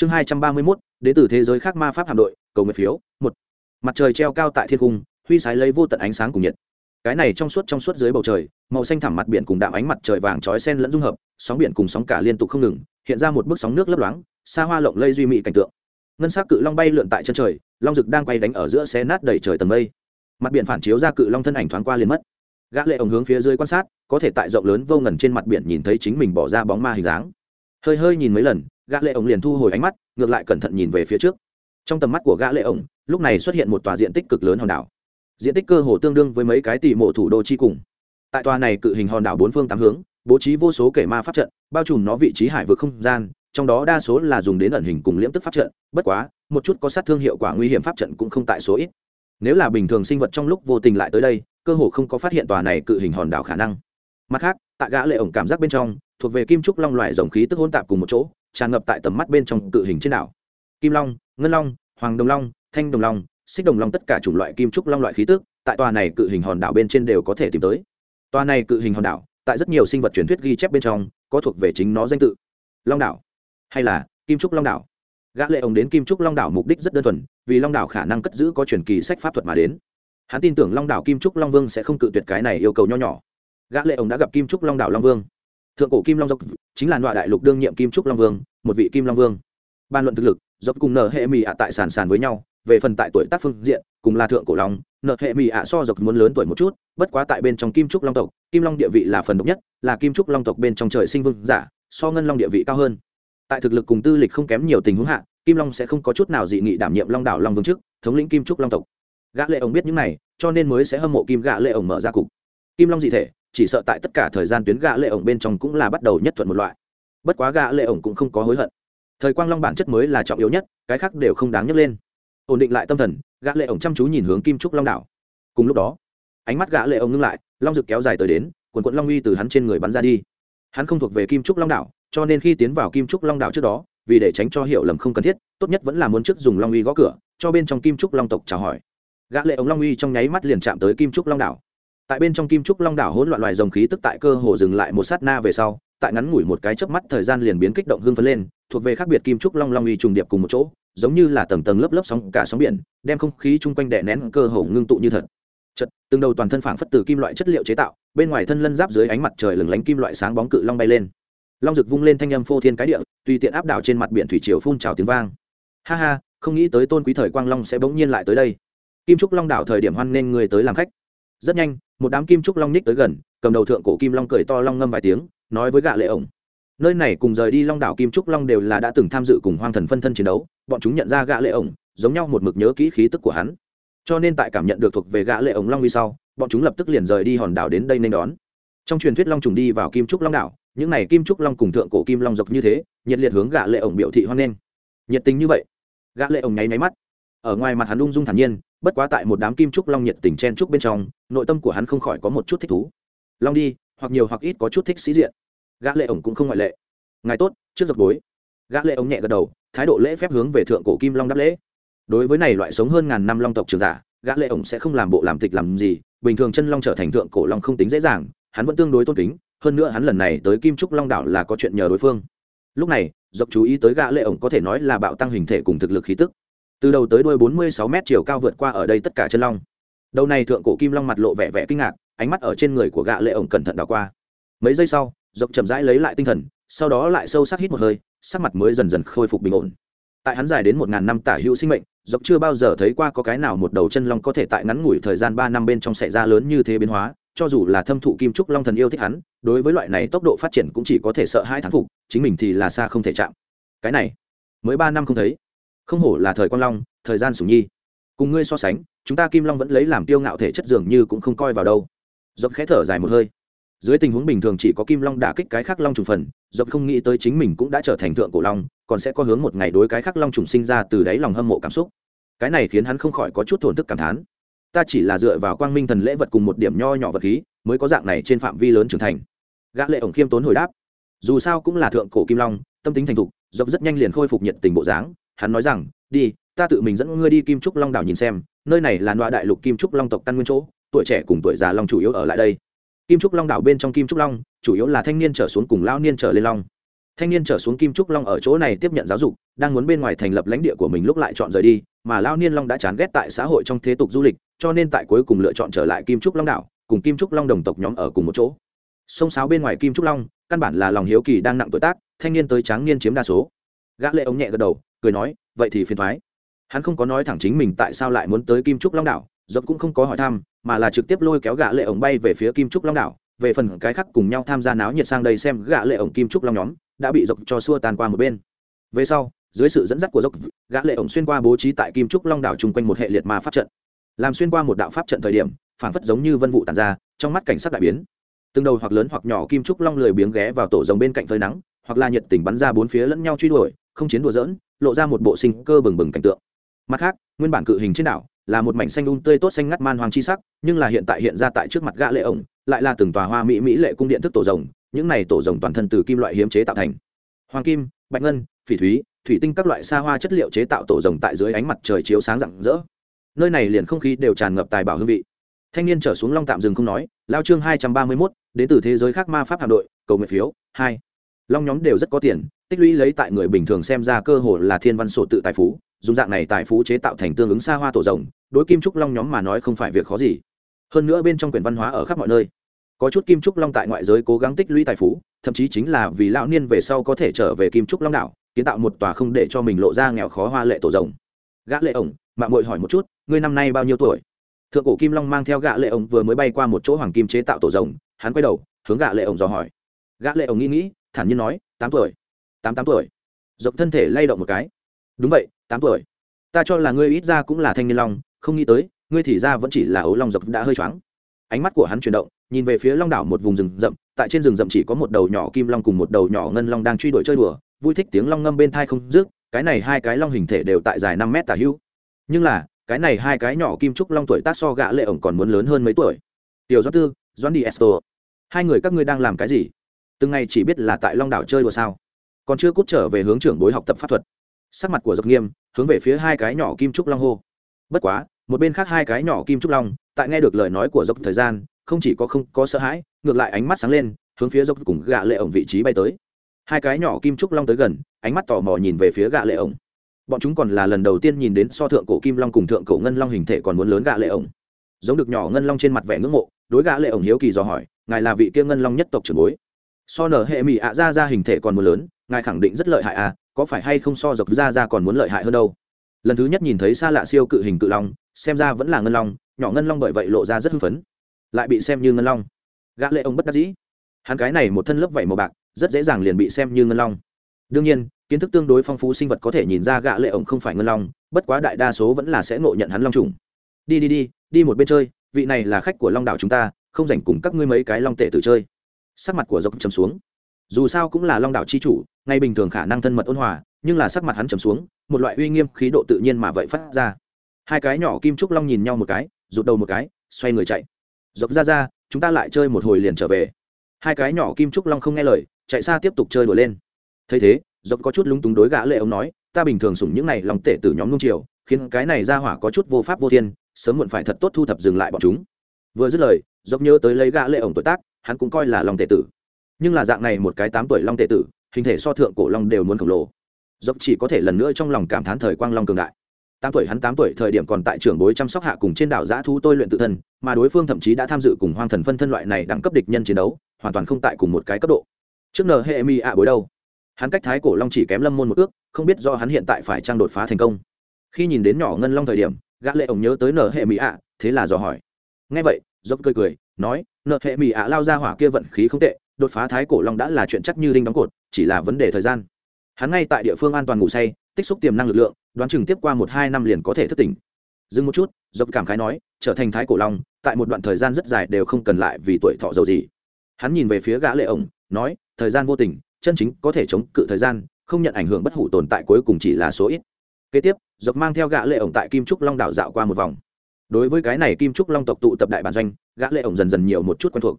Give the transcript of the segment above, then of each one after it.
chương hai trăm ba mươi mốt, đến từ thế giới khác ma pháp hạm đội, cầu nguyện phiếu, một. Mặt trời treo cao tại thiên cung, huy sái lấy vô tận ánh sáng cùng nhiệt. Cái này trong suốt trong suốt dưới bầu trời, màu xanh thẳm mặt biển cùng đạm ánh mặt trời vàng trói sen lẫn dung hợp, sóng biển cùng sóng cả liên tục không ngừng, hiện ra một bức sóng nước lấp loáng, xa hoa lộng lây duy mỹ cảnh tượng. Ngân s á c cự long bay lượn tại chân trời, long rực đang quay đánh ở giữa xé nát đầy trời tầng mây. Mặt biển phản chiếu ra cự long thân ảnh thoáng qua liền mất. Gã lệ ổng hướng phía dưới quan sát, có thể tại rộng lớn vô ngần trên mặt biển nhìn thấy chính mình bỏ ra bóng ma hình dáng. Hơi hơi nhìn mấy lần gã lệ ổng liền thu hồi ánh mắt, ngược lại cẩn thận nhìn về phía trước. Trong tầm mắt của gã lệ ổng, lúc này xuất hiện một tòa diện tích cực lớn hòn đảo. Diện tích cơ hồ tương đương với mấy cái tỷ mộ thủ đô chi cùng. Tại tòa này cự hình hòn đảo bốn phương tám hướng, bố trí vô số kẻ ma pháp trận, bao trùm nó vị trí hải vực không gian, trong đó đa số là dùng đến ẩn hình cùng liễm tức pháp trận, bất quá, một chút có sát thương hiệu quả nguy hiểm pháp trận cũng không tại số ít. Nếu là bình thường sinh vật trong lúc vô tình lại tới đây, cơ hồ không có phát hiện tòa này cự hình hòn đảo khả năng. Mặt khác, tại gã lệ ổng cảm giác bên trong, thuộc về kim trúc long loại dòng khí tức hỗn tạp cùng một chỗ tràn ngập tại tầm mắt bên trong cự hình trên đảo. Kim long, ngân long, hoàng đồng long, thanh đồng long, xích đồng long tất cả chủng loại kim trúc long loại khí tức, tại tòa này cự hình hòn đảo bên trên đều có thể tìm tới. Tòa này cự hình hòn đảo, tại rất nhiều sinh vật truyền thuyết ghi chép bên trong, có thuộc về chính nó danh tự, long đảo, hay là kim trúc long đảo. Gã lệ ông đến kim trúc long đảo mục đích rất đơn thuần, vì long đảo khả năng cất giữ có truyền kỳ sách pháp thuật mà đến. Hắn tin tưởng long đảo kim trúc long vương sẽ không cự tuyệt cái này yêu cầu nho nhỏ. Gã lệ ông đã gặp kim trúc long đảo long vương thượng cổ kim long dốc chính là loại đại lục đương nhiệm kim trúc long vương, một vị kim long vương. Ban luận thực lực, dốc cùng nở hệ mì ạ tại sàn sàn với nhau, về phần tại tuổi tác phương diện, cùng là thượng cổ long, nợ hệ mỹ ạ so dọc muốn lớn tuổi một chút, bất quá tại bên trong kim trúc long tộc, kim long địa vị là phần độc nhất, là kim trúc long tộc bên trong trời sinh vương giả, so ngân long địa vị cao hơn. Tại thực lực cùng tư lịch không kém nhiều tình huống hạ, kim long sẽ không có chút nào dị nghị đảm nhiệm long đảo long vương trước, thống lĩnh kim trúc long tộc. Gã lệ ổng biết những này, cho nên mới sẽ hâm mộ kim gã lệ ổng mở ra cục. Kim long dị thể chỉ sợ tại tất cả thời gian tuyến gã lệ ổng bên trong cũng là bắt đầu nhất thuận một loại. Bất quá gã lệ ổng cũng không có hối hận. Thời quang long bản chất mới là trọng yếu nhất, cái khác đều không đáng nhắc lên. Ổn định lại tâm thần, gã lệ ổng chăm chú nhìn hướng kim trúc long đảo. Cùng lúc đó, ánh mắt gã lệ ổng ngưng lại, long dực kéo dài tới đến, quần quận long uy từ hắn trên người bắn ra đi. Hắn không thuộc về kim trúc long đảo, cho nên khi tiến vào kim trúc long đảo trước đó, vì để tránh cho hiểu lầm không cần thiết, tốt nhất vẫn là muốn trước dùng long uy gõ cửa, cho bên trong kim trúc long tộc chào hỏi. Gã lệ ống long uy trong nháy mắt liền chạm tới kim trúc long đảo tại bên trong kim trúc long đảo hỗn loạn loài dòng khí tức tại cơ hồ dừng lại một sát na về sau, tại ngắn ngủi một cái chớp mắt thời gian liền biến kích động hưng phấn lên, thuộc về khác biệt kim trúc long long uy trùng điệp cùng một chỗ, giống như là tầng tầng lớp lớp sóng, cả sóng biển, đem không khí chung quanh đè nén cơ hồ ngưng tụ như thật. Chật từng đầu toàn thân phảng phất từ kim loại chất liệu chế tạo, bên ngoài thân lân giáp dưới ánh mặt trời lừng lánh kim loại sáng bóng cự long bay lên. Long rực vung lên thanh âm phô thiên cái địa, tùy tiện áp đảo trên mặt biển thủy triều phun trào tiếng vang. Ha ha, không nghĩ tới tôn quý thời quang long sẽ bỗng nhiên lại tới đây. Kim trúc long đảo thời điểm hoan nên người tới làm khách rất nhanh, một đám kim trúc long ních tới gần, cầm đầu thượng cổ kim long cười to long ngâm vài tiếng, nói với gạ lệ ổng. Nơi này cùng rời đi long đảo kim trúc long đều là đã từng tham dự cùng hoang thần phân thân chiến đấu, bọn chúng nhận ra gạ lệ ổng, giống nhau một mực nhớ kỹ khí tức của hắn. Cho nên tại cảm nhận được thuộc về gã lệ ổng long uy sau, bọn chúng lập tức liền rời đi hòn đảo đến đây nên đón. Trong truyền thuyết long trùng đi vào kim trúc long đảo, những này kim trúc long cùng thượng cổ kim long dọc như thế, nhiệt liệt hướng gã lệ ổng biểu thị hoan nghênh. Nhiệt tình như vậy, gã lệ ổng nháy nháy mắt. Ở ngoài mặt hắn ung dung thản nhiên bất quá tại một đám kim trúc long nhiệt tình chen trúc bên trong, nội tâm của hắn không khỏi có một chút thích thú. Long đi, hoặc nhiều hoặc ít có chút thích sĩ diện. Gã lệ ổng cũng không ngoại lệ. Ngài tốt, trước dọc bối gã lệ ổng nhẹ gật đầu, thái độ lễ phép hướng về thượng cổ kim long đáp lễ. Đối với này loại sống hơn ngàn năm long tộc trường giả, gã lệ ổng sẽ không làm bộ làm tịch làm gì, bình thường chân long trở thành thượng cổ long không tính dễ dàng, hắn vẫn tương đối tôn kính, hơn nữa hắn lần này tới kim trúc long đảo là có chuyện nhờ đối phương. Lúc này, dọc chú ý tới gã lệ ổng có thể nói là bạo tăng hình thể cùng thực lực khí tức từ đầu tới đuôi 46 mét chiều cao vượt qua ở đây tất cả chân long. Đầu này thượng cổ kim long mặt lộ vẻ vẻ kinh ngạc, ánh mắt ở trên người của gạ lệ ổng cẩn thận đảo qua. Mấy giây sau dọc chậm rãi lấy lại tinh thần, sau đó lại sâu sắc hít một hơi, sắc mặt mới dần dần khôi phục bình ổn. Tại hắn dài đến một ngàn năm tả hữu sinh mệnh dọc chưa bao giờ thấy qua có cái nào một đầu chân long có thể tại ngắn ngủi thời gian ba năm bên trong xảy ra lớn như thế biến hóa, cho dù là thâm thụ kim trúc long thần yêu thích hắn, đối với loại này tốc độ phát triển cũng chỉ có thể sợ hai thán phục, chính mình thì là xa không thể chạm. Cái này, mới ba năm không thấy không hổ là thời quang long, thời gian sủng nhi. Cùng ngươi so sánh, chúng ta kim long vẫn lấy làm tiêu ngạo thể chất dường như cũng không coi vào đâu. Dọc khẽ thở dài một hơi. Dưới tình huống bình thường chỉ có kim long đả kích cái khác long trùng phần dọc không nghĩ tới chính mình cũng đã trở thành thượng cổ long, còn sẽ có hướng một ngày đối cái khác long trùng sinh ra từ đáy lòng hâm mộ cảm xúc. Cái này khiến hắn không khỏi có chút thổn thức cảm thán. Ta chỉ là dựa vào quang minh thần lễ vật cùng một điểm nho nhỏ vật khí, mới có dạng này trên phạm vi lớn trưởng thành. Gã lệ ổng khiêm tốn hồi đáp. Dù sao cũng là thượng cổ kim long, tâm tính thành thục dọc rất nhanh liền khôi phục nhiệt tình bộ dáng hắn nói rằng, đi, ta tự mình dẫn ngươi đi kim trúc long đảo nhìn xem, nơi này là loại đại lục kim trúc long tộc căn nguyên chỗ, tuổi trẻ cùng tuổi già long chủ yếu ở lại đây. Kim trúc long đảo bên trong kim trúc long, chủ yếu là thanh niên trở xuống cùng lao niên trở lên long. Thanh niên trở xuống kim trúc long ở chỗ này tiếp nhận giáo dục, đang muốn bên ngoài thành lập lãnh địa của mình lúc lại chọn rời đi, mà lao niên long đã chán ghét tại xã hội trong thế tục du lịch, cho nên tại cuối cùng lựa chọn trở lại kim trúc long đảo, cùng kim trúc long đồng tộc nhóm ở cùng một chỗ. Sông sáo bên ngoài kim trúc long, căn bản là lòng hiếu kỳ đang nặng tuổi tác, thanh niên tới tráng niên chiếm đa số. Gã lệ ống nhẹ gật đầu cười nói, vậy thì phiền thoái. Hắn không có nói thẳng chính mình tại sao lại muốn tới kim trúc long đảo dốc cũng không có hỏi thăm, mà là trực tiếp lôi kéo gã lệ ống bay về phía kim trúc long đảo. Về phần cái khác cùng nhau tham gia náo nhiệt sang đây xem, gã lệ ống kim trúc long nhóm đã bị dốc cho xua tan qua một bên. Về sau, dưới sự dẫn dắt của dốc gã lệ ống xuyên qua bố trí tại kim trúc long đảo chung quanh một hệ liệt ma pháp trận. Làm xuyên qua một đạo pháp trận thời điểm phản phất giống như vân vụ tàn ra, trong mắt cảnh sát đại biến. Từng đầu hoặc lớn hoặc nhỏ kim trúc long lười biếng ghé vào tổ rồng bên cạnh phơi nắng, hoặc là nhiệt tình bắn ra bốn phía lẫn nhau truy đuổi, không chiến đùa dỡn lộ ra một bộ sinh cơ bừng bừng cảnh tượng. Mặt khác, nguyên bản cự hình trên đảo là một mảnh xanh un tươi tốt xanh ngắt man hoàng chi sắc, nhưng là hiện tại hiện ra tại trước mặt gã lệ ổng, lại là từng tòa hoa mỹ mỹ lệ cung điện thức tổ rồng, những này tổ rồng toàn thân từ kim loại hiếm chế tạo thành. Hoàng kim, bạch ngân, phỉ thúy, thủy tinh các loại xa hoa chất liệu chế tạo tổ rồng tại dưới ánh mặt trời chiếu sáng rạng rỡ. Nơi này liền không khí đều tràn ngập tài bảo hương vị. Thanh niên trở xuống long tạm dừng không nói, lao chương hai trăm ba mươi mốt, đến từ thế giới khác ma pháp hạm đội, cầu nguyện phiếu, hai. Long nhóm đều rất có tiền tích lũy lấy tại người bình thường xem ra cơ hồ là thiên văn sổ tự tài phú, dùng dạng này tài phú chế tạo thành tương ứng xa hoa tổ rồng, đối kim trúc long nhóm mà nói không phải việc khó gì. Hơn nữa bên trong quyển văn hóa ở khắp mọi nơi, có chút kim trúc long tại ngoại giới cố gắng tích lũy tài phú, thậm chí chính là vì lão niên về sau có thể trở về kim trúc long đảo, kiến tạo một tòa không để cho mình lộ ra nghèo khó hoa lệ tổ rồng. Gã lệ ổng, mạng mội hỏi một chút, ngươi năm nay bao nhiêu tuổi? Thượng cổ kim long mang theo gã lệ ổng vừa mới bay qua một chỗ hoàng kim chế tạo tổ rồng, hắn quay đầu, hướng gã lệ ổng dò hỏi. Gã lệ ổng nghĩ nghĩ, thản nhiên nói, tám tuổi tám tám tuổi. Dọc thân thể lay động một cái. Đúng vậy, tám tuổi. Ta cho là ngươi ít ra cũng là thanh niên long, không nghĩ tới, ngươi thì ra vẫn chỉ là ấu long dọc đã hơi choáng. Ánh mắt của hắn chuyển động, nhìn về phía long đảo một vùng rừng rậm, tại trên rừng rậm chỉ có một đầu nhỏ kim long cùng một đầu nhỏ ngân long đang truy đuổi chơi đùa, vui thích tiếng long ngâm bên thai không dứt, cái này hai cái long hình thể đều tại dài năm mét tả hữu. Nhưng là, cái này hai cái nhỏ kim trúc long tuổi tác so gã lệ ổng còn muốn lớn hơn mấy tuổi. Tiểu doãn tư, doãn đi esto. Hai người các ngươi đang làm cái gì? Từng ngày chỉ biết là tại long đảo chơi đùa sao? Còn chưa cút trở về hướng trưởng bối học tập pháp thuật. Sắc mặt của dập nghiêm hướng về phía hai cái nhỏ kim trúc long hô. Bất quá, một bên khác hai cái nhỏ kim trúc long, tại nghe được lời nói của dốc thời gian, không chỉ có không có sợ hãi, ngược lại ánh mắt sáng lên, hướng phía dốc cùng gạ lệ ổng vị trí bay tới. Hai cái nhỏ kim trúc long tới gần, ánh mắt tò mò nhìn về phía gạ lệ ổng. Bọn chúng còn là lần đầu tiên nhìn đến so thượng cổ kim long cùng thượng cổ ngân long hình thể còn muốn lớn gạ lệ ổng. Giống được nhỏ ngân long trên mặt vẻ ngưỡng mộ, đối gạ lệ ổng hiếu kỳ dò hỏi, ngài là vị kia ngân long nhất tộc trưởng bối? So nở hệ mỹ ạ ra ra hình thể còn muốn lớn, ngài khẳng định rất lợi hại à có phải hay không so dọc ra ra còn muốn lợi hại hơn đâu? Lần thứ nhất nhìn thấy xa lạ siêu cự hình cự long, xem ra vẫn là ngân long, nhỏ ngân long bởi vậy lộ ra rất hưng phấn. Lại bị xem như ngân long. Gã lệ ông bất đắc dĩ. Hắn cái này một thân lớp vảy màu bạc, rất dễ dàng liền bị xem như ngân long. Đương nhiên, kiến thức tương đối phong phú sinh vật có thể nhìn ra gã lệ ổng không phải ngân long, bất quá đại đa số vẫn là sẽ ngộ nhận hắn long trùng đi đi đi đi một bên chơi, vị này là khách của long đảo chúng ta, không rảnh cùng các ngươi mấy cái long tệ tử chơi sắc mặt của dốc trầm xuống. Dù sao cũng là long đảo chi chủ, ngay bình thường khả năng thân mật ôn hòa, nhưng là sắc mặt hắn trầm xuống, một loại uy nghiêm khí độ tự nhiên mà vậy phát ra. Hai cái nhỏ kim trúc long nhìn nhau một cái, rụt đầu một cái, xoay người chạy. Dốc ra ra, chúng ta lại chơi một hồi liền trở về. Hai cái nhỏ kim trúc long không nghe lời, chạy xa tiếp tục chơi đùa lên. Thấy thế, dốc có chút lúng túng đối gã lệ ông nói, ta bình thường sủng những này lòng tệ từ nhóm nung chiều, khiến cái này ra hỏa có chút vô pháp vô thiên, sớm muộn phải thật tốt thu thập dừng lại bọn chúng. Vừa dứt lời, dốc nhớ tới lấy gã lệ ổng tuổi tác hắn cũng coi là long tệ tử. Nhưng là dạng này một cái tám tuổi long tệ tử, hình thể so thượng cổ long đều muốn khổng lồ. Dốc chỉ có thể lần nữa trong lòng cảm thán thời quang long cường đại. Tám tuổi hắn tám tuổi thời điểm còn tại trưởng bối chăm sóc hạ cùng trên đảo giã thu tôi luyện tự thân, mà đối phương thậm chí đã tham dự cùng hoang thần phân thân loại này đẳng cấp địch nhân chiến đấu, hoàn toàn không tại cùng một cái cấp độ. Trước nờ hệ mi ạ bối đâu? Hắn cách thái cổ long chỉ kém lâm môn một ước, không biết do hắn hiện tại phải trang đột phá thành công. Khi nhìn đến nhỏ ngân long thời điểm, gã lệ ổng nhớ tới nở hệ mỹ ạ, thế là dò hỏi nghe vậy, dốc cười cười, nói, nợ hệ mỹ ạ lao ra hỏa kia vận khí không tệ, đột phá thái cổ long đã là chuyện chắc như đinh đóng cột, chỉ là vấn đề thời gian. Hắn ngay tại địa phương an toàn ngủ say, tích xúc tiềm năng lực lượng, đoán chừng tiếp qua một hai năm liền có thể thức tỉnh. Dừng một chút, dốc cảm khái nói, trở thành thái cổ long, tại một đoạn thời gian rất dài đều không cần lại vì tuổi thọ giàu gì. Hắn nhìn về phía gã lệ ổng, nói, thời gian vô tình, chân chính có thể chống cự thời gian, không nhận ảnh hưởng bất hủ tồn tại cuối cùng chỉ là số ít. Kế tiếp, dốc mang theo gã lệ ổng tại kim trúc long đảo dạo qua một vòng đối với cái này kim trúc long tộc tụ tập đại bản doanh, gã lệ ổng dần dần nhiều một chút quen thuộc.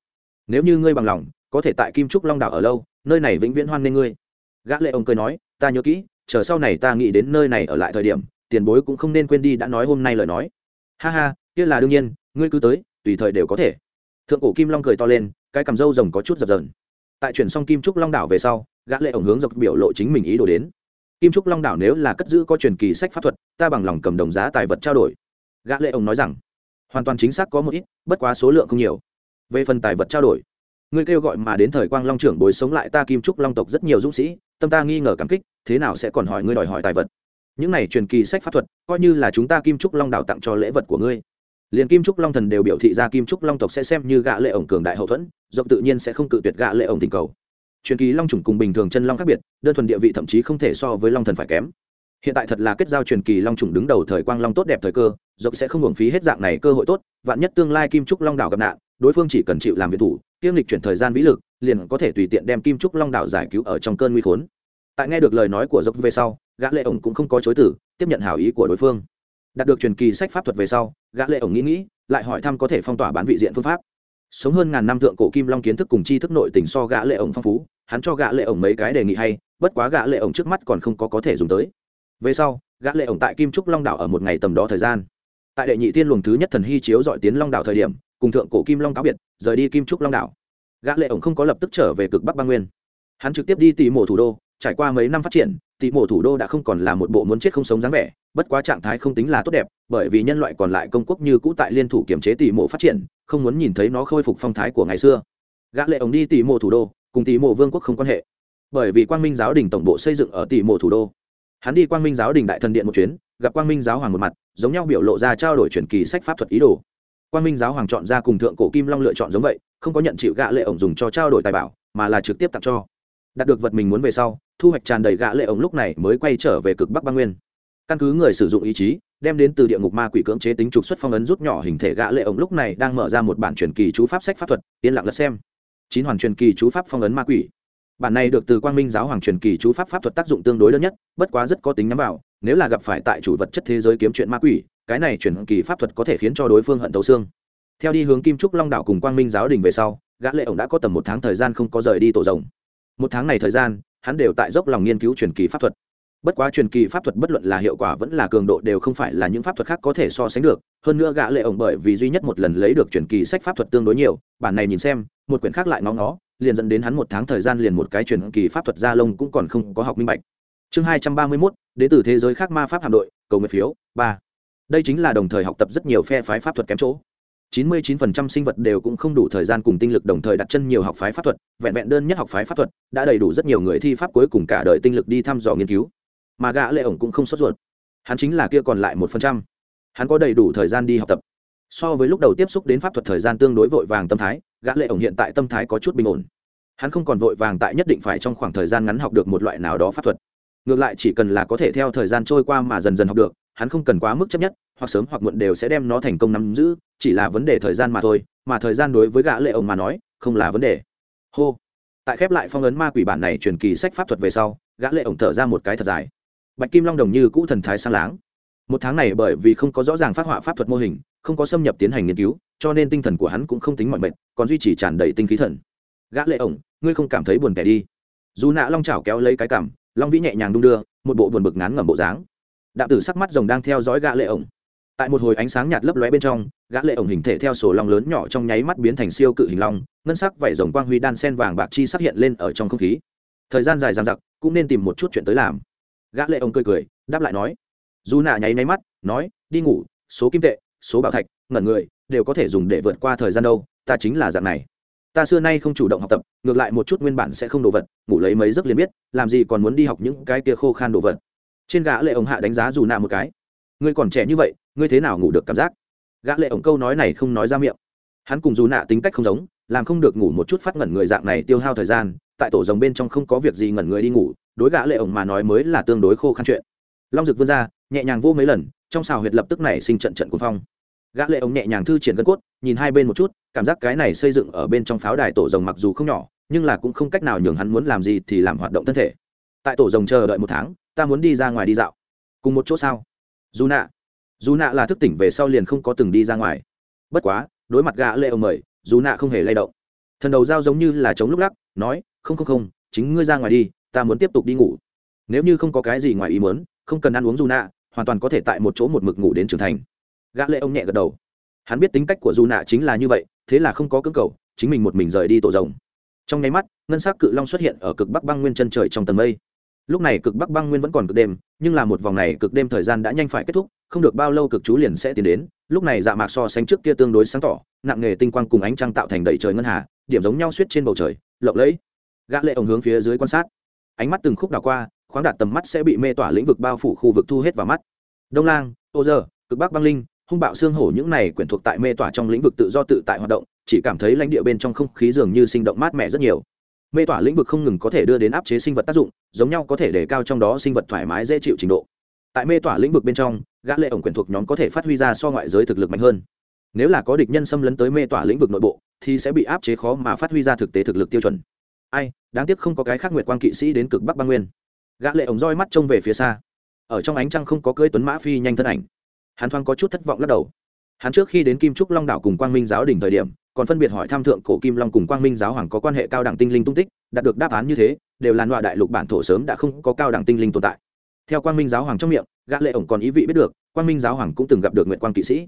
Nếu như ngươi bằng lòng, có thể tại kim trúc long đảo ở lâu, nơi này vĩnh viễn hoan nghênh ngươi. Gã lệ ổng cười nói, ta nhớ kỹ, chờ sau này ta nghĩ đến nơi này ở lại thời điểm, tiền bối cũng không nên quên đi đã nói hôm nay lời nói. Ha ha, kia là đương nhiên, ngươi cứ tới, tùy thời đều có thể. Thượng cổ kim long cười to lên, cái cằm râu rồng có chút dập dờn. Tại chuyển xong kim trúc long đảo về sau, gã lệ ổng hướng dọc biểu lộ chính mình ý đồ đến. Kim trúc long đảo nếu là cất giữ có truyền kỳ sách pháp thuật, ta bằng lòng cầm đồng giá tài vật trao đổi gã lệ ông nói rằng, hoàn toàn chính xác có một ít, bất quá số lượng không nhiều. Về phần tài vật trao đổi, ngươi kêu gọi mà đến thời quang long trưởng bồi sống lại ta kim trúc long tộc rất nhiều dũng sĩ, tâm ta nghi ngờ cảm kích, thế nào sẽ còn hỏi ngươi đòi hỏi tài vật? Những này truyền kỳ sách pháp thuật, coi như là chúng ta kim trúc long đảo tặng cho lễ vật của ngươi. Liền kim trúc long thần đều biểu thị ra kim trúc long tộc sẽ xem như gã lệ ổng cường đại hậu thuẫn dọc tự nhiên sẽ không cự tuyệt gã lệ ổng tình cầu. Truyền kỳ long trùng cùng bình thường chân long khác biệt, đơn thuần địa vị thậm chí không thể so với long thần phải kém. Hiện tại thật là kết giao truyền kỳ long trùng đứng đầu thời quang long tốt đẹp thời cơ dọc sẽ không hưởng phí hết dạng này cơ hội tốt, vạn nhất tương lai kim trúc long đảo gặp nạn, đối phương chỉ cần chịu làm việc thủ, kiêm lịch chuyển thời gian vĩ lực, liền có thể tùy tiện đem kim trúc long đảo giải cứu ở trong cơn nguy khốn. Tại nghe được lời nói của dốc về sau, gã lệ ổng cũng không có chối từ, tiếp nhận hảo ý của đối phương. Đạt được truyền kỳ sách pháp thuật về sau, gã lệ ổng nghĩ nghĩ, lại hỏi thăm có thể phong tỏa bán vị diện phương pháp. Sống hơn ngàn năm thượng cổ kim long kiến thức cùng tri thức nội tình so gã lệ ổng phong phú, hắn cho gã lệ ổng mấy cái đề nghị hay, bất quá gã lệ ổng trước mắt còn không có có thể dùng tới. Về sau, gã lệ ổng tại kim trúc long đảo ở một ngày tầm đó thời gian tại đệ nhị thiên luồng thứ nhất thần hy chiếu dọi tiến long đảo thời điểm, cùng thượng cổ kim long cáo biệt, rời đi kim trúc long đảo. Gã lệ ổng không có lập tức trở về cực bắc bang nguyên. Hắn trực tiếp đi tỉ mộ thủ đô, trải qua mấy năm phát triển, tỉ mộ thủ đô đã không còn là một bộ muốn chết không sống dáng vẻ, bất quá trạng thái không tính là tốt đẹp, bởi vì nhân loại còn lại công quốc như cũ tại liên thủ kiểm chế tỉ mộ phát triển, không muốn nhìn thấy nó khôi phục phong thái của ngày xưa. Gã lệ ổng đi tỉ mộ thủ đô, cùng tỉ mộ vương quốc không quan hệ. Bởi vì quang minh giáo đình tổng bộ xây dựng ở tỉ mộ thủ đô. Hắn đi quang minh giáo đình đại thần điện một chuyến gặp quang minh giáo hoàng một mặt, giống nhau biểu lộ ra trao đổi truyền kỳ sách pháp thuật ý đồ. Quang minh giáo hoàng chọn ra cùng thượng cổ kim long lựa chọn giống vậy, không có nhận chịu gạ lệ ổng dùng cho trao đổi tài bảo, mà là trực tiếp tặng cho. Đạt được vật mình muốn về sau, thu hoạch tràn đầy gạ lệ ổng lúc này mới quay trở về cực bắc băng nguyên. Căn cứ người sử dụng ý chí, đem đến từ địa ngục ma quỷ cưỡng chế tính trục xuất phong ấn rút nhỏ hình thể gã lệ ổng lúc này đang mở ra một bản truyền kỳ chú pháp sách pháp thuật, yên lặng lật xem. Chín hoàn truyền kỳ chú pháp phong ấn ma quỷ. Bản này được từ quang minh giáo hoàng truyền kỳ chú pháp pháp thuật tác dụng tương đối lớn nhất, bất quá rất có tính nhắm vào nếu là gặp phải tại chủ vật chất thế giới kiếm chuyện ma quỷ cái này truyền kỳ pháp thuật có thể khiến cho đối phương hận thấu xương. Theo đi hướng kim trúc long đảo cùng quang minh giáo đình về sau gã lệ ổng đã có tầm một tháng thời gian không có rời đi tổ rồng. Một tháng này thời gian hắn đều tại dốc lòng nghiên cứu truyền kỳ pháp thuật. Bất quá truyền kỳ pháp thuật bất luận là hiệu quả vẫn là cường độ đều không phải là những pháp thuật khác có thể so sánh được. Hơn nữa gã lệ ổng bởi vì duy nhất một lần lấy được truyền kỳ sách pháp thuật tương đối nhiều bản này nhìn xem một quyển khác lại ngó ngó liền dẫn đến hắn một tháng thời gian liền một cái truyền kỳ pháp thuật ra lông cũng còn không có học minh bạch. Chương hai trăm ba mươi 231, đến từ thế giới khác ma pháp hạm đội cầu nguyện phiếu ba đây chính là đồng thời học tập rất nhiều phe phái pháp thuật kém chỗ 99% sinh vật đều cũng không đủ thời gian cùng tinh lực đồng thời đặt chân nhiều học phái pháp thuật, vẹn vẹn đơn nhất học phái pháp thuật, đã đầy đủ rất nhiều người thi pháp cuối cùng cả đời tinh lực đi thăm dò nghiên cứu. Mà gã lệ ổng cũng không sốt ruột. Hắn chính là kia còn lại 1%. Hắn có đầy đủ thời gian đi học tập. So với lúc đầu tiếp xúc đến pháp thuật thời gian tương đối vội vàng tâm thái, gã lệ ổng hiện tại tâm thái có chút bình ổn. Hắn không còn vội vàng tại nhất định phải trong khoảng thời gian ngắn học được một loại nào đó pháp thuật. Ngược lại chỉ cần là có thể theo thời gian trôi qua mà dần dần học được, hắn không cần quá mức chấp nhất, hoặc sớm hoặc muộn đều sẽ đem nó thành công nắm giữ chỉ là vấn đề thời gian mà thôi mà thời gian đối với gã lệ ông mà nói không là vấn đề. Hô. Tại khép lại phong ấn ma quỷ bản này truyền kỳ sách pháp thuật về sau gã lệ ông thở ra một cái thật dài. Bạch kim long đồng như cũ thần thái sang láng. Một tháng này bởi vì không có rõ ràng phát họa pháp thuật mô hình không có xâm nhập tiến hành nghiên cứu cho nên tinh thần của hắn cũng không tính mọi mệnh còn duy trì tràn đầy tinh khí thần. Gã lệ ổng ngươi không cảm thấy buồn tẻ đi. Dù nạ long chảo kéo lấy cái cảm long vĩ nhẹ nhàng đung đưa, một bộ buồn bực ngán ngẩm bộ dáng. Đạm tử sắc mắt rồng đang theo dõi gã lệ ổng. Tại một hồi ánh sáng nhạt lấp lóe bên trong, gã lệ ổng hình thể theo sổ long lớn nhỏ trong nháy mắt biến thành siêu cự hình long, ngân sắc vảy rồng quang huy đan sen vàng bạc chi xuất hiện lên ở trong không khí. Thời gian dài dằng dặc, cũng nên tìm một chút chuyện tới làm. Gã lệ ổng cười cười, đáp lại nói. Dù nạ nháy nháy mắt, nói, đi ngủ, số kim tệ, số bảo thạch, ngẩn người, đều có thể dùng để vượt qua thời gian đâu, ta chính là dạng này ta xưa nay không chủ động học tập, ngược lại một chút nguyên bản sẽ không đồ vật, ngủ lấy mấy giấc liền biết, làm gì còn muốn đi học những cái kia khô khan đồ vật. Trên gã lệ ổng hạ đánh giá dù nạ một cái. Ngươi còn trẻ như vậy, ngươi thế nào ngủ được cảm giác? Gã lệ ổng câu nói này không nói ra miệng. Hắn cùng dù nạ tính cách không giống, làm không được ngủ một chút phát ngẩn người dạng này tiêu hao thời gian, tại tổ rồng bên trong không có việc gì ngẩn người đi ngủ, đối gã lệ ổng mà nói mới là tương đối khô khan chuyện. Long dực vươn ra, nhẹ nhàng vô mấy lần, trong xào huyệt lập tức này sinh trận trận cuồng phong gã lệ ống nhẹ nhàng thư triển gân cốt, nhìn hai bên một chút, cảm giác cái này xây dựng ở bên trong pháo đài tổ rồng mặc dù không nhỏ, nhưng là cũng không cách nào nhường hắn muốn làm gì thì làm hoạt động thân thể. Tại tổ rồng chờ đợi một tháng, ta muốn đi ra ngoài đi dạo. Cùng một chỗ sao? Dù nạ. Dù nạ là thức tỉnh về sau liền không có từng đi ra ngoài. Bất quá, đối mặt gã lệ ống mời, dù nạ không hề lay động. Thần đầu dao giống như là chống lúc lắc, nói, không không không, chính ngươi ra ngoài đi, ta muốn tiếp tục đi ngủ. Nếu như không có cái gì ngoài ý muốn, không cần ăn uống dù nạ, hoàn toàn có thể tại một chỗ một mực ngủ đến trưởng thành gã lệ ông nhẹ gật đầu. Hắn biết tính cách của dù nạ chính là như vậy, thế là không có cưỡng cầu, chính mình một mình rời đi tổ rồng. Trong nháy mắt, ngân sắc cự long xuất hiện ở cực bắc băng nguyên chân trời trong tầng mây. Lúc này cực bắc băng nguyên vẫn còn cực đêm, nhưng là một vòng này cực đêm thời gian đã nhanh phải kết thúc, không được bao lâu cực chú liền sẽ tiến đến. Lúc này dạ mạc so sánh trước kia tương đối sáng tỏ, nặng nghề tinh quang cùng ánh trăng tạo thành đầy trời ngân hà, điểm giống nhau suýt trên bầu trời, lộng lẫy. Gã lệ ổng hướng phía dưới quan sát. Ánh mắt từng khúc đảo qua, khoáng đạt tầm mắt sẽ bị mê tỏa lĩnh vực bao phủ khu vực thu hết vào mắt. Đông lang ô giờ cực bắc băng linh hung bạo xương hổ những này quyển thuộc tại mê tỏa trong lĩnh vực tự do tự tại hoạt động, chỉ cảm thấy lãnh địa bên trong không khí dường như sinh động mát mẻ rất nhiều. Mê tỏa lĩnh vực không ngừng có thể đưa đến áp chế sinh vật tác dụng, giống nhau có thể đề cao trong đó sinh vật thoải mái dễ chịu trình độ. Tại mê tỏa lĩnh vực bên trong, gã lệ ổng quyển thuộc nhóm có thể phát huy ra so ngoại giới thực lực mạnh hơn. Nếu là có địch nhân xâm lấn tới mê tỏa lĩnh vực nội bộ, thì sẽ bị áp chế khó mà phát huy ra thực tế thực lực tiêu chuẩn. Ai, đáng tiếc không có cái khác nguyệt quang kỵ sĩ đến cực bắc băng nguyên. Gã lệ ổng roi mắt trông về phía xa. Ở trong ánh trăng không có cưỡi tuấn mã phi nhanh thân ảnh hắn thoáng có chút thất vọng lắc đầu. Hắn trước khi đến kim trúc long đảo cùng quang minh giáo đình thời điểm, còn phân biệt hỏi tham thượng cổ kim long cùng quang minh giáo hoàng có quan hệ cao đẳng tinh linh tung tích, đạt được đáp án như thế, đều là loại đại lục bản thổ sớm đã không có cao đẳng tinh linh tồn tại. Theo quang minh giáo hoàng trong miệng, gã lệ ổng còn ý vị biết được, quang minh giáo hoàng cũng từng gặp được nguyệt quang kỵ sĩ.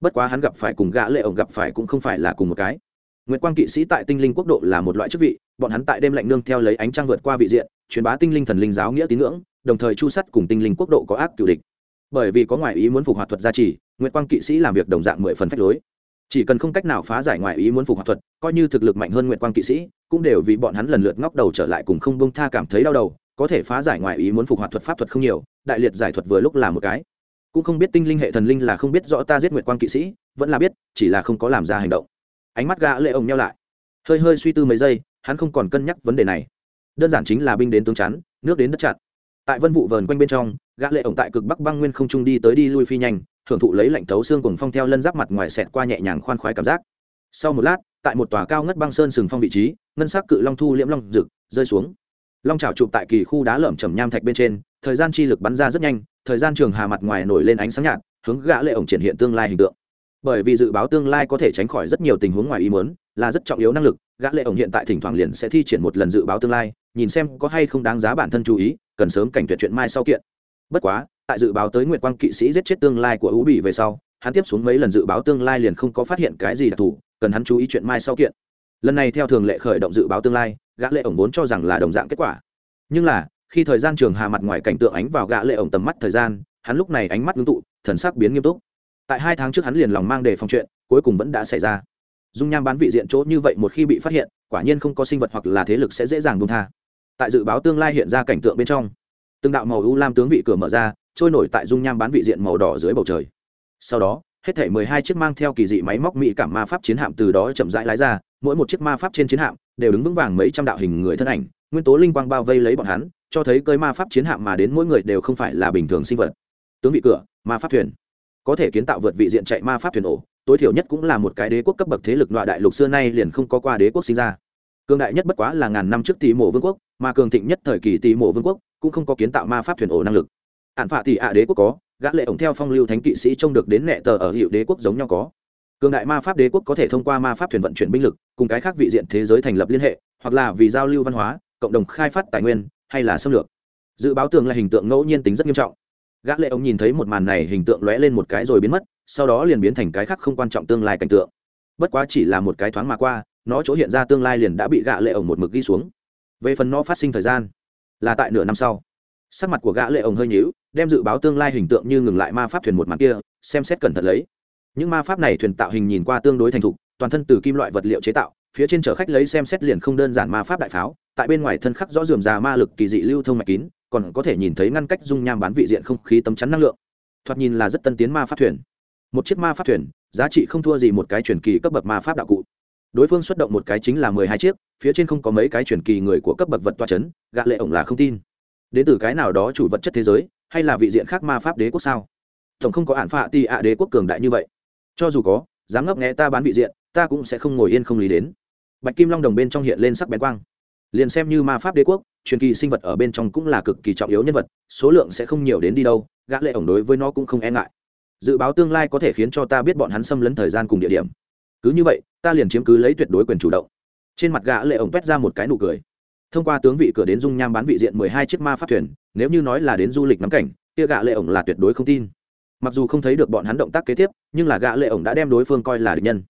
Bất quá hắn gặp phải cùng gã lệ ổng gặp phải cũng không phải là cùng một cái. Nguyệt quang kỵ sĩ tại tinh linh quốc độ là một loại chức vị, bọn hắn tại đêm lạnh nương theo lấy ánh trăng vượt qua vị diện, truyền bá tinh linh thần linh giáo nghĩa tín ngưỡng, đồng thời chu sắt cùng tinh linh quốc độ có ác cựu địch bởi vì có ngoại ý muốn phục hoạt thuật gia trì, nguyệt quang kỵ sĩ làm việc đồng dạng mười phần phách lối. Chỉ cần không cách nào phá giải ngoại ý muốn phục hoạt thuật, coi như thực lực mạnh hơn nguyệt quang kỵ sĩ, cũng đều vì bọn hắn lần lượt ngóc đầu trở lại cùng không bông tha cảm thấy đau đầu, có thể phá giải ngoại ý muốn phục hoạt thuật pháp thuật không nhiều, đại liệt giải thuật vừa lúc là một cái. Cũng không biết tinh linh hệ thần linh là không biết rõ ta giết nguyệt quang kỵ sĩ, vẫn là biết, chỉ là không có làm ra hành động. Ánh mắt gã lệ ông nhau lại. Hơi hơi suy tư mấy giây, hắn không còn cân nhắc vấn đề này. Đơn giản chính là binh đến tướng chắn, nước đến đất chặn tại vân vụ vờn quanh bên trong, gã lệ ổng tại cực bắc băng nguyên không trung đi tới đi lui phi nhanh thưởng thụ lấy lạnh tấu xương cùng phong theo lân giáp mặt ngoài sẹt qua nhẹ nhàng khoan khoái cảm giác. Sau một lát, tại một tòa cao ngất băng sơn sừng phong vị trí, ngân sắc cự long thu liễm long rực, rơi xuống. Long chảo chụp tại kỳ khu đá lởm chầm nham thạch bên trên, thời gian chi lực bắn ra rất nhanh, thời gian trường hà mặt ngoài nổi lên ánh sáng nhạt, hướng gã lệ ổng triển hiện tương lai hình tượng. Bởi vì dự báo tương lai có thể tránh khỏi rất nhiều tình huống ngoài ý muốn, là rất trọng yếu năng lực, gã lệ ổng hiện tại thỉnh thoảng liền sẽ thi triển một lần dự báo tương lai, nhìn xem có hay không đáng giá bản thân chú ý cần sớm cảnh tuyệt chuyện mai sau kiện. Bất quá, tại dự báo tới nguyệt quang kỵ sĩ giết chết tương lai của ú bị về sau, hắn tiếp xuống mấy lần dự báo tương lai liền không có phát hiện cái gì đặc thù, cần hắn chú ý chuyện mai sau kiện. Lần này theo thường lệ khởi động dự báo tương lai, gã lệ ổng vốn cho rằng là đồng dạng kết quả. Nhưng là, khi thời gian trường hà mặt ngoài cảnh tượng ánh vào gã lệ ổng tầm mắt thời gian, hắn lúc này ánh mắt ngưng tụ, thần sắc biến nghiêm túc. Tại hai tháng trước hắn liền lòng mang đề phòng chuyện, cuối cùng vẫn đã xảy ra. Dung nham bán vị diện chỗ như vậy một khi bị phát hiện, quả nhiên không có sinh vật hoặc là thế lực sẽ dễ dàng buông tha tại dự báo tương lai hiện ra cảnh tượng bên trong. Từng đạo màu u lam tướng vị cửa mở ra, trôi nổi tại dung nham bán vị diện màu đỏ dưới bầu trời. Sau đó, hết thể mười hai chiếc mang theo kỳ dị máy móc mỹ cảm ma pháp chiến hạm từ đó chậm rãi lái ra, mỗi một chiếc ma pháp trên chiến hạm đều đứng vững vàng mấy trăm đạo hình người thân ảnh, nguyên tố linh quang bao vây lấy bọn hắn, cho thấy cơi ma pháp chiến hạm mà đến mỗi người đều không phải là bình thường sinh vật. Tướng vị cửa, ma pháp thuyền. Có thể kiến tạo vượt vị diện chạy ma pháp thuyền ổ, tối thiểu nhất cũng là một cái đế quốc cấp bậc thế lực loại đại lục xưa nay liền không có qua đế quốc sinh ra cường đại nhất bất quá là ngàn năm trước tỷ mộ vương quốc, mà cường thịnh nhất thời kỳ tỷ mộ vương quốc cũng không có kiến tạo ma pháp thuyền ổ năng lực. Ạn phạ tỷ ạ đế quốc có, gã lệ ổng theo phong lưu thánh kỵ sĩ trông được đến nệ tờ ở hiệu đế quốc giống nhau có. Cường đại ma pháp đế quốc có thể thông qua ma pháp thuyền vận chuyển binh lực, cùng cái khác vị diện thế giới thành lập liên hệ, hoặc là vì giao lưu văn hóa, cộng đồng khai phát tài nguyên, hay là xâm lược. Dự báo tường là hình tượng ngẫu nhiên tính rất nghiêm trọng. Gã lệ ổng nhìn thấy một màn này hình tượng lóe lên một cái rồi biến mất, sau đó liền biến thành cái khác không quan trọng tương lai cảnh tượng. Bất quá chỉ là một cái thoáng mà qua nó chỗ hiện ra tương lai liền đã bị gã lệ ổng một mực ghi xuống. Về phần nó phát sinh thời gian, là tại nửa năm sau. Sắc mặt của gã lệ ổng hơi nhíu, đem dự báo tương lai hình tượng như ngừng lại ma pháp thuyền một màn kia, xem xét cẩn thận lấy. Những ma pháp này thuyền tạo hình nhìn qua tương đối thành thục, toàn thân từ kim loại vật liệu chế tạo, phía trên chở khách lấy xem xét liền không đơn giản ma pháp đại pháo, tại bên ngoài thân khắc rõ rườm rà ma lực kỳ dị lưu thông mạch kín, còn có thể nhìn thấy ngăn cách dung nham bán vị diện không khí tấm chắn năng lượng. Thoạt nhìn là rất tân tiến ma pháp thuyền. Một chiếc ma pháp thuyền, giá trị không thua gì một cái truyền kỳ cấp bậc ma pháp đạo cụ đối phương xuất động một cái chính là mười hai chiếc, phía trên không có mấy cái truyền kỳ người của cấp bậc vật toa c h ấ n gạ lệ ổng là không tin. Đến từ cái nào đó chủ vật chất thế giới, hay là vị diện khác ma pháp đế quốc sao? Tổng không có hạn phạ ti ạ đế quốc cường đại như vậy. Cho dù có, dám ngấp nghẽ ta bán vị diện, ta cũng sẽ không ngồi yên không lý đến. Bạch kim long đồng bên trong hiện lên sắc bén quang. Liền xem như ma pháp đế quốc, truyền kỳ sinh vật ở bên trong cũng là cực kỳ trọng yếu nhân vật, số lượng sẽ không nhiều đến đi đâu, gã lệ ổng đối với nó cũng không e ngại. Dự báo tương lai có thể khiến cho ta biết bọn hắn xâm lấn thời gian cùng địa điểm cứ như vậy, ta liền chiếm cứ lấy tuyệt đối quyền chủ động. Trên mặt gã lệ ổng quét ra một cái nụ cười. Thông qua tướng vị cửa đến dung nham bán vị diện mười hai chiếc ma pháp thuyền, nếu như nói là đến du lịch ngắm cảnh, kia gã lệ ổng là tuyệt đối không tin. Mặc dù không thấy được bọn hắn động tác kế tiếp, nhưng là gã lệ ổng đã đem đối phương coi là địch nhân.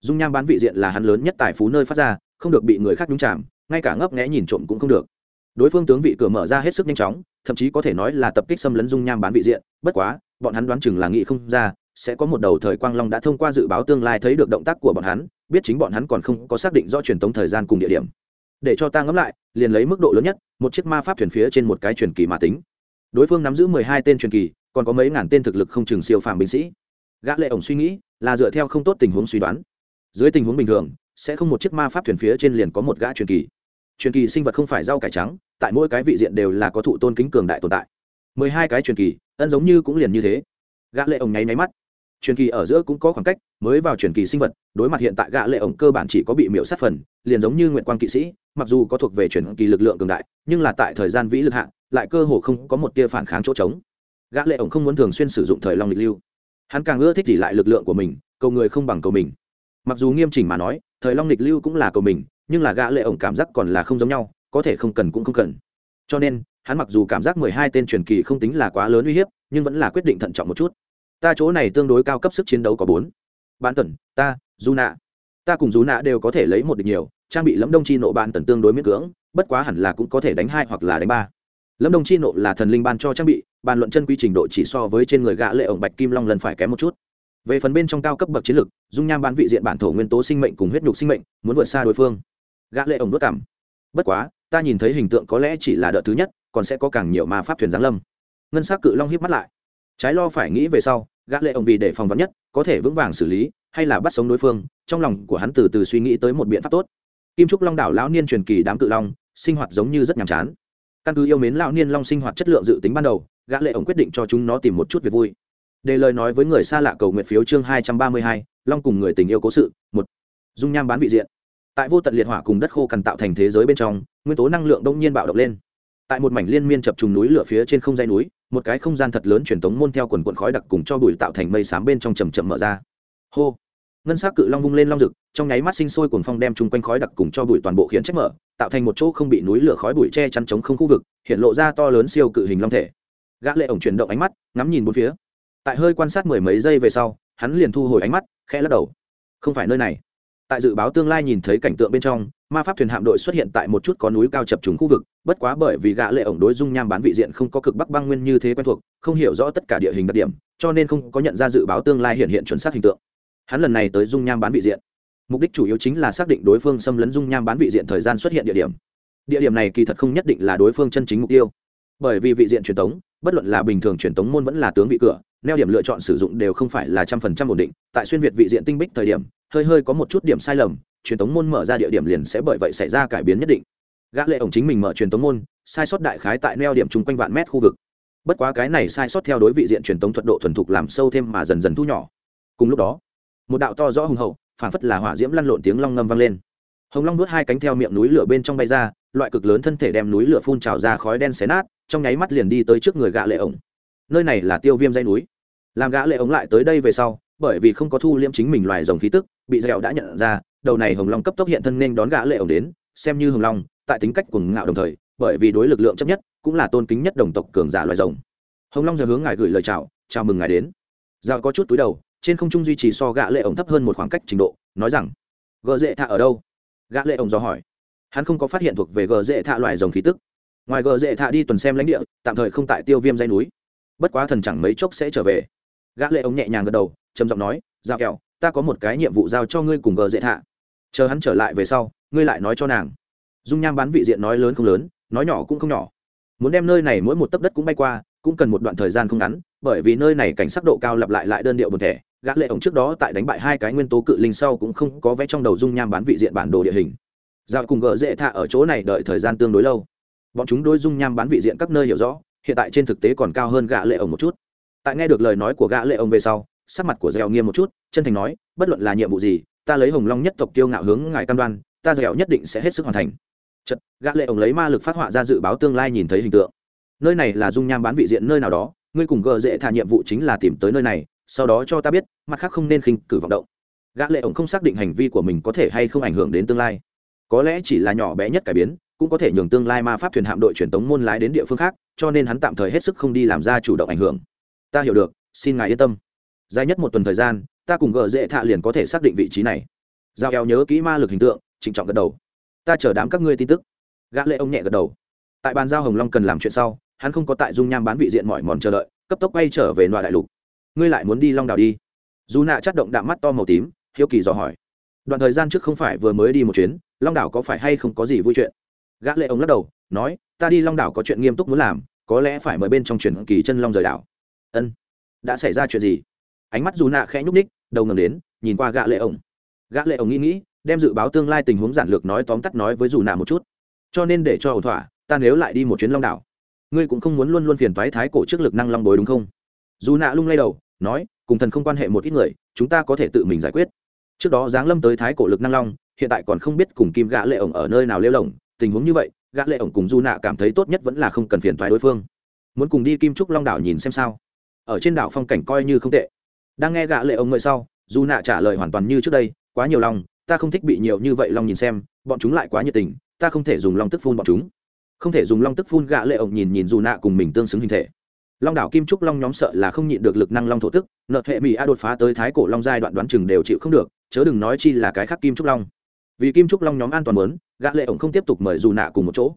Dung nham bán vị diện là hắn lớn nhất tài phú nơi phát ra, không được bị người khác nhúng chạm ngay cả ngấp nghẽ nhìn trộm cũng không được. Đối phương tướng vị cửa mở ra hết sức nhanh chóng, thậm chí có thể nói là tập kích xâm lấn dung nham bán vị diện, bất quá, bọn hắn đoán chừng là nghĩ không ra sẽ có một đầu thời quang long đã thông qua dự báo tương lai thấy được động tác của bọn hắn, biết chính bọn hắn còn không có xác định do truyền tống thời gian cùng địa điểm. Để cho ta ngẫm lại, liền lấy mức độ lớn nhất, một chiếc ma pháp thuyền phía trên một cái truyền kỳ mà tính. Đối phương nắm giữ mười hai tên truyền kỳ, còn có mấy ngàn tên thực lực không chừng siêu phàm binh sĩ. Gã lệ ổng suy nghĩ, là dựa theo không tốt tình huống suy đoán. Dưới tình huống bình thường, sẽ không một chiếc ma pháp thuyền phía trên liền có một gã truyền kỳ. Truyền kỳ sinh vật không phải rau cải trắng, tại mỗi cái vị diện đều là có thụ tôn kính cường đại tồn tại. Mười hai cái truyền kỳ, ân giống như cũng liền như thế. Gã lệ ổng nháy máy mắt truyền kỳ ở giữa cũng có khoảng cách mới vào truyền kỳ sinh vật đối mặt hiện tại gã lệ ổng cơ bản chỉ có bị miểu sát phần liền giống như nguyện quang kỵ sĩ mặc dù có thuộc về truyền kỳ lực lượng cường đại nhưng là tại thời gian vĩ lực hạng, lại cơ hồ không có một tia phản kháng chỗ trống. Gã lệ ổng không muốn thường xuyên sử dụng thời long lịch lưu. Hắn càng ưa thích chỉ lại lực lượng của mình cầu người không bằng cầu mình. Mặc dù nghiêm chỉnh mà nói thời long lịch lưu cũng là cầu mình nhưng là gã lệ ổng cảm giác còn là không giống nhau có thể không cần cũng không cần. Cho nên hắn mặc dù cảm giác mười hai tên truyền kỳ không tính là quá lớn uy hiếp nhưng vẫn là quyết định thận trọng một chút ta chỗ này tương đối cao cấp sức chiến đấu có bốn. Bạn tần, ta du nạ. Ta cùng du nạ đều có thể lấy một địch nhiều, trang bị lẫm đông chi nộ bạn tần tương đối miễn cưỡng, bất quá hẳn là cũng có thể đánh hai hoặc là đánh ba. Lâm đông chi nộ là thần linh ban cho trang bị, bàn luận chân quy trình độ chỉ so với trên người gã lệ ổng bạch kim long lần phải kém một chút. Về phần bên trong cao cấp bậc chiến lược dung nham bán vị diện bản thổ nguyên tố sinh mệnh cùng huyết nhục sinh mệnh, muốn vượt xa đối phương. Gã lệ ổng đốt cảm. Bất quá, ta nhìn thấy hình tượng có lẽ chỉ là đợt thứ nhất, còn sẽ có càng nhiều ma pháp thuyền giáng lâm. Ngân sắc cự long híp mắt lại trái lo phải nghĩ về sau, gã lệ ông vì để phòng vắn nhất, có thể vững vàng xử lý, hay là bắt sống đối phương, trong lòng của hắn từ từ suy nghĩ tới một biện pháp tốt. Kim trúc long đảo lão niên truyền kỳ đám cự long, sinh hoạt giống như rất nhàm chán. Căn cứ yêu mến lão niên long sinh hoạt chất lượng dự tính ban đầu, gã lệ ổng quyết định cho chúng nó tìm một chút việc vui. Đề lời nói với người xa lạ cầu nguyện phiếu chương hai trăm ba mươi hai, long cùng người tình yêu cố sự, một. Dung nham bán vị diện. Tại vô tận liệt hỏa cùng đất khô cần tạo thành thế giới bên trong, nguyên tố năng lượng đông nhiên bạo động lên tại một mảnh liên miên chập trùng núi lửa phía trên không dây núi, một cái không gian thật lớn truyền tống môn theo quần quần khói đặc cùng cho bụi tạo thành mây xám bên trong chầm chậm mở ra. Hô! Ngân sắc cự long vung lên long rực, trong nháy mắt sinh sôi cuồng phong đem chung quanh khói đặc cùng cho bụi toàn bộ khiến trách mở, tạo thành một chỗ không bị núi lửa khói bụi che chắn chống không khu vực, hiện lộ ra to lớn siêu cự hình long thể. Gã lệ ổng chuyển động ánh mắt, ngắm nhìn bốn phía. Tại hơi quan sát mười mấy giây về sau, hắn liền thu hồi ánh mắt, khẽ lắc đầu. Không phải nơi này tại dự báo tương lai nhìn thấy cảnh tượng bên trong ma pháp thuyền hạm đội xuất hiện tại một chút có núi cao chập trùng khu vực bất quá bởi vì gã lệ ổng đối dung nham bán vị diện không có cực bắc băng nguyên như thế quen thuộc không hiểu rõ tất cả địa hình đặc điểm cho nên không có nhận ra dự báo tương lai hiện hiện chuẩn xác hình tượng. Hắn lần này tới dung nham bán vị diện. Mục đích chủ yếu chính là xác định đối phương xâm lấn dung nham bán vị diện thời gian xuất hiện địa điểm. Địa điểm này kỳ thật không nhất định là đối phương chân chính mục tiêu. Bởi vì vị diện truyền thống, bất luận là bình thường truyền thống môn vẫn là tướng vị cửa neo điểm lựa chọn sử dụng đều không phải là trăm phần trăm ổn định. Tại xuyên việt vị diện tinh bích thời điểm, hơi hơi có một chút điểm sai lầm, truyền tống môn mở ra địa điểm liền sẽ bởi vậy xảy ra cải biến nhất định. Gã lệ ổng chính mình mở truyền tống môn, sai sót đại khái tại neo điểm chung quanh vạn mét khu vực. Bất quá cái này sai sót theo đối vị diện truyền tống thuật độ thuần thục làm sâu thêm mà dần dần thu nhỏ. Cùng lúc đó, một đạo to rõ hùng hậu, phản phất là hỏa diễm lăn lộn tiếng long ngâm vang lên. Hồng long nuốt hai cánh theo miệng núi lửa bên trong bay ra, loại cực lớn thân thể đem núi lửa phun trào ra khói đen xé nát, trong nháy mắt liền đi tới trước người gã lệ ổng. Nơi này là tiêu viêm dây núi làm gã lệ ống lại tới đây về sau, bởi vì không có thu liễm chính mình loài rồng khí tức, bị dẻo đã nhận ra, đầu này hồng long cấp tốc hiện thân nên đón gã lệ ống đến, xem như hồng long, tại tính cách cuồng ngạo đồng thời, bởi vì đối lực lượng chấp nhất, cũng là tôn kính nhất đồng tộc cường giả loài rồng. Hồng long giờ hướng ngài gửi lời chào chào mừng ngài đến. Dẻo có chút túi đầu, trên không trung duy trì so gã lệ ống thấp hơn một khoảng cách trình độ, nói rằng, gờ dễ thạ ở đâu? Gã lệ ống dò hỏi. Hắn không có phát hiện thuộc về gờ dễ thạ loài rồng khí tức. Ngoài gờ dễ thạ đi tuần xem lãnh địa, tạm thời không tại tiêu viêm dây núi. Bất quá thần chẳng mấy chốc sẽ trở về gã lệ ống nhẹ nhàng gật đầu, trầm giọng nói giao kẹo, ta có một cái nhiệm vụ giao cho ngươi cùng gờ dễ thạ. Chờ hắn trở lại về sau, ngươi lại nói cho nàng. Dung nham bán vị diện nói lớn không lớn, nói nhỏ cũng không nhỏ. Muốn đem nơi này mỗi một tấc đất cũng bay qua, cũng cần một đoạn thời gian không ngắn, bởi vì nơi này cảnh sắc độ cao lặp lại lại đơn điệu buồn thể. gã lệ ống trước đó tại đánh bại hai cái nguyên tố cự linh sau cũng không có vẽ trong đầu dung nham bán vị diện bản đồ địa hình. Giao cùng gờ dễ thạ ở chỗ này đợi thời gian tương đối lâu. Bọn chúng đối dung nham bán vị diện các nơi hiểu rõ, hiện tại trên thực tế còn cao hơn gã lệ ổng một chút tại nghe được lời nói của gã lệ ông về sau, sắc mặt của dẻo nghiêm một chút, chân thành nói, bất luận là nhiệm vụ gì, ta lấy hồng long nhất tộc tiêu ngạo hướng ngài cam đoan, ta dẻo nhất định sẽ hết sức hoàn thành. Chật gã lệ ông lấy ma lực phát họa ra dự báo tương lai nhìn thấy hình tượng. Nơi này là dung nham bán vị diện nơi nào đó, ngươi cùng gờ dễ thả nhiệm vụ chính là tìm tới nơi này, sau đó cho ta biết, mặt khác không nên khinh cử vọng động. Gã lệ ổng không xác định hành vi của mình có thể hay không ảnh hưởng đến tương lai. Có lẽ chỉ là nhỏ bé nhất cải biến, cũng có thể nhường tương lai ma pháp thuyền hạm đội truyền tống môn lái đến địa phương khác, cho nên hắn tạm thời hết sức không đi làm ra chủ động ảnh hưởng ta hiểu được, xin ngài yên tâm. Dài nhất một tuần thời gian, ta cùng gờ dễ thạ liền có thể xác định vị trí này. Giao eo nhớ kỹ ma lực hình tượng, trịnh trọng gật đầu. Ta chờ đám các ngươi tin tức. Gã lệ ông nhẹ gật đầu. Tại bàn giao hồng long cần làm chuyện sau, hắn không có tại dung nham bán vị diện mỏi mòn chờ đợi, cấp tốc quay trở về nội đại lục. Ngươi lại muốn đi long đảo đi? Dù nạ chắt động đạm mắt to màu tím, hiếu kỳ dò hỏi. Đoạn thời gian trước không phải vừa mới đi một chuyến, long đảo có phải hay không có gì vui chuyện? Gã lệ ông lắc đầu, nói, ta đi long đảo có chuyện nghiêm túc muốn làm, có lẽ phải mời bên trong truyền kỳ chân long rời đảo ân đã xảy ra chuyện gì ánh mắt dù nạ khẽ nhúc ních đầu ngầm đến nhìn qua gã lệ Ổng. gã lệ Ổng nghĩ nghĩ đem dự báo tương lai tình huống giản lược nói tóm tắt nói với dù nạ một chút cho nên để cho ổn thỏa ta nếu lại đi một chuyến long đảo ngươi cũng không muốn luôn luôn phiền toái thái cổ trước lực năng long bối đúng không dù nạ lung lay đầu nói cùng thần không quan hệ một ít người chúng ta có thể tự mình giải quyết trước đó giáng lâm tới thái cổ lực năng long hiện tại còn không biết cùng kim gã lệ ổng ở nơi nào lêu lồng tình huống như vậy gã lệ ổng cùng du nạ cảm thấy tốt nhất vẫn là không cần phiền toái đối phương muốn cùng đi kim trúc long đảo nhìn xem sao ở trên đảo phong cảnh coi như không tệ. Đang nghe gã lệ ông ngợi sau, dù nạ trả lời hoàn toàn như trước đây, quá nhiều lòng, ta không thích bị nhiều như vậy long nhìn xem, bọn chúng lại quá nhiệt tình, ta không thể dùng long tức phun bọn chúng. Không thể dùng long tức phun gã lệ ổng nhìn nhìn dù nạ cùng mình tương xứng hình thể. Long đảo kim trúc long nhóm sợ là không nhịn được lực năng long thổ tức, nợ hệ mỹ a đột phá tới thái cổ long giai đoạn đoán chừng đều chịu không được, chớ đừng nói chi là cái khác kim trúc long. Vì kim trúc long nhóm an toàn muốn, gã lệ ổng không tiếp tục mời dù nạ cùng một chỗ.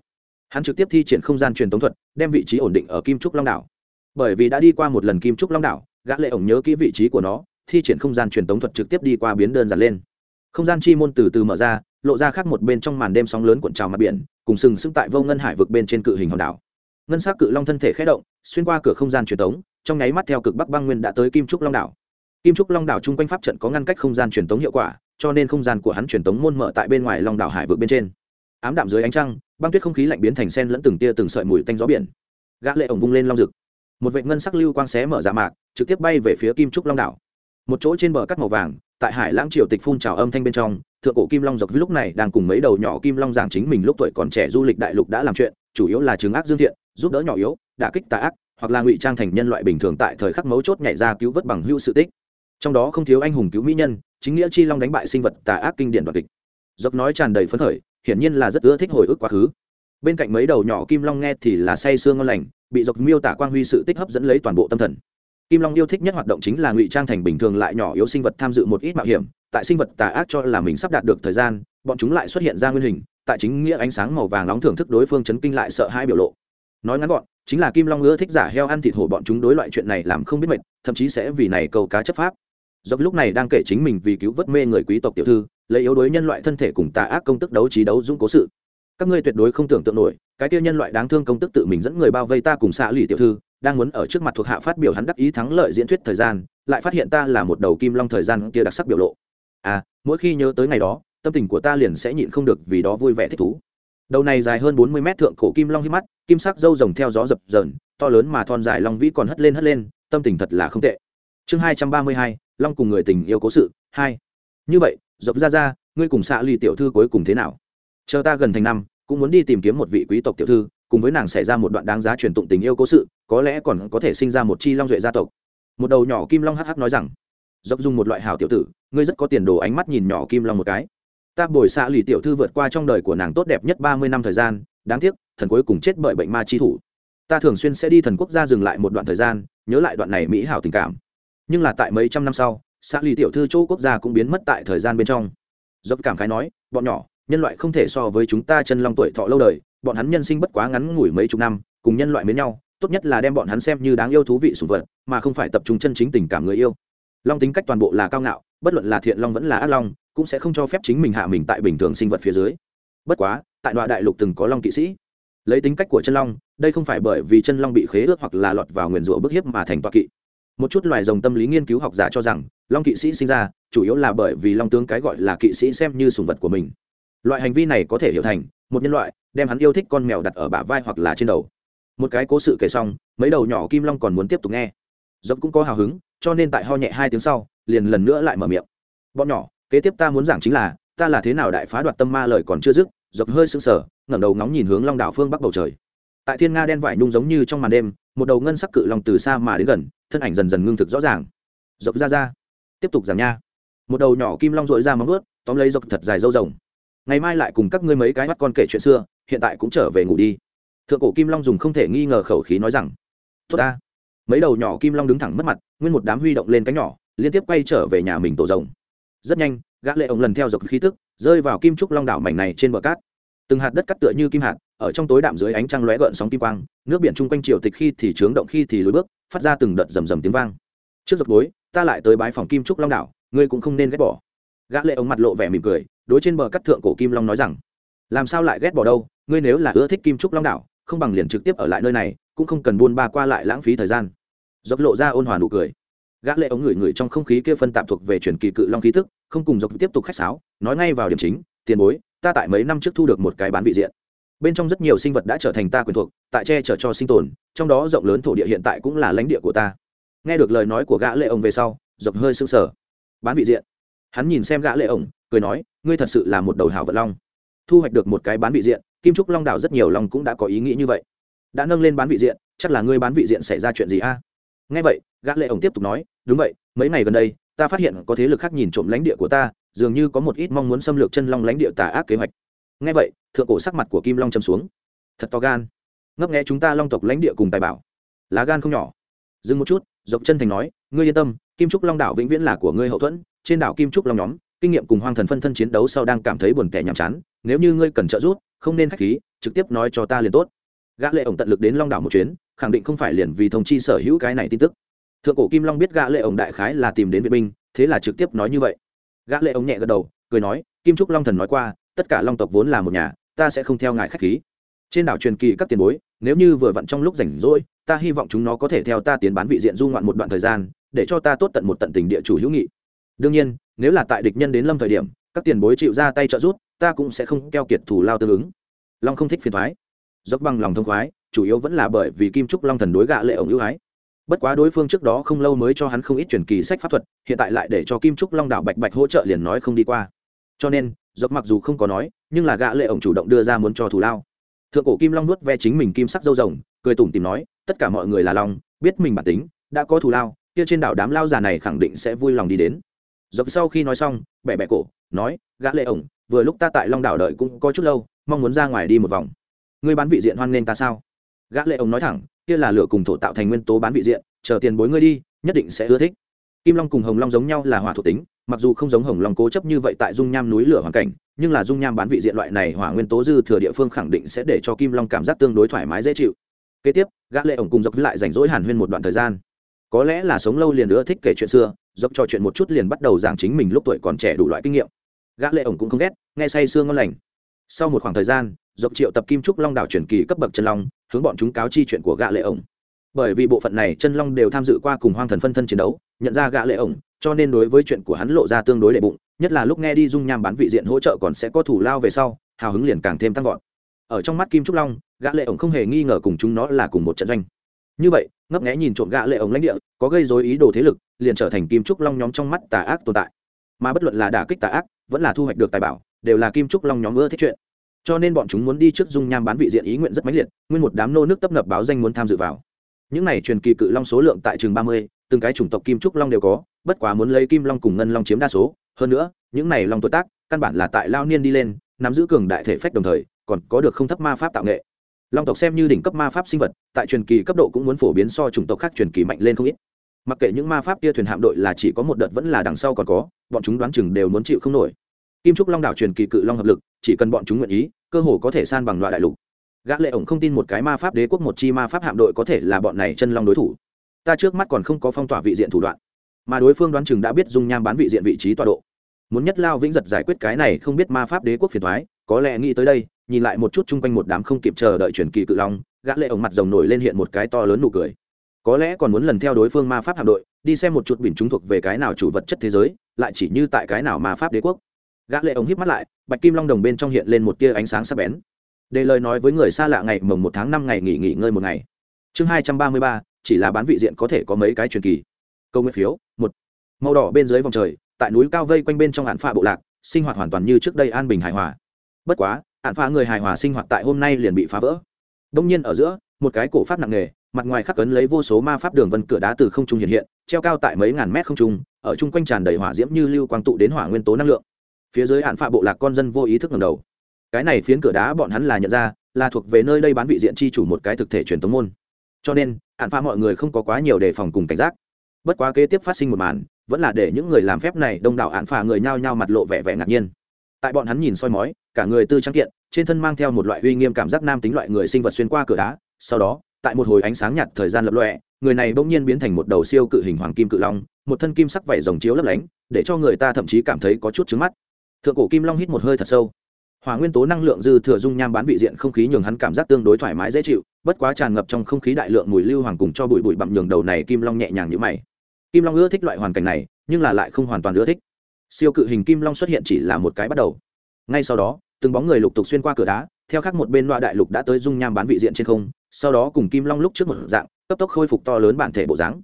Hắn trực tiếp thi triển không gian truyền tống thuật, đem vị trí ổn định ở kim trúc long đảo bởi vì đã đi qua một lần kim trúc long đảo, gã lệ ổng nhớ kỹ vị trí của nó, thi triển không gian truyền tống thuật trực tiếp đi qua biến đơn giản lên. Không gian chi môn từ từ mở ra, lộ ra khác một bên trong màn đêm sóng lớn cuộn trào mặt biển, cùng sừng sững tại vô ngân hải vực bên trên cự hình hòn đảo. Ngân sắc cự long thân thể khẽ động, xuyên qua cửa không gian truyền tống, trong nháy mắt theo cực bắc băng nguyên đã tới kim trúc long đảo. Kim trúc long đảo chung quanh pháp trận có ngăn cách không gian truyền tống hiệu quả, cho nên không gian của hắn truyền tống môn mở tại bên ngoài long đảo hải vực bên trên. Ám đạm dưới ánh trăng, băng tuyết không khí lạnh biến thành sen lẫn từng tia từng sợi mùi tanh gió biển. Gã lệ ổng vung lên long rực một vệt ngân sắc lưu quang xé mở dạ mạc, trực tiếp bay về phía kim trúc long đảo. Một chỗ trên bờ cắt màu vàng, tại hải lãng triều tịch phun trào âm thanh bên trong, thượng cổ kim long dọc lúc này đang cùng mấy đầu nhỏ kim long giảng chính mình lúc tuổi còn trẻ du lịch đại lục đã làm chuyện, chủ yếu là chứng ác dương thiện, giúp đỡ nhỏ yếu, đả kích tà ác, hoặc là ngụy trang thành nhân loại bình thường tại thời khắc mấu chốt nhảy ra cứu vớt bằng hữu sự tích. Trong đó không thiếu anh hùng cứu mỹ nhân, chính nghĩa chi long đánh bại sinh vật tà ác kinh điển đoạt kịch Dọc nói tràn đầy phấn khởi, hiển nhiên là rất ưa thích hồi ức quá khứ. Bên cạnh mấy đầu nhỏ kim long nghe thì là say sương ngon lành bị dọc miêu tả quang huy sự tích hấp dẫn lấy toàn bộ tâm thần. Kim long yêu thích nhất hoạt động chính là ngụy trang thành bình thường lại nhỏ yếu sinh vật tham dự một ít mạo hiểm, tại sinh vật tà ác cho là mình sắp đạt được thời gian, bọn chúng lại xuất hiện ra nguyên hình, tại chính nghĩa ánh sáng màu vàng nóng thưởng thức đối phương chấn kinh lại sợ hai biểu lộ. Nói ngắn gọn, chính là kim long ưa thích giả heo ăn thịt hổ bọn chúng đối loại chuyện này làm không biết mệt, thậm chí sẽ vì này câu cá chấp pháp. Dọc lúc này đang kể chính mình vì cứu vớt mê người quý tộc tiểu thư, lấy yếu đối nhân loại thân thể cùng tà ác công tức đấu trí đấu dũng cố sự các ngươi tuyệt đối không tưởng tượng nổi, cái tiêu nhân loại đáng thương công tức tự mình dẫn người bao vây ta cùng xạ lì tiểu thư, đang muốn ở trước mặt thuộc hạ phát biểu hắn đắc ý thắng lợi diễn thuyết thời gian, lại phát hiện ta là một đầu kim long thời gian kia đặc sắc biểu lộ. À mỗi khi nhớ tới ngày đó, tâm tình của ta liền sẽ nhịn không được vì đó vui vẻ thích thú. Đầu này dài hơn bốn mươi mét thượng cổ kim long hít mắt, kim sắc râu rồng theo gió dập dờn, to lớn mà thon dài long vĩ còn hất lên hất lên, tâm tình thật là không tệ. Chương hai trăm ba mươi hai, long cùng người tình yêu cố sự, hai. Như vậy dọc ra ra ngươi cùng xạ lì tiểu thư cuối cùng thế nào? Chờ ta gần thành năm, cũng muốn đi tìm kiếm một vị quý tộc tiểu thư, cùng với nàng xảy ra một đoạn đáng giá truyền tụng tình yêu cố sự, có lẽ còn có thể sinh ra một chi long duệ gia tộc. Một đầu nhỏ kim long hh nói rằng, dốc dùng một loại hảo tiểu tử, ngươi rất có tiền đồ ánh mắt nhìn nhỏ kim long một cái. Ta bồi xạ lì tiểu thư vượt qua trong đời của nàng tốt đẹp nhất ba mươi năm thời gian, đáng tiếc, thần cuối cùng chết bởi bệnh ma chi thủ. Ta thường xuyên sẽ đi thần quốc gia dừng lại một đoạn thời gian, nhớ lại đoạn này mỹ hảo tình cảm. Nhưng là tại mấy trăm năm sau, xạ lì tiểu thư châu quốc gia cũng biến mất tại thời gian bên trong. Dốc cảm khái nói, bọn nhỏ nhân loại không thể so với chúng ta chân long tuổi thọ lâu đời, bọn hắn nhân sinh bất quá ngắn ngủi mấy chục năm, cùng nhân loại mến nhau, tốt nhất là đem bọn hắn xem như đáng yêu thú vị sùng vật, mà không phải tập trung chân chính tình cảm người yêu. Long tính cách toàn bộ là cao ngạo, bất luận là thiện long vẫn là ác long, cũng sẽ không cho phép chính mình hạ mình tại bình thường sinh vật phía dưới. Bất quá, tại đoạn đại lục từng có long kỵ sĩ. Lấy tính cách của chân long, đây không phải bởi vì chân long bị khế ước hoặc là lọt vào nguyền rủa bức hiếp mà thành toa kỵ. Một chút loài rồng tâm lý nghiên cứu học giả cho rằng, long kỵ sĩ sinh ra, chủ yếu là bởi vì long tướng cái gọi là kỵ sĩ xem như sùng vật của mình loại hành vi này có thể hiểu thành, một nhân loại đem hắn yêu thích con mèo đặt ở bả vai hoặc là trên đầu. Một cái cố sự kể xong, mấy đầu nhỏ kim long còn muốn tiếp tục nghe. Dốc cũng có hào hứng, cho nên tại ho nhẹ hai tiếng sau, liền lần nữa lại mở miệng. Bọn nhỏ, kế tiếp ta muốn giảng chính là, ta là thế nào đại phá đoạt tâm ma lời còn chưa dứt dốc hơi sưng sờ, ngẩng đầu ngóng nhìn hướng long đảo phương bắc bầu trời. Tại thiên nga đen vải nhung giống như trong màn đêm, một đầu ngân sắc cự long từ xa mà đến gần, thân ảnh dần dần ngưng thực rõ ràng. Dốc ra ra, tiếp tục giảng nha. Một đầu nhỏ kim long dội ra móng ướt tóm lấy dốc thật dài dâu rồng ngày mai lại cùng các ngươi mấy cái mắt con kể chuyện xưa hiện tại cũng trở về ngủ đi. Thượng cổ kim long dùng không thể nghi ngờ khẩu khí nói rằng tốt ta. Mấy đầu nhỏ kim long đứng thẳng mất mặt nguyên một đám huy động lên cánh nhỏ liên tiếp quay trở về nhà mình tổ rồng. Rất nhanh gã lệ ông lần theo dọc khí tức rơi vào kim trúc long đảo mảnh này trên bờ cát. Từng hạt đất cắt tựa như kim hạt ở trong tối đạm dưới ánh trăng lóe gợn sóng kim quang nước biển chung quanh triều tịch khi thì trướng động khi thì lùi bước phát ra từng đợt rầm rầm tiếng vang. Trước dọc núi, ta lại tới bái phòng kim trúc long đảo ngươi cũng không nên ghét bỏ gã lệ ống mặt lộ vẻ mỉm cười, đối trên bờ cắt thượng cổ kim long nói rằng, làm sao lại ghét bỏ đâu, ngươi nếu là ưa thích kim trúc long đảo, không bằng liền trực tiếp ở lại nơi này, cũng không cần buôn ba qua lại lãng phí thời gian. Dọc lộ ra ôn hòa nụ cười. Gã lệ ống ngửi ngửi trong không khí kia phân tạm thuộc về truyền kỳ cự long khí tức, không cùng dọc tiếp tục khách sáo, nói ngay vào điểm chính, tiền bối, ta tại mấy năm trước thu được một cái bán vị diện. Bên trong rất nhiều sinh vật đã trở thành ta quyền thuộc, tại che chở cho sinh tồn, trong đó rộng lớn thổ địa hiện tại cũng là lãnh địa của ta. Nghe được lời nói của gã lệ ông về sau dọc hơi sưng sờ. Bán vị diện hắn nhìn xem gã lệ ổng, cười nói ngươi thật sự là một đầu hảo vận long. Thu hoạch được một cái bán vị diện kim trúc long đảo rất nhiều long cũng đã có ý nghĩ như vậy. Đã nâng lên bán vị diện chắc là ngươi bán vị diện xảy ra chuyện gì a? Nghe vậy gã lệ ổng tiếp tục nói đúng vậy mấy ngày gần đây ta phát hiện có thế lực khác nhìn trộm lãnh địa của ta dường như có một ít mong muốn xâm lược chân long lãnh địa tà ác kế hoạch. Nghe vậy thượng cổ sắc mặt của kim long châm xuống. Thật to gan. Ngấp nghé chúng ta long tộc lãnh địa cùng tài bảo. Lá gan không nhỏ. Dừng một chút dọc chân thành nói ngươi yên tâm kim trúc long đảo vĩnh viễn là của ngươi hậu thuẫn trên đảo kim trúc long nhóm, kinh nghiệm cùng hoang thần phân thân chiến đấu sau đang cảm thấy buồn tẻ nhàm chán, nếu như ngươi cần trợ giúp, không nên khách khí, trực tiếp nói cho ta liền tốt. Gã lệ ổng tận lực đến long đảo một chuyến, khẳng định không phải liền vì thông chi sở hữu cái này tin tức. Thượng cổ kim long biết gã lệ ổng đại khái là tìm đến viện binh, thế là trực tiếp nói như vậy. Gã lệ ổng nhẹ gật đầu, cười nói, kim trúc long thần nói qua, tất cả long tộc vốn là một nhà, ta sẽ không theo ngài khách khí. Trên đảo truyền kỳ các tiền bối, nếu như vừa vặn trong lúc rảnh rỗi, ta hy vọng chúng nó có thể theo ta tiến bán vị diện du ngoạn một đoạn thời gian, để cho ta tốt tận một tận tình địa chủ hữu nghị đương nhiên, nếu là tại địch nhân đến lâm thời điểm, các tiền bối chịu ra tay trợ giúp, ta cũng sẽ không keo kiệt thủ lao tương ứng. Long không thích phiền thoái. Dốc bằng lòng thông khoái, chủ yếu vẫn là bởi vì kim trúc long thần đối gạ lệ ổng ưu ái. Bất quá đối phương trước đó không lâu mới cho hắn không ít truyền kỳ sách pháp thuật, hiện tại lại để cho kim trúc long đảo bạch bạch hỗ trợ liền nói không đi qua. Cho nên, dốc mặc dù không có nói, nhưng là gạ lệ ổng chủ động đưa ra muốn cho thủ lao. Thượng cổ kim long nuốt ve chính mình kim sắc dâu rồng, cười tủm tìm nói, tất cả mọi người là long, biết mình bản tính, đã có thủ lao, kia trên đảo đám lao già này khẳng định sẽ vui lòng đi đến dọc sau khi nói xong bẹ bẹ cổ, nói, gã lệ ổng, vừa lúc ta tại long đảo đợi cũng có chút lâu, mong muốn ra ngoài đi một vòng. Ngươi bán vị diện hoan nghênh ta sao? Gã lệ ổng nói thẳng, kia là lửa cùng thổ tạo thành nguyên tố bán vị diện, chờ tiền bối ngươi đi, nhất định sẽ ưa thích. Kim long cùng hồng long giống nhau là hỏa thuộc tính, mặc dù không giống hồng long cố chấp như vậy tại dung nham núi lửa hoàn cảnh, nhưng là dung nham bán vị diện loại này hỏa nguyên tố dư thừa địa phương khẳng định sẽ để cho kim long cảm giác tương đối thoải mái dễ chịu. Kế tiếp, gã lệ ổng cùng dọc lại rảnh rỗi hàn huyên một đoạn thời gian có lẽ là sống lâu liền nữa thích kể chuyện xưa, dốc trò chuyện một chút liền bắt đầu giảng chính mình lúc tuổi còn trẻ đủ loại kinh nghiệm. Gã lệ ổng cũng không ghét, nghe say sương ngon lành. Sau một khoảng thời gian, dốc triệu tập kim trúc long đảo truyền kỳ cấp bậc chân long, hướng bọn chúng cáo chi chuyện của gã lệ ổng. Bởi vì bộ phận này chân long đều tham dự qua cùng hoang thần phân thân chiến đấu, nhận ra gã lệ ổng, cho nên đối với chuyện của hắn lộ ra tương đối đệ bụng, nhất là lúc nghe đi dung nham bán vị diện hỗ trợ còn sẽ có thủ lao về sau, hào hứng liền càng thêm tăng vọt. Ở trong mắt kim trúc long, gã lệ ổng không hề nghi ngờ cùng chúng nó là cùng một trận doanh như vậy, ngấp nghé nhìn trộm gã lệ ống lãnh địa, có gây rối ý đồ thế lực, liền trở thành kim trúc long nhóm trong mắt tà ác tồn tại. Mà bất luận là đả kích tà ác, vẫn là thu hoạch được tài bảo, đều là kim trúc long nhóm ưa thích chuyện. Cho nên bọn chúng muốn đi trước dung nham bán vị diện ý nguyện rất mãnh liệt, nguyên một đám nô nước tấp nập báo danh muốn tham dự vào. Những này truyền kỳ cự long số lượng tại trường ba mươi, từng cái chủng tộc kim trúc long đều có, bất quá muốn lấy kim long cùng ngân long chiếm đa số. Hơn nữa, những này long tuổi tác, căn bản là tại lao niên đi lên, nắm giữ cường đại thể phách đồng thời, còn có được không thấp ma pháp tạo nghệ long tộc xem như đỉnh cấp ma pháp sinh vật, tại truyền kỳ cấp độ cũng muốn phổ biến so chủng tộc khác truyền kỳ mạnh lên không ít. Mặc kệ những ma pháp kia thuyền hạm đội là chỉ có một đợt vẫn là đằng sau còn có, bọn chúng đoán chừng đều muốn chịu không nổi. Kim trúc long đảo truyền kỳ cự long hợp lực, chỉ cần bọn chúng nguyện ý, cơ hồ có thể san bằng loại đại lục. Gã lệ ổng không tin một cái ma pháp đế quốc một chi ma pháp hạm đội có thể là bọn này chân long đối thủ. Ta trước mắt còn không có phong tỏa vị diện thủ đoạn. Mà đối phương đoán chừng đã biết dung nham bán vị diện vị trí tọa độ. Muốn nhất lao vĩnh giật giải quyết cái này không biết ma pháp đế quốc phiền thoái có lẽ nghĩ tới đây, nhìn lại một chút chung quanh một đám không kịp chờ đợi truyền kỳ cự long, gã lệ ổng mặt rồng nổi lên hiện một cái to lớn nụ cười. Có lẽ còn muốn lần theo đối phương ma pháp hạm đội, đi xem một chút bình chúng thuộc về cái nào chủ vật chất thế giới, lại chỉ như tại cái nào ma pháp đế quốc. Gã lệ ổng híp mắt lại, bạch kim long đồng bên trong hiện lên một tia ánh sáng sắc bén. Để lời nói với người xa lạ ngày mồng một tháng năm ngày nghỉ nghỉ ngơi một ngày. Chương hai trăm ba mươi ba, chỉ là bán vị diện có thể có mấy cái truyền kỳ. Câu nguyên phiếu, một. Màu đỏ bên dưới vòng trời, tại núi cao vây quanh bên trong hạn phạ bộ lạc, sinh hoạt hoàn toàn như trước đây an bình hài hòa bất quá, hạn pha người hài hòa sinh hoạt tại hôm nay liền bị phá vỡ. Đông nhiên ở giữa, một cái cổ pháp nặng nề, mặt ngoài khắc cấn lấy vô số ma pháp đường vân cửa đá từ không trung hiện hiện, treo cao tại mấy ngàn mét không trung, ở chung quanh tràn đầy hỏa diễm như lưu quang tụ đến hỏa nguyên tố năng lượng. Phía dưới hạn phạ bộ lạc con dân vô ý thức ngầm đầu. Cái này phiến cửa đá bọn hắn là nhận ra, là thuộc về nơi đây bán vị diện chi chủ một cái thực thể truyền tống môn. Cho nên, hạn phạ mọi người không có quá nhiều đề phòng cùng cảnh giác. Bất quá kế tiếp phát sinh một màn, vẫn là để những người làm phép này đông đảo hạn phạ người nhao nhao mặt lộ vẻ vẻ ngạc nhiên tại bọn hắn nhìn soi mói, cả người tư trắng kiện, trên thân mang theo một loại uy nghiêm cảm giác nam tính loại người sinh vật xuyên qua cửa đá. Sau đó, tại một hồi ánh sáng nhạt thời gian lập lọe, người này bỗng nhiên biến thành một đầu siêu cự hình hoàng kim cự long, một thân kim sắc vảy rồng chiếu lấp lánh, để cho người ta thậm chí cảm thấy có chút trứng mắt. Thượng cổ kim long hít một hơi thật sâu. Hỏa nguyên tố năng lượng dư thừa dung nham bán vị diện không khí nhường hắn cảm giác tương đối thoải mái dễ chịu, bất quá tràn ngập trong không khí đại lượng mùi lưu hoàng cùng cho bụi bụi bặm nhường đầu này kim long nhẹ nhàng như mày. Kim long ưa thích loại hoàn cảnh này, nhưng là lại không hoàn toàn ưa thích siêu cự hình kim long xuất hiện chỉ là một cái bắt đầu. Ngay sau đó, từng bóng người lục tục xuyên qua cửa đá, theo khác một bên loa đại lục đã tới dung nham bán vị diện trên không, sau đó cùng kim long lúc trước một dạng, cấp tốc khôi phục to lớn bản thể bộ dáng.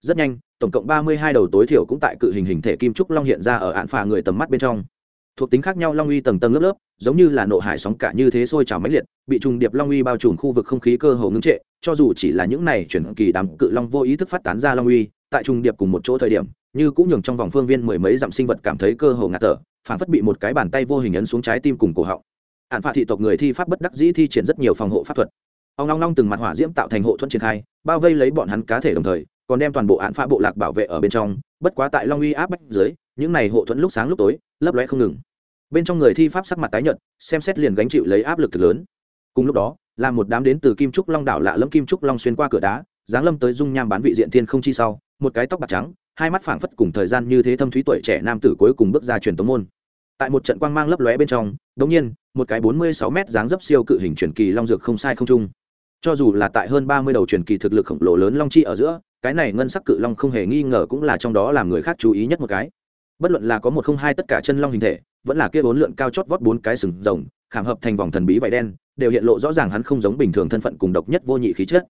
Rất nhanh, tổng cộng ba mươi hai đầu tối thiểu cũng tại cự hình hình thể kim trúc long hiện ra ở ạn phà người tầm mắt bên trong. Thuộc tính khác nhau long uy tầng tầng lớp lớp, giống như là nộ hải sóng cả như thế sôi trào mãnh liệt, bị trùng điệp long uy bao trùm khu vực không khí cơ hồ ngưng trệ, cho dù chỉ là những này chuyển kỳ đám cự long vô ý thức phát tán ra long uy, tại trùng điệp cùng một chỗ thời điểm như cũng nhường trong vòng phương viên mười mấy dặm sinh vật cảm thấy cơ hồ ngạt thở phản phất bị một cái bàn tay vô hình ấn xuống trái tim cùng cổ họng. Hạn phạt thị tộc người thi pháp bất đắc dĩ thi triển rất nhiều phòng hộ pháp thuật. Ông long long từng mặt hỏa diễm tạo thành hộ thuận triển khai, bao vây lấy bọn hắn cá thể đồng thời, còn đem toàn bộ án phá bộ lạc bảo vệ ở bên trong, bất quá tại long uy áp bách dưới, những này hộ thuẫn lúc sáng lúc tối, lấp lóe không ngừng. Bên trong người thi pháp sắc mặt tái nhợt, xem xét liền gánh chịu lấy áp lực thật lớn. Cùng lúc đó, là một đám đến từ kim trúc long đảo lạ lẫm kim trúc long xuyên qua cửa đá giáng lâm tới dung nham bán vị diện thiên không chi sau, một cái tóc bạc trắng, hai mắt phảng phất cùng thời gian như thế thâm thúy tuổi trẻ nam tử cuối cùng bước ra truyền tống môn. Tại một trận quang mang lấp lóe bên trong đống nhiên, một cái bốn mươi sáu mét dáng dấp siêu cự hình truyền kỳ long dược không sai không trung cho dù là tại hơn ba mươi đầu truyền kỳ thực lực khổng lồ lớn long chi ở giữa, cái này ngân sắc cự long không hề nghi ngờ cũng là trong đó làm người khác chú ý nhất một cái. Bất luận là có một không hai tất cả chân long hình thể, vẫn là kia bốn lượn cao chót vót bốn cái sừng rồng, khảm hợp thành vòng thần bí vải đen, đều hiện lộ rõ ràng hắn không giống bình thường thân phận cùng độc nhất vô nhị khí chất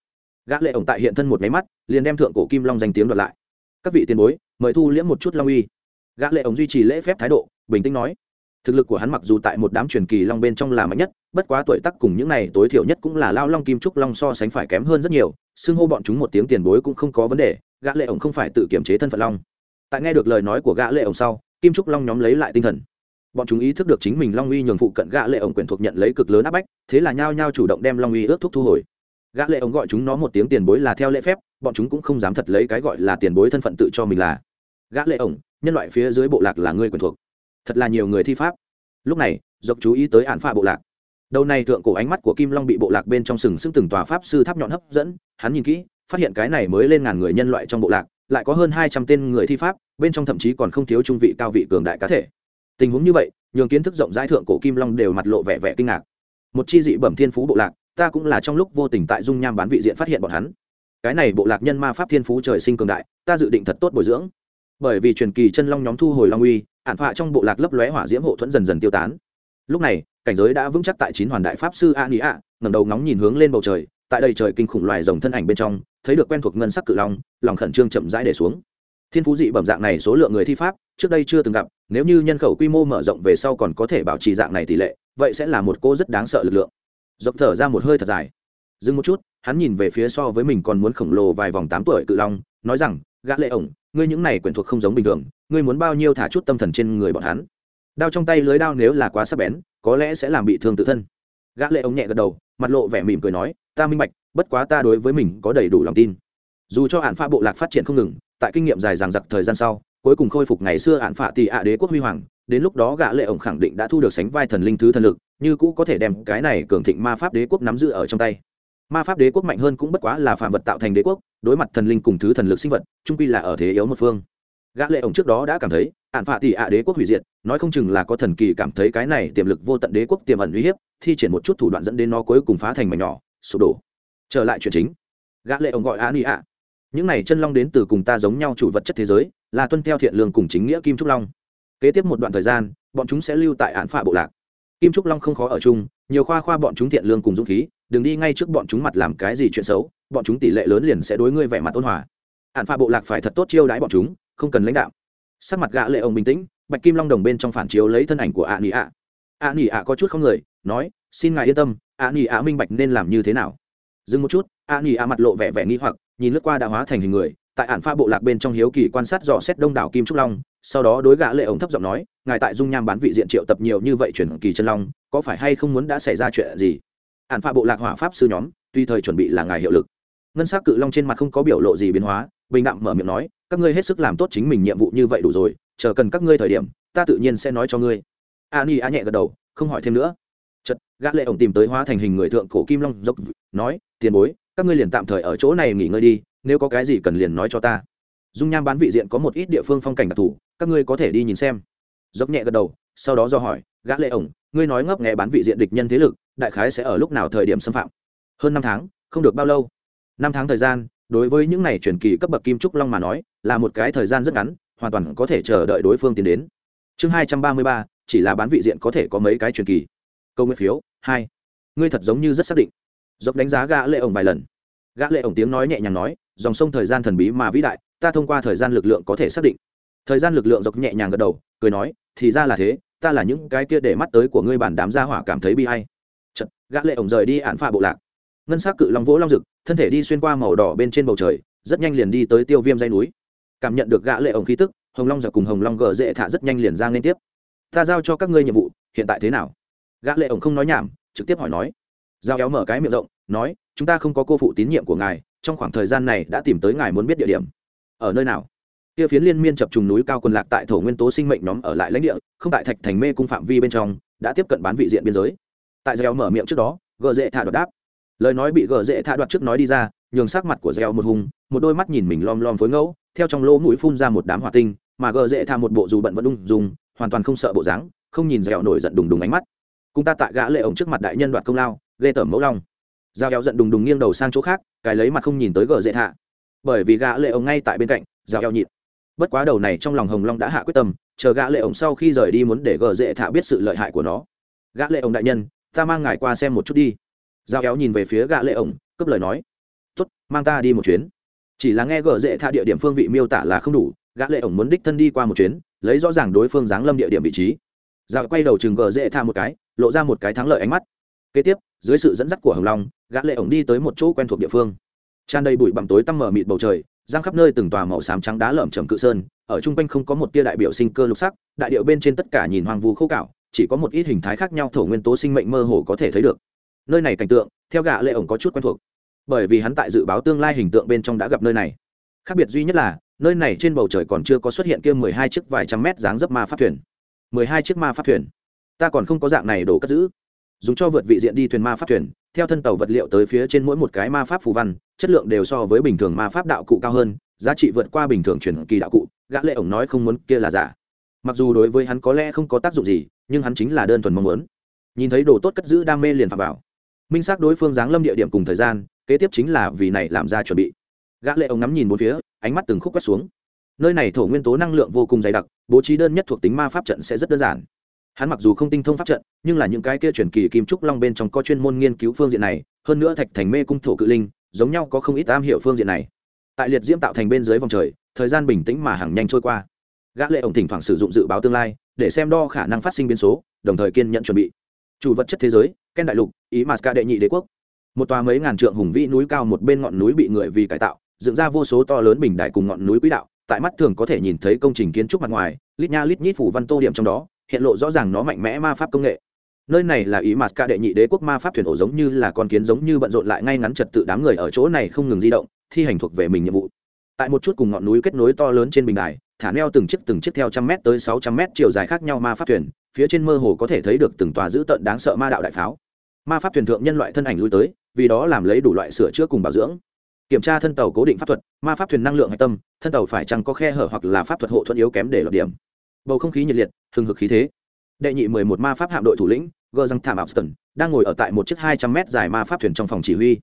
gã lệ ổng tại hiện thân một máy mắt, liền đem thượng cổ kim long danh tiếng đoạt lại. Các vị tiền bối, mời thu liễm một chút long uy. Gã lệ ổng duy trì lễ phép thái độ, bình tĩnh nói. Thực lực của hắn mặc dù tại một đám truyền kỳ long bên trong là mạnh nhất, bất quá tuổi tác cùng những này tối thiểu nhất cũng là lao long kim trúc long so sánh phải kém hơn rất nhiều, xưng hô bọn chúng một tiếng tiền bối cũng không có vấn đề, gã lệ ổng không phải tự kiểm chế thân phận long. Tại nghe được lời nói của gã lệ ổng sau, kim trúc long nhóm lấy lại tinh thần. Bọn chúng ý thức được chính mình long uy nhường phụ cận gã lệ ổng quyền thuộc nhận lấy cực lớn áp bách, thế là nhao nhao chủ động đem long uy ước thúc thu hồi gã lệ ông gọi chúng nó một tiếng tiền bối là theo lễ phép, bọn chúng cũng không dám thật lấy cái gọi là tiền bối thân phận tự cho mình là. Gã lệ ổng nhân loại phía dưới bộ lạc là ngươi quyền thuộc. Thật là nhiều người thi pháp. Lúc này dọc chú ý tới ản pha bộ lạc. Đầu này thượng cổ ánh mắt của kim long bị bộ lạc bên trong sừng sững từng tòa pháp sư tháp nhọn hấp dẫn, hắn nhìn kỹ, phát hiện cái này mới lên ngàn người nhân loại trong bộ lạc, lại có hơn hai trăm tên người thi pháp, bên trong thậm chí còn không thiếu trung vị cao vị cường đại cá thể. Tình huống như vậy, nhường kiến thức rộng rãi thượng cổ kim long đều mặt lộ vẻ vẻ kinh ngạc. Một chi dị bẩm thiên phú bộ lạc ta cũng là trong lúc vô tình tại dung nham bán vị diện phát hiện bọn hắn. Cái này bộ lạc nhân ma pháp thiên phú trời sinh cường đại, ta dự định thật tốt bồi dưỡng. Bởi vì truyền kỳ chân long nhóm thu hồi long uy, ản phạ trong bộ lạc lấp lóe hỏa diễm hộ thuẫn dần dần tiêu tán. Lúc này, cảnh giới đã vững chắc tại chín hoàn đại pháp sư a nghĩ ạ ngẩng đầu ngóng nhìn hướng lên bầu trời, tại đây trời kinh khủng loài rồng thân ảnh bên trong, thấy được quen thuộc ngân sắc cự long, lòng khẩn trương chậm rãi để xuống. Thiên phú dị bẩm dạng này số lượng người thi pháp, trước đây chưa từng gặp, nếu như nhân khẩu quy mô mở rộng về sau còn có thể bảo trì dạng này tỷ lệ, vậy sẽ là một cô rất đáng sợ lực lượng dọc thở ra một hơi thật dài. Dừng một chút, hắn nhìn về phía so với mình còn muốn khổng lồ vài vòng tám tuổi cự long, nói rằng, gã lệ ổng, ngươi những này quyển thuộc không giống bình thường, ngươi muốn bao nhiêu thả chút tâm thần trên người bọn hắn. Đao trong tay lưới đao nếu là quá sắc bén, có lẽ sẽ làm bị thương tự thân. Gã lệ ống nhẹ gật đầu, mặt lộ vẻ mỉm cười nói, ta minh bạch, bất quá ta đối với mình có đầy đủ lòng tin. Dù cho hạn pha bộ lạc phát triển không ngừng, tại kinh nghiệm dài dằng dặc thời gian sau, cuối cùng khôi phục ngày xưa hạn phạ tỷ ạ đế quốc huy hoàng, đến lúc đó gã lệ ổng khẳng định đã thu được sánh vai thần linh thứ thần lực như cũ có thể đem cái này cường thịnh ma pháp đế quốc nắm giữ ở trong tay. Ma pháp đế quốc mạnh hơn cũng bất quá là phạm vật tạo thành đế quốc, đối mặt thần linh cùng thứ thần lực sinh vật, trung quy là ở thế yếu một phương. Gã lệ ổng trước đó đã cảm thấy ạn phạ tỷ ạ đế quốc hủy diệt, nói không chừng là có thần kỳ cảm thấy cái này tiềm lực vô tận đế quốc tiềm ẩn uy hiếp, thi triển một chút thủ đoạn dẫn đến nó cuối cùng phá thành mảnh nhỏ, sụp đổ. Trở lại chuyện chính, gã lệ ổng gọi án ý ạ. Những này chân long đến từ cùng ta giống nhau chủ vật chất thế giới, là tuân theo thiện lương cùng chính nghĩa kim trúc long. Kế tiếp một đoạn thời gian, bọn chúng sẽ lưu tại án phạ bộ lạc kim trúc long không khó ở chung, nhiều khoa khoa bọn chúng thiện lương cùng dũng khí, đừng đi ngay trước bọn chúng mặt làm cái gì chuyện xấu, bọn chúng tỷ lệ lớn liền sẽ đối ngươi vẻ mặt ôn hòa. Hạn pha bộ lạc phải thật tốt chiêu đãi bọn chúng, không cần lãnh đạo. Sắc mặt gã lệ ông bình tĩnh, bạch kim long đồng bên trong phản chiếu lấy thân ảnh của ạ nỉ ạ Ạ nỉ ạ có chút không người nói, xin ngài yên tâm Ạ nỉ ạ minh bạch nên làm như thế nào. Dừng một chút Ạ nỉ ạ mặt lộ vẻ vẻ nghi hoặc, nhìn lướt qua đã hóa thành hình người tại ản pha bộ lạc bên trong hiếu kỳ quan sát dò xét đông đảo kim trúc long, sau đó đối gã lệ ổng thấp giọng nói, ngài tại dung nham bán vị diện triệu tập nhiều như vậy chuyển kỳ chân long, có phải hay không muốn đã xảy ra chuyện gì? Ản pha bộ lạc hỏa pháp sư nhóm, tuy thời chuẩn bị là ngài hiệu lực. Ngân sắc cự long trên mặt không có biểu lộ gì biến hóa, bình đạm mở miệng nói, các ngươi hết sức làm tốt chính mình nhiệm vụ như vậy đủ rồi, chờ cần các ngươi thời điểm, ta tự nhiên sẽ nói cho ngươi. A ni a nhẹ gật đầu, không hỏi thêm nữa. Chật gã lệ ổng tìm tới hóa thành hình người thượng cổ kim long dốc, nói, tiền bối, các ngươi liền tạm thời ở chỗ này nghỉ ngơi đi nếu có cái gì cần liền nói cho ta. Dung nham bán vị diện có một ít địa phương phong cảnh đặc thù, các ngươi có thể đi nhìn xem. Dốc nhẹ gật đầu, sau đó do hỏi, gã lệ ổng, ngươi nói ngấp nghé bán vị diện địch nhân thế lực, đại khái sẽ ở lúc nào thời điểm xâm phạm? Hơn năm tháng, không được bao lâu. Năm tháng thời gian, đối với những này truyền kỳ cấp bậc kim trúc long mà nói, là một cái thời gian rất ngắn, hoàn toàn có thể chờ đợi đối phương tiến đến. Chương hai trăm ba mươi ba, chỉ là bán vị diện có thể có mấy cái truyền kỳ. Câu nguyên phiếu, hai. Ngươi thật giống như rất xác định. Dốc đánh giá gã lệ ổng vài lần. Gã lệ ổng tiếng nói nhẹ nhàng nói dòng sông thời gian thần bí mà vĩ đại, ta thông qua thời gian lực lượng có thể xác định. Thời gian lực lượng dọc nhẹ nhàng gật đầu, cười nói, thì ra là thế, ta là những cái kia để mắt tới của ngươi bản đám gia hỏa cảm thấy bi hay chật gã lệ ổng rời đi án phạ bộ lạc. Ngân sắc cự long vỗ long rực, thân thể đi xuyên qua màu đỏ bên trên bầu trời, rất nhanh liền đi tới tiêu viêm dây núi. Cảm nhận được gã lệ ổng khí tức, hồng long giặc cùng hồng long gờ dễ thả rất nhanh liền ra liên tiếp. Ta giao cho các ngươi nhiệm vụ, hiện tại thế nào? Gã lệ ổng không nói nhảm, trực tiếp hỏi nói. Giao éo mở cái miệng rộng, nói, chúng ta không có cô phụ tín nhiệm của ngài trong khoảng thời gian này đã tìm tới ngài muốn biết địa điểm. Ở nơi nào? Kia phiến liên miên chập trùng núi cao quần lạc tại thổ nguyên tố sinh mệnh nhóm ở lại lãnh địa, không tại thạch thành mê cung phạm vi bên trong, đã tiếp cận bán vị diện biên giới. Tại gieo mở miệng trước đó gờ dễ thả đoạt đáp. Lời nói bị gờ dễ thả đoạt trước nói đi ra, nhường sắc mặt của gieo một hùng một đôi mắt nhìn mình lom lom phối ngẫu, theo trong lỗ mũi phun ra một đám hỏa tinh, mà gờ dễ thả một bộ dù bận vẫn đung dùng hoàn toàn không sợ bộ dáng, không nhìn gieo nổi giận đùng đùng ánh mắt. Cùng ta tại gã lệ ổng trước mặt đại nhân đoạt công lao lê tởm mẫu long. Giao giao giận đùng đùng nghiêng đầu sang chỗ khác cái lấy mặt không nhìn tới gờ dễ thạ. Bởi vì gã lệ ổng ngay tại bên cạnh dao eo nhịn. Bất quá đầu này trong lòng hồng long đã hạ quyết tâm, chờ gã lệ ổng sau khi rời đi muốn để gờ dễ thạ biết sự lợi hại của nó. Gã lệ ổng đại nhân, ta mang ngài qua xem một chút đi. Dao kéo nhìn về phía gã lệ ổng cướp lời nói. Tốt, mang ta đi một chuyến. Chỉ là nghe gờ dễ thạ địa điểm phương vị miêu tả là không đủ, gã lệ ổng muốn đích thân đi qua một chuyến, lấy rõ ràng đối phương giáng lâm địa điểm vị trí. Giao quay đầu chừng gờ dễ thạ một cái, lộ ra một cái thắng lợi ánh mắt kế tiếp, dưới sự dẫn dắt của hồng long, gã lệ ổng đi tới một chỗ quen thuộc địa phương. Tràn đầy bụi bặm tối tăm mờ mịt bầu trời, giang khắp nơi từng tòa màu xám trắng đá lởm chởm cự sơn, ở trung quanh không có một tia đại biểu sinh cơ lục sắc, đại điệu bên trên tất cả nhìn hoang vu khô cạo, chỉ có một ít hình thái khác nhau thổ nguyên tố sinh mệnh mơ hồ có thể thấy được. Nơi này cảnh tượng, theo gã lệ ổng có chút quen thuộc, bởi vì hắn tại dự báo tương lai hình tượng bên trong đã gặp nơi này. Khác biệt duy nhất là, nơi này trên bầu trời còn chưa có xuất hiện kia mười hai chiếc vài trăm mét dáng dấp ma pháp thuyền. Mười hai chiếc ma pháp thuyền? Ta còn không có dạng này đổ cất giữ dùng cho vượt vị diện đi thuyền ma pháp thuyền, theo thân tàu vật liệu tới phía trên mỗi một cái ma pháp phù văn, chất lượng đều so với bình thường ma pháp đạo cụ cao hơn, giá trị vượt qua bình thường truyền kỳ đạo cụ, gã lệ ổng nói không muốn, kia là giả. Mặc dù đối với hắn có lẽ không có tác dụng gì, nhưng hắn chính là đơn thuần mong muốn. Nhìn thấy đồ tốt cất giữ đam mê liền phạm vào. Minh xác đối phương giáng lâm địa điểm cùng thời gian, kế tiếp chính là vì này làm ra chuẩn bị. Gã lệ ổng ngắm nhìn bốn phía, ánh mắt từng khúc quét xuống. Nơi này thổ nguyên tố năng lượng vô cùng dày đặc, bố trí đơn nhất thuộc tính ma pháp trận sẽ rất đơn giản hắn mặc dù không tinh thông pháp trận, nhưng là những cái kia chuyển kỳ kim trúc long bên trong có chuyên môn nghiên cứu phương diện này, hơn nữa thạch thành mê cung thổ cự linh, giống nhau có không ít am hiểu phương diện này. Tại liệt diễm tạo thành bên dưới vòng trời, thời gian bình tĩnh mà hàng nhanh trôi qua. Gã lệ ổng thỉnh thoảng sử dụng dự báo tương lai, để xem đo khả năng phát sinh biến số, đồng thời kiên nhận chuẩn bị. Chủ vật chất thế giới, ken đại lục, ý mà đệ nhị đế quốc. Một tòa mấy ngàn trượng hùng vĩ núi cao một bên ngọn núi bị người vì cải tạo, dựng ra vô số to lớn bình đại cùng ngọn núi quỹ đạo, tại mắt thường có thể nhìn thấy công trình kiến trúc mặt ngoài, lít nha lít nhít phủ văn tô điểm trong đó hiện lộ rõ ràng nó mạnh mẽ ma pháp công nghệ. Nơi này là ý mặt ca đệ nhị đế quốc ma pháp thuyền ổ giống như là con kiến giống như bận rộn lại ngay ngắn trật tự đám người ở chỗ này không ngừng di động, thi hành thuộc về mình nhiệm vụ. Tại một chút cùng ngọn núi kết nối to lớn trên bình đài, thả neo từng chiếc từng chiếc theo trăm mét tới sáu trăm mét chiều dài khác nhau ma pháp thuyền, phía trên mơ hồ có thể thấy được từng tòa dữ tợn đáng sợ ma đạo đại pháo. Ma pháp thuyền thượng nhân loại thân ảnh lui tới, vì đó làm lấy đủ loại sửa chữa cùng bảo dưỡng. Kiểm tra thân tàu cố định pháp thuật, ma pháp thuyền năng lượng hạch tâm, thân tàu phải chăng có khe hở hoặc là pháp thuật hộ thuận yếu kém để lọt điểm bầu không khí nhiệt liệt, hừng hực khí thế. Đệ nhị mười một ma pháp hạm đội thủ lĩnh gờ răng thảm Austin đang ngồi ở tại một chiếc hai trăm mét dài ma pháp thuyền trong phòng chỉ huy.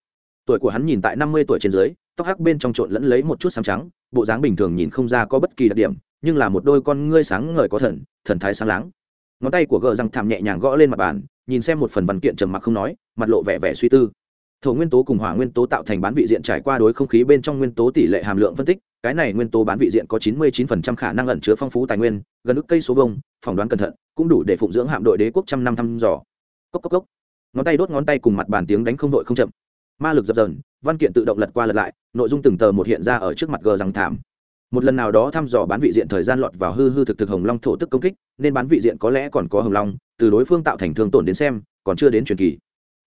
Tuổi của hắn nhìn tại năm mươi tuổi trên dưới, tóc hắc bên trong trộn lẫn lấy một chút sáng trắng, bộ dáng bình thường nhìn không ra có bất kỳ đặc điểm, nhưng là một đôi con ngươi sáng ngời có thần thần thái sáng láng. Ngón tay của gờ răng thảm nhẹ nhàng gõ lên mặt bàn, nhìn xem một phần văn kiện trầm mặc không nói, mặt lộ vẻ vẻ suy tư. Thổ nguyên tố cùng hỏa nguyên tố tạo thành bán vị diện trải qua đối không khí bên trong nguyên tố tỷ lệ hàm lượng phân tích cái này nguyên tố bán vị diện có 99% khả năng ẩn chứa phong phú tài nguyên, gần ức cây số vông phỏng đoán cẩn thận, cũng đủ để phụng dưỡng hạm đội đế quốc trăm năm thăm dò. Cốc cốc cốc. Ngón tay đốt ngón tay cùng mặt bàn tiếng đánh không đội không chậm. Ma lực dập dờn, văn kiện tự động lật qua lật lại, nội dung từng tờ một hiện ra ở trước mặt gờ rằng thảm. Một lần nào đó thăm dò bán vị diện thời gian lọt vào hư hư thực thực hồng long thổ tức công kích, nên bán vị diện có lẽ còn có hồng long, từ đối phương tạo thành thương tổn đến xem, còn chưa đến truyền kỳ.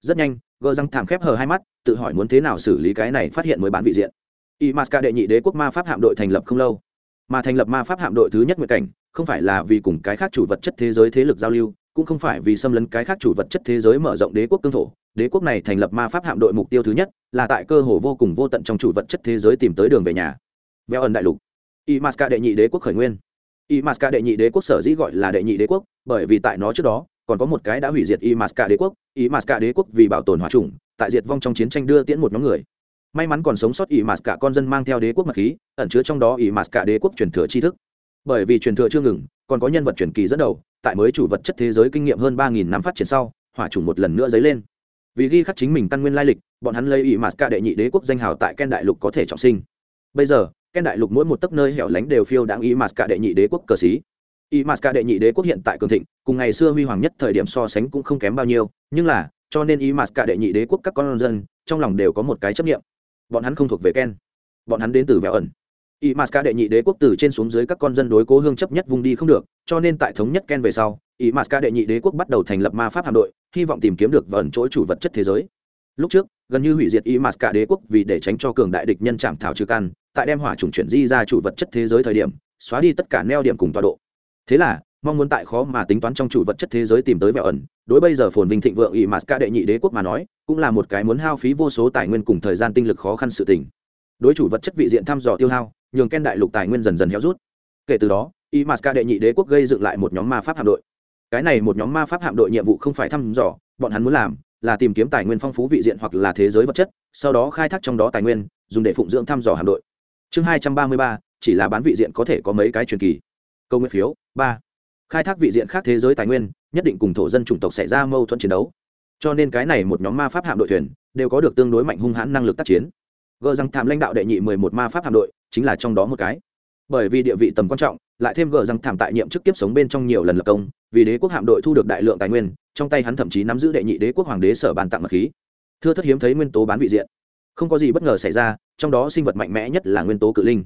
Rất nhanh gờ răng thảm khép hờ hai mắt, tự hỏi muốn thế nào xử lý cái này phát hiện mới bán vị diện y m a s k a đệ nhị đế quốc ma pháp hạm đội thành lập không lâu. Mà thành lập ma pháp hạm đội thứ nhất nguyện cảnh, không phải là vì cùng cái khác chủ vật chất thế giới thế lực giao lưu, cũng không phải vì xâm lấn cái khác chủ vật chất thế giới mở rộng đế quốc cương thổ. Đế quốc này thành lập ma pháp hạm đội mục tiêu thứ nhất là tại cơ hồ vô cùng vô tận trong chủ vật chất thế giới tìm tới đường về nhà. Veo ẩn đại lục. Y masca đệ nhị đế quốc khởi nguyên. Y masca đệ nhị đế quốc sở dĩ gọi là đệ nhị đế quốc, bởi vì tại nó trước đó, còn có một cái đã hủy diệt y masca đế quốc. Y masca đế quốc vì bảo tồn hòa trùng tại diệt vong trong chiến tranh đưa tiễn một nhóm người may mắn còn sống sót Ý Mạt Cả con dân mang theo đế quốc mật khí, ẩn chứa trong đó Ý Mạt Cả đế quốc truyền thừa tri thức. Bởi vì truyền thừa chưa ngừng, còn có nhân vật truyền kỳ dẫn đầu, tại mới chủ vật chất thế giới kinh nghiệm hơn ba nghìn năm phát triển sau, hỏa trùng một lần nữa dấy lên. Vì ghi khắc chính mình căn nguyên lai lịch, bọn hắn lấy ý mạt Cả đệ nhị đế quốc danh hào tại ken đại lục có thể trọng sinh. Bây giờ, ken đại lục mỗi một tấc nơi hẻo lánh đều phiêu đáng ý mạt Cả đệ nhị đế quốc cờ xí. Ý mạt Cả đệ nhị đế quốc hiện tại cường thịnh, cùng ngày xưa huy hoàng nhất thời điểm so sánh cũng không kém bao nhiêu, nhưng là, cho nên ý mạt Cả đệ nhị đế quốc các con dân, trong lòng đều có một cái chấp nghiệm bọn hắn không thuộc về ken. Bọn hắn đến từ vẹo ẩn. Y m a s đệ nhị đế quốc từ trên xuống dưới các con dân đối cố hương chấp nhất vùng đi không được, cho nên tại thống nhất ken về sau, y m a s đệ nhị đế quốc bắt đầu thành lập ma pháp hạm đội, hy vọng tìm kiếm được vẩn chỗ chủ vật chất thế giới. Lúc trước, gần như hủy diệt y m a s đế quốc vì để tránh cho cường đại địch nhân chạm thảo trừ căn, tại đem hỏa trùng chuyển di ra chủ vật chất thế giới thời điểm, xóa đi tất cả neo điểm cùng tọa độ. Thế là mong muốn tại khó mà tính toán trong chủ vật chất thế giới tìm tới vẻ ẩn. Đối bây giờ phồn vinh thịnh vượng ỵ mạt ca đệ nhị đế quốc mà nói, cũng là một cái muốn hao phí vô số tài nguyên cùng thời gian tinh lực khó khăn sự tình. Đối chủ vật chất vị diện thăm dò tiêu hao, nhường ken đại lục tài nguyên dần dần héo rút. Kể từ đó ỵ mạt ca đệ nhị đế quốc gây dựng lại một nhóm ma pháp hạm đội. Cái này một nhóm ma pháp hạm đội nhiệm vụ không phải thăm dò, bọn hắn muốn làm là tìm kiếm tài nguyên phong phú vị diện hoặc là thế giới vật chất, sau đó khai thác trong đó tài nguyên, dùng để phụng dưỡng thăm dò hạm đội. Chương hai trăm ba mươi ba, chỉ là bán vị diện có thể có mấy cái truyền kỳ. Câu nguyên phiếu, ba khai thác vị diện khác thế giới tài nguyên, nhất định cùng thổ dân chủng tộc xảy ra mâu thuẫn chiến đấu. Cho nên cái này một nhóm ma pháp hạm đội thuyền đều có được tương đối mạnh hung hãn năng lực tác chiến. Gờ rằng thảm lãnh đạo đệ nhị mười một ma pháp hạm đội chính là trong đó một cái. Bởi vì địa vị tầm quan trọng, lại thêm gờ rằng thảm tại nhiệm chức kiếp sống bên trong nhiều lần lập công, vì đế quốc hạm đội thu được đại lượng tài nguyên, trong tay hắn thậm chí nắm giữ đệ nhị đế quốc hoàng đế sở bàn tặng mật khí. Thưa thất hiếm thấy nguyên tố bán vị diện. Không có gì bất ngờ xảy ra, trong đó sinh vật mạnh mẽ nhất là nguyên tố cự linh.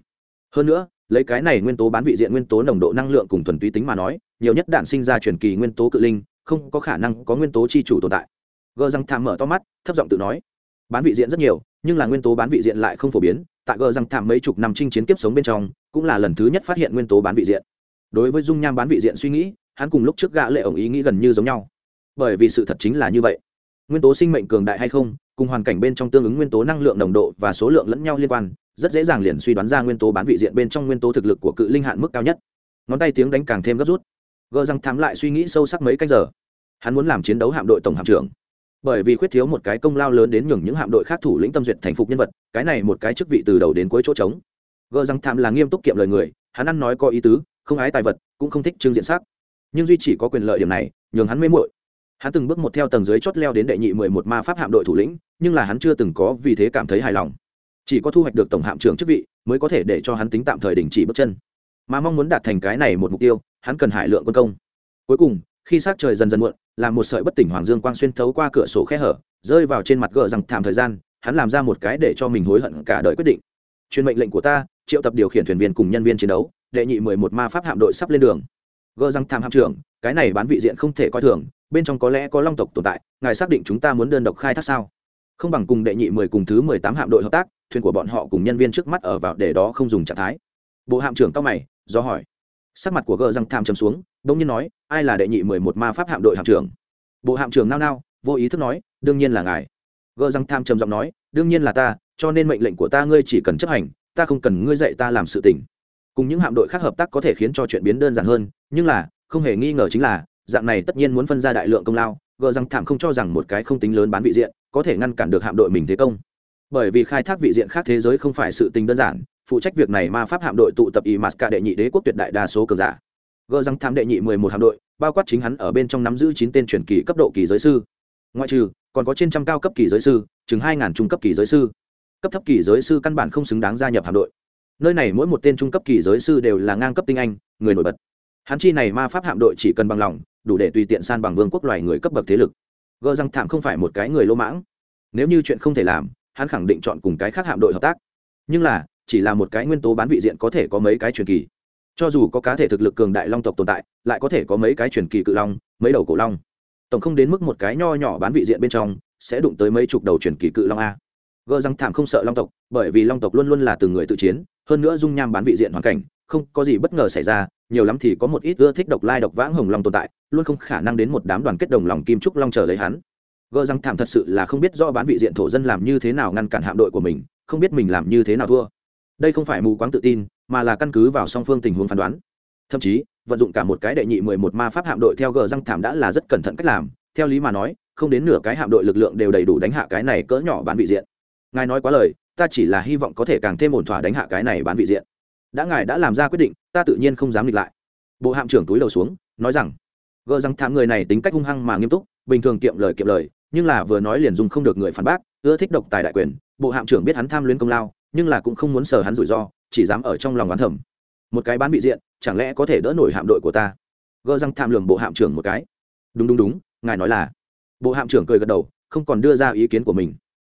Hơn nữa lấy cái này nguyên tố bán vị diện nguyên tố nồng độ năng lượng cùng thuần túy tính mà nói, nhiều nhất đạn sinh ra truyền kỳ nguyên tố cự linh, không có khả năng có nguyên tố chi chủ tồn tại. Gờ răng thảm mở to mắt, thấp giọng tự nói, bán vị diện rất nhiều, nhưng là nguyên tố bán vị diện lại không phổ biến, tại gờ răng thảm mấy chục năm chinh chiến kiếp sống bên trong, cũng là lần thứ nhất phát hiện nguyên tố bán vị diện. Đối với dung nham bán vị diện suy nghĩ, hắn cùng lúc trước gã lệ ổng ý nghĩ gần như giống nhau. Bởi vì sự thật chính là như vậy. Nguyên tố sinh mệnh cường đại hay không, cùng hoàn cảnh bên trong tương ứng nguyên tố năng lượng nồng độ và số lượng lẫn nhau liên quan rất dễ dàng liền suy đoán ra nguyên tố bán vị diện bên trong nguyên tố thực lực của cự linh hạn mức cao nhất. Ngón tay tiếng đánh càng thêm gấp rút. Gờ răng thám lại suy nghĩ sâu sắc mấy canh giờ. Hắn muốn làm chiến đấu hạm đội tổng hạm trưởng. Bởi vì khuyết thiếu một cái công lao lớn đến nhường những hạm đội khác thủ lĩnh tâm duyệt thành phục nhân vật, cái này một cái chức vị từ đầu đến cuối chỗ trống. Gờ răng thám là nghiêm túc kiệm lời người, hắn ăn nói có ý tứ, không ái tài vật, cũng không thích trương diện sắc. Nhưng duy chỉ có quyền lợi điểm này, nhường hắn mê muội. Hắn từng bước một theo tầng dưới chót leo đến đệ nhị mười một ma pháp hạm đội thủ lĩnh, nhưng là hắn chưa từng có vì thế cảm thấy hài lòng chỉ có thu hoạch được tổng hạm trưởng chức vị, mới có thể để cho hắn tính tạm thời đình chỉ bước chân. Mà mong muốn đạt thành cái này một mục tiêu, hắn cần hải lượng quân công. Cuối cùng, khi sát trời dần dần muộn làm một sợi bất tỉnh hoàng dương quang xuyên thấu qua cửa sổ khe hở, rơi vào trên mặt gờ rằng thảm thời gian, hắn làm ra một cái để cho mình hối hận cả đời quyết định. Truyền mệnh lệnh của ta, triệu tập điều khiển thuyền viên cùng nhân viên chiến đấu, đệ nhị mười một ma pháp hạm đội sắp lên đường. Gờ rằng thảm hạm trưởng, cái này bán vị diện không thể coi thường, bên trong có lẽ có long tộc tồn tại, ngài xác định chúng ta muốn đơn độc khai thác sao? Không bằng cùng đệ nhị mười cùng thứ mười tám hạm đội hợp tác thuyền của bọn họ cùng nhân viên trước mắt ở vào để đó không dùng trạng thái. Bộ hạm trưởng cao mày, do hỏi. Sắc mặt của gờ răng tham chầm xuống, đông nhiên nói, ai là đệ nhị mười một ma pháp hạm đội hạm trưởng? Bộ hạm trưởng nao nao, vô ý thức nói, đương nhiên là ngài. Gờ răng tham trầm giọng nói, đương nhiên là ta, cho nên mệnh lệnh của ta ngươi chỉ cần chấp hành, ta không cần ngươi dạy ta làm sự tình. Cùng những hạm đội khác hợp tác có thể khiến cho chuyện biến đơn giản hơn, nhưng là, không hề nghi ngờ chính là, dạng này tất nhiên muốn phân ra đại lượng công lao, gờ răng thảm không cho rằng một cái không tính lớn bán vị diện, có thể ngăn cản được hạm đội mình thế công bởi vì khai thác vị diện khác thế giới không phải sự tình đơn giản, phụ trách việc này ma pháp hạm đội tụ tập y mạt cả đệ nhị đế quốc tuyệt đại đa số cờ giả. Gờ răng tham đệ nhị mười một hạm đội, bao quát chính hắn ở bên trong nắm giữ chín tên truyền kỳ cấp độ kỳ giới sư. Ngoại trừ, còn có trên trăm cao cấp kỳ giới sư, chừng hai ngàn trung cấp kỳ giới sư. Cấp thấp kỳ giới sư căn bản không xứng đáng gia nhập hạm đội. Nơi này mỗi một tên trung cấp kỳ giới sư đều là ngang cấp tinh anh, người nổi bật. Hắn chi này ma pháp hạm đội chỉ cần bằng lòng, đủ để tùy tiện san bằng vương quốc loài người cấp bậc thế lực. Gờ răng thảm không phải một cái người lỗ mãng. Nếu như chuyện không thể làm hắn khẳng định chọn cùng cái khác hạm đội hợp tác. Nhưng là, chỉ là một cái nguyên tố bán vị diện có thể có mấy cái truyền kỳ. Cho dù có cá thể thực lực cường đại long tộc tồn tại, lại có thể có mấy cái truyền kỳ cự long, mấy đầu cổ long. Tổng không đến mức một cái nho nhỏ bán vị diện bên trong, sẽ đụng tới mấy chục đầu truyền kỳ cự long a. Gờ răng thảm không sợ long tộc, bởi vì long tộc luôn luôn là từng người tự chiến, hơn nữa dung nham bán vị diện hoàn cảnh, không có gì bất ngờ xảy ra, nhiều lắm thì có một ít ưa thích độc lai độc vãng hồng long tồn tại, luôn không khả năng đến một đám đoàn kết đồng lòng kim trúc long chờ lấy hắn gờ rằng thảm thật sự là không biết do bán vị diện thổ dân làm như thế nào ngăn cản hạm đội của mình, không biết mình làm như thế nào thua. Đây không phải mù quáng tự tin, mà là căn cứ vào song phương tình huống phán đoán. Thậm chí, vận dụng cả một cái đệ nhị mười một ma pháp hạm đội theo gờ răng thảm đã là rất cẩn thận cách làm. Theo lý mà nói, không đến nửa cái hạm đội lực lượng đều đầy đủ đánh hạ cái này cỡ nhỏ bán vị diện. Ngài nói quá lời, ta chỉ là hy vọng có thể càng thêm ổn thỏa đánh hạ cái này bán vị diện. Đã ngài đã làm ra quyết định, ta tự nhiên không dám nghịch lại. Bộ hạm trưởng túi đầu xuống, nói rằng gờ răng thảm người này tính cách hung hăng mà nghiêm túc, bình thường kiệm lời kiệm lời nhưng là vừa nói liền dùng không được người phản bác, ưa thích độc tài đại quyền, bộ hạm trưởng biết hắn tham luyến công lao, nhưng là cũng không muốn sờ hắn rủi ro, chỉ dám ở trong lòng oán thẩm một cái bán bị diện, chẳng lẽ có thể đỡ nổi hạm đội của ta? Gỡ răng tham lường bộ hạm trưởng một cái. Đúng đúng đúng, ngài nói là. Bộ hạm trưởng cười gật đầu, không còn đưa ra ý kiến của mình.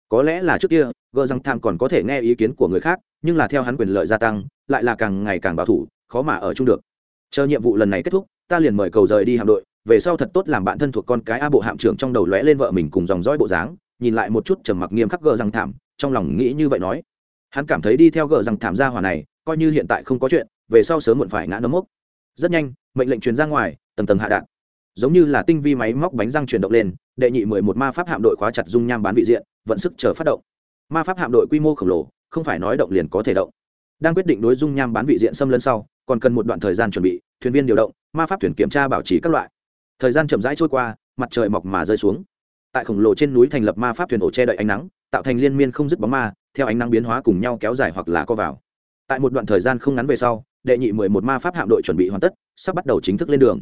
Có lẽ là trước kia gỡ răng tham còn có thể nghe ý kiến của người khác, nhưng là theo hắn quyền lợi gia tăng, lại là càng ngày càng bảo thủ, khó mà ở chung được. Chờ nhiệm vụ lần này kết thúc, ta liền mời cầu rời đi hạm đội về sau thật tốt làm bạn thân thuộc con cái a bộ hạm trưởng trong đầu lóe lên vợ mình cùng dòng dõi bộ dáng, nhìn lại một chút trầm mặc nghiêm khắc gờ răng thảm, trong lòng nghĩ như vậy nói. Hắn cảm thấy đi theo gờ răng thảm ra hòa này, coi như hiện tại không có chuyện, về sau sớm muộn phải ngã nấm mốc. Rất nhanh, mệnh lệnh truyền ra ngoài, tầng tầng hạ đạn. Giống như là tinh vi máy móc bánh răng chuyển động lên, đệ nhị mười một ma pháp hạm đội khóa chặt dung nham bán vị diện, vận sức chờ phát động. Ma pháp hạm đội quy mô khổng lồ, không phải nói động liền có thể động. Đang quyết định đối dung nham bán vị diện xâm lấn sau, còn cần một đoạn thời gian chuẩn bị, thuyền viên điều động, ma pháp thuyền kiểm tra bảo trì các loại thời gian chậm rãi trôi qua, mặt trời mọc mà rơi xuống. Tại khổng lồ trên núi thành lập ma pháp thuyền ổ che đậy ánh nắng, tạo thành liên miên không dứt bóng ma, theo ánh nắng biến hóa cùng nhau kéo dài hoặc là co vào. Tại một đoạn thời gian không ngắn về sau, đệ nhị mười một ma pháp hạm đội chuẩn bị hoàn tất, sắp bắt đầu chính thức lên đường.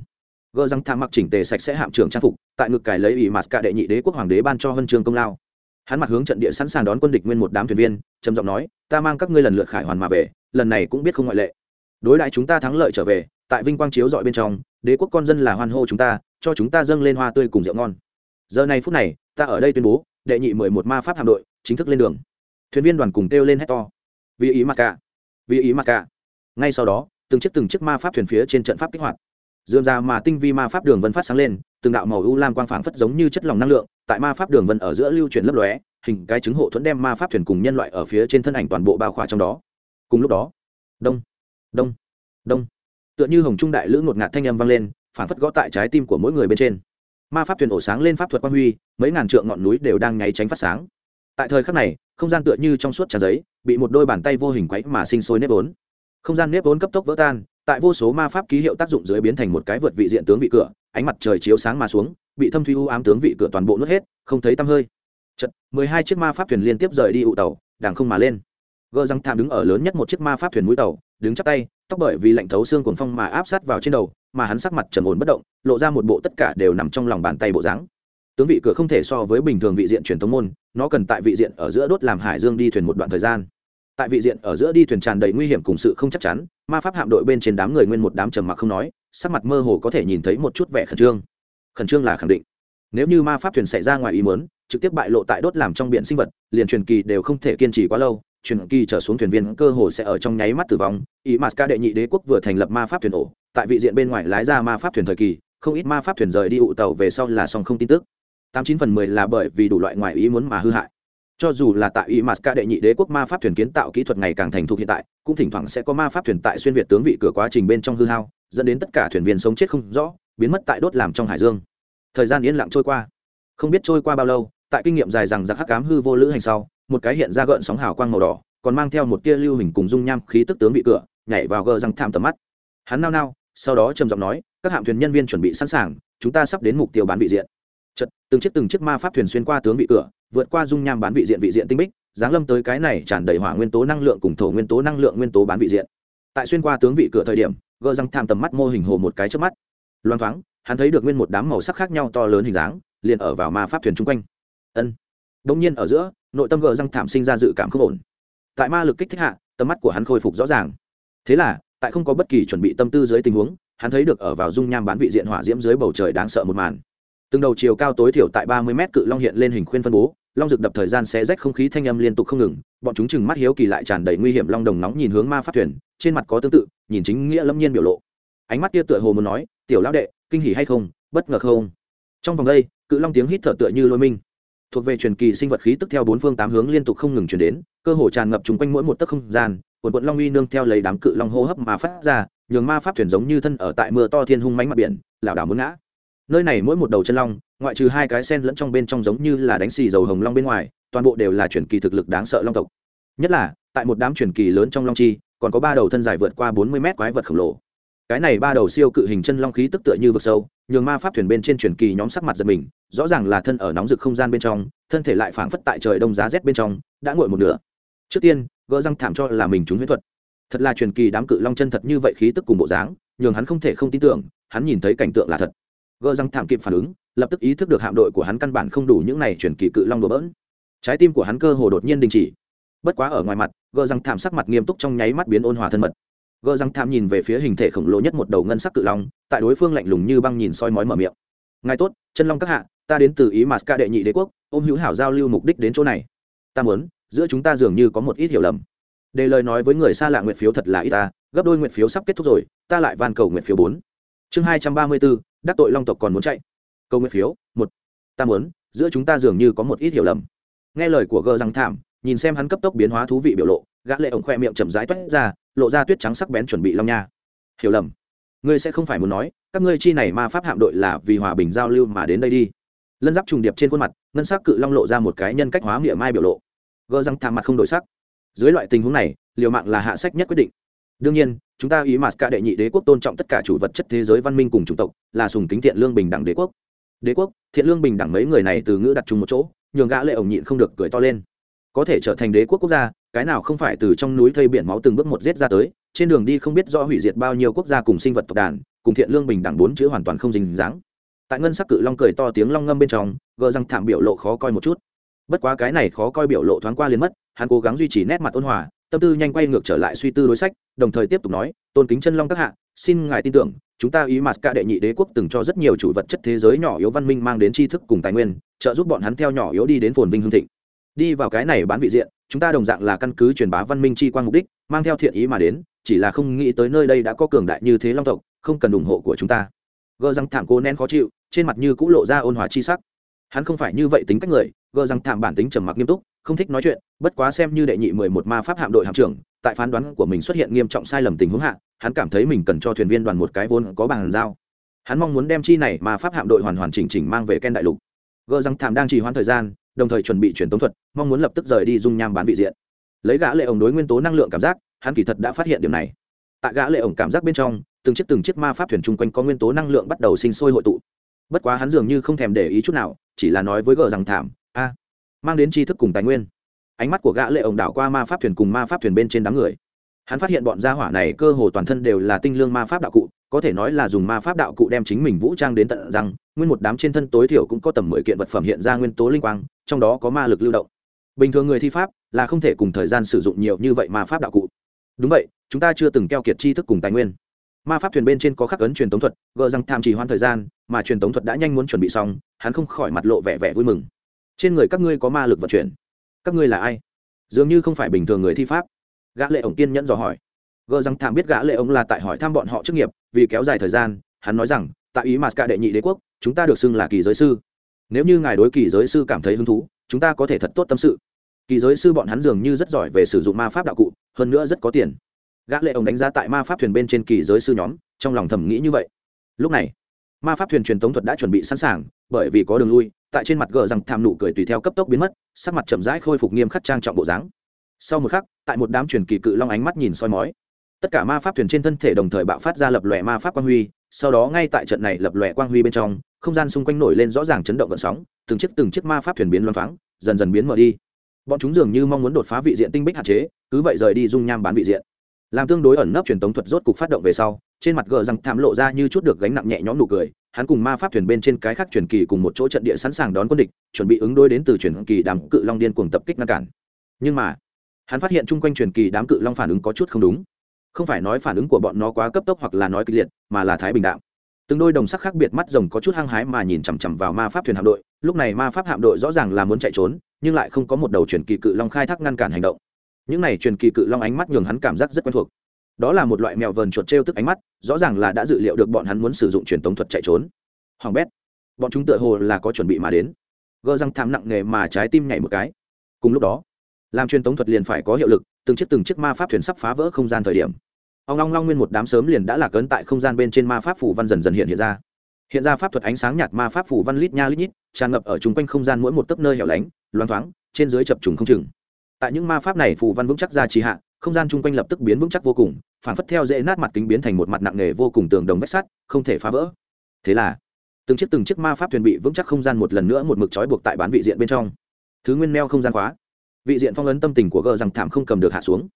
Gờ răng thang mặc chỉnh tề sạch sẽ hạm trưởng trang phục, tại ngực cải lấy ủy mạt cả đệ nhị đế quốc hoàng đế ban cho huân chương công lao. Hắn mặt hướng trận địa sẵn sàng đón quân địch nguyên một đám thuyền viên, trầm giọng nói, ta mang các ngươi lần lượt khải hoàn mà về, lần này cũng biết không ngoại lệ. Đối đại chúng ta thắng lợi trở về tại vinh quang chiếu dọi bên trong, đế quốc con dân là hoan hô chúng ta, cho chúng ta dâng lên hoa tươi cùng rượu ngon. Giờ này phút này, ta ở đây tuyên bố, đệ nhị mười một ma pháp hạm đội chính thức lên đường. Thuyền viên đoàn cùng kêu lên hét to. Vì ý mặc cả. Vì ý mặc cả. Ngay sau đó, từng chiếc từng chiếc ma pháp thuyền phía trên trận pháp kích hoạt. Dườm ra mà tinh vi ma pháp đường vân phát sáng lên, từng đạo màu u lam quang phảng phất giống như chất lỏng năng lượng, tại ma pháp đường vân ở giữa lưu chuyển lấp lóe, hình cái chứng hộ thuẫn đem ma pháp thuyền cùng nhân loại ở phía trên thân ảnh toàn bộ bao khỏa trong đó. Cùng lúc đó, đông đông đông tựa như hồng trung đại lữ ngột ngạt thanh âm vang lên, phản phất gõ tại trái tim của mỗi người bên trên. Ma pháp thuyền ổ sáng lên pháp thuật quang huy, mấy ngàn trượng ngọn núi đều đang nháy tránh phát sáng. Tại thời khắc này, không gian tựa như trong suốt trà giấy, bị một đôi bàn tay vô hình quấy mà sinh sôi nếp vốn. Không gian nếp vốn cấp tốc vỡ tan, tại vô số ma pháp ký hiệu tác dụng dưới biến thành một cái vượt vị diện tướng vị cửa, ánh mặt trời chiếu sáng mà xuống, bị thâm thuy u ám tướng vị cửa toàn bộ nuốt hết, không thấy tăm hơi. Chật mười hai chiếc ma pháp thuyền liên tiếp rời đi ụ tàu đàng không mà lên. Gờ răng thảm đứng ở lớn nhất một chiếc ma pháp thuyền mũi tàu, đứng chắp tay tóc bởi vì lạnh thấu xương cuồng phong mà áp sát vào trên đầu, mà hắn sắc mặt trầm ổn bất động, lộ ra một bộ tất cả đều nằm trong lòng bàn tay bộ dáng. Tướng vị cửa không thể so với bình thường vị diện truyền thống môn, nó cần tại vị diện ở giữa đốt làm hải dương đi thuyền một đoạn thời gian. Tại vị diện ở giữa đi thuyền tràn đầy nguy hiểm cùng sự không chắc chắn, ma pháp hạm đội bên trên đám người nguyên một đám trầm mặc không nói, sắc mặt mơ hồ có thể nhìn thấy một chút vẻ khẩn trương. Khẩn trương là khẳng định. Nếu như ma pháp thuyền xảy ra ngoài ý muốn, trực tiếp bại lộ tại đốt làm trong biển sinh vật, liền truyền kỳ đều không thể kiên trì quá lâu truyền kỳ trở xuống thuyền viên cơ hồ sẽ ở trong nháy mắt tử vong. Ý mà ca đệ nhị đế quốc vừa thành lập ma pháp thuyền ổ, tại vị diện bên ngoài lái ra ma pháp thuyền thời kỳ, không ít ma pháp thuyền rời đi ụ tàu về sau là song không tin tức. Tám chín phần mười là bởi vì đủ loại ngoại ý muốn mà hư hại. Cho dù là tại y mạt ca đệ nhị đế quốc ma pháp thuyền kiến tạo kỹ thuật ngày càng thành thục hiện tại, cũng thỉnh thoảng sẽ có ma pháp thuyền tại xuyên việt tướng vị cửa quá trình bên trong hư hao, dẫn đến tất cả thuyền viên sống chết không rõ, biến mất tại đốt làm trong hải dương. Thời gian yên lặng trôi qua. Không biết trôi qua bao lâu, tại kinh nghiệm dài rằng giặc hắc cám hư vô lữ hành sau một cái hiện ra gợn sóng hào quang màu đỏ, còn mang theo một tia lưu hình cùng dung nham khí tức tướng vị cửa, nhảy vào gờ răng thảm tầm mắt. Hắn nao nao, sau đó trầm giọng nói, các hạm thuyền nhân viên chuẩn bị sẵn sàng, chúng ta sắp đến mục tiêu bán vị diện. Chật từng chiếc từng chiếc ma pháp thuyền xuyên qua tướng vị cửa, vượt qua dung nham bán vị diện vị diện tinh bích, giáng lâm tới cái này tràn đầy hỏa nguyên tố năng lượng cùng thổ nguyên tố năng lượng nguyên tố bán vị diện. Tại xuyên qua tướng vị cửa thời điểm, gờ răng tham tầm mắt mô hình hồ một cái trước mắt. Loan thoáng, hắn thấy được nguyên một đám màu sắc khác nhau to lớn hình dáng, liền ở vào ma pháp thuyền chung quanh. Ân đông nhiên ở giữa, nội tâm gờ răng thảm sinh ra dự cảm không ổn. Tại ma lực kích thích hạ, tầm mắt của hắn khôi phục rõ ràng. Thế là, tại không có bất kỳ chuẩn bị tâm tư dưới tình huống, hắn thấy được ở vào dung nham bán vị diện hỏa diễm dưới bầu trời đáng sợ một màn. Từng đầu chiều cao tối thiểu tại ba mươi mét cự long hiện lên hình khuyên phân bố, long rực đập thời gian sẽ rách không khí thanh âm liên tục không ngừng, bọn chúng chừng mắt hiếu kỳ lại tràn đầy nguy hiểm long đồng nóng nhìn hướng ma phát thuyền, trên mặt có tương tự, nhìn chính nghĩa lâm nhiên biểu lộ. Ánh mắt kia tựa hồ muốn nói, tiểu lão đệ, kinh hỉ hay không? Bất ngờ không? Trong vòng đây, cự long tiếng hít thở tựa như lôi minh thuộc về truyền kỳ sinh vật khí tức theo bốn phương tám hướng liên tục không ngừng chuyển đến, cơ hồ tràn ngập chung quanh mỗi một tấc không gian, quần quận long uy nương theo lấy đám cự long hô hấp mà phát ra, nhường ma pháp thuyền giống như thân ở tại mưa to thiên hung mánh mặt biển, lảo đảo muốn ngã. Nơi này mỗi một đầu chân long, ngoại trừ hai cái sen lẫn trong bên trong giống như là đánh xì dầu hồng long bên ngoài, toàn bộ đều là truyền kỳ thực lực đáng sợ long tộc. Nhất là, tại một đám truyền kỳ lớn trong long chi, còn có ba đầu thân dài vượt qua bốn mươi mét quái vật khổng lồ. Cái này ba đầu siêu cự hình chân long khí tức tựa như vực sâu, nhường ma pháp thuyền bên trên truyền kỳ nhóm sắc mặt giật mình rõ ràng là thân ở nóng rực không gian bên trong, thân thể lại phảng phất tại trời đông giá rét bên trong, đã ngồi một nửa. Trước tiên, gỡ răng thảm cho là mình trúng huyết thuật. Thật là truyền kỳ đám cự long chân thật như vậy khí tức cùng bộ dáng, nhường hắn không thể không tin tưởng, hắn nhìn thấy cảnh tượng là thật. Gỡ răng thảm kịp phản ứng, lập tức ý thức được hạm đội của hắn căn bản không đủ những này truyền kỳ cự long đổ bỡn. Trái tim của hắn cơ hồ đột nhiên đình chỉ. Bất quá ở ngoài mặt, gỡ răng thảm sắc mặt nghiêm túc trong nháy mắt biến ôn hòa thân mật. Gỡ răng thảm nhìn về phía hình thể khổng lồ nhất một đầu ngân sắc cự long, tại đối phương lạnh lùng như băng nhìn soi mói mở miệng. Ngài tốt, chân long các hạ ta đến từ ý mạt ca đệ nhị đế quốc, ôm hữu hảo giao lưu mục đích đến chỗ này. Ta muốn, giữa chúng ta dường như có một ít hiểu lầm. Để lời nói với người xa lạ nguyện phiếu thật là ít ta, gấp đôi nguyện phiếu sắp kết thúc rồi, ta lại van cầu nguyện phiếu bốn. Chương hai trăm ba mươi bốn, đắc tội long tộc còn muốn chạy. Câu nguyện phiếu, một. Ta muốn, giữa chúng ta dường như có một ít hiểu lầm. Nghe lời của gờ răng thảm, nhìn xem hắn cấp tốc biến hóa thú vị biểu lộ, gã lệ ổng khoe miệng chậm rãi toét ra, lộ ra tuyết trắng sắc bén chuẩn bị long nha. Hiểu lầm. Ngươi sẽ không phải muốn nói, các ngươi chi này ma pháp hạm đội là vì hòa bình giao lưu mà đến đây đi lân giáp trùng điệp trên khuôn mặt, ngân sắc cự long lộ ra một cái nhân cách hóa miệng mai biểu lộ. Gờ răng thảm mặt không đổi sắc. Dưới loại tình huống này, liều mạng là hạ sách nhất quyết định. Đương nhiên, chúng ta ý mà cả đệ nhị đế quốc tôn trọng tất cả chủ vật chất thế giới văn minh cùng chủng tộc, là sùng kính thiện lương bình đẳng đế quốc. Đế quốc, thiện lương bình đẳng mấy người này từ ngữ đặt chung một chỗ, nhường gã lệ ổng nhịn không được cười to lên. Có thể trở thành đế quốc quốc gia, cái nào không phải từ trong núi thây biển máu từng bước một giết ra tới, trên đường đi không biết rõ hủy diệt bao nhiêu quốc gia cùng sinh vật tộc đàn, cùng thiện lương bình đẳng bốn chữ hoàn toàn không dính dáng tại ngân sắc cự long cười to tiếng long ngâm bên trong, gờ răng thảm biểu lộ khó coi một chút. Bất quá cái này khó coi biểu lộ thoáng qua liền mất, hắn cố gắng duy trì nét mặt ôn hòa, tâm tư nhanh quay ngược trở lại suy tư đối sách, đồng thời tiếp tục nói, tôn kính chân long các hạ, xin ngài tin tưởng, chúng ta ý mặt cả đệ nhị đế quốc từng cho rất nhiều chủ vật chất thế giới nhỏ yếu văn minh mang đến tri thức cùng tài nguyên, trợ giúp bọn hắn theo nhỏ yếu đi đến phồn vinh hương thịnh. Đi vào cái này bán vị diện, chúng ta đồng dạng là căn cứ truyền bá văn minh chi quan mục đích, mang theo thiện ý mà đến, chỉ là không nghĩ tới nơi đây đã có cường đại như thế long tộc, không cần ủng hộ của chúng ta. Gờ răng thảm cố nén khó chịu trên mặt như cũ lộ ra ôn hòa chi sắc. Hắn không phải như vậy tính cách người, gờ răng thảm bản tính trầm mặc nghiêm túc, không thích nói chuyện, bất quá xem như đệ nhị mười một ma pháp hạm đội hạm trưởng, tại phán đoán của mình xuất hiện nghiêm trọng sai lầm tình huống hạ, hắn cảm thấy mình cần cho thuyền viên đoàn một cái vốn có bàn giao. Hắn mong muốn đem chi này ma pháp hạm đội hoàn hoàn chỉnh chỉnh mang về ken đại lục. Gờ răng thảm đang trì hoãn thời gian, đồng thời chuẩn bị truyền tống thuật, mong muốn lập tức rời đi dung nham bán vị diện. Lấy gã lệ ổng đối nguyên tố năng lượng cảm giác, hắn kỳ thật đã phát hiện điểm này. Tại gã lệ ổng cảm giác bên trong, từng chiếc từng chiếc ma pháp thuyền chung quanh có nguyên tố năng lượng bắt đầu sinh sôi hội tụ bất quá hắn dường như không thèm để ý chút nào, chỉ là nói với gờ rằng thảm, a, mang đến tri thức cùng tài nguyên. Ánh mắt của gã lệ ổng đảo qua ma pháp thuyền cùng ma pháp thuyền bên trên đám người. Hắn phát hiện bọn gia hỏa này cơ hồ toàn thân đều là tinh lương ma pháp đạo cụ, có thể nói là dùng ma pháp đạo cụ đem chính mình vũ trang đến tận rằng nguyên một đám trên thân tối thiểu cũng có tầm mười kiện vật phẩm hiện ra nguyên tố linh quang, trong đó có ma lực lưu động. Bình thường người thi pháp là không thể cùng thời gian sử dụng nhiều như vậy ma pháp đạo cụ. Đúng vậy, chúng ta chưa từng keo kiệt tri thức cùng tài nguyên ma pháp thuyền bên trên có khắc ấn truyền tống thuật, gờ rằng tham chỉ hoãn thời gian, mà truyền tống thuật đã nhanh muốn chuẩn bị xong, hắn không khỏi mặt lộ vẻ vẻ vui mừng. Trên người các ngươi có ma lực vận chuyển. Các ngươi là ai? Dường như không phải bình thường người thi pháp. Gã lệ ổng kiên nhẫn dò hỏi. Gờ rằng tham biết gã lệ ổng là tại hỏi thăm bọn họ chức nghiệp, vì kéo dài thời gian, hắn nói rằng tại ý mà cả đệ nhị đế quốc, chúng ta được xưng là kỳ giới sư. Nếu như ngài đối kỳ giới sư cảm thấy hứng thú, chúng ta có thể thật tốt tâm sự. Kỳ giới sư bọn hắn dường như rất giỏi về sử dụng ma pháp đạo cụ, hơn nữa rất có tiền gã lệ ổng đánh giá tại ma pháp thuyền bên trên kỳ giới sư nhóm, trong lòng thầm nghĩ như vậy. Lúc này, ma pháp thuyền truyền tống thuật đã chuẩn bị sẵn sàng, bởi vì có đường lui, tại trên mặt gờ rằng tham nụ cười tùy theo cấp tốc biến mất, sắc mặt chậm rãi khôi phục nghiêm khắc trang trọng bộ dáng. Sau một khắc, tại một đám truyền kỳ cự long ánh mắt nhìn soi mói, tất cả ma pháp thuyền trên thân thể đồng thời bạo phát ra lập lòe ma pháp quang huy, sau đó ngay tại trận này lập lòe quang huy bên trong, không gian xung quanh nổi lên rõ ràng chấn động gợn sóng, từng chiếc từng chiếc ma pháp thuyền biến loang thoáng, dần dần biến mở đi. Bọn chúng dường như mong muốn đột phá vị diện tinh bích hạn chế, cứ vậy rời đi dung nham bán vị diện làm tương đối ẩn nấp truyền tống thuật rốt cục phát động về sau, trên mặt gờ răng thảm lộ ra như chút được gánh nặng nhẹ nhõm nụ cười, hắn cùng ma pháp thuyền bên trên cái khác truyền kỳ cùng một chỗ trận địa sẵn sàng đón quân địch, chuẩn bị ứng đối đến từ truyền kỳ đám cự long điên cuồng tập kích ngăn cản. Nhưng mà, hắn phát hiện chung quanh truyền kỳ đám cự long phản ứng có chút không đúng. Không phải nói phản ứng của bọn nó quá cấp tốc hoặc là nói kịch liệt, mà là thái bình đạo. Từng đôi đồng sắc khác biệt mắt rồng có chút hăng hái mà nhìn chằm chằm vào ma pháp thuyền hạm đội, lúc này ma pháp hạm đội rõ ràng là muốn chạy trốn, nhưng lại không có một đầu truyền kỳ cự long khai thác ngăn cản hành động những này truyền kỳ cự long ánh mắt nhường hắn cảm giác rất quen thuộc. Đó là một loại mèo vờn chuột t tức ánh mắt, rõ ràng là đã dự liệu được bọn hắn muốn sử dụng truyền tống thuật chạy trốn. Hoàng bét, bọn chúng tựa hồ là có chuẩn bị mà đến. Gơ răng thảm nặng nề mà trái tim nhảy một cái. Cùng lúc đó, làm truyền tống thuật liền phải có hiệu lực, từng chiếc từng chiếc ma pháp thuyền sắp phá vỡ không gian thời điểm. Ông long long nguyên một đám sớm liền đã lạc ấn tại không gian bên trên ma pháp phủ văn dần dần hiện hiện ra. Hiện ra pháp thuật ánh sáng nhạt ma pháp phủ văn lít nha lít nhít, tràn ngập ở chung quanh không gian mỗi một tấc nơi hẻo lánh loáng thoáng, trên dưới chập trùng không chừng tại những ma pháp này phù văn vững chắc ra trì hạ, không gian chung quanh lập tức biến vững chắc vô cùng, phản phất theo dễ nát mặt kính biến thành một mặt nặng nề vô cùng tường đồng vách sắt, không thể phá vỡ. Thế là, từng chiếc từng chiếc ma pháp thuyền bị vững chắc không gian một lần nữa một mực trói buộc tại bán vị diện bên trong. Thứ nguyên neo không gian khóa. Vị diện phong ấn tâm tình của gờ rằng thảm không cầm được hạ xuống.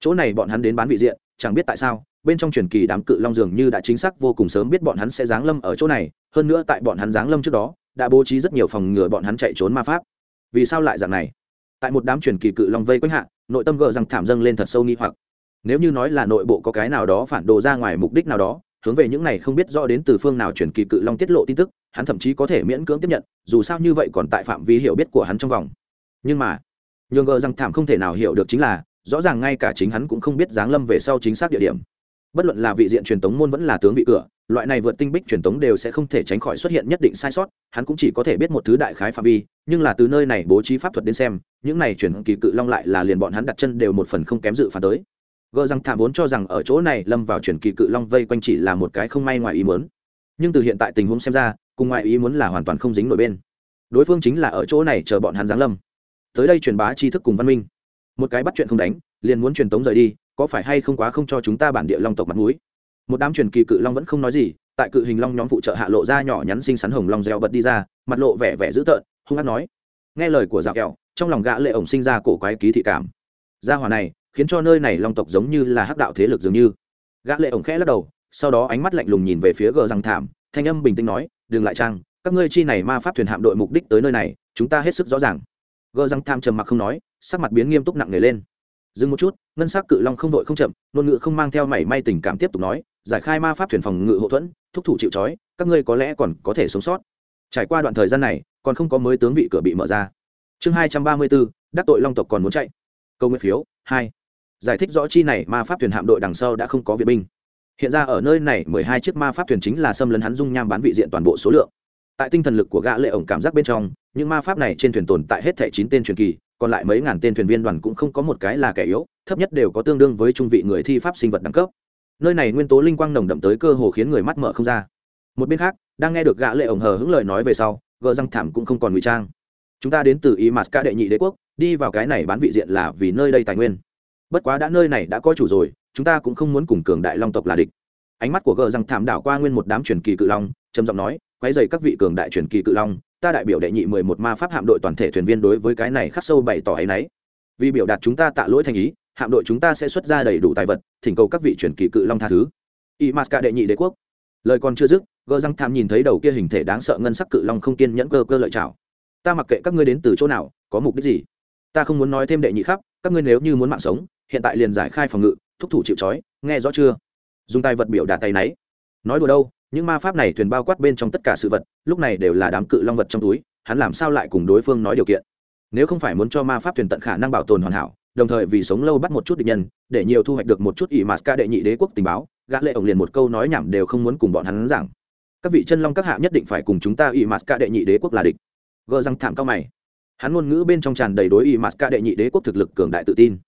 Chỗ này bọn hắn đến bán vị diện, chẳng biết tại sao, bên trong truyền kỳ đám cự long dường như đã chính xác vô cùng sớm biết bọn hắn sẽ giáng lâm ở chỗ này, hơn nữa tại bọn hắn giáng lâm trước đó, đã bố trí rất nhiều phòng ngừa bọn hắn chạy trốn ma pháp. Vì sao lại dạng này? Tại một đám truyền kỳ cự long vây quanh hạ, nội tâm gờ rằng thảm dâng lên thật sâu nghi hoặc. Nếu như nói là nội bộ có cái nào đó phản đồ ra ngoài mục đích nào đó, hướng về những này không biết rõ đến từ phương nào truyền kỳ cự long tiết lộ tin tức, hắn thậm chí có thể miễn cưỡng tiếp nhận, dù sao như vậy còn tại phạm vi hiểu biết của hắn trong vòng. Nhưng mà, nhường gờ rằng thảm không thể nào hiểu được chính là, rõ ràng ngay cả chính hắn cũng không biết giáng lâm về sau chính xác địa điểm bất luận là vị diện truyền tống môn vẫn là tướng vị cửa, loại này vượt tinh bích truyền tống đều sẽ không thể tránh khỏi xuất hiện nhất định sai sót, hắn cũng chỉ có thể biết một thứ đại khái phạm vi, nhưng là từ nơi này bố trí pháp thuật đến xem, những này chuyển kỳ cự long lại là liền bọn hắn đặt chân đều một phần không kém dự phản tới. Gờ rằng thảm vốn cho rằng ở chỗ này lâm vào chuyển kỳ cự long vây quanh chỉ là một cái không may ngoài ý muốn. Nhưng từ hiện tại tình huống xem ra, cùng ngoại ý muốn là hoàn toàn không dính nổi bên. Đối phương chính là ở chỗ này chờ bọn hắn giáng lâm. Tới đây truyền bá tri thức cùng văn minh. Một cái bắt chuyện không đánh, liền muốn truyền tống rời đi có phải hay không quá không cho chúng ta bản địa long tộc mặt mũi? Một đám truyền kỳ cự long vẫn không nói gì, tại cự hình long nhóm phụ trợ hạ lộ ra nhỏ nhắn xinh xắn hồng long reo bật đi ra, mặt lộ vẻ vẻ dữ tợn, hung hát nói. Nghe lời của dạo kẹo, trong lòng gã lệ ổng sinh ra cổ quái ký thị cảm. Gia hỏa này, khiến cho nơi này long tộc giống như là hắc đạo thế lực dường như. Gã lệ ổng khẽ lắc đầu, sau đó ánh mắt lạnh lùng nhìn về phía gờ răng thảm, thanh âm bình tĩnh nói đừng lại trang, các ngươi chi này ma pháp thuyền hạm đội mục đích tới nơi này, chúng ta hết sức rõ ràng. Gờ răng thảm trầm mặc không nói, sắc mặt biến nghiêm túc nặng nề lên dừng một chút, ngân sắc cự long không đội không chậm, ngôn ngữ không mang theo mảy may tình cảm tiếp tục nói, giải khai ma pháp thuyền phòng ngự hậu thuẫn, thúc thủ chịu trói, các ngươi có lẽ còn có thể sống sót. Trải qua đoạn thời gian này, còn không có mới tướng vị cửa bị mở ra. Chương hai trăm ba mươi bốn, đắc tội long tộc còn muốn chạy. Câu nguyên phiếu, hai. Giải thích rõ chi này, ma pháp thuyền hạm đội đằng sau đã không có viện binh. Hiện ra ở nơi này, mười hai chiếc ma pháp thuyền chính là xâm lấn hắn dung nham bán vị diện toàn bộ số lượng. Tại tinh thần lực của gã lệ ổng cảm giác bên trong, những ma pháp này trên thuyền tồn tại hết thảy chín tên truyền kỳ còn lại mấy ngàn tên thuyền viên đoàn cũng không có một cái là kẻ yếu, thấp nhất đều có tương đương với trung vị người thi pháp sinh vật đẳng cấp. Nơi này nguyên tố linh quang nồng đậm tới cơ hồ khiến người mắt mở không ra. Một bên khác, đang nghe được gã lệ ổng hờ hững lời nói về sau, gờ răng thảm cũng không còn ngụy trang. Chúng ta đến từ ý mạt ca đệ nhị đế quốc, đi vào cái này bán vị diện là vì nơi đây tài nguyên. Bất quá đã nơi này đã có chủ rồi, chúng ta cũng không muốn cùng cường đại long tộc là địch. Ánh mắt của gờ răng thảm đảo qua nguyên một đám truyền kỳ cự long, trầm giọng nói, quấy dày các vị cường đại truyền kỳ cự long ta đại biểu đệ nhị mười một ma pháp hạm đội toàn thể thuyền viên đối với cái này khắc sâu bày tỏ ấy nấy vì biểu đạt chúng ta tạ lỗi thành ý, hạm đội chúng ta sẽ xuất ra đầy đủ tài vật, thỉnh cầu các vị truyền kỳ cự long tha thứ. Y m đệ nhị đế quốc. Lời còn chưa dứt gờ răng tham nhìn thấy đầu kia hình thể đáng sợ ngân sắc cự long không kiên nhẫn cơ cơ lợi chào ta mặc kệ các ngươi đến từ chỗ nào, có mục đích gì? Ta không muốn nói thêm đệ nhị khắp, các ngươi nếu như muốn mạng sống, hiện tại liền giải khai phòng ngự, thúc thủ chịu trói, nghe rõ chưa? Dùng tay vật biểu đạt tay náy. Nói đùa đâu? Những ma pháp này thuyền bao quát bên trong tất cả sự vật, lúc này đều là đám cự long vật trong túi, hắn làm sao lại cùng đối phương nói điều kiện? Nếu không phải muốn cho ma pháp thuyền tận khả năng bảo tồn hoàn hảo, đồng thời vì sống lâu bắt một chút địch nhân, để nhiều thu hoạch được một chút ỷ mạt ca đệ nhị đế quốc tình báo, gã lệ ổng liền một câu nói nhảm đều không muốn cùng bọn hắn giảng. Các vị chân long các hạ nhất định phải cùng chúng ta ỷ mạt ca đệ nhị đế quốc là địch. Gờ răng thảm cao mày. Hắn ngôn ngữ bên trong tràn đầy đối ỷ mạt ca đệ nhị đế quốc thực lực cường đại tự tin.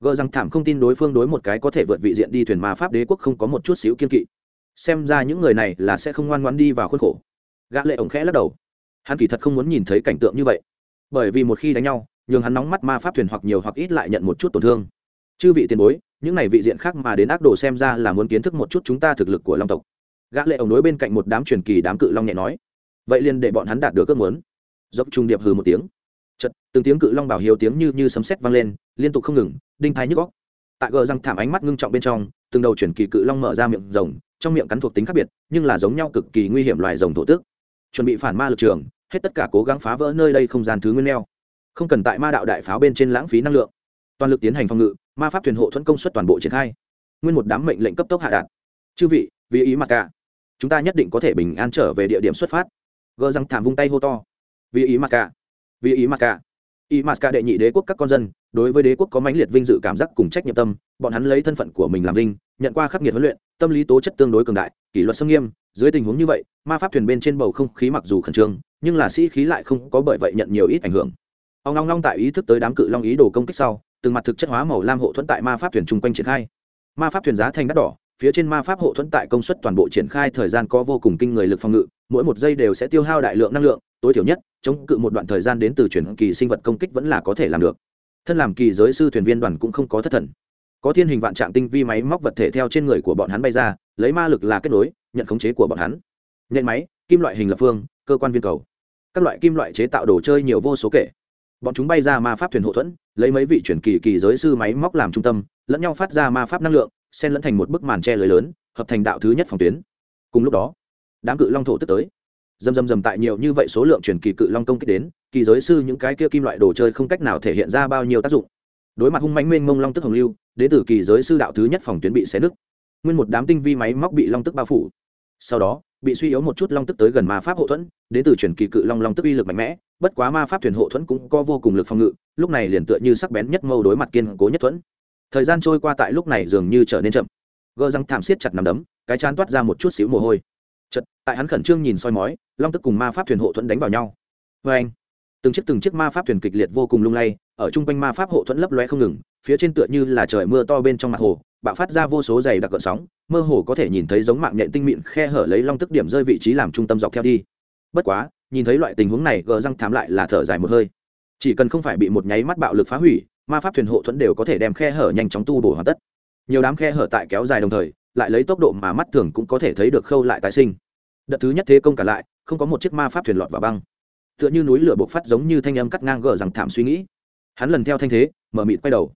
Gờ răng thảm không tin đối phương đối một cái có thể vượt vị diện đi thuyền ma pháp đế quốc không có một chút xíu kiên kỵ xem ra những người này là sẽ không ngoan ngoãn đi vào khuôn khổ. Gã lệ ổng khẽ lắc đầu. Hắn kỳ thật không muốn nhìn thấy cảnh tượng như vậy. Bởi vì một khi đánh nhau, nhường hắn nóng mắt ma pháp thuyền hoặc nhiều hoặc ít lại nhận một chút tổn thương. Chư vị tiền bối, những này vị diện khác mà đến ác đồ xem ra là muốn kiến thức một chút chúng ta thực lực của long tộc. Gã lệ ổng đối bên cạnh một đám truyền kỳ đám cự long nhẹ nói. Vậy liền để bọn hắn đạt được ước muốn. Dốc trung điệp hừ một tiếng. Chật từng tiếng cự long bảo hiếu tiếng như như sấm sét vang lên, liên tục không ngừng, đinh thái nhức óc. Tại gờ răng thảm ánh mắt ngưng trọng bên trong, từng đầu truyền kỳ cự long mở ra miệng rồng trong miệng cắn thuộc tính khác biệt, nhưng là giống nhau cực kỳ nguy hiểm loài rồng thổ tước chuẩn bị phản ma lực trường, hết tất cả cố gắng phá vỡ nơi đây không gian thứ nguyên neo. Không cần tại ma đạo đại pháo bên trên lãng phí năng lượng. Toàn lực tiến hành phòng ngự, ma pháp thuyền hộ thuẫn công suất toàn bộ triển khai. Nguyên một đám mệnh lệnh cấp tốc hạ đạt. Chư vị, vì ý mặt cả, chúng ta nhất định có thể bình an trở về địa điểm xuất phát. Gờ răng thảm vung tay hô to. Vì ý mặt cả, vì ý mặt cả. Ý mặt cả đệ nhị đế quốc các con dân, đối với đế quốc có mãnh liệt vinh dự cảm giác cùng trách nhiệm tâm, bọn hắn lấy thân phận của mình làm vinh, nhận qua khắc nghiệt huấn luyện tâm lý tố chất tương đối cường đại, kỷ luật xâm nghiêm, dưới tình huống như vậy, ma pháp thuyền bên trên bầu không khí mặc dù khẩn trương, nhưng là sĩ khí lại không có bởi vậy nhận nhiều ít ảnh hưởng. Ông long long tại ý thức tới đám cự long ý đồ công kích sau, từng mặt thực chất hóa màu lam hộ thuẫn tại ma pháp thuyền chung quanh triển khai. Ma pháp thuyền giá thành đắt đỏ, phía trên ma pháp hộ thuẫn tại công suất toàn bộ triển khai thời gian có vô cùng kinh người lực phòng ngự, mỗi một giây đều sẽ tiêu hao đại lượng năng lượng, tối thiểu nhất, chống cự một đoạn thời gian đến từ chuyển kỳ sinh vật công kích vẫn là có thể làm được. Thân làm kỳ giới sư thuyền viên đoàn cũng không có thất thần có thiên hình vạn trạng tinh vi máy móc vật thể theo trên người của bọn hắn bay ra, lấy ma lực là kết nối, nhận khống chế của bọn hắn. Nhện máy, kim loại hình lập phương, cơ quan viên cầu. Các loại kim loại chế tạo đồ chơi nhiều vô số kể. Bọn chúng bay ra ma pháp thuyền hộ thuẫn, lấy mấy vị chuyển kỳ kỳ giới sư máy móc làm trung tâm, lẫn nhau phát ra ma pháp năng lượng, xen lẫn thành một bức màn tre lưới lớn, hợp thành đạo thứ nhất phòng tuyến. Cùng lúc đó, đám cự long thổ tức tới. Dầm dầm dầm tại nhiều như vậy số lượng chuyển kỳ cự long công kích đến, kỳ giới sư những cái kia kim loại đồ chơi không cách nào thể hiện ra bao nhiêu tác dụng đối mặt hung mãnh mênh mông long tức hồng lưu đến từ kỳ giới sư đạo thứ nhất phòng tuyến bị xé nứt. Nguyên một đám tinh vi máy móc bị long tức bao phủ. Sau đó, bị suy yếu một chút long tức tới gần ma pháp hộ thuẫn đến từ chuyển kỳ cự long long tức uy lực mạnh mẽ, bất quá ma pháp thuyền hộ thuẫn cũng có vô cùng lực phòng ngự, lúc này liền tựa như sắc bén nhất mâu đối mặt kiên cố nhất thuẫn. Thời gian trôi qua tại lúc này dường như trở nên chậm. Gờ răng thảm siết chặt nằm đấm, cái chán toát ra một chút xíu mồ hôi. Chật tại hắn khẩn trương nhìn soi mói, long tức cùng ma pháp thuyền hộ thuẫn đánh vào nhau. Vê anh từng chiếc từng chiếc ma pháp thuyền kịch liệt vô cùng lung lay, ở chung quanh ma pháp hộ thuẫn lấp loe không ngừng, phía trên tựa như là trời mưa to bên trong mặt hồ, bạo phát ra vô số dày đặc cỡ sóng, mơ hồ có thể nhìn thấy giống mạng nhện tinh mịn khe hở lấy long tức điểm rơi vị trí làm trung tâm dọc theo đi. Bất quá, nhìn thấy loại tình huống này, gờ răng thám lại là thở dài một hơi. Chỉ cần không phải bị một nháy mắt bạo lực phá hủy, ma pháp thuyền hộ thuẫn đều có thể đem khe hở nhanh chóng tu bổ hoàn tất. Nhiều đám khe hở tại kéo dài đồng thời, lại lấy tốc độ mà mắt thường cũng có thể thấy được khâu lại tái sinh. Đợt thứ nhất thế công cả lại, không có một chiếc ma pháp thuyền lọt vào băng tựa như núi lửa bộc phát giống như thanh âm cắt ngang gờ rằng thảm suy nghĩ. Hắn lần theo thanh thế, mở mịt quay đầu.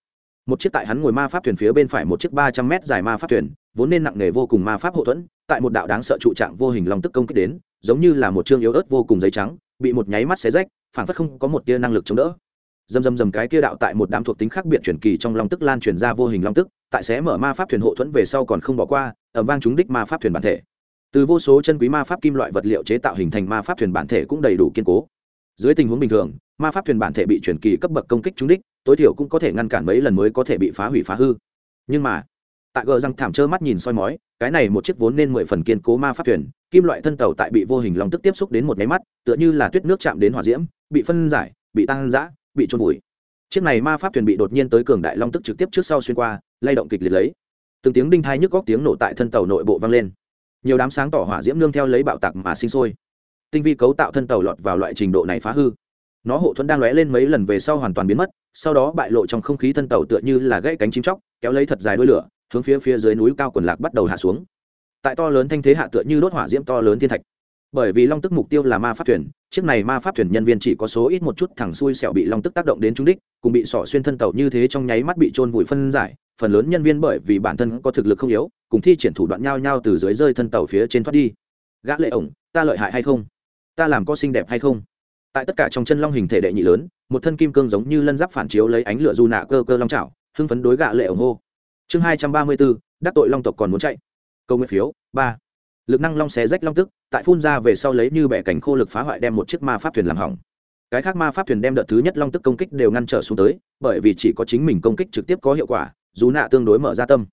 Một chiếc tại hắn ngồi ma pháp thuyền phía bên phải một chiếc ba trăm mét dài ma pháp thuyền, vốn nên nặng nề vô cùng ma pháp hậu thuẫn, tại một đạo đáng sợ trụ trạng vô hình long tức công kích đến, giống như là một chương yếu ớt vô cùng giấy trắng, bị một nháy mắt xé rách phản phất không có một tia năng lực chống đỡ. Dầm dầm dầm cái kia đạo tại một đám thuộc tính khác biệt truyền kỳ trong long tức lan truyền ra vô hình long tức, tại xé mở ma pháp thuyền hộ thuẫn về sau còn không bỏ qua ẩm vang chúng đích ma pháp thuyền bản thể từ vô số chân quý ma pháp kim loại vật liệu chế tạo hình thành ma pháp thuyền bản thể cũng đầy đủ kiên cố. Dưới tình huống bình thường, ma pháp thuyền bản thể bị truyền kỳ cấp bậc công kích trúng đích, tối thiểu cũng có thể ngăn cản mấy lần mới có thể bị phá hủy phá hư. Nhưng mà, tại gờ răng thảm trơ mắt nhìn soi mói, cái này một chiếc vốn nên mười phần kiên cố ma pháp thuyền, kim loại thân tàu tại bị vô hình long tức tiếp xúc đến một máy mắt, tựa như là tuyết nước chạm đến hỏa diễm, bị phân giải, bị tăng giã bị trôn vùi. Chiếc này ma pháp thuyền bị đột nhiên tới cường đại long tức trực tiếp trước sau xuyên qua, lay động kịch liệt lấy. Từng tiếng đinh thai nhức góc tiếng nổ tại thân tàu nội bộ vang lên nhiều đám sáng tỏ hỏa diễm nương theo lấy bạo tạc mà sinh sôi. Tinh vi cấu tạo thân tàu lọt vào loại trình độ này phá hư. Nó hộ thuẫn đang lóe lên mấy lần về sau hoàn toàn biến mất, sau đó bại lộ trong không khí thân tàu tựa như là gãy cánh chim chóc, kéo lấy thật dài đuôi lửa, hướng phía phía dưới núi cao quần lạc bắt đầu hạ xuống. Tại to lớn thanh thế hạ tựa như đốt hỏa diễm to lớn thiên thạch. Bởi vì long tức mục tiêu là ma pháp thuyền chiếc này ma pháp thuyền nhân viên chỉ có số ít một chút thẳng xuôi sẹo bị long tức tác động đến trung đích, cùng bị sỏ xuyên thân tàu như thế trong nháy mắt bị trôn vùi phân giải, phần lớn nhân viên bởi vì bản thân có thực lực không yếu, cùng thi triển thủ đoạn nhau nhau từ dưới rơi thân tàu phía trên thoát đi. Gã lệ ổng, ta lợi hại hay không? Ta làm có xinh đẹp hay không? Tại tất cả trong chân long hình thể đệ nhị lớn, một thân kim cương giống như lân giáp phản chiếu lấy ánh lửa du nạ cơ cơ long chảo, hưng phấn đối gã lệ ổng hô. Chương hai trăm ba mươi bốn đắc tội long tộc còn muốn chạy. Câu nguyện phiếu, ba lực năng long xé rách long tức, tại phun ra về sau lấy như bẻ cảnh khô lực phá hoại đem một chiếc ma pháp thuyền làm hỏng. Cái khác ma pháp thuyền đem đợt thứ nhất long tức công kích đều ngăn trở xuống tới, bởi vì chỉ có chính mình công kích trực tiếp có hiệu quả, dù nạ tương đối mở ra tâm.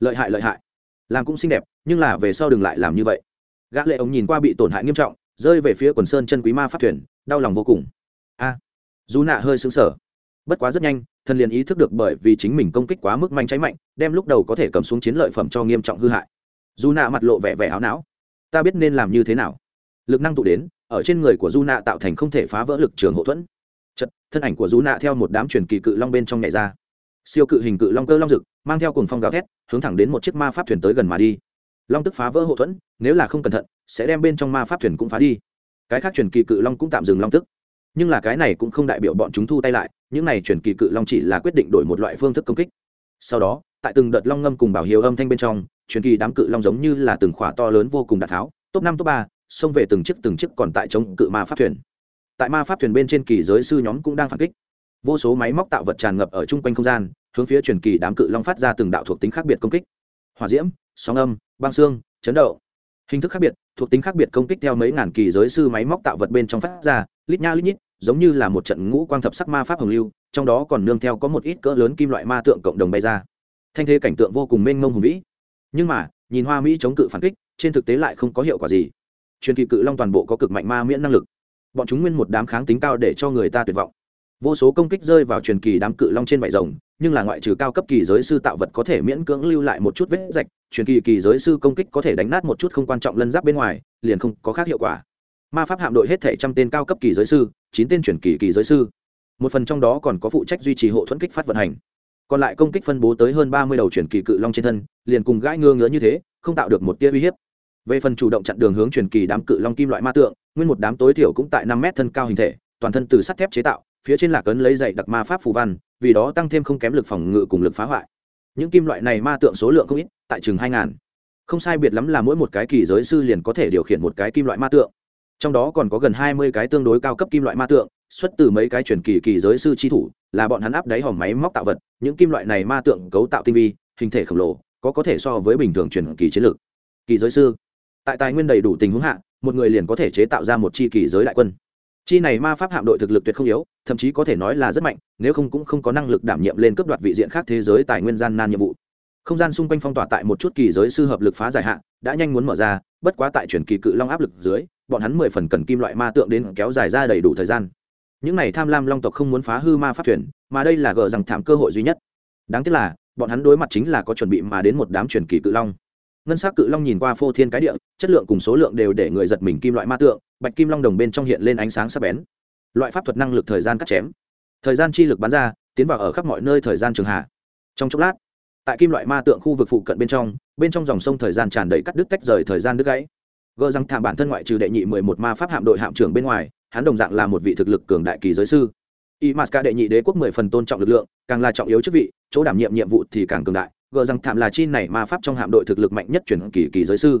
Lợi hại lợi hại. Làm cũng xinh đẹp, nhưng là về sau đừng lại làm như vậy. Gã lệ ống nhìn qua bị tổn hại nghiêm trọng, rơi về phía quần sơn chân quý ma pháp thuyền, đau lòng vô cùng. A. Dù nạ hơi sững sờ. Bất quá rất nhanh, thần liền ý thức được bởi vì chính mình công kích quá mức manh cháy mạnh, đem lúc đầu có thể cầm xuống chiến lợi phẩm cho nghiêm trọng hư hại dù nạ mặt lộ vẻ vẻ áo não. Ta biết nên làm như thế nào. Lực năng tụ đến, ở trên người của du nạ tạo thành không thể phá vỡ lực trường hậu thuẫn. Chật, thân ảnh của du nạ theo một đám truyền kỳ cự long bên trong nhảy ra. Siêu cự hình cự long cơ long rực, mang theo cùng phong gào thét, hướng thẳng đến một chiếc ma pháp thuyền tới gần mà đi. Long tức phá vỡ hậu thuẫn, nếu là không cẩn thận, sẽ đem bên trong ma pháp thuyền cũng phá đi. Cái khác truyền kỳ cự long cũng tạm dừng long tức. Nhưng là cái này cũng không đại biểu bọn chúng thu tay lại, những này truyền kỳ cự long chỉ là quyết định đổi một loại phương thức công kích. Sau đó tại từng đợt long ngâm cùng bảo hiếu âm thanh bên trong, truyền kỳ đám cự long giống như là từng khỏa to lớn vô cùng đạn tháo. Top năm, top ba, xông về từng chiếc từng chiếc còn tại chống cự ma pháp thuyền. Tại ma pháp thuyền bên trên kỳ giới sư nhóm cũng đang phản kích. Vô số máy móc tạo vật tràn ngập ở chung quanh không gian, hướng phía truyền kỳ đám cự long phát ra từng đạo thuộc tính khác biệt công kích. Hòa diễm, sóng âm, băng xương, chấn động. Hình thức khác biệt, thuộc tính khác biệt công kích theo mấy ngàn kỳ giới sư máy móc tạo vật bên trong phát ra, lít nha lít nhít, giống như là một trận ngũ quang thập sắc ma pháp hồng lưu, trong đó còn nương theo có một ít cỡ lớn kim loại ma tượng cộng đồng bay ra thanh thế cảnh tượng vô cùng mênh mông hùng vĩ. Nhưng mà, nhìn hoa mỹ chống cự phản kích, trên thực tế lại không có hiệu quả gì. Truyền kỳ cự long toàn bộ có cực mạnh ma miễn năng lực. Bọn chúng nguyên một đám kháng tính cao để cho người ta tuyệt vọng. Vô số công kích rơi vào truyền kỳ đám cự long trên vải rồng, nhưng là ngoại trừ cao cấp kỳ giới sư tạo vật có thể miễn cưỡng lưu lại một chút vết rạch, truyền kỳ kỳ giới sư công kích có thể đánh nát một chút không quan trọng lân giáp bên ngoài, liền không có khác hiệu quả. Ma pháp hạm đội hết thể trăm tên cao cấp kỳ giới sư, chín tên truyền kỳ kỳ giới sư. Một phần trong đó còn có phụ trách duy trì hộ thuẫn kích phát vận hành còn lại công kích phân bố tới hơn ba mươi đầu truyền kỳ cự long trên thân, liền cùng gãi ngơ ngứa như thế, không tạo được một tia uy hiếp. Về phần chủ động chặn đường hướng truyền kỳ đám cự long kim loại ma tượng, nguyên một đám tối thiểu cũng tại năm mét thân cao hình thể, toàn thân từ sắt thép chế tạo, phía trên là cấn lấy dạy đặc ma pháp phù văn, vì đó tăng thêm không kém lực phòng ngự cùng lực phá hoại. Những kim loại này ma tượng số lượng không ít, tại chừng hai ngàn. Không sai biệt lắm là mỗi một cái kỳ giới sư liền có thể điều khiển một cái kim loại ma tượng. Trong đó còn có gần hai mươi cái tương đối cao cấp kim loại ma tượng xuất từ mấy cái truyền kỳ kỳ giới sư chi thủ, là bọn hắn áp đáy hòm máy móc tạo vật, những kim loại này ma tượng cấu tạo tinh vi, hình thể khổng lồ, có có thể so với bình thường truyền kỳ chiến lược. Kỳ giới sư. Tại tài nguyên đầy đủ tình huống hạ, một người liền có thể chế tạo ra một chi kỳ giới đại quân. Chi này ma pháp hạm đội thực lực tuyệt không yếu, thậm chí có thể nói là rất mạnh, nếu không cũng không có năng lực đảm nhiệm lên cấp đoạt vị diện khác thế giới tài nguyên gian nan nhiệm vụ. Không gian xung quanh phong tỏa tại một chút kỳ giới sư hợp lực phá giải hạn đã nhanh muốn mở ra, bất quá tại chuyển kỳ cự long áp lực dưới, bọn hắn mười phần cần kim loại ma tượng đến kéo dài ra đầy đủ thời gian những này tham lam long tộc không muốn phá hư ma pháp thuyền, mà đây là gờ rằng thảm cơ hội duy nhất. Đáng tiếc là, bọn hắn đối mặt chính là có chuẩn bị mà đến một đám truyền kỳ cự long. Ngân s á c cự long nhìn qua phô thiên cái địa, chất lượng cùng số lượng đều để người giật mình kim loại ma tượng, bạch kim long đồng bên trong hiện lên ánh sáng sắp bén. Loại pháp thuật năng lực thời gian cắt chém. Thời gian chi lực bắn ra, tiến vào ở khắp mọi nơi thời gian trường hạ. Trong chốc lát, tại kim loại ma tượng khu vực phụ cận bên trong bên trong dòng sông thời gian tràn đầy cắt đứt tách rời thời gian đứt gãy. Gờ rằng thảm bản thân ngoại trừ đệ nhị mười một ma pháp hạm đội hạm trưởng bên ngoài hắn đồng dạng là một vị thực lực cường đại kỳ giới sư. Y m a s đệ nhị đế quốc mười phần tôn trọng lực lượng, càng là trọng yếu chức vị, chỗ đảm nhiệm nhiệm vụ thì càng cường đại. Gờ rằng thảm là chi này ma pháp trong hạm đội thực lực mạnh nhất truyền kỳ kỳ giới sư.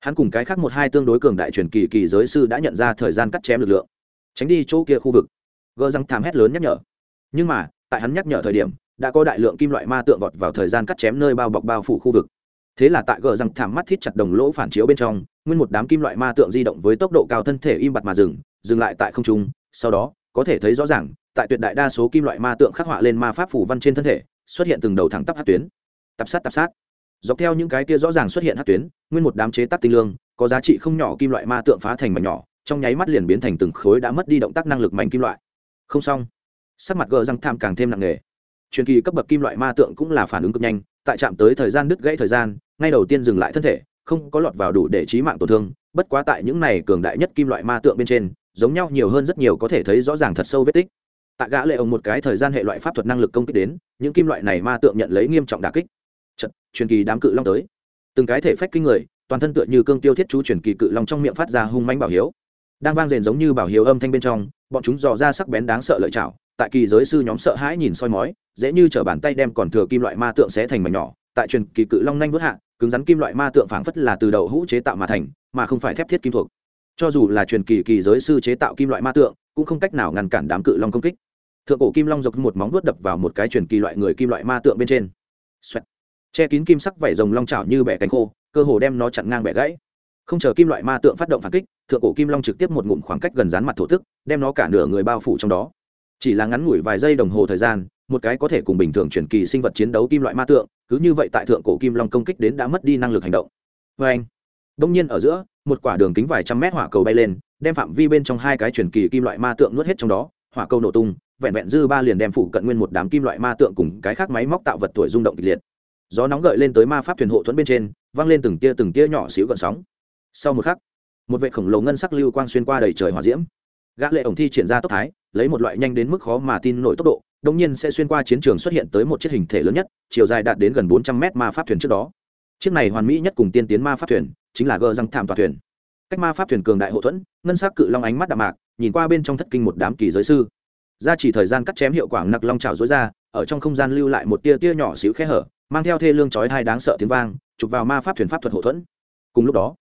Hắn cùng cái khác một hai tương đối cường đại truyền kỳ kỳ giới sư đã nhận ra thời gian cắt chém lực lượng. Tránh đi chỗ kia khu vực. Gờ rằng thảm hét lớn nhắc nhở. Nhưng mà, tại hắn nhắc nhở thời điểm, đã có đại lượng kim loại ma tượng vọt vào thời gian cắt chém nơi bao bọc bao phủ khu vực. Thế là tại gờ rằng thảm mắt thiết chặt đồng lỗ phản chiếu bên trong, nguyên một đám kim loại ma tượng di động với tốc độ cao thân thể im bặt mà dừng dừng lại tại không trung, sau đó, có thể thấy rõ ràng, tại tuyệt đại đa số kim loại ma tượng khắc họa lên ma pháp phủ văn trên thân thể, xuất hiện từng đầu thẳng tắp hát tuyến. Tập sát tập sát. Dọc theo những cái kia rõ ràng xuất hiện hát tuyến, nguyên một đám chế tác tinh lương, có giá trị không nhỏ kim loại ma tượng phá thành mảnh nhỏ, trong nháy mắt liền biến thành từng khối đã mất đi động tác năng lực mảnh kim loại. Không xong. Sắc mặt gờ răng tham càng thêm nặng nề. Truyền kỳ cấp bậc kim loại ma tượng cũng là phản ứng cực nhanh, tại chạm tới thời gian đứt gãy thời gian, ngay đầu tiên dừng lại thân thể, không có lọt vào đủ để trí mạng tổn thương, bất quá tại những này cường đại nhất kim loại ma tượng bên trên giống nhau nhiều hơn rất nhiều có thể thấy rõ ràng thật sâu vết tích. Tạ gã lệ ông một cái thời gian hệ loại pháp thuật năng lực công kích đến, những kim loại này ma tượng nhận lấy nghiêm trọng đả kích. Trận truyền kỳ đám cự long tới. Từng cái thể phách kinh người, toàn thân tựa như cương tiêu thiết chú truyền kỳ cự long trong miệng phát ra hung mãnh bảo hiếu. Đang vang rền giống như bảo hiếu âm thanh bên trong, bọn chúng dò ra sắc bén đáng sợ lợi chảo tại kỳ giới sư nhóm sợ hãi nhìn soi mói, dễ như trở bàn tay đem còn thừa kim loại ma tượng xé thành mảnh nhỏ, tại truyền kỳ cự long nhanh vút hạ, cứng rắn kim loại ma tượng phảng phất là từ đầu hũ chế tạo mà thành, mà không phải thép thiết kim thuộc cho dù là truyền kỳ kỳ giới sư chế tạo kim loại ma tượng, cũng không cách nào ngăn cản đám cự long công kích. Thượng cổ kim long dọc một móng vuốt đập vào một cái truyền kỳ loại người kim loại ma tượng bên trên. Xoẹt. che kín kim sắc vảy rồng long chảo như bẻ cánh khô, cơ hồ đem nó chặn ngang bẻ gãy. Không chờ kim loại ma tượng phát động phản kích, thượng cổ kim long trực tiếp một ngụm khoảng cách gần dán mặt thổ tức đem nó cả nửa người bao phủ trong đó. Chỉ là ngắn ngủi vài giây đồng hồ thời gian, một cái có thể cùng bình thường truyền kỳ sinh vật chiến đấu kim loại ma tượng, cứ như vậy tại thượng cổ kim long công kích đến đã mất đi năng lực hành động. Vê anh đông nhiên ở giữa một quả đường kính vài trăm mét hỏa cầu bay lên, đem phạm vi bên trong hai cái truyền kỳ kim loại ma tượng nuốt hết trong đó, hỏa cầu nổ tung, vẹn vẹn dư ba liền đem phủ cận nguyên một đám kim loại ma tượng cùng cái khác máy móc tạo vật tuổi rung động kịch liệt. Gió nóng gợi lên tới ma pháp thuyền hộ thuẫn bên trên văng lên từng tia từng tia nhỏ xíu gợn sóng. Sau một khắc, một vệ khổng lồ ngân sắc lưu quang xuyên qua đầy trời hỏa diễm. Gã lệ ổng thi triển ra tốc thái, lấy một loại nhanh đến mức khó mà tin nổi tốc độ đông nhiên sẽ xuyên qua chiến trường xuất hiện tới một chiếc hình thể lớn nhất, chiều dài đạt đến gần bốn trăm mét ma pháp thuyền trước đó. Chiếc này hoàn mỹ nhất cùng tiên tiến ma pháp thuyền chính là gờ răng thảm tòa thuyền. Cách ma pháp thuyền cường đại hậu thuẫn, ngân sắc cự long ánh mắt đạm mạc, nhìn qua bên trong thất kinh một đám kỳ giới sư. Ra chỉ thời gian cắt chém hiệu quả nặc long trào dối ra, ở trong không gian lưu lại một tia tia nhỏ xíu khe hở, mang theo thê lương chói hai đáng sợ tiếng vang, chụp vào ma pháp thuyền pháp thuật hậu thuẫn. Cùng lúc đó,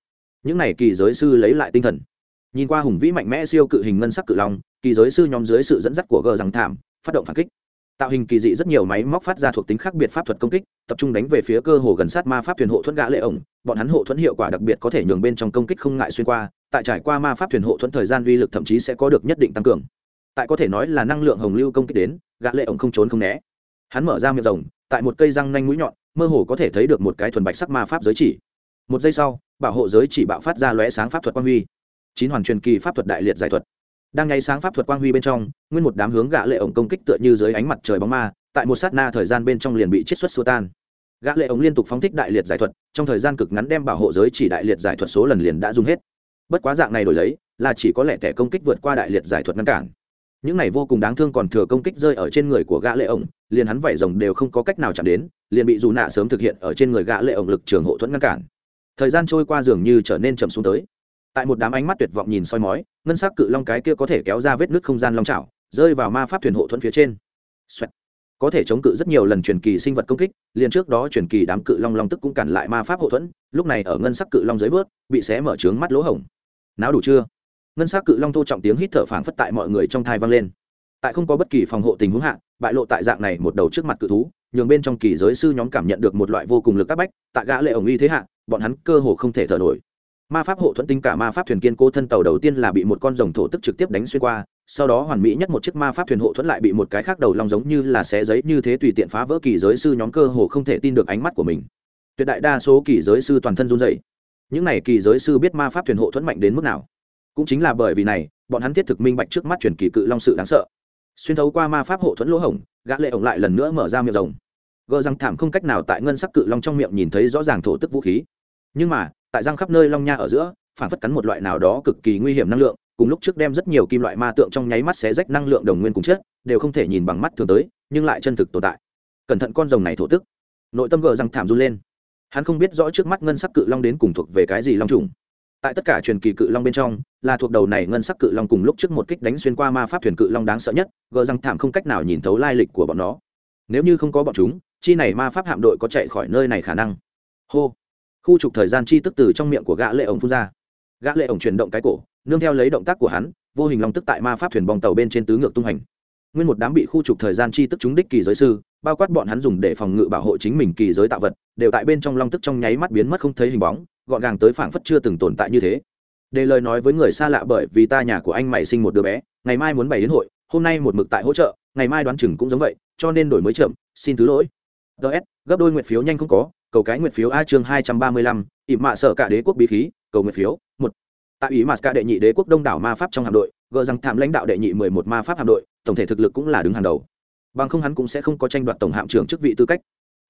những n à y kỳ giới sư lấy lại tinh thần. Nhìn qua hùng vĩ mạnh mẽ siêu cự hình ngân sắc cự long, kỳ giới sư nhóm dưới sự dẫn dắt của gờ rằng thảm, phát động phản kích tạo hình kỳ dị rất nhiều máy móc phát ra thuộc tính khác biệt pháp thuật công kích, tập trung đánh về phía cơ hồ gần sát ma pháp thuyền hộ thuẫn gã lệ ổng. Bọn hắn hộ thuẫn hiệu quả đặc biệt có thể nhường bên trong công kích không ngại xuyên qua, tại trải qua ma pháp thuyền hộ thuẫn thời gian uy lực thậm chí sẽ có được nhất định tăng cường. Tại có thể nói là năng lượng hồng lưu công kích đến, gã lệ ổng không trốn không né. Hắn mở ra miệng rồng, tại một cây răng nanh mũi nhọn, mơ hồ có thể thấy được một cái thuần bạch sắc ma pháp giới chỉ. Một giây sau, bảo hộ giới chỉ bạo phát ra lóe sáng pháp thuật quang huy. Chín hoàn truyền kỳ pháp thuật đại liệt giải thuật đang ngay sáng pháp thuật quang huy bên trong, nguyên một đám hướng gã lệ ổng công kích tựa như dưới ánh mặt trời bóng ma, tại một sát na thời gian bên trong liền bị chết xuất xua tan. Gã lệ ổng liên tục phóng thích đại liệt giải thuật, trong thời gian cực ngắn đem bảo hộ giới chỉ đại liệt giải thuật số lần liền đã dùng hết. Bất quá dạng này đổi lấy, là chỉ có lẽ kẻ công kích vượt qua đại liệt giải thuật ngăn cản. Những này vô cùng đáng thương còn thừa công kích rơi ở trên người của gã lệ ổng, liền hắn vảy rồng đều không có cách nào chạm đến, liền bị dù nạ sớm thực hiện ở trên người gã lệ ổng lực trường hộ thuẫn ngăn cản. Thời gian trôi qua dường như trở nên chậm xuống tới tại một đám ánh mắt tuyệt vọng nhìn soi mói, ngân sắc cự long cái kia có thể kéo ra vết nứt không gian long chảo, rơi vào ma pháp thuyền hộ thuẫn phía trên、Xoẹt. Có thể chống cự rất nhiều lần truyền kỳ sinh vật công kích, liền trước đó truyền kỳ đám cự long long tức cũng cản lại ma pháp hộ thuẫn, lúc này ở ngân sắc cự long dưới vớt, bị xé mở trướng mắt lỗ hổng. Náo đủ chưa? Ngân sắc cự long thô trọng tiếng hít thở phảng phất tại mọi người trong thai vang lên. Tại không có bất kỳ phòng hộ tình huống hạ, bại lộ tại dạng này một đầu trước mặt cự thú, nhường bên trong kỳ giới sư nhóm cảm nhận được một loại vô cùng lực áp bách, tại gã lệ ổng uy thế hạ, bọn hắn cơ hồ không thể thở nổi ma pháp hộ thuẫn tính cả ma pháp thuyền kiên cố thân tàu đầu tiên là bị một con rồng thổ tức trực tiếp đánh xuyên qua, sau đó hoàn mỹ nhất một chiếc ma pháp thuyền hộ thuẫn lại bị một cái khác đầu long giống như là xé giấy như thế tùy tiện phá vỡ kỳ giới sư nhóm cơ hồ không thể tin được ánh mắt của mình. Tuyệt đại đa số kỳ giới sư toàn thân run rẩy. Những này kỳ giới sư biết ma pháp thuyền hộ thuẫn mạnh đến mức nào? Cũng chính là bởi vì này, bọn hắn thiết thực minh bạch trước mắt truyền kỳ cự long sự đáng sợ. Xuyên thấu qua ma pháp hộ thuẫn lỗ hổng, gã lệ ổng lại lần nữa mở ra miệng rồng. Gờ răng thảm không cách nào tại ngân sắc cự long trong miệng nhìn thấy rõ ràng thổ tức vũ khí. Nhưng mà tại răng khắp nơi long nha ở giữa, phản phất cắn một loại nào đó cực kỳ nguy hiểm năng lượng, cùng lúc trước đem rất nhiều kim loại ma tượng trong nháy mắt xé rách năng lượng đồng nguyên cùng chết đều không thể nhìn bằng mắt thường tới, nhưng lại chân thực tồn tại. Cẩn thận con rồng này thổ tức. Nội tâm gờ răng thảm run lên. Hắn không biết rõ trước mắt ngân sắc cự long đến cùng thuộc về cái gì long trùng. Tại tất cả truyền kỳ cự long bên trong, là thuộc đầu này ngân sắc cự long cùng lúc trước một kích đánh xuyên qua ma pháp thuyền cự long đáng sợ nhất, gờ răng thảm không cách nào nhìn thấu lai lịch của bọn nó. Nếu như không có bọn chúng, chi này ma pháp hạm đội có chạy khỏi nơi này khả năng. Hô khu trục thời gian chi tức từ trong miệng của gã lệ ổng phun ra. Gã lệ ổng chuyển động cái cổ, nương theo lấy động tác của hắn, vô hình long tức tại ma pháp thuyền bong tàu bên trên tứ ngược tung hành. Nguyên một đám bị khu trục thời gian chi tức chúng đích kỳ giới sư, bao quát bọn hắn dùng để phòng ngự bảo hộ chính mình kỳ giới tạo vật, đều tại bên trong long tức trong nháy mắt biến mất không thấy hình bóng, gọn gàng tới phảng phất chưa từng tồn tại như thế. Đề lời nói với người xa lạ bởi vì ta nhà của anh mày sinh một đứa bé, ngày mai muốn bày đến hội, hôm nay một mực tại hỗ trợ, ngày mai đoán chừng cũng giống vậy, cho nên đổi mới chậm, xin thứ lỗi ts gấp đôi nguyện phiếu nhanh không có, cầu cái nguyện phiếu a chương hai trăm ba mươi lăm ỉm mạ sợ cả đế quốc bí khí, cầu nguyện phiếu, một. Tại ý mạt cả đệ nhị đế quốc đông đảo ma pháp trong hạm đội, gờ rằng thảm lãnh đạo đệ nhị mười một ma pháp hạm đội, tổng thể thực lực cũng là đứng hàng đầu. Bằng không hắn cũng sẽ không có tranh đoạt tổng hạm trưởng chức vị tư cách.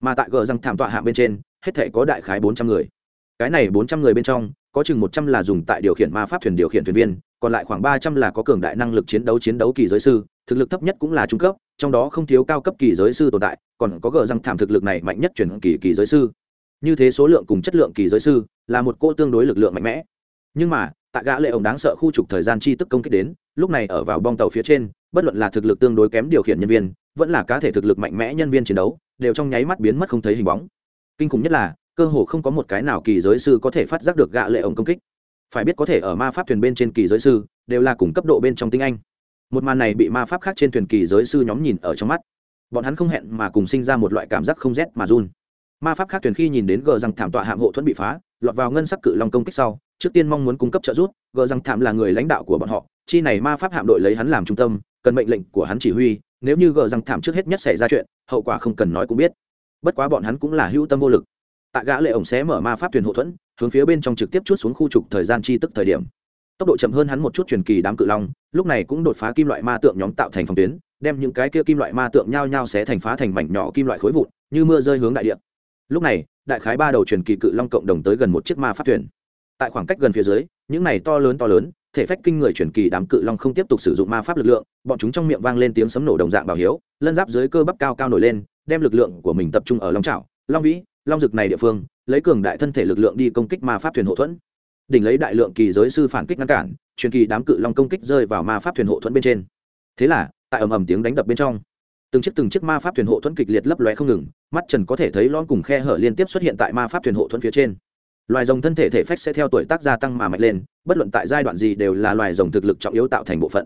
Mà tại gờ rằng thảm tọa hạm bên trên, hết thể có đại khái bốn trăm người. Cái này bốn trăm người bên trong, có chừng một trăm là dùng tại điều khiển ma pháp thuyền điều khiển thuyền viên, còn lại khoảng ba trăm là có cường đại năng lực chiến đấu chiến đấu kỳ giới sư, thực lực thấp nhất cũng là trung cấp trong đó không thiếu cao cấp kỳ giới sư tồn tại, còn có gờ răng thảm thực lực này mạnh nhất chuyển kỳ kỳ giới sư. Như thế số lượng cùng chất lượng kỳ giới sư là một cô tương đối lực lượng mạnh mẽ. Nhưng mà, tại gã lệ ổng đáng sợ khu trục thời gian chi tức công kích đến, lúc này ở vào bong tàu phía trên, bất luận là thực lực tương đối kém điều khiển nhân viên, vẫn là cá thể thực lực mạnh mẽ nhân viên chiến đấu, đều trong nháy mắt biến mất không thấy hình bóng. Kinh khủng nhất là, cơ hồ không có một cái nào kỳ giới sư có thể phát giác được gã lệ ổng công kích. Phải biết có thể ở ma pháp thuyền bên trên kỳ giới sư, đều là cùng cấp độ bên trong tinh anh một màn này bị ma pháp khác trên thuyền kỳ giới sư nhóm nhìn ở trong mắt. Bọn hắn không hẹn mà cùng sinh ra một loại cảm giác không rét mà run. Ma pháp khác thuyền khi nhìn đến gờ rằng thảm tọa hạm hộ thuẫn bị phá, lọt vào ngân sắc cự long công kích sau, trước tiên mong muốn cung cấp trợ giúp, gờ rằng thảm là người lãnh đạo của bọn họ, chi này ma pháp hạm đội lấy hắn làm trung tâm, cần mệnh lệnh của hắn chỉ huy, nếu như gờ rằng thảm trước hết nhất xảy ra chuyện, hậu quả không cần nói cũng biết. Bất quá bọn hắn cũng là hữu tâm vô lực. Tại gã lệ ổng xé mở ma pháp thuyền hộ thuẫn, hướng phía bên trong trực tiếp chút xuống khu trục thời gian chi tức thời điểm tốc độ chậm hơn hắn một chút truyền kỳ đám cự long lúc này cũng đột phá kim loại ma tượng nhóm tạo thành phòng tuyến đem những cái kia kim loại ma tượng nhao nhao xé thành phá thành mảnh nhỏ kim loại khối vụn như mưa rơi hướng đại địa. Lúc này đại khái ba đầu truyền kỳ cự long cộng đồng tới gần một chiếc ma pháp thuyền. Tại khoảng cách gần phía dưới những này to lớn to lớn thể phách kinh người truyền kỳ đám cự long không tiếp tục sử dụng ma pháp lực lượng bọn chúng trong miệng vang lên tiếng sấm nổ đồng dạng bảo hiếu lân giáp dưới cơ bắp cao cao nổi lên đem lực lượng của mình tập trung ở long trảo, long vĩ long dực này địa phương lấy cường đại thân thể lực lượng đi công kích ma pháp thuyền hậu thuẫn đỉnh lấy đại lượng kỳ giới sư phản kích ngăn cản, truyền kỳ đám cự long công kích rơi vào ma pháp thuyền hộ thuẫn bên trên. Thế là, tại ầm ầm tiếng đánh đập bên trong, từng chiếc từng chiếc ma pháp thuyền hộ thuẫn kịch liệt lấp lóe không ngừng, mắt trần có thể thấy lon cùng khe hở liên tiếp xuất hiện tại ma pháp thuyền hộ thuẫn phía trên. Loài rồng thân thể thể phách sẽ theo tuổi tác gia tăng mà mạnh lên, bất luận tại giai đoạn gì đều là loài rồng thực lực trọng yếu tạo thành bộ phận.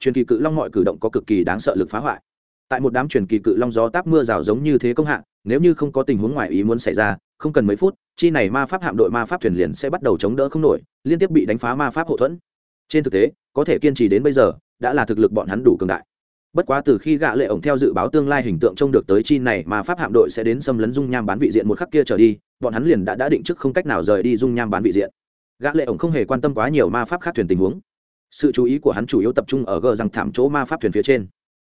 Truyền kỳ cự long mọi cử động có cực kỳ đáng sợ lực phá hoại. Tại một đám truyền kỳ cự long gió táp mưa rào giống như thế công hạ, nếu như không có tình huống ngoài ý muốn xảy ra không cần mấy phút chi này ma pháp hạm đội ma pháp thuyền liền sẽ bắt đầu chống đỡ không nổi liên tiếp bị đánh phá ma pháp hậu thuẫn. Trên thực tế có thể kiên trì đến bây giờ đã là thực lực bọn hắn đủ cường đại. Bất quá từ khi gạ lệ ổng theo dự báo tương lai hình tượng trông được tới chi này mà pháp hạm đội sẽ đến xâm lấn dung nham bán vị diện một khắc kia trở đi bọn hắn liền đã, đã định trước không cách nào rời đi dung nham bán vị diện. Gã lệ ổng không hề quan tâm quá nhiều ma pháp khác thuyền tình huống. Sự chú ý của hắn chủ yếu tập trung ở gờ răng thảm chỗ ma pháp thuyền phía trên.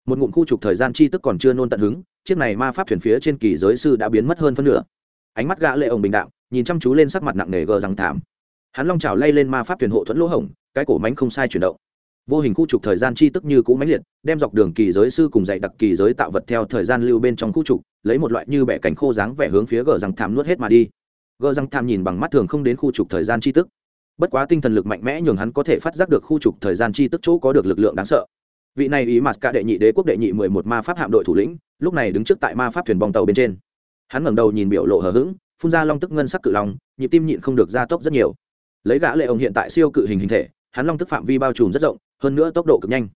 Một ngụm khu trục thời gian chi tức còn chưa nôn tận hứng chiếc này ma pháp thuyền phía trên kỳ giới sư đã biến mất hơn phân nửa ánh mắt gã lệ ổng bình đạm, nhìn chăm chú lên sắc mặt nặng nề gờ răng thảm. Hắn long trào lay lên ma pháp thuyền hộ thuẫn lỗ hổng, cái cổ mánh không sai chuyển động. Vô hình khu trục thời gian chi tức như cũ mãnh liệt, đem dọc đường kỳ giới sư cùng dạy đặc kỳ giới tạo vật theo thời gian lưu bên trong khu trục, lấy một loại như bẻ cánh khô dáng vẻ hướng phía gờ răng thảm nuốt hết mà đi. Gờ răng thảm nhìn bằng mắt thường không đến khu trục thời gian chi tức. Bất quá tinh thần lực mạnh mẽ nhường hắn có thể phát giác được khu trục thời gian chi tức chỗ có được lực lượng đáng sợ. Vị này ý mà cả đệ nhị đế quốc đệ nhị mười một ma pháp hạm đội thủ lĩnh, lúc này đứng trước tại ma pháp thuyền bong tàu bên trên hắn ngẩng đầu nhìn biểu lộ hờ hững, phun ra long tức ngân sắc cự long, nhịp tim nhịn không được gia tốc rất nhiều. Lấy gã lệ ông hiện tại siêu cự hình hình thể, hắn long tức phạm vi bao trùm rất rộng, hơn nữa tốc độ cực nhanh.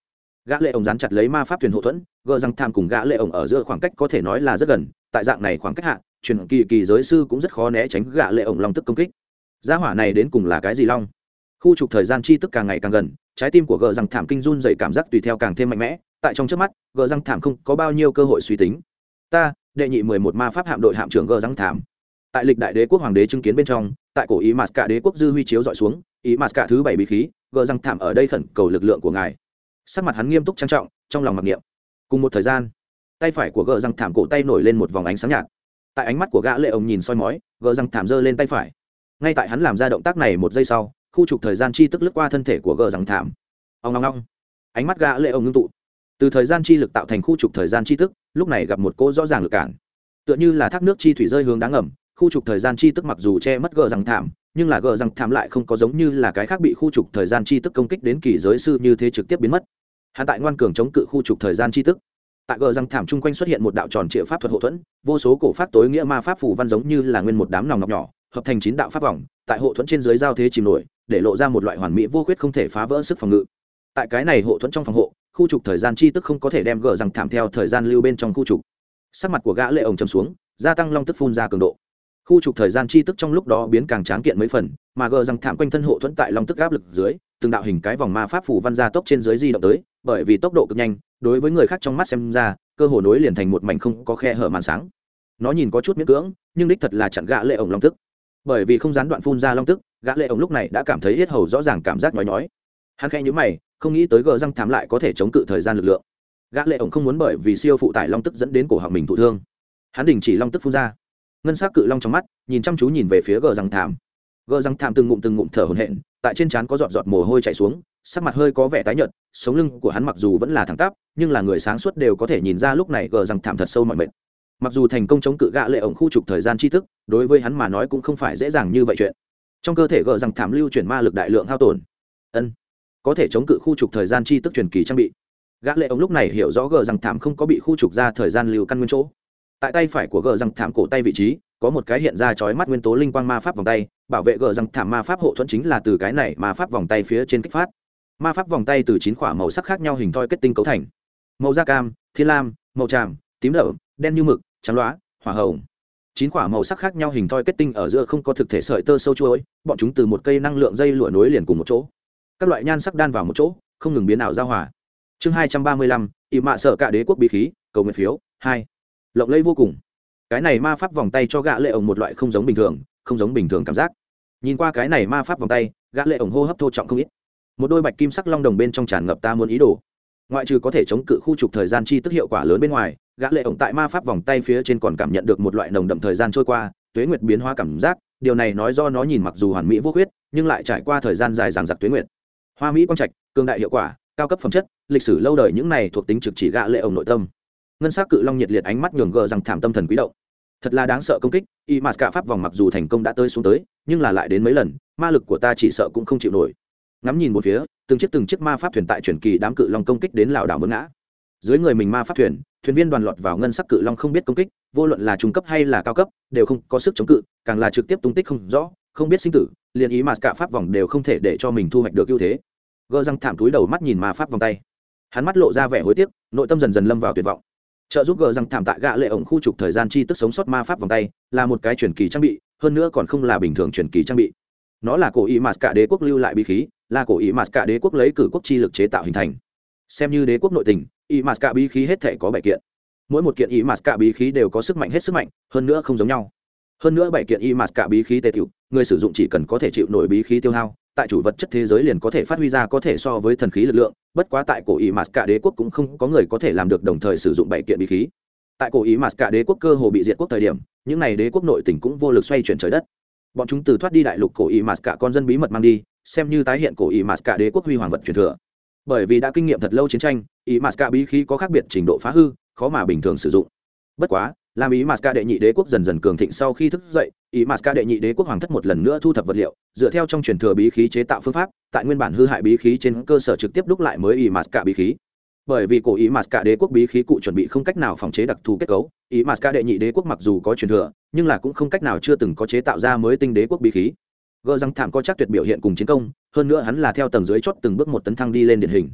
Gã lệ ông dán chặt lấy ma pháp thuyền hộ thuẫn, gờ răng tham cùng gã lệ ông ở giữa khoảng cách có thể nói là rất gần, tại dạng này khoảng cách hạ, truyền kỳ kỳ giới sư cũng rất khó né tránh gã lệ ông long tức công kích. Gia hỏa này đến cùng là cái gì long? Khu trục thời gian chi tức càng ngày càng gần, trái tim của gờ răng thảm kinh run dày cảm giác tùy theo càng thêm mạnh mẽ, tại trong trước mắt, gờ răng thảm không có bao nhiêu cơ hội suy tính. Ta đệ nhị mười một ma pháp hạm đội hạm trưởng gờ răng thảm. Tại lịch đại đế quốc hoàng đế chứng kiến bên trong, tại cổ ý mạt cả đế quốc dư huy chiếu dọi xuống ý mạt cả thứ bảy bí khí gờ răng thảm ở đây khẩn cầu lực lượng của ngài. Sắc mặt hắn nghiêm túc trang trọng, trong lòng mặc niệm. Cùng một thời gian, tay phải của gờ răng thảm cổ tay nổi lên một vòng ánh sáng nhạt. Tại ánh mắt của gã lệ ông nhìn soi mói gờ răng thảm giơ lên tay phải. Ngay tại hắn làm ra động tác này một giây sau, khu trục thời gian chi tức lướt qua thân thể của gờ răng thảm. Ông ngong ngong. Ánh mắt gã lệ ông ngưng tụ từ thời gian chi lực tạo thành khu trục thời gian chi tức, lúc này gặp một cô rõ ràng lực cản. Tựa như là thác nước chi thủy rơi hướng đáng ngầm, khu trục thời gian chi tức mặc dù che mất gờ răng thảm, nhưng là gờ răng thảm lại không có giống như là cái khác bị khu trục thời gian chi tức công kích đến kỳ giới sư như thế trực tiếp biến mất. Hắn tại ngoan cường chống cự khu trục thời gian chi tức. Tại gờ răng thảm chung quanh xuất hiện một đạo tròn triệu pháp thuật hậu thuẫn, vô số cổ pháp tối nghĩa ma pháp phủ văn giống như là nguyên một đám nòng ngọc nhỏ, hợp thành chín đạo pháp vòng, tại hộ thuẫn trên dưới giao thế chìm nổi, để lộ ra một loại hoàn mỹ vô khuyết không thể phá vỡ sức phòng ngự tại cái này hộ thuẫn trong phòng hộ, khu trục thời gian chi tức không có thể đem gờ răng thảm theo thời gian lưu bên trong khu trục. Sắc mặt của gã lệ ổng trầm xuống, gia tăng long tức phun ra cường độ. Khu trục thời gian chi tức trong lúc đó biến càng tráng kiện mấy phần, mà gờ răng thảm quanh thân hộ thuẫn tại long tức áp lực dưới, từng đạo hình cái vòng ma pháp phủ văn gia tốc trên dưới di động tới, bởi vì tốc độ cực nhanh, đối với người khác trong mắt xem ra, cơ hồ nối liền thành một mảnh không có khe hở màn sáng. Nó nhìn có chút miễn cưỡng, nhưng đích thật là chặn gã lệ ổng long tức. Bởi vì không gián đoạn phun ra long tức, gã lệ ổng lúc này đã cảm thấy hết hầu rõ ràng cảm giác nhói nhói. Hắn khẽ nhíu mày không nghĩ tới gờ răng thảm lại có thể chống cự thời gian lực lượng. Gã lệ ổng không muốn bởi vì siêu phụ tải long tức dẫn đến cổ họng mình thụ thương. Hắn đình chỉ long tức phun ra. Ngân sắc cự long trong mắt, nhìn chăm chú nhìn về phía gờ răng thảm. Gờ răng thảm từng ngụm từng ngụm thở hổn hển, tại trên trán có giọt giọt mồ hôi chảy xuống, sắc mặt hơi có vẻ tái nhợt, sống lưng của hắn mặc dù vẫn là thẳng tắp, nhưng là người sáng suốt đều có thể nhìn ra lúc này gờ răng thảm thật sâu mọi mệt. Mặc dù thành công chống cự gã lệ ổng khu trục thời gian chi thức, đối với hắn mà nói cũng không phải dễ dàng như vậy chuyện. Trong cơ thể gờ răng thảm lưu chuyển ma lực đại lượng hao tổn. Ân có thể chống cự khu trục thời gian chi tức truyền kỳ trang bị. Gã lệ ông lúc này hiểu rõ gờ răng thảm không có bị khu trục ra thời gian lưu căn nguyên chỗ. Tại tay phải của gờ răng thảm cổ tay vị trí, có một cái hiện ra chói mắt nguyên tố linh quang ma pháp vòng tay, bảo vệ gờ răng thảm ma pháp hộ thuẫn chính là từ cái này ma pháp vòng tay phía trên kích phát. Ma pháp vòng tay từ chín quả màu sắc khác nhau hình thoi kết tinh cấu thành. Màu da cam, thiên lam, màu tràm, tím đậm, đen như mực, trắng loá, hỏa hồng. Chín quả màu sắc khác nhau hình thoi kết tinh ở giữa không có thực thể sợi tơ sâu chuối bọn chúng từ một cây năng lượng dây lụa nối liền cùng một chỗ các loại nhan sắc đan vào một chỗ, không ngừng biến ảo giao hòa. Chương hai trăm ba mươi lăm ỵ mạ sợ cả đế quốc bí khí, cầu nguyện phiếu, hai. Lộng lây vô cùng. Cái này ma pháp vòng tay cho gã lệ ổng một loại không giống bình thường, không giống bình thường cảm giác. Nhìn qua cái này ma pháp vòng tay, gã lệ ổng hô hấp thô trọng không ít. Một đôi bạch kim sắc long đồng bên trong tràn ngập ta muốn ý đồ. Ngoại trừ có thể chống cự khu trục thời gian chi tức hiệu quả lớn bên ngoài, gã lệ ổng tại ma pháp vòng tay phía trên còn cảm nhận được một loại nồng đậm thời gian trôi qua, tuế nguyệt biến hóa cảm giác. Điều này nói do nó nhìn mặc dù hoàn mỹ vô khuyết, nhưng lại trải qua thời gian dài dằng dặc tuế nguyệt hoa mỹ quang trạch, cường đại hiệu quả, cao cấp phẩm chất, lịch sử lâu đời những này thuộc tính trực chỉ gạ lệ ổng nội tâm. Ngân sắc cự long nhiệt liệt ánh mắt nhường gờ rằng thảm tâm thần quý động. Thật là đáng sợ công kích, y mạt cả pháp vòng mặc dù thành công đã tới xuống tới, nhưng là lại đến mấy lần, ma lực của ta chỉ sợ cũng không chịu nổi. Ngắm nhìn một phía, từng chiếc từng chiếc ma pháp thuyền tại truyền kỳ đám cự long công kích đến lảo đảo mướn ngã. Dưới người mình ma pháp thuyền thuyền viên đoàn lọt vào ngân sắc cự long không biết công kích, vô luận là trung cấp hay là cao cấp, đều không có sức chống cự, càng là trực tiếp tung tích không rõ không biết sinh tử, liền ý mà cả pháp vòng đều không thể để cho mình thu hoạch được ưu thế. Gơ răng thảm túi đầu mắt nhìn mà pháp vòng tay. Hắn mắt lộ ra vẻ hối tiếc, nội tâm dần dần lâm vào tuyệt vọng. Trợ giúp gờ răng thảm tại gạ lệ ổng khu trục thời gian chi tức sống sót ma pháp vòng tay, là một cái truyền kỳ trang bị, hơn nữa còn không là bình thường truyền kỳ trang bị. Nó là cổ ý mạt cả đế quốc lưu lại bí khí, là cổ ý mạt cả đế quốc lấy cử quốc chi lực chế tạo hình thành. Xem như đế quốc nội tình, ý mạt cả bí khí hết thể có bảy kiện. Mỗi một kiện ý mạt cả bí khí đều có sức mạnh hết sức mạnh, hơn nữa không giống nhau hơn nữa bảy kiện y mạt cả bí khí tê tiểu, người sử dụng chỉ cần có thể chịu nổi bí khí tiêu hao, tại chủ vật chất thế giới liền có thể phát huy ra có thể so với thần khí lực lượng, bất quá tại cổ y mạt cả đế quốc cũng không có người có thể làm được đồng thời sử dụng bảy kiện bí khí. Tại cổ y mạt cả đế quốc cơ hồ bị diệt quốc thời điểm, những n à y đế quốc nội tỉnh cũng vô lực xoay chuyển trời đất. Bọn chúng từ thoát đi đại lục cổ y mạt cả con dân bí mật mang đi, xem như tái hiện cổ y mạt cả đế quốc huy hoàng vật truyền thừa. Bởi vì đã kinh nghiệm thật lâu chiến tranh, y mạt cả bí khí có khác biệt trình độ phá hư, khó mà bình thường sử dụng. Bất quá làm ý mạt đệ nhị đế quốc dần dần cường thịnh sau khi thức dậy, ý mạt đệ nhị đế quốc hoàng thất một lần nữa thu thập vật liệu, dựa theo trong truyền thừa bí khí chế tạo phương pháp, tại nguyên bản hư hại bí khí trên cơ sở trực tiếp đúc lại mới ý mạt bí khí. Bởi vì cổ ý mạt đế quốc bí khí cụ chuẩn bị không cách nào phòng chế đặc thù kết cấu, ý mạt đệ nhị đế quốc mặc dù có truyền thừa, nhưng là cũng không cách nào chưa từng có chế tạo ra mới tinh đế quốc bí khí. Gờ răng thảm có chắc tuyệt biểu hiện cùng chiến công, hơn nữa hắn là theo tầng dưới chót từng bước một tấn thăng đi lên điển hình.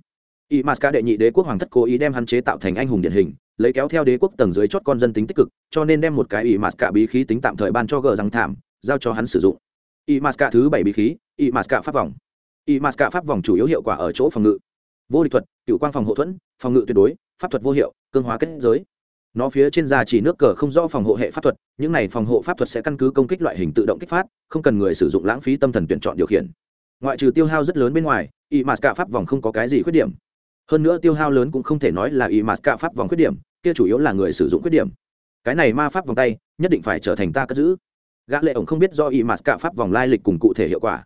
Ý mạt đệ nhị đế quốc hoàng thất cố ý đem hắn chế tạo thành anh hùng điển hình lấy kéo theo đế quốc tầng dưới chót con dân tính tích cực, cho nên đem một cái ý mạt cả bí khí tính tạm thời ban cho gờ răng thảm, giao cho hắn sử dụng. Ý mạt cả thứ bảy bí khí ý mạt cả pháp vòng. Ý mạt cả pháp vòng chủ yếu hiệu quả ở chỗ phòng ngự. Vô địch thuật, cựu quang phòng hộ thuẫn, phòng ngự tuyệt đối, pháp thuật vô hiệu, cương hóa kết giới. Nó phía trên da chỉ nước cờ không rõ phòng hộ hệ pháp thuật, những này phòng hộ pháp thuật sẽ căn cứ công kích loại hình tự động kích phát, không cần người sử dụng lãng phí tâm thần tuyển chọn điều khiển. Ngoại trừ tiêu hao rất lớn bên ngoài ỵ mạt cả pháp vòng không có cái gì khuyết điểm hơn nữa tiêu hao lớn cũng không thể nói là y mạt cả pháp vòng khuyết điểm, kia chủ yếu là người sử dụng khuyết điểm. Cái này ma pháp vòng tay, nhất định phải trở thành ta cất giữ. Gã lệ ổng không biết do y mạt cả pháp vòng lai lịch cùng cụ thể hiệu quả.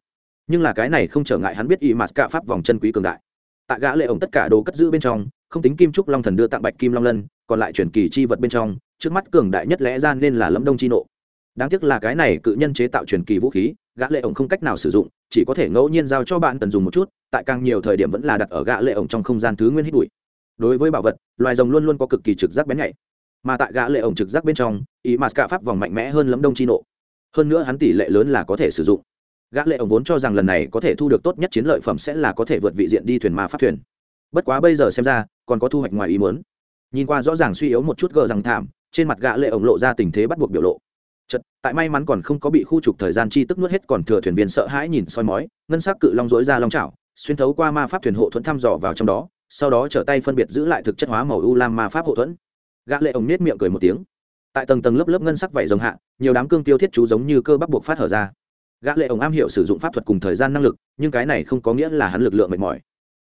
Nhưng là cái này không trở ngại hắn biết y mạt cả pháp vòng chân quý cường đại. Tại gã lệ ổng tất cả đồ cất giữ bên trong, không tính kim trúc long thần đưa tặng bạch kim long lân, còn lại truyền kỳ chi vật bên trong, trước mắt cường đại nhất lẽ ra nên là lâm đông chi nộ đáng tiếc là cái này cự nhân chế tạo truyền kỳ vũ khí, gã lệ ổng không cách nào sử dụng, chỉ có thể ngẫu nhiên giao cho bạn tần dùng một chút, tại càng nhiều thời điểm vẫn là đặt ở gã lệ ổng trong không gian thứ nguyên hít bụi. Đối với bảo vật, loài rồng luôn luôn có cực kỳ trực giác bén nhạy. Mà tại gã lệ ổng trực giác bên trong, ý mà cả pháp vòng mạnh mẽ hơn lấm đông chi nộ. Hơn nữa hắn tỷ lệ lớn là có thể sử dụng. Gã lệ ổng vốn cho rằng lần này có thể thu được tốt nhất chiến lợi phẩm sẽ là có thể vượt vị diện đi thuyền ma pháp thuyền. Bất quá bây giờ xem ra, còn có thu hoạch ngoài ý muốn. Nhìn qua rõ ràng suy yếu một chút gờ rằng thảm, trên mặt gã lệ ổng lộ ra tình thế bắt buộc biểu lộ chật, tại may mắn còn không có bị khu trục thời gian chi tức nuốt hết còn thừa thuyền viên sợ hãi nhìn soi mói, ngân sắc cự long dối ra long chảo, xuyên thấu qua ma pháp thuyền hộ thuẫn thăm dò vào trong đó, sau đó trở tay phân biệt giữ lại thực chất hóa màu u lam ma pháp hộ thuẫn. Gã lệ ổng nết miệng cười một tiếng. Tại tầng tầng lớp lớp ngân sắc vảy rồng hạ, nhiều đám cương tiêu thiết chú giống như cơ bắp buộc phát hở ra. Gã lệ ổng am hiểu sử dụng pháp thuật cùng thời gian năng lực, nhưng cái này không có nghĩa là hắn lực lượng mệt mỏi.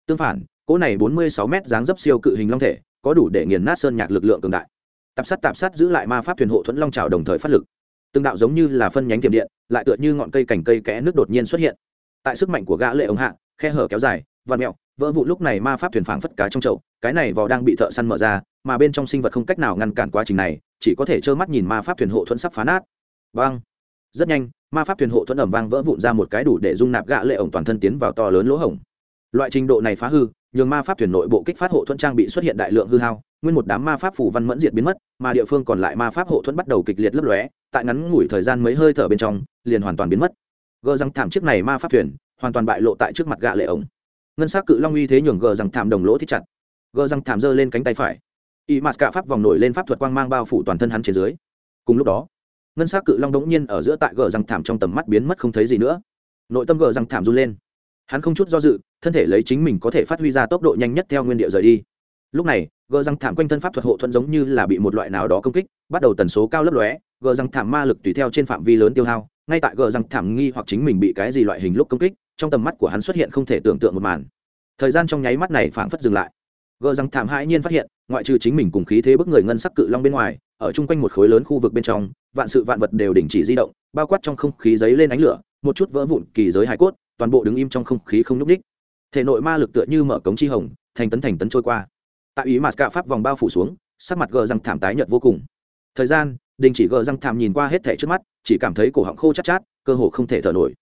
Tương phản, cỗ này bốn mươi sáu m dáng dấp siêu cự hình long thể, có đủ để nghiền nát sơn nhạc lực lượng cường đại. Tạp sát tạp sát giữ lại ma pháp thuyền hộ thuẫn long trảo đồng thời phát lực từng đạo giống như là phân nhánh tiềm điện, lại tựa như ngọn cây cành cây kẽ nước đột nhiên xuất hiện. Tại sức mạnh của gã lệ ống hạ, khe hở kéo dài vằn mẹo, vỡ vụ lúc này ma pháp thuyền phảng phất cá trong chậu, cái này vò đang bị thợ săn mở ra, mà bên trong sinh vật không cách nào ngăn cản quá trình này, chỉ có thể trơ mắt nhìn ma pháp thuyền hộ thuẫn sắp phá nát. Vang rất nhanh, ma pháp thuyền hộ thuẫn ẩm vang vỡ vụn ra một cái đủ để dung nạp gã lệ ổng toàn thân tiến vào to lớn lỗ hổng. Loại trình độ này phá hư, nhường ma pháp thuyền nội bộ kích phát hộ thuẫn trang bị xuất hiện đại lượng hư hao, nguyên một đám ma pháp phủ văn mẫn diệt biến mất mà địa phương còn lại ma pháp hộ thuẫn bắt đầu kịch liệt lấp lóe, tại ngắn ngủi thời gian mấy hơi thở bên trong, liền hoàn toàn biến mất. Gờ rằng thảm chiếc này ma pháp thuyền, hoàn toàn bại lộ tại trước mặt gạ lệ ổng. Ngân s á c cự long uy thế nhường gờ rằng thảm đồng lỗ thích chặt. Gờ rằng thảm giơ lên cánh tay phải. Y mạt cả pháp vòng nổi lên pháp thuật quang mang bao phủ toàn thân hắn trên dưới. Cùng lúc đó, ngân s á c cự long đống nhiên ở giữa tại gờ rằng thảm trong tầm mắt biến mất không thấy gì nữa. Nội tâm gờ rằng thảm run lên. Hắn không chút do dự, thân thể lấy chính mình có thể phát huy ra tốc độ nhanh nhất theo nguyên địa rời đi lúc này gờ răng thảm quanh thân pháp thuật hộ thuận giống như là bị một loại nào đó công kích, bắt đầu tần số cao lấp lóe gờ răng thảm ma lực tùy theo trên phạm vi lớn tiêu hao, ngay tại gờ răng thảm nghi hoặc chính mình bị cái gì loại hình lúc công kích, trong tầm mắt của hắn xuất hiện không thể tưởng tượng một màn. Thời gian trong nháy mắt này phảng phất dừng lại. Gờ răng thảm hãi nhiên phát hiện, ngoại trừ chính mình cùng khí thế bức người ngân sắc cự long bên ngoài, ở chung quanh một khối lớn khu vực bên trong, vạn sự vạn vật đều đình chỉ di động, bao quát trong không khí giấy lên ánh lửa, một chút vỡ vụn kỳ giới hải cốt, toàn bộ đứng im trong không khí không nhúc ních thể nội ma lực tựa như mở cống chi hồng, thành tấn thành tấn trôi qua tại ý mà cả pháp vòng bao phủ xuống, sắc mặt gờ răng thảm tái nhợt vô cùng. Thời gian, đình chỉ gờ răng thảm nhìn qua hết thẻ trước mắt, chỉ cảm thấy cổ họng khô chát chát, cơ hồ không thể thở nổi.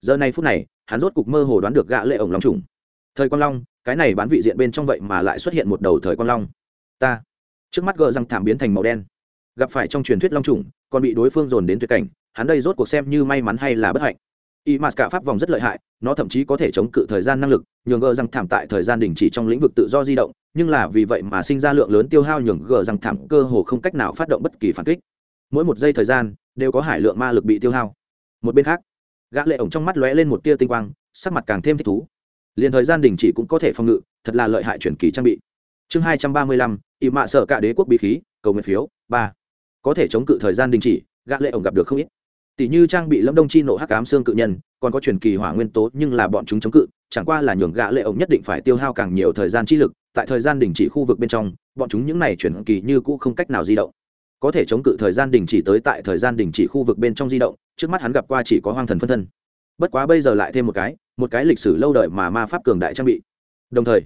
Giờ này phút này, hắn rốt cục mơ hồ đoán được gã lệ ổng long trùng. Thời quang long, cái này bán vị diện bên trong vậy mà lại xuất hiện một đầu thời quang long. Ta. Trước mắt gờ răng thảm biến thành màu đen. Gặp phải trong truyền thuyết long trùng, còn bị đối phương dồn đến tuyệt cảnh, hắn đây rốt cuộc xem như may mắn hay là bất hạnh y m cả pháp vòng rất lợi hại, nó thậm chí có thể chống cự thời gian năng lực, nhường gờ răng thảm tại thời gian đình chỉ trong lĩnh vực tự do di động, nhưng là vì vậy mà sinh ra lượng lớn tiêu hao nhường gờ răng thảm cơ hồ không cách nào phát động bất kỳ phản kích. Mỗi một giây thời gian, đều có hải lượng ma lực bị tiêu hao. Một bên khác, gã lệ ổng trong mắt lóe lên một tia tinh quang, sắc mặt càng thêm thích thú. Liền thời gian đình chỉ cũng có thể phòng ngự, thật là lợi hại chuyển kỳ trang bị. Chương hai trăm ba mươi lăm ỵ mạ sợ cả đế quốc bí khí, cầu nguyện phiếu, ba. Có thể chống cự thời gian đình chỉ, gã lệ ổng gặp được không ít tỷ như trang bị lâm đông chi nộ hắc cám xương cự nhân, còn có truyền kỳ hỏa nguyên tố, nhưng là bọn chúng chống cự, chẳng qua là nhường gã lệ ổng nhất định phải tiêu hao càng nhiều thời gian chi lực, tại thời gian đình chỉ khu vực bên trong, bọn chúng những này truyền kỳ như cũ không cách nào di động. Có thể chống cự thời gian đình chỉ tới tại thời gian đình chỉ khu vực bên trong di động, trước mắt hắn gặp qua chỉ có hoang thần phân thân. Bất quá bây giờ lại thêm một cái một cái lịch sử lâu đời mà ma pháp cường đại trang bị. Đồng thời,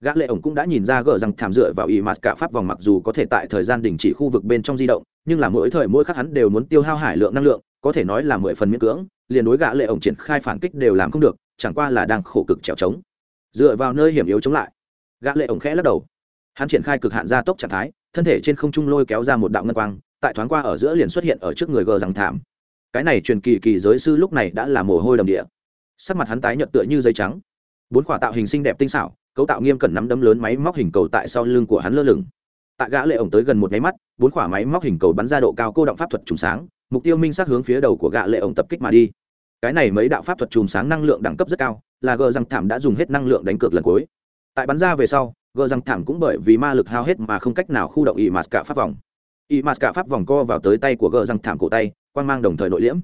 gã lệ ổng cũng đã nhìn ra gỡ rằng thảm dựa vào y mạt cả pháp vòng mặc dù có thể tại thời gian đình chỉ khu vực bên trong di động, nhưng là mỗi thời mỗi khắc hắn đều muốn tiêu hao hải lượng năng lượng có thể nói là mười phần miễn cưỡng, liền đối gã lệ ổng triển khai phản kích đều làm không được, chẳng qua là đang khổ cực trèo trống. Dựa vào nơi hiểm yếu chống lại, gã lệ ổng khẽ lắc đầu. Hắn triển khai cực hạn gia tốc trạng thái, thân thể trên không trung lôi kéo ra một đạo ngân quang, tại thoáng qua ở giữa liền xuất hiện ở trước người gờ rằng thảm. Cái này truyền kỳ kỳ giới sư lúc này đã là mồ hôi đầm địa. Sắc mặt hắn tái nhợt tựa như giấy trắng. Bốn quả tạo hình xinh đẹp tinh xảo, cấu tạo nghiêm cẩn nắm đấm lớn máy móc hình cầu tại sau lưng của hắn lơ lửng. Tại gã lệ ổng tới gần một máy mắt, bốn quả máy móc hình cầu bắn ra độ cao cô động pháp thuật trùng sáng mục tiêu minh sát hướng phía đầu của Gạ lệ ổng tập kích mà đi. Cái này mấy đạo pháp thuật chùm sáng năng lượng đẳng cấp rất cao, là gờ răng thảm đã dùng hết năng lượng đánh cược lần cuối. Tại bắn ra về sau, gờ răng thảm cũng bởi vì ma lực hao hết mà không cách nào khu động ỵ mạt cả pháp vòng. Ỵ mạt cả pháp vòng co vào tới tay của gờ răng thảm cổ tay quan mang đồng thời nội liễm.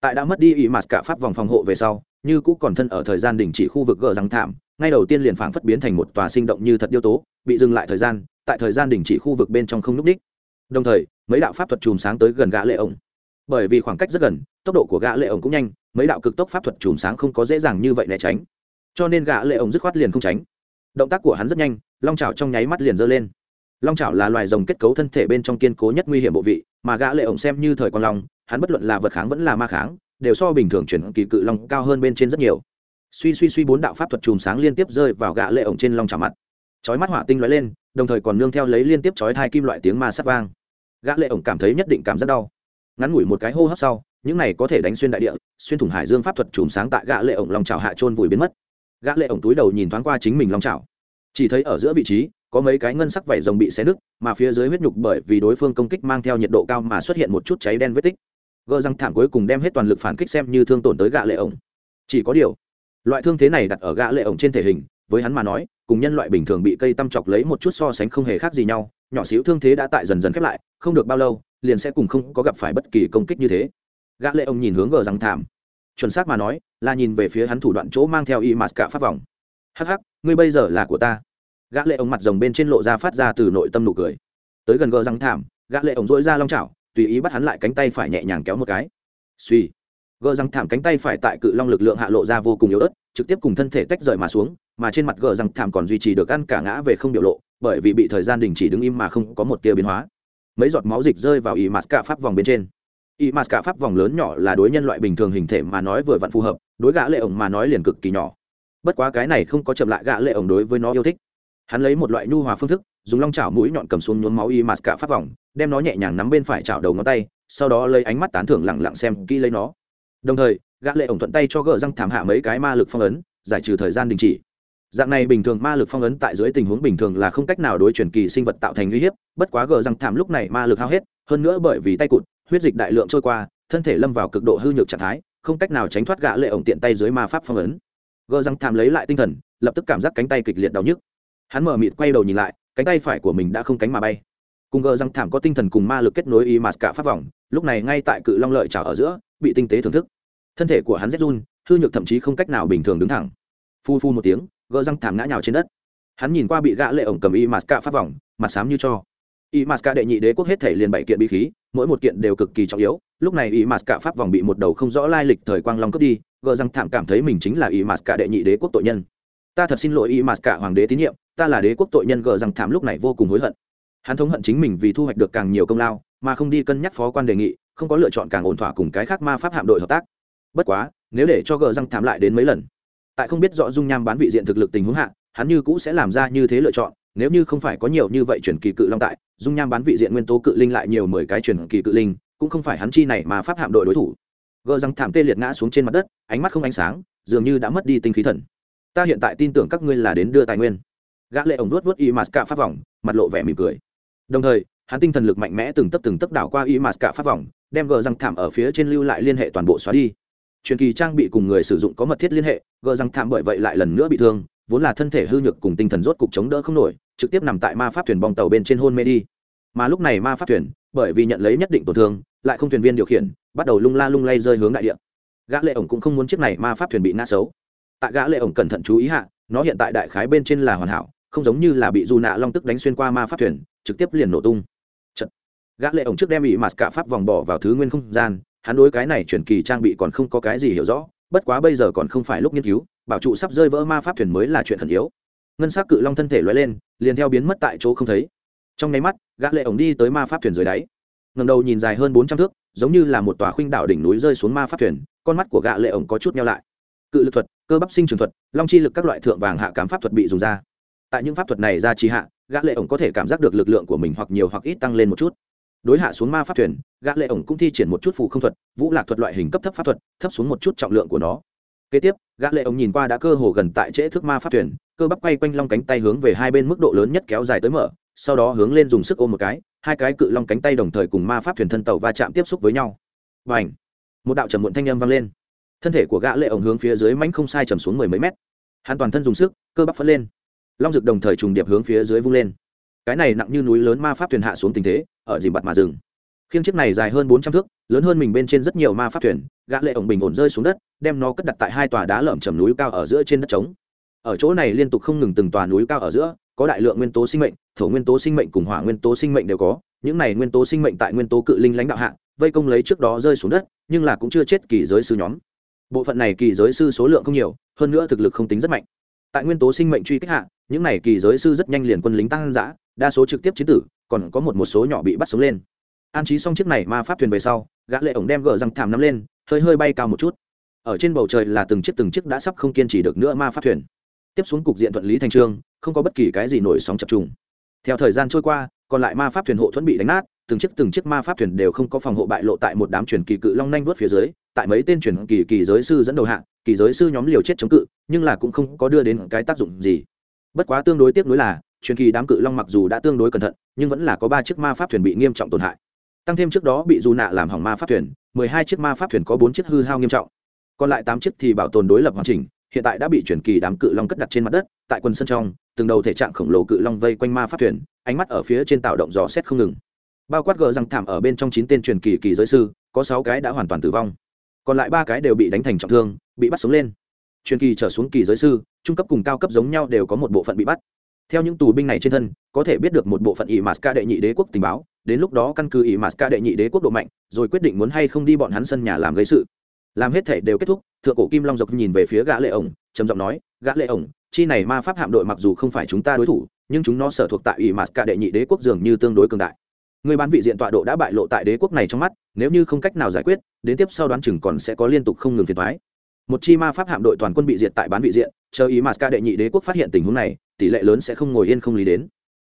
Tại đã mất đi ỵ mạt cả pháp vòng phòng hộ về sau, như cũ còn thân ở thời gian đình chỉ khu vực gờ răng thảm, ngay đầu tiên liền phảng phất biến thành một tòa sinh động như thật điêu tố, bị dừng lại thời gian, tại thời gian đình chỉ khu vực bên trong không núp đích. Đồng thời, mấy đạo pháp thuật chùm sáng tới gần gã lệ ổng bởi vì khoảng cách rất gần, tốc độ của gã lệ ổng cũng nhanh, mấy đạo cực tốc pháp thuật chùm sáng không có dễ dàng như vậy né tránh. Cho nên gã lệ ổng dứt khoát liền không tránh. Động tác của hắn rất nhanh, long chảo trong nháy mắt liền giơ lên. Long chảo là loài rồng kết cấu thân thể bên trong kiên cố nhất nguy hiểm bộ vị, mà gã lệ ổng xem như thời quan long, hắn bất luận là vật kháng vẫn là ma kháng, đều so bình thường chuyển kỳ cự long cao hơn bên trên rất nhiều. Suy suy suy bốn đạo pháp thuật chùm sáng liên tiếp rơi vào gã lệ ổng trên long chảo mặt. Chói mắt hỏa tinh lóe lên, đồng thời còn nương theo lấy liên tiếp chói thai kim loại tiếng ma sát vang. Gã lệ ổng cảm thấy nhất định cảm rất đau ngắn ngủi một cái hô hấp sau, những này có thể đánh xuyên đại địa, xuyên thủng hải dương pháp thuật chùm sáng tại gã lệ ổng long trào hạ trôn vùi biến mất. Gã lệ ổng túi đầu nhìn thoáng qua chính mình long trào chỉ thấy ở giữa vị trí, có mấy cái ngân sắc vảy rồng bị xé nứt, mà phía dưới huyết nhục bởi vì đối phương công kích mang theo nhiệt độ cao mà xuất hiện một chút cháy đen vết tích. Gờ răng thảm cuối cùng đem hết toàn lực phản kích xem như thương tổn tới gã lệ ổng. Chỉ có điều, loại thương thế này đặt ở gã lệ ổng trên thể hình, với hắn mà nói, cùng nhân loại bình thường bị cây tăm chọc lấy một chút so sánh không hề khác gì nhau, nhỏ xíu thương thế đã tại dần dần khép lại, không được bao lâu liền sẽ cùng không có gặp phải bất kỳ công kích như thế. Gã lệ ông nhìn hướng gờ răng thảm. Chuẩn xác mà nói, là nhìn về phía hắn thủ đoạn chỗ mang theo y mạt cả pháp vòng. Hắc hắc, ngươi bây giờ là của ta. Gã lệ ông mặt rồng bên trên lộ ra phát ra từ nội tâm nụ cười. Tới gần gờ răng thảm, gã lệ ông duỗi ra long chảo, tùy ý bắt hắn lại cánh tay phải nhẹ nhàng kéo một cái. Suy gờ răng thảm cánh tay phải tại cự long lực lượng hạ lộ ra vô cùng yếu ớt, trực tiếp cùng thân thể tách rời mà xuống, mà trên mặt gờ răng thảm còn duy trì được ăn cả ngã về không biểu lộ, bởi vì bị thời gian đình chỉ đứng im mà không có một tia biến hóa mấy giọt máu dịch rơi vào y mạt cả pháp vòng bên trên. Y mạt cả pháp vòng lớn nhỏ là đối nhân loại bình thường hình thể mà nói vừa vặn phù hợp, đối gã lệ ổng mà nói liền cực kỳ nhỏ. Bất quá cái này không có chậm lại gã lệ ổng đối với nó yêu thích. Hắn lấy một loại nhu hòa phương thức, dùng long chảo mũi nhọn cầm xuống nhuốm máu y mạt cả pháp vòng, đem nó nhẹ nhàng nắm bên phải chảo đầu ngón tay, sau đó lấy ánh mắt tán thưởng lặng lặng xem kỹ lấy nó. Đồng thời, gã lệ ổng thuận tay cho gỡ răng thảm hạ mấy cái ma lực phong ấn, giải trừ thời gian đình chỉ dạng này bình thường ma lực phong ấn tại dưới tình huống bình thường là không cách nào đối chuyển kỳ sinh vật tạo thành uy hiếp, bất quá gờ răng thảm lúc này ma lực hao hết, hơn nữa bởi vì tay cụt, huyết dịch đại lượng trôi qua, thân thể lâm vào cực độ hư nhược trạng thái, không cách nào tránh thoát gã lệ ổng tiện tay dưới ma pháp phong ấn. Gờ răng thảm lấy lại tinh thần, lập tức cảm giác cánh tay kịch liệt đau nhức. Hắn mở mịt quay đầu nhìn lại, cánh tay phải của mình đã không cánh mà bay. Cùng gờ răng thảm có tinh thần cùng ma lực kết nối y mạt cả pháp vòng, lúc này ngay tại cự long lợi trào ở giữa, bị tinh tế thưởng thức. Thân thể của hắn rét run, hư nhược thậm chí không cách nào bình thường đứng thẳng. Phu phu một tiếng gỡ răng thảm ngã nhào trên đất. Hắn nhìn qua bị gã lệ ổng cầm y mạt cả phát vòng, mặt xám như cho. Y mạt cả đệ nhị đế quốc hết thể liền bảy kiện bí khí, mỗi một kiện đều cực kỳ trọng yếu. Lúc này y mạt cả pháp vòng bị một đầu không rõ lai lịch thời quang long cướp đi, gỡ răng thảm cảm thấy mình chính là y mạt cả đệ nhị đế quốc tội nhân. Ta thật xin lỗi y mạt cả hoàng đế tín nhiệm, ta là đế quốc tội nhân gỡ răng thảm lúc này vô cùng hối hận. Hắn thống hận chính mình vì thu hoạch được càng nhiều công lao, mà không đi cân nhắc phó quan đề nghị, không có lựa chọn càng ổn thỏa cùng cái khác ma pháp hạm đội hợp tác. Bất quá, nếu để cho gờ răng thảm lại đến mấy lần tại không biết rõ dung nham bán vị diện thực lực tình huống hạ, hắn như cũ sẽ làm ra như thế lựa chọn, nếu như không phải có nhiều như vậy chuyển kỳ cự long tại, dung nham bán vị diện nguyên tố cự linh lại nhiều mười cái chuyển kỳ cự linh, cũng không phải hắn chi này mà pháp hạm đội đối thủ. Gờ răng thảm tê liệt ngã xuống trên mặt đất, ánh mắt không ánh sáng, dường như đã mất đi tinh khí thần. Ta hiện tại tin tưởng các ngươi là đến đưa tài nguyên. Gã lệ ổng vuốt vuốt y mạt cả pháp vòng, mặt lộ vẻ mỉm cười. Đồng thời, hắn tinh thần lực mạnh mẽ từng tấp từng tấp đảo qua y mạt cả pháp vòng, đem gờ răng thảm ở phía trên lưu lại liên hệ toàn bộ xóa đi truyền kỳ trang bị cùng người sử dụng có mật thiết liên hệ, gờ răng thảm bởi vậy lại lần nữa bị thương, vốn là thân thể hư nhược cùng tinh thần rốt cục chống đỡ không nổi, trực tiếp nằm tại ma pháp thuyền bong tàu bên trên hôn mê đi. Mà lúc này ma pháp thuyền, bởi vì nhận lấy nhất định tổn thương, lại không thuyền viên điều khiển, bắt đầu lung la lung lay rơi hướng đại địa. Gã lệ ổng cũng không muốn chiếc này ma pháp thuyền bị ngã xấu. Tại gã lệ ổng cẩn thận chú ý hạ, nó hiện tại đại khái bên trên là hoàn hảo, không giống như là bị dù nạ long tức đánh xuyên qua ma pháp thuyền, trực tiếp liền nổ tung. Chật. gã lệ ổng trước đem bị mạt cả pháp vòng bỏ vào thứ nguyên không gian hắn đối cái này chuyển kỳ trang bị còn không có cái gì hiểu rõ, bất quá bây giờ còn không phải lúc nghiên cứu, bảo trụ sắp rơi vỡ ma pháp thuyền mới là chuyện thần yếu. Ngân sắc cự long thân thể lóe lên, liền theo biến mất tại chỗ không thấy. Trong nháy mắt, gã lệ ổng đi tới ma pháp thuyền dưới đáy. Ngầm đầu nhìn dài hơn bốn trăm thước, giống như là một tòa khuynh đảo đỉnh núi rơi xuống ma pháp thuyền, con mắt của gã lệ ổng có chút nheo lại. Cự lực thuật, cơ bắp sinh trường thuật, long chi lực các loại thượng vàng hạ cám pháp thuật bị dùng ra. Tại những pháp thuật này ra trì hạ, gã lệ ổng có thể cảm giác được lực lượng của mình hoặc nhiều hoặc ít tăng lên một chút đối hạ xuống ma pháp thuyền gã lệ ổng cũng thi triển một chút phù không thuật vũ lạc thuật loại hình cấp thấp pháp thuật thấp xuống một chút trọng lượng của nó. Kế tiếp gã lệ ổng nhìn qua đã cơ hồ gần tại trễ thước ma pháp thuyền cơ bắp quay quanh long cánh tay hướng về hai bên mức độ lớn nhất kéo dài tới mở sau đó hướng lên dùng sức ôm một cái hai cái cự long cánh tay đồng thời cùng ma pháp thuyền thân tàu va chạm tiếp xúc với nhau. Bành, một đạo trầm muộn thanh âm vang lên. Thân thể của gã lệ ổng hướng phía dưới mãnh không sai trầm xuống mười mấy mét. Hắn toàn thân dùng sức cơ bắp phất lên. Long dực đồng thời trùng điệp hướng phía dưới vung lên. Cái này nặng như núi lớn ma pháp thuyền hạ xuống tình thế ở dìm bặt mà dừng. Khiêng chiếc này dài hơn bốn trăm thước, lớn hơn mình bên trên rất nhiều ma pháp thuyền, gã lệ ổng bình ổn rơi xuống đất, đem nó cất đặt tại hai tòa đá lởm chầm núi cao ở giữa trên đất trống. Ở chỗ này liên tục không ngừng từng tòa núi cao ở giữa, có đại lượng nguyên tố sinh mệnh, thổ nguyên tố sinh mệnh cùng hỏa nguyên tố sinh mệnh đều có, những này nguyên tố sinh mệnh tại nguyên tố cự linh lãnh đạo hạ, vây công lấy trước đó rơi xuống đất, nhưng là cũng chưa chết kỳ giới sư nhóm. Bộ phận này kỳ giới sư số lượng không nhiều, hơn nữa thực lực không tính rất mạnh. Tại nguyên tố sinh mệnh truy kích hạ, những này kỳ giới sư rất nhanh liền quân lính tăng giã, đa số trực tiếp chiến tử còn có một một số nhỏ bị bắt sống lên. An trí xong chiếc này ma pháp thuyền về sau, gã lệ ổng đem gờ răng thảm nắm lên, hơi hơi bay cao một chút. Ở trên bầu trời là từng chiếc từng chiếc đã sắp không kiên trì được nữa ma pháp thuyền. Tiếp xuống cục diện thuận lý thành trương, không có bất kỳ cái gì nổi sóng chập trùng. Theo thời gian trôi qua, còn lại ma pháp thuyền hộ thuẫn bị đánh nát, từng chiếc từng chiếc ma pháp thuyền đều không có phòng hộ bại lộ tại một đám truyền kỳ cự long nhanh vớt phía dưới, tại mấy tên truyền kỳ kỳ giới sư dẫn đầu hạng kỳ giới sư nhóm liều chết chống cự, nhưng là cũng không có đưa đến cái tác dụng gì. Bất quá tương đối tiếc nuối là truyền kỳ đám cự long mặc dù đã tương đối cẩn thận, nhưng vẫn là có ba chiếc ma pháp thuyền bị nghiêm trọng tổn hại. Tăng thêm trước đó bị dù nạ làm hỏng ma pháp thuyền, mười hai chiếc ma pháp thuyền có bốn chiếc hư hao nghiêm trọng. Còn lại tám chiếc thì bảo tồn đối lập hoàn chỉnh, hiện tại đã bị truyền kỳ đám cự long cất đặt trên mặt đất, tại quần sân trong, từng đầu thể trạng khổng lồ cự long vây quanh ma pháp thuyền, ánh mắt ở phía trên tạo động dò xét không ngừng. Bao quát gờ răng thảm ở bên trong chín tên truyền kỳ kỳ giới sư, có sáu cái đã hoàn toàn tử vong. Còn lại ba cái đều bị đánh thành trọng thương, bị bắt sống lên. Truyền kỳ trở xuống kỳ giới sư, trung cấp cùng cao cấp giống nhau đều có một bộ phận bị bắt theo những tù binh này trên thân, có thể biết được một bộ phận ỷ mạt ca đệ nhị đế quốc tình báo, đến lúc đó căn cứ ỷ mạt ca đệ nhị đế quốc độ mạnh, rồi quyết định muốn hay không đi bọn hắn sân nhà làm gây sự. Làm hết thể đều kết thúc, thượng cổ kim long dọc nhìn về phía gã lệ ổng, trầm giọng nói, gã lệ ổng, chi này ma pháp hạm đội mặc dù không phải chúng ta đối thủ, nhưng chúng nó sở thuộc tại ỷ mạt ca đệ nhị đế quốc dường như tương đối cường đại. Người bán vị diện tọa độ đã bại lộ tại đế quốc này trong mắt, nếu như không cách nào giải quyết, đến tiếp sau đoán chừng còn sẽ có liên tục không ngừng phiền thoái một chi ma pháp hạm đội toàn quân bị diệt tại bán vị diện, chờ ý mà ska đệ nhị đế quốc phát hiện tình huống này, tỷ lệ lớn sẽ không ngồi yên không lý đến.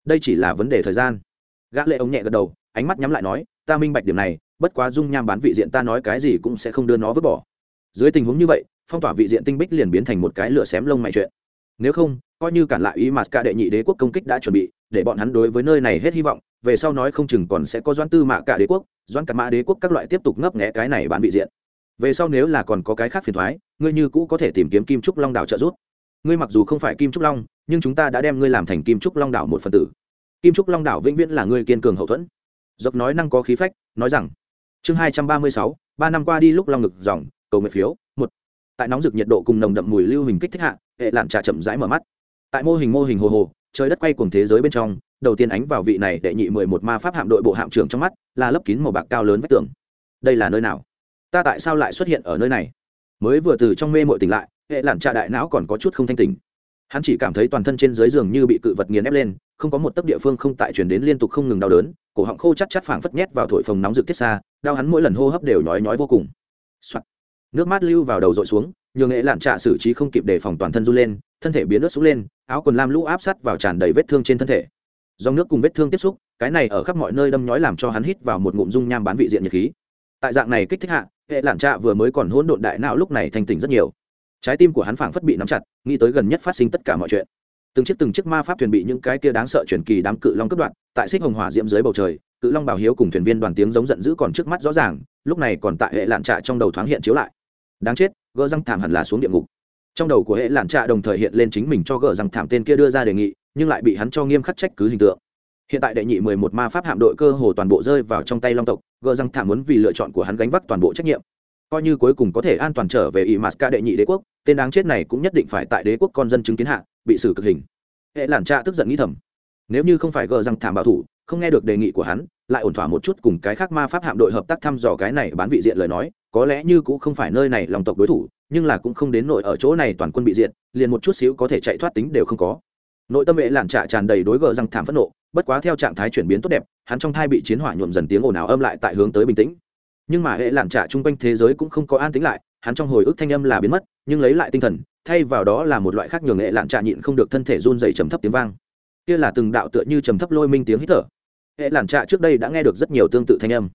Đây chỉ là vấn đề thời gian. Gã lệ ông nhẹ gật đầu, ánh mắt nhắm lại nói, ta minh bạch điểm này, bất quá dung nham bán vị diện ta nói cái gì cũng sẽ không đưa nó vứt bỏ. Dưới tình huống như vậy, phong tỏa vị diện tinh bích liền biến thành một cái lửa xém lông mày chuyện. Nếu không, coi như cản lại ý mà ska đệ nhị đế quốc công kích đã chuẩn bị, để bọn hắn đối với nơi này hết hy vọng, về sau nói không chừng còn sẽ có doãn tư mạ cả đế quốc, doãn cả mã đế quốc các loại tiếp tục ngấp nghé cái này bán vị diện về sau nếu là còn có cái khác phiền thoái, ngươi như cũ có thể tìm kiếm kim trúc long đảo trợ giúp. Ngươi mặc dù không phải kim trúc long, nhưng chúng ta đã đem ngươi làm thành kim trúc long đảo một phần tử. Kim trúc long đảo vĩnh viễn là ngươi kiên cường hậu thuẫn. Dốc nói năng có khí phách, nói rằng, chương hai trăm ba mươi sáu, ba năm qua đi lúc long ngực dòng, cầu nguyện phiếu, một. Tại nóng rực nhiệt độ cùng nồng đậm mùi lưu hình kích thích hạ, hệ lạn trà chậm rãi mở mắt. Tại mô hình mô hình hồ hồ, trời đất quay cùng thế giới bên trong, đầu tiên ánh vào vị này đệ nhị mười một ma pháp hạm đội bộ hạm trưởng trong mắt, là lấp kín màu bạc cao lớn vách tường. Đây là nơi nào? Ta tại sao lại xuất hiện ở nơi này? Mới vừa từ trong mê mội tỉnh lại, hệ làn trà đại não còn có chút không thanh tỉnh. Hắn chỉ cảm thấy toàn thân trên dưới giường như bị cự vật nghiền ép lên, không có một tấc địa phương không tại chuyển đến liên tục không ngừng đau đớn, cổ họng khô chắc chắc phảng phất nhét vào thổi phồng nóng rực tiết xa, đau hắn mỗi lần hô hấp đều nhói nhói vô cùng、Soạn. nước mát lưu vào đầu dội xuống, nhường nghệ lạn trạ xử trí không kịp đề phòng toàn thân run lên, thân thể biến nước xuống lên, áo quần lam lũ áp sát vào tràn đầy vết thương trên thân thể. Dòng nước cùng vết thương tiếp xúc, cái này ở khắp mọi nơi đâm nhói làm cho hắn hít vào một ngụm dung nham bán vị diện nhiệt khí tại dạng này kích thích hạ, hệ lản trạ vừa mới còn hỗn độn đại não lúc này thanh tỉnh rất nhiều. Trái tim của hắn phảng phất bị nắm chặt, nghĩ tới gần nhất phát sinh tất cả mọi chuyện. Từng chiếc từng chiếc ma pháp thuyền bị những cái kia đáng sợ truyền kỳ đám cự long cướp đoạt, tại xích hồng hỏa diễm dưới bầu trời, cự long bảo hiếu cùng thuyền viên đoàn tiếng giống giận dữ còn trước mắt rõ ràng, lúc này còn tại hệ lạn trạ trong đầu thoáng hiện chiếu lại. Đáng chết, gỡ răng thảm hẳn là xuống địa ngục. Trong đầu của hệ lạn trạ đồng thời hiện lên chính mình cho gỡ răng thảm tên kia đưa ra đề nghị, nhưng lại bị hắn cho nghiêm khắc trách cứ hình tượng. Hiện tại đệ nhị mười một ma pháp hạm đội cơ hồ toàn bộ rơi vào trong tay long tộc gờ rằng thảm muốn vì lựa chọn của hắn gánh vác toàn bộ trách nhiệm. Coi như cuối cùng có thể an toàn trở về ỷ mạt ca đệ nhị đế quốc, tên đáng chết này cũng nhất định phải tại đế quốc con dân chứng kiến hạ, bị xử cực hình. Hệ lản cha tức giận nghĩ thầm. Nếu như không phải gờ rằng thảm bảo thủ, không nghe được đề nghị của hắn, lại ổn thỏa một chút cùng cái khác ma pháp hạm đội hợp tác thăm dò cái này bán vị diện lời nói, có lẽ như cũng không phải nơi này lòng tộc đối thủ, nhưng là cũng không đến nội ở chỗ này toàn quân bị diện liền một chút xíu có thể chạy thoát tính đều không có. Nội tâm hệ lản trạ tràn đầy đối gờ răng thảm phẫn nộ, bất quá theo trạng thái chuyển biến tốt đẹp hắn trong thai bị chiến hỏa nhuộm dần tiếng ồn ào âm lại tại hướng tới bình tĩnh. Nhưng mà hệ lản trả chung quanh thế giới cũng không có an tĩnh lại, hắn trong hồi ức thanh âm là biến mất, nhưng lấy lại tinh thần, thay vào đó là một loại khác nhường hệ lản trả nhịn không được thân thể run dày trầm thấp tiếng vang. Kia là từng đạo tựa như trầm thấp lôi minh tiếng hít thở. Hệ lản trả trước đây đã nghe được rất nhiều tương tự thanh âm.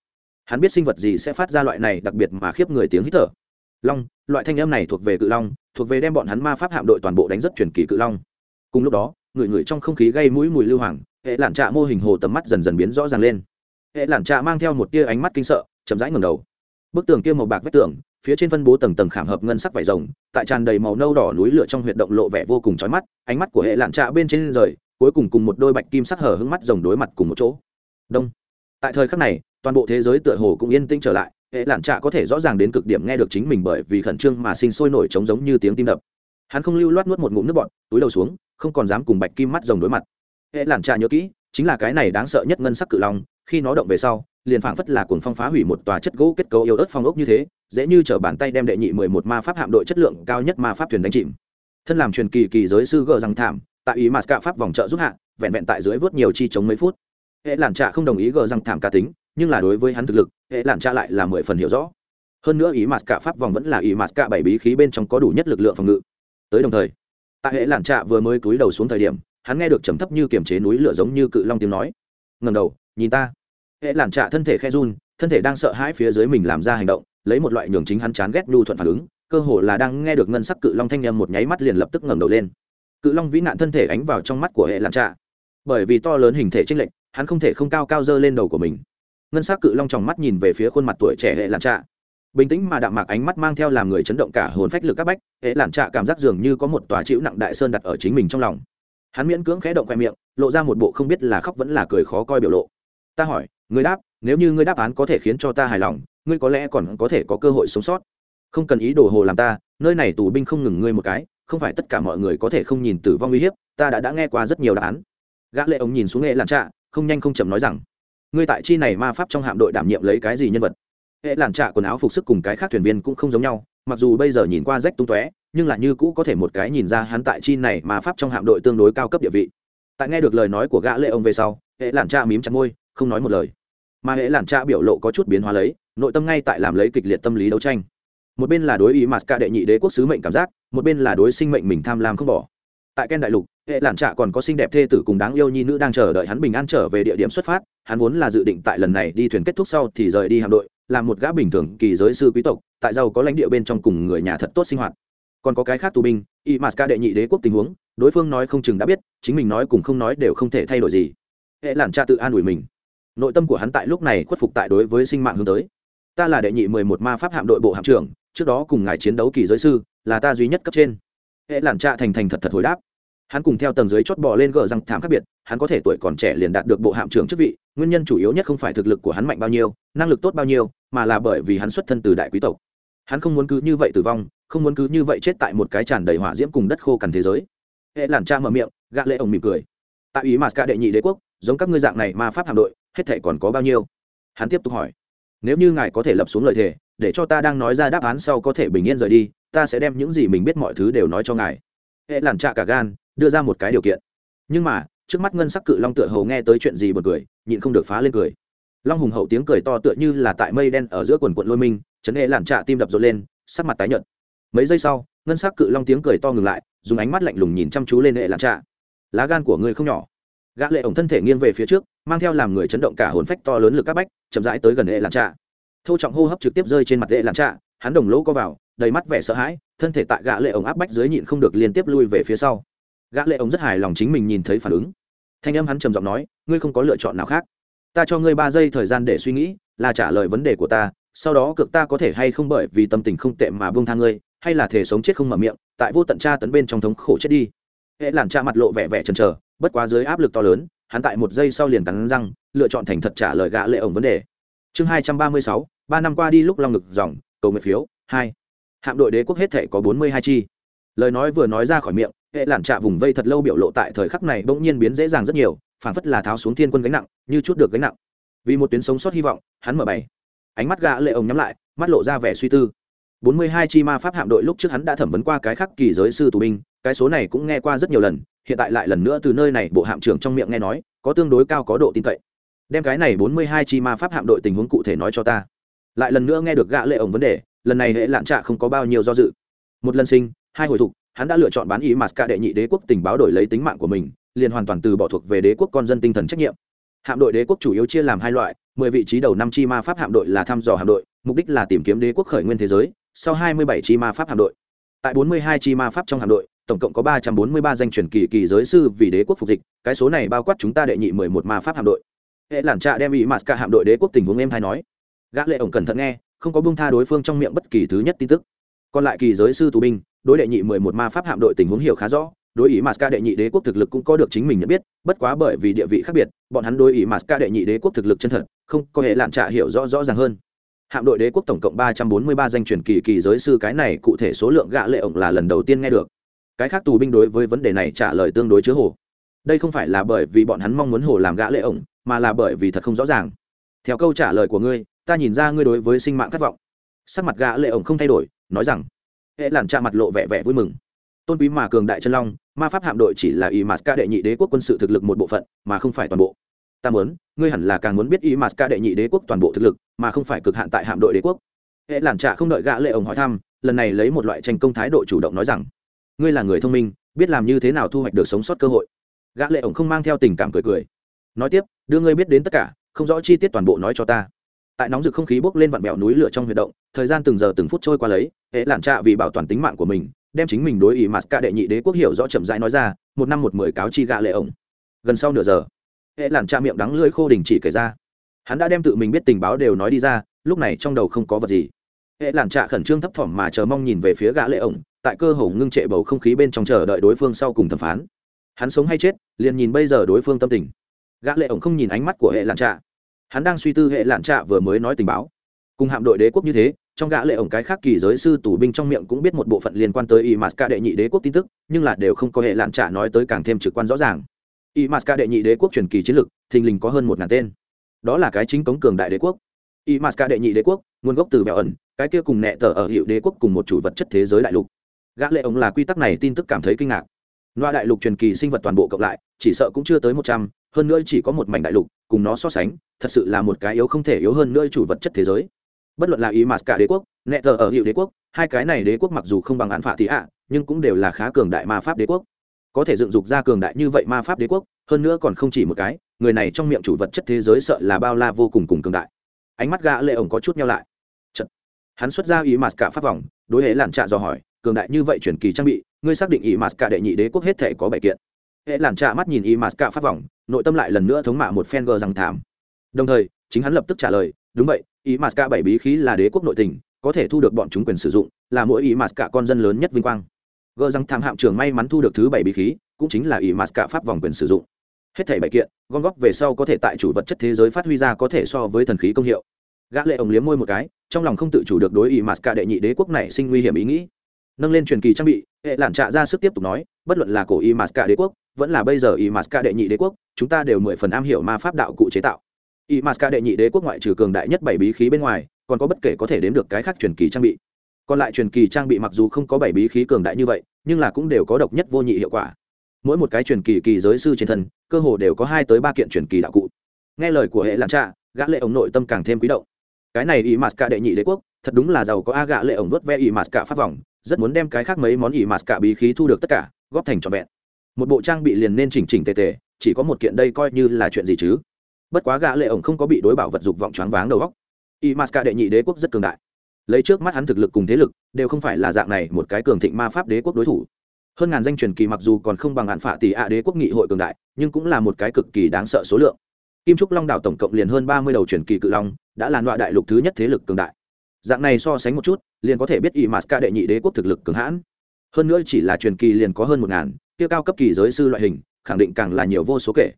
Hắn biết sinh vật gì sẽ phát ra loại này đặc biệt mà khiếp người tiếng hít thở. Long, loại thanh âm này thuộc về cự long, thuộc về đem bọn hắn ma pháp hạm đội toàn bộ đánh rất truyền kỳ cự long. Cùng lúc đó, người người trong không khí gây mũi mùi lưu hoàng hệ lản trạ mô hình hồ tầm mắt dần dần biến rõ ràng lên. Hệ lản trạ mang theo một tia ánh mắt kinh sợ, chậm rãi ngầm đầu. Bức tường kia màu bạc vách tường, phía trên phân bố tầng tầng khảm hợp ngân sắc vải rồng, tại tràn đầy màu nâu đỏ núi lửa trong huyệt động lộ vẻ vô cùng chói mắt, ánh mắt của hệ lạn trạ bên trên rời, cuối cùng cùng một đôi bạch kim sắc hở hứng mắt rồng đối mặt cùng một chỗ. Đông. Tại thời khắc này, toàn bộ thế giới tựa hồ cũng yên tĩnh trở lại, hệ lạn trạ có thể rõ ràng đến cực điểm nghe được chính mình bởi vì khẩn trương mà sinh sôi nổi trống giống như tiếng tim đập. Hắn không lưu loát nuốt một ngụm nước bọt, túi đầu xuống, không còn dám cùng bạch kim mắt rồng đối mặt hệ làn trà nhớ kỹ, chính là cái này đáng sợ nhất ngân sắc cự long, khi nó động về sau, liền phảng phất là cuồng phong phá hủy một tòa chất gỗ kết cấu yếu ớt phong ốc như thế, dễ như t bàn tay đem đệ nhị mười một ma pháp hạm đội chất lượng cao nhất ma pháp thuyền đánh chìm. Thân làm truyền kỳ kỳ giới sư gờ răng thảm, tại ý mà cả pháp vòng trợ giúp hạ, vẹn vẹn tại dưới vớt nhiều chi chống mấy phút. Hệ làn trà không đồng ý gờ răng thảm cá tính, nhưng là đối với hắn thực lực, hệ làn trà lại là mười phần hiểu rõ. Hơn nữa ý mà cả pháp vòng vẫn là ý mà cả bảy bí khí bên trong có đủ nhất lực lượng phòng ngự. Tới đồng thời, tại hệ làn trà vừa mới cúi đầu xuống thời điểm hắn nghe được trầm thấp như kiềm chế núi lửa giống như cự long tiếng nói. Ngầm đầu, nhìn ta. Hệ làn trạ thân thể khe run, thân thể đang sợ hãi phía dưới mình làm ra hành động, lấy một loại nhường chính hắn chán ghét nhu thuận phản ứng, cơ hồ là đang nghe được ngân sắc cự long thanh â một nháy mắt liền lập tức ngẩng đầu lên. Cự long vĩ nạn thân thể ánh vào trong mắt của hệ làn trạ. Bởi vì to lớn hình thể tranh lệch, hắn không thể không cao cao dơ lên đầu của mình. Ngân sắc cự long tròng mắt nhìn về phía khuôn mặt tuổi trẻ hệ làn trạ. Bình tĩnh mà đạm mạc ánh mắt mang theo làm người chấn động cả hồn phách lực các bách, hệ làn trạ cảm giác dường như có một tòa chịu nặng đại sơn đặt ở chính mình trong lòng hắn miễn cưỡng khẽ động khoe miệng, lộ ra một bộ không biết là khóc vẫn là cười khó coi biểu lộ. Ta hỏi, người đáp, nếu như ngươi đáp án có thể khiến cho ta hài lòng, ngươi có lẽ còn có thể có cơ hội sống sót. Không cần ý đồ hồ làm ta, nơi này tù binh không ngừng ngươi một cái, không phải tất cả mọi người có thể không nhìn tử vong uy hiếp, ta đã đã nghe qua rất nhiều đáp án. Gã lệ ông nhìn xuống hệ lạn trạ, không nhanh không chậm nói rằng, ngươi tại chi này ma pháp trong hạm đội đảm nhiệm lấy cái gì nhân vật? Hệ lạn trạ quần áo phục sức cùng cái khác thuyền viên cũng không giống nhau, mặc dù bây giờ nhìn qua rách tung tóe nhưng là như cũ có thể một cái nhìn ra hắn tại chi này mà pháp trong hạm đội tương đối cao cấp địa vị. Tại nghe được lời nói của gã lệ ông về sau, hệ lản cha mím chặt môi, không nói một lời. Mà hệ lản cha biểu lộ có chút biến hóa lấy, nội tâm ngay tại làm lấy kịch liệt tâm lý đấu tranh. Một bên là đối ý mặt cả đệ nhị đế quốc sứ mệnh cảm giác, một bên là đối sinh mệnh mình tham lam không bỏ. Tại ken đại lục, hệ lản trạ còn có xinh đẹp thê tử cùng đáng yêu nhi nữ đang chờ đợi hắn bình an trở về địa điểm xuất phát. Hắn vốn là dự định tại lần này đi thuyền kết thúc sau thì rời đi hạm đội, làm một gã bình thường kỳ giới sư quý tộc, tại giàu có lãnh địa bên trong cùng người nhà thật tốt sinh hoạt còn có cái khác tù binh, y m a đệ nhị đế quốc tình huống, đối phương nói không chừng đã biết, chính mình nói cùng không nói đều không thể thay đổi gì. Hệ lản cha tự an ủi mình. Nội tâm của hắn tại lúc này khuất phục tại đối với sinh mạng hướng tới. Ta là đệ nhị mười một ma pháp hạm đội bộ hạm trưởng, trước đó cùng ngài chiến đấu kỳ giới sư, là ta duy nhất cấp trên. Hệ lản cha thành thành thật thật hồi đáp. Hắn cùng theo tầng dưới chót bò lên gờ răng thảm khác biệt, hắn có thể tuổi còn trẻ liền đạt được bộ hạm trưởng chức vị, nguyên nhân chủ yếu nhất không phải thực lực của hắn mạnh bao nhiêu, năng lực tốt bao nhiêu, mà là bởi vì hắn xuất thân từ đại quý tộc. Hắn không muốn cứ như vậy tử vong không muốn cứ như vậy chết tại một cái tràn đầy hỏa diễm cùng đất khô cằn thế giới. Hệ làn cha mở miệng, gạ lệ ổng mỉm cười. Tại ý mà cả đệ nhị đế quốc, giống các ngươi dạng này mà pháp hạm đội, hết thể còn có bao nhiêu? Hắn tiếp tục hỏi. Nếu như ngài có thể lập xuống lời thề, để cho ta đang nói ra đáp án sau có thể bình yên rời đi, ta sẽ đem những gì mình biết mọi thứ đều nói cho ngài. Hệ làn trạ cả gan, đưa ra một cái điều kiện. Nhưng mà, trước mắt ngân sắc cự long tựa hầu nghe tới chuyện gì b u ồ n cười, nhịn không được phá lên cười. Long hùng hậu tiếng cười to tựa như là tại mây đen ở giữa quần quận lôi minh, chấn hệ làn trạ tim đập rộn lên, sắc mặt tái nhợt mấy giây sau, ngân sắc cự long tiếng cười to ngừng lại, dùng ánh mắt lạnh lùng nhìn chăm chú lên hệ làn trạ. Lá gan của người không nhỏ. Gã lệ ổng thân thể nghiêng về phía trước, mang theo làm người chấn động cả hồn phách to lớn lực các bách, chậm rãi tới gần hệ làn trạ. Thô trọng hô hấp trực tiếp rơi trên mặt hệ làn trạ, hắn đồng lỗ co vào, đầy mắt vẻ sợ hãi, thân thể tại gã lệ ổng áp bách dưới nhịn không được liên tiếp lui về phía sau. Gã lệ ổng rất hài lòng chính mình nhìn thấy phản ứng. Thanh âm hắn trầm giọng nói, ngươi không có lựa chọn nào khác. Ta cho ngươi ba giây thời gian để suy nghĩ, là trả lời vấn đề của ta, sau đó cực ta có thể hay không bởi vì tâm tình không tệ mà buông tha ngươi hay là thể sống chết không mở miệng, tại vô tận tra tấn bên trong thống khổ chết đi. Hệ làn cha mặt lộ vẻ vẻ chần chờ, bất quá dưới áp lực to lớn, hắn tại một giây sau liền cắn răng, lựa chọn thành thật trả lời gã lệ ổng vấn đề. Chương hai trăm ba mươi sáu, ba năm qua đi lúc long ngực dòng, cầu nguyện phiếu, hai. Hạm đội đế quốc hết thể có bốn mươi hai chi. Lời nói vừa nói ra khỏi miệng, hệ lản trạ vùng vây thật lâu biểu lộ tại thời khắc này bỗng nhiên biến dễ dàng rất nhiều, phản phất là tháo xuống thiên quân gánh nặng, như chút được gánh nặng. Vì một tuyến sống sót hy vọng, hắn mở bày. Ánh mắt gã lệ ông nhắm lại, mắt lộ ra vẻ suy tư bốn mươi hai chi ma pháp hạm đội lúc trước hắn đã thẩm vấn qua cái khắc kỳ giới sư tù binh, cái số này cũng nghe qua rất nhiều lần, hiện tại lại lần nữa từ nơi này bộ hạm trưởng trong miệng nghe nói, có tương đối cao có độ tin cậy. Đem cái này bốn mươi hai chi ma pháp hạm đội tình huống cụ thể nói cho ta. Lại lần nữa nghe được gã lệ ổng vấn đề, lần này hệ lạn trạ không có bao nhiêu do dự. Một lần sinh, hai hồi thục, hắn đã lựa chọn bán ý mà cả đệ nhị đế quốc tình báo đổi lấy tính mạng của mình, liền hoàn toàn từ bỏ thuộc về đế quốc con dân tinh thần trách nhiệm. Hạm đội đế quốc chủ yếu chia làm hai loại, mười vị trí đầu năm chi ma pháp hạm đội là thăm dò hạm đội, mục đích là tìm kiếm đế quốc khởi nguyên thế giới sau hai mươi bảy chi ma pháp hạm đội. Tại bốn mươi hai chi ma pháp trong hạm đội tổng cộng có ba trăm bốn mươi ba danh truyền kỳ kỳ giới sư vì đế quốc phục dịch cái số này bao quát chúng ta đệ nhị mười một ma pháp hạm đội. Hệ lản trạ đem ý mà cả hạm đội đế quốc tình huống em thay nói. Gã lệ ổng cẩn thận nghe không có buông tha đối phương trong miệng bất kỳ thứ nhất tin tức. Còn lại kỳ giới sư tù binh đối đệ nhị mười một ma pháp hạm đội tình huống hiểu khá rõ đối ý Maska đệ nhị đế quốc thực lực cũng có được chính mình nhận biết, bất quá bởi vì địa vị khác biệt, bọn hắn đối ý Maska đệ nhị đế quốc thực lực chân thật, không có hệ lạn trả hiểu rõ rõ ràng hơn. Hạm đội đế quốc tổng cộng ba trăm bốn mươi ba danh truyền kỳ kỳ giới sư cái này cụ thể số lượng gạ lệ ổng là lần đầu tiên nghe được. Cái khác tù binh đối với vấn đề này trả lời tương đối chứa hồ. Đây không phải là bởi vì bọn hắn mong muốn hồ làm gã lệ ổng, mà là bởi vì thật không rõ ràng. Theo câu trả lời của ngươi, ta nhìn ra ngươi đối với sinh mạng khát vọng. Sắc mặt gã lệ ổng không thay đổi, nói rằng, hệ làn trả mặt lộ vẻ vẻ vui mừng tôn quý mà cường đại chân long ma pháp hạm đội chỉ là y mạt ca đệ nhị đế quốc quân sự thực lực một bộ phận mà không phải toàn bộ ta muốn, ngươi hẳn là càng muốn biết y mạt ca đệ nhị đế quốc toàn bộ thực lực, mà không phải cực hạn tại hạm đội đế quốc. Hệ lản trạ không đợi gã lệ ông hỏi thăm, lần này lấy một loại tranh công thái độ chủ động nói rằng, ngươi là người thông minh, biết làm như thế nào thu hoạch được sống sót cơ hội. Gã lệ ổng không mang theo tình cảm cười cười, nói tiếp, đưa ngươi biết đến tất cả, không rõ chi tiết toàn bộ nói cho ta. Tại nóng rực không khí bốc lên vặn bẹo núi lửa trong huy động, thời gian từng giờ từng phút trôi qua lấy, hệ lản trạ vì bảo toàn tính mạng của mình, đem chính mình đối ý mặt cả đệ nhị đế quốc hiểu rõ chậm rãi nói ra, một năm một mười cáo chi gạ lệ ổng. Gần sau nửa giờ hệ làn cha miệng đắng lưỡi khô đình chỉ kể ra. Hắn đã đem tự mình biết tình báo đều nói đi ra, lúc này trong đầu không có vật gì. Hệ làn trạ khẩn trương thấp thỏm mà chờ mong nhìn về phía gã lệ ổng, tại cơ hồ ngưng trệ bầu không khí bên trong chờ đợi đối phương sau cùng thẩm phán. Hắn sống hay chết, liền nhìn bây giờ đối phương tâm tình. Gã lệ ổng không nhìn ánh mắt của hệ làn trạ hắn đang suy tư hệ làn trạ vừa mới nói tình báo. Cùng hạm đội đế quốc như thế, trong gã lệ ổng cái khác kỳ giới sư tù binh trong miệng cũng biết một bộ phận liên quan tới y masca đệ nhị đế quốc tin tức, nhưng là đều không có hệ lạn trả nói tới càng thêm trực quan rõ ràng y masca đệ nhị đế quốc truyền kỳ chiến lược, thình lình có hơn một ngàn tên. Đó là cái chính cống cường đại đế quốc. Y masca đệ nhị đế quốc nguồn gốc từ vẹo ẩn cái kia cùng nẹ tờ ở hiệu đế quốc cùng một chủ vật chất thế giới đại lục. Gã lệ ông là quy tắc này tin tức cảm thấy kinh ngạc. Loa đại lục truyền kỳ sinh vật toàn bộ cộng lại chỉ sợ cũng chưa tới một trăm hơn nữa chỉ có một mảnh đại lục cùng nó so sánh thật sự là một cái yếu không thể yếu hơn nữa chủ vật chất thế giới. Bất luận là ý mạt cả đế quốc nẹ tờ ở hiệu đế quốc hai cái này đế quốc mặc dù không bằng án phạ tị ạ nhưng cũng đều là khá cường đại ma pháp đế quốc có thể dựng dục ra cường đại như vậy ma pháp đế quốc, hơn nữa còn không chỉ một cái, người này trong miệng chủ vật chất thế giới sợ là bao la vô cùng cùng cường đại. Ánh mắt gã lệ ổng có chút nhau lại. Chật. hắn xuất ra ý mạt cả pháp vòng, đối hệ làn trạ dò hỏi, cường đại như vậy chuyển kỳ trang bị, ngươi xác định ý mạt cả đệ nhị đế quốc hết thể có bảy kiện? Hệ làn trạ mắt nhìn ý mạt cả pháp vòng, nội tâm lại lần nữa thống mạ một phen gờ rằng thảm. Đồng thời, chính hắn lập tức trả lời, đúng vậy, ý mạt cả bảy bí khí là đế quốc nội tình, có thể thu được bọn chúng quyền sử dụng, là mỗi ý mạt cả con dân lớn nhất vinh quang gờ rằng tham hạm trưởng may mắn thu được thứ bảy bí khí, cũng chính là ỷ mạt cả pháp vòng quyền sử dụng. Hết thảy bảy kiện, gom góp về sau có thể tại chủ vật chất thế giới phát huy ra có thể so với thần khí công hiệu. Gã lệ ông liếm môi một cái, trong lòng không tự chủ được đối ỷ mạt cả đệ nhị đế quốc này sinh nguy hiểm ý nghĩ. Nâng lên truyền kỳ trang bị, hệ lản trạ ra sức tiếp tục nói, bất luận là cổ ỷ mạt cả đế quốc, vẫn là bây giờ ỷ mạt cả đệ nhị đế quốc, chúng ta đều mười phần am hiểu ma pháp đạo cụ chế tạo. Ỷ mạt cả đệ nhị đế quốc ngoại trừ cường đại nhất bảy bí khí bên ngoài, còn có bất kể có thể đến được cái khác truyền kỳ trang bị còn lại truyền kỳ trang bị mặc dù không có bảy bí khí cường đại như vậy, nhưng là cũng đều có độc nhất vô nhị hiệu quả. Mỗi một cái truyền kỳ kỳ giới sư trên thân, cơ hồ đều có hai tới ba kiện truyền kỳ đạo cụ. Nghe lời của hệ làm cha gã lệ ổng nội tâm càng thêm quý động. Cái này y mạt cả đệ nhị đế quốc, thật đúng là giàu có a gã lệ ổng vớt ve y mạt cả phát vòng, rất muốn đem cái khác mấy món y mạt cả bí khí thu được tất cả, góp thành trọn vẹn. Một bộ trang bị liền nên chỉnh chỉnh tề tề, chỉ có một kiện đây coi như là chuyện gì chứ? Bất quá gã lệ ổng không có bị đối bảo vật dục vọng choáng váng đầu óc. Y cả đệ nhị đế quốc rất cường đại lấy trước mắt hắn thực lực cùng thế lực, đều không phải là dạng này một cái cường thịnh ma pháp đế quốc đối thủ. Hơn ngàn danh truyền kỳ mặc dù còn không bằng hạn phả tỷ ạ đế quốc nghị hội cường đại, nhưng cũng là một cái cực kỳ đáng sợ số lượng. Kim trúc long đảo tổng cộng liền hơn ba mươi đầu truyền kỳ cự long, đã là loại đại lục thứ nhất thế lực cường đại. Dạng này so sánh một chút, liền có thể biết y masca đệ nhị đế quốc thực lực cường hãn. Hơn nữa chỉ là truyền kỳ liền có hơn một ngàn, kia cao cấp kỳ giới sư loại hình, khẳng định càng là nhiều vô số kể.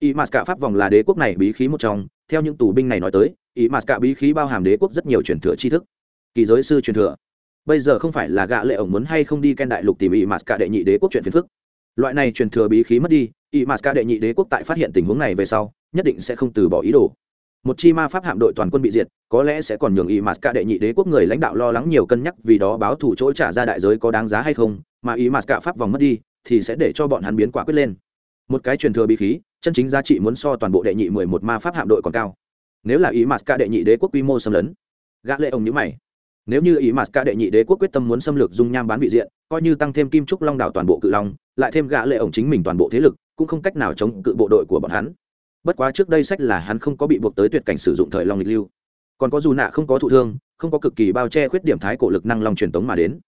Y mạt cả pháp vòng là đế quốc này bí khí một trong, theo những tù binh này nói tới, y mà cả bí khí bao hàm đế quốc rất nhiều truyền thừa tri thức kỳ giới sư truyền thừa. Bây giờ không phải là gã lệ ổng muốn hay không đi ken đại lục tìm ỵ mạt cả đệ nhị đế quốc chuyện phiền phức. Loại này truyền thừa bí khí mất đi ý mạt cả đệ nhị đế quốc tại phát hiện tình huống này về sau, nhất định sẽ không từ bỏ ý đồ. Một chi ma pháp hạm đội toàn quân bị diệt, có lẽ sẽ còn nhường ý mạt cả đệ nhị đế quốc người lãnh đạo lo lắng nhiều cân nhắc vì đó báo thủ chỗ trả ra đại giới có đáng giá hay không, mà ý mạt cả pháp vòng mất đi, thì sẽ để cho bọn hắn biến quả quyết lên. Một cái truyền thừa bí khí, chân chính giá trị muốn so toàn bộ đệ nhị mười một ma pháp hạm đội còn cao. Nếu là ý mạt cả đệ nhị đế quốc quy mô xâm lấn, gã lệ ông nhíu mày nếu như ý mặt cả đệ nhị đế quốc quyết tâm muốn xâm lược dung nham bán vị diện, coi như tăng thêm kim trúc long đảo toàn bộ cự long, lại thêm gã lệ ổng chính mình toàn bộ thế lực, cũng không cách nào chống cự bộ đội của bọn hắn. Bất quá trước đây sách là hắn không có bị buộc tới tuyệt cảnh sử dụng thời long lịch lưu. Còn có dù nạ không có thụ thương, không có cực kỳ bao che khuyết điểm thái cổ lực năng long truyền tống mà đến.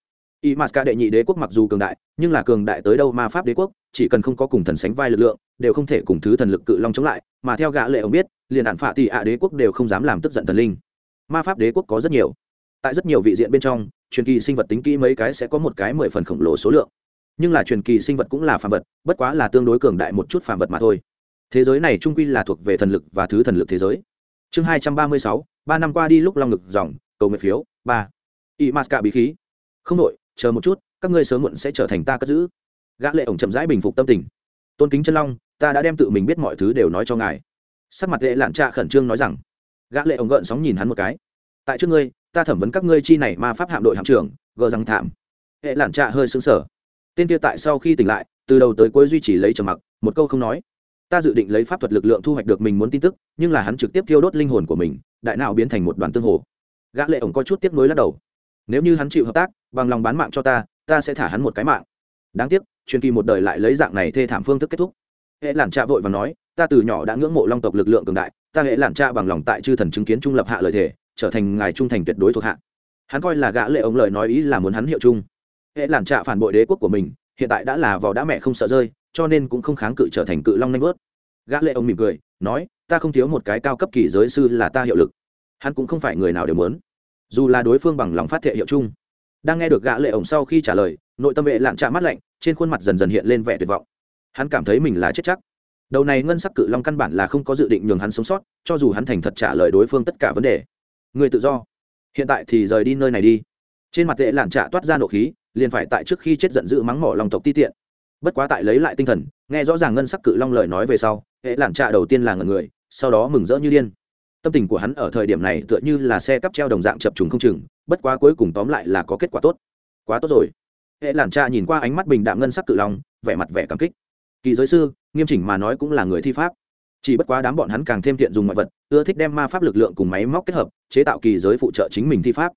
Y m a đệ nhị đế quốc mặc dù cường đại, nhưng là cường đại tới đâu ma pháp đế quốc, chỉ cần không có cùng thần sánh vai lực lượng, đều không thể cùng thứ thần lực cự long chống lại, mà theo gã lệ ông biết, liền đạn phạ thì ạ đế quốc đều không dám làm tức giận thần linh. Ma pháp đế quốc có rất nhiều tại rất nhiều vị diện bên trong, truyền kỳ sinh vật tính kỹ mấy cái sẽ có một cái mười phần khổng lồ số lượng. Nhưng là truyền kỳ sinh vật cũng là phàm vật, bất quá là tương đối cường đại một chút phàm vật mà thôi. Thế giới này trung quy là thuộc về thần lực và thứ thần lực thế giới. Chương hai trăm ba mươi sáu, ba năm qua đi lúc long ngực dòng, cầu nguyện phiếu, ba. Y m a bí khí. Không đội chờ một chút, các ngươi sớm muộn sẽ trở thành ta cất giữ. Gã lệ ổng chậm rãi bình phục tâm tình. Tôn kính chân long, ta đã đem tự mình biết mọi thứ đều nói cho ngài. Sắc mặt lệ lạn trạ khẩn trương nói rằng. Gã lệ ổng gợn sóng nhìn hắn một cái. Tại trước ngươi ta thẩm vấn các ngươi chi này ma pháp hạm đội hạm trưởng, gờ rằng thảm. Hệ lản trạ hơi xứng sở tên kia tại sau khi tỉnh lại, từ đầu tới cuối duy trì lấy trầm mặc, một câu không nói. Ta dự định lấy pháp thuật lực lượng thu hoạch được mình muốn tin tức, nhưng là hắn trực tiếp thiêu đốt linh hồn của mình, đại nào biến thành một đoàn tương hồ. Gã lệ ổng có chút tiếc nuối lắc đầu. Nếu như hắn chịu hợp tác, bằng lòng bán mạng cho ta ta sẽ thả hắn một cái mạng. Đáng tiếc, truyền kỳ một đời lại lấy dạng này thê thảm phương thức kết thúc. Hệ lản trạ vội và nói, ta từ nhỏ đã ngưỡng mộ long tộc lực lượng cường đại, ta hệ lản trạ bằng lòng tại chư thần chứng kiến trung lập hạ lời thể trở thành ngài trung thành tuyệt đối thuộc hạ. Hắn coi là gã lệ ổng lời nói ý là muốn hắn hiệu chung. Hệ làm trạ phản bội đế quốc của mình, hiện tại đã là vào đã mẹ không sợ rơi, cho nên cũng không kháng cự trở thành cự long nanh vớt. Gã lệ ông mỉm cười, nói, ta không thiếu một cái cao cấp kỳ giới sư là ta hiệu lực. Hắn cũng không phải người nào đều muốn. Dù là đối phương bằng lòng phát thệ hiệu chung. Đang nghe được gã lệ ổng sau khi trả lời, nội tâm vệ lạn trạ mắt lạnh, trên khuôn mặt dần dần hiện lên vẻ tuyệt vọng. Hắn cảm thấy mình là chết chắc. Đầu này ngân sắc cự long căn bản là không có dự định nhường hắn sống sót, cho dù hắn thành thật trả lời đối phương tất cả vấn đề người tự do. Hiện tại thì rời đi nơi này đi. Trên mặt tệ lản trạ toát ra nộ khí, liền phải tại trước khi chết giận dữ mắng mỏ lòng tộc ti tiện. Bất quá tại lấy lại tinh thần, nghe rõ ràng ngân sắc cự long lời nói về sau, hệ lản trạ đầu tiên là ngần người, sau đó mừng rỡ như điên. Tâm tình của hắn ở thời điểm này tựa như là xe cắp treo đồng dạng chập trùng không chừng, bất quá cuối cùng tóm lại là có kết quả tốt. Quá tốt rồi. Hệ lản cha nhìn qua ánh mắt bình đạm ngân sắc cự long, vẻ mặt vẻ cảm kích. Kỳ giới sư, nghiêm chỉnh mà nói cũng là người thi pháp chỉ bất quá đám bọn hắn càng thêm thiện dùng ngoại vật, ưa thích đem ma pháp lực lượng cùng máy móc kết hợp, chế tạo kỳ giới phụ trợ chính mình thi pháp.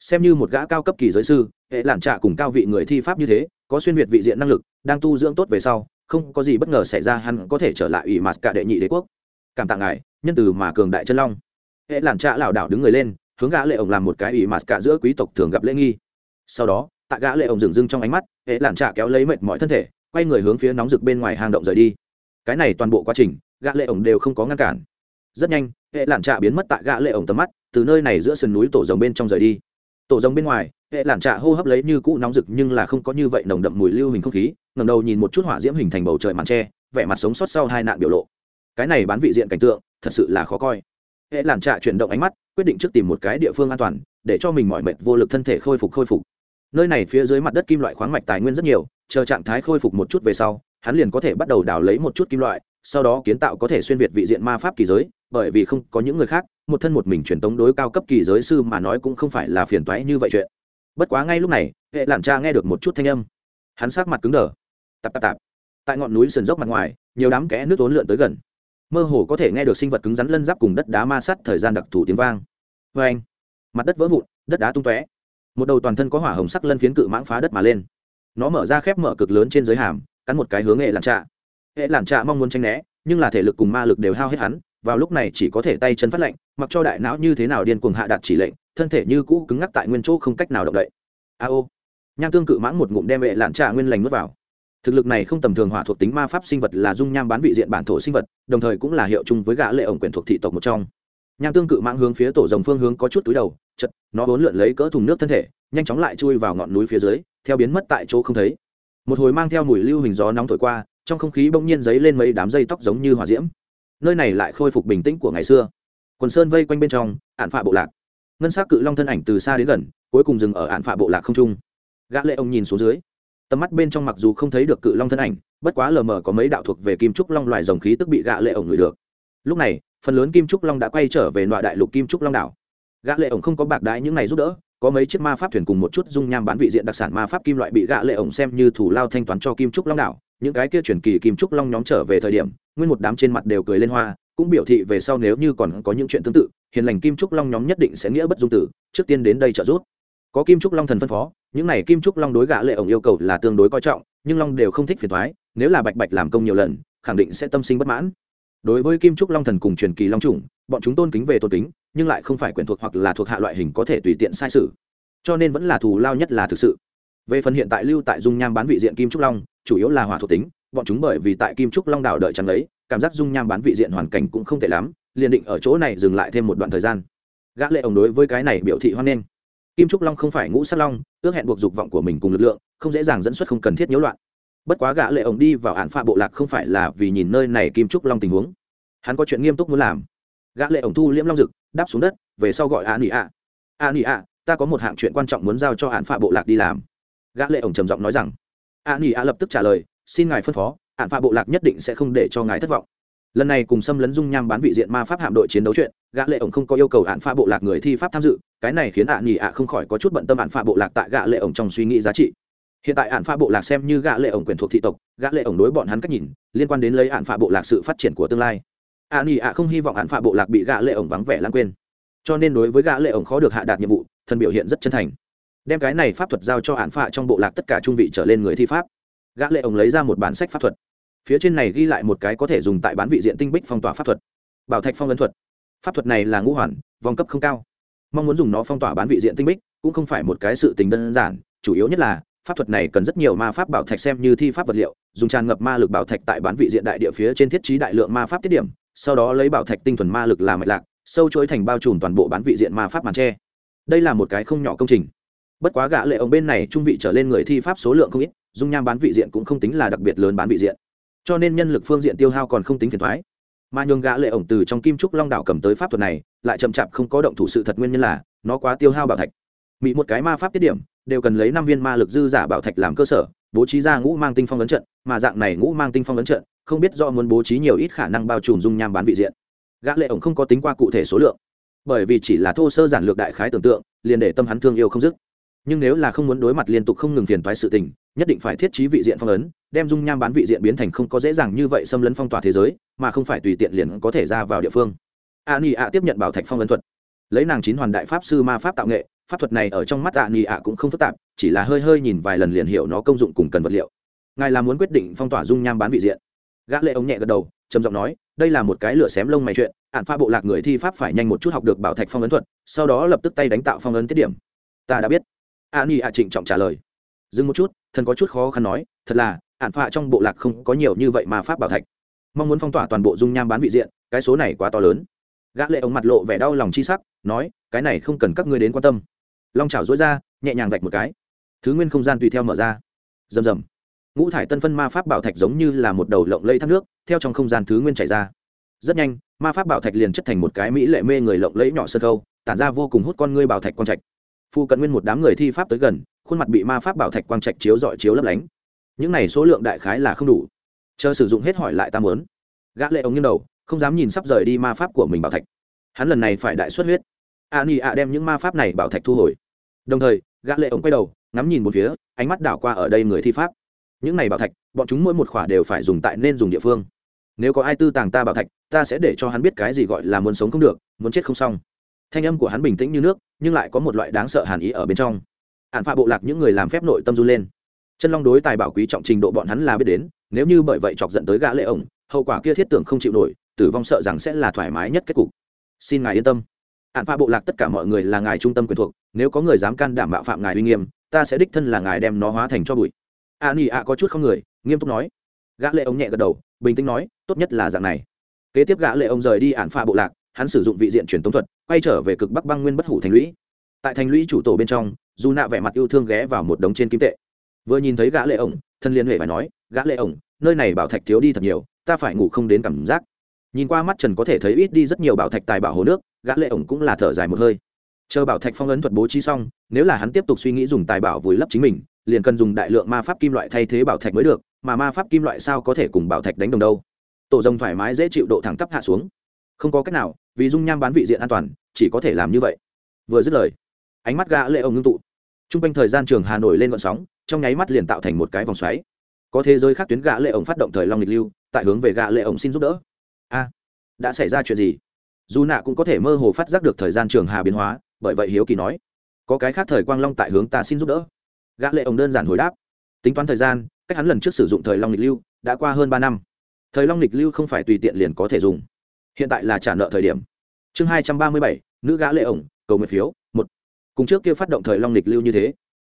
Xem như một gã cao cấp kỳ giới sư, hệ lản trạ cùng cao vị người thi pháp như thế, có xuyên việt vị diện năng lực, đang tu dưỡng tốt về sau, không có gì bất ngờ xảy ra hắn có thể trở lại ủy mặt cả đệ nhị đế quốc. Cảm tạ ngài, nhân từ mà cường đại chân long. Hệ lản trạ lảo đảo đứng người lên, hướng gã lệ ổng làm một cái ủy mặt cả giữa quý tộc thường gặp lễ nghi. Sau đó, tại gã lệ ổng dừng dưng trong ánh mắt, hệ lản trạ kéo lấy mệt mỏi thân thể, quay người hướng phía nóng rực bên ngoài hang động rời đi. Cái này toàn bộ quá trình gã lệ ổng đều không có ngăn cản. Rất nhanh hệ lản trạ biến mất tại gã lệ ổng tầm mắt từ nơi này giữa sườn núi tổ rồng bên trong rời đi. Tổ rồng bên ngoài hệ lản trạ hô hấp lấy như cũ nóng rực nhưng là không có như vậy nồng đậm mùi lưu hình không khí ngẩng đầu nhìn một chút hỏa diễm hình thành bầu trời màn che, vẻ mặt sống sót sau hai nạn biểu lộ. Cái này bán vị diện cảnh tượng thật sự là khó coi. Hệ lản trạ chuyển động ánh mắt quyết định trước tìm một cái địa phương an toàn để cho mình mọi mệt vô lực thân thể khôi phục khôi phục. Nơi này phía dưới mặt đất kim loại khoáng mạch tài nguyên rất nhiều chờ trạng thái khôi phục một chút về sau hắn liền có thể bắt đầu đào lấy một chút kim loại sau đó kiến tạo có thể xuyên việt vị diện ma pháp kỳ giới, bởi vì không có những người khác, một thân một mình truyền tống đối cao cấp kỳ giới sư mà nói cũng không phải là phiền toái như vậy chuyện. Bất quá ngay lúc này, hệ làm cha nghe được một chút thanh âm. Hắn sát mặt cứng đờ. Tạp tạp tạp. Tại ngọn núi sườn dốc mặt ngoài, nhiều đám kẽ nước ốn lượn tới gần. Mơ hồ có thể nghe được sinh vật cứng rắn lân giáp cùng đất đá ma sát thời gian đặc thù tiếng vang. Vê anh, mặt đất vỡ vụn, đất đá tung tóe. Một đầu toàn thân có hỏa hồng sắc lân phiến cự mãng phá đất mà lên. Nó mở ra khép mở cực lớn trên giới hàm, cắn một cái hướng hệ làm trạ hệ làn trạ mong muốn tranh né, nhưng là thể lực cùng ma lực đều hao hết hắn, vào lúc này chỉ có thể tay chân phát lệnh, mặc cho đại não như thế nào điên cuồng hạ đạt chỉ lệnh, thân thể như cũ cứng ngắc tại nguyên chỗ không cách nào động đậy. A ô. Nham tương cự mãng một ngụm đem hệ lạn trạ nguyên lành nuốt vào. Thực lực này không tầm thường hỏa thuộc tính ma pháp sinh vật là dung nham bán vị diện bản thổ sinh vật, đồng thời cũng là hiệu chung với gã lệ ổng quyền thuộc thị tộc một trong. Nham tương cự mãng hướng phía tổ rồng phương hướng có chút túi đầu, chật, nó bốn lượn lấy cỡ thùng nước thân thể, nhanh chóng lại chui vào ngọn núi phía dưới, theo biến mất tại chỗ không thấy. Một hồi mang theo mùi lưu hình gió nóng thổi qua trong không khí bỗng nhiên dấy lên mấy đám dây tóc giống như hỏa diễm. Nơi này lại khôi phục bình tĩnh của ngày xưa. Quần sơn vây quanh bên trong, ạn phạ bộ lạc. Ngân s á c cự long thân ảnh từ xa đến gần, cuối cùng dừng ở ạn phạ bộ lạc không trung. Gã lệ ông nhìn xuống dưới. Tầm mắt bên trong mặc dù không thấy được cự long thân ảnh, bất quá lờ mờ có mấy đạo thuộc về kim trúc long loài dòng khí tức bị gã lệ ổng ngửi được. Lúc này, phần lớn kim trúc long đã quay trở về loại đại lục kim trúc long đảo. Gã lệ ổng không có bạc đái những này giúp đỡ, có mấy chiếc ma pháp thuyền cùng một chút dung nham bán vị diện đặc sản ma pháp kim loại bị gã lệ ổng xem như thủ lao thanh toán cho kim trúc long đảo những cái kia chuyển kỳ kim trúc long nhóm trở về thời điểm, nguyên một đám trên mặt đều cười lên hoa, cũng biểu thị về sau nếu như còn có những chuyện tương tự, hiền lành kim trúc long nhóm nhất định sẽ nghĩa bất dung tử, trước tiên đến đây trợ giúp. Có kim trúc long thần phân phó, những này kim trúc long đối gã lệ ổng yêu cầu là tương đối coi trọng, nhưng long đều không thích phiền toái, nếu là bạch bạch làm công nhiều lần, khẳng định sẽ tâm sinh bất mãn. Đối với kim trúc long thần cùng truyền kỳ long trùng bọn chúng tôn kính về tôn kính, nhưng lại không phải quyền thuộc hoặc là thuộc hạ loại hình có thể tùy tiện sai sự. Cho nên vẫn là thù lao nhất là thực sự. Về phần hiện tại lưu tại dung nham bán vị diện kim trúc long chủ yếu là hỏa thuộc tính bọn chúng bởi vì tại kim trúc long đảo đợi chẳng lấy cảm giác dung nham bán vị diện hoàn cảnh cũng không tệ lắm liền định ở chỗ này dừng lại thêm một đoạn thời gian. Gã lệ ổng đối với cái này biểu thị hoan nghênh. Kim trúc long không phải ngũ sát long ước hẹn buộc dục vọng của mình cùng lực lượng không dễ dàng dẫn xuất không cần thiết nhiễu loạn. Bất quá gã lệ ổng đi vào án phạ bộ lạc không phải là vì nhìn nơi này kim trúc long tình huống. Hắn có chuyện nghiêm túc muốn làm. Gã lệ ổng thu liễm long dực đáp xuống đất về sau gọi a nỉ ạ, a nỉ ạ, ta có một hạng chuyện quan trọng muốn giao cho án phạ bộ lạc đi làm. Gã lệ ổng trầm giọng nói rằng a nỉ a lập tức trả lời, xin ngài phân phó án pha bộ lạc nhất định sẽ không để cho ngài thất vọng. Lần này cùng xâm lấn dung nham bán vị diện ma pháp hạm đội chiến đấu chuyện, gã lệ ổng không có yêu cầu án pha bộ lạc người thi pháp tham dự, cái này khiến ạ nhì ạ không khỏi có chút bận tâm án pha bộ lạc tại gã lệ ổng trong suy nghĩ giá trị. Hiện tại án pha bộ lạc xem như gã lệ ổng quyền thuộc thị tộc, gã lệ ổng đối bọn hắn cách nhìn, liên quan đến lấy án pha bộ lạc sự phát triển của tương lai. Ạ nhì ạ không hy vọng án pha bộ lạc bị gã lệ ổng vắng vẻ lãng quên. Cho nên đối với gã lệ ổng khó được hạ đạt nhiệm vụ, thần biểu hiện rất chân thành đem cái này pháp thuật giao cho hạn phạ trong bộ lạc tất cả trung vị trở lên người thi pháp. Gã lệ ổng lấy ra một bản sách pháp thuật. Phía trên này ghi lại một cái có thể dùng tại bán vị diện tinh bích phong tỏa pháp thuật. Bảo thạch phong ấn thuật. Pháp thuật này là ngũ hoàn, vòng cấp không cao. Mong muốn dùng nó phong tỏa bán vị diện tinh bích cũng không phải một cái sự tình đơn giản, chủ yếu nhất là, pháp thuật này cần rất nhiều ma pháp bảo thạch xem như thi pháp vật liệu, dùng tràn ngập ma lực bảo thạch tại bán vị diện đại địa phía trên thiết trí đại lượng ma pháp tiết điểm, sau đó lấy bảo thạch tinh thuần ma lực làm mạch lạc, sâu chuỗi thành bao trùm toàn bộ bán vị diện ma pháp màn tre. Đây là một cái không nhỏ công trình bất quá gã lệ ông bên này trung vị trở lên người thi pháp số lượng không ít, dung nham bán vị diện cũng không tính là đặc biệt lớn bán vị diện. Cho nên nhân lực phương diện tiêu hao còn không tính phiền thoái mà nhường gã lệ ổng từ trong kim trúc long đảo cầm tới pháp thuật này, lại chậm chạp không có động thủ sự thật nguyên nhân là, nó quá tiêu hao bảo thạch. Bị một cái ma pháp tiết điểm, đều cần lấy năm viên ma lực dư giả bảo thạch làm cơ sở, bố trí ra ngũ mang tinh phong ấn trận, mà dạng này ngũ mang tinh phong ấn trận, không biết do muốn bố trí nhiều ít khả năng bao trùm dung nham bán vị diện. Gã lệ ổng không có tính qua cụ thể số lượng, bởi vì chỉ là thô sơ giản lược đại khái tưởng tượng, liền để tâm hắn thương yêu không dứt nhưng nếu là không muốn đối mặt liên tục không ngừng phiền toái sự tình, nhất định phải thiết trí vị diện phong ấn, đem dung nham bán vị diện biến thành không có dễ dàng như vậy xâm lấn phong tỏa thế giới, mà không phải tùy tiện liền có thể ra vào địa phương. A ni a tiếp nhận bảo thạch phong ấn thuật. Lấy nàng chín hoàn đại pháp sư ma pháp tạo nghệ, pháp thuật này ở trong mắt a ni a cũng không phức tạp, chỉ là hơi hơi nhìn vài lần liền hiểu nó công dụng cùng cần vật liệu. Ngài là muốn quyết định phong tỏa dung nham bán vị diện. Gã lệ ống nhẹ gật đầu, trầm giọng nói, đây là một cái lửa xém lông mày chuyện ạn pha bộ lạc người thi pháp phải nhanh một chút học được bảo thạch phong ấn thuật, sau đó lập tức tay đánh tạo phong ấn tiết điểm. Ta đã biết a ni a trịnh trọng trả lời. Dừng một chút, thần có chút khó khăn nói, thật là ạn phạ trong bộ lạc không có nhiều như vậy mà pháp bảo thạch. Mong muốn phong tỏa toàn bộ dung nham bán vị diện, cái số này quá to lớn. Gã lệ ống mặt lộ vẻ đau lòng chi sắc, nói, cái này không cần các ngươi đến quan tâm. Long chảo duỗi ra, nhẹ nhàng vạch một cái. Thứ nguyên không gian tùy theo mở ra. Rầm rầm. Ngũ thải tân phân ma pháp bảo thạch giống như là một đầu lộng lẫy thác nước, theo trong không gian thứ nguyên chảy ra. Rất nhanh, ma pháp bảo thạch liền chất thành một cái mỹ lệ mê người lộng lẫy nhỏ sơ câu tản ra vô cùng hút con ngươi bảo thạch quang trạch phu cận nguyên một đám người thi pháp tới gần, khuôn mặt bị ma pháp bảo thạch quang trạch chiếu dọi chiếu lấp lánh. Những này số lượng đại khái là không đủ. Chờ sử dụng hết hỏi lại ta muốn. Gã lệ ống nghiêng đầu, không dám nhìn sắp rời đi ma pháp của mình bảo thạch. Hắn lần này phải đại xuất huyết. A ni a đem những ma pháp này bảo thạch thu hồi. Đồng thời, gã lệ ống quay đầu, ngắm nhìn một phía, ánh mắt đảo qua ở đây người thi pháp. Những này bảo thạch, bọn chúng mỗi một khỏa đều phải dùng tại nên dùng địa phương. Nếu có ai tư tàng ta bảo thạch, ta sẽ để cho hắn biết cái gì gọi là muốn sống không được, muốn chết không xong thanh âm của hắn bình tĩnh như nước, nhưng lại có một loại đáng sợ hàn ý ở bên trong. Hạn phạ bộ lạc những người làm phép nội tâm run lên. Chân long đối tài bảo quý trọng trình độ bọn hắn là biết đến, nếu như bởi vậy chọc dẫn tới gã lệ ổng, hậu quả kia thiết tưởng không chịu nổi, tử vong sợ rằng sẽ là thoải mái nhất kết cục. Xin ngài yên tâm. Hạn phạ bộ lạc tất cả mọi người là ngài trung tâm quyền thuộc, nếu có người dám can đảm bạo phạm ngài uy nghiêm, ta sẽ đích thân là ngài đem nó hóa thành cho bụi. A nỉ a có chút không người, nghiêm túc nói. Gã lệ ổng nhẹ gật đầu, bình tĩnh nói, tốt nhất là dạng này. Kế tiếp gã lệ ổng rời đi hạn phạ bộ lạc, hắn sử dụng vị diện truyền tống thuật quay trở về cực bắc băng nguyên bất hủ thành lũy. Tại thành lũy chủ tổ bên trong dù nạ vẻ mặt yêu thương ghé vào một đống trên kim tệ. Vừa nhìn thấy gã lệ ổng, thân liên huệ phải nói, gã lệ ổng, nơi này bảo thạch thiếu đi thật nhiều, ta phải ngủ không đến cảm giác. Nhìn qua mắt trần có thể thấy ít đi rất nhiều bảo thạch tài bảo hồ nước, gã lệ ổng cũng là thở dài một hơi. Chờ bảo thạch phong ấn thuật bố trí xong, nếu là hắn tiếp tục suy nghĩ dùng tài bảo vùi lấp chính mình, liền cần dùng đại lượng ma pháp kim loại thay thế bảo thạch mới được, mà ma pháp kim loại sao có thể cùng bảo thạch đánh đồng đâu? Tổ rồng thoải mái dễ chịu độ thẳng tắp hạ xuống. Không có cách nào vì dung nham bán vị diện an toàn, chỉ có thể làm như vậy. Vừa dứt lời, ánh mắt gã lệ ông ngưng tụ. Trung quanh thời gian trường hà nổi lên gợn sóng, trong nháy mắt liền tạo thành một cái vòng xoáy. Có thế giới khác tuyến gã lệ ổng phát động thời long lịch lưu, tại hướng về gã lệ ổng xin giúp đỡ. A, đã xảy ra chuyện gì? Dù nạ cũng có thể mơ hồ phát giác được thời gian trường hà biến hóa, bởi vậy hiếu kỳ nói. Có cái khác thời quang long tại hướng ta xin giúp đỡ. Gã lệ ổng đơn giản hồi đáp. Tính toán thời gian, cách hắn lần trước sử dụng thời long lịch lưu đã qua hơn ba năm. Thời long lịch lưu không phải tùy tiện liền có thể dùng hiện tại là trả nợ thời điểm. Chương hai trăm ba mươi bảy, nữ gã lệ ổng, cầu nguyện phiếu, một. Cùng trước kia phát động thời long lịch lưu như thế.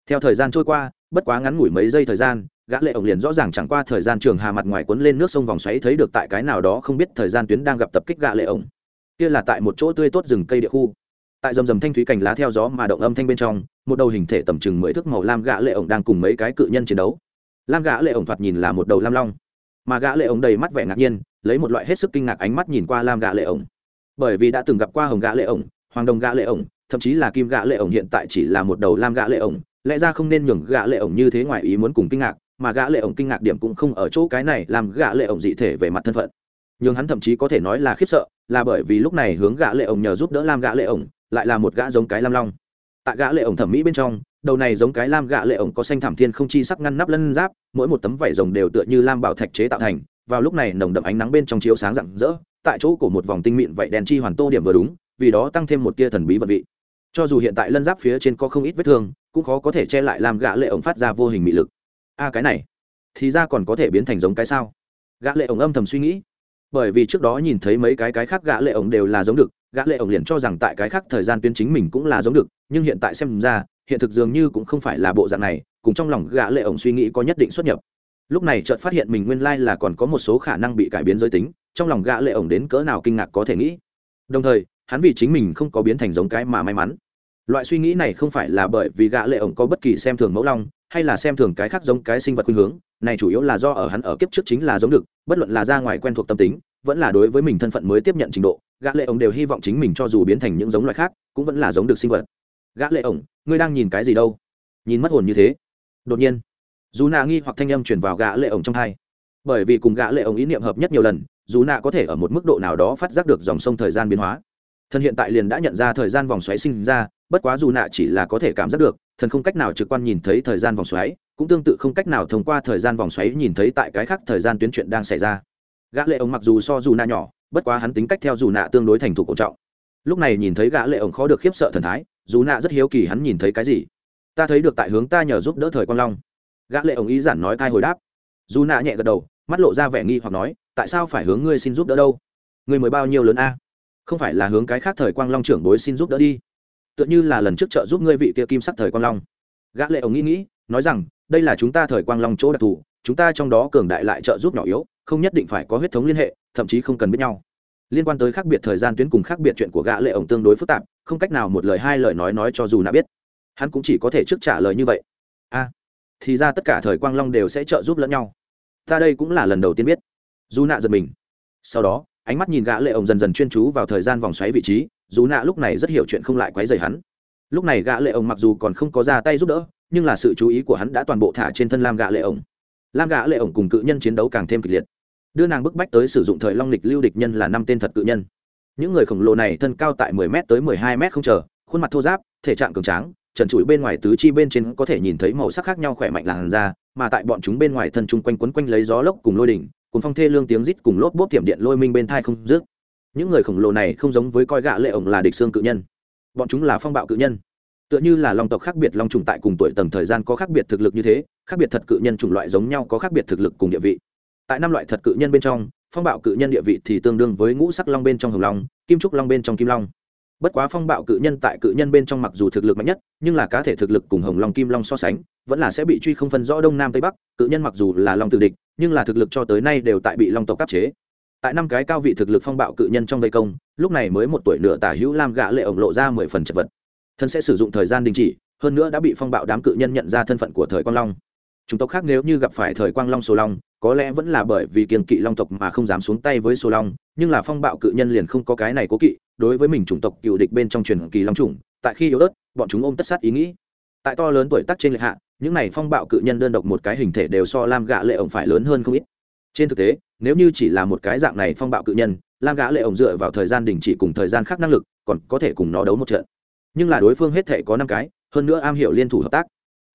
Theo thời gian trôi qua, bất quá ngắn ngủi mấy giây thời gian, gã lệ ổng liền rõ ràng chẳng qua thời gian trường hà mặt ngoài cuốn lên nước sông vòng xoáy thấy được tại cái nào đó không biết thời gian tuyến đang gặp tập kích gã lệ ổng. Kia là tại một chỗ tươi tốt rừng cây địa khu. Tại rầm rầm thanh thúy cành lá theo gió mà động âm thanh bên trong, một đầu hình thể tầm chừng mười thước màu lam gã lệ ổng đang cùng mấy cái cự nhân chiến đấu. Lam gã lệ ổng thoạt nhìn là một đầu lam long. Mà gã lệ ổng đầy mắt vẻ ngạc nhiên lấy một loại hết sức kinh ngạc ánh mắt nhìn qua lam gã lệ ổng bởi vì đã từng gặp qua hồng gã lệ ổng hoàng đồng gã lệ ổng thậm chí là kim gã lệ ổng hiện tại chỉ là một đầu lam gã lệ ổng lẽ ra không nên nhường gã lệ ổng như thế ngoài ý muốn cùng kinh ngạc mà gã lệ ổng kinh ngạc điểm cũng không ở chỗ cái này làm gã lệ ổng dị thể về mặt thân phận nhưng hắn thậm chí có thể nói là khiếp sợ là bởi vì lúc này hướng gã lệ ổng nhờ giúp đỡ lam gã lệ ổng lại là một gã giống cái lam long tại gã lệ ổng thẩm mỹ bên trong đầu này giống cái lam gã lệ ổng có xanh thảm thiên không chi sắc ngăn nắp lân giáp mỗi một tấm vảy rồng đều tựa như lam bảo thạch chế tạo thành vào lúc này nồng đậm ánh nắng bên trong chiếu sáng rạng rỡ, tại chỗ của một vòng tinh mịn vậy đèn chi hoàn tô điểm vừa đúng, vì đó tăng thêm một tia thần bí vật vị. Cho dù hiện tại lân giáp phía trên có không ít vết thương, cũng khó có thể che lại làm gã lệ ổng phát ra vô hình mị lực. A, cái này, thì ra còn có thể biến thành giống cái sao? Gã lệ ổng âm thầm suy nghĩ. Bởi vì trước đó nhìn thấy mấy cái cái khác gã lệ ổng đều là giống được, gã lệ ổng liền cho rằng tại cái khác thời gian tuyến chính mình cũng là giống được, nhưng hiện tại xem ra, hiện thực dường như cũng không phải là bộ dạng này, cùng trong lòng gã lệ ổng suy nghĩ có nhất định xuất nhập lúc này chợt phát hiện mình nguyên lai là còn có một số khả năng bị cải biến giới tính, trong lòng gã lệ ổng đến cỡ nào kinh ngạc có thể nghĩ. Đồng thời, hắn vì chính mình không có biến thành giống cái mà may mắn. Loại suy nghĩ này không phải là bởi vì gã lệ ổng có bất kỳ xem thường mẫu long, hay là xem thường cái khác giống cái sinh vật khuynh hướng, này chủ yếu là do ở hắn ở kiếp trước chính là giống được bất luận là ra ngoài quen thuộc tâm tính, vẫn là đối với mình thân phận mới tiếp nhận trình độ, gã lệ ổng đều hy vọng chính mình cho dù biến thành những giống loài khác, cũng vẫn là giống được sinh vật. Gã lệ ổng, ngươi đang nhìn cái gì đâu? Nhìn mất hồn như thế. Đột nhiên dù nạ nghi hoặc thanh âm truyền vào gã lệ ổng trong hai bởi vì cùng gã lệ ổng ý niệm hợp nhất nhiều lần, dù nạ có thể ở một mức độ nào đó phát giác được dòng sông thời gian biến hóa. Thần hiện tại liền đã nhận ra thời gian vòng xoáy sinh ra, bất quá dù nạ chỉ là có thể cảm giác được, thần không cách nào trực quan nhìn thấy thời gian vòng xoáy, cũng tương tự không cách nào thông qua thời gian vòng xoáy nhìn thấy tại cái khác thời gian tuyến chuyện đang xảy ra. Gã lệ ổng mặc dù so dù nạ nhỏ, bất quá hắn tính cách theo dù nạ tương đối thành thục cổ trọng. Lúc này nhìn thấy gã lệ ổng khó được khiếp sợ thần thái, dù nạ rất hiếu kỳ hắn nhìn thấy cái gì. Ta thấy được tại hướng ta nhờ giúp đỡ thời quan long gã lệ ổng ý giản nói cai hồi đáp. Dù nạ nhẹ gật đầu, mắt lộ ra vẻ nghi hoặc nói, tại sao phải hướng ngươi xin giúp đỡ đâu? Ngươi mới bao nhiêu lớn a? Không phải là hướng cái khác thời quang long trưởng bối xin giúp đỡ đi. Tựa như là lần trước trợ giúp ngươi vị kia kim sắc thời quang long. Gã lệ ổng nghĩ nghĩ, nói rằng, đây là chúng ta thời quang long chỗ đặc thù, chúng ta trong đó cường đại lại trợ giúp nhỏ yếu, không nhất định phải có huyết thống liên hệ, thậm chí không cần biết nhau. Liên quan tới khác biệt thời gian tuyến cùng khác biệt chuyện của gã lệ ổng tương đối phức tạp, không cách nào một lời hai lời nói nói cho dù nạ biết. Hắn cũng chỉ có thể trước trả lời như vậy. A thì ra tất cả thời quang long đều sẽ trợ giúp lẫn nhau. Ta đây cũng là lần đầu tiên biết. Dù nạ giật mình. Sau đó, ánh mắt nhìn gã lệ ổng dần dần chuyên chú vào thời gian vòng xoáy vị trí, dù nạ lúc này rất hiểu chuyện không lại quấy rầy hắn. Lúc này gã lệ ổng mặc dù còn không có ra tay giúp đỡ, nhưng là sự chú ý của hắn đã toàn bộ thả trên thân lam gã lệ ổng. Lam gã lệ ổng cùng cự nhân chiến đấu càng thêm kịch liệt. Đưa nàng bức bách tới sử dụng thời long lịch lưu địch nhân là năm tên thật cự nhân. Những người khổng lồ này thân cao tại 10 mét tới 12 mét không chờ, khuôn mặt thô ráp, thể trạng cường tráng trần trụi bên ngoài tứ chi bên trên có thể nhìn thấy màu sắc khác nhau khỏe mạnh làn da, mà tại bọn chúng bên ngoài thân chung quanh quấn quanh lấy gió lốc cùng lôi đỉnh cùng phong thê lương tiếng rít cùng lốp bốp tiệm điện lôi minh bên thai không dứt. Những người khổng lồ này không giống với coi gạ lệ ổng là địch xương cự nhân. Bọn chúng là phong bạo cự nhân. Tựa như là long tộc khác biệt long trùng tại cùng tuổi tầng thời gian có khác biệt thực lực như thế, khác biệt thật cự nhân chủng loại giống nhau có khác biệt thực lực cùng địa vị. Tại năm loại thật cự nhân bên trong, phong bạo cự nhân địa vị thì tương đương với ngũ sắc long bên trong hồng long, kim trúc long bên trong kim long bất quá phong bạo cự nhân tại cự nhân bên trong mặc dù thực lực mạnh nhất, nhưng là cá thể thực lực cùng hồng long kim long so sánh, vẫn là sẽ bị truy không phân rõ đông nam tây bắc, cự nhân mặc dù là long tự địch, nhưng là thực lực cho tới nay đều tại bị long tộc áp chế. Tại năm cái cao vị thực lực phong bạo cự nhân trong vây công, lúc này mới một tuổi nửa tả hữu lam gạ lệ ổng lộ ra mười phần chật vật. Thân sẽ sử dụng thời gian đình chỉ, hơn nữa đã bị phong bạo đám cự nhân nhận ra thân phận của thời quang long. Chúng tộc khác nếu như gặp phải thời quang long số long, có lẽ vẫn là bởi vì kiềng kỵ long tộc mà không dám xuống tay với số long, nhưng là phong bạo cự nhân liền không có cái này cố kỵ đối với mình chủng tộc cựu địch bên trong truyền kỳ long chủng, tại khi yếu ớt, bọn chúng ôm tất sát ý nghĩ. Tại to lớn tuổi tác trên lệ hạ, những này phong bạo cự nhân đơn độc một cái hình thể đều so lam gạ lệ ổng phải lớn hơn không ít. Trên thực tế, nếu như chỉ là một cái dạng này phong bạo cự nhân, lam gã lệ ổng dựa vào thời gian đình chỉ cùng thời gian khác năng lực, còn có thể cùng nó đấu một trận. Nhưng là đối phương hết thể có năm cái, hơn nữa am hiểu liên thủ hợp tác.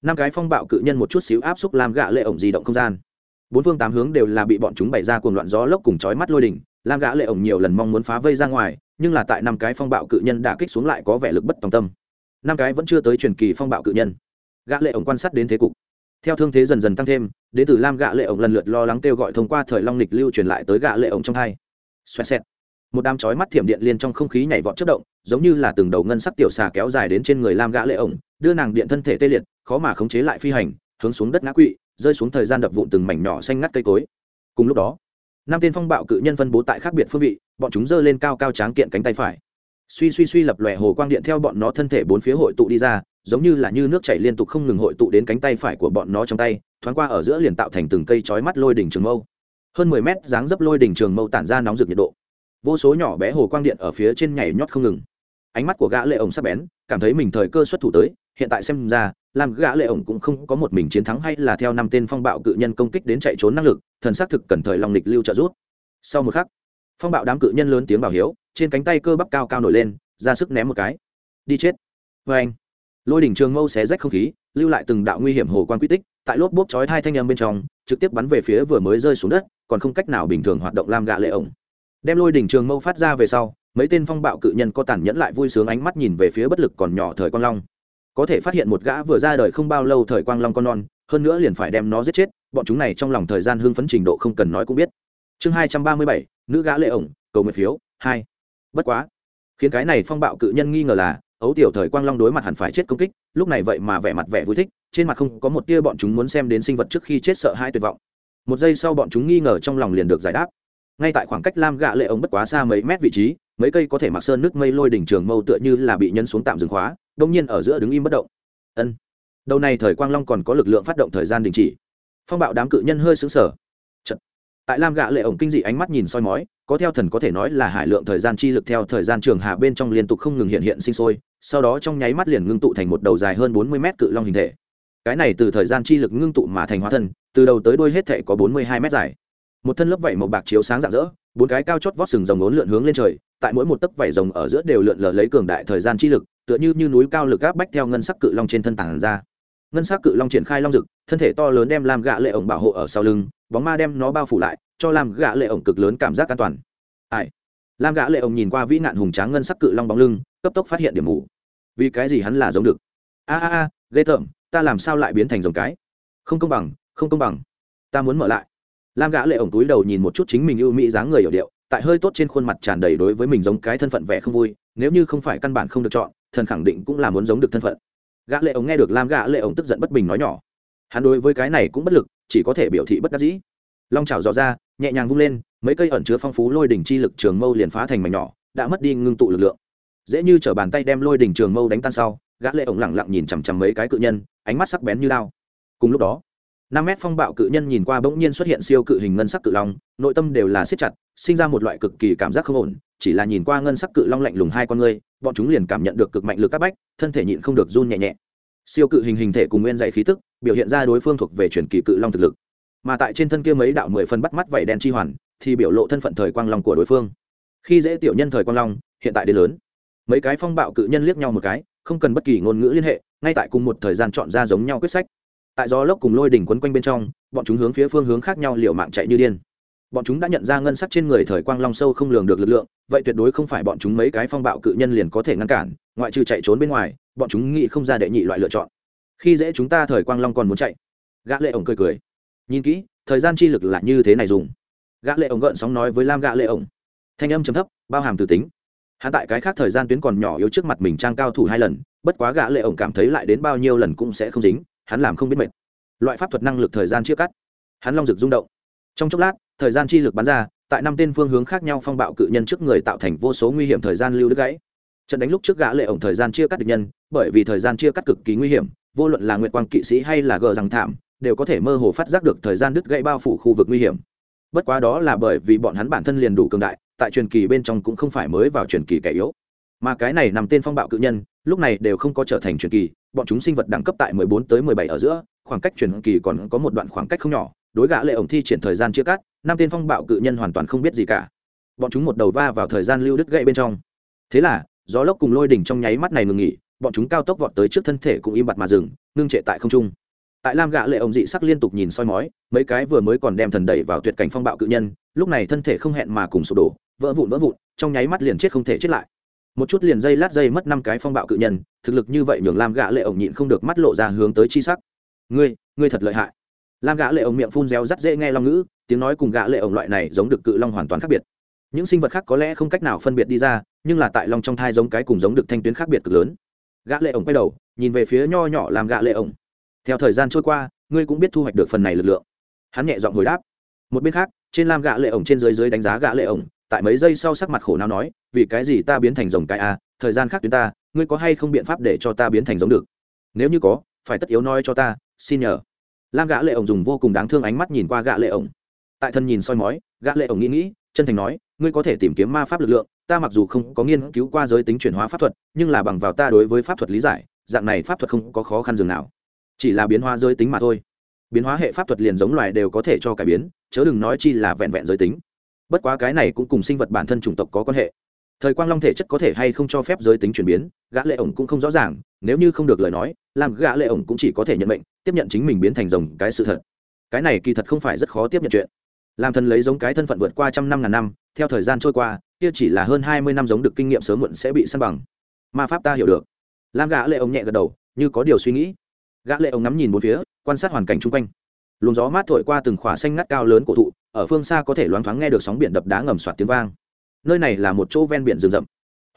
Năm cái phong bạo cự nhân một chút xíu áp xúc lam gã lệ ổng di động không gian. Bốn phương tám hướng đều là bị bọn chúng bày ra cuồng loạn gió lốc cùng chói mắt lôi đỉnh, lam gã lệ ổng nhiều lần mong muốn phá vây ra ngoài nhưng là tại năm cái phong bạo cự nhân đã kích xuống lại có vẻ lực bất tòng tâm. Năm cái vẫn chưa tới truyền kỳ phong bạo cự nhân. Gã lệ ổng quan sát đến thế cục. Theo thương thế dần dần tăng thêm, đến từ lam gã lệ ổng lần lượt lo lắng kêu gọi thông qua thời long lịch lưu truyền lại tới gã lệ ổng trong hai. Xoẹt xẹt. Một đám chói mắt thiểm điện liên trong không khí nhảy vọt chất động, giống như là từng đầu ngân sắc tiểu xà kéo dài đến trên người lam gã lệ ổng, đưa nàng điện thân thể tê liệt, khó mà khống chế lại phi hành, hướng xuống đất ngã quỵ, rơi xuống thời gian đập vụn từng mảnh nhỏ xanh ngắt cây cối. Cùng lúc đó năm tên phong bạo cự nhân phân bố tại khác biệt phương vị, bọn chúng giơ lên cao cao tráng kiện cánh tay phải. Suy suy suy lập lòe hồ quang điện theo bọn nó thân thể bốn phía hội tụ đi ra, giống như là như nước chảy liên tục không ngừng hội tụ đến cánh tay phải của bọn nó trong tay, thoáng qua ở giữa liền tạo thành từng cây chói mắt lôi đỉnh trường mâu. Hơn mười mét dáng dấp lôi đỉnh trường mâu tản ra nóng rực nhiệt độ. Vô số nhỏ bé hồ quang điện ở phía trên nhảy nhót không ngừng. Ánh mắt của gã lệ ổng sắc bén, cảm thấy mình thời cơ xuất thủ tới hiện tại xem ra, làm gã lệ ổng cũng không có một mình chiến thắng hay là theo năm tên phong bạo cự nhân công kích đến chạy trốn năng lực, thần xác thực cần thời lòng lịch lưu trợ rút sau một khắc, phong bạo đám cự nhân lớn tiếng bảo hiếu, trên cánh tay cơ bắp cao cao nổi lên, ra sức ném một cái. Đi chết. Với anh, lôi đỉnh trường mâu xé rách không khí, lưu lại từng đạo nguy hiểm hồ quan quy tích, tại lốp bốp chói hai thanh âm bên trong, trực tiếp bắn về phía vừa mới rơi xuống đất, còn không cách nào bình thường hoạt động làm gạ lệ ổng. Đem lôi đỉnh trường mâu phát ra về sau, mấy tên phong bạo cự nhân có tàn nhẫn lại vui sướng ánh mắt nhìn về phía bất lực còn nhỏ thời quang long có thể phát hiện một gã vừa ra đời không bao lâu thời quang long con non, hơn nữa liền phải đem nó giết chết, bọn chúng này trong lòng thời gian hưng phấn trình độ không cần nói cũng biết. Chương hai trăm ba mươi bảy, nữ gã lệ ổng, cầu nguyện phiếu, hai. Bất quá, khiến cái này phong bạo cự nhân nghi ngờ là, ấu tiểu thời quang long đối mặt hẳn phải chết công kích, lúc này vậy mà vẻ mặt vẻ vui thích, trên mặt không có một tia bọn chúng muốn xem đến sinh vật trước khi chết sợ hai tuyệt vọng. Một giây sau bọn chúng nghi ngờ trong lòng liền được giải đáp. Ngay tại khoảng cách lam gạ lệ ống bất quá xa mấy mét vị trí mấy cây có thể mặc sơn nước mây lôi đỉnh trường mâu tựa như là bị nhân xuống tạm dừng khóa, đông nhiên ở giữa đứng im bất động. Ân. Đầu này thời quang long còn có lực lượng phát động thời gian đình chỉ. Phong bạo đám cự nhân hơi xứng sở Chật. tại lam gạ lệ ổng kinh dị ánh mắt nhìn soi mói, có theo thần có thể nói là hải lượng thời gian chi lực theo thời gian trường hạ bên trong liên tục không ngừng hiện hiện sinh sôi, sau đó trong nháy mắt liền ngưng tụ thành một đầu dài hơn bốn mươi mét cự long hình thể. Cái này từ thời gian chi lực ngưng tụ mà thành hóa thân, từ đầu tới đuôi hết thể có bốn mươi hai mét dài. Một thân lớp vảy màu bạc chiếu sáng rạng rỡ bốn cái cao chót vót sừng rồng ốn lượn hướng lên trời tại mỗi một tấc vảy rồng ở giữa đều lượn lờ lấy cường đại thời gian chi lực tựa như, như núi cao lực áp bách theo ngân sắc cự long trên thân tảng ra. Ngân sắc cự long triển khai long rực thân thể to lớn đem làm gạ lệ ổng bảo hộ ở sau lưng bóng ma đem nó bao phủ lại cho làm gạ lệ ổng cực lớn cảm giác an toàn. Ai? Lam gã lệ ổng nhìn qua vĩ nạn hùng tráng ngân sắc cự long bóng lưng cấp tốc phát hiện điểm mù. Vì cái gì hắn là giống được? A a a ghê tởm ta làm sao lại biến thành giống cái? Không công bằng không công bằng. Ta muốn mở lại lam gã lệ ổng túi đầu nhìn một chút chính mình ưu mỹ dáng người hiểu điệu, tại hơi tốt trên khuôn mặt tràn đầy đối với mình giống cái thân phận vẻ không vui, nếu như không phải căn bản không được chọn, thần khẳng định cũng là muốn giống được thân phận. Gã lệ ổng nghe được lam gã lệ ổng tức giận bất bình nói nhỏ. Hắn đối với cái này cũng bất lực, chỉ có thể biểu thị bất đắc dĩ. Long chảo dò ra, nhẹ nhàng vung lên, mấy cây ẩn chứa phong phú lôi đỉnh chi lực trường mâu liền phá thành mảnh nhỏ, đã mất đi ngưng tụ lực lượng. Dễ như trở bàn tay đem lôi đỉnh trường mâu đánh tan sau, gã lệ ổng lặng lặng nhìn chằm chằm mấy cái cự nhân, ánh mắt sắc bén như đao. Cùng lúc đó năm mét phong bạo cự nhân nhìn qua bỗng nhiên xuất hiện siêu cự hình ngân sắc cự long, nội tâm đều là siết chặt, sinh ra một loại cực kỳ cảm giác không ổn, chỉ là nhìn qua ngân sắc cự long lạnh lùng hai con ngươi, bọn chúng liền cảm nhận được cực mạnh lực các bách, thân thể nhịn không được run nhẹ nhẹ. Siêu cự hình hình thể cùng nguyên dạy khí tức, biểu hiện ra đối phương thuộc về truyền kỳ cự long thực lực. Mà tại trên thân kia mấy đạo mười phần bắt mắt vảy đen chi hoàn, thì biểu lộ thân phận thời quang long của đối phương. Khi dễ tiểu nhân thời quang long, hiện tại đến lớn. Mấy cái phong bạo cự nhân liếc nhau một cái, không cần bất kỳ ngôn ngữ liên hệ, ngay tại cùng một thời gian chọn ra giống nhau quyết sách tại gió lốc cùng lôi đỉnh quấn quanh bên trong, bọn chúng hướng phía phương hướng khác nhau liều mạng chạy như điên. Bọn chúng đã nhận ra ngân sắc trên người thời quang long sâu không lường được lực lượng, vậy tuyệt đối không phải bọn chúng mấy cái phong bạo cự nhân liền có thể ngăn cản, ngoại trừ chạy trốn bên ngoài, bọn chúng nghĩ không ra đệ nhị loại lựa chọn. Khi dễ chúng ta thời quang long còn muốn chạy. Gã lệ ổng cười cười. Nhìn kỹ, thời gian chi lực là như thế này dùng. Gã lệ ổng gợn sóng nói với lam gã lệ ổng. Thanh âm trầm thấp, bao hàm từ tính. Hắn tại cái khác thời gian tuyến còn nhỏ yếu trước mặt mình trang cao thủ hai lần, bất quá gã lệ ổng cảm thấy lại đến bao nhiêu lần cũng sẽ không dính hắn làm không biết mệt. Loại pháp thuật năng lực thời gian chia cắt, hắn long rực rung động. Trong chốc lát, thời gian chi lực bắn ra, tại năm tên phương hướng khác nhau phong bạo cự nhân trước người tạo thành vô số nguy hiểm thời gian lưu đứt gãy. Trận đánh lúc trước gã lệ ổng thời gian chia cắt địch nhân, bởi vì thời gian chia cắt cực kỳ nguy hiểm, vô luận là nguyệt quang kỵ sĩ hay là gờ rằng thảm, đều có thể mơ hồ phát giác được thời gian đứt gãy bao phủ khu vực nguy hiểm. Bất quá đó là bởi vì bọn hắn bản thân liền đủ cường đại, tại truyền kỳ bên trong cũng không phải mới vào truyền kỳ kẻ yếu. Mà cái này nằm tên phong bạo cự nhân, lúc này đều không có trở thành truyền kỳ bọn chúng sinh vật đẳng cấp tại 14 tới 17 ở giữa, khoảng cách truyền kỳ còn có một đoạn khoảng cách không nhỏ, đối gã lệ ổng thi triển thời gian chia cắt, năm tên phong bạo cự nhân hoàn toàn không biết gì cả. Bọn chúng một đầu va vào thời gian lưu đứt gãy bên trong. Thế là, gió lốc cùng lôi đỉnh trong nháy mắt này ngừng nghỉ, bọn chúng cao tốc vọt tới trước thân thể cũng im bặt mà dừng, ngưng trệ tại không trung. Tại lam gã lệ ổng dị sắc liên tục nhìn soi mói, mấy cái vừa mới còn đem thần đẩy vào tuyệt cảnh phong bạo cự nhân, lúc này thân thể không hẹn mà cùng sụp đổ, vỡ vụn vỡ vụn, trong nháy mắt liền chết không thể chết lại một chút liền dây lát dây mất năm cái phong bạo cự nhân, thực lực như vậy nhường lam gã lệ ổng nhịn không được mắt lộ ra hướng tới chi sắc. Ngươi ngươi thật lợi hại. Lam gã lệ ổng miệng phun réo rắt dễ nghe long ngữ, tiếng nói cùng gã lệ ổng loại này giống được cự long hoàn toàn khác biệt. Những sinh vật khác có lẽ không cách nào phân biệt đi ra, nhưng là tại long trong thai giống cái cùng giống được thanh tuyến khác biệt cực lớn. Gã lệ ổng quay đầu, nhìn về phía nho nhỏ làm gã lệ ổng theo thời gian trôi qua, ngươi cũng biết thu hoạch được phần này lực lượng. Hắn nhẹ giọng hồi đáp. Một bên khác, trên lam gã lệ ổng trên dưới dưới đánh giá gã lệ ổng tại mấy giây sau sắc mặt khổ não nói, vì cái gì ta biến thành rồng cái a, thời gian khác tuyến ta, ngươi có hay không biện pháp để cho ta biến thành giống được? Nếu như có, phải tất yếu nói cho ta, xin nhờ. Lam gã lệ ổng dùng vô cùng đáng thương ánh mắt nhìn qua gã lệ ổng. Tại thân nhìn soi mói, gã lệ ổng nghĩ nghĩ, chân thành nói, ngươi có thể tìm kiếm ma pháp lực lượng, ta mặc dù không có nghiên cứu qua giới tính chuyển hóa pháp thuật, nhưng là bằng vào ta đối với pháp thuật lý giải, dạng này pháp thuật không có khó khăn dường nào. Chỉ là biến hóa giới tính mà thôi. Biến hóa hệ pháp thuật liền giống loài đều có thể cho cải biến, chớ đừng nói chi là vẹn vẹn giới tính bất quá cái này cũng cùng sinh vật bản thân chủng tộc có quan hệ. Thời quang long thể chất có thể hay không cho phép giới tính chuyển biến, gã lệ ổng cũng không rõ ràng, nếu như không được lời nói, làm gã lệ ổng cũng chỉ có thể nhận mệnh, tiếp nhận chính mình biến thành rồng cái sự thật. Cái này kỳ thật không phải rất khó tiếp nhận chuyện. Làm thần lấy giống cái thân phận vượt qua trăm năm ngàn năm, theo thời gian trôi qua, kia chỉ là hơn hai mươi năm giống được kinh nghiệm sớm muộn sẽ bị săn bằng. Ma pháp ta hiểu được. Lam gã lệ ổng nhẹ gật đầu, như có điều suy nghĩ. Gã lệ ổng ngắm nhìn bốn phía, quan sát hoàn cảnh chung quanh. Luồng gió mát thổi qua từng khỏa xanh ngắt cao lớn cổ thụ ở phương xa có thể loáng thoáng nghe được sóng biển đập đá ngầm soạt tiếng vang. Nơi này là một chỗ ven biển rừng rậm.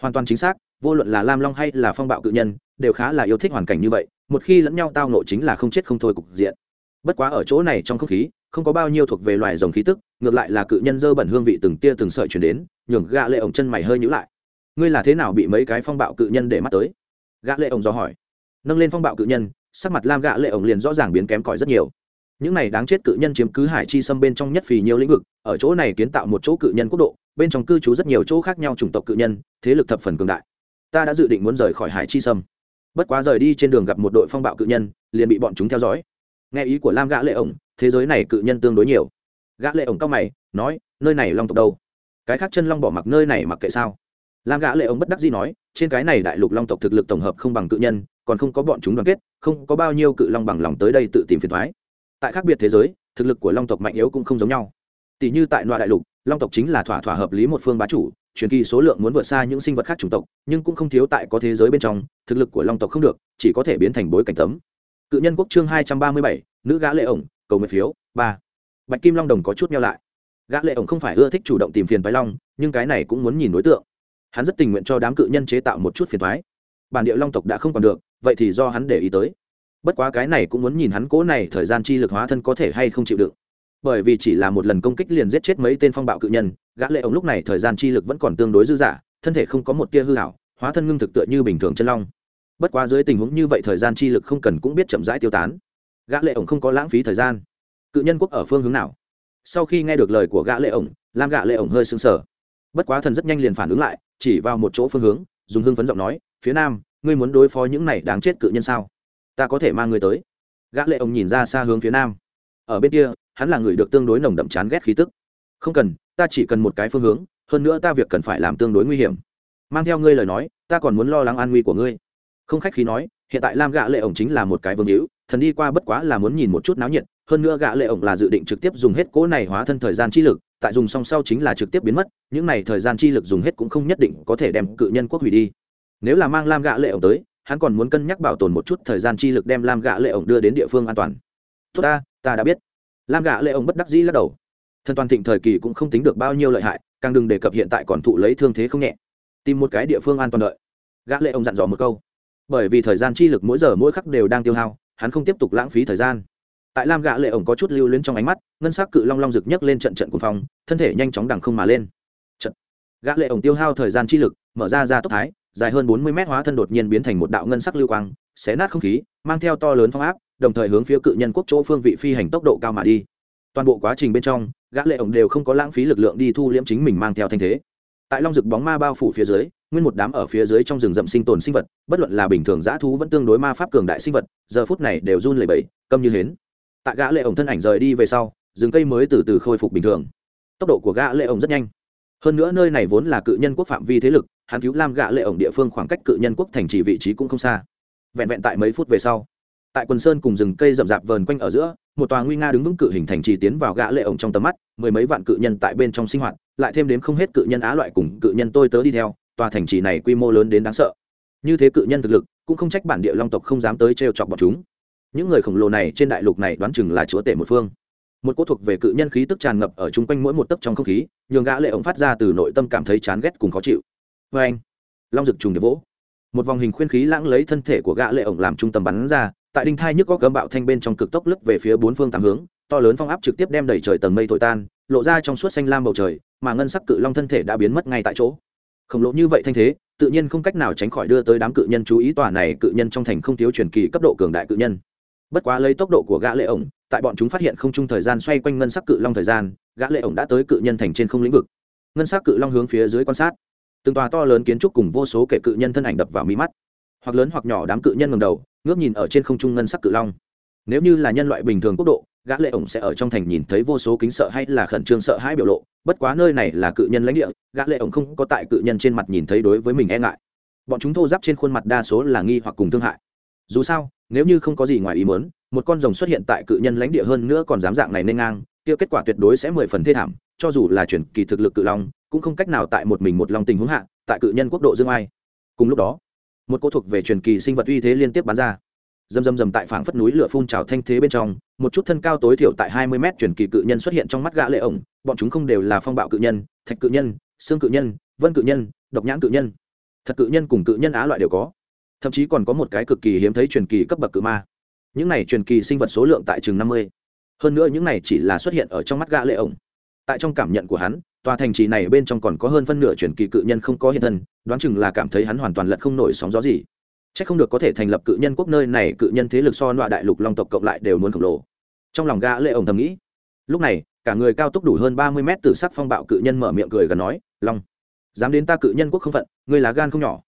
Hoàn toàn chính xác, vô luận là lam long hay là phong bạo cự nhân, đều khá là yêu thích hoàn cảnh như vậy, một khi lẫn nhau tao nộ chính là không chết không thôi cục diện. Bất quá ở chỗ này trong không khí, không có bao nhiêu thuộc về loài rồng khí tức, ngược lại là cự nhân dơ bẩn hương vị từng tia từng sợi chuyển đến, nhường gã lệ ổng chân mày hơi nhíu lại. Ngươi là thế nào bị mấy cái phong bạo cự nhân để mắt tới? Gã lệ ổng do hỏi. Nâng lên phong bạo cự nhân, sắc mặt lam gã lệ ổng liền rõ ràng biến kém cỏi rất nhiều những này đáng chết cự nhân chiếm cứ hải chi xâm bên trong nhất phì nhiều lĩnh vực, ở chỗ này kiến tạo một chỗ cự nhân quốc độ, bên trong cư trú rất nhiều chỗ khác nhau chủng tộc cự nhân, thế lực thập phần cường đại. Ta đã dự định muốn rời khỏi hải chi sâm bất quá rời đi trên đường gặp một đội phong bạo cự nhân, liền bị bọn chúng theo dõi. Nghe ý của lam gã lệ ổng, thế giới này cự nhân tương đối nhiều. Gã lệ ổng cao mày, nói, nơi này long tộc đâu? Cái khác chân long bỏ mặc nơi này mặc kệ sao? Lam gã lệ ổng bất đắc dĩ nói, trên cái này đại lục long tộc thực lực tổng hợp không bằng cự nhân, còn không có bọn chúng đoàn kết, không có bao nhiêu cự long bằng lòng tới đây tự tìm phiền toái tại khác biệt thế giới, thực lực của long tộc mạnh yếu cũng không giống nhau. Tỷ như tại loại đại lục, long tộc chính là thỏa thỏa hợp lý một phương bá chủ, truyền kỳ số lượng muốn vượt xa những sinh vật khác chủng tộc, nhưng cũng không thiếu tại có thế giới bên trong, thực lực của long tộc không được, chỉ có thể biến thành bối cảnh tấm. Cự nhân quốc chương hai trăm ba mươi bảy, nữ gã lệ ổng, cầu nguyện phiếu, ba. Bạch kim long đồng có chút nhau lại. Gã lệ ổng không phải ưa thích chủ động tìm phiền phái long, nhưng cái này cũng muốn nhìn đối tượng. Hắn rất tình nguyện cho đám cự nhân chế tạo một chút phiền thoái bản địa long tộc đã không còn được, vậy thì do hắn để ý tới bất quá cái này cũng muốn nhìn hắn cố này thời gian chi lực hóa thân có thể hay không chịu đựng. Bởi vì chỉ là một lần công kích liền giết chết mấy tên phong bạo cự nhân, gã lệ ổng lúc này thời gian chi lực vẫn còn tương đối dư dả, thân thể không có một tia hư hảo hóa thân ngưng thực tựa như bình thường chân long. Bất quá dưới tình huống như vậy thời gian chi lực không cần cũng biết chậm rãi tiêu tán. Gã lệ ổng không có lãng phí thời gian. Cự nhân quốc ở phương hướng nào? Sau khi nghe được lời của gã lệ ổng lam gã lệ ổng hơi sững sờ. Bất quá thần rất nhanh liền phản ứng lại, chỉ vào một chỗ phương hướng, dùng hương phấn giọng nói, phía nam, ngươi muốn đối phó những này đáng chết cự nhân sao? Ta có thể mang ngươi tới. Gã lệ ông nhìn ra xa hướng phía nam. Ở bên kia, hắn là người được tương đối nồng đậm chán ghét khí tức. Không cần, ta chỉ cần một cái phương hướng, hơn nữa ta việc cần phải làm tương đối nguy hiểm. Mang theo ngươi lời nói, ta còn muốn lo lắng an nguy của ngươi. Không khách khí nói, hiện tại lam gã lệ ổng chính là một cái vương hữu, thần đi qua bất quá là muốn nhìn một chút náo nhiệt, hơn nữa gã lệ ổng là dự định trực tiếp dùng hết cỗ này hóa thân thời gian chi lực, tại dùng xong sau chính là trực tiếp biến mất, những này thời gian chi lực dùng hết cũng không nhất định có thể đem cự nhân quốc hủy đi. Nếu là mang lam gã lệ ổng tới hắn còn muốn cân nhắc bảo tồn một chút thời gian chi lực đem lam gã lệ ổng đưa đến địa phương an toàn. Tốt ta ta đã biết. Lam gã lệ ổng bất đắc dĩ lắc đầu. Thần toàn thịnh thời kỳ cũng không tính được bao nhiêu lợi hại, càng đừng đề cập hiện tại còn thụ lấy thương thế không nhẹ. Tìm một cái địa phương an toàn đợi. Gã lệ ổng dặn dò một câu. Bởi vì thời gian chi lực mỗi giờ mỗi khắc đều đang tiêu hao, hắn không tiếp tục lãng phí thời gian. Tại lam gã lệ ổng có chút lưu luyến trong ánh mắt, ngân sắc cự long long rực nhấc lên trận trận cuồng phong, thân thể nhanh chóng đằng không mà lên. Trận. Gã lệ ổng tiêu hao thời gian chi lực, mở ra ra tốc thái dài hơn bốn mươi mét hóa thân đột nhiên biến thành một đạo ngân sắc lưu quang, xé nát không khí, mang theo to lớn phong áp, đồng thời hướng phía cự nhân quốc chỗ phương vị phi hành tốc độ cao mà đi. Toàn bộ quá trình bên trong, gã lệ ổng đều không có lãng phí lực lượng đi thu liễm chính mình mang theo thanh thế. Tại long rực bóng ma bao phủ phía dưới, nguyên một đám ở phía dưới trong rừng rậm sinh tồn sinh vật, bất luận là bình thường dã thú vẫn tương đối ma pháp cường đại sinh vật, giờ phút này đều run lẩy bẩy, câm như hến. Tại gã lệ ổng thân ảnh rời đi về sau, rừng cây mới từ từ khôi phục bình thường. Tốc độ của gã lệ ổng rất nhanh. Hơn nữa nơi này vốn là cự nhân quốc phạm vi thế lực hắn cứu lam gã lệ ổng địa phương khoảng cách cự nhân quốc thành trì vị trí cũng không xa. Vẹn vẹn tại mấy phút về sau, tại quần sơn cùng rừng cây rậm rạp vờn quanh ở giữa, một tòa nguy nga đứng vững cự hình thành trì tiến vào gã lệ ổng trong tầm mắt, mười mấy vạn cự nhân tại bên trong sinh hoạt, lại thêm đến không hết cự nhân á loại cùng cự nhân tôi tớ đi theo, tòa thành trì này quy mô lớn đến đáng sợ. Như thế cự nhân thực lực, cũng không trách bản địa long tộc không dám tới trêu chọc bọn chúng. Những người khổng lồ này trên đại lục này đoán chừng là chúa tể một phương. Một cỗ thuộc về cự nhân khí tức tràn ngập ở chung quanh mỗi một tấc trong không khí, nhường gã lệ ổng phát ra từ nội tâm cảm thấy chán ghét cùng khó chịu vê anh. Long rực trùng để vỗ. Một vòng hình khuyên khí lãng lấy thân thể của gã lệ ổng làm trung tâm bắn ra, tại đinh thai nhức có cấm bạo thanh bên trong cực tốc lướt về phía bốn phương tám hướng, to lớn phong áp trực tiếp đem đẩy trời tầng mây thổi tan, lộ ra trong suốt xanh lam bầu trời, mà ngân sắc cự long thân thể đã biến mất ngay tại chỗ. Khổng lồ như vậy thanh thế, tự nhiên không cách nào tránh khỏi đưa tới đám cự nhân chú ý tòa này cự nhân trong thành không thiếu truyền kỳ cấp độ cường đại cự nhân. Bất quá lấy tốc độ của gã lệ ổng, tại bọn chúng phát hiện không chung thời gian xoay quanh ngân sắc cự long thời gian, gã lệ ổng đã tới cự nhân thành trên không lĩnh vực. Ngân sắc cự long hướng phía dưới quan sát từng tòa to lớn kiến trúc cùng vô số kẻ cự nhân thân ảnh đập vào mí mắt. Hoặc lớn hoặc nhỏ đám cự nhân ngầm đầu, ngước nhìn ở trên không trung ngân sắc cự long. Nếu như là nhân loại bình thường quốc độ, gã lệ ổng sẽ ở trong thành nhìn thấy vô số kính sợ hay là khẩn trương sợ hãi biểu lộ. Bất quá nơi này là cự nhân lãnh địa, gã lệ ổng không có tại cự nhân trên mặt nhìn thấy đối với mình e ngại. Bọn chúng thô giáp trên khuôn mặt đa số là nghi hoặc cùng thương hại. Dù sao, nếu như không có gì ngoài ý muốn, một con rồng xuất hiện tại cự nhân lãnh địa hơn nữa còn dám dạng này nên ngang, kia kết quả tuyệt đối sẽ mười phần thê thảm, cho dù là chuyển kỳ thực lực cự long cũng không cách nào tại một mình một long tình huống hạ, tại cự nhân quốc độ dương ai. Cùng lúc đó, một cô thuộc về truyền kỳ sinh vật uy thế liên tiếp bắn ra. Dầm dầm dầm tại phảng phất núi lửa phun trào thanh thế bên trong, một chút thân cao tối thiểu tại hai mươi mét truyền kỳ cự nhân xuất hiện trong mắt gã lệ ổng, bọn chúng không đều là phong bạo cự nhân, thạch cự nhân, xương cự nhân, vân cự nhân, độc nhãn cự nhân. Thật cự nhân cùng cự nhân á loại đều có. Thậm chí còn có một cái cực kỳ hiếm thấy truyền kỳ cấp bậc cự ma. Những này truyền kỳ sinh vật số lượng tại chừng năm mươi. Hơn nữa những này chỉ là xuất hiện ở trong mắt gã lệ ổng. Tại trong cảm nhận của hắn tòa thành trì này bên trong còn có hơn phân nửa truyền kỳ cự nhân không có hiện thân, đoán chừng là cảm thấy hắn hoàn toàn lật không nổi sóng gió gì. Chắc không được có thể thành lập cự nhân quốc nơi này, cự nhân thế lực so nọa đại lục long tộc cộng lại đều muốn khổng lồ. Trong lòng gã lệ ổng thầm nghĩ. Lúc này, cả người cao tốc đủ hơn ba mươi mét từ sắc phong bạo cự nhân mở miệng cười gần nói, long, dám đến ta cự nhân quốc không phận, ngươi là gan không nhỏ.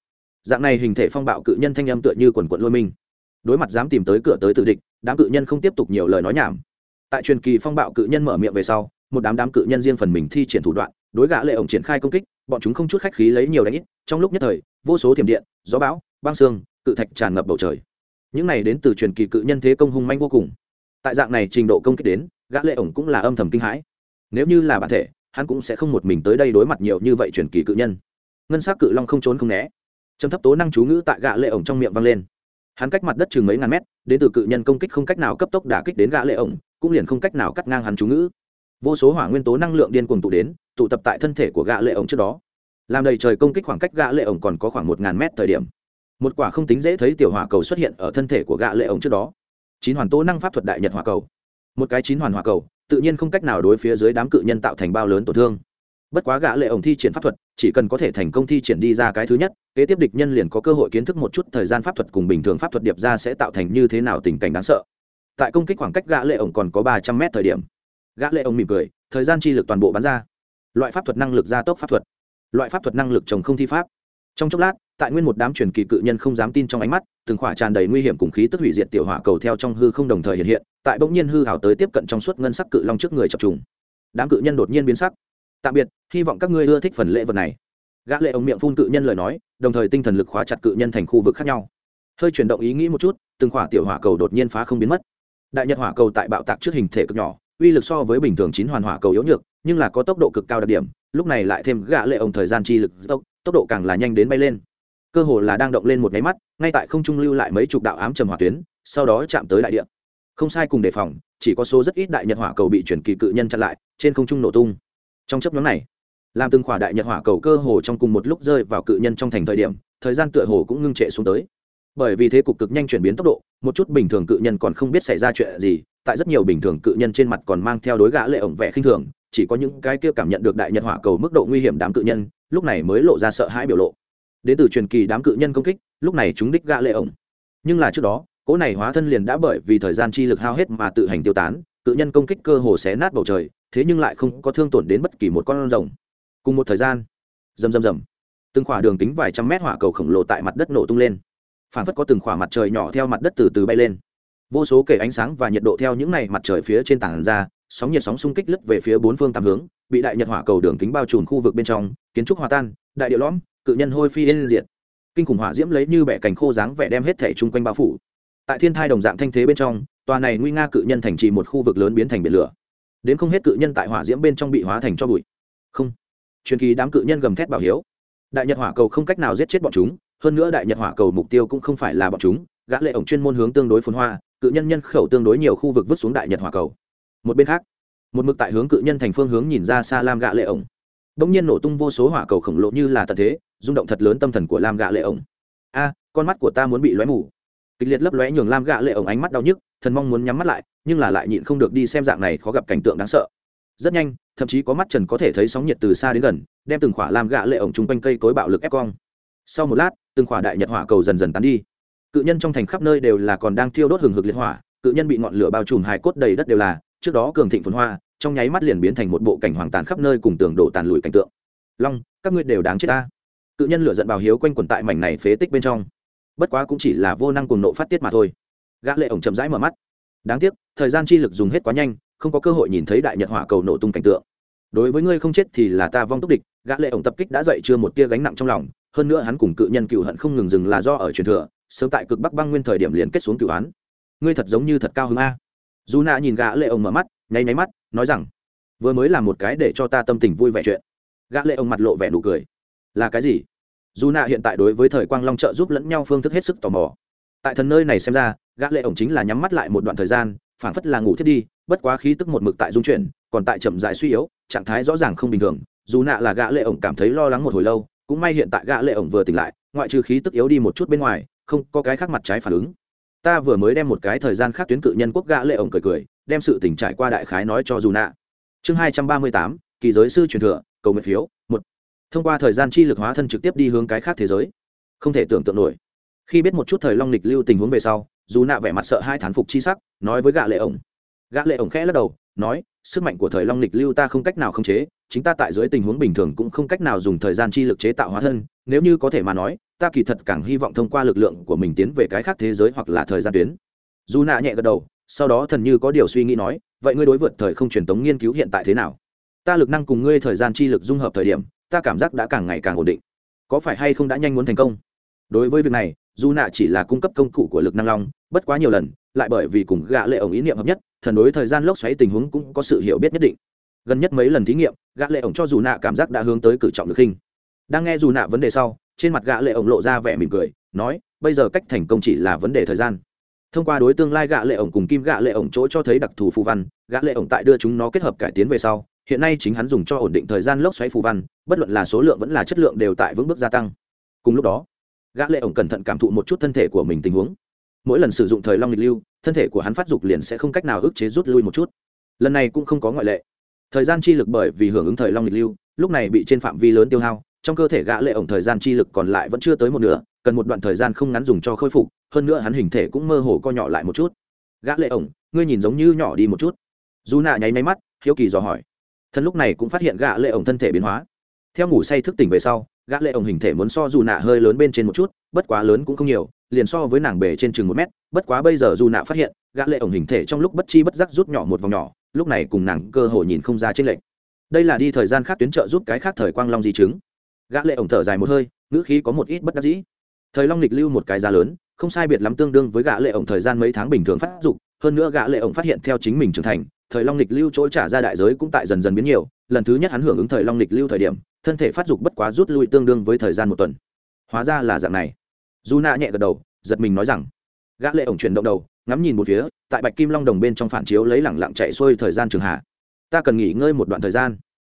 Dạng này hình thể phong bạo cự nhân thanh âm tựa như quần quận lôi mình. đối mặt dám tìm tới cửa tới tự địch, đám cự nhân không tiếp tục nhiều lời nói nhảm. Tại truyền kỳ phong bạo cự nhân mở miệng về sau một đám đám cự nhân riêng phần mình thi triển thủ đoạn, đối gã lệ ổng triển khai công kích, bọn chúng không chút khách khí lấy nhiều đánh ít, trong lúc nhất thời, vô số thiểm điện, gió bão, băng sương cự thạch tràn ngập bầu trời. Những này đến từ truyền kỳ cự nhân thế công hung manh vô cùng. Tại dạng này trình độ công kích đến, gã lệ ổng cũng là âm thầm kinh hãi. Nếu như là bản thể, hắn cũng sẽ không một mình tới đây đối mặt nhiều như vậy truyền kỳ cự nhân. Ngân sắc cự long không trốn không né. Trầm thấp tố năng chú ngữ tại gã lệ ổng trong miệng vang lên. Hắn cách mặt đất chừng mấy ngàn mét, đến từ cự nhân công kích không cách nào cấp tốc đả kích đến gã lệ ổng, cũng liền không cách nào cắt ngang hắn chú ngữ vô số hỏa nguyên tố năng lượng điên cuồng tụ đến, tụ tập tại thân thể của gã lệ ổng trước đó. Làm đầy trời công kích khoảng cách gã lệ ổng còn có khoảng một ngàn mét thời điểm, một quả không tính dễ thấy tiểu hỏa cầu xuất hiện ở thân thể của gã lệ ổng trước đó. Chín hoàn tố năng pháp thuật đại nhật hỏa cầu. Một cái chín hoàn hỏa cầu, tự nhiên không cách nào đối phía dưới đám cự nhân tạo thành bao lớn tổn thương. Bất quá gã lệ ổng thi triển pháp thuật, chỉ cần có thể thành công thi triển đi ra cái thứ nhất, kế tiếp địch nhân liền có cơ hội kiến thức một chút thời gian pháp thuật cùng bình thường pháp thuật điệp ra sẽ tạo thành như thế nào tình cảnh đáng sợ. Tại công kích khoảng cách gã lệ ổng còn có ba trăm mét thời điểm gã lệ ông mỉm cười, thời gian chi lực toàn bộ bắn ra. Loại pháp thuật năng lực gia tốc pháp thuật. Loại pháp thuật năng lực trồng không thi pháp. Trong chốc lát, tại nguyên một đám truyền kỳ cự nhân không dám tin trong ánh mắt, từng khỏa tràn đầy nguy hiểm cùng khí tức hủy diệt tiểu hỏa cầu theo trong hư không đồng thời hiện hiện, tại bỗng nhiên hư hảo tới tiếp cận trong suốt ngân sắc cự long trước người chập trùng. Đám cự nhân đột nhiên biến sắc. Tạm biệt, hy vọng các ngươi ưa thích phần lễ vật này. Gã lệ ông miệng phun cự nhân lời nói, đồng thời tinh thần lực khóa chặt cự nhân thành khu vực khác nhau. Hơi chuyển động ý nghĩ một chút, từng khỏa tiểu hỏa cầu đột nhiên phá không biến mất. Đại nhật hỏa cầu tại bạo tạc trước hình thể cực nhỏ uy lực so với bình thường chín hoàn hỏa cầu yếu nhược, nhưng là có tốc độ cực cao đặc điểm, lúc này lại thêm gã lệ ổng thời gian chi lực tốc tốc độ càng là nhanh đến bay lên. Cơ hồ là đang động lên một máy mắt, ngay tại không trung lưu lại mấy chục đạo ám trầm hỏa tuyến, sau đó chạm tới đại địa. Không sai cùng đề phòng, chỉ có số rất ít đại nhật hỏa cầu bị chuyển kỳ cự nhân chặn lại, trên không trung nổ tung. Trong chấp nhóm này, làm từng khỏa đại nhật hỏa cầu cơ hồ trong cùng một lúc rơi vào cự nhân trong thành thời điểm, thời gian tựa hồ cũng ngưng trệ xuống tới bởi vì thế cục cực nhanh chuyển biến tốc độ, một chút bình thường cự nhân còn không biết xảy ra chuyện gì, tại rất nhiều bình thường cự nhân trên mặt còn mang theo đối gã lệ ổng vẻ khinh thường, chỉ có những cái kia cảm nhận được đại nhật hỏa cầu mức độ nguy hiểm đám cự nhân, lúc này mới lộ ra sợ hãi biểu lộ. Đến từ truyền kỳ đám cự nhân công kích, lúc này chúng đích gã lệ ổng. Nhưng là trước đó, cỗ này hóa thân liền đã bởi vì thời gian chi lực hao hết mà tự hành tiêu tán, cự nhân công kích cơ hồ xé nát bầu trời, thế nhưng lại không có thương tổn đến bất kỳ một con rồng. Cùng một thời gian, rầm rầm rầm. Từng khỏa đường kính vài trăm mét hỏa cầu khổng lồ tại mặt đất nổ tung lên phản phất có từng khỏa mặt trời nhỏ theo mặt đất từ từ bay lên. Vô số kể ánh sáng và nhiệt độ theo những này mặt trời phía trên tảng ra, sóng nhiệt sóng xung kích lướt về phía bốn phương tám hướng, bị đại nhật hỏa cầu đường kính bao trùm khu vực bên trong, kiến trúc hòa tan, đại địa lõm, cự nhân hôi phi yên diệt. Kinh khủng hỏa diễm lấy như bẻ cành khô dáng vẻ đem hết thể chung quanh bao phủ. Tại thiên thai đồng dạng thanh thế bên trong, tòa này nguy nga cự nhân thành trì một khu vực lớn biến thành biển lửa. Đến không hết cự nhân tại hỏa diễm bên trong bị hóa thành cho bụi. Không. Truyền kỳ đám cự nhân gầm thét bảo hiếu. Đại nhật hỏa cầu không cách nào giết chết bọn chúng hơn nữa đại nhật hỏa cầu mục tiêu cũng không phải là bọn chúng, gã lệ ổng chuyên môn hướng tương đối phồn hoa, cự nhân nhân khẩu tương đối nhiều khu vực vứt xuống đại nhật hỏa cầu. Một bên khác, một mực tại hướng cự nhân thành phương hướng nhìn ra xa lam gã lệ ổng. Đống nhiên nổ tung vô số hỏa cầu khổng lồ như là tận thế, rung động thật lớn tâm thần của lam gã lệ ổng. A, con mắt của ta muốn bị lóe mù. Kịch liệt lấp lóe nhường lam gã lệ ổng ánh mắt đau nhức, thần mong muốn nhắm mắt lại, nhưng là lại nhịn không được đi xem dạng này khó gặp cảnh tượng đáng sợ. Rất nhanh, thậm chí có mắt trần có thể thấy sóng nhiệt từ xa đến gần, đem từng khỏa lam gã lệ ổng chung quanh cây cối bạo lực ép cong sau một lát, từng khỏa đại nhật hỏa cầu dần dần tán đi. Cự nhân trong thành khắp nơi đều là còn đang thiêu đốt hừng hực liệt hỏa, cự nhân bị ngọn lửa bao trùm hài cốt đầy đất đều là, trước đó cường thịnh phồn hoa, trong nháy mắt liền biến thành một bộ cảnh hoàng tàn khắp nơi cùng tường đổ tàn lùi cảnh tượng. Long, các ngươi đều đáng chết ta. Cự nhân lửa giận bào hiếu quanh quẩn tại mảnh này phế tích bên trong. Bất quá cũng chỉ là vô năng cùng nộ phát tiết mà thôi. Gã lệ ổng chậm rãi mở mắt. Đáng tiếc, thời gian chi lực dùng hết quá nhanh, không có cơ hội nhìn thấy đại nhật hỏa cầu nổ tung cảnh tượng. Đối với ngươi không chết thì là ta vong túc địch, gã lệ ổng tập kích đã dậy chưa một tia gánh nặng trong lòng hơn nữa hắn cùng cự nhân cựu hận không ngừng dừng là do ở truyền thừa, sớm tại cực bắc băng nguyên thời điểm liền kết xuống cựu án. Ngươi thật giống như thật cao hứng a. Dù nạ nhìn gã lệ ông mở mắt, nháy nháy mắt, nói rằng, vừa mới làm một cái để cho ta tâm tình vui vẻ chuyện. Gã lệ ông mặt lộ vẻ nụ cười. Là cái gì? Dù nạ hiện tại đối với thời quang long trợ giúp lẫn nhau phương thức hết sức tò mò. Tại thần nơi này xem ra, gã lệ ổng chính là nhắm mắt lại một đoạn thời gian, phảng phất là ngủ thiết đi, bất quá khí tức một mực tại dung chuyển, còn tại chậm rãi suy yếu, trạng thái rõ ràng không bình thường. Dù nạ là gã lệ ổng cảm thấy lo lắng một hồi lâu cũng may hiện tại gã lệ ổng vừa tỉnh lại, ngoại trừ khí tức yếu đi một chút bên ngoài, không có cái khác mặt trái phản ứng. Ta vừa mới đem một cái thời gian khác tuyến cự nhân quốc gã lệ ổng cười cười, đem sự tỉnh trải qua đại khái nói cho dù nạ. Chương hai trăm ba mươi tám, kỳ giới sư truyền thừa, cầu nguyện phiếu, một. Thông qua thời gian chi lực hóa thân trực tiếp đi hướng cái khác thế giới. Không thể tưởng tượng nổi. Khi biết một chút thời long lịch lưu tình huống về sau, dù nạ vẻ mặt sợ hai thán phục chi sắc, nói với gã lệ ổng. Gã lệ ổng khẽ lắc đầu, nói, sức mạnh của thời long lịch lưu ta không cách nào khống chế chính ta tại dưới tình huống bình thường cũng không cách nào dùng thời gian chi lực chế tạo hóa thân, nếu như có thể mà nói, ta kỳ thật càng hy vọng thông qua lực lượng của mình tiến về cái khác thế giới hoặc là thời gian tuyến. Dù nạ nhẹ gật đầu, sau đó thần như có điều suy nghĩ nói, vậy ngươi đối vượt thời không truyền tống nghiên cứu hiện tại thế nào? Ta lực năng cùng ngươi thời gian chi lực dung hợp thời điểm, ta cảm giác đã càng ngày càng ổn định. Có phải hay không đã nhanh muốn thành công? Đối với việc này, dù nạ chỉ là cung cấp công cụ của lực năng long, bất quá nhiều lần, lại bởi vì cùng gạ lệ ổng ý niệm hợp nhất, thần đối thời gian lốc xoáy tình huống cũng có sự hiểu biết nhất định gần nhất mấy lần thí nghiệm, gã lệ ổng cho dù nạ cảm giác đã hướng tới cử trọng lực hình. Đang nghe dù nạ vấn đề sau, trên mặt gã lệ ổng lộ ra vẻ mỉm cười, nói, bây giờ cách thành công chỉ là vấn đề thời gian. Thông qua đối tương lai gã lệ ổng cùng kim gã lệ ổng chỗ cho thấy đặc thù phù văn, gã lệ ổng tại đưa chúng nó kết hợp cải tiến về sau, hiện nay chính hắn dùng cho ổn định thời gian lốc xoáy phù văn, bất luận là số lượng vẫn là chất lượng đều tại vững bước gia tăng. Cùng lúc đó, gã lệ ổng cẩn thận cảm thụ một chút thân thể của mình tình huống. Mỗi lần sử dụng thời long lịch lưu, thân thể của hắn phát dục liền sẽ không cách nào ức chế rút lui một chút. Lần này cũng không có ngoại lệ thời gian chi lực bởi vì hưởng ứng thời long lịch lưu, lúc này bị trên phạm vi lớn tiêu hao, trong cơ thể gã lệ ổng thời gian chi lực còn lại vẫn chưa tới một nửa, cần một đoạn thời gian không ngắn dùng cho khôi phục, hơn nữa hắn hình thể cũng mơ hồ co nhỏ lại một chút. Gã lệ ổng, ngươi nhìn giống như nhỏ đi một chút. Dù nạ nháy máy mắt, hiếu kỳ dò hỏi. Thân lúc này cũng phát hiện gã lệ ổng thân thể biến hóa. Theo ngủ say thức tỉnh về sau, gã lệ ổng hình thể muốn so dù nạ hơi lớn bên trên một chút, bất quá lớn cũng không nhiều, liền so với nàng bề trên chừng một mét, bất quá bây giờ dù nạ phát hiện, gã lệ ổng hình thể trong lúc bất chi bất giác rút nhỏ một vòng nhỏ lúc này cùng nàng cơ hội nhìn không ra trên lệnh đây là đi thời gian khác tuyến trợ giúp cái khác thời quang long di chứng. Gã lệ ổng thở dài một hơi, ngữ khí có một ít bất đắc dĩ. Thời long lịch lưu một cái giá lớn, không sai biệt lắm tương đương với gã lệ ổng thời gian mấy tháng bình thường phát dục, hơn nữa gã lệ ổng phát hiện theo chính mình trưởng thành, thời long lịch lưu chỗ trả ra đại giới cũng tại dần dần biến nhiều, lần thứ nhất hắn hưởng ứng thời long lịch lưu thời điểm, thân thể phát dục bất quá rút lui tương đương với thời gian một tuần. Hóa ra là dạng này. Dù nạ nhẹ gật đầu, giật mình nói rằng, gã lệ ổng chuyển động đầu ngắm nhìn một phía, tại bạch kim long đồng bên trong phản chiếu lấy lẳng lặng chạy xuôi thời gian trường hạ. Ta cần nghỉ ngơi một đoạn thời gian.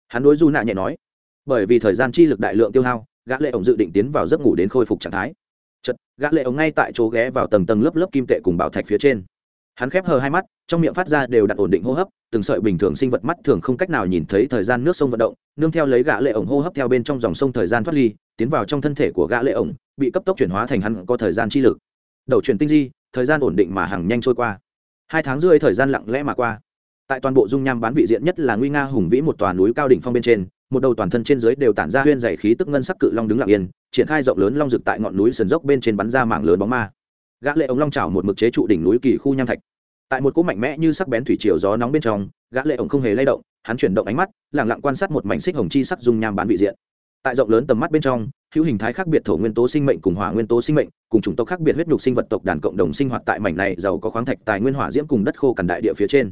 Hắn đối du nạ nhẹ nói. Bởi vì thời gian chi lực đại lượng tiêu hao, gã lệ ổng dự định tiến vào giấc ngủ đến khôi phục trạng thái. Chật gã lệ ổng ngay tại chỗ ghé vào tầng tầng lớp lớp kim tệ cùng bảo thạch phía trên. Hắn khép hờ hai mắt, trong miệng phát ra đều đặt ổn định hô hấp, từng sợi bình thường sinh vật mắt thường không cách nào nhìn thấy thời gian nước sông vận động, nương theo lấy gã lệ ổng hô hấp theo bên trong dòng sông thời gian thoát ly, tiến vào trong thân thể của gã lệ ổng, bị cấp tốc chuyển hóa thành hắn có thời gian chi lực. Đầu chuyển tinh di thời gian ổn định mà hàng nhanh trôi qua. Hai tháng rưỡi thời gian lặng lẽ mà qua. Tại toàn bộ dung nham bán vị diện nhất là nguy nga hùng vĩ một tòa núi cao đỉnh phong bên trên, một đầu toàn thân trên dưới đều tản ra huyên dày khí tức ngân sắc cự long đứng lặng yên, triển khai rộng lớn long rực tại ngọn núi sườn dốc bên trên bắn ra mạng lớn bóng ma. Gã lệ ống long chảo một mực chế trụ đỉnh núi kỳ khu nham thạch. Tại một cỗ mạnh mẽ như sắc bén thủy triều gió nóng bên trong, gã lệ ống không hề lay động, hắn chuyển động ánh mắt, lặng lặng quan sát một mảnh xích hồng chi sắc dung nham bán vị diện. Tại rộng lớn tầm mắt bên trong hữu hình thái khác biệt thổ nguyên tố sinh mệnh cùng hỏa nguyên tố sinh mệnh, cùng chủng tộc khác biệt huyết nhục sinh vật tộc đàn cộng đồng sinh hoạt tại mảnh này giàu có khoáng thạch tài nguyên hỏa diễm cùng đất khô cằn đại địa phía trên.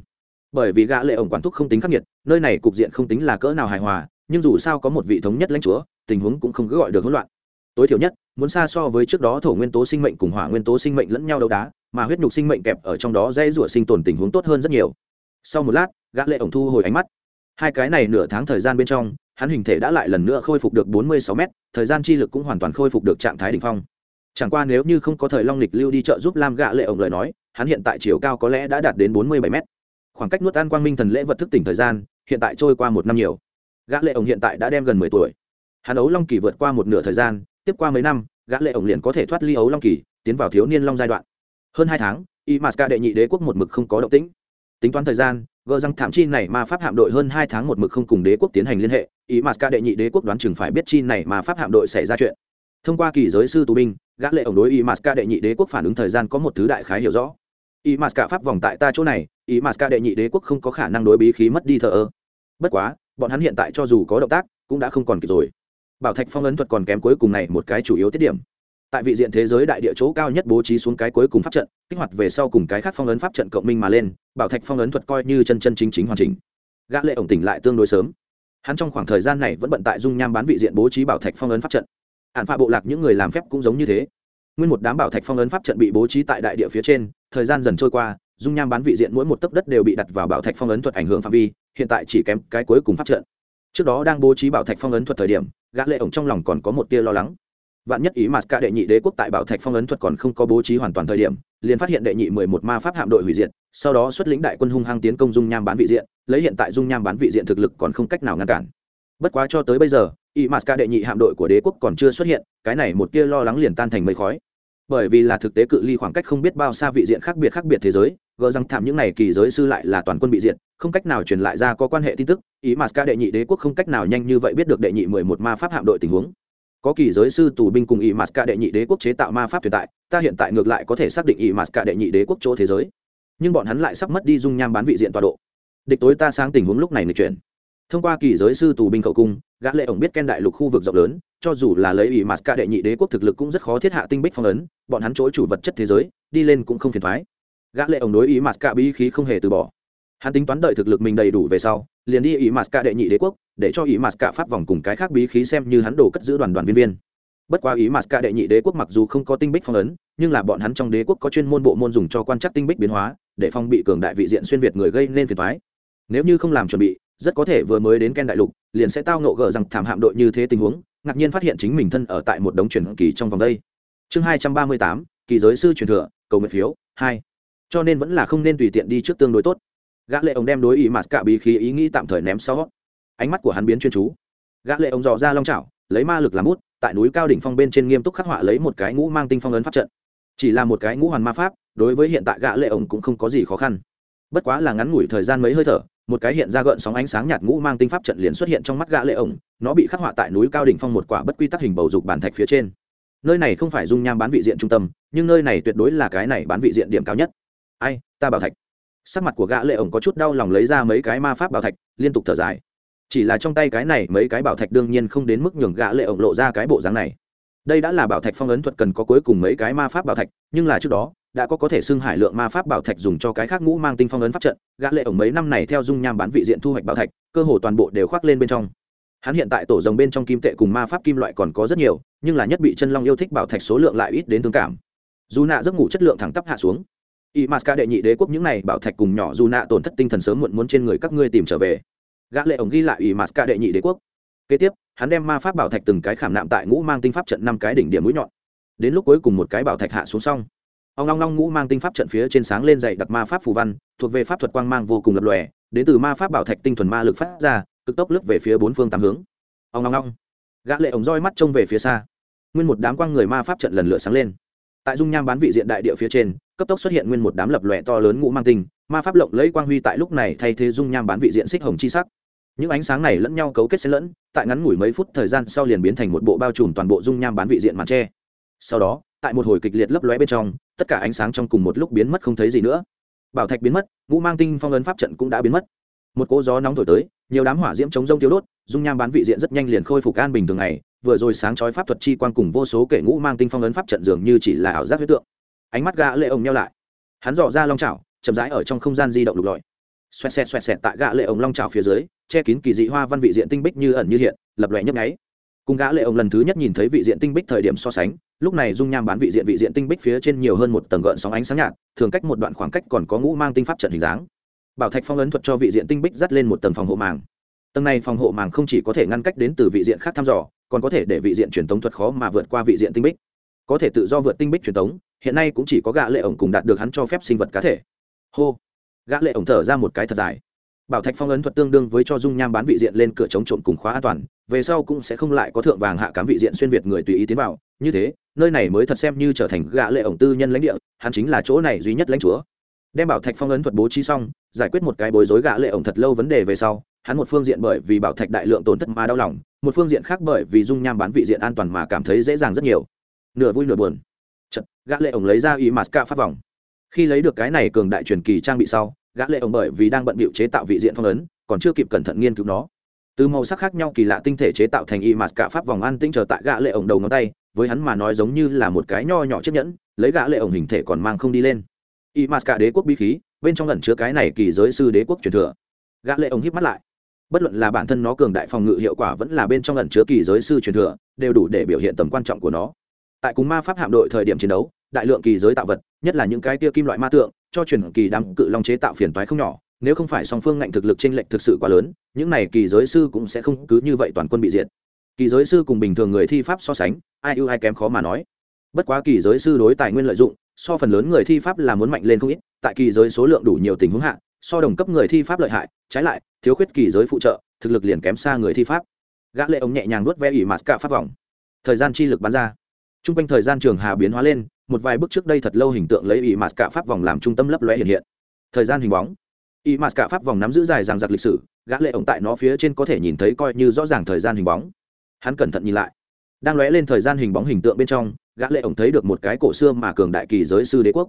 Bởi vì gã lệ ổng quản thúc không tính khắc nghiệt, nơi này cục diện không tính là cỡ nào hài hòa, nhưng dù sao có một vị thống nhất lãnh chúa, tình huống cũng không cứ gọi được hỗn loạn. Tối thiểu nhất, muốn xa so với trước đó thổ nguyên tố sinh mệnh cùng hỏa nguyên tố sinh mệnh lẫn nhau đấu đá, mà huyết nhục sinh mệnh kẹp ở trong đó dây rủa sinh tồn tình huống tốt hơn rất nhiều. Sau một lát, gã lệ ổng thu hồi ánh mắt. Hai cái này nửa tháng thời gian bên trong hắn hình thể đã lại lần nữa khôi phục được 46 mét, thời gian chi lực cũng hoàn toàn khôi phục được trạng thái đỉnh phong. Chẳng qua nếu như không có thời long lịch lưu đi trợ giúp lam gã lệ ổng lời nói, hắn hiện tại chiều cao có lẽ đã đạt đến 47 mét. Khoảng cách nuốt ăn quang minh thần lễ vật thức tỉnh thời gian, hiện tại trôi qua một năm nhiều. Gã lệ ổng hiện tại đã đem gần 10 tuổi. Hắn ấu long kỳ vượt qua một nửa thời gian, tiếp qua mấy năm gã lệ ổng liền có thể thoát ly ấu long kỳ, tiến vào thiếu niên long giai đoạn. Hơn hai tháng, y m đệ nhị đế quốc một mực không có động tĩnh. Tính toán thời gian gờ rằng thảm chi này mà pháp hạm đội hơn hai tháng một mực không cùng đế quốc tiến hành liên hệ y m đệ nhị đế quốc đoán chừng phải biết chi này mà pháp hạm đội xảy ra chuyện. Thông qua kỳ giới sư tù binh, gã lệ ổng đối y m đệ nhị đế quốc phản ứng thời gian có một thứ đại khái hiểu rõ. Y m pháp vòng tại ta chỗ này y m đệ nhị đế quốc không có khả năng đối bí khí mất đi thờ ơ. Bất quá, bọn hắn hiện tại cho dù có động tác, cũng đã không còn kịp rồi. Bảo thạch phong ấn thuật còn kém cuối cùng này một cái chủ yếu tiết điểm tại vị diện thế giới đại địa chỗ cao nhất bố trí xuống cái cuối cùng pháp trận, kích hoạt về sau cùng cái khác phong ấn pháp trận cộng minh mà lên, bảo thạch phong ấn thuật coi như chân chân chính chính hoàn chỉnh. Gã lệ ổng tỉnh lại tương đối sớm. Hắn trong khoảng thời gian này vẫn bận tại dung nham bán vị diện bố trí bảo thạch phong ấn pháp trận. Hạn phạ bộ lạc những người làm phép cũng giống như thế. Nguyên một đám bảo thạch phong ấn pháp trận bị bố trí tại đại địa phía trên, thời gian dần trôi qua, dung nham bán vị diện mỗi một tấc đất đều bị đặt vào bảo thạch phong ấn thuật ảnh hưởng phạm vi, hiện tại chỉ kém cái cuối cùng pháp trận. Trước đó đang bố trí bảo thạch phong ấn thuật thời điểm, gã lệ ổng trong lòng còn có một tia lo lắng vạn nhất ý mà cả đệ nhị đế quốc tại bảo thạch phong ấn thuật còn không có bố trí hoàn toàn thời điểm liền phát hiện đệ nhị mười một ma pháp hạm đội hủy diệt sau đó xuất lĩnh đại quân hung hăng tiến công dung nham bán vị diện lấy hiện tại dung nham bán vị diện thực lực còn không cách nào ngăn cản. Bất quá cho tới bây giờ ý mà cả đệ nhị hạm đội của đế quốc còn chưa xuất hiện cái này một tia lo lắng liền tan thành mây khói. Bởi vì là thực tế cự ly khoảng cách không biết bao xa vị diện khác biệt khác biệt thế giới gờ rằng thảm những này kỳ giới sư lại là toàn quân bị diệt, không cách nào truyền lại ra có quan hệ tin tức ý mà ca đệ nhị đế quốc không cách nào nhanh như vậy biết được đệ nhị mười một ma pháp hạm đội tình huống có kỳ giới sư tù binh cùng ỵ mạt cả đệ nhị đế quốc chế tạo ma pháp tồn tại, ta hiện tại ngược lại có thể xác định ỵ mạt cả đệ nhị đế quốc chỗ thế giới. Nhưng bọn hắn lại sắp mất đi dung nham bán vị diện tọa độ. Địch tối ta sang tình huống lúc này người chuyển. Thông qua kỳ giới sư tù binh khẩu cung, gã lệ ổng biết ken đại lục khu vực rộng lớn, cho dù là lấy ỵ mạt cả đệ nhị đế quốc thực lực cũng rất khó thiết hạ tinh bích phong ấn, bọn hắn chối chủ vật chất thế giới, đi lên cũng không phiền thoái. Gã lệ ổng đối ý mạt cả bí khí không hề từ bỏ hắn tính toán đợi thực lực mình đầy đủ về sau, liền đi ý mà ca đệ nhị đế quốc, để cho ý mà ca pháp vòng cùng cái khác bí khí xem như hắn đổ cất giữ đoàn đoàn viên viên. Bất quá ý mà ca đệ nhị đế quốc mặc dù không có tinh bích phong ấn, nhưng là bọn hắn trong đế quốc có chuyên môn bộ môn dùng cho quan trắc tinh bích biến hóa, để phong bị cường đại vị diện xuyên việt người gây nên phiền toái. Nếu như không làm chuẩn bị, rất có thể vừa mới đến ken đại lục, liền sẽ tao nộ gờ rằng thảm hạm đội như thế tình huống, ngạc nhiên phát hiện chính mình thân ở tại một đống truyền kỳ trong vòng đây. Chương hai trăm ba mươi tám, kỳ giới sư truyền thừa, cầu nguyện phiếu, hai. Cho nên vẫn là không nên tùy tiện đi trước tương đối tốt gã lệ ông đem đối ý mạt cả bí khí ý nghĩ tạm thời ném sau. Ánh mắt của hắn biến chuyên chú. Gã lệ ông dò ra long chảo, lấy ma lực làm bút, tại núi cao đỉnh phong bên trên nghiêm túc khắc họa lấy một cái ngũ mang tinh phong ấn pháp trận. Chỉ là một cái ngũ hoàn ma pháp, đối với hiện tại gã lệ ông cũng không có gì khó khăn. Bất quá là ngắn ngủi thời gian mấy hơi thở, một cái hiện ra gợn sóng ánh sáng nhạt ngũ mang tinh pháp trận liền xuất hiện trong mắt gã lệ ổng nó bị khắc họa tại núi cao đỉnh phong một quả bất quy tắc hình bầu dục bản thạch phía trên. Nơi này không phải dung nham bán vị diện trung tâm, nhưng nơi này tuyệt đối là cái này bán vị diện điểm cao nhất. Ai, ta bảo thạch sắc mặt của gã lệ ổng có chút đau lòng lấy ra mấy cái ma pháp bảo thạch, liên tục thở dài. Chỉ là trong tay cái này, mấy cái bảo thạch đương nhiên không đến mức nhường gã lệ ổng lộ ra cái bộ dáng này. Đây đã là bảo thạch phong ấn thuật cần có cuối cùng mấy cái ma pháp bảo thạch, nhưng là trước đó, đã có có thể xưng hải lượng ma pháp bảo thạch dùng cho cái khác ngũ mang tinh phong ấn pháp trận, gã lệ ổng mấy năm này theo dung nham bán vị diện thu hoạch bảo thạch, cơ hồ toàn bộ đều khoác lên bên trong. Hắn hiện tại tổ rồng bên trong kim tệ cùng ma pháp kim loại còn có rất nhiều, nhưng là nhất bị chân long yêu thích bảo thạch số lượng lại ít đến thương cảm. Dù nạ giấc ngủ chất lượng thẳng tắp hạ xuống y m đệ nhị đế quốc những này bảo thạch cùng nhỏ dù nạ tổn thất tinh thần sớm muộn muốn trên người các ngươi tìm trở về. Gã lệ ổng ghi lại y m đệ nhị đế quốc. Kế tiếp, hắn đem ma pháp bảo thạch từng cái khảm nạm tại ngũ mang tinh pháp trận năm cái đỉnh điểm mũi nhọn. Đến lúc cuối cùng một cái bảo thạch hạ xuống xong. Ông long long ngũ mang tinh pháp trận phía trên sáng lên dày đặc ma pháp phù văn, thuộc về pháp thuật quang mang vô cùng lập lòe, đến từ ma pháp bảo thạch tinh thuần ma lực phát ra, cực tốc lướt về phía bốn phương tám hướng. Ông long long. Gã lệ ổng roi mắt trông về phía xa. Nguyên một đám quang người ma pháp trận lần lượt sáng lên tại dung nham bán vị diện đại địa phía trên, cấp tốc xuất hiện nguyên một đám lập lòe to lớn ngũ mang tinh, ma pháp lộng lấy quang huy tại lúc này thay thế dung nham bán vị diện xích hồng chi sắc. Những ánh sáng này lẫn nhau cấu kết xen lẫn, tại ngắn ngủi mấy phút thời gian sau liền biến thành một bộ bao trùm toàn bộ dung nham bán vị diện màn tre. Sau đó, tại một hồi kịch liệt lấp lóe bên trong, tất cả ánh sáng trong cùng một lúc biến mất không thấy gì nữa. Bảo thạch biến mất, ngũ mang tinh phong ấn pháp trận cũng đã biến mất. Một cỗ gió nóng thổi tới, nhiều đám hỏa diễm chống rông tiêu đốt, dung nham bán vị diện rất nhanh liền khôi phục an bình thường ngày vừa rồi sáng chói pháp thuật chi quang cùng vô số kẻ ngũ mang tinh phong ấn pháp trận dường như chỉ là ảo giác huyết tượng. Ánh mắt gã lệ ổng nheo lại. Hắn dò ra long chảo, chậm rãi ở trong không gian di động lục lọi. Xoẹt xẹt xoẹt xẹt tại gã lệ ổng long chảo phía dưới, che kín kỳ dị hoa văn vị diện tinh bích như ẩn như hiện, lập lòe nhấp nháy. Cùng gã lệ ổng lần thứ nhất nhìn thấy vị diện tinh bích thời điểm so sánh, lúc này dung nham bán vị diện vị diện tinh bích phía trên nhiều hơn một tầng gợn sóng ánh sáng nhạt, thường cách một đoạn khoảng cách còn có ngũ mang tinh pháp trận hình dáng. Bảo thạch phong ấn thuật cho vị diện tinh bích dắt lên một tầng phòng hộ màng tầng này phòng hộ màng không chỉ có thể ngăn cách đến từ vị diện khác thăm dò, còn có thể để vị diện truyền tống thuật khó mà vượt qua vị diện tinh bích. Có thể tự do vượt tinh bích truyền tống, hiện nay cũng chỉ có gã lệ ổng cùng đạt được hắn cho phép sinh vật cá thể. Hô. Gã lệ ổng thở ra một cái thật dài. Bảo thạch phong ấn thuật tương đương với cho dung nham bán vị diện lên cửa chống trộm cùng khóa an toàn, về sau cũng sẽ không lại có thượng vàng hạ cám vị diện xuyên việt người tùy ý tiến vào. Như thế, nơi này mới thật xem như trở thành gã lệ ổng tư nhân lãnh địa, hắn chính là chỗ này duy nhất lãnh chúa. Đem bảo thạch phong ấn thuật bố trí xong, giải quyết một cái bối rối gã lệ ổng thật lâu vấn đề về sau hắn một phương diện bởi vì bảo thạch đại lượng tổn thất mà đau lòng một phương diện khác bởi vì dung nham bán vị diện an toàn mà cảm thấy dễ dàng rất nhiều. Nửa vui nửa buồn. Chật, gã lệ ổng lấy ra y maska phát vòng. Khi lấy được cái này cường đại truyền kỳ trang bị sau gã lệ ổng bởi vì đang bận bịu chế tạo vị diện phong ấn còn chưa kịp cẩn thận nghiên cứu nó. Từ màu sắc khác nhau kỳ lạ tinh thể chế tạo thành y maska pháp vòng an tĩnh chờ tại gã lệ ổng đầu ngón tay với hắn mà nói giống như là một cái nho nhỏ chiếc nhẫn lấy gã lệ ổng hình thể còn mang không đi lên. Y maska đế quốc bí khí bên trong ẩn chứa cái này kỳ giới sư đế quốc truyền thừa. Gã lệ ổng híp mắt lại bất luận là bản thân nó cường đại phòng ngự hiệu quả vẫn là bên trong ẩn chứa kỳ giới sư truyền thừa, đều đủ để biểu hiện tầm quan trọng của nó. Tại cùng ma pháp hạm đội thời điểm chiến đấu, đại lượng kỳ giới tạo vật, nhất là những cái tia kim loại ma tượng, cho truyền kỳ đám cự long chế tạo phiền toái không nhỏ, nếu không phải song phương ngạnh thực lực trên lệnh thực sự quá lớn, những này kỳ giới sư cũng sẽ không cứ như vậy toàn quân bị diệt. Kỳ giới sư cùng bình thường người thi pháp so sánh, ai ưu ai kém khó mà nói. Bất quá kỳ giới sư đối tài nguyên lợi dụng, so phần lớn người thi pháp là muốn mạnh lên không ít, tại kỳ giới số lượng đủ nhiều tình huống hạ so đồng cấp người thi pháp lợi hại, trái lại, thiếu khuyết kỳ giới phụ trợ, thực lực liền kém xa người thi pháp. Gã lệ ông nhẹ nhàng nuốt ve ỉ mạt cả pháp vòng. Thời gian chi lực bắn ra. T r u n g quanh thời gian trường hà biến hóa lên, một vài bước trước đây thật lâu hình tượng lấy ỉ mạt cả pháp vòng làm trung tâm lấp lóe hiện hiện. Thời gian hình bóng. Ỉ mạt cả pháp vòng nắm giữ dài ràng giặc lịch sử, gã lệ ông tại nó phía trên có thể nhìn thấy coi như rõ ràng thời gian hình bóng. Hắn cẩn thận nhìn lại. Đang lóe lên thời gian hình bóng hình tượng bên trong, gã lệ ông thấy được một cái cổ xưa mà cường đại kỳ giới sư đế quốc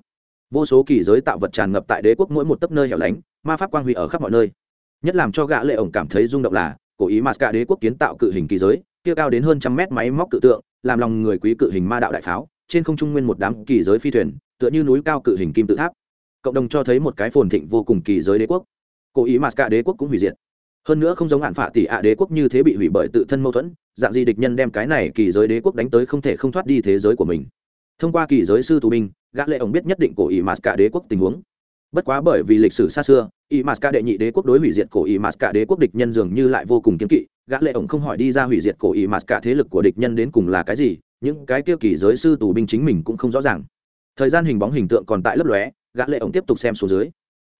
vô số kỳ giới tạo vật tràn ngập tại đế quốc mỗi một tấp nơi hẻo lánh, ma pháp quang huy ở khắp mọi nơi. Nhất làm cho gã lệ ổng cảm thấy rung động là, cổ ý mà cả đế quốc kiến tạo cự hình kỳ giới, kia cao đến hơn trăm mét máy móc cự tượng, làm lòng người quý cự hình ma đạo đại pháo, trên không trung nguyên một đám kỳ giới phi thuyền, tựa như núi cao cự hình kim tự tháp. Cộng đồng cho thấy một cái phồn thịnh vô cùng kỳ giới đế quốc. Cổ ý mà cả đế quốc cũng hủy diệt. Hơn nữa không giống hạn phạ tỷ ạ đế quốc như thế bị hủy bởi tự thân mâu thuẫn, dạng gì địch nhân đem cái này kỳ giới đế quốc đánh tới không thể không thoát đi thế giới của mình. Thông qua kỳ giới sư tù binh gã lệ ổng biết nhất định cổ ý masca đế quốc tình huống. Bất quá bởi vì lịch sử xa xưa ý m cả đệ nhị đế quốc đối hủy diệt cổ ý m cả đế quốc địch nhân dường như lại vô cùng kiên kỵ. Gã lệ ổng không hỏi đi ra hủy diệt cổ ý m cả thế lực của địch nhân đến cùng là cái gì, những cái tiêu kỳ giới sư tù binh chính mình cũng không rõ ràng. Thời gian hình bóng hình tượng còn tại lấp lóe, gã lệ ổng tiếp tục xem xuống dưới.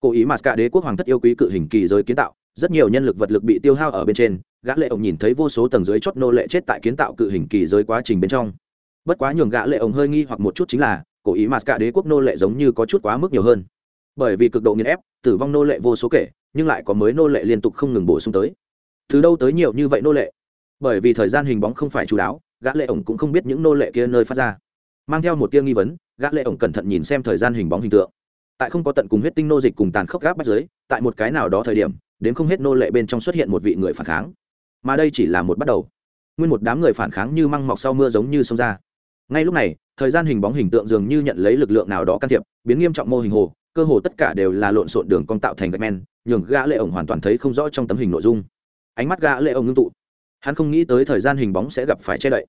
Cổ ý mà đế quốc hoàng thất yêu quý cự hình kỳ giới kiến tạo, rất nhiều nhân lực vật lực bị tiêu hao ở bên trên, gã lệ ổng nhìn thấy vô số tầng dưới chót nô lệ chết tại kiến tạo cự hình kỳ giới quá trình bên trong. Bất quá nhường gã lệ ổng hơi nghi hoặc một chút chính là cổ ý mà cả đế quốc nô lệ giống như có chút quá mức nhiều hơn. Bởi vì cực độ nghiền ép, tử vong nô lệ vô số kể, nhưng lại có mới nô lệ liên tục không ngừng bổ sung tới. Từ đâu tới nhiều như vậy nô lệ? Bởi vì thời gian hình bóng không phải chú đáo, gã lệ ổng cũng không biết những nô lệ kia nơi phát ra. Mang theo một tia nghi vấn, gã lệ ổng cẩn thận nhìn xem thời gian hình bóng hình tượng. Tại không có tận cùng huyết tinh nô dịch cùng tàn khốc gáp bắt giới tại một cái nào đó thời điểm, đến không hết nô lệ bên trong xuất hiện một vị người phản kháng. Mà đây chỉ là một bắt đầu. Nguyên một đám người phản kháng như măng mọc sau mưa giống như sông ra. Ngay lúc này thời gian hình bóng hình tượng dường như nhận lấy lực lượng nào đó can thiệp, biến nghiêm trọng mô hình hồ, cơ hồ tất cả đều là lộn xộn đường cong tạo thành gạch men, nhường gã lệ ổng hoàn toàn thấy không rõ trong tấm hình nội dung. Ánh mắt gã lệ ổng ngưng tụ. Hắn không nghĩ tới thời gian hình bóng sẽ gặp phải che đậy.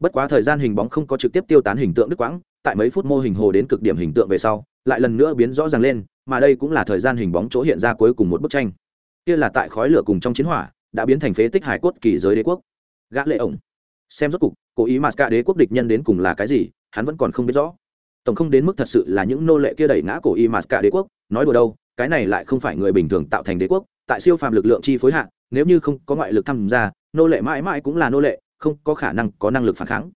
Bất quá thời gian hình bóng không có trực tiếp tiêu tán hình tượng đứt quãng, tại mấy phút mô hình hồ đến cực điểm hình tượng về sau, lại lần nữa biến rõ ràng lên, mà đây cũng là thời gian hình bóng chỗ hiện ra cuối cùng một bức tranh. Kia là tại khói lửa cùng trong chiến hỏa, đã biến thành phế tích hải cốt kỳ giới đế quốc. Gã lệ ổng. Xem rốt cục, cố ý mà cả đế quốc địch nhân đến cùng là cái gì? Hắn vẫn còn không biết rõ. Tổng không đến mức thật sự là những nô lệ kia đẩy ngã cổ y mà cả đế quốc nói đùa đâu cái này lại không phải người bình thường tạo thành đế quốc tại siêu phàm lực lượng chi phối hạn, nếu như không có ngoại lực tham gia nô lệ mãi mãi cũng là nô lệ không có khả năng có năng lực phản kháng.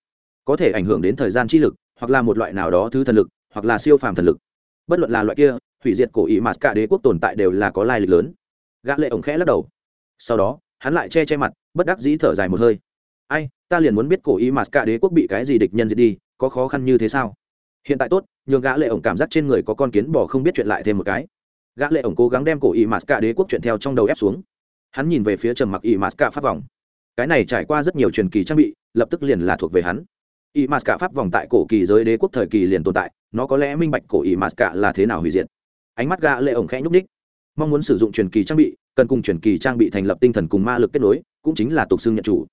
Có thể ảnh hưởng đến thời gian chi lực hoặc là một loại nào đó thứ thần lực hoặc là siêu phàm thần lực. Bất luận là loại kia hủy diệt cổ ý mà cả đế quốc tồn tại đều là có lai lịch lớn. Gã lệ ổng khẽ lắc đầu. Sau đó hắn lại che che mặt bất đắc dĩ thở dài một hơi ai, ta liền muốn biết cổ y mà cả đế quốc bị cái gì địch nhân diệt đi, có khó khăn như thế sao? Hiện tại tốt, nhường gã lệ ổng cảm giác trên người có con kiến bò không biết chuyện lại thêm một cái. Gã lệ ổng cố gắng đem cổ y mà cả đế quốc chuyện theo trong đầu ép xuống. Hắn nhìn về phía trầm mặc y mà cả pháp vòng. Cái này trải qua rất nhiều truyền kỳ trang bị, lập tức liền là thuộc về hắn. Y mà cả pháp vòng tại cổ kỳ giới đế quốc thời kỳ liền tồn tại, nó có lẽ minh bạch cổ y mà cả là thế nào hủy diệt. Ánh mắt gã lệ ổng khẽ nhúc đích mong muốn sử dụng truyền kỳ trang bị, cần cùng truyền kỳ trang bị thành lập tinh thần cùng ma lực kết nối, cũng chính là tục xương nhận chủ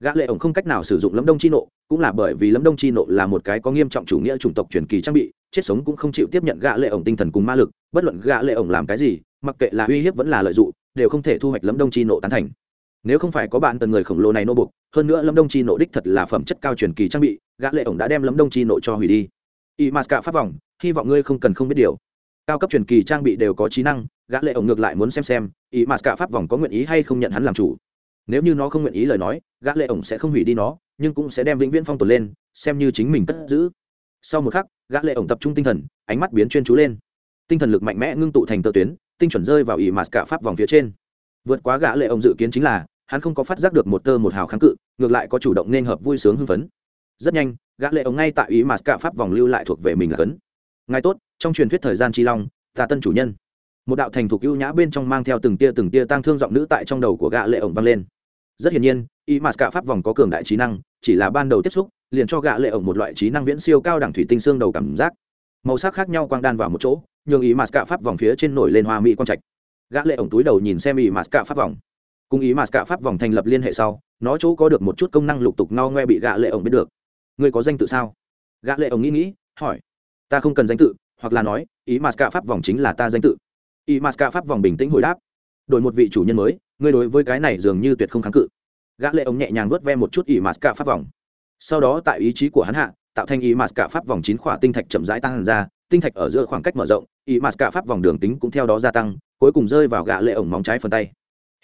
gã lệ ổng không cách nào sử dụng lâm đông chi nộ, cũng là bởi vì lâm đông chi nộ là một cái có nghiêm trọng chủ nghĩa chủng tộc truyền kỳ trang bị, chết sống cũng không chịu tiếp nhận gã lệ ổng tinh thần cùng ma lực, bất luận gã lệ ổng làm cái gì, mặc kệ là uy hiếp vẫn là lợi dụng, đều không thể thu hoạch lâm đông chi nộ tán thành. Nếu không phải có bạn tần người khổng lồ này nô bục hơn nữa lâm đông chi nộ đích thật là phẩm chất cao truyền kỳ trang bị, gã lệ ổng đã đem lâm đông chi nộ cho hủy đi. Y masca pháp vòng hy vọng ngươi không cần không biết điều. Cao cấp truyền kỳ trang bị đều có trí năng, gã lệ ổng ngược lại muốn xem xem y masca pháp vòng có nguyện ý hay không nhận hắn làm chủ nếu như nó không nguyện ý lời nói, gã lệ ổng sẽ không hủy đi nó, nhưng cũng sẽ đem vĩnh viễn phong tồn lên, xem như chính mình cất giữ. Sau một khắc, gã lệ ổng tập trung tinh thần, ánh mắt biến chuyên chú lên. Tinh thần lực mạnh mẽ ngưng tụ thành tơ tuyến, tinh chuẩn rơi vào ỉ mạt cả pháp vòng phía trên. Vượt quá gã lệ ổng dự kiến chính là, hắn không có phát giác được một tơ một hào kháng cự, ngược lại có chủ động nên hợp vui sướng hưng phấn. Rất nhanh, gã lệ ổng ngay tại ý mạt cả pháp vòng lưu lại thuộc về mình là cấn. Ngay tốt, trong truyền thuyết thời gian chi long, ta tân chủ nhân. Một đạo thành thục ưu nhã bên trong mang theo từng tia từng tia tang thương giọng nữ tại trong đầu của gã lệ ổng vang lên rất hiển nhiên, y mạt cả pháp vòng có cường đại trí năng, chỉ là ban đầu tiếp xúc, liền cho gã lệ ổng một loại trí năng viễn siêu cao đẳng thủy tinh xương đầu cảm giác. Màu sắc khác nhau quang đan vào một chỗ, nhường ý mạt cả pháp vòng phía trên nổi lên hoa mỹ quang trạch. Gã lệ ổng túi đầu nhìn xem ý mạt cả pháp vòng. Cùng ý mạt cả pháp vòng thành lập liên hệ sau, nó chỗ có được một chút công năng lục tục no ngoe bị gã lệ ổng biết được. Ngươi có danh tự sao? Gã lệ ổng nghĩ nghĩ, hỏi. Ta không cần danh tự, hoặc là nói ý mạt cả pháp vòng chính là ta danh tự. Ý mạt cả pháp vòng bình tĩnh hồi đáp. Đổi một vị chủ nhân mới ngươi đối với cái này dường như tuyệt không kháng cự. Gã lệ ống nhẹ nhàng vớt ve một chút ỉ mạt cả pháp vòng. Sau đó tại ý chí của hắn hạ, tạo thành ỉ mạt cả pháp vòng chín khỏa tinh thạch chậm rãi tăng ra, tinh thạch ở giữa khoảng cách mở rộng ỉ mạt cả pháp vòng đường tính cũng theo đó gia tăng, cuối cùng rơi vào gã lệ ống móng trái phần tay.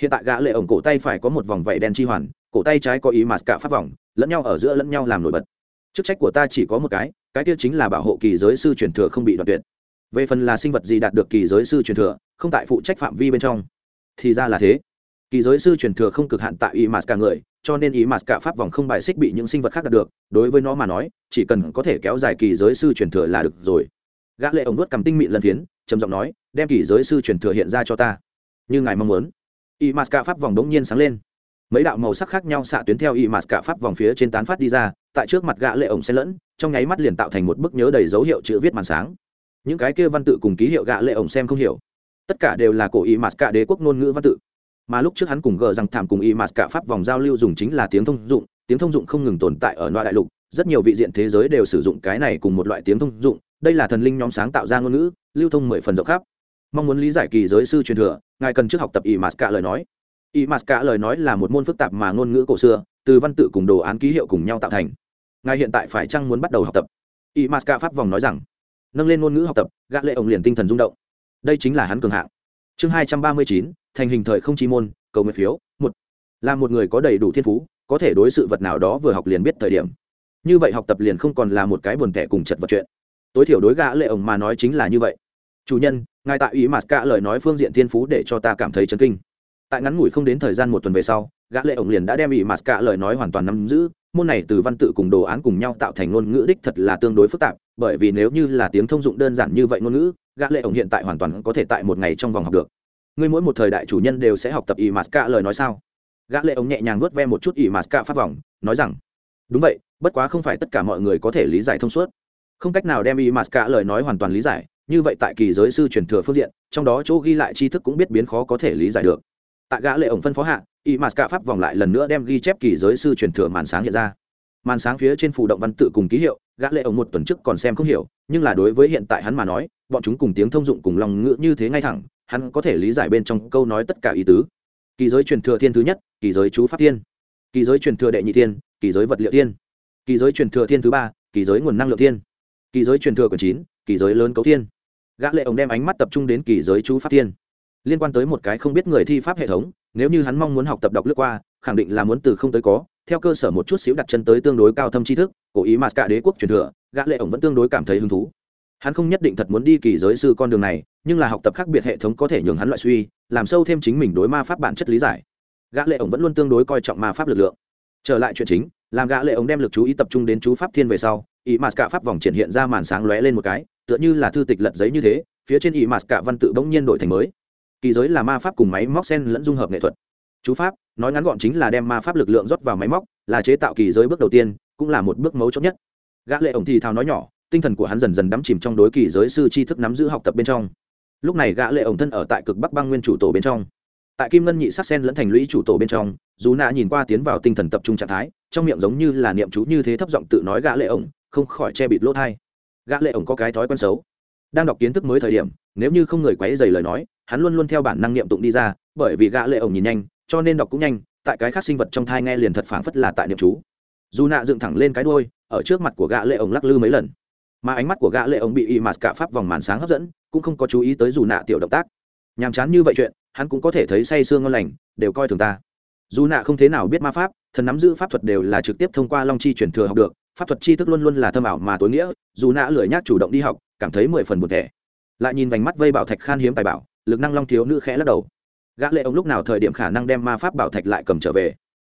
Hiện tại gã lệ ống cổ tay phải có một vòng vảy đen chi hoàn, cổ tay trái có ỉ mạt cả pháp vòng, lẫn nhau ở giữa lẫn nhau làm nổi bật. Chức trách của ta chỉ có một cái cái kia chính là bảo hộ kỳ giới sư truyền thừa không bị đoạn tuyệt. Về phần là sinh vật gì đạt được kỳ giới sư truyền thừa, không tại phụ trách phạm vi bên trong, thì ra là thế kỳ giới sư truyền thừa không cực hạn tại y mạt cả người, cho nên y mạt cả pháp vòng không bài xích bị những sinh vật khác đạt được, đối với nó mà nói, chỉ cần có thể kéo dài kỳ giới sư truyền thừa là được rồi. Gã lệ ổng nuốt cầm tinh mịn lần phiến, trầm giọng nói, đem kỳ giới sư truyền thừa hiện ra cho ta. Như ngài mong muốn. Y mạt cả pháp vòng đống nhiên sáng lên. Mấy đạo màu sắc khác nhau xạ tuyến theo y mạt cả pháp vòng phía trên tán phát đi ra, tại trước mặt gã lệ ổng xen lẫn, trong nháy mắt liền tạo thành một bức nhớ đầy dấu hiệu chữ viết màn sáng. Những cái kia văn tự cùng ký hiệu gã lệ ổng xem không hiểu. Tất cả đều là cổ y mạt cả đế quốc ngôn ngữ văn tự mà lúc trước hắn cùng gờ rằng thảm cùng y mạt cả pháp vòng giao lưu dùng chính là tiếng thông dụng, tiếng thông dụng không ngừng tồn tại ở loa đại lục, rất nhiều vị diện thế giới đều sử dụng cái này cùng một loại tiếng thông dụng, đây là thần linh nhóm sáng tạo ra ngôn ngữ, lưu thông mười phần rộng khắp. Mong muốn lý giải kỳ giới sư truyền thừa, ngài cần trước học tập y mạt cả lời nói. Y mạt cả lời nói là một môn phức tạp mà ngôn ngữ cổ xưa, từ văn tự cùng đồ án ký hiệu cùng nhau tạo thành. Ngài hiện tại phải chăng muốn bắt đầu học tập? Y mạt cả pháp vòng nói rằng, nâng lên ngôn ngữ học tập, gã lệ ổng liền tinh thần rung động. Đây chính là hắn cường hạng. Chương hai trăm ba mươi chín thành hình thời không chi môn, cầu nguyện phiếu, một, là một người có đầy đủ thiên phú, có thể đối sự vật nào đó vừa học liền biết thời điểm. Như vậy học tập liền không còn là một cái buồn tẻ cùng chật vật chuyện. Tối thiểu đối gã lệ ổng mà nói chính là như vậy. Chủ nhân, ngài tại ý mà cả lời nói phương diện thiên phú để cho ta cảm thấy chấn kinh. Tại ngắn ngủi không đến thời gian một tuần về sau, gã lệ ổng liền đã đem ý mà cả lời nói hoàn toàn nắm giữ. Môn này từ văn tự cùng đồ án cùng nhau tạo thành ngôn ngữ đích thật là tương đối phức tạp, bởi vì nếu như là tiếng thông dụng đơn giản như vậy ngôn ngữ, gã lệ ổng hiện tại hoàn toàn có thể tại một ngày trong vòng học được ngươi mỗi một thời đại chủ nhân đều sẽ học tập ỷ mạt cả lời nói sao? Gã lệ ống nhẹ nhàng nuốt ve một chút ỷ mạt cả phát vòng, nói rằng, đúng vậy, bất quá không phải tất cả mọi người có thể lý giải thông suốt. Không cách nào đem ỷ mạt cả lời nói hoàn toàn lý giải, như vậy tại kỳ giới sư truyền thừa phương diện, trong đó chỗ ghi lại tri thức cũng biết biến khó có thể lý giải được. Tại gã lệ ống phân phó hạ ỷ mạt cả pháp vòng lại lần nữa đem ghi chép kỳ giới sư truyền thừa màn sáng hiện ra. Màn sáng phía trên phù động văn tự cùng ký hiệu, gã lệ ống một tuần trước còn xem không hiểu, nhưng là đối với hiện tại hắn mà nói, bọn chúng cùng tiếng thông dụng cùng lòng ngữ như thế ngay thẳng hắn có thể lý giải bên trong câu nói tất cả ý tứ. Kỳ giới truyền thừa thiên thứ nhất, kỳ giới chú pháp thiên. Kỳ giới truyền thừa đệ nhị thiên, kỳ giới vật liệu thiên. Kỳ giới truyền thừa thiên thứ ba, kỳ giới nguồn năng lượng thiên. Kỳ giới truyền thừa của chín, kỳ giới lớn cấu thiên. Gã lệ ổng đem ánh mắt tập trung đến kỳ giới chú pháp thiên. Liên quan tới một cái không biết người thi pháp hệ thống, nếu như hắn mong muốn học tập đọc lướt qua, khẳng định là muốn từ không tới có. Theo cơ sở một chút xíu đặt chân tới tương đối cao thâm tri thức cố ý mà cả đế quốc truyền thừa, gã lệ ổng vẫn tương đối cảm thấy hứng thú hắn không nhất định thật muốn đi kỳ giới sư con đường này, nhưng là học tập khác biệt hệ thống có thể nhường hắn loại suy, làm sâu thêm chính mình đối ma pháp bản chất lý giải. Gã lệ ổng vẫn luôn tương đối coi trọng ma pháp lực lượng. Trở lại chuyện chính, làm gã lệ ổng đem lực chú ý tập trung đến chú pháp thiên về sau ý mà cả pháp vòng triển hiện ra màn sáng lóe lên một cái, tựa như là thư tịch lật giấy như thế, phía trên ý mà cả văn tự bỗng nhiên đổi thành mới. Kỳ giới là ma pháp cùng máy móc sen lẫn dung hợp nghệ thuật. Chú pháp, nói ngắn gọn chính là đem ma pháp lực lượng rót vào máy móc, là chế tạo kỳ giới bước đầu tiên, cũng là một bước mấu chốt nhất. Gã lệ ổng thì thào nói nhỏ tinh thần của hắn dần dần đắm chìm trong đối kỳ giới sư tri thức nắm giữ học tập bên trong. Lúc này gã lệ ổng thân ở tại cực bắc băng nguyên chủ tổ bên trong. Tại kim ngân nhị sắc sen lẫn thành lũy chủ tổ bên trong, dù nạ nhìn qua tiến vào tinh thần tập trung trạng thái, trong miệng giống như là niệm chú như thế thấp giọng tự nói gã lệ ổng, không khỏi che bịt lỗ thay. gã lệ ổng có cái thói quen xấu. Đang đọc kiến thức mới thời điểm, nếu như không người quấy rầy lời nói, hắn luôn luôn theo bản năng niệm tụng đi ra, bởi vì gã lệ ổng nhìn nhanh, cho nên đọc cũng nhanh, tại cái khác sinh vật trong thai nghe liền thật phảng phất là tại niệm chú. Dù nạ dựng thẳng lên cái đuôi, ở trước mặt của gã lệ ổng lắc lư mấy lần mà ánh mắt của gã lệ ông bị y mạt cả pháp vòng màn sáng hấp dẫn, cũng không có chú ý tới dù nạ tiểu động tác. Nhàm chán như vậy chuyện, hắn cũng có thể thấy say sương ngon lành, đều coi thường ta. Dù nạ không thế nào biết ma pháp, thần nắm giữ pháp thuật đều là trực tiếp thông qua long chi truyền thừa học được, pháp thuật tri thức luôn luôn là thâm ảo mà tối nghĩa, dù nạ lười nhác chủ động đi học, cảm thấy mười phần buồn thẻ. Lại nhìn vành mắt vây bảo thạch khan hiếm tài bảo, lực năng long thiếu nữ khẽ lắc đầu. Gã lệ ông lúc nào thời điểm khả năng đem ma pháp bảo thạch lại cầm trở về?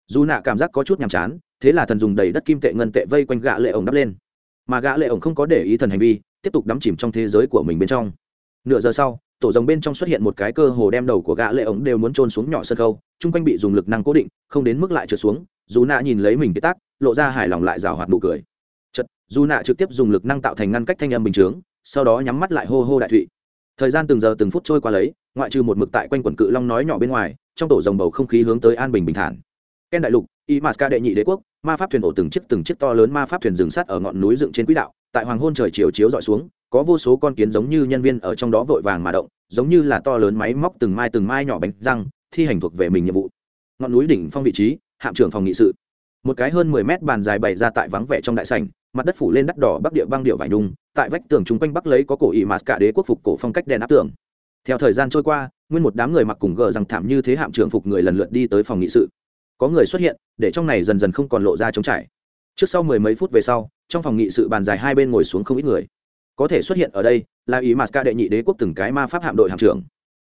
Dù nạ cảm giác có chút nhàm chán, thế là thần dùng đầy đất kim tệ ngân tệ vây quanh gã lệ ông đắp lên mà gã lệ ổng không có để ý thần hành vi, tiếp tục đắm chìm trong thế giới của mình bên trong. Nửa giờ sau, tổ rồng bên trong xuất hiện một cái cơ hồ đem đầu của gã lệ ống đều muốn trôn xuống nhỏ sân khâu chung quanh bị dùng lực năng cố định, không đến mức lại trượt xuống, dù nạ nhìn lấy mình cái tác, lộ ra hài lòng lại rào hoạt nụ cười. Chật, dù nạ trực tiếp dùng lực năng tạo thành ngăn cách thanh âm bình chướng, sau đó nhắm mắt lại hô hô đại thụy. Thời gian từng giờ từng phút trôi qua lấy, ngoại trừ một mực tại quanh quần cự long nói nhỏ bên ngoài, trong tổ rồng bầu không khí hướng tới an bình bình thản ken đại lục, y m đệ nhị đế quốc, ma pháp thuyền ổ từng chiếc từng chiếc to lớn ma pháp thuyền dừng sát ở ngọn núi dựng trên quỹ đạo, tại hoàng hôn trời chiều chiếu rọi xuống, có vô số con kiến giống như nhân viên ở trong đó vội vàng mà động, giống như là to lớn máy móc từng mai từng mai nhỏ bánh răng, thi hành thuộc về mình nhiệm vụ. Ngọn núi đỉnh phong vị trí, hạm trưởng phòng nghị sự. Một cái hơn mười mét bàn dài bày ra tại vắng vẻ trong đại sảnh, mặt đất phủ lên đắt đỏ bắc địa băng điệu vải nhung tại vách tường chung quanh bắc lấy có cổ ỵ mạt cả đế quốc phục cổ phong cách đèn áp tường. Theo thời gian trôi qua, nguyên một đám người mặc cùng gờ rằng thảm như thế hạm trưởng phục người lần lượt đi tới phòng nghị sự có người xuất hiện, để trong này dần dần không còn lộ ra trống trải. Trước sau mười mấy phút về sau, trong phòng nghị sự bàn dài hai bên ngồi xuống không ít người. Có thể xuất hiện ở đây là ý mà ca đệ nhị đế quốc từng cái ma pháp hạm đội hạm trưởng.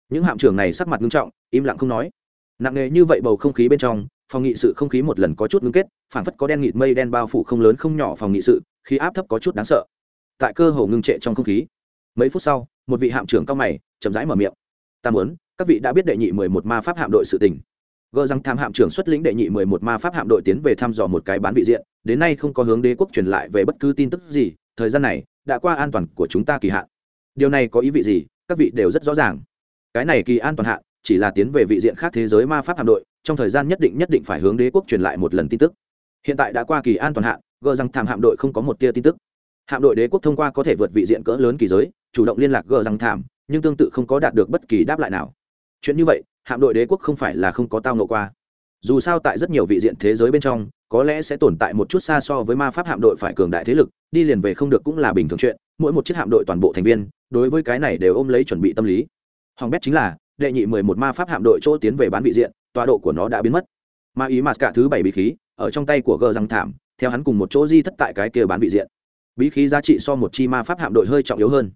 Những hạm trưởng này sắc mặt nghiêm trọng, im lặng không nói. Nặng nề như vậy bầu không khí bên trong, phòng nghị sự không khí một lần có chút ngưng kết, phảng phất có đen nghịt mây đen bao phủ không lớn không nhỏ phòng nghị sự khi áp thấp có chút đáng sợ. Tại cơ hồ ngưng trệ trong không khí, mấy phút sau, một vị hạm trưởng cao mày, chậm rãi mở miệng. Ta muốn, các vị đã biết đệ nhị mười một ma pháp hạm đội sự tình gờ rằng tham hạm trưởng xuất lĩnh đệ nhị mười một ma pháp hạm đội tiến về thăm dò một cái bán vị diện, đến nay không có hướng đế quốc truyền lại về bất cứ tin tức gì, thời gian này đã qua an toàn của chúng ta kỳ hạn. Điều này có ý vị gì? Các vị đều rất rõ ràng. Cái này kỳ an toàn hạn, chỉ là tiến về vị diện khác thế giới ma pháp hạm đội, trong thời gian nhất định nhất định phải hướng đế quốc truyền lại một lần tin tức. Hiện tại đã qua kỳ an toàn hạn gờ rằng thảm hạm đội không có một tia tin tức. Hạm đội đế quốc thông qua có thể vượt vị diện cỡ lớn kỳ giới, chủ động liên lạc gờ rằng thảm nhưng tương tự không có đạt được bất kỳ đáp lại nào. Chuyện như vậy hạm đội đế quốc không phải là không có tao nộ qua. Dù sao tại rất nhiều vị diện thế giới bên trong, có lẽ sẽ tồn tại một chút xa so với ma pháp hạm đội phải cường đại thế lực, đi liền về không được cũng là bình thường chuyện, mỗi một chiếc hạm đội toàn bộ thành viên, đối với cái này đều ôm lấy chuẩn bị tâm lý. Hoàng bét chính là, đệ nhị mười một ma pháp hạm đội chỗ tiến về bán vị diện, tọa độ của nó đã biến mất. Ma ý mà cả thứ bảy bí khí, ở trong tay của gờ răng thảm, theo hắn cùng một chỗ di thất tại cái kia bán vị diện. Bí khí giá trị so một chi ma pháp hạm đội hơi trọng yếu hơn.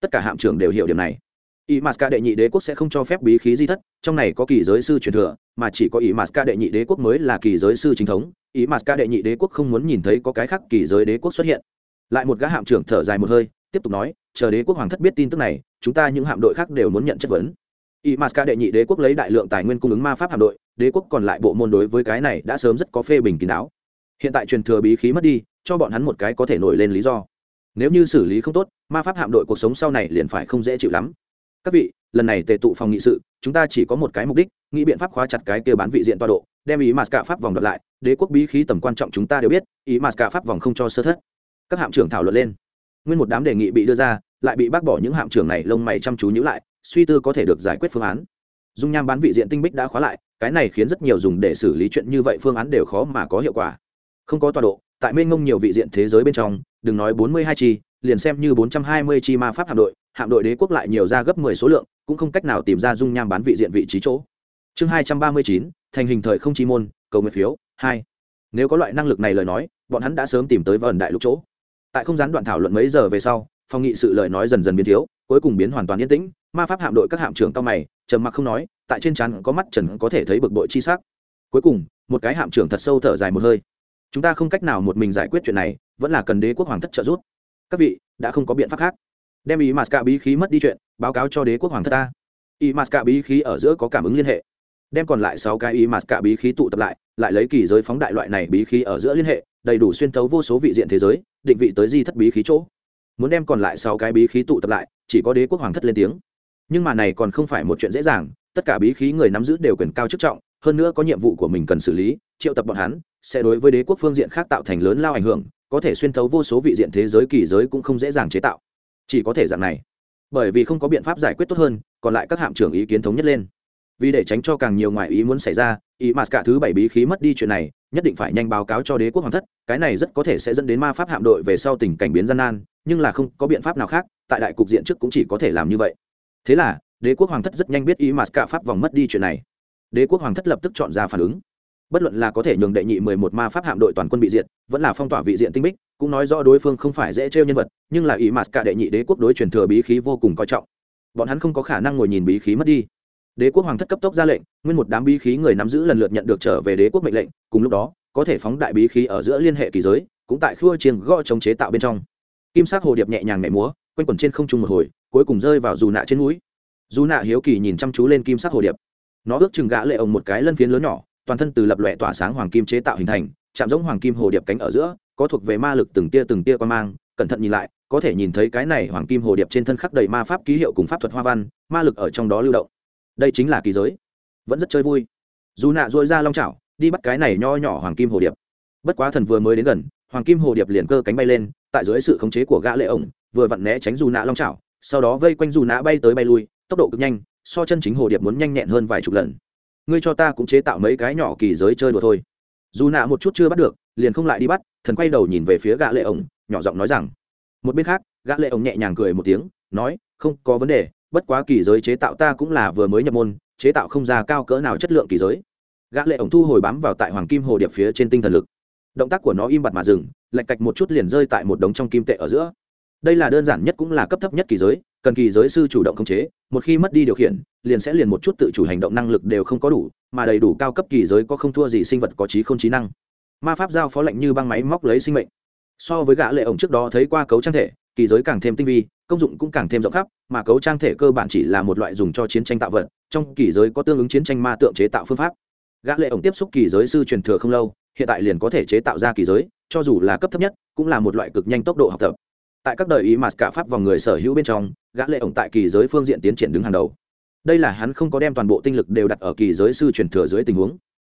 Tất cả hạm trưởng đều hiểu điểm này ý mà đệ nhị đế quốc sẽ không cho phép bí khí di thất, trong này có kỳ giới sư truyền thừa, mà chỉ có ý mà đệ nhị đế quốc mới là kỳ giới sư chính thống. Ý mà đệ nhị đế quốc không muốn nhìn thấy có cái khác kỳ giới đế quốc xuất hiện. Lại một gã hạm trưởng thở dài một hơi, tiếp tục nói, chờ đế quốc hoàng thất biết tin tức này, chúng ta những hạm đội khác đều muốn nhận chất vấn. Y m đệ nhị đế quốc lấy đại lượng tài nguyên cung ứng ma pháp hạm đội, đế quốc còn lại bộ môn đối với cái này đã sớm rất có phê bình kín đáo. Hiện tại truyền thừa bí khí mất đi, cho bọn hắn một cái có thể nổi lên lý do. Nếu như xử lý không tốt, ma pháp hạm đội cuộc sống sau này liền phải không dễ chịu lắm các vị, lần này tề tụ phòng nghị sự, chúng ta chỉ có một cái mục đích, nghĩ biện pháp khóa chặt cái kia bán vị diện toa độ, đem ý mà cả pháp vòng đợt lại, đế quốc bí khí tầm quan trọng chúng ta đều biết, ý mà cả pháp vòng không cho sơ thất. Các hạm trưởng thảo luận lên. Nguyên một đám đề nghị bị đưa ra, lại bị bác bỏ những hạm trưởng này lông mày chăm chú nhữ lại, suy tư có thể được giải quyết phương án. Dung nham bán vị diện tinh bích đã khóa lại, cái này khiến rất nhiều dùng để xử lý chuyện như vậy phương án đều khó mà có hiệu quả. Không có tọa độ, tại mênh ngông nhiều vị diện thế giới bên trong, đừng nói bốn mươi hai chi, liền xem như bốn trăm hai mươi chi ma pháp hạm đội hạm đội đế quốc lại nhiều ra gấp mười số lượng, cũng không cách nào tìm ra dung nham bán vị diện vị trí chỗ. Chương hai trăm ba mươi chín, thành hình thời không chi môn, cầu nguyện phiếu, hai. Nếu có loại năng lực này lời nói, bọn hắn đã sớm tìm tới vần đại lục chỗ. Tại không gian đoạn thảo luận mấy giờ về sau, phòng nghị sự lời nói dần dần biến thiếu, cuối cùng biến hoàn toàn yên tĩnh, ma pháp hạm đội các hạm trưởng cao mày, trầm mặc không nói, tại trên trán có mắt trần có thể thấy bực bội chi sắc. Cuối cùng, một cái hạm trưởng thật sâu thở dài một hơi. Chúng ta không cách nào một mình giải quyết chuyện này, vẫn là cần đế quốc hoàng thất trợ giúp. Các vị, đã không có biện pháp khác đem ý mạt cả bí khí mất đi chuyện, báo cáo cho đế quốc hoàng thất ta. Ý mạt cả bí khí ở giữa có cảm ứng liên hệ. Đem còn lại sáu cái ý mạt cả bí khí tụ tập lại lại lấy kỳ giới phóng đại loại này bí khí ở giữa liên hệ, đầy đủ xuyên thấu vô số vị diện thế giới, định vị tới di thất bí khí chỗ. Muốn đem còn lại sáu cái bí khí tụ tập lại, chỉ có đế quốc hoàng thất lên tiếng. Nhưng mà này còn không phải một chuyện dễ dàng, tất cả bí khí người nắm giữ đều quyền cao chức trọng, hơn nữa có nhiệm vụ của mình cần xử lý, triệu tập bọn hắn, sẽ đối với đế quốc phương diện khác tạo thành lớn lao ảnh hưởng, có thể xuyên thấu vô số vị diện thế giới kỳ giới cũng không dễ dàng chế tạo chỉ có thể dạng này. Bởi vì không có biện pháp giải quyết tốt hơn, còn lại các hạm trưởng ý kiến thống nhất lên. Vì để tránh cho càng nhiều ngoại ý muốn xảy ra ý mà cả thứ bảy bí khí mất đi chuyện này, nhất định phải nhanh báo cáo cho đế quốc hoàng thất, cái này rất có thể sẽ dẫn đến ma pháp hạm đội về sau tình cảnh biến gian nan, nhưng là không có biện pháp nào khác, tại đại cục diện trước cũng chỉ có thể làm như vậy. Thế là, đế quốc hoàng thất rất nhanh biết ý mà cả pháp vòng mất đi chuyện này. Đế quốc hoàng thất lập tức chọn ra phản ứng. Bất luận là có thể nhường đệ nhị mười một ma pháp hạm đội toàn quân bị diệt, vẫn là phong tỏa vị diện tinh bích cũng nói rõ đối phương không phải dễ trêu nhân vật, nhưng là ý mà cả đệ nhị đế quốc đối truyền thừa bí khí vô cùng coi trọng. Bọn hắn không có khả năng ngồi nhìn bí khí mất đi. Đế quốc hoàng thất cấp tốc ra lệnh, nguyên một đám bí khí người nắm giữ lần lượt nhận được trở về đế quốc mệnh lệnh, cùng lúc đó, có thể phóng đại bí khí ở giữa liên hệ kỳ giới, cũng tại khua chiêng gõ chống chế tạo bên trong. Kim sắc hồ điệp nhẹ nhàng nhảy múa, quanh quẩn trên không trung một hồi, cuối cùng rơi vào dù nạ trên núi. Dù nạ hiếu kỳ nhìn chăm chú lên kim sắc hồ điệp. Nó ước chừng gã lệ ổng một cái lân phiến lớn nhỏ, toàn thân từ lập lòe tỏa sáng hoàng kim chế tạo hình thành, chạm giống hoàng kim hồ điệp cánh ở giữa có thuộc về ma lực từng tia từng tia quan mang, cẩn thận nhìn lại, có thể nhìn thấy cái này hoàng kim hồ điệp trên thân khắc đầy ma pháp ký hiệu cùng pháp thuật hoa văn, ma lực ở trong đó lưu động. Đây chính là kỳ giới. Vẫn rất chơi vui. Dù nạ dội ra long chảo, đi bắt cái này nho nhỏ hoàng kim hồ điệp. Bất quá thần vừa mới đến gần, hoàng kim hồ điệp liền cơ cánh bay lên, tại dưới sự khống chế của gã lệ ổng, vừa vặn né tránh dù nạ long chảo, sau đó vây quanh dù nạ bay tới bay lui, tốc độ cực nhanh, so chân chính hồ điệp muốn nhanh nhẹn hơn vài chục lần. Ngươi cho ta cũng chế tạo mấy cái nhỏ kỳ giới chơi đùa thôi. Dù nạ một chút chưa bắt được liền không lại đi bắt, thần quay đầu nhìn về phía gã lệ ổng, nhỏ giọng nói rằng, một bên khác, gã lệ ổng nhẹ nhàng cười một tiếng, nói, không có vấn đề, bất quá kỳ giới chế tạo ta cũng là vừa mới nhập môn, chế tạo không ra cao cỡ nào chất lượng kỳ giới. Gã lệ ổng thu hồi bám vào tại hoàng kim hồ điệp phía trên tinh thần lực. Động tác của nó im bặt mà dừng lạch cạch một chút liền rơi tại một đống trong kim tệ ở giữa. Đây là đơn giản nhất cũng là cấp thấp nhất kỳ giới, cần kỳ giới sư chủ động khống chế, một khi mất đi điều khiển, liền sẽ liền một chút tự chủ hành động năng lực đều không có đủ, mà đầy đủ cao cấp kỳ giới có không thua gì sinh vật có trí không trí năng ma pháp giao phó lệnh như băng máy móc lấy sinh mệnh. So với gã lệ ổng trước đó thấy qua cấu trang thể, kỳ giới càng thêm tinh vi, công dụng cũng càng thêm rộng khắp, mà cấu trang thể cơ bản chỉ là một loại dùng cho chiến tranh tạo vật, trong kỳ giới có tương ứng chiến tranh ma tượng chế tạo phương pháp. Gã lệ ổng tiếp xúc kỳ giới sư truyền thừa không lâu, hiện tại liền có thể chế tạo ra kỳ giới, cho dù là cấp thấp nhất, cũng là một loại cực nhanh tốc độ học tập. Tại các đời ý mà cả pháp vòng người sở hữu bên trong, gã lệ ổng tại kỳ giới phương diện tiến triển đứng hàng đầu. Đây là hắn không có đem toàn bộ tinh lực đều đặt ở kỳ giới sư truyền thừa dưới tình huống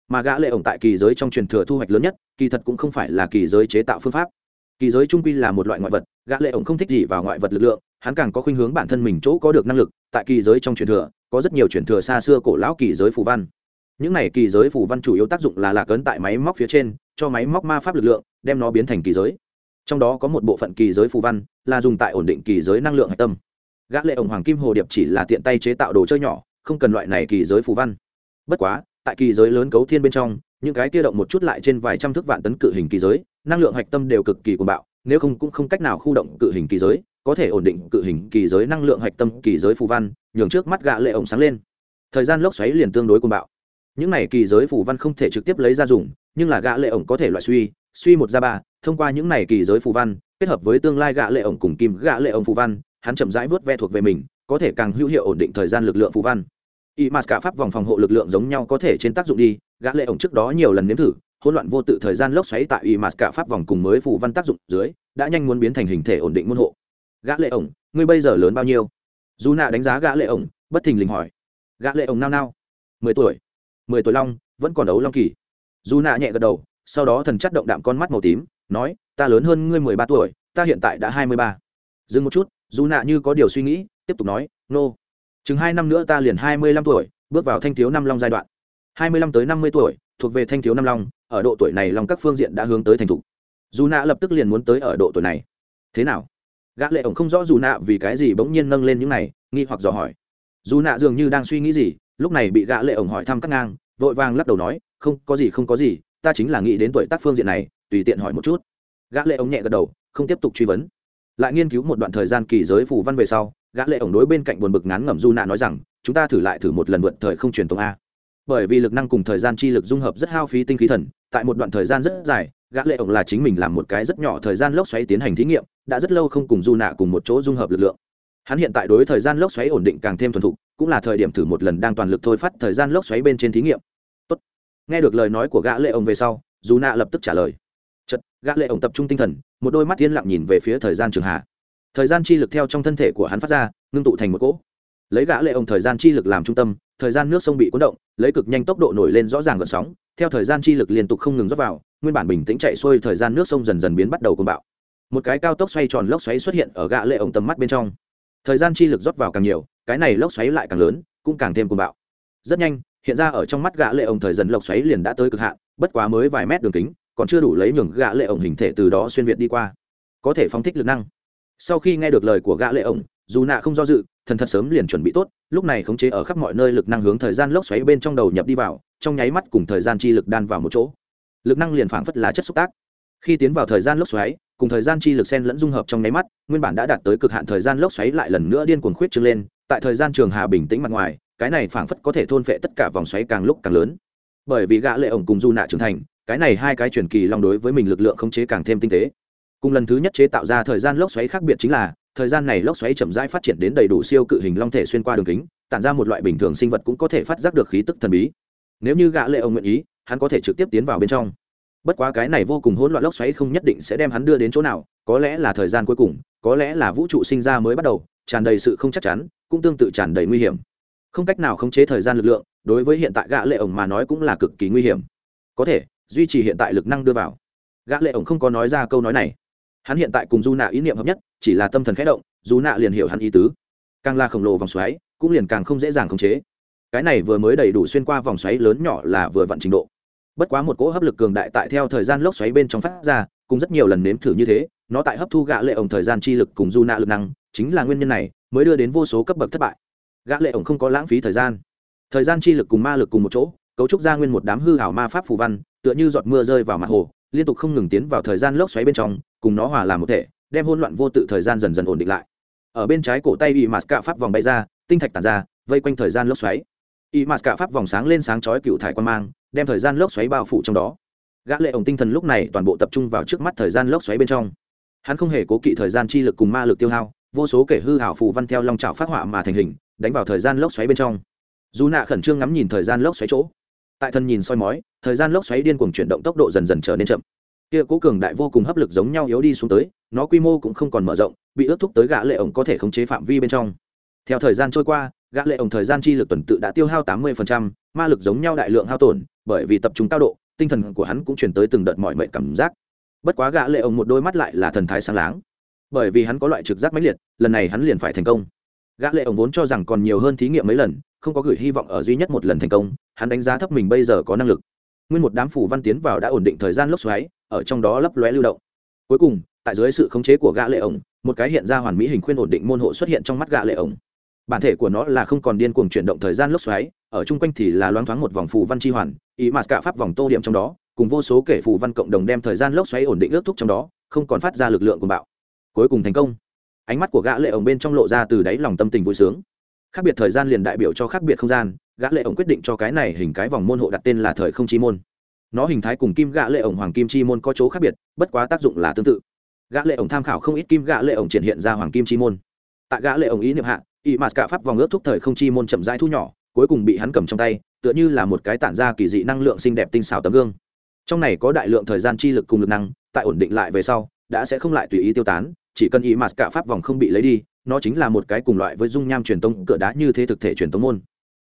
mà gã lệ ổng tại kỳ giới trong truyền thừa thu hoạch lớn nhất, kỳ thật cũng không phải là kỳ giới chế tạo phương pháp. Kỳ giới trung quy là một loại ngoại vật, gã lệ ổng không thích gì vào ngoại vật lực lượng, hắn càng có khuynh hướng bản thân mình chỗ có được năng lực, tại kỳ giới trong truyền thừa, có rất nhiều truyền thừa xa xưa cổ lão kỳ giới phù văn. Những này kỳ giới phù văn chủ yếu tác dụng là lạc ấn tại máy móc phía trên, cho máy móc ma pháp lực lượng, đem nó biến thành kỳ giới. Trong đó có một bộ phận kỳ giới phù văn là dùng tại ổn định kỳ giới năng lượng hạch tâm. Gã lệ ổng hoàng kim hồ điệp chỉ là tiện tay chế tạo đồ chơi nhỏ, không cần loại này kỳ giới phù văn. Bất quá tại kỳ giới lớn cấu thiên bên trong, những cái kia động một chút lại trên vài trăm thước vạn tấn cự hình kỳ giới, năng lượng hạch tâm đều cực kỳ cuồng bạo, nếu không cũng không cách nào khu động cự hình kỳ giới, có thể ổn định cự hình kỳ giới năng lượng hạch tâm kỳ giới phù văn, nhường trước mắt gạ lệ ổng sáng lên. Thời gian lốc xoáy liền tương đối cuồng bạo. Những này kỳ giới phù văn không thể trực tiếp lấy ra dùng, nhưng là gạ lệ ổng có thể loại suy suy một ra ba, thông qua những này kỳ giới phù văn, kết hợp với tương lai gạ lệ ổng cùng kim gạ lệ ổng phù văn, hắn chậm rãi vớt ve thuộc về mình, có thể càng hữu hiệu ổn định thời gian lực lượng phù văn y mạt cả pháp vòng phòng hộ lực lượng giống nhau có thể trên tác dụng đi, gã lệ ổng trước đó nhiều lần nếm thử, hỗn loạn vô tự thời gian lốc xoáy tại y mạt cả pháp vòng cùng mới phủ văn tác dụng dưới, đã nhanh muốn biến thành hình thể ổn định môn hộ. Gã lệ ổng, ngươi bây giờ lớn bao nhiêu? Dù nạ đánh giá gã lệ ổng, bất thình lình hỏi. Gã lệ ổng nao nao. Mười tuổi. Mười tuổi long, vẫn còn đấu long kỳ. Dù nạ nhẹ gật đầu, sau đó thần chất động đạm con mắt màu tím, nói, ta lớn hơn ngươi mười ba tuổi, ta hiện tại đã hai mươi ba. Dừng một chút, dù nạ như có điều suy nghĩ, tiếp tục nói, nô、no chừng hai năm nữa ta liền hai mươi lăm tuổi, bước vào thanh thiếu năm long giai đoạn. hai mươi lăm tới năm mươi tuổi, thuộc về thanh thiếu năm long, ở độ tuổi này long các phương diện đã hướng tới thành thục. Dù nạ lập tức liền muốn tới ở độ tuổi này. Thế nào? Gã lệ ổng không rõ dù nạ vì cái gì bỗng nhiên nâng lên những này, nghi hoặc dò hỏi. Dù nạ dường như đang suy nghĩ gì, lúc này bị gã lệ ổng hỏi thăm cắt ngang, vội vàng lắc đầu nói, không, có gì, không có gì, ta chính là nghĩ đến tuổi tác phương diện này, tùy tiện hỏi một chút. Gã lệ ổng nhẹ gật đầu, không tiếp tục truy vấn. Lại nghiên cứu một đoạn thời gian kỳ giới phù văn về sau gã lệ ổng đối bên cạnh buồn bực ngán ngẩm du nạ nói rằng, chúng ta thử lại thử một lần vượt thời không truyền tống a. Bởi vì lực năng cùng thời gian chi lực dung hợp rất hao phí tinh khí thần, tại một đoạn thời gian rất dài, gã lệ ổng là chính mình làm một cái rất nhỏ thời gian lốc xoáy tiến hành thí nghiệm, đã rất lâu không cùng du nạ cùng một chỗ dung hợp lực lượng. Hắn hiện tại đối thời gian lốc xoáy ổn định càng thêm thuần thục, cũng là thời điểm thử một lần đang toàn lực thôi phát thời gian lốc xoáy bên trên thí nghiệm. Tốt. nghe được lời nói của gã lệ ổng về sau, du nạ lập tức trả lời. Chật gã lệ ổng tập trung tinh thần, một đôi mắt tiên lặng nhìn về phía thời gian trường hạ thời gian chi lực theo trong thân thể của hắn phát ra, ngưng tụ thành một cỗ. Lấy gã lệ ông thời gian chi lực làm trung tâm, thời gian nước sông bị cuốn động, lấy cực nhanh tốc độ nổi lên rõ ràng gợn sóng, theo thời gian chi lực liên tục không ngừng rót vào, nguyên bản bình tĩnh chạy xuôi thời gian nước sông dần dần biến bắt đầu cuồng bạo. Một cái cao tốc xoay tròn lốc xoáy xuất hiện ở gã lệ ông tầm mắt bên trong. Thời gian chi lực rót vào càng nhiều, cái này lốc xoáy lại càng lớn, cũng càng thêm cuồng bạo. Rất nhanh, hiện ra ở trong mắt gã lệ ông thời dần lốc xoáy liền đã tới cực hạn, bất quá mới vài mét đường kính, còn chưa đủ lấy nhường gã lệ ông hình thể từ đó xuyên việt đi qua. Có thể phóng thích lực năng sau khi nghe được lời của gã lệ ổng, dù nạ không do dự, thần thật sớm liền chuẩn bị tốt, lúc này khống chế ở khắp mọi nơi lực năng hướng thời gian lốc xoáy bên trong đầu nhập đi vào, trong nháy mắt cùng thời gian chi lực đan vào một chỗ. Lực năng liền phảng phất lá chất xúc tác. Khi tiến vào thời gian lốc xoáy, cùng thời gian chi lực sen lẫn dung hợp trong nháy mắt, nguyên bản đã đạt tới cực hạn thời gian lốc xoáy lại lần nữa điên cuồng khuyết trương lên, tại thời gian trường hà bình tĩnh mặt ngoài, cái này phảng phất có thể thôn phệ tất cả vòng xoáy càng lúc càng lớn. Bởi vì gã lệ ổng cùng du nạ trưởng thành, cái này hai cái truyền kỳ long đối với mình lực lượng khống chế càng thêm tinh tế cùng lần thứ nhất chế tạo ra thời gian lốc xoáy khác biệt chính là, thời gian này lốc xoáy chậm rãi phát triển đến đầy đủ siêu cự hình long thể xuyên qua đường kính, tản ra một loại bình thường sinh vật cũng có thể phát giác được khí tức thần bí. Nếu như gã lệ ông nguyện ý, hắn có thể trực tiếp tiến vào bên trong. Bất quá cái này vô cùng hỗn loạn lốc xoáy không nhất định sẽ đem hắn đưa đến chỗ nào, có lẽ là thời gian cuối cùng, có lẽ là vũ trụ sinh ra mới bắt đầu, tràn đầy sự không chắc chắn, cũng tương tự tràn đầy nguy hiểm. Không cách nào khống chế thời gian lực lượng, đối với hiện tại gã lệ ổng mà nói cũng là cực kỳ nguy hiểm. Có thể, duy trì hiện tại lực năng đưa vào. Gã lệ ổng không có nói ra câu nói này hắn hiện tại cùng du nạ ý niệm hợp nhất, chỉ là tâm thần khẽ động du nạ liền hiểu hắn ý tứ. Càng là khổng lồ vòng xoáy, cũng liền càng không dễ dàng khống chế. Cái này vừa mới đầy đủ xuyên qua vòng xoáy lớn nhỏ là vừa vặn trình độ. Bất quá một cỗ hấp lực cường đại tại theo thời gian lốc xoáy bên trong phát ra cũng rất nhiều lần nếm thử như thế, nó tại hấp thu gã lệ ổng thời gian chi lực cùng du nạ lực năng, chính là nguyên nhân này mới đưa đến vô số cấp bậc thất bại. Gã lệ ổng không có lãng phí thời gian. Thời gian chi lực cùng ma lực cùng một chỗ, cấu trúc ra nguyên một đám hư ảo ma pháp phù văn, tựa như giọt mưa rơi vào mặt hồ liên tục không ngừng tiến vào thời gian lốc xoáy bên trong, cùng nó hòa làm một thể, đem hỗn loạn vô tự thời gian dần dần ổn định lại. Ở bên trái cổ tay y mạt cạ pháp vòng bay ra, tinh thạch tàn ra, vây quanh thời gian lốc xoáy. Y mạt cạ pháp vòng sáng lên sáng chói cựu thải quan mang, đem thời gian lốc xoáy bao phủ trong đó. Gã lệ ổng tinh thần lúc này toàn bộ tập trung vào trước mắt thời gian lốc xoáy bên trong. Hắn không hề cố kỵ thời gian chi lực cùng ma lực tiêu hao, vô số kẻ hư hảo phù văn theo long trào phát họa mà thành hình, đánh vào thời gian lốc xoáy bên trong. Dù nạ khẩn trương ngắm nhìn thời gian lốc xoáy chỗ tại thân nhìn soi mói thời gian lốc xoáy điên cuồng chuyển động tốc độ dần dần trở nên chậm. Kia cố cường đại vô cùng hấp lực giống nhau yếu đi xuống tới nó quy mô cũng không còn mở rộng bị ước thúc tới gã lệ ổng có thể khống chế phạm vi bên trong. Theo thời gian trôi qua gã lệ ổng thời gian chi lực tuần tự đã tiêu hao 80%, ma lực giống nhau đại lượng hao tổn bởi vì tập trung cao độ tinh thần của hắn cũng chuyển tới từng đợt mọi mệnh cảm giác. Bất quá gã lệ ổng một đôi mắt lại là thần thái sáng láng. Bởi vì hắn có loại trực giác mãnh liệt lần này hắn liền phải thành công. Gã lệ ổng vốn cho rằng còn nhiều hơn thí nghiệm mấy lần không có gửi hy vọng ở duy nhất một lần thành công, hắn đánh giá thấp mình bây giờ có năng lực. Nguyên một đám phủ văn tiến vào đã ổn định thời gian lốc xoáy, ở trong đó lấp lóe lưu động. Cuối cùng, tại dưới sự khống chế của gã lệ ổng, một cái hiện ra hoàn mỹ hình khuyên ổn định môn hộ xuất hiện trong mắt gã lệ ổng. Bản thể của nó là không còn điên cuồng chuyển động thời gian lốc xoáy, ở chung quanh thì là loáng thoáng một vòng phù văn chi hoàn, ý mà cả pháp vòng tô điểm trong đó, cùng vô số kể phù văn cộng đồng đem thời gian lốc xoáy ổn định ước thúc trong đó, không còn phát ra lực lượng của bạo. Cuối cùng thành công. Ánh mắt của gã lệ ổng bên trong lộ ra từ đáy lòng tâm tình vui sướng khác biệt thời gian liền đại biểu cho khác biệt không gian, gã lệ ổng quyết định cho cái này hình cái vòng môn hộ đặt tên là thời không chi môn. Nó hình thái cùng kim gã lệ ổng hoàng kim chi môn có chỗ khác biệt, bất quá tác dụng là tương tự. Gã lệ ổng tham khảo không ít kim gã lệ ổng triển hiện ra hoàng kim chi môn. Tại gã lệ ổng ý niệm hạ, y mạt cả pháp vòng ước thúc thời không chi môn chậm rãi thu nhỏ, cuối cùng bị hắn cầm trong tay, tựa như là một cái tản ra kỳ dị năng lượng xinh đẹp tinh xảo tấm gương. Trong này có đại lượng thời gian chi lực cùng lực năng, tại ổn định lại về sau, đã sẽ không lại tùy ý tiêu tán, chỉ cần y mạt cả pháp vòng không bị lấy đi nó chính là một cái cùng loại với dung nham truyền tống cửa đá như thế thực thể truyền tống môn.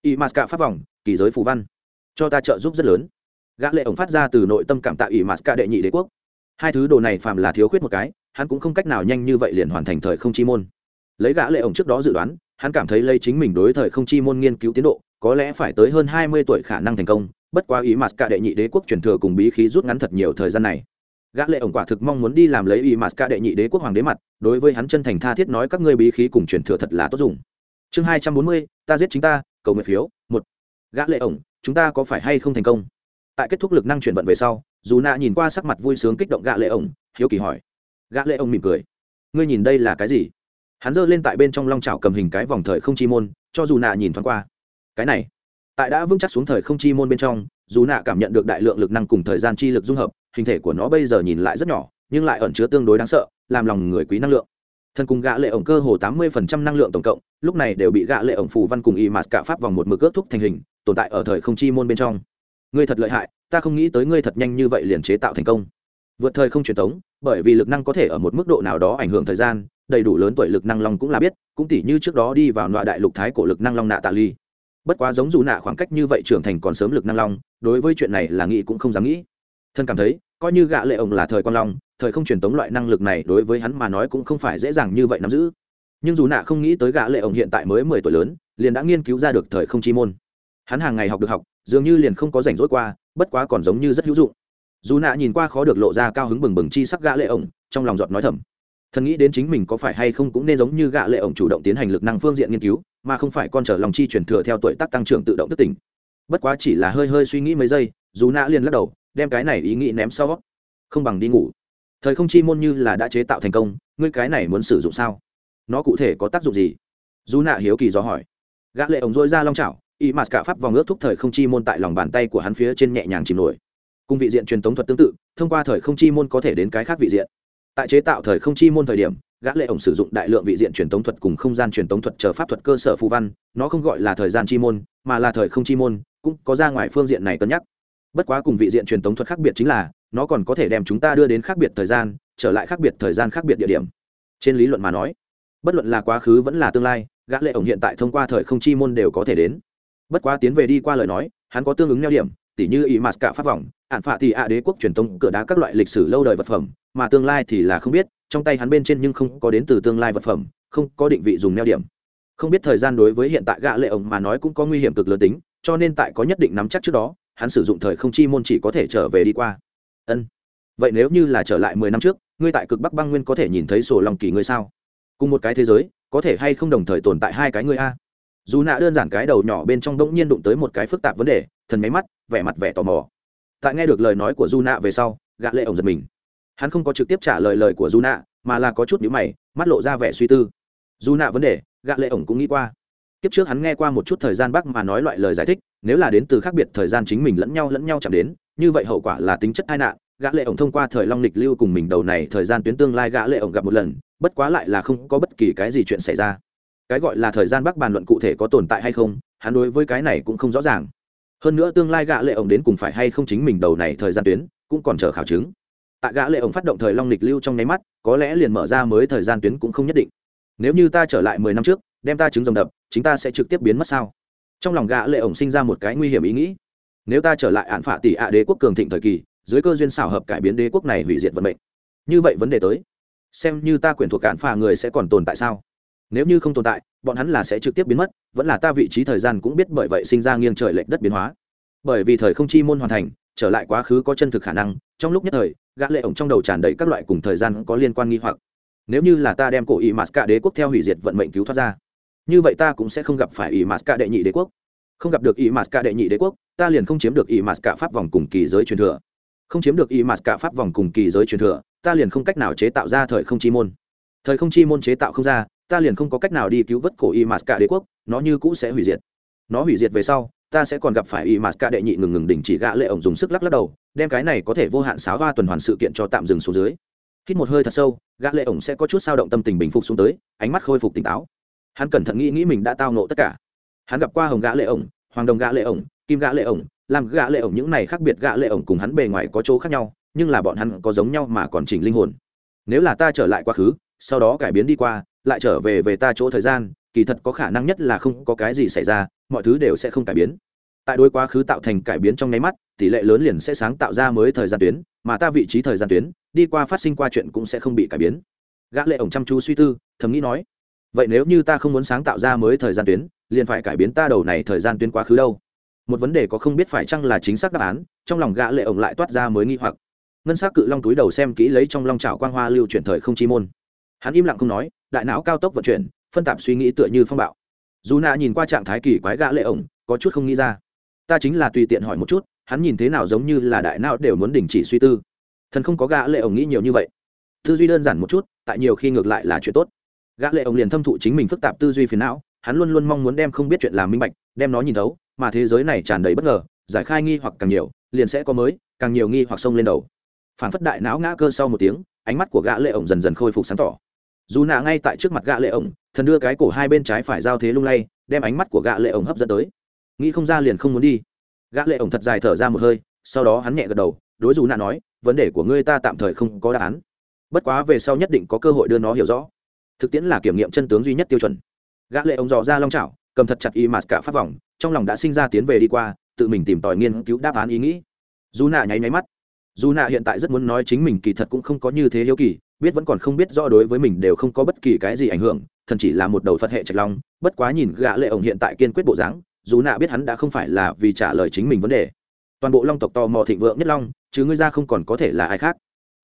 Y mạt cả pháp vòng kỳ giới phù văn. Cho ta trợ giúp rất lớn. Gã lệ ổng phát ra từ nội tâm cảm tạ y mạt cả đệ nhị đế quốc. Hai thứ đồ này phàm là thiếu khuyết một cái, hắn cũng không cách nào nhanh như vậy liền hoàn thành thời không chi môn. Lấy gã lệ ổng trước đó dự đoán, hắn cảm thấy lấy chính mình đối thời không chi môn nghiên cứu tiến độ, có lẽ phải tới hơn hai mươi tuổi khả năng thành công, bất quá ý mạt cả đệ nhị đế quốc truyền thừa cùng bí khí rút ngắn thật nhiều thời gian này gã lệ ổng quả thực mong muốn đi làm lấy ý mạt ca đệ nhị đế quốc hoàng đế mặt, đối với hắn chân thành tha thiết nói các ngươi bí khí cùng truyền thừa thật là tốt dùng. Chương hai trăm bốn mươi, ta giết chính ta, cầu nguyện phiếu, một. Gã lệ ổng, chúng ta có phải hay không thành công? Tại kết thúc lực năng chuyển vận về sau, dù nạ nhìn qua sắc mặt vui sướng kích động gã lệ ổng, hiếu kỳ hỏi. Gã lệ ổng mỉm cười. Ngươi nhìn đây là cái gì? Hắn giơ lên tại bên trong long chảo cầm hình cái vòng thời không chi môn, cho dù nạ nhìn thoáng qua. Cái này, tại đã vững chắc xuống thời không chi môn bên trong, dù nạ cảm nhận được đại lượng lực năng cùng thời gian chi lực dung hợp hình thể của nó bây giờ nhìn lại rất nhỏ, nhưng lại ẩn chứa tương đối đáng sợ, làm lòng người quý năng lượng. Thần cùng gã lệ ổng cơ hồ tám mươi phần trăm năng lượng tổng cộng, lúc này đều bị gã lệ ổng phù văn cùng y mạt cả pháp vòng một mực ước thúc thành hình, tồn tại ở thời không chi môn bên trong. Ngươi thật lợi hại, ta không nghĩ tới ngươi thật nhanh như vậy liền chế tạo thành công. Vượt thời không truyền thống, bởi vì lực năng có thể ở một mức độ nào đó ảnh hưởng thời gian, đầy đủ lớn tuổi lực năng long cũng là biết, cũng tỉ như trước đó đi vào nọa đại lục thái cổ lực năng long nạ tạ ly. Bất quá giống dù nạ khoảng cách như vậy trưởng thành còn sớm lực năng long, đối với chuyện này là nghĩ cũng không dám nghĩ thân cảm thấy, coi như gã lệ ổng là thời quang long, thời không truyền tống loại năng lực này đối với hắn mà nói cũng không phải dễ dàng như vậy nắm giữ. Nhưng dù nạ không nghĩ tới gã lệ ổng hiện tại mới mười tuổi lớn, liền đã nghiên cứu ra được thời không chi môn. Hắn hàng ngày học được học, dường như liền không có rảnh rỗi qua, bất quá còn giống như rất hữu dụng. Dù nạ nhìn qua khó được lộ ra cao hứng bừng bừng chi sắc gã lệ ổng trong lòng giọt nói thầm. Thần nghĩ đến chính mình có phải hay không cũng nên giống như gã lệ ổng chủ động tiến hành lực năng phương diện nghiên cứu, mà không phải con trở lòng chi truyền thừa theo tuổi tác tăng trưởng tự động thức tỉnh. Bất quá chỉ là hơi hơi suy nghĩ mấy giây, dù nạ liền lắc đầu đem cái này ý nghĩ ném sau. Không bằng đi ngủ. Thời không chi môn như là đã chế tạo thành công, ngươi cái này muốn sử dụng sao? Nó cụ thể có tác dụng gì? Dù nạ hiếu kỳ do hỏi. Gã lệ ổng dôi ra long chảo, y mạt cả pháp vòng ước thúc thời không chi môn tại lòng bàn tay của hắn phía trên nhẹ nhàng chìm nổi. Cùng vị diện truyền tống thuật tương tự, thông qua thời không chi môn có thể đến cái khác vị diện. Tại chế tạo thời không chi môn thời điểm, gã lệ ổng sử dụng đại lượng vị diện truyền tống thuật cùng không gian truyền tống thuật chờ pháp thuật cơ sở phù văn, nó không gọi là thời gian chi môn, mà là thời không chi môn, cũng có ra ngoài phương diện này cân nhắc bất quá cùng vị diện truyền tống thuật khác biệt chính là, nó còn có thể đem chúng ta đưa đến khác biệt thời gian, trở lại khác biệt thời gian khác biệt địa điểm. Trên lý luận mà nói, bất luận là quá khứ vẫn là tương lai, gã lệ ổng hiện tại thông qua thời không chi môn đều có thể đến. Bất quá tiến về đi qua lời nói, hắn có tương ứng neo điểm, tỉ như ý mặt cả pháp vòng, ạn phạ thì ạ đế quốc truyền tống cửa đá các loại lịch sử lâu đời vật phẩm, mà tương lai thì là không biết, trong tay hắn bên trên nhưng không có đến từ tương lai vật phẩm, không có định vị dùng neo điểm. Không biết thời gian đối với hiện tại gã lệ ổng mà nói cũng có nguy hiểm cực lớn tính, cho nên tại có nhất định nắm chắc trước đó hắn sử dụng thời không chi môn chỉ có thể trở về đi qua. Ân. Vậy nếu như là trở lại mười năm trước, ngươi tại cực bắc băng nguyên có thể nhìn thấy sổ lòng kỳ ngươi sao? Cùng một cái thế giới, có thể hay không đồng thời tồn tại hai cái ngươi a? Dù nạ đơn giản cái đầu nhỏ bên trong đống nhiên đụng tới một cái phức tạp vấn đề, thần máy mắt, vẻ mặt vẻ tò mò. Tại nghe được lời nói của du nạ về sau, gã lệ ổng giật mình. Hắn không có trực tiếp trả lời lời của du nạ, mà là có chút nhíu mày, mắt lộ ra vẻ suy tư. Du nạ vấn đề, gã lệ ổng cũng nghĩ qua kiếp trước hắn nghe qua một chút thời gian bắc mà nói loại lời giải thích, nếu là đến từ khác biệt thời gian chính mình lẫn nhau lẫn nhau chạm đến, như vậy hậu quả là tính chất tai nạn. Gã lệ ổng thông qua thời long lịch lưu cùng mình đầu này thời gian tuyến tương lai, gã lệ ổng gặp một lần, bất quá lại là không có bất kỳ cái gì chuyện xảy ra. Cái gọi là thời gian bắc bàn luận cụ thể có tồn tại hay không, hắn đối với cái này cũng không rõ ràng. Hơn nữa tương lai gã lệ ổng đến cùng phải hay không chính mình đầu này thời gian tuyến, cũng còn chờ khảo chứng. Tại gã lệ ổng phát động thời long lịch lưu trong nháy mắt, có lẽ liền mở ra mới thời gian tuyến cũng không nhất định. Nếu như ta trở lại mười năm trước, đem ta trứng rồng đập chúng ta sẽ trực tiếp biến mất sao? Trong lòng gã lệ ổng sinh ra một cái nguy hiểm ý nghĩ. Nếu ta trở lại án phạ tỷ ạ đế quốc cường thịnh thời kỳ, dưới cơ duyên xảo hợp cải biến đế quốc này hủy diệt vận mệnh. Như vậy vấn đề tới. Xem như ta quyền thuộc cản phà người sẽ còn tồn tại sao? Nếu như không tồn tại, bọn hắn là sẽ trực tiếp biến mất, vẫn là ta vị trí thời gian cũng biết bởi vậy sinh ra nghiêng trời lệch đất biến hóa. Bởi vì thời không chi môn hoàn thành, trở lại quá khứ có chân thực khả năng, trong lúc nhất thời, gã lệ ổng trong đầu tràn đầy các loại cùng thời gian có liên quan nghi hoặc. Nếu như là ta đem cổ y mạt cả đế quốc theo hủy diệt vận mệnh cứu thoát ra như vậy ta cũng sẽ không gặp phải ỷ mạt cả đệ nhị đế quốc. Không gặp được ỷ mạt cả đệ nhị đế quốc, ta liền không chiếm được ỷ mạt cả pháp vòng cùng kỳ giới truyền thừa. Không chiếm được ỷ mạt cả pháp vòng cùng kỳ giới truyền thừa, ta liền không cách nào chế tạo ra thời không chi môn. Thời không chi môn chế tạo không ra, ta liền không có cách nào đi cứu vớt cổ ỷ mạt cả đế quốc, nó như cũ sẽ hủy diệt. Nó hủy diệt về sau, ta sẽ còn gặp phải ỷ mạt cả đệ nhị ngừng ngừng đỉnh chỉ gã lệ ổng dùng sức lắc lắc đầu, đem cái này có thể vô hạn sáo hoa tuần hoàn sự kiện cho tạm dừng xuống dưới. Hít một hơi thật sâu, gã lệ ổng sẽ có chút sao động tâm tình bình phục xuống tới, ánh mắt khôi phục tỉnh táo hắn cẩn thận nghĩ nghĩ mình đã tao nộ tất cả. Hắn gặp qua hồng gã lệ ổng, hoàng đồng gã lệ ổng, kim gã lệ ổng làm gã lệ ổng, những này khác biệt gã lệ ổng cùng hắn bề ngoài có chỗ khác nhau, nhưng là bọn hắn có giống nhau mà còn chỉnh linh hồn. Nếu là ta trở lại quá khứ, sau đó cải biến đi qua, lại trở về về ta chỗ thời gian, kỳ thật có khả năng nhất là không có cái gì xảy ra, mọi thứ đều sẽ không cải biến. Tại đối quá khứ tạo thành cải biến trong nháy mắt, tỷ lệ lớn liền sẽ sáng tạo ra mới thời gian tuyến, mà ta vị trí thời gian tuyến, đi qua phát sinh qua chuyện cũng sẽ không bị cải biến. Gã lệ ổng chăm chú suy tư, thầm nghĩ nói vậy nếu như ta không muốn sáng tạo ra mới thời gian tuyến, liền phải cải biến ta đầu này thời gian tuyến quá khứ đâu. Một vấn đề có không biết phải chăng là chính xác đáp án, trong lòng gã lệ ổng lại toát ra mới nghi hoặc. Ngân sắc cự long túi đầu xem kỹ lấy trong long trào quang hoa lưu chuyển thời không chi môn. Hắn im lặng không nói, đại não cao tốc vận chuyển, phân tạp suy nghĩ tựa như phong bạo. Dù nạ nhìn qua trạng thái kỳ quái gã lệ ổng, có chút không nghĩ ra. Ta chính là tùy tiện hỏi một chút, hắn nhìn thế nào giống như là đại não đều muốn đình chỉ suy tư. Thần không có gã lệ ổng nghĩ nhiều như vậy. Tư duy đơn giản một chút, tại nhiều khi ngược lại là chuyện tốt gã lệ ông liền thâm thụ chính mình phức tạp tư duy phiền não, hắn luôn luôn mong muốn đem không biết chuyện làm minh bạch, đem nó nhìn thấu, mà thế giới này tràn đầy bất ngờ, giải khai nghi hoặc càng nhiều, liền sẽ có mới, càng nhiều nghi hoặc sông lên đầu. Phản phất đại não ngã cơ sau một tiếng, ánh mắt của gã lệ ổng dần dần khôi phục sáng tỏ. Dù nạ ngay tại trước mặt gã lệ ổng thần đưa cái cổ hai bên trái phải giao thế lung lay, đem ánh mắt của gã lệ ổng hấp dẫn tới. Nghĩ không ra liền không muốn đi. Gã lệ ổng thật dài thở ra một hơi, sau đó hắn nhẹ gật đầu, đối dù nạ nói, vấn đề của ngươi ta tạm thời không có đáp án. Bất quá về sau nhất định có cơ hội đưa nó hiểu rõ thực tiễn là kiểm nghiệm chân tướng duy nhất tiêu chuẩn. Gã lệ ông dò ra long chảo, cầm thật chặt y mạt cả phát vòng, trong lòng đã sinh ra tiến về đi qua, tự mình tìm tòi nghiên cứu đáp án ý nghĩ. Dù nạ nháy nháy mắt. Dù nạ hiện tại rất muốn nói chính mình kỳ thật cũng không có như thế hiếu kỳ, biết vẫn còn không biết rõ đối với mình đều không có bất kỳ cái gì ảnh hưởng, thần chỉ là một đầu phật hệ trạch long, bất quá nhìn gã lệ ổng hiện tại kiên quyết bộ dáng, dù nạ biết hắn đã không phải là vì trả lời chính mình vấn đề. Toàn bộ long tộc to mò thịnh vượng nhất long, chứ ngươi ra không còn có thể là ai khác.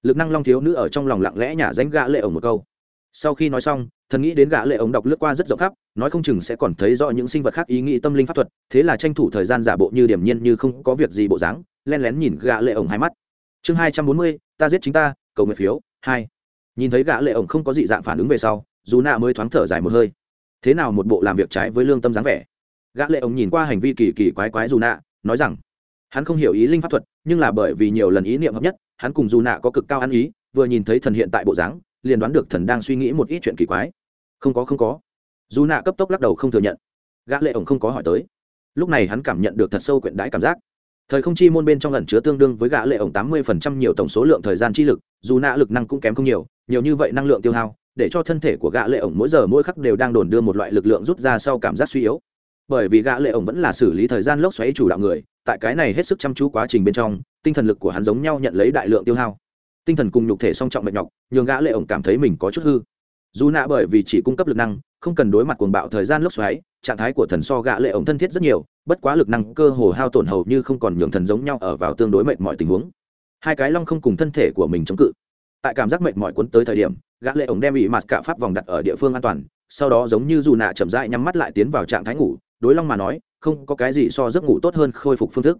Lực năng long thiếu nữ ở trong lòng lặng lẽ nhả danh gã lệ ổng một câu sau khi nói xong, thần nghĩ đến gã lệ ống đọc lướt qua rất rộng khắp, nói không chừng sẽ còn thấy rõ những sinh vật khác ý nghĩ tâm linh pháp thuật, thế là tranh thủ thời gian giả bộ như điểm nhiên như không có việc gì bộ dáng, len lén nhìn gã lệ ổng hai mắt. Chương hai trăm bốn mươi, ta giết chính ta, cầu nguyện phiếu, hai. Nhìn thấy gã lệ ổng không có dị dạng phản ứng về sau, dù nạ mới thoáng thở dài một hơi. Thế nào một bộ làm việc trái với lương tâm dáng vẻ? Gã lệ ổng nhìn qua hành vi kỳ kỳ quái quái dù nạ, nói rằng, hắn không hiểu ý linh pháp thuật, nhưng là bởi vì nhiều lần ý niệm hợp nhất, hắn cùng dù nạ có cực cao ăn ý, vừa nhìn thấy thần hiện tại bộ dáng liền đoán được thần đang suy nghĩ một ít chuyện kỳ quái. Không có không có. Dù nạ cấp tốc lắc đầu không thừa nhận. Gã lệ ổng không có hỏi tới. Lúc này hắn cảm nhận được thật sâu quyện đãi cảm giác. Thời không chi môn bên trong lần chứa tương đương với gã lệ ổng tám mươi phần trăm nhiều tổng số lượng thời gian chi lực, dù nạ lực năng cũng kém không nhiều nhiều như vậy năng lượng tiêu hao, để cho thân thể của gã lệ ổng mỗi giờ mỗi khắc đều đang đồn đưa một loại lực lượng rút ra sau cảm giác suy yếu. Bởi vì gã lệ ổng vẫn là xử lý thời gian lốc xoáy chủ đạo người, tại cái này hết sức chăm chú quá trình bên trong, tinh thần lực của hắn giống nhau nhận lấy đại lượng tiêu hao tinh thần cùng nhục thể song trọng mệt nhọc, nhường gã lệ ổng cảm thấy mình có chút hư. Dù nạ bởi vì chỉ cung cấp lực năng, không cần đối mặt cuồng bạo thời gian lốc xoáy, trạng thái của thần so gã lệ ổng thân thiết rất nhiều, bất quá lực năng cơ hồ hao tổn hầu như không còn nhường thần giống nhau ở vào tương đối mệt mọi tình huống. Hai cái long không cùng thân thể của mình chống cự. Tại cảm giác mệt mỏi cuốn tới thời điểm, gã lệ ổng đem bị mặt cả pháp vòng đặt ở địa phương an toàn, sau đó giống như dù nạ chậm rãi nhắm mắt lại tiến vào trạng thái ngủ, đối long mà nói, không có cái gì so giấc ngủ tốt hơn khôi phục phương thức.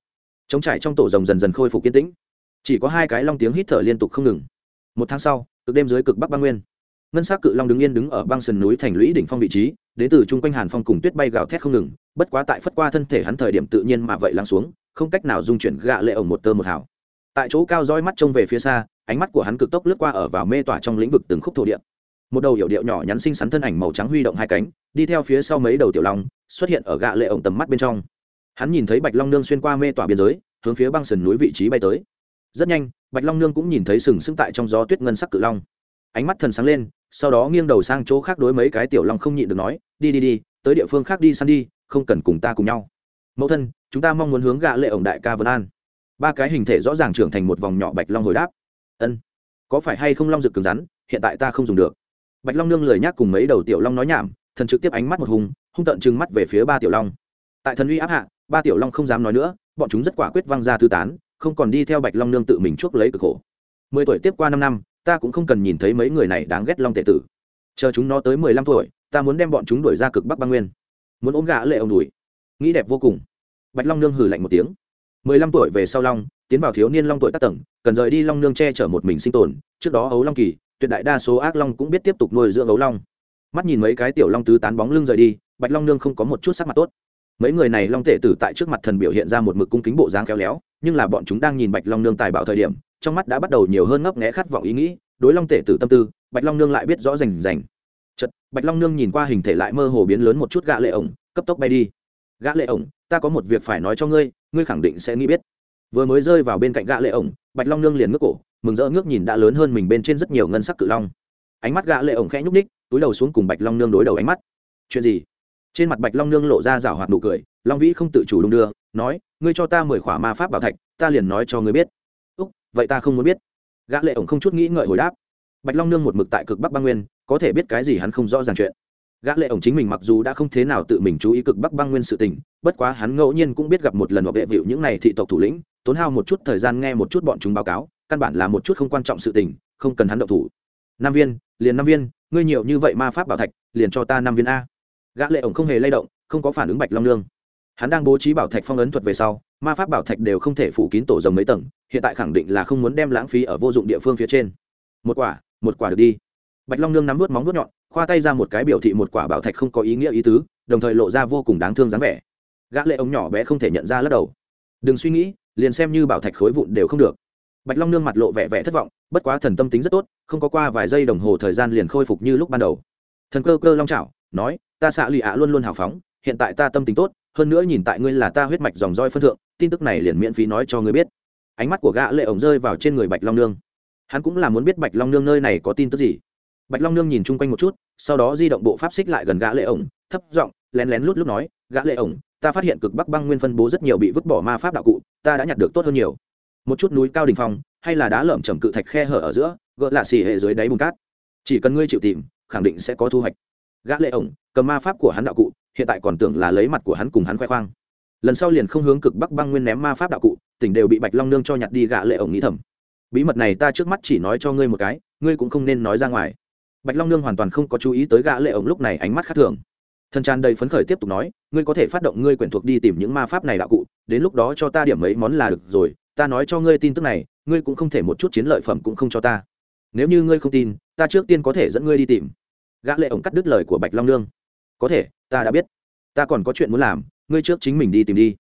Chống trải trong tổ rồng dần dần khôi phục kiên tĩnh chỉ có hai cái long tiếng hít thở liên tục không ngừng. Một tháng sau, cực đêm dưới cực bắc băng nguyên. Ngân s á c cự long đứng yên đứng ở băng sườn núi thành lũy đỉnh phong vị trí, đến từ chung quanh hàn phong cùng tuyết bay gào thét không ngừng, bất quá tại phất qua thân thể hắn thời điểm tự nhiên mà vậy lắng xuống, không cách nào dung chuyển gạ lệ ổng một tơ một hào. Tại chỗ cao roi mắt trông về phía xa, ánh mắt của hắn cực tốc lướt qua ở vào mê tỏa trong lĩnh vực từng khúc thổ địa. Một đầu hiệu điệu nhỏ nhắn xinh xắn thân ảnh màu trắng huy động hai cánh, đi theo phía sau mấy đầu tiểu long, xuất hiện ở gạ lệ ổng tầm mắt bên trong. Hắn nhìn thấy bạch long nương xuyên qua mê tỏa biên giới, hướng phía băng sườn núi vị trí bay tới rất nhanh, bạch long nương cũng nhìn thấy sừng sững tại trong gió tuyết ngân sắc cự long. Ánh mắt thần sáng lên, sau đó nghiêng đầu sang chỗ khác đối mấy cái tiểu long không nhịn được nói, đi đi đi, tới địa phương khác đi săn đi, không cần cùng ta cùng nhau. Mẫu thân, chúng ta mong muốn hướng gạ lệ ổng đại ca vân an. Ba cái hình thể rõ ràng trưởng thành một vòng nhỏ bạch long hồi đáp. Ân, có phải hay không long rực cứng rắn, hiện tại ta không dùng được. Bạch long nương lười nhác cùng mấy đầu tiểu long nói nhảm, thần trực tiếp ánh mắt một hùng, hung tận trừng mắt về phía ba tiểu long. Tại thần uy áp hạ, ba tiểu long không dám nói nữa, bọn chúng rất quả quyết văng ra thư tán không còn đi theo bạch long nương tự mình chuốc lấy cực khổ. Mười tuổi tiếp qua năm năm, ta cũng không cần nhìn thấy mấy người này đáng ghét long tệ tử. Chờ chúng nó tới mười lăm tuổi, ta muốn đem bọn chúng đuổi ra cực bắc băng nguyên. Muốn ôm gã lệ ông đuổi nghĩ đẹp vô cùng. Bạch long nương hừ lạnh một tiếng. Mười lăm tuổi về sau long, tiến vào thiếu niên long tuổi tác tầng, cần rời đi long nương che chở một mình sinh tồn. Trước đó ấu long kỳ, tuyệt đại đa số ác long cũng biết tiếp tục nuôi dưỡng ấu long. Mắt nhìn mấy cái tiểu long tứ tán bóng lưng rời đi, bạch long nương không có một chút sắc mặt tốt. Mấy người này long tể tử tại trước mặt thần biểu hiện ra một mực cung kính bộ dáng khéo léo nhưng là bọn chúng đang nhìn bạch long nương tài bảo thời điểm, trong mắt đã bắt đầu nhiều hơn ngấp nghẽ khát vọng ý nghĩ, đối long tể tử tâm tư, bạch long nương lại biết rõ rành rành. Chật bạch long nương nhìn qua hình thể lại mơ hồ biến lớn một chút gã lệ ổng, cấp tốc bay đi. Gã lệ ổng, ta có một việc phải nói cho ngươi ngươi khẳng định sẽ nghĩ biết. Vừa mới rơi vào bên cạnh gã lệ ổng, bạch long nương liền ngước cổ, mừng rỡ ngước nhìn đã lớn hơn mình bên trên rất nhiều ngân sắc cự long. Ánh mắt gã lệ ổng khẽ nhúc ních túi đầu xuống cùng bạch long nương đối đầu ánh mắt. Chuyện gì? Trên mặt bạch long nương lộ ra rảo hoạt nụ cười, long vĩ không tự chủ đung đưa, nói ngươi cho ta mười khỏa ma pháp bảo thạch, ta liền nói cho ngươi biết. Úc, vậy ta không muốn biết. Gã lệ ổng không chút nghĩ ngợi hồi đáp. Bạch long nương một mực tại cực bắc băng nguyên, có thể biết cái gì hắn không rõ ràng chuyện. Gã lệ ổng chính mình mặc dù đã không thế nào tự mình chú ý cực bắc băng nguyên sự tình, bất quá hắn ngẫu nhiên cũng biết gặp một lần hoặc vệ vịu những này thị tộc thủ lĩnh, tốn hao một chút thời gian nghe một chút bọn chúng báo cáo, căn bản là một chút không quan trọng sự tình, không cần hắn động thủ. Nam viên, liền nam viên, ngươi nhiều như vậy ma pháp bảo thạch, liền cho ta năm viên a. Gã lệ ổng không hề lay động, không có phản ứng bạch long nương hắn đang bố trí bảo thạch phong ấn thuật về sau, ma pháp bảo thạch đều không thể phủ kín tổ rồng mấy tầng, hiện tại khẳng định là không muốn đem lãng phí ở vô dụng địa phương phía trên. Một quả một quả được đi. Bạch long nương nắm vớt móng vớt nhọn, khoa tay ra một cái biểu thị một quả bảo thạch không có ý nghĩa ý tứ, đồng thời lộ ra vô cùng đáng thương dáng vẻ. Gã lệ ống nhỏ bé không thể nhận ra lắc đầu. Đừng suy nghĩ, liền xem như bảo thạch khối vụn đều không được. Bạch long nương mặt lộ vẻ vẻ thất vọng, bất quá thần tâm tính rất tốt, không có qua vài giây đồng hồ thời gian liền khôi phục như lúc ban đầu. Thần cơ cơ long chảo, nói, ta xạ lụy ạ luôn luôn hào phóng, hiện tại ta tâm tính tốt hơn nữa nhìn tại ngươi là ta huyết mạch dòng roi phân thượng, tin tức này liền miễn phí nói cho ngươi biết. Ánh mắt của gã lệ ổng rơi vào trên người bạch long nương. Hắn cũng là muốn biết bạch long nương nơi này có tin tức gì. Bạch long nương nhìn chung quanh một chút, sau đó di động bộ pháp xích lại gần gã lệ ổng, thấp giọng, lén lén lút lút nói, gã lệ ổng, ta phát hiện cực bắc băng nguyên phân bố rất nhiều bị vứt bỏ ma pháp đạo cụ, ta đã nhặt được tốt hơn nhiều. Một chút núi cao đỉnh phong, hay là đá lởm chởm cự thạch khe hở ở giữa, gỡ lạ xì hệ dưới đáy bùn cát. Chỉ cần ngươi chịu tìm, khẳng định sẽ có thu hoạch. Gã lệ ổng, cầm ma pháp của hắn đạo cụ hiện tại còn tưởng là lấy mặt của hắn cùng hắn khoe khoang. Lần sau liền không hướng cực bắc băng nguyên ném ma pháp đạo cụ, tỉnh đều bị bạch long nương cho nhặt đi gạ lệ ổng nghĩ thầm. Bí mật này ta trước mắt chỉ nói cho ngươi một cái, ngươi cũng không nên nói ra ngoài. Bạch long nương hoàn toàn không có chú ý tới gã lệ ổng lúc này ánh mắt khác thường. Thần tràn đầy phấn khởi tiếp tục nói, ngươi có thể phát động ngươi quyển thuộc đi tìm những ma pháp này đạo cụ, đến lúc đó cho ta điểm mấy món là được rồi, ta nói cho ngươi tin tức này, ngươi cũng không thể một chút chiến lợi phẩm cũng không cho ta. Nếu như ngươi không tin, ta trước tiên có thể dẫn ngươi đi tìm. Gã lệ ổng cắt đứt lời của bạch long nương có thể, ta đã biết. Ta còn có chuyện muốn làm, ngươi trước chính mình đi tìm đi.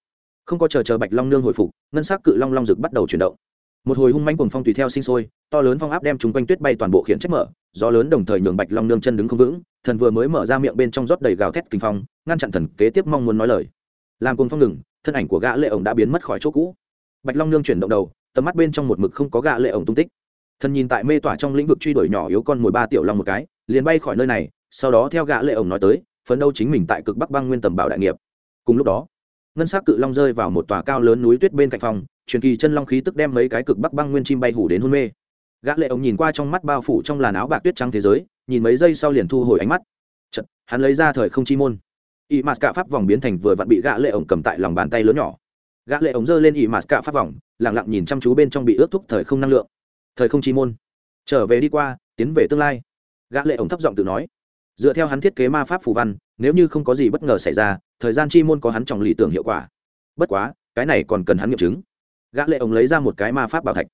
Không có chờ chờ bạch long nương hồi phục, ngân sắc cự long long rực bắt đầu chuyển động. Một hồi hung manh cuồng phong tùy theo sinh sôi, to lớn phong áp đem chúng quanh tuyết bay toàn bộ khiển trách mở, gió lớn đồng thời nhường bạch long nương chân đứng không vững, thần vừa mới mở ra miệng bên trong rót đầy gào thét kinh phong, ngăn chặn thần kế tiếp mong muốn nói lời. Làm cuồng phong ngừng, thân ảnh của gã lệ ổng đã biến mất khỏi chỗ cũ. Bạch long nương chuyển động đầu, tầm mắt bên trong một mực không có gã lệ ổng tung tích. Thần nhìn tại mê tỏa trong lĩnh vực truy đuổi nhỏ yếu con mồi ba tiểu long một cái, liền bay khỏi nơi này, sau đó theo gã lệ ổng nói tới phấn đấu chính mình tại cực bắc băng nguyên tầm bảo đại nghiệp. Cùng lúc đó ngân sắc cự long rơi vào một tòa cao lớn núi tuyết bên cạnh phòng truyền kỳ chân long khí tức đem mấy cái cực bắc băng nguyên chim bay hủ đến hôn mê. Gã lệ ông nhìn qua trong mắt bao phủ trong làn áo bạc tuyết trắng thế giới nhìn mấy giây sau liền thu hồi ánh mắt. Chật, hắn lấy ra thời không chi môn. Y mạt cả pháp vòng biến thành vừa vặn bị gã lệ ổng cầm tại lòng bàn tay lớn nhỏ. Gã lệ ổng giơ lên y mạt cả pháp vòng lặng lặng nhìn chăm chú bên trong bị ướt thúc thời không năng lượng. Thời không chi môn. Trở về đi qua tiến về tương lai. Gã lệ ổng thấp giọng tự nói dựa theo hắn thiết kế ma pháp phù văn, nếu như không có gì bất ngờ xảy ra, thời gian chi môn có hắn trọng lý tưởng hiệu quả. Bất quá, cái này còn cần hắn nghiệm chứng. Gã lệ ổng lấy ra một cái ma pháp bảo thạch.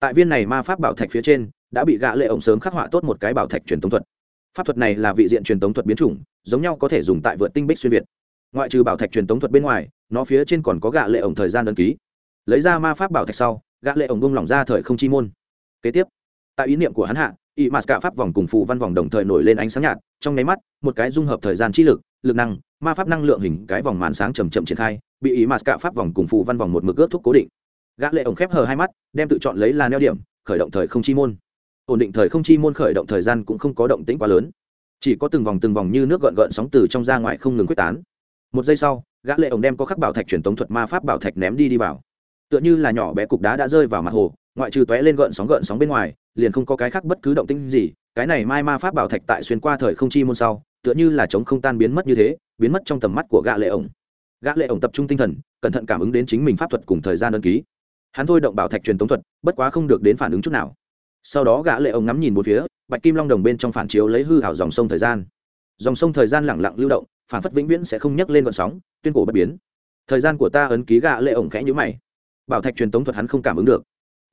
Tại viên này ma pháp bảo thạch phía trên, đã bị gã lệ ổng sớm khắc họa tốt một cái bảo thạch truyền tống thuật. Pháp thuật này là vị diện truyền tống thuật biến chủng, giống nhau có thể dùng tại vượt tinh bích xuyên việt. Ngoại trừ bảo thạch truyền tống thuật bên ngoài, nó phía trên còn có gã lệ ổng thời gian đơn ký. Lấy ra ma pháp bảo thạch sau, gã lệ ổng buông lỏng ra thời không chi môn. Kế tiếp, tại ý niệm của hắn hạ ỵ mạt cả pháp vòng cùng phù văn vòng đồng thời nổi lên ánh sáng nhạt, trong nháy mắt, một cái dung hợp thời gian chi lực lực năng, ma pháp năng lượng hình cái vòng màn sáng chầm chậm triển khai, bị ỵ mạt cả pháp vòng cùng phù văn vòng một mực ước thúc cố định. Gã lệ ổng khép hờ hai mắt, đem tự chọn lấy là neo điểm, khởi động thời không chi môn. Ổn định thời không chi môn khởi động thời gian cũng không có động tĩnh quá lớn. Chỉ có từng vòng từng vòng như nước gợn gợn sóng từ trong ra ngoài không ngừng quyết tán. Một giây sau, gã lệ ổng đem có khắc bảo thạch truyền tống thuật ma pháp bảo thạch ném đi đi vào. Tựa như là nhỏ bé cục đá đã rơi vào mặt hồ, ngoại trừ tóe lên gợn sóng gợn sóng bên ngoài liền không có cái khác bất cứ động tĩnh gì, cái này mai ma pháp bảo thạch tại xuyên qua thời không chi môn sau, tựa như là chống không tan biến mất như thế, biến mất trong tầm mắt của gã lệ ổng. Gã lệ ổng tập trung tinh thần, cẩn thận cảm ứng đến chính mình pháp thuật cùng thời gian ấn ký. Hắn thôi động bảo thạch truyền tống thuật, bất quá không được đến phản ứng chút nào. Sau đó gã lệ ổng ngắm nhìn một phía, bạch kim long đồng bên trong phản chiếu lấy hư hảo dòng sông thời gian. Dòng sông thời gian lặng lặng lưu động, phản phất vĩnh viễn sẽ không nhấc lên gợn sóng, tuyên cổ bất biến. Thời gian của ta ấn ký gã lệ ổng khẽ nhíu mày. Bảo thạch truyền tống thuật hắn không cảm ứng được.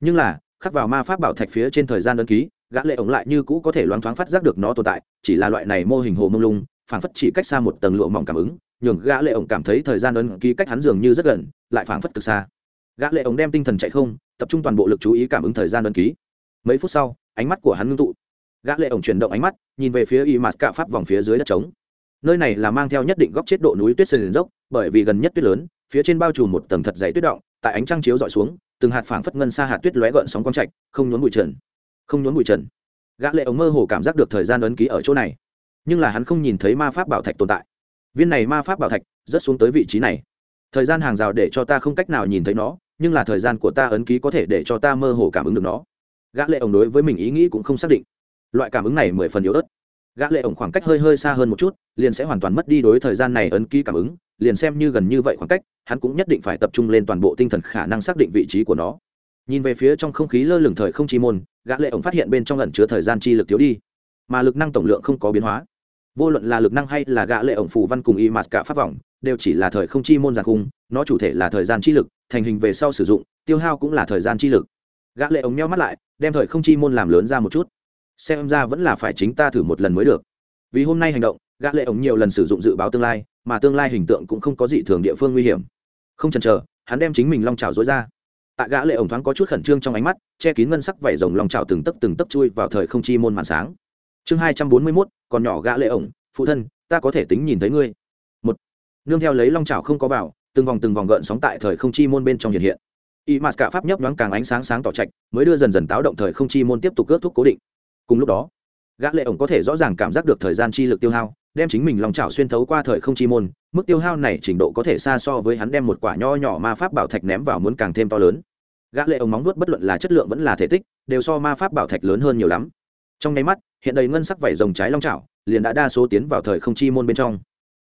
Nhưng là khắc vào ma pháp bảo thạch phía trên thời gian đơn ký, gã lệ ổng lại như cũ có thể loáng thoáng phát giác được nó tồn tại, chỉ là loại này mô hình hồ mông lung, phảng phất chỉ cách xa một tầng lụa mỏng cảm ứng, nhường gã lệ ổng cảm thấy thời gian đơn ký cách hắn dường như rất gần, lại phảng phất cực xa. Gã lệ ổng đem tinh thần chạy không, tập trung toàn bộ lực chú ý cảm ứng thời gian đơn ký. Mấy phút sau, ánh mắt của hắn ngưng tụ. Gã lệ ổng chuyển động ánh mắt, nhìn về phía y mạt cả pháp vòng phía dưới đất trống. Nơi này là mang theo nhất định góc chết độ núi tuyết sơn dốc, bởi vì gần nhất tuyết lớn, phía trên bao trùm một tầng thật dày tuyết động, tại ánh trăng chiếu dọi xuống từng hạt phảng phất ngân xa hạt tuyết lóe gợn sóng quang trạch, không nhốn bụi trần, không nhốn bụi trần. Gã lệ ống mơ hồ cảm giác được thời gian ấn ký ở chỗ này, nhưng là hắn không nhìn thấy ma pháp bảo thạch tồn tại. Viên này ma pháp bảo thạch rất xuống tới vị trí này. Thời gian hàng rào để cho ta không cách nào nhìn thấy nó, nhưng là thời gian của ta ấn ký có thể để cho ta mơ hồ cảm ứng được nó. Gã lệ ống đối với mình ý nghĩ cũng không xác định. Loại cảm ứng này mười phần yếu ớt. Gã lệ ống khoảng cách hơi hơi xa hơn một chút, liền sẽ hoàn toàn mất đi đối thời gian này ấn ký cảm ứng, liền xem như gần như vậy khoảng cách hắn cũng nhất định phải tập trung lên toàn bộ tinh thần khả năng xác định vị trí của nó. Nhìn về phía trong không khí lơ lửng thời không chi môn, gã lệ ổng phát hiện bên trong ẩn chứa thời gian chi lực thiếu đi, mà lực năng tổng lượng không có biến hóa. Vô luận là lực năng hay là gã lệ ổng phù văn cùng y mạt cả pháp vọng đều chỉ là thời không chi môn giàn khung, nó chủ thể là thời gian chi lực, thành hình về sau sử dụng, tiêu hao cũng là thời gian chi lực. Gã lệ ổng nhéo mắt lại, đem thời không chi môn làm lớn ra một chút. Xem ra vẫn là phải chính ta thử một lần mới được. Vì hôm nay hành động, gã lệ ổng nhiều lần sử dụng dự báo tương lai, mà tương lai hình tượng cũng không có gì thường địa phương nguy hiểm không chần chờ, hắn đem chính mình long trào dối ra. Tạ gã lệ ổng thoáng có chút khẩn trương trong ánh mắt, che kín ngân sắc vảy rồng long trào từng tấc từng tấc chui vào thời không chi môn màn sáng. Chương hai trăm bốn mươi mốt, còn nhỏ gã lệ ổng, phụ thân, ta có thể tính nhìn thấy ngươi. Một, nương theo lấy long trào không có vào, từng vòng từng vòng gợn sóng tại thời không chi môn bên trong hiện hiện. Y mạt cả pháp nhấp nhoáng càng ánh sáng sáng tỏ trạch, mới đưa dần dần táo động thời không chi môn tiếp tục ước thúc cố định. Cùng lúc đó, gã lệ ổng có thể rõ ràng cảm giác được thời gian chi lực tiêu hao đem chính mình lòng chảo xuyên thấu qua thời không chi môn, mức tiêu hao này trình độ có thể xa so với hắn đem một quả nho nhỏ ma pháp bảo thạch ném vào muốn càng thêm to lớn. Gã lệ ống móng vuốt bất luận là chất lượng vẫn là thể tích, đều so ma pháp bảo thạch lớn hơn nhiều lắm. Trong nháy mắt, hiện đầy ngân sắc vảy rồng trái long chảo, liền đã đa số tiến vào thời không chi môn bên trong.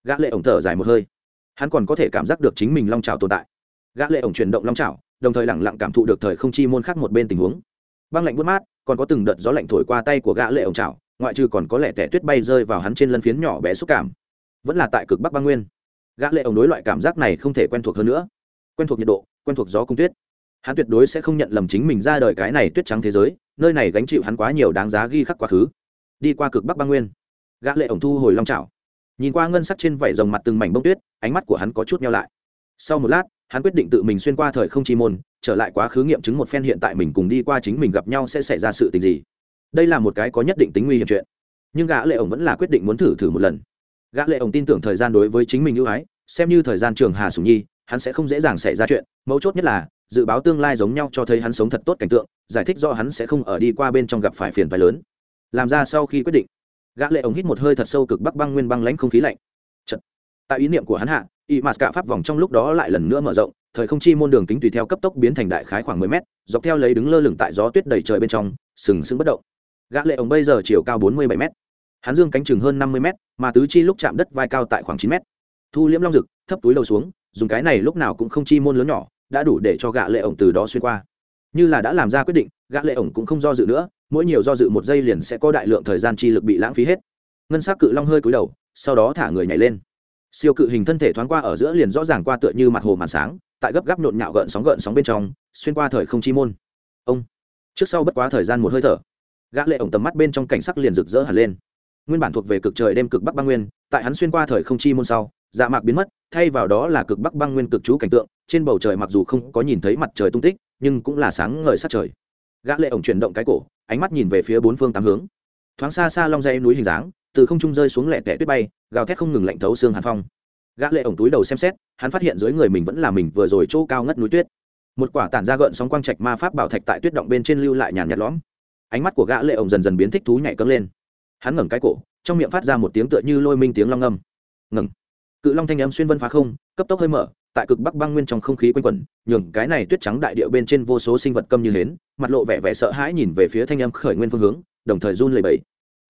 Gã lệ ổng thở dài một hơi. Hắn còn có thể cảm giác được chính mình long chảo tồn tại. Gã lệ ổng chuyển động long chảo, đồng thời lặng lặng cảm thụ được thời không chi môn khác một bên tình huống. Băng lạnh buốt mát, còn có từng đợt gió lạnh thổi qua tay của gã lệ ổng chảo ngoại trừ còn có lẽ tẻ tuyết bay rơi vào hắn trên lân phiến nhỏ bé xúc cảm, vẫn là tại cực bắc băng nguyên. Gã lệ ổng đối loại cảm giác này không thể quen thuộc hơn nữa. Quen thuộc nhiệt độ, quen thuộc gió cung tuyết. Hắn tuyệt đối sẽ không nhận lầm chính mình ra đời cái này tuyết trắng thế giới, nơi này gánh chịu hắn quá nhiều đáng giá ghi khắc quá khứ. Đi qua cực bắc băng nguyên, gã lệ ổng thu hồi long chảo. Nhìn qua ngân sắc trên vảy rồng mặt từng mảnh bông tuyết, ánh mắt của hắn có chút nhéo lại. Sau một lát, hắn quyết định tự mình xuyên qua thời không chi môn, trở lại quá khứ nghiệm chứng một phen hiện tại mình cùng đi qua chính mình gặp nhau sẽ xảy ra sự tình gì đây là một cái có nhất định tính nguy hiểm chuyện. Nhưng gã lệ ổng vẫn là quyết định muốn thử thử một lần. Gã lệ ổng tin tưởng thời gian đối với chính mình ưu ái, xem như thời gian trường hà sủng nhi, hắn sẽ không dễ dàng xảy ra chuyện. Mấu chốt nhất là, dự báo tương lai giống nhau cho thấy hắn sống thật tốt cảnh tượng, giải thích do hắn sẽ không ở đi qua bên trong gặp phải phiền phải lớn. Làm ra sau khi quyết định, gã lệ ổng hít một hơi thật sâu cực bắc băng nguyên băng lãnh không khí lạnh. Chật. tại ý niệm của hắn hạ, y mạt cả pháp vòng trong lúc đó lại lần nữa mở rộng, thời không chi môn đường kính tùy theo cấp tốc biến thành đại khái khoảng mười mét, dọc theo lấy đứng lơ lửng tại gió tuyết đầy trời bên trong, sừng sững bất động gã lệ ổng bây giờ chiều cao bốn mươi bảy mét. Hắn dương cánh chừng hơn năm mươi mét, mà tứ chi lúc chạm đất vai cao tại khoảng chín mét. Thu liễm long rực, thấp túi đầu xuống, dùng cái này lúc nào cũng không chi môn lớn nhỏ, đã đủ để cho gã lệ ổng từ đó xuyên qua. Như là đã làm ra quyết định, gã lệ ổng cũng không do dự nữa, mỗi nhiều do dự một giây liền sẽ có đại lượng thời gian chi lực bị lãng phí hết. Ngân sắc cự long hơi cúi đầu, sau đó thả người nhảy lên. Siêu cự hình thân thể thoáng qua ở giữa liền rõ ràng qua tựa như mặt hồ màn sáng, tại gấp gáp nhộn nhạo gợn sóng gợn sóng bên trong, xuyên qua thời không chi môn. Ông, trước sau bất quá thời gian một hơi thở gã lệ ổng tầm mắt bên trong cảnh sắc liền rực rỡ hẳn lên. Nguyên bản thuộc về cực trời đêm cực bắc băng nguyên, tại hắn xuyên qua thời không chi môn sau dạ mạc biến mất, thay vào đó là cực bắc băng nguyên cực chú cảnh tượng, trên bầu trời mặc dù không có nhìn thấy mặt trời tung tích, nhưng cũng là sáng ngời sát trời. Gã lệ ổng chuyển động cái cổ, ánh mắt nhìn về phía bốn phương tám hướng. Thoáng xa xa long dây núi hình dáng, từ không trung rơi xuống lẹ tẻ tuyết bay, gào thét không ngừng lạnh thấu xương hàn phong. Gã lệ ổng túi đầu xem xét, hắn phát hiện dưới người mình vẫn là mình vừa rồi chỗ cao ngất núi tuyết. Một quả tản ra gợn sóng quang trạch ma pháp bảo thạch tại tuyết động bên trên lưu lại nhàn nhạt lõm ánh mắt của gã lệ ổng dần dần biến thích thú nhảy cẫng lên. Hắn ngẩng cái cổ, trong miệng phát ra một tiếng tựa như lôi minh tiếng long ngâm ngẩng cự long thanh âm xuyên vân phá không, cấp tốc hơi mở, tại cực bắc băng nguyên trong không khí quanh quẩn, nhường cái này tuyết trắng đại địa bên trên vô số sinh vật câm như hến, mặt lộ vẻ vẻ sợ hãi nhìn về phía thanh âm khởi nguyên phương hướng, đồng thời run lẩy bẩy.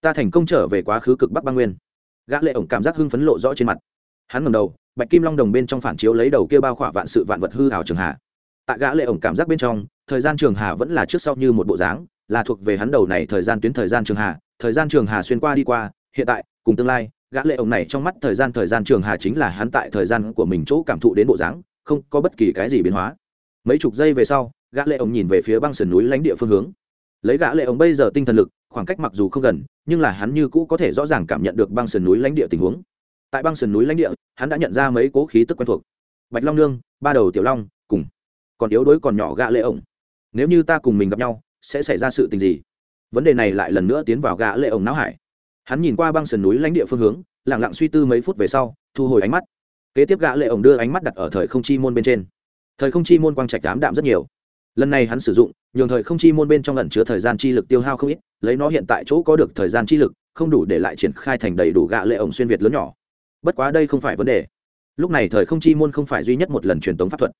Ta thành công trở về quá khứ cực bắc băng nguyên. Gã lệ ổng cảm giác hưng phấn lộ rõ trên mặt. Hắn ngẩng đầu, bạch kim long đồng bên trong phản chiếu lấy đầu kia bao khỏa vạn sự vạn vật hư ảo trường hạ. Tại gã lệ ổng cảm giác bên trong, thời gian trường hà vẫn là trước sau như một bộ dáng là thuộc về hắn đầu này thời gian tuyến thời gian trường hà, thời gian trường hà xuyên qua đi qua, hiện tại, cùng tương lai, gã lệ ổng này trong mắt thời gian thời gian trường hà chính là hắn tại thời gian của mình chỗ cảm thụ đến bộ dáng, không có bất kỳ cái gì biến hóa. Mấy chục giây về sau, gã lệ ổng nhìn về phía băng sườn núi lãnh địa phương hướng. Lấy gã lệ ổng bây giờ tinh thần lực, khoảng cách mặc dù không gần, nhưng là hắn như cũ có thể rõ ràng cảm nhận được băng sườn núi lãnh địa tình huống. Tại băng sườn núi lãnh địa, hắn đã nhận ra mấy cố khí tức quen thuộc. Bạch long nương, ba đầu tiểu long, cùng. Còn yếu đuối còn nhỏ gã lệ ổng nếu như ta cùng mình gặp nhau sẽ xảy ra sự tình gì? Vấn đề này lại lần nữa tiến vào gã lệ ổng não hải. Hắn nhìn qua băng sườn núi lãnh địa phương hướng, lặng lặng suy tư mấy phút về sau, thu hồi ánh mắt. Kế tiếp gã lệ ổng đưa ánh mắt đặt ở thời không chi môn bên trên. Thời không chi môn quang trạch đám đạm rất nhiều. Lần này hắn sử dụng, nhường thời không chi môn bên trong ẩn chứa thời gian chi lực tiêu hao không ít, lấy nó hiện tại chỗ có được thời gian chi lực, không đủ để lại triển khai thành đầy đủ gã lệ ổng xuyên việt lớn nhỏ. Bất quá đây không phải vấn đề. Lúc này thời không chi môn không phải duy nhất một lần truyền tống pháp thuật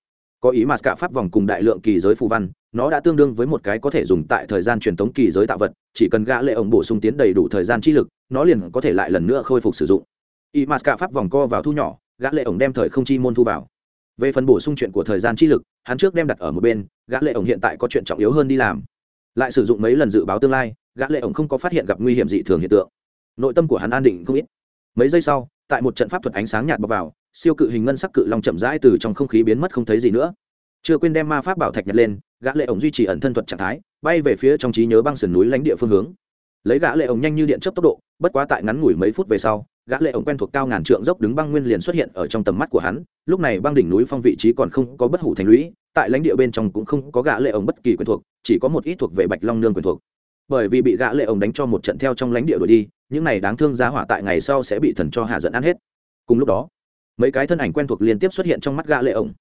có ý mà cả pháp vòng cùng đại lượng kỳ giới phù văn, nó đã tương đương với một cái có thể dùng tại thời gian truyền thống kỳ giới tạo vật, chỉ cần gã lệ ổng bổ sung tiến đầy đủ thời gian chi lực, nó liền có thể lại lần nữa khôi phục sử dụng. Ý mà cả pháp vòng co vào thu nhỏ, gã lệ ổng đem thời không chi môn thu vào. Về phần bổ sung chuyện của thời gian chi lực, hắn trước đem đặt ở một bên, gã lệ ổng hiện tại có chuyện trọng yếu hơn đi làm. Lại sử dụng mấy lần dự báo tương lai, gã lệ ổng không có phát hiện gặp nguy hiểm dị thường hiện tượng. Nội tâm của hắn an định không ít. Mấy giây sau, tại một trận pháp thuật ánh sáng nhạt bọc vào siêu cự hình ngân sắc cự long chậm rãi từ trong không khí biến mất không thấy gì nữa. Chưa quên đem ma pháp bảo thạch nhặt lên, gã lệ ổng duy trì ẩn thân thuật trạng thái, bay về phía trong trí nhớ băng sườn núi lãnh địa phương hướng. Lấy gã lệ ổng nhanh như điện chớp tốc độ, bất quá tại ngắn ngủi mấy phút về sau, gã lệ ổng quen thuộc cao ngàn trượng dốc đứng băng nguyên liền xuất hiện ở trong tầm mắt của hắn, lúc này băng đỉnh núi phong vị trí còn không có bất hủ thành lũy, tại lãnh địa bên trong cũng không có gã lệ ổng bất kỳ quyền thuộc, chỉ có một ít thuộc về bạch long nương quyền thuộc. Bởi vì bị gã lệ ổng đánh cho một trận theo trong lãnh địa đuổi đi, những này đáng thương giá hỏa tại ngày sau sẽ bị thần cho hạ giận ăn hết. Cùng lúc đó mấy cái thân ảnh quen thuộc liên tiếp xuất hiện trong mắt gã lệ ổng.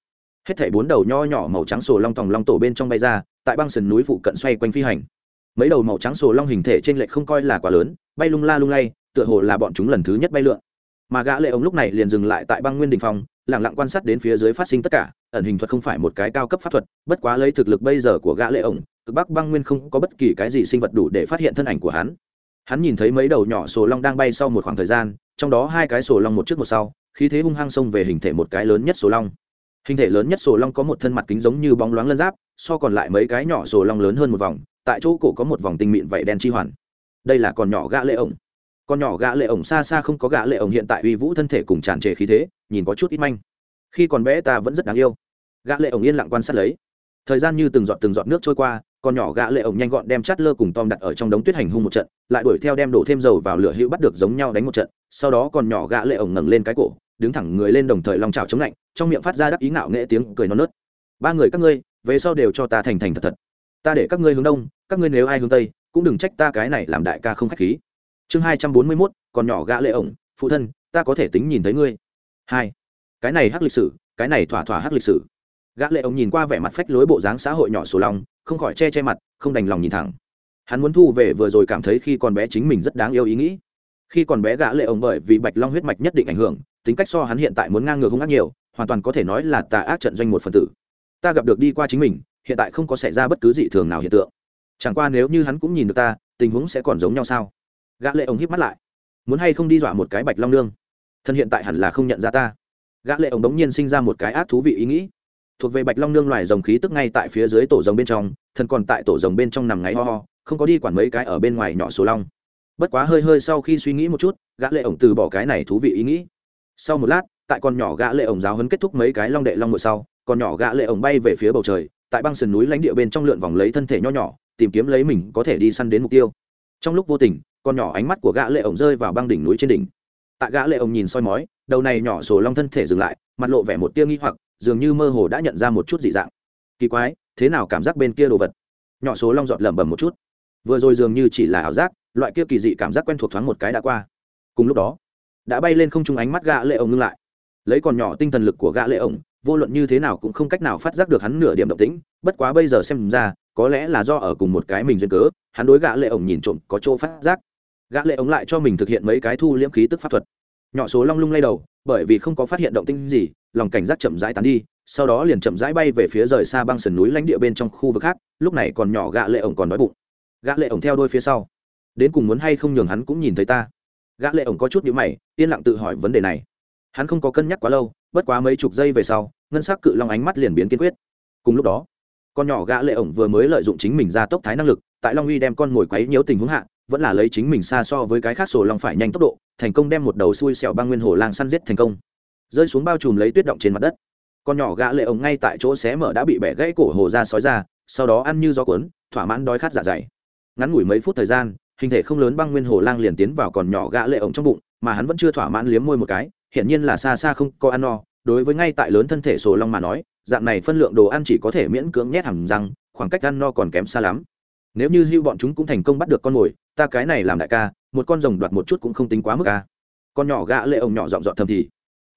Hết thảy bốn đầu nho nhỏ màu trắng sổ long tòng long tổ bên trong bay ra, tại băng sườn núi phụ cận xoay quanh phi hành. Mấy đầu màu trắng sổ long hình thể trên lệch không coi là quá lớn, bay lung la lung lay, tựa hồ là bọn chúng lần thứ nhất bay lượn. Mà gã lệ ổng lúc này liền dừng lại tại băng nguyên đỉnh phong lặng lặng quan sát đến phía dưới phát sinh tất cả, ẩn hình thuật không phải một cái cao cấp pháp thuật, bất quá lấy thực lực bây giờ của gã lệ ổng, cực bắc băng nguyên không có bất kỳ cái gì sinh vật đủ để phát hiện thân ảnh của hắn. Hắn nhìn thấy mấy đầu nhỏ sổ long đang bay sau một khoảng thời gian, trong đó hai cái sổ long một trước một sau khí thế hung hăng xông về hình thể một cái lớn nhất sồ long. Hình thể lớn nhất sồ long có một thân mặt kính giống như bóng loáng lân giáp, so còn lại mấy cái nhỏ sồ long lớn hơn một vòng, tại chỗ cổ có một vòng tinh mịn vảy đen chi hoàn. Đây là con nhỏ gã lệ ổng. Con nhỏ gã lệ ổng xa xa không có gã lệ ổng hiện tại uy vũ thân thể cùng tràn trề khí thế, nhìn có chút ít manh. Khi còn bé ta vẫn rất đáng yêu. Gã lệ ổng yên lặng quan sát lấy. Thời gian như từng giọt từng giọt nước trôi qua, con nhỏ gã lệ ổng nhanh gọn đem chát lơ cùng tom đặt ở trong đống tuyết hành hung một trận, lại đuổi theo đem đổ thêm dầu vào lửa hữu bắt được giống nhau đánh một trận, sau đó con nhỏ gã lệ ổng ngẩng lên cái cổ đứng thẳng người lên đồng thời long trào chống lạnh, trong miệng phát ra đắc ý ngạo nghệ tiếng cười non nớt. Ba người các ngươi, về sau đều cho ta thành thành thật thật. Ta để các ngươi hướng đông, các ngươi nếu ai hướng tây, cũng đừng trách ta cái này làm đại ca không khách khí. Chương hai trăm bốn mươi mốt, còn nhỏ gã lệ ổng, phụ thân, ta có thể tính nhìn thấy ngươi. Hai, cái này hắc lịch sử, cái này thỏa thỏa hắc lịch sử. Gã lệ ổng nhìn qua vẻ mặt phách lối bộ dáng xã hội nhỏ sổ lòng, không khỏi che che mặt, không đành lòng nhìn thẳng. Hắn muốn thu về vừa rồi cảm thấy khi còn bé chính mình rất đáng yêu ý nghĩ. Khi còn bé gã lệ ổng bởi vì bạch long huyết mạch nhất định ảnh hưởng tính cách so hắn hiện tại muốn ngang ngược hung ác nhiều, hoàn toàn có thể nói là tà ác trận doanh một phần tử. Ta gặp được đi qua chính mình, hiện tại không có xảy ra bất cứ dị thường nào hiện tượng. Chẳng qua nếu như hắn cũng nhìn được ta, tình huống sẽ còn giống nhau sao? Gã lệ ổng híp mắt lại. Muốn hay không đi dọa một cái bạch long nương? Thân hiện tại hẳn là không nhận ra ta. Gã lệ ổng đống nhiên sinh ra một cái ác thú vị ý nghĩ. Thuộc về bạch long nương loài rồng khí tức ngay tại phía dưới tổ rồng bên trong, thân còn tại tổ rồng bên trong nằm ngáy ho ho, không có đi quản mấy cái ở bên ngoài nhỏ số long. Bất quá hơi hơi sau khi suy nghĩ một chút, gã lệ ổng từ bỏ cái này thú vị ý nghĩ sau một lát, tại con nhỏ gã lệ ổng giáo hấn kết thúc mấy cái long đệ long ngựa sau, con nhỏ gã lệ ổng bay về phía bầu trời, tại băng sườn núi lãnh địa bên trong lượn vòng lấy thân thể nho nhỏ, tìm kiếm lấy mình có thể đi săn đến mục tiêu. Trong lúc vô tình, con nhỏ ánh mắt của gã lệ ổng rơi vào băng đỉnh núi trên đỉnh. Tại gã lệ ổng nhìn soi mói, đầu này nhỏ sổ long thân thể dừng lại, mặt lộ vẻ một tia nghi hoặc, dường như mơ hồ đã nhận ra một chút dị dạng. Kỳ quái, thế nào cảm giác bên kia đồ vật? Nhỏ số long giọt lẩm bẩm một chút. Vừa rồi dường như chỉ là ảo giác, loại kia kỳ dị cảm giác quen thuộc thoáng một cái đã qua. Cùng lúc đó đã bay lên không trung ánh mắt gã lệ ổng ngưng lại. Lấy còn nhỏ tinh thần lực của gã lệ ổng, vô luận như thế nào cũng không cách nào phát giác được hắn nửa điểm động tĩnh, bất quá bây giờ xem ra, có lẽ là do ở cùng một cái mình duyên cớ, hắn đối gã lệ ổng nhìn trộm có chỗ phát giác. Gã lệ ổng lại cho mình thực hiện mấy cái thu liễm khí tức pháp thuật. Nhỏ số long lung lay đầu, bởi vì không có phát hiện động tĩnh gì, lòng cảnh giác chậm rãi tán đi, sau đó liền chậm rãi bay về phía rời xa băng sườn núi lãnh địa bên trong khu vực khác, lúc này còn nhỏ gã lệ ổng còn đói bụng. Gã lệ ổng theo đuôi phía sau. Đến cùng muốn hay không nhường hắn cũng nhìn thấy ta gã lệ ổng có chút nhíu mày, yên lặng tự hỏi vấn đề này. Hắn không có cân nhắc quá lâu, bất quá mấy chục giây về sau, ngân sắc cự long ánh mắt liền biến kiên quyết. Cùng lúc đó, con nhỏ gã lệ ổng vừa mới lợi dụng chính mình ra tốc thái năng lực, tại long uy đem con ngồi quấy nhiễu tình huống hạ, vẫn là lấy chính mình xa so với cái khác sổ long phải nhanh tốc độ, thành công đem một đầu xui xẻo băng nguyên hồ lang săn giết thành công. Rơi xuống bao trùm lấy tuyết động trên mặt đất, con nhỏ gã lệ ổng ngay tại chỗ xé mở đã bị bẻ gãy cổ hồ ra sói ra, sau đó ăn như gió cuốn, thỏa mãn đói khát dạ dày. Ngắn ngủi mấy phút thời gian hình thể không lớn băng nguyên hồ lang liền tiến vào còn nhỏ gã lệ ổng trong bụng, mà hắn vẫn chưa thỏa mãn liếm môi một cái, hiển nhiên là xa xa không có ăn no. Đối với ngay tại lớn thân thể sổ long mà nói, dạng này phân lượng đồ ăn chỉ có thể miễn cưỡng nhét hầm răng, khoảng cách ăn no còn kém xa lắm. Nếu như hưu bọn chúng cũng thành công bắt được con mồi, ta cái này làm đại ca, một con rồng đoạt một chút cũng không tính quá mức ca con nhỏ gã lệ ổng nhỏ giọng dọn thầm thì.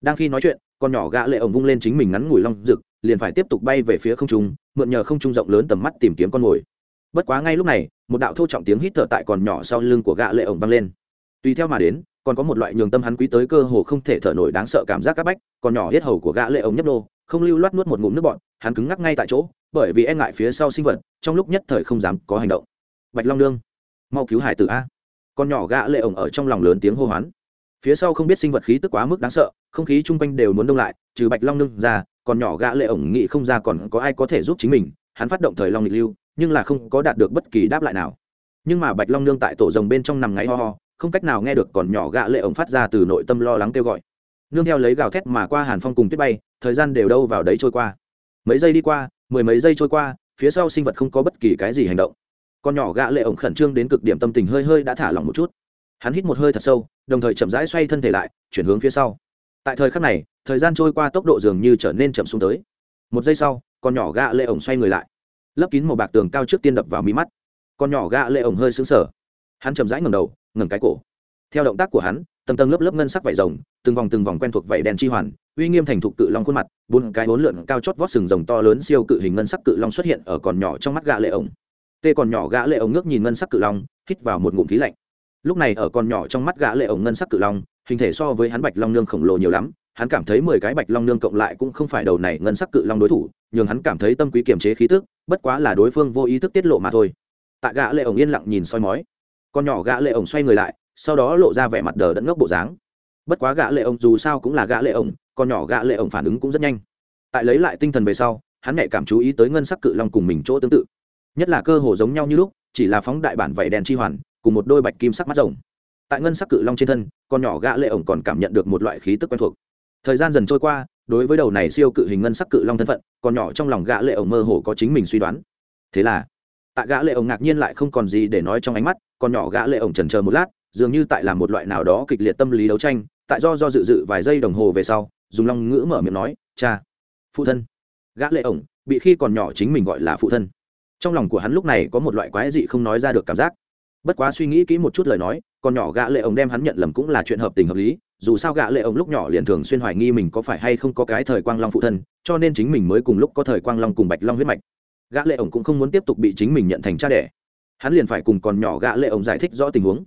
Đang khi nói chuyện, con nhỏ gã lệ ổng vung lên chính mình ngắn ngủi long rực, liền phải tiếp tục bay về phía không trung, mượn nhờ không trung rộng lớn tầm mắt tìm kiếm con mồi bất quá ngay lúc này, một đạo thô trọng tiếng hít thở tại còn nhỏ sau lưng của gã lệ ổng vang lên. Tùy theo mà đến, còn có một loại nhường tâm hắn quý tới cơ hồ không thể thở nổi đáng sợ cảm giác các bách, còn nhỏ hết hầu của gã lệ ổng nhấp nô, không lưu loát nuốt một ngụm nước bọt, hắn cứng ngắc ngay tại chỗ, bởi vì e ngại phía sau sinh vật, trong lúc nhất thời không dám có hành động. Bạch long đương mau cứu hải tử a. Con nhỏ gã lệ ổng ở trong lòng lớn tiếng hô hoán. Phía sau không biết sinh vật khí tức quá mức đáng sợ, không khí chung quanh đều muốn đông lại, trừ bạch long nương ra, còn nhỏ gã lệ ổng nghĩ không ra còn có ai có thể giúp chính mình, hắn phát động thời long nghịch lưu nhưng là không có đạt được bất kỳ đáp lại nào. Nhưng mà bạch long nương tại tổ rồng bên trong nằm ngáy ho ho, không cách nào nghe được còn nhỏ gạ lệ ổng phát ra từ nội tâm lo lắng kêu gọi. Nương theo lấy gào thét mà qua hàn phong cùng tuyết bay, thời gian đều đâu vào đấy trôi qua. Mấy giây đi qua, mười mấy giây trôi qua, phía sau sinh vật không có bất kỳ cái gì hành động. Con nhỏ gạ lệ ổng khẩn trương đến cực điểm tâm tình hơi hơi đã thả lỏng một chút. Hắn hít một hơi thật sâu, đồng thời chậm rãi xoay thân thể lại, chuyển hướng phía sau. Tại thời khắc này, thời gian trôi qua tốc độ dường như trở nên chậm xuống tới. Một giây sau, con nhỏ gạ lệ ổng xoay người lại lấp kín màu bạc tường cao trước tiên đập vào mi mắt. Con nhỏ gạ lệ ổng hơi xứng sở hắn chậm rãi ngầm đầu, ngẩng cái cổ. Theo động tác của hắn, tầng tầng lớp lớp ngân sắc vảy rồng, từng vòng từng vòng quen thuộc vảy đen chi hoàn, uy nghiêm thành thục cự long khuôn mặt, bốn cái bốn lượn cao chót vót sừng rồng to lớn siêu cự hình ngân sắc cự long xuất hiện ở còn nhỏ trong mắt gã lệ ổng. Tê còn nhỏ gã lệ ổng ngước nhìn ngân sắc cự long, hít vào một ngụm khí lạnh. Lúc này ở còn nhỏ trong mắt gã lệ ổng ngân sắc cự long, hình thể so với hắn bạch long nương khổng lồ nhiều lắm, hắn cảm thấy mười cái bạch long nương cộng lại cũng không phải đầu này ngân sắc cự long đối thủ nhường hắn cảm thấy tâm quý kiềm chế khí tức, bất quá là đối phương vô ý thức tiết lộ mà thôi. Tạ gã lệ ổng yên lặng nhìn soi mói. Con nhỏ gã lệ ổng xoay người lại, sau đó lộ ra vẻ mặt đờ đẫn ngốc bộ dáng. Bất quá gã lệ ổng dù sao cũng là gã lệ ổng, con nhỏ gã lệ ổng phản ứng cũng rất nhanh. Tại lấy lại tinh thần về sau, hắn nhạy cảm chú ý tới ngân sắc cự long cùng mình chỗ tương tự. Nhất là cơ hồ giống nhau như lúc, chỉ là phóng đại bản vảy đèn chi hoàn, cùng một đôi bạch kim sắc mắt rồng. Tại ngân sắc cự long trên thân, con nhỏ gã lệ ổng còn cảm nhận được một loại khí tức quen thuộc. Thời gian dần trôi qua đối với đầu này siêu cự hình ngân sắc cự long thân phận, còn nhỏ trong lòng gã lệ ổng mơ hồ có chính mình suy đoán. Thế là, tại gã lệ ổng ngạc nhiên lại không còn gì để nói trong ánh mắt, còn nhỏ gã lệ ổng chần chờ một lát, dường như tại làm một loại nào đó kịch liệt tâm lý đấu tranh, tại do do dự dự vài giây đồng hồ về sau, dùng long ngữ mở miệng nói, cha, phụ thân. Gã lệ ổng bị khi còn nhỏ chính mình gọi là phụ thân. Trong lòng của hắn lúc này có một loại quái dị không nói ra được cảm giác. Bất quá suy nghĩ kỹ một chút lời nói, còn nhỏ gã lệ ổng đem hắn nhận lầm cũng là chuyện hợp tình hợp lý dù sao gã lệ ổng lúc nhỏ liền thường xuyên hoài nghi mình có phải hay không có cái thời quang long phụ thân, cho nên chính mình mới cùng lúc có thời quang long cùng bạch long huyết mạch. Gã lệ ổng cũng không muốn tiếp tục bị chính mình nhận thành cha đẻ. Hắn liền phải cùng còn nhỏ gã lệ ổng giải thích rõ tình huống.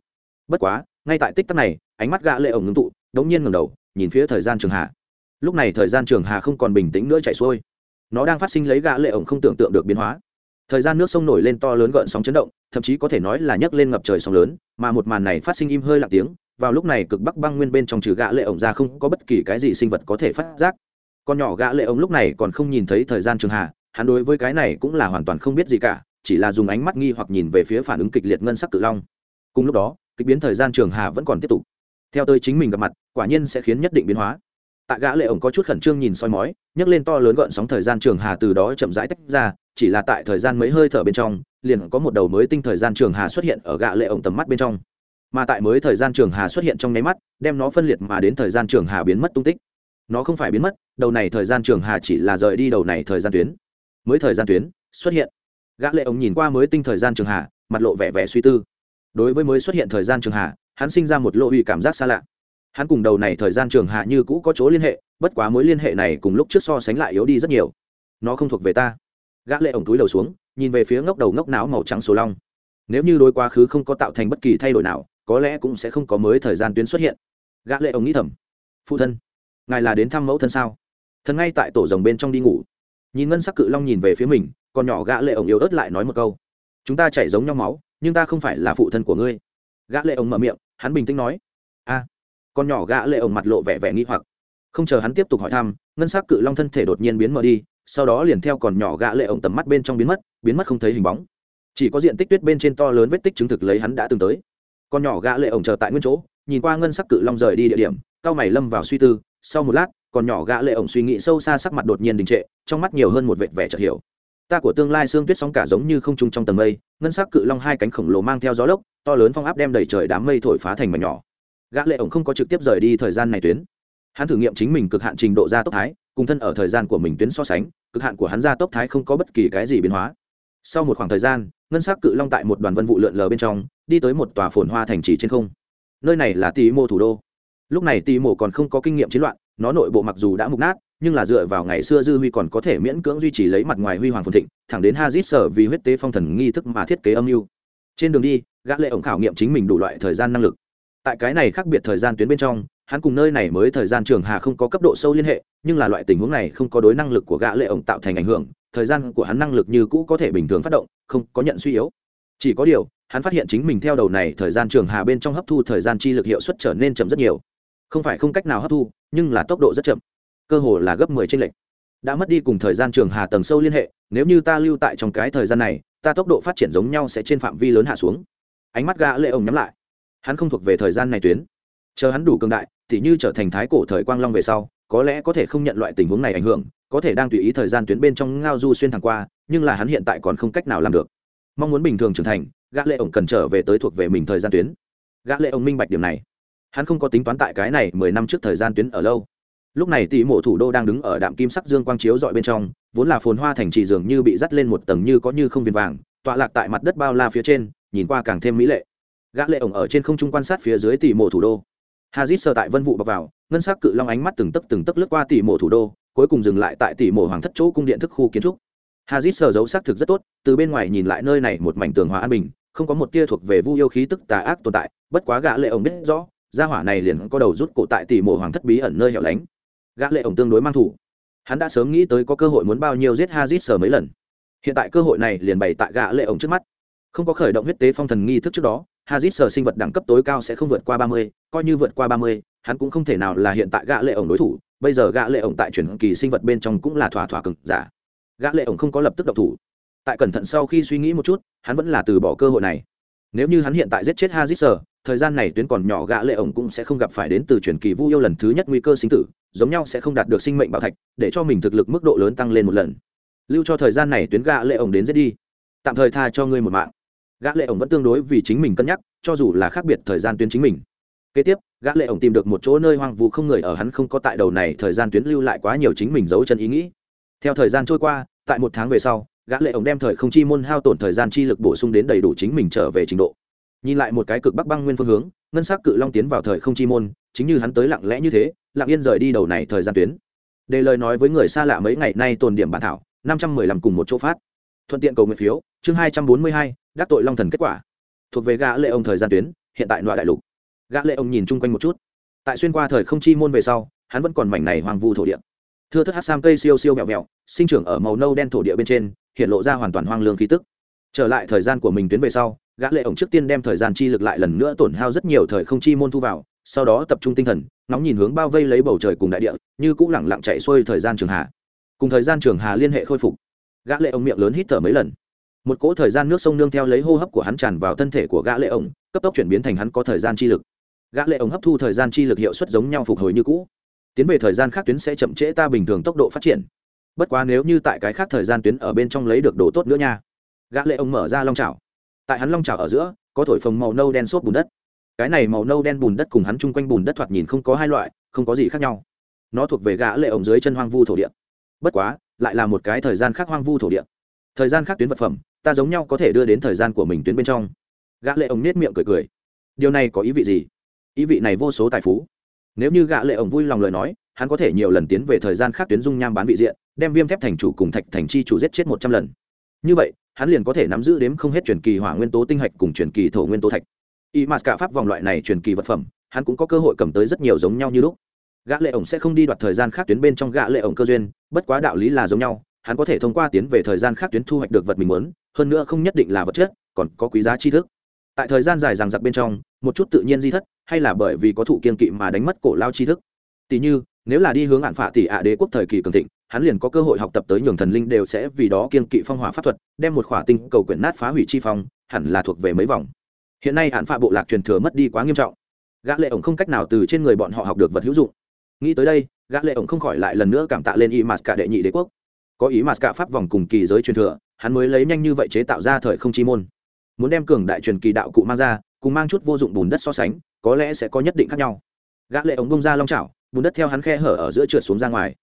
Bất quá, ngay tại tích tắc này, ánh mắt gã lệ ổng ngưng tụ, đống nhiên ngẩng đầu, nhìn phía thời gian trường hà lúc này thời gian trường hà không còn bình tĩnh nữa chảy xuôi. Nó đang phát sinh lấy gã lệ ổng không tưởng tượng được biến hóa. Thời gian nước sông nổi lên to lớn gợn sóng chấn động, thậm chí có thể nói là nhấc lên ngập trời sóng lớn, mà một màn này phát sinh im hơi lặng tiếng vào lúc này cực bắc băng nguyên bên trong trừ gã lệ ổng ra không có bất kỳ cái gì sinh vật có thể phát giác. Con nhỏ gã lệ ổng lúc này còn không nhìn thấy thời gian trường hà hắn đối với cái này cũng là hoàn toàn không biết gì cả, chỉ là dùng ánh mắt nghi hoặc nhìn về phía phản ứng kịch liệt ngân sắc cự long. Cùng lúc đó, kịch biến thời gian trường hà vẫn còn tiếp tục. Theo tôi chính mình gặp mặt, quả nhiên sẽ khiến nhất định biến hóa. Tại gã lệ ổng có chút khẩn trương nhìn soi mói, nhấc lên to lớn gợn sóng thời gian trường hà từ đó chậm rãi tách ra, chỉ là tại thời gian mấy hơi thở bên trong, liền có một đầu mới tinh thời gian trường hà xuất hiện ở gã lệ ổng tầm mắt bên trong mà tại mới thời gian trường hà xuất hiện trong nháy mắt, đem nó phân liệt mà đến thời gian trường hà biến mất tung tích. Nó không phải biến mất, đầu này thời gian trường hà chỉ là rời đi đầu này thời gian tuyến. Mới thời gian tuyến xuất hiện. Gã lệ ống nhìn qua mới tinh thời gian trường hà, mặt lộ vẻ vẻ suy tư. Đối với mới xuất hiện thời gian trường hà, hắn sinh ra một lộ uy cảm giác xa lạ. Hắn cùng đầu này thời gian trường hà như cũ có chỗ liên hệ, bất quá mối liên hệ này cùng lúc trước so sánh lại yếu đi rất nhiều. Nó không thuộc về ta. Gã lệ ổng túi đầu xuống, nhìn về phía ngốc đầu ngốc não màu trắng số long. Nếu như đối quá khứ không có tạo thành bất kỳ thay đổi nào có lẽ cũng sẽ không có mới thời gian tuyến xuất hiện. Gã lệ ông nghĩ thầm, phụ thân, ngài là đến thăm mẫu thân sao? Thần ngay tại tổ rồng bên trong đi ngủ. Nhìn ngân sắc cự long nhìn về phía mình còn nhỏ gã lệ ông yếu ớt lại nói một câu, chúng ta chảy giống nhau máu, nhưng ta không phải là phụ thân của ngươi. Gã lệ ông mở miệng, hắn bình tĩnh nói, a. Con nhỏ gã lệ ông mặt lộ vẻ vẻ nghi hoặc, không chờ hắn tiếp tục hỏi thăm, ngân sắc cự long thân thể đột nhiên biến mờ đi, sau đó liền theo còn nhỏ gã lệ ông tầm mắt bên trong biến mất biến mất không thấy hình bóng. Chỉ có diện tích tuyết bên trên to lớn vết tích chứng thực lấy hắn đã từng tới con nhỏ gã lệ ổng chờ tại nguyên chỗ, nhìn qua ngân sắc cự long rời đi địa điểm, cao mày lâm vào suy tư, sau một lát còn nhỏ gã lệ ổng suy nghĩ sâu xa sắc mặt đột nhiên đình trệ, trong mắt nhiều hơn một vệt vẻ chợt hiểu. Ta của tương lai xương tuyết sóng cả giống như không trung trong tầng mây, ngân sắc cự long hai cánh khổng lồ mang theo gió lốc, to lớn phong áp đem đầy trời đám mây thổi phá thành mảnh nhỏ. Gã lệ ổng không có trực tiếp rời đi thời gian này tuyến. Hắn thử nghiệm chính mình cực hạn trình độ gia tốc thái, cùng thân ở thời gian của mình tuyến so sánh, cực hạn của hắn gia tốc thái không có bất kỳ cái gì biến hóa sau một khoảng thời gian, ngân sắc cự long tại một đoàn vân vụ lượn lờ bên trong, đi tới một tòa phồn hoa thành trì trên không. Nơi này là tì mô thủ đô. Lúc này tì mô còn không có kinh nghiệm chiến loạn, nó nội bộ mặc dù đã mục nát, nhưng là dựa vào ngày xưa dư huy còn có thể miễn cưỡng duy trì lấy mặt ngoài huy hoàng phồn thịnh, thẳng đến hazit sở vì huyết tế phong thần nghi thức mà thiết kế âm mưu. Trên đường đi, gã lệ ổng khảo nghiệm chính mình đủ loại thời gian năng lực. Tại cái này khác biệt thời gian tuyến bên trong, hắn cùng nơi này mới thời gian trường hà không có cấp độ sâu liên hệ, nhưng là loại tình huống này không có đối năng lực của gã lệ ổng tạo thành ảnh hưởng thời gian của hắn năng lực như cũ có thể bình thường phát động, không có nhận suy yếu. Chỉ có điều, hắn phát hiện chính mình theo đầu này thời gian trường hà bên trong hấp thu thời gian chi lực hiệu suất trở nên chậm rất nhiều. Không phải không cách nào hấp thu, nhưng là tốc độ rất chậm. Cơ hồ là gấp 10 trên lệch. Đã mất đi cùng thời gian trường hà tầng sâu liên hệ, nếu như ta lưu tại trong cái thời gian này, ta tốc độ phát triển giống nhau sẽ trên phạm vi lớn hạ xuống. Ánh mắt gã lệ ổng nhắm lại. Hắn không thuộc về thời gian này tuyến. Chờ hắn đủ cường đại thì như trở thành thái cổ thời quang long về sau có lẽ có thể không nhận loại tình huống này ảnh hưởng, có thể đang tùy ý thời gian tuyến bên trong ngao du xuyên thẳng qua, nhưng là hắn hiện tại còn không cách nào làm được. Mong muốn bình thường trưởng thành, gã lệ ổng cần trở về tới thuộc về mình thời gian tuyến. Gã lệ ổng minh bạch điểm này. Hắn không có tính toán tại cái này mười năm trước thời gian tuyến ở lâu. Lúc này tỷ mộ thủ đô đang đứng ở đạm kim sắc dương quang chiếu dọi bên trong, vốn là phồn hoa thành trì dường như bị dắt lên một tầng như có như không viền vàng, tọa lạc tại mặt đất bao la phía trên, nhìn qua càng thêm mỹ lệ. Gã lệ ổng ở trên không trung quan sát phía dưới tỷ mộ thủ đô hazit sờ tại vân vụ bọc vào, ngân sắc cự long ánh mắt từng tấc từng tấc lướt qua tỷ mộ thủ đô, cuối cùng dừng lại tại tỷ mộ hoàng thất chỗ cung điện thức khu kiến trúc. Hazit sờ giấu xác thực rất tốt, từ bên ngoài nhìn lại nơi này một mảnh tường hòa an bình, không có một tia thuộc về vu yêu khí tức tà ác tồn tại, bất quá gã lệ ổng biết rõ, gia hỏa này liền có đầu rút cổ tại tỷ mộ hoàng thất bí ẩn nơi hẻo lánh. Gã lệ ổng tương đối mang thủ. Hắn đã sớm nghĩ tới có cơ hội muốn bao nhiêu giết hazit sờ mấy lần. Hiện tại cơ hội này liền bày tại gã lệ ổng trước mắt. Không có khởi động huyết tế phong thần nghi thức trước đó hazit sở sinh vật đẳng cấp tối cao sẽ không vượt qua ba mươi, coi như vượt qua ba mươi, hắn cũng không thể nào là hiện tại gã lệ ổng đối thủ. Bây giờ gã lệ ổng tại chuyển kỳ sinh vật bên trong cũng là thỏa thỏa cực giả. Gã lệ ổng không có lập tức động thủ. Tại cẩn thận sau khi suy nghĩ một chút, hắn vẫn là từ bỏ cơ hội này. Nếu như hắn hiện tại giết chết hazit sở, thời gian này tuyến còn nhỏ gã lệ ổng cũng sẽ không gặp phải đến từ chuyển kỳ vu yêu lần thứ nhất nguy cơ sinh tử, giống nhau sẽ không đạt được sinh mệnh bảo thạch, để cho mình thực lực mức độ lớn tăng lên một lần. Lưu cho thời gian này tuyến gã lệ ổng đến giết đi. Tạm thời tha cho ngươi một mạng gã lệ ổng vẫn tương đối vì chính mình cân nhắc, cho dù là khác biệt thời gian tuyến chính mình. Kế tiếp, gã lệ ổng tìm được một chỗ nơi hoang vu không người ở hắn không có tại đầu này thời gian tuyến lưu lại quá nhiều chính mình giấu chân ý nghĩ. Theo thời gian trôi qua, tại một tháng về sau, gã lệ ổng đem thời không chi môn hao tổn thời gian chi lực bổ sung đến đầy đủ chính mình trở về trình độ. Nhìn lại một cái cực bắc băng nguyên phương hướng, ngân sắc cự long tiến vào thời không chi môn, chính như hắn tới lặng lẽ như thế, lặng yên rời đi đầu này thời gian tuyến. Đề lời nói với người xa lạ mấy ngày nay tồn điểm bản thảo, năm trăm mười lăm cùng một chỗ phát thuận tiện cầu nguyện phiếu, chương hai trăm bốn mươi hai, đắc tội long thần kết quả. Thuộc về gã lệ ông thời gian tuyến, hiện tại loại đại lục. Gã lệ ông nhìn chung quanh một chút. Tại xuyên qua thời không chi môn về sau, hắn vẫn còn mảnh này hoàng vu thổ địa. Thưa thất hát sam cây siêu siêu vẹo vẹo, sinh trưởng ở màu nâu đen thổ địa bên trên, hiện lộ ra hoàn toàn hoang lương khí tức. Trở lại thời gian của mình tuyến về sau, gã lệ ổng trước tiên đem thời gian chi lực lại lần nữa tổn hao rất nhiều thời không chi môn thu vào, sau đó tập trung tinh thần nóng nhìn hướng bao vây lấy bầu trời cùng đại địa, như cũng lẳng lặng chạy xuôi thời gian trường hà cùng thời gian trường hà liên hệ khôi phục gã lệ ổng miệng lớn hít thở mấy lần. Một cỗ thời gian nước sông nương theo lấy hô hấp của hắn tràn vào thân thể của gã lệ ổng cấp tốc chuyển biến thành hắn có thời gian chi lực. Gã lệ ổng hấp thu thời gian chi lực hiệu suất giống nhau phục hồi như cũ. Tiến về thời gian khác tuyến sẽ chậm trễ ta bình thường tốc độ phát triển. Bất quá nếu như tại cái khác thời gian tuyến ở bên trong lấy được đồ tốt nữa nha. Gã lệ ổng mở ra long chảo. Tại hắn long chảo ở giữa, có thổi phồng màu nâu đen xốp bùn đất. Cái này màu nâu đen bùn đất cùng hắn chung quanh bùn đất thoạt nhìn không có hai loại, không có gì khác nhau. Nó thuộc về gã lệ ổng dưới chân hoang vu thổ địa. Bất quá lại là một cái thời gian khác hoang vu thổ địa. Thời gian khác tuyến vật phẩm, ta giống nhau có thể đưa đến thời gian của mình tuyến bên trong. Gã lệ ổng nết miệng cười cười. Điều này có ý vị gì? Ý vị này vô số tài phú. Nếu như gã lệ ổng vui lòng lời nói, hắn có thể nhiều lần tiến về thời gian khác tuyến dung nham bán vị diện, đem viêm thép thành chủ cùng thạch thành chi chủ giết chết một trăm lần. Như vậy, hắn liền có thể nắm giữ đếm không hết truyền kỳ hỏa nguyên tố tinh hạch cùng truyền kỳ thổ nguyên tố thạch. Y mà cả pháp vòng loại này truyền kỳ vật phẩm, hắn cũng có cơ hội cầm tới rất nhiều giống nhau như lúc gã lệ ổng sẽ không đi đoạt thời gian khác tuyến bên trong gã lệ ổng cơ duyên, bất quá đạo lý là giống nhau, hắn có thể thông qua tiến về thời gian khác tuyến thu hoạch được vật mình muốn, hơn nữa không nhất định là vật chất, còn có quý giá tri thức. Tại thời gian dài rằng giặc bên trong, một chút tự nhiên di thất, hay là bởi vì có thụ kiên kỵ mà đánh mất cổ lao tri thức. Tỷ như, nếu là đi hướng hạn phạ tỷ ạ đế quốc thời kỳ cường thịnh, hắn liền có cơ hội học tập tới nhường thần linh đều sẽ vì đó kiên kỵ phong hỏa pháp thuật, đem một khỏa tinh cầu quyển nát phá hủy chi phong, hẳn là thuộc về mấy vòng. Hiện nay hạn phạ bộ lạc truyền thừa mất đi quá nghiêm trọng. Gã lệ ổng không cách nào từ trên người bọn họ học được vật hữu dụng nghĩ tới đây, gã lệ ổng không khỏi lại lần nữa cảm tạ lên y mạt cả đệ nhị đế quốc. Có ý mạt cả pháp vòng cùng kỳ giới truyền thừa, hắn mới lấy nhanh như vậy chế tạo ra thời không chi môn. Muốn đem cường đại truyền kỳ đạo cụ mang ra, cùng mang chút vô dụng bùn đất so sánh, có lẽ sẽ có nhất định khác nhau. Gã lệ ổng bung ra long chảo, bùn đất theo hắn khe hở ở giữa trượt xuống ra ngoài.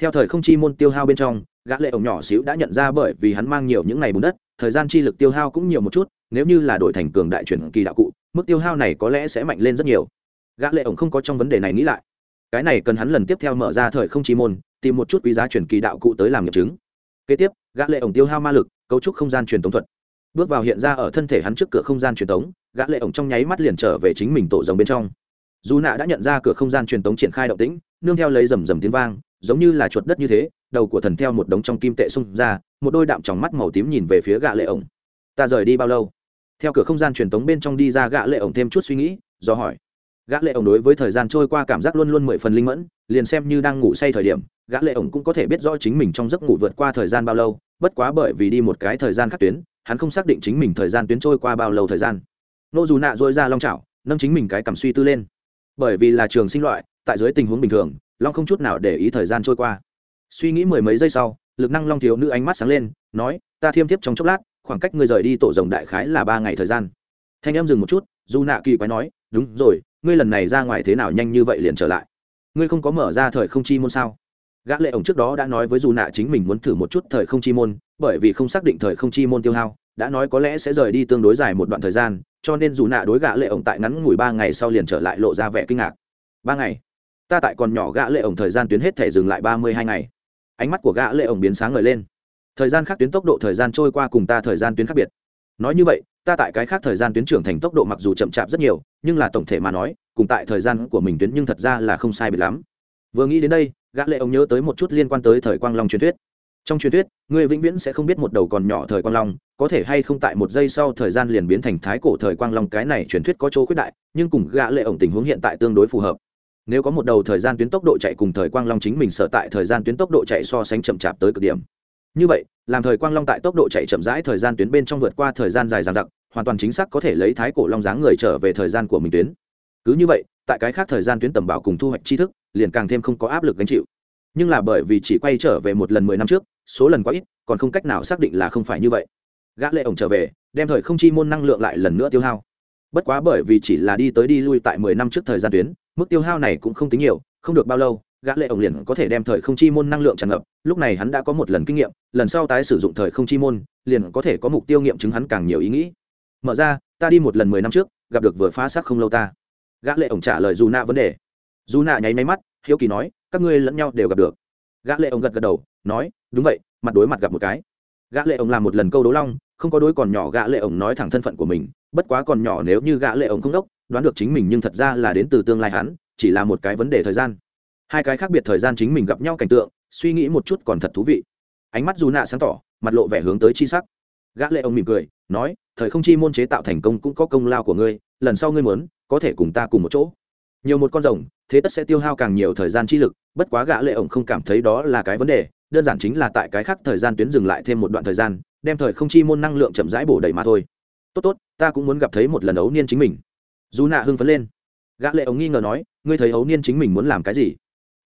Theo thời không chi môn tiêu hao bên trong, gã lệ ổng nhỏ xíu đã nhận ra bởi vì hắn mang nhiều những ngày bùn đất, thời gian chi lực tiêu hao cũng nhiều một chút, nếu như là đổi thành cường đại truyền kỳ đạo cụ, mức tiêu hao này có lẽ sẽ mạnh lên rất nhiều. Gã lệ ổng không có trong vấn đề này nghĩ lại cái này cần hắn lần tiếp theo mở ra thời không chi môn, tìm một chút quý giá chuyển kỳ đạo cụ tới làm nghiệm chứng. Kế tiếp, gã lệ ổng tiêu hao ma lực, cấu trúc không gian truyền tống thuật. Bước vào hiện ra ở thân thể hắn trước cửa không gian truyền tống, gã lệ ổng trong nháy mắt liền trở về chính mình tổ rồng bên trong. Dù nạ đã nhận ra cửa không gian truyền tống triển khai động tĩnh, nương theo lấy rầm rầm tiếng vang, giống như là chuột đất như thế, đầu của thần theo một đống trong kim tệ xung ra, một đôi đạm tròng mắt màu tím nhìn về phía gã lệ ổng. Ta rời đi bao lâu? Theo cửa không gian truyền tống bên trong đi ra, gã lệ ổng thêm chút suy nghĩ, do hỏi gã lệ ổng đối với thời gian trôi qua cảm giác luôn luôn mười phần linh mẫn, liền xem như đang ngủ say thời điểm, gã lệ ổng cũng có thể biết rõ chính mình trong giấc ngủ vượt qua thời gian bao lâu, bất quá bởi vì đi một cái thời gian khác tuyến, hắn không xác định chính mình thời gian tuyến trôi qua bao lâu thời gian. Nô dù nạ dội ra long chảo, nâng chính mình cái cảm suy tư lên. Bởi vì là trường sinh loại, tại dưới tình huống bình thường, long không chút nào để ý thời gian trôi qua. Suy nghĩ mười mấy giây sau, lực năng long thiếu nữ ánh mắt sáng lên, nói, ta thiêm thiếp trong chốc lát, khoảng cách ngươi rời đi tổ rồng đại khái là ba ngày thời gian. Thanh em dừng một chút, dù nạ kỳ quái nói, đúng rồi ngươi lần này ra ngoài thế nào nhanh như vậy liền trở lại? Ngươi không có mở ra thời không chi môn sao? Gã lệ ổng trước đó đã nói với dù nạ chính mình muốn thử một chút thời không chi môn, bởi vì không xác định thời không chi môn tiêu hao, đã nói có lẽ sẽ rời đi tương đối dài một đoạn thời gian, cho nên dù nạ đối gã lệ ổng tại ngắn ngủi ba ngày sau liền trở lại lộ ra vẻ kinh ngạc. Ba ngày? Ta tại còn nhỏ gã lệ ổng thời gian tuyến hết thể dừng lại ba mươi hai ngày. Ánh mắt của gã lệ ổng biến sáng ngời lên. Thời gian khác tuyến tốc độ thời gian trôi qua cùng ta thời gian tuyến khác biệt nói như vậy, ta tại cái khác thời gian tuyến trưởng thành tốc độ mặc dù chậm chạp rất nhiều, nhưng là tổng thể mà nói, cùng tại thời gian của mình tuyến nhưng thật ra là không sai biệt lắm. Vừa nghĩ đến đây, gã lệ ông nhớ tới một chút liên quan tới thời quang long truyền thuyết. Trong truyền thuyết, người vĩnh viễn sẽ không biết một đầu còn nhỏ thời quang long, có thể hay không tại một giây sau thời gian liền biến thành thái cổ thời quang long cái này truyền thuyết có chỗ khuyết đại, nhưng cùng gã lệ ông tình huống hiện tại tương đối phù hợp. Nếu có một đầu thời gian tuyến tốc độ chạy cùng thời quang long chính mình sợ tại thời gian tuyến tốc độ chạy so sánh chậm chạp tới cực điểm như vậy, làm thời quang long tại tốc độ chạy chậm rãi thời gian tuyến bên trong vượt qua thời gian dài dàn giặc hoàn toàn chính xác có thể lấy thái cổ long dáng người trở về thời gian của mình tuyến. Cứ như vậy, tại cái khác thời gian tuyến tầm bảo cùng thu hoạch tri thức, liền càng thêm không có áp lực gánh chịu. Nhưng là bởi vì chỉ quay trở về một lần mười năm trước, số lần quá ít, còn không cách nào xác định là không phải như vậy. Gã lệ ổng trở về, đem thời không chi môn năng lượng lại lần nữa tiêu hao. Bất quá bởi vì chỉ là đi tới đi lui tại mười năm trước thời gian tuyến, mức tiêu hao này cũng không tính nhiều, không được bao lâu gã lệ ổng liền có thể đem thời không chi môn năng lượng tràn ngập. Lúc này hắn đã có một lần kinh nghiệm, lần sau tái sử dụng thời không chi môn, liền có thể có mục tiêu nghiệm chứng hắn càng nhiều ý nghĩ. Mở ra, ta đi một lần mười năm trước, gặp được vừa phá xác không lâu ta. Gã lệ ổng trả lời dù nạ vấn đề. Dù nạ nháy máy mắt, hiếu kỳ nói, các ngươi lẫn nhau đều gặp được. Gã lệ ổng gật gật đầu, nói, đúng vậy, mặt đối mặt gặp một cái. Gã lệ ổng làm một lần câu đấu long, không có đối còn nhỏ gã lệ ổng nói thẳng thân phận của mình, bất quá còn nhỏ nếu như gã lệ ổng không đốc, đoán được chính mình nhưng thật ra là đến từ tương lai hắn, chỉ là một cái vấn đề thời gian hai cái khác biệt thời gian chính mình gặp nhau cảnh tượng, suy nghĩ một chút còn thật thú vị. Ánh mắt dù nạ sáng tỏ, mặt lộ vẻ hướng tới chi sắc. Gã lệ ông mỉm cười, nói, thời không chi môn chế tạo thành công cũng có công lao của ngươi, lần sau ngươi muốn, có thể cùng ta cùng một chỗ. Nhiều một con rồng, thế tất sẽ tiêu hao càng nhiều thời gian chi lực, bất quá gã lệ ông không cảm thấy đó là cái vấn đề, đơn giản chính là tại cái khác thời gian tuyến dừng lại thêm một đoạn thời gian, đem thời không chi môn năng lượng chậm rãi bổ đầy mà thôi. Tốt tốt, ta cũng muốn gặp thấy một lần ấu niên chính mình. Dù nạ hưng phấn lên. Gã lệ ông nghi ngờ nói, ngươi thấy ấu niên chính mình muốn làm cái gì?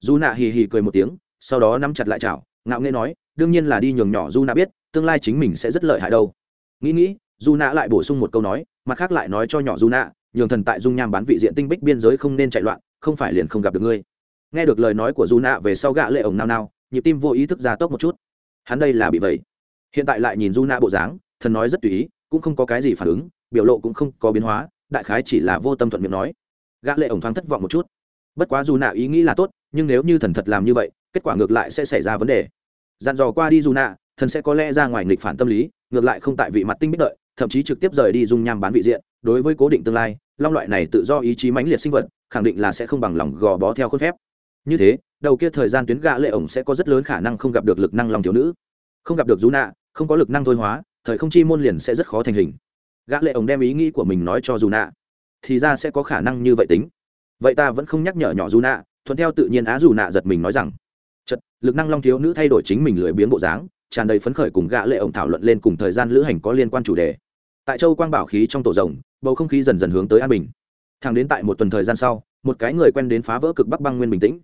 Du nạ hì hì cười một tiếng, sau đó nắm chặt lại chảo, ngạo nghễ nói, đương nhiên là đi nhường nhỏ du nạ biết, tương lai chính mình sẽ rất lợi hại đâu. Nghĩ nghĩ du nạ lại bổ sung một câu nói, mặt khác lại nói cho nhỏ du nạ, nhường thần tại dung nham bán vị diện tinh bích biên giới không nên chạy loạn, không phải liền không gặp được ngươi. Nghe được lời nói của du nạ về sau gã lệ ổng nao nao, nhịp tim vô ý thức ra tốc một chút. Hắn đây là bị vậy. Hiện tại lại nhìn du nạ bộ dáng, thần nói rất tùy ý, cũng không có cái gì phản ứng, biểu lộ cũng không có biến hóa, đại khái chỉ là vô tâm thuận miệng nói. Gã lệ ổng thoáng thất vọng một chút bất quá dù nạ ý nghĩ là tốt, nhưng nếu như thần thật làm như vậy, kết quả ngược lại sẽ xảy ra vấn đề. Dặn dò qua đi dù nạ, thần sẽ có lẽ ra ngoài nghịch phản tâm lý, ngược lại không tại vị mặt tinh bích đợi, thậm chí trực tiếp rời đi dung nham bán vị diện. Đối với cố định tương lai, long loại này tự do ý chí mãnh liệt sinh vật, khẳng định là sẽ không bằng lòng gò bó theo khuôn phép. Như thế, đầu kia thời gian tuyến gã lệ ổng sẽ có rất lớn khả năng không gặp được lực năng lòng thiếu nữ. Không gặp được dù nạ, không có lực năng thôi hóa, thời không chi môn liền sẽ rất khó thành hình. Gã lệ ổng đem ý nghĩ của mình nói cho dù nạ. Thì ra sẽ có khả năng như vậy tính vậy ta vẫn không nhắc nhở nhỏ dù nạ, thuận theo tự nhiên á dù nạ giật mình nói rằng, chật, lực năng long thiếu nữ thay đổi chính mình lười biếng bộ dáng, tràn đầy phấn khởi cùng gã lệ ổng thảo luận lên cùng thời gian lữ hành có liên quan chủ đề. Tại châu quang bảo khí trong tổ rồng, bầu không khí dần dần hướng tới an bình. Thẳng đến tại một tuần thời gian sau, một cái người quen đến phá vỡ cực bắc băng nguyên bình tĩnh.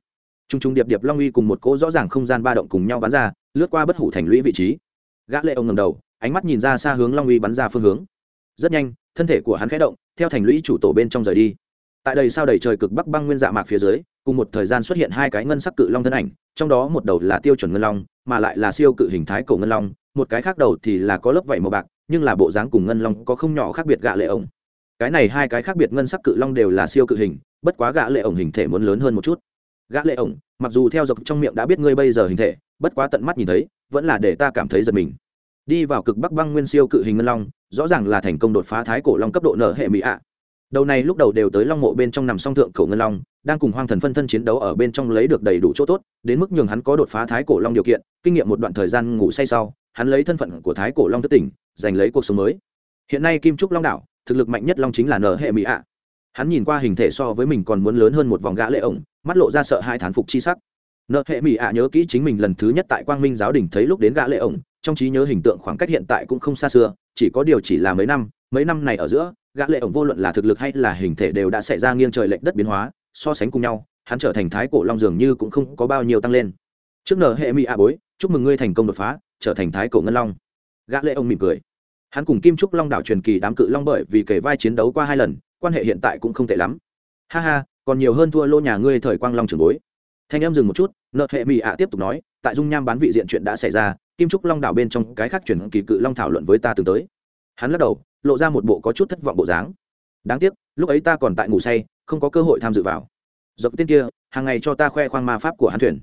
Trung trung điệp điệp long uy cùng một cỗ rõ ràng không gian ba động cùng nhau bắn ra, lướt qua bất hủ thành lũy vị trí. Gã lệ ông ngẩng đầu, ánh mắt nhìn ra xa hướng long uy bắn ra phương hướng. Rất nhanh, thân thể của hắn khẽ động, theo thành lũy chủ tổ bên trong rời đi tại đây sao đầy trời cực bắc băng nguyên dạ mạc phía dưới, cùng một thời gian xuất hiện hai cái ngân sắc cự long thân ảnh, trong đó một đầu là tiêu chuẩn ngân long, mà lại là siêu cự hình thái cổ ngân long, một cái khác đầu thì là có lớp vảy màu bạc, nhưng là bộ dáng cùng ngân long có không nhỏ khác biệt gạ lệ ổng. Cái này hai cái khác biệt ngân sắc cự long đều là siêu cự hình, bất quá gạ lệ ổng hình thể muốn lớn hơn một chút. Gã lệ ổng, mặc dù theo dọc trong miệng đã biết ngươi bây giờ hình thể, bất quá tận mắt nhìn thấy, vẫn là để ta cảm thấy giật mình. Đi vào cực bắc băng nguyên siêu cự hình ngân long, rõ ràng là thành công đột phá thái cổ long cấp độ nở hệ mỹ ạ đầu này lúc đầu đều tới long mộ bên trong nằm song thượng cổ ngân long, đang cùng hoang thần phân thân chiến đấu ở bên trong lấy được đầy đủ chỗ tốt, đến mức nhường hắn có đột phá thái cổ long điều kiện, kinh nghiệm một đoạn thời gian ngủ say sau, hắn lấy thân phận của thái cổ long thất tỉnh, giành lấy cuộc sống mới. Hiện nay kim trúc long đảo, thực lực mạnh nhất long chính là nở hệ mỹ ạ. Hắn nhìn qua hình thể so với mình còn muốn lớn hơn một vòng gã lệ ổng, mắt lộ ra sợ hai thán phục chi sắc. Nợ hệ mỹ ạ nhớ kỹ chính mình lần thứ nhất tại quang minh giáo đình thấy lúc đến gã lệ ổng, trong trí nhớ hình tượng khoảng cách hiện tại cũng không xa xưa, chỉ có điều chỉ là mấy năm mấy năm này ở giữa gã lệ ổng vô luận là thực lực hay là hình thể đều đã xảy ra nghiêng trời lệch đất biến hóa, so sánh cùng nhau, hắn trở thành thái cổ long dường như cũng không có bao nhiêu tăng lên. Trước nở hệ mỹ a bối, chúc mừng ngươi thành công đột phá, trở thành thái cổ ngân long. Gã lệ ổng mỉm cười. Hắn cùng kim trúc long đảo truyền kỳ đám cự long bởi vì kể vai chiến đấu qua hai lần, quan hệ hiện tại cũng không tệ lắm. Ha ha, còn nhiều hơn thua lô nhà ngươi thời quang long trường bối. Thanh em dừng một chút nợ hệ mỹ ạ tiếp tục nói, tại dung nham bán vị diện chuyện đã xảy ra, kim trúc long đảo bên trong cái khác chuyển kỳ cự long thảo luận với ta từng tới hắn lắc đầu, lộ ra một bộ có chút thất vọng bộ dáng. Đáng tiếc, lúc ấy ta còn tại ngủ say, không có cơ hội tham dự vào. Dọc tên kia, hàng ngày cho ta khoe khoang ma pháp của hắn thuyền.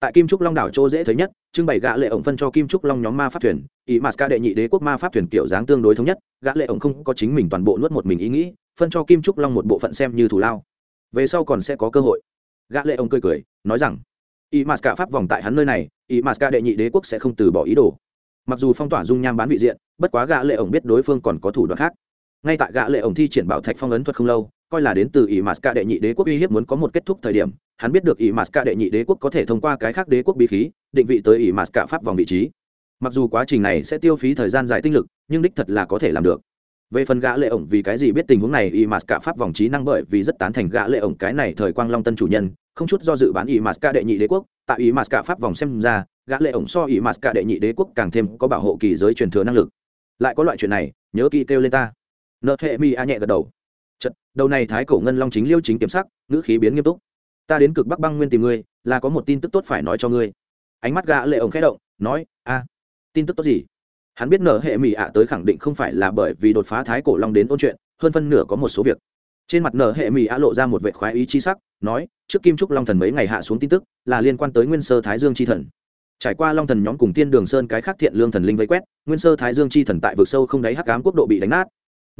Tại kim trúc long đảo chỗ dễ thấy nhất, trưng bày gã lệ ổng phân cho kim trúc long nhóm ma pháp thuyền, ý mà ca đệ nhị đế quốc ma pháp thuyền kiểu dáng tương đối thống nhất, gã lệ ổng không có chính mình toàn bộ nuốt một mình ý nghĩ, phân cho kim trúc long một bộ phận xem như thủ lao. Về sau còn sẽ có cơ hội. Gã lệ ổng cười cười, nói rằng, ý mà ca pháp vòng tại hắn nơi này, ý mà ca đệ nhị đế quốc sẽ không từ bỏ ý đồ. Mặc dù phong tỏa dung nham bán vị diện bất quá gã lệ ổng biết đối phương còn có thủ đoạn khác. Ngay tại gã lệ ổng thi triển bảo thạch phong ấn thuật không lâu, coi là đến từ ỷ mạt đệ nhị đế quốc uy hiếp muốn có một kết thúc thời điểm, hắn biết được ỷ mạt đệ nhị đế quốc có thể thông qua cái khác đế quốc bí khí, định vị tới ỷ mạt pháp vòng vị trí. Mặc dù quá trình này sẽ tiêu phí thời gian dài tinh lực, nhưng đích thật là có thể làm được. Về phần gã lệ ổng vì cái gì biết tình huống này, ỷ mạt pháp vòng trí năng bởi vì rất tán thành gã lệ ổng cái này thời quang long tân chủ nhân, không chút do dự bán ỷ mạt đệ nhị đế quốc. Tại ỷ mạt pháp vòng xem ra, gã lệ ổng so ỷ mạt đệ nhị đế quốc càng thêm có bảo hộ kỳ giới truyền thừa năng lực lại có loại chuyện này nhớ kỹ kêu lên ta nợ hệ mi a nhẹ gật đầu Chật, đầu này thái cổ ngân long chính liêu chính kiểm sắc, ngữ khí biến nghiêm túc. Ta đến cực Bắc băng nguyên tìm ngươi, là có một tin tức tốt phải nói cho ngươi. Ánh mắt gã lệ ổng khẽ động, nói, a, tin tức tốt gì? Hắn biết nở hệ mỹ ạ tới khẳng định không phải là bởi vì đột phá thái cổ long đến ôn chuyện, hơn phân nửa có một số việc. Trên mặt nở hệ mỹ ạ lộ ra một vẻ khoái ý chi sắc, nói, trước Kim Trúc Long thần mấy ngày hạ xuống tin tức, là liên quan tới Nguyên Sơ Thái Dương chi thần. Trải qua Long thần nhóm cùng Tiên Đường Sơn cái khác thiện lương thần linh vây quét, Nguyên Sơ Thái Dương chi thần tại vực sâu không đáy hắc ám quốc độ bị đánh nát,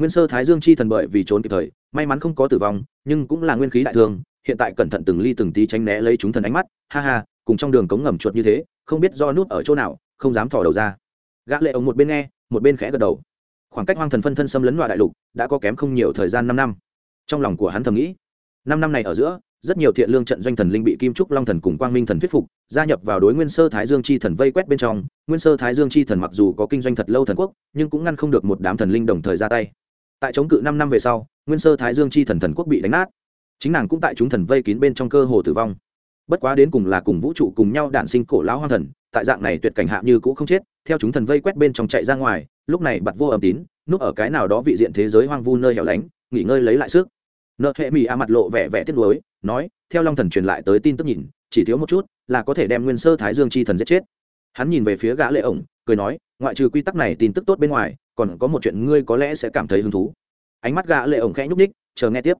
nguyên sơ thái dương chi thần bởi vì trốn kịp thời may mắn không có tử vong nhưng cũng là nguyên khí đại thương hiện tại cẩn thận từng ly từng tí tránh né lấy chúng thần ánh mắt ha ha cùng trong đường cống ngầm chuột như thế không biết do nút ở chỗ nào không dám thò đầu ra. Gã lệ ống một bên nghe một bên khẽ gật đầu. Khoảng cách hoang thần phân thân xâm lấn loại đại lục đã có kém không nhiều thời gian năm năm. Trong lòng của hắn thầm nghĩ năm năm này ở giữa rất nhiều thiện lương trận doanh thần linh bị kim trúc long thần cùng quang minh thần thuyết phục, gia nhập vào đối nguyên sơ thái dương chi thần vây quét bên trong. Nguyên sơ thái dương chi thần mặc dù có kinh doanh thật lâu thần quốc, nhưng cũng ngăn không được một đám thần linh đồng thời ra tay. Tại chống cự năm năm về sau, nguyên sơ thái dương chi thần thần quốc bị đánh nát. Chính nàng cũng tại chúng thần vây kín bên trong cơ hồ tử vong. Bất quá đến cùng là cùng vũ trụ cùng nhau đản sinh cổ lão hoang thần, tại dạng này tuyệt cảnh hạ như cũ không chết, theo chúng thần vây quét bên trong chạy ra ngoài, lúc này bặt vô âm tín, núp ở cái nào đó vị diện thế giới hoang vu nơi hẻo lánh, nghỉ ngơi lấy lại sức. Nợ hệ mỹ a mặt lộ vẻ vẻ tiếc nuối nói, theo long thần truyền lại tới tin tức nhìn, chỉ thiếu một chút là có thể đem nguyên sơ thái dương chi thần giết chết. Hắn nhìn về phía gã lệ ổng, cười nói, ngoại trừ quy tắc này tin tức tốt bên ngoài, còn có một chuyện ngươi có lẽ sẽ cảm thấy hứng thú. Ánh mắt gã lệ ổng khẽ nhúc nhích, chờ nghe tiếp.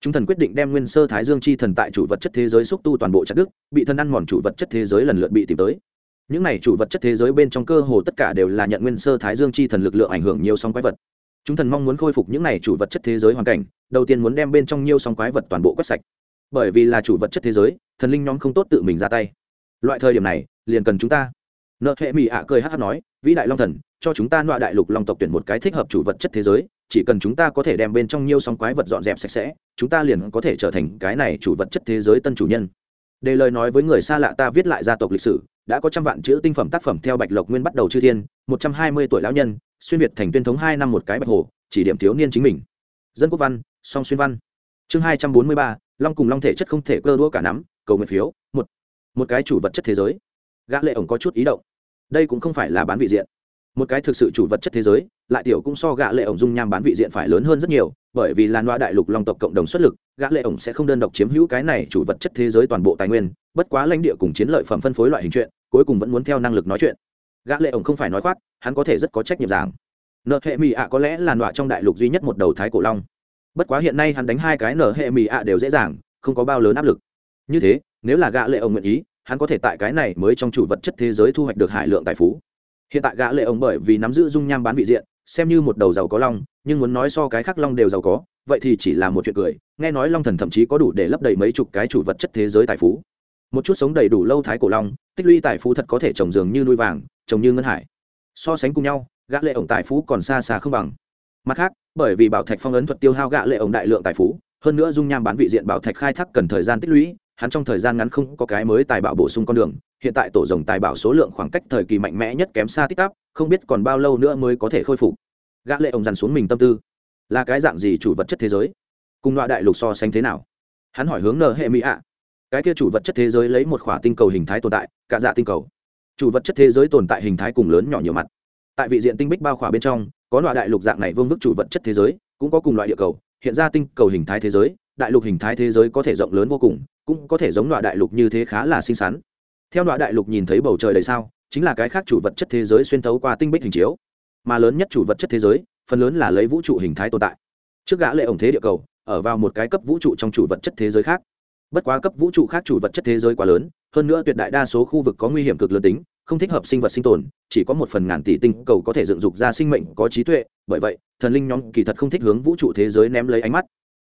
Chúng thần quyết định đem nguyên sơ thái dương chi thần tại chủ vật chất thế giới xúc tu toàn bộ chặt đức bị thân ăn mòn chủ vật chất thế giới lần lượt bị tìm tới. Những này chủ vật chất thế giới bên trong cơ hồ tất cả đều là nhận nguyên sơ thái dương chi thần lực lượng ảnh hưởng nhiều song quái vật. Chúng thần mong muốn khôi phục những này chủ vật chất thế giới hoàn cảnh, đầu tiên muốn đem bên trong nhiều song quái vật toàn bộ quét sạch bởi vì là chủ vật chất thế giới, thần linh nhóm không tốt tự mình ra tay. Loại thời điểm này, liền cần chúng ta. Nợ hệ mỹ ạ cười hát hát nói, vĩ đại long thần, cho chúng ta nọa đại lục long tộc tuyển một cái thích hợp chủ vật chất thế giới, chỉ cần chúng ta có thể đem bên trong nhiều song quái vật dọn dẹp sạch sẽ, chúng ta liền có thể trở thành cái này chủ vật chất thế giới tân chủ nhân. Để lời nói với người xa lạ ta viết lại gia tộc lịch sử, đã có trăm vạn chữ tinh phẩm tác phẩm theo bạch lộc nguyên bắt đầu chư thiên, một trăm hai mươi tuổi lão nhân, xuyên việt thành tuyên thống hai năm một cái bạch hồ, chỉ điểm thiếu niên chính mình. Dân quốc văn, song xuyên văn. Chương hai trăm bốn mươi ba long cùng long thể chất không thể cơ đua cả nắm, cầu nguyện phiếu, một một cái chủ vật chất thế giới. Gã lệ ổng có chút ý động. Đây cũng không phải là bán vị diện. Một cái thực sự chủ vật chất thế giới, lại tiểu cũng so gã lệ ổng dung nham bán vị diện phải lớn hơn rất nhiều, bởi vì làn loa đại lục long tộc cộng đồng xuất lực, gã lệ ổng sẽ không đơn độc chiếm hữu cái này chủ vật chất thế giới toàn bộ tài nguyên, bất quá lãnh địa cùng chiến lợi phẩm phân phối loại hình chuyện, cuối cùng vẫn muốn theo năng lực nói chuyện. Gã lệ ổng không phải nói khoác, hắn có thể rất có trách nhiệm giảng. Nợ hệ mỹ ạ có lẽ là nọa trong đại lục duy nhất một đầu thái cổ long bất quá hiện nay hắn đánh hai cái nở hệ mì ạ đều dễ dàng, không có bao lớn áp lực. Như thế, nếu là gã lệ ông nguyện ý, hắn có thể tại cái này mới trong chủ vật chất thế giới thu hoạch được hải lượng tài phú. Hiện tại gã lệ ông bởi vì nắm giữ dung nham bán vị diện, xem như một đầu giàu có long, nhưng muốn nói so cái khác long đều giàu có, vậy thì chỉ là một chuyện cười, nghe nói long thần thậm chí có đủ để lấp đầy mấy chục cái chủ vật chất thế giới tài phú. Một chút sống đầy đủ lâu thái cổ long, tích lũy tài phú thật có thể trồng giường như nuôi vàng, trồng như ngân hải. So sánh cùng nhau gã lệ ổng tài phú còn xa xa không bằng mặt khác, bởi vì bảo thạch phong ấn thuật tiêu hao gã lệ ổng đại lượng tài phú, hơn nữa dung nham bán vị diện bảo thạch khai thác cần thời gian tích lũy, hắn trong thời gian ngắn không có cái mới tài bảo bổ sung con đường, hiện tại tổ rồng tài bảo số lượng khoảng cách thời kỳ mạnh mẽ nhất kém xa tích tắp, không biết còn bao lâu nữa mới có thể khôi phục. Gã lệ ông dằn xuống mình tâm tư. Là cái dạng gì chủ vật chất thế giới? Cùng loại đại lục so sánh thế nào? Hắn hỏi hướng nờ hệ mỹ ạ. Cái kia chủ vật chất thế giới lấy một khỏa tinh cầu hình thái tồn tại, cả dạ tinh cầu. Chủ vật chất thế giới tồn tại hình thái cùng lớn nhỏ nhiều mặt. Tại vị diện tinh bích bao khỏa bên trong có loại đại lục dạng này vương vức chủ vật chất thế giới, cũng có cùng loại địa cầu, hiện ra tinh cầu hình thái thế giới, đại lục hình thái thế giới có thể rộng lớn vô cùng, cũng có thể giống loại đại lục như thế khá là xinh xắn. Theo loại đại lục nhìn thấy bầu trời đầy sao, chính là cái khác chủ vật chất thế giới xuyên thấu qua tinh bích hình chiếu. Mà lớn nhất chủ vật chất thế giới, phần lớn là lấy vũ trụ hình thái tồn tại. Trước gã lệ ổng thế địa cầu, ở vào một cái cấp vũ trụ trong chủ vật chất thế giới khác. Bất quá cấp vũ trụ khác chủ vật chất thế giới quá lớn, hơn nữa tuyệt đại đa số khu vực có nguy hiểm cực lớn tính không thích hợp sinh vật sinh tồn, chỉ có một phần ngàn tỷ tinh cầu có thể dựng dục ra sinh mệnh có trí tuệ. Bởi vậy, thần linh nhóm kỳ thật không thích hướng vũ trụ thế giới ném lấy ánh mắt.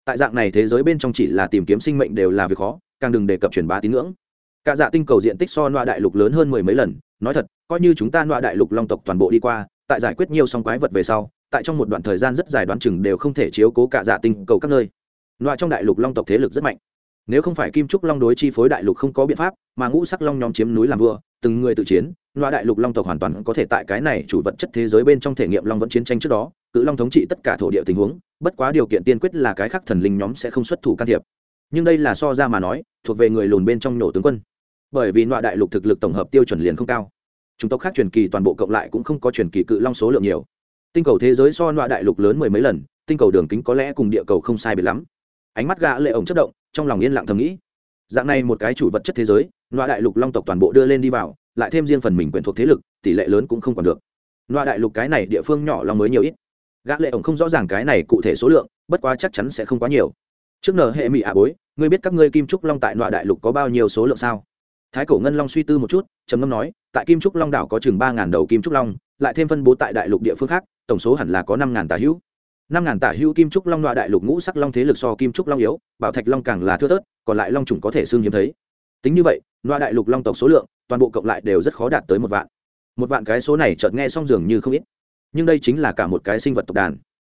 Tại dạng này thế giới bên trong chỉ là tìm kiếm sinh mệnh đều là việc khó, càng đừng đề cập truyền bá tín ngưỡng. Cả dạ tinh cầu diện tích so loa đại lục lớn hơn mười mấy lần, nói thật, coi như chúng ta loa đại lục long tộc toàn bộ đi qua, tại giải quyết nhiều song quái vật về sau, tại trong một đoạn thời gian rất dài đoán chừng đều không thể chiếu cố cả dạ tinh cầu các nơi. Loa trong đại lục long tộc thế lực rất mạnh nếu không phải kim trúc long đối chi phối đại lục không có biện pháp, mà ngũ sắc long nhóm chiếm núi làm vua, từng người tự chiến, loa đại lục long tộc hoàn toàn có thể tại cái này chủ vật chất thế giới bên trong thể nghiệm long vẫn chiến tranh trước đó, cự long thống trị tất cả thổ địa tình huống, bất quá điều kiện tiên quyết là cái khác thần linh nhóm sẽ không xuất thủ can thiệp. Nhưng đây là so ra mà nói, thuộc về người lùn bên trong nổ tướng quân. Bởi vì loa đại lục thực lực tổng hợp tiêu chuẩn liền không cao. Chúng tộc khác truyền kỳ toàn bộ cộng lại cũng không có truyền kỳ cự long số lượng nhiều. Tinh cầu thế giới so loa đại lục lớn mười mấy lần, tinh cầu đường kính có lẽ cùng địa cầu không sai biệt lắm. Ánh mắt gã lệ ổng chất động trong lòng yên lặng thầm nghĩ. Dạng này một cái chủ vật chất thế giới loại đại lục long tộc toàn bộ đưa lên đi vào, lại thêm riêng phần mình quyền thuộc thế lực, tỷ lệ lớn cũng không còn được. Loại đại lục cái này địa phương nhỏ long mới nhiều ít. Gã lệ ổng không rõ ràng cái này cụ thể số lượng, bất quá chắc chắn sẽ không quá nhiều. Trước nở hệ mỹ ạ bối, ngươi biết các ngươi kim trúc long tại loại đại lục có bao nhiêu số lượng sao? Thái cổ ngân long suy tư một chút, trầm ngâm nói, tại kim trúc long đảo có chừng ba ngàn đầu kim trúc long, lại thêm phân bố tại đại lục địa phương khác, tổng số hẳn là có năm ngàn tà hữu năm ngàn tả hữu kim trúc long loại đại lục ngũ sắc long thế lực so kim trúc long yếu, bảo thạch long càng là thưa tớt. còn lại long trùng có thể xương hiếm thấy. Tính như vậy loại đại lục long tộc số lượng, toàn bộ cộng lại đều rất khó đạt tới một vạn. Một vạn cái số này chợt nghe xong dường như không ít. Nhưng đây chính là cả một cái sinh vật tộc đàn.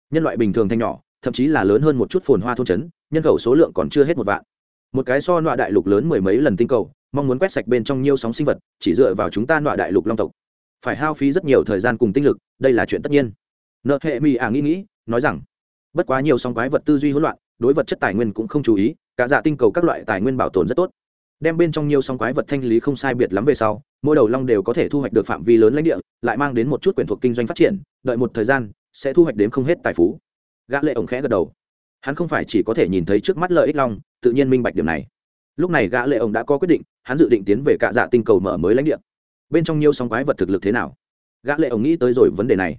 Nhân loại bình thường thanh nhỏ, thậm chí là lớn hơn một chút phồn hoa thôn trấn, nhân khẩu số lượng còn chưa hết một vạn. Một cái so loại đại lục lớn mười mấy lần tinh cầu, mong muốn quét sạch bên trong nhiều sóng sinh vật, chỉ dựa vào chúng ta loại đại lục long tộc. Phải hao phí rất nhiều thời gian cùng tinh lực, đây là chuyện tất nhiên. Nợ hệ mỹ ả à nghĩ nghĩ nói rằng, bất quá nhiều sóng quái vật tư duy hỗn loạn, đối vật chất tài nguyên cũng không chú ý, cả dạ tinh cầu các loại tài nguyên bảo tồn rất tốt. Đem bên trong nhiều sóng quái vật thanh lý không sai biệt lắm về sau, mỗi đầu long đều có thể thu hoạch được phạm vi lớn lãnh địa, lại mang đến một chút quyền thuộc kinh doanh phát triển, đợi một thời gian, sẽ thu hoạch đến không hết tài phú. Gã lệ ổng khẽ gật đầu. Hắn không phải chỉ có thể nhìn thấy trước mắt lợi ích long, tự nhiên minh bạch điểm này. Lúc này gã lệ ổng đã có quyết định, hắn dự định tiến về cạ dạ tinh cầu mở mới lãnh địa. Bên trong nhiều song quái vật thực lực thế nào? Gã lệ ổng nghĩ tới rồi vấn đề này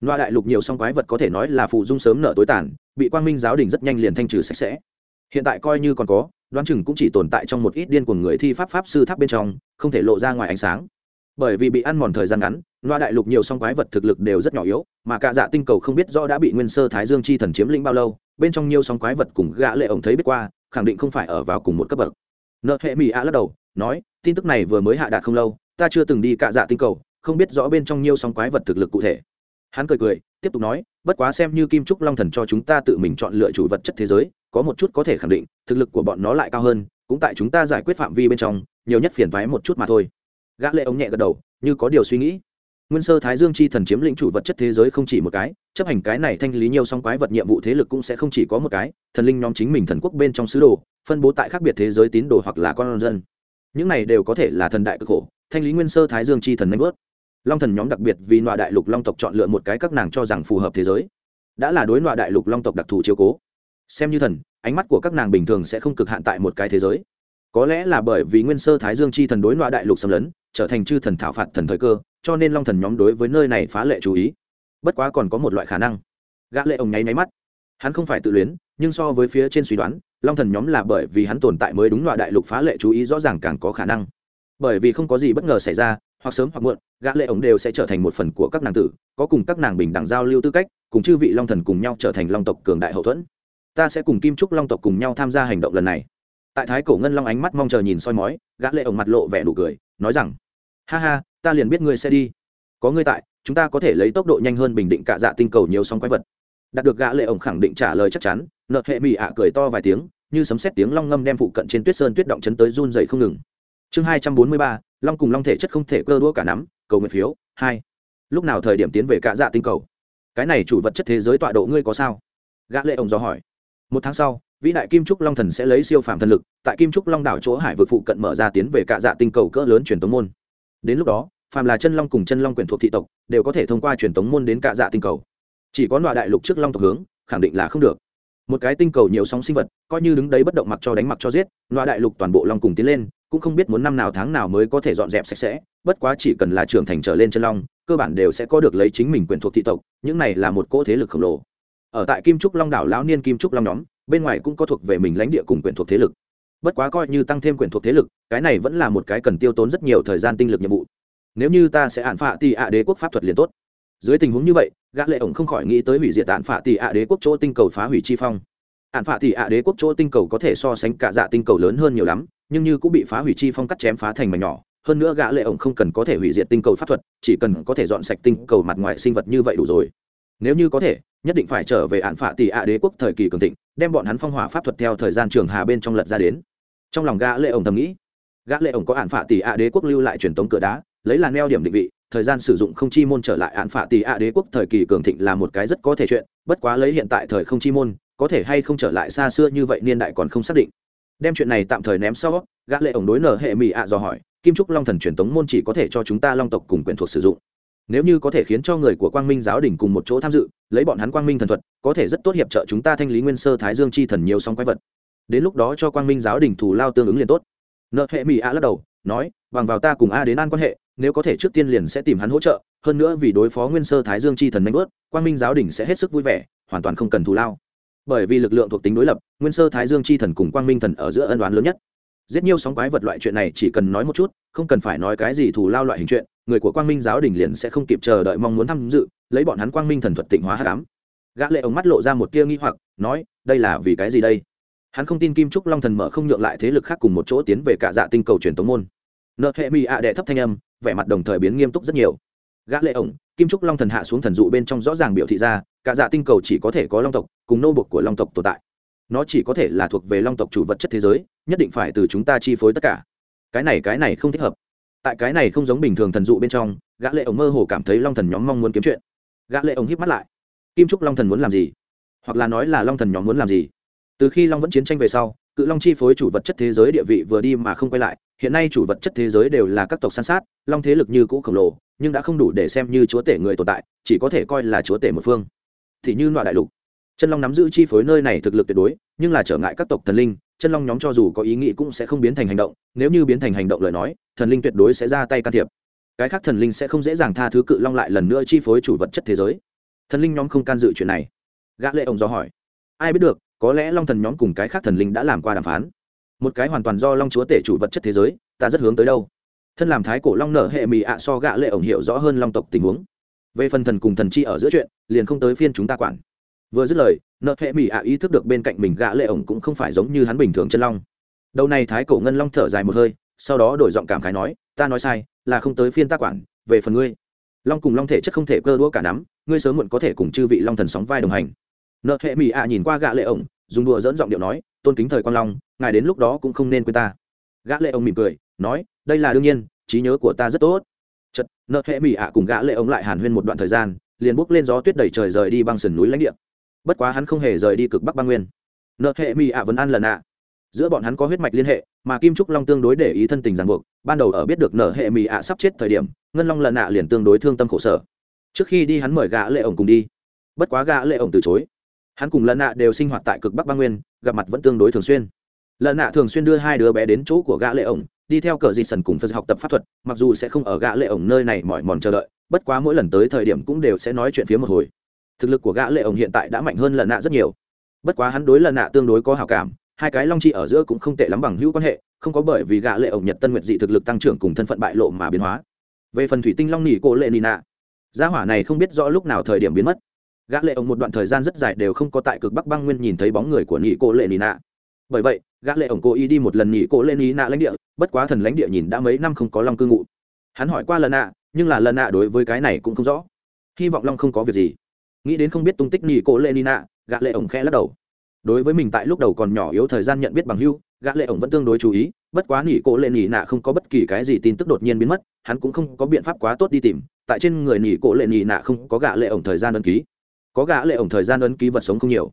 loa đại lục nhiều song quái vật có thể nói là phụ dung sớm nợ tối tàn, bị quang minh giáo đình rất nhanh liền thanh trừ sạch sẽ. Hiện tại coi như còn có, đoán chừng cũng chỉ tồn tại trong một ít điên của người thi pháp pháp sư tháp bên trong, không thể lộ ra ngoài ánh sáng. Bởi vì bị ăn mòn thời gian ngắn, loa đại lục nhiều song quái vật thực lực đều rất nhỏ yếu, mà cả dạ tinh cầu không biết rõ đã bị nguyên sơ thái dương chi thần chiếm lĩnh bao lâu, bên trong nhiều song quái vật cùng gã lệ ổng thấy biết qua, khẳng định không phải ở vào cùng một cấp bậc. Nợ hệ mỹ ạ lắc đầu, nói, tin tức này vừa mới hạ đạt không lâu, ta chưa từng đi cả dạ tinh cầu, không biết rõ bên trong nhiều song quái vật thực lực cụ thể hắn cười cười, tiếp tục nói, bất quá xem như kim trúc long thần cho chúng ta tự mình chọn lựa chủ vật chất thế giới, có một chút có thể khẳng định, thực lực của bọn nó lại cao hơn, cũng tại chúng ta giải quyết phạm vi bên trong, nhiều nhất phiền thoái một chút mà thôi. Gã lệ ống nhẹ gật đầu, như có điều suy nghĩ. Nguyên sơ thái dương chi thần chiếm lĩnh chủ vật chất thế giới không chỉ một cái, chấp hành cái này thanh lý nhiều song quái vật nhiệm vụ thế lực cũng sẽ không chỉ có một cái, thần linh nhóm chính mình thần quốc bên trong sứ đồ, phân bố tại khác biệt thế giới tín đồ hoặc là con dân. Những này đều có thể là thần đại cực khổ, thanh lý nguyên sơ thái dương chi thần nanh bớt long thần nhóm đặc biệt vì nọa đại lục long tộc chọn lựa một cái các nàng cho rằng phù hợp thế giới. Đã là đối nọa đại lục long tộc đặc thù chiếu cố. Xem như thần, ánh mắt của các nàng bình thường sẽ không cực hạn tại một cái thế giới. Có lẽ là bởi vì nguyên sơ thái dương chi thần đối nọa đại lục xâm lấn, trở thành chư thần thảo phạt thần thời cơ, cho nên long thần nhóm đối với nơi này phá lệ chú ý. Bất quá còn có một loại khả năng. Gã lệ ổng nháy nháy mắt. Hắn không phải tự luyến, nhưng so với phía trên suy đoán, long thần nhóm là bởi vì hắn tồn tại mới đúng loại đại lục phá lệ chú ý rõ ràng càng có khả năng. Bởi vì không có gì bất ngờ xảy ra hoặc sớm hoặc muộn gã lệ ổng đều sẽ trở thành một phần của các nàng tử có cùng các nàng bình đẳng giao lưu tư cách cùng chư vị long thần cùng nhau trở thành long tộc cường đại hậu thuẫn. Ta sẽ cùng kim trúc long tộc cùng nhau tham gia hành động lần này. Tại thái cổ ngân long ánh mắt mong chờ nhìn soi mói gã lệ ổng mặt lộ vẻ nụ cười nói rằng ha ha ta liền biết ngươi sẽ đi. Có ngươi tại chúng ta có thể lấy tốc độ nhanh hơn bình định cả dạ tinh cầu nhiều sóng quái vật. Đạt được gã lệ ổng khẳng định trả lời chắc chắn nợt hệ mỹ ạ cười to vài tiếng như sấm sét tiếng long ngâm đem phụ cận trên tuyết sơn tuyết động chấn tới run rẩy không ngừng. Chương 243, long cùng long thể chất không thể cơ đua cả nắm, cầu nguyện phiếu, hai. Lúc nào thời điểm tiến về cạ dạ tinh cầu? Cái này chủ vật chất thế giới tọa độ ngươi có sao? Gã lệ ổng do hỏi. Một tháng sau, vĩ đại kim trúc long thần sẽ lấy siêu phàm thần lực, tại kim trúc long đảo chỗ hải vực phụ cận mở ra tiến về cạ dạ tinh cầu cỡ lớn truyền tống môn. Đến lúc đó, phàm là chân long cùng chân long quyền thuộc thị tộc, đều có thể thông qua truyền tống môn đến cạ dạ tinh cầu. Chỉ có loại đại lục trước long tộc hướng, khẳng định là không được một cái tinh cầu nhiều sóng sinh vật, coi như đứng đấy bất động mặc cho đánh mặc cho giết, loa đại lục toàn bộ long cùng tiến lên, cũng không biết muốn năm nào tháng nào mới có thể dọn dẹp sạch sẽ, bất quá chỉ cần là trưởng thành trở lên chân long, cơ bản đều sẽ có được lấy chính mình quyền thuộc thị tộc, những này là một cỗ thế lực khổng lồ. Ở tại kim trúc long đảo lão niên kim trúc long nhóm, bên ngoài cũng có thuộc về mình lãnh địa cùng quyền thuộc thế lực. Bất quá coi như tăng thêm quyền thuộc thế lực, cái này vẫn là một cái cần tiêu tốn rất nhiều thời gian tinh lực nhiệm vụ. Nếu như ta sẽ hạn phạ thì ạ đế quốc pháp thuật liền tốt dưới tình huống như vậy, gã lệ ổng không khỏi nghĩ tới hủy diệt tản phạ tì ạ đế quốc chỗ tinh cầu phá hủy chi phong. Hạn phạ tì ạ đế quốc chỗ tinh cầu có thể so sánh cả dạ tinh cầu lớn hơn nhiều lắm, nhưng như cũng bị phá hủy chi phong cắt chém phá thành mảnh nhỏ. Hơn nữa gã lệ ổng không cần có thể hủy diệt tinh cầu pháp thuật, chỉ cần có thể dọn sạch tinh cầu mặt ngoài sinh vật như vậy đủ rồi. Nếu như có thể, nhất định phải trở về hạn phạ tỷ ạ đế quốc thời kỳ cường thịnh, đem bọn hắn phong hỏa pháp thuật theo thời gian trường hà bên trong lật ra đến. Trong lòng gã lệ ổng thầm nghĩ, gã lệ ổng có hạn phạ tỷ ạ đế quốc lưu lại truyền tống cửa đá, lấy là neo điểm định vị thời gian sử dụng không chi môn trở lại án phạ tỷ ạ đế quốc thời kỳ cường thịnh là một cái rất có thể chuyện, bất quá lấy hiện tại thời không chi môn, có thể hay không trở lại xa xưa như vậy niên đại còn không xác định. Đem chuyện này tạm thời ném sau, gã lệ ổng đối nở hệ mỹ ạ dò hỏi, kim trúc long thần truyền tống môn chỉ có thể cho chúng ta long tộc cùng quyền thuộc sử dụng. Nếu như có thể khiến cho người của quang minh giáo đình cùng một chỗ tham dự, lấy bọn hắn quang minh thần thuật, có thể rất tốt hiệp trợ chúng ta thanh lý nguyên sơ thái dương chi thần nhiều song quái vật. Đến lúc đó cho quang minh giáo đình thù lao tương ứng liền tốt. Nợ hệ mỹ a lắc đầu, nói, bằng vào ta cùng a đến an quan hệ nếu có thể trước tiên liền sẽ tìm hắn hỗ trợ, hơn nữa vì đối phó nguyên sơ thái dương chi thần nanh bớt quang minh giáo đình sẽ hết sức vui vẻ, hoàn toàn không cần thù lao. Bởi vì lực lượng thuộc tính đối lập, nguyên sơ thái dương chi thần cùng quang minh thần ở giữa ân đoán lớn nhất. Giết nhiều sóng quái vật loại chuyện này chỉ cần nói một chút, không cần phải nói cái gì thù lao loại hình chuyện, người của quang minh giáo đình liền sẽ không kịp chờ đợi mong muốn tham dự, lấy bọn hắn quang minh thần thuật tịnh hóa hát cám gã lệ ống mắt lộ ra một tia nghi hoặc, nói, đây là vì cái gì đây? Hắn không tin kim trúc long thần mở không nhượng lại thế lực khác cùng một chỗ tiến về cả dạ tinh cầu truyền tống môn. Nợ hệ mỹ ạ đệ thấp thanh âm vẻ mặt đồng thời biến nghiêm túc rất nhiều. Gã lệ ổng, kim trúc long thần hạ xuống thần dụ bên trong rõ ràng biểu thị ra, cả dạ tinh cầu chỉ có thể có long tộc, cùng nô bộc của long tộc tồn tại. Nó chỉ có thể là thuộc về long tộc chủ vật chất thế giới, nhất định phải từ chúng ta chi phối tất cả. Cái này cái này không thích hợp. Tại cái này không giống bình thường thần dụ bên trong, gã lệ ổng mơ hồ cảm thấy long thần nhóm mong muốn kiếm chuyện. Gã lệ ổng híp mắt lại. Kim trúc long thần muốn làm gì? Hoặc là nói là long thần nhóm muốn làm gì? Từ khi long vẫn chiến tranh về sau, cự long chi phối chủ vật chất thế giới địa vị vừa đi mà không quay lại hiện nay chủ vật chất thế giới đều là các tộc san sát, long thế lực như cũ khổng lồ, nhưng đã không đủ để xem như chúa tể người tồn tại, chỉ có thể coi là chúa tể một phương. Thì như loại đại lục, chân long nắm giữ chi phối nơi này thực lực tuyệt đối, nhưng là trở ngại các tộc thần linh, chân long nhóm cho dù có ý nghĩ cũng sẽ không biến thành hành động, nếu như biến thành hành động lời nói, thần linh tuyệt đối sẽ ra tay can thiệp. Cái khác thần linh sẽ không dễ dàng tha thứ cự long lại lần nữa chi phối chủ vật chất thế giới. Thần linh nhóm không can dự chuyện này. Gã lệ ông do hỏi, ai biết được, có lẽ long thần nhóm cùng cái khác thần linh đã làm qua đàm phán? Một cái hoàn toàn do long chúa tể chủ vật chất thế giới, ta rất hướng tới đâu. Thân làm thái cổ long nở hệ mì ạ so gạ lệ ổng hiểu rõ hơn long tộc tình huống. Về phần thần cùng thần chi ở giữa chuyện, liền không tới phiên chúng ta quản. Vừa dứt lời, nợ hệ mỹ ạ ý thức được bên cạnh mình gã lệ ổng cũng không phải giống như hắn bình thường chân long. Đầu này thái cổ ngân long thở dài một hơi, sau đó đổi giọng cảm khái nói, ta nói sai, là không tới phiên ta quản, về phần ngươi. Long cùng long thể chất không thể cơ đũa cả nắm, ngươi sớm muộn có thể cùng chư vị long thần sóng vai đồng hành. Nợ hệ mỹ ạ nhìn qua gã lệ ổng dùng đùa dẫn giọng điệu nói, tôn kính thời quan long, ngài đến lúc đó cũng không nên quên ta. Gã lệ ông mỉm cười, nói, đây là đương nhiên, trí nhớ của ta rất tốt. Chật nợ hệ mỹ ạ cùng gã lệ ông lại hàn huyên một đoạn thời gian, liền bước lên gió tuyết đầy trời rời đi băng sườn núi lãnh địa. Bất quá hắn không hề rời đi cực bắc băng nguyên. Nợ hệ mỹ ạ vẫn ăn lần ạ. Giữa bọn hắn có huyết mạch liên hệ, mà kim trúc long tương đối để ý thân tình ràng buộc, ban đầu ở biết được nợ hệ mỹ ạ sắp chết thời điểm, ngân long lần ạ liền tương đối thương tâm khổ sở. Trước khi đi hắn mời gã lệ ổng cùng đi. Bất quá gã lệ ổng từ chối hắn cùng lần Nạ đều sinh hoạt tại cực bắc băng nguyên, gặp mặt vẫn tương đối thường xuyên. Lần Nạ thường xuyên đưa hai đứa bé đến chỗ của gã lệ ổng, đi theo cờ di sần cùng phật học tập pháp thuật, mặc dù sẽ không ở gã lệ ổng nơi này mỏi mòn chờ đợi, bất quá mỗi lần tới thời điểm cũng đều sẽ nói chuyện phía một hồi. Thực lực của gã lệ ổng hiện tại đã mạnh hơn lần nạ rất nhiều. Bất quá hắn đối lần nạ tương đối có hảo cảm, hai cái long chi ở giữa cũng không tệ lắm bằng hữu quan hệ, không có bởi vì gã lệ ổng nhật tân nguyệt dị thực lực tăng trưởng cùng thân phận bại lộ mà biến hóa. Về phần thủy tinh long nỉ cô lệ nị nạ, gia hỏa này không biết rõ lúc nào thời điểm biến mất gã lệ ổng một đoạn thời gian rất dài đều không có tại cực bắc băng nguyên nhìn thấy bóng người của nhị cô lệ nị nạ. Bởi vậy gã lệ ổng cố ý đi một lần nhị cô lệ nị nạ lãnh địa bất quá thần lãnh địa nhìn đã mấy năm không có long cư ngụ. Hắn hỏi qua lần nạ nhưng là lần nạ đối với cái này cũng không rõ. Hy vọng long không có việc gì. Nghĩ đến không biết tung tích nhị cô lệ nạ, gã lệ ổng khẽ lắc đầu. Đối với mình tại lúc đầu còn nhỏ yếu thời gian nhận biết bằng hưu gã lệ ổng vẫn tương đối chú ý bất quá nhị cô lệ nỉ nạ không có bất kỳ cái gì tin tức đột nhiên biến mất hắn cũng không có biện pháp quá tốt đi tìm. Tại trên người nhị cô lệ nỉ nạ không có gã lệ ổng thời gian đơn ký có gã lệ ổng thời gian ấn ký vật sống không nhiều.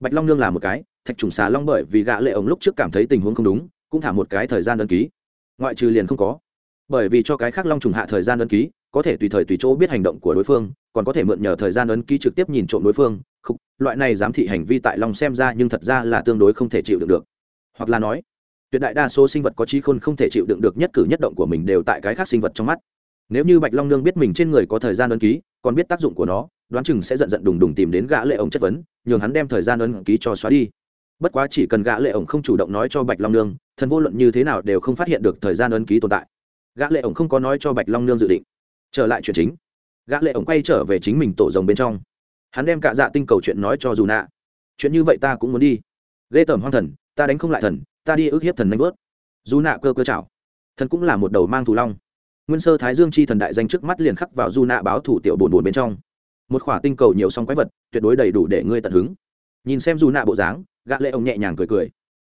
Bạch long nương là một cái thạch trùng xà long bởi vì gã lệ ổng lúc trước cảm thấy tình huống không đúng cũng thả một cái thời gian ấn ký. Ngoại trừ liền không có. Bởi vì cho cái khác long trùng hạ thời gian ấn ký có thể tùy thời tùy chỗ biết hành động của đối phương còn có thể mượn nhờ thời gian ấn ký trực tiếp nhìn trộm đối phương Khúc, loại này giám thị hành vi tại long xem ra nhưng thật ra là tương đối không thể chịu đựng được. Hoặc là nói tuyệt đại đa số sinh vật có trí khôn không thể chịu đựng được nhất cử nhất động của mình đều tại cái khác sinh vật trong mắt. Nếu như bạch long nương biết mình trên người có thời gian ấn ký còn biết tác dụng của nó đoán chừng sẽ giận giận đùng đùng tìm đến gã lệ ổng chất vấn, nhường hắn đem thời gian ấn ký cho xóa đi. Bất quá chỉ cần gã lệ ổng không chủ động nói cho bạch long nương, thần vô luận như thế nào đều không phát hiện được thời gian ấn ký tồn tại. Gã lệ ổng không có nói cho bạch long nương dự định. Trở lại chuyện chính, gã lệ ổng quay trở về chính mình tổ rồng bên trong. Hắn đem cả dạ tinh cầu chuyện nói cho dù nạ chuyện như vậy ta cũng muốn đi. Lê tởm hoang thần, ta đánh không lại thần, ta đi ước hiếp thần nanh vớt dù nạ cơ cơ chảo thần cũng là một đầu mang thù long. Nguyên sơ thái dương chi thần đại danh trước mắt liền khắc vào du nạ báo thủ tiểu bồn bồn bên trong một khỏa tinh cầu nhiều song quái vật, tuyệt đối đầy đủ để ngươi tận hứng. Nhìn xem dù nạ bộ dáng, gã lệ ông nhẹ nhàng cười cười.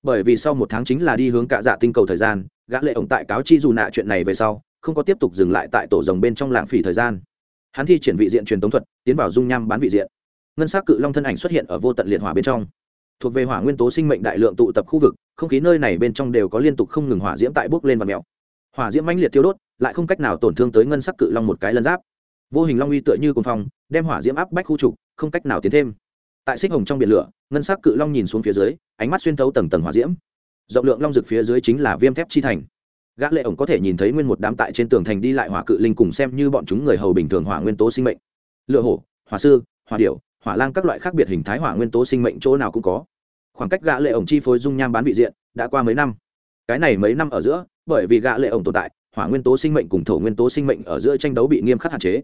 Bởi vì sau một tháng chính là đi hướng cạ dạ tinh cầu thời gian, gã lệ ông tại cáo chi dù nạ chuyện này về sau, không có tiếp tục dừng lại tại tổ rồng bên trong lãng phí thời gian. Hắn thi triển vị diện truyền tống thuật, tiến vào dung nham bán vị diện. Ngân sắc cự long thân ảnh xuất hiện ở vô tận liệt hỏa bên trong. Thuộc về hỏa nguyên tố sinh mệnh đại lượng tụ tập khu vực, không khí nơi này bên trong đều có liên tục không ngừng hỏa diễm tại bốc lên và mèo hỏa diễm mãnh liệt thiêu đốt, lại không cách nào tổn thương tới ngân sắc cự long một cái lân giáp vô hình long uy tựa như cồn phong, đem hỏa diễm áp bách khu trục, không cách nào tiến thêm. Tại xích hồng trong biển lửa, ngân sắc cự long nhìn xuống phía dưới, ánh mắt xuyên thấu tầng tầng hỏa diễm. Rộng lượng long rực phía dưới chính là viêm thép chi thành. Gã lệ ổng có thể nhìn thấy nguyên một đám tại trên tường thành đi lại hỏa cự linh cùng xem như bọn chúng người hầu bình thường hỏa nguyên tố sinh mệnh. Lửa hổ, hỏa sư, hỏa điểu, hỏa lang các loại khác biệt hình thái hỏa nguyên tố sinh mệnh chỗ nào cũng có. Khoảng cách gã lệ ổng chi phối dung nham bán vị diện, đã qua mấy năm. Cái này mấy năm ở giữa, bởi vì gã lệ ổng tồn tại, hỏa nguyên tố sinh mệnh cùng thổ nguyên tố sinh mệnh ở giữa tranh đấu bị nghiêm khắc hạn chế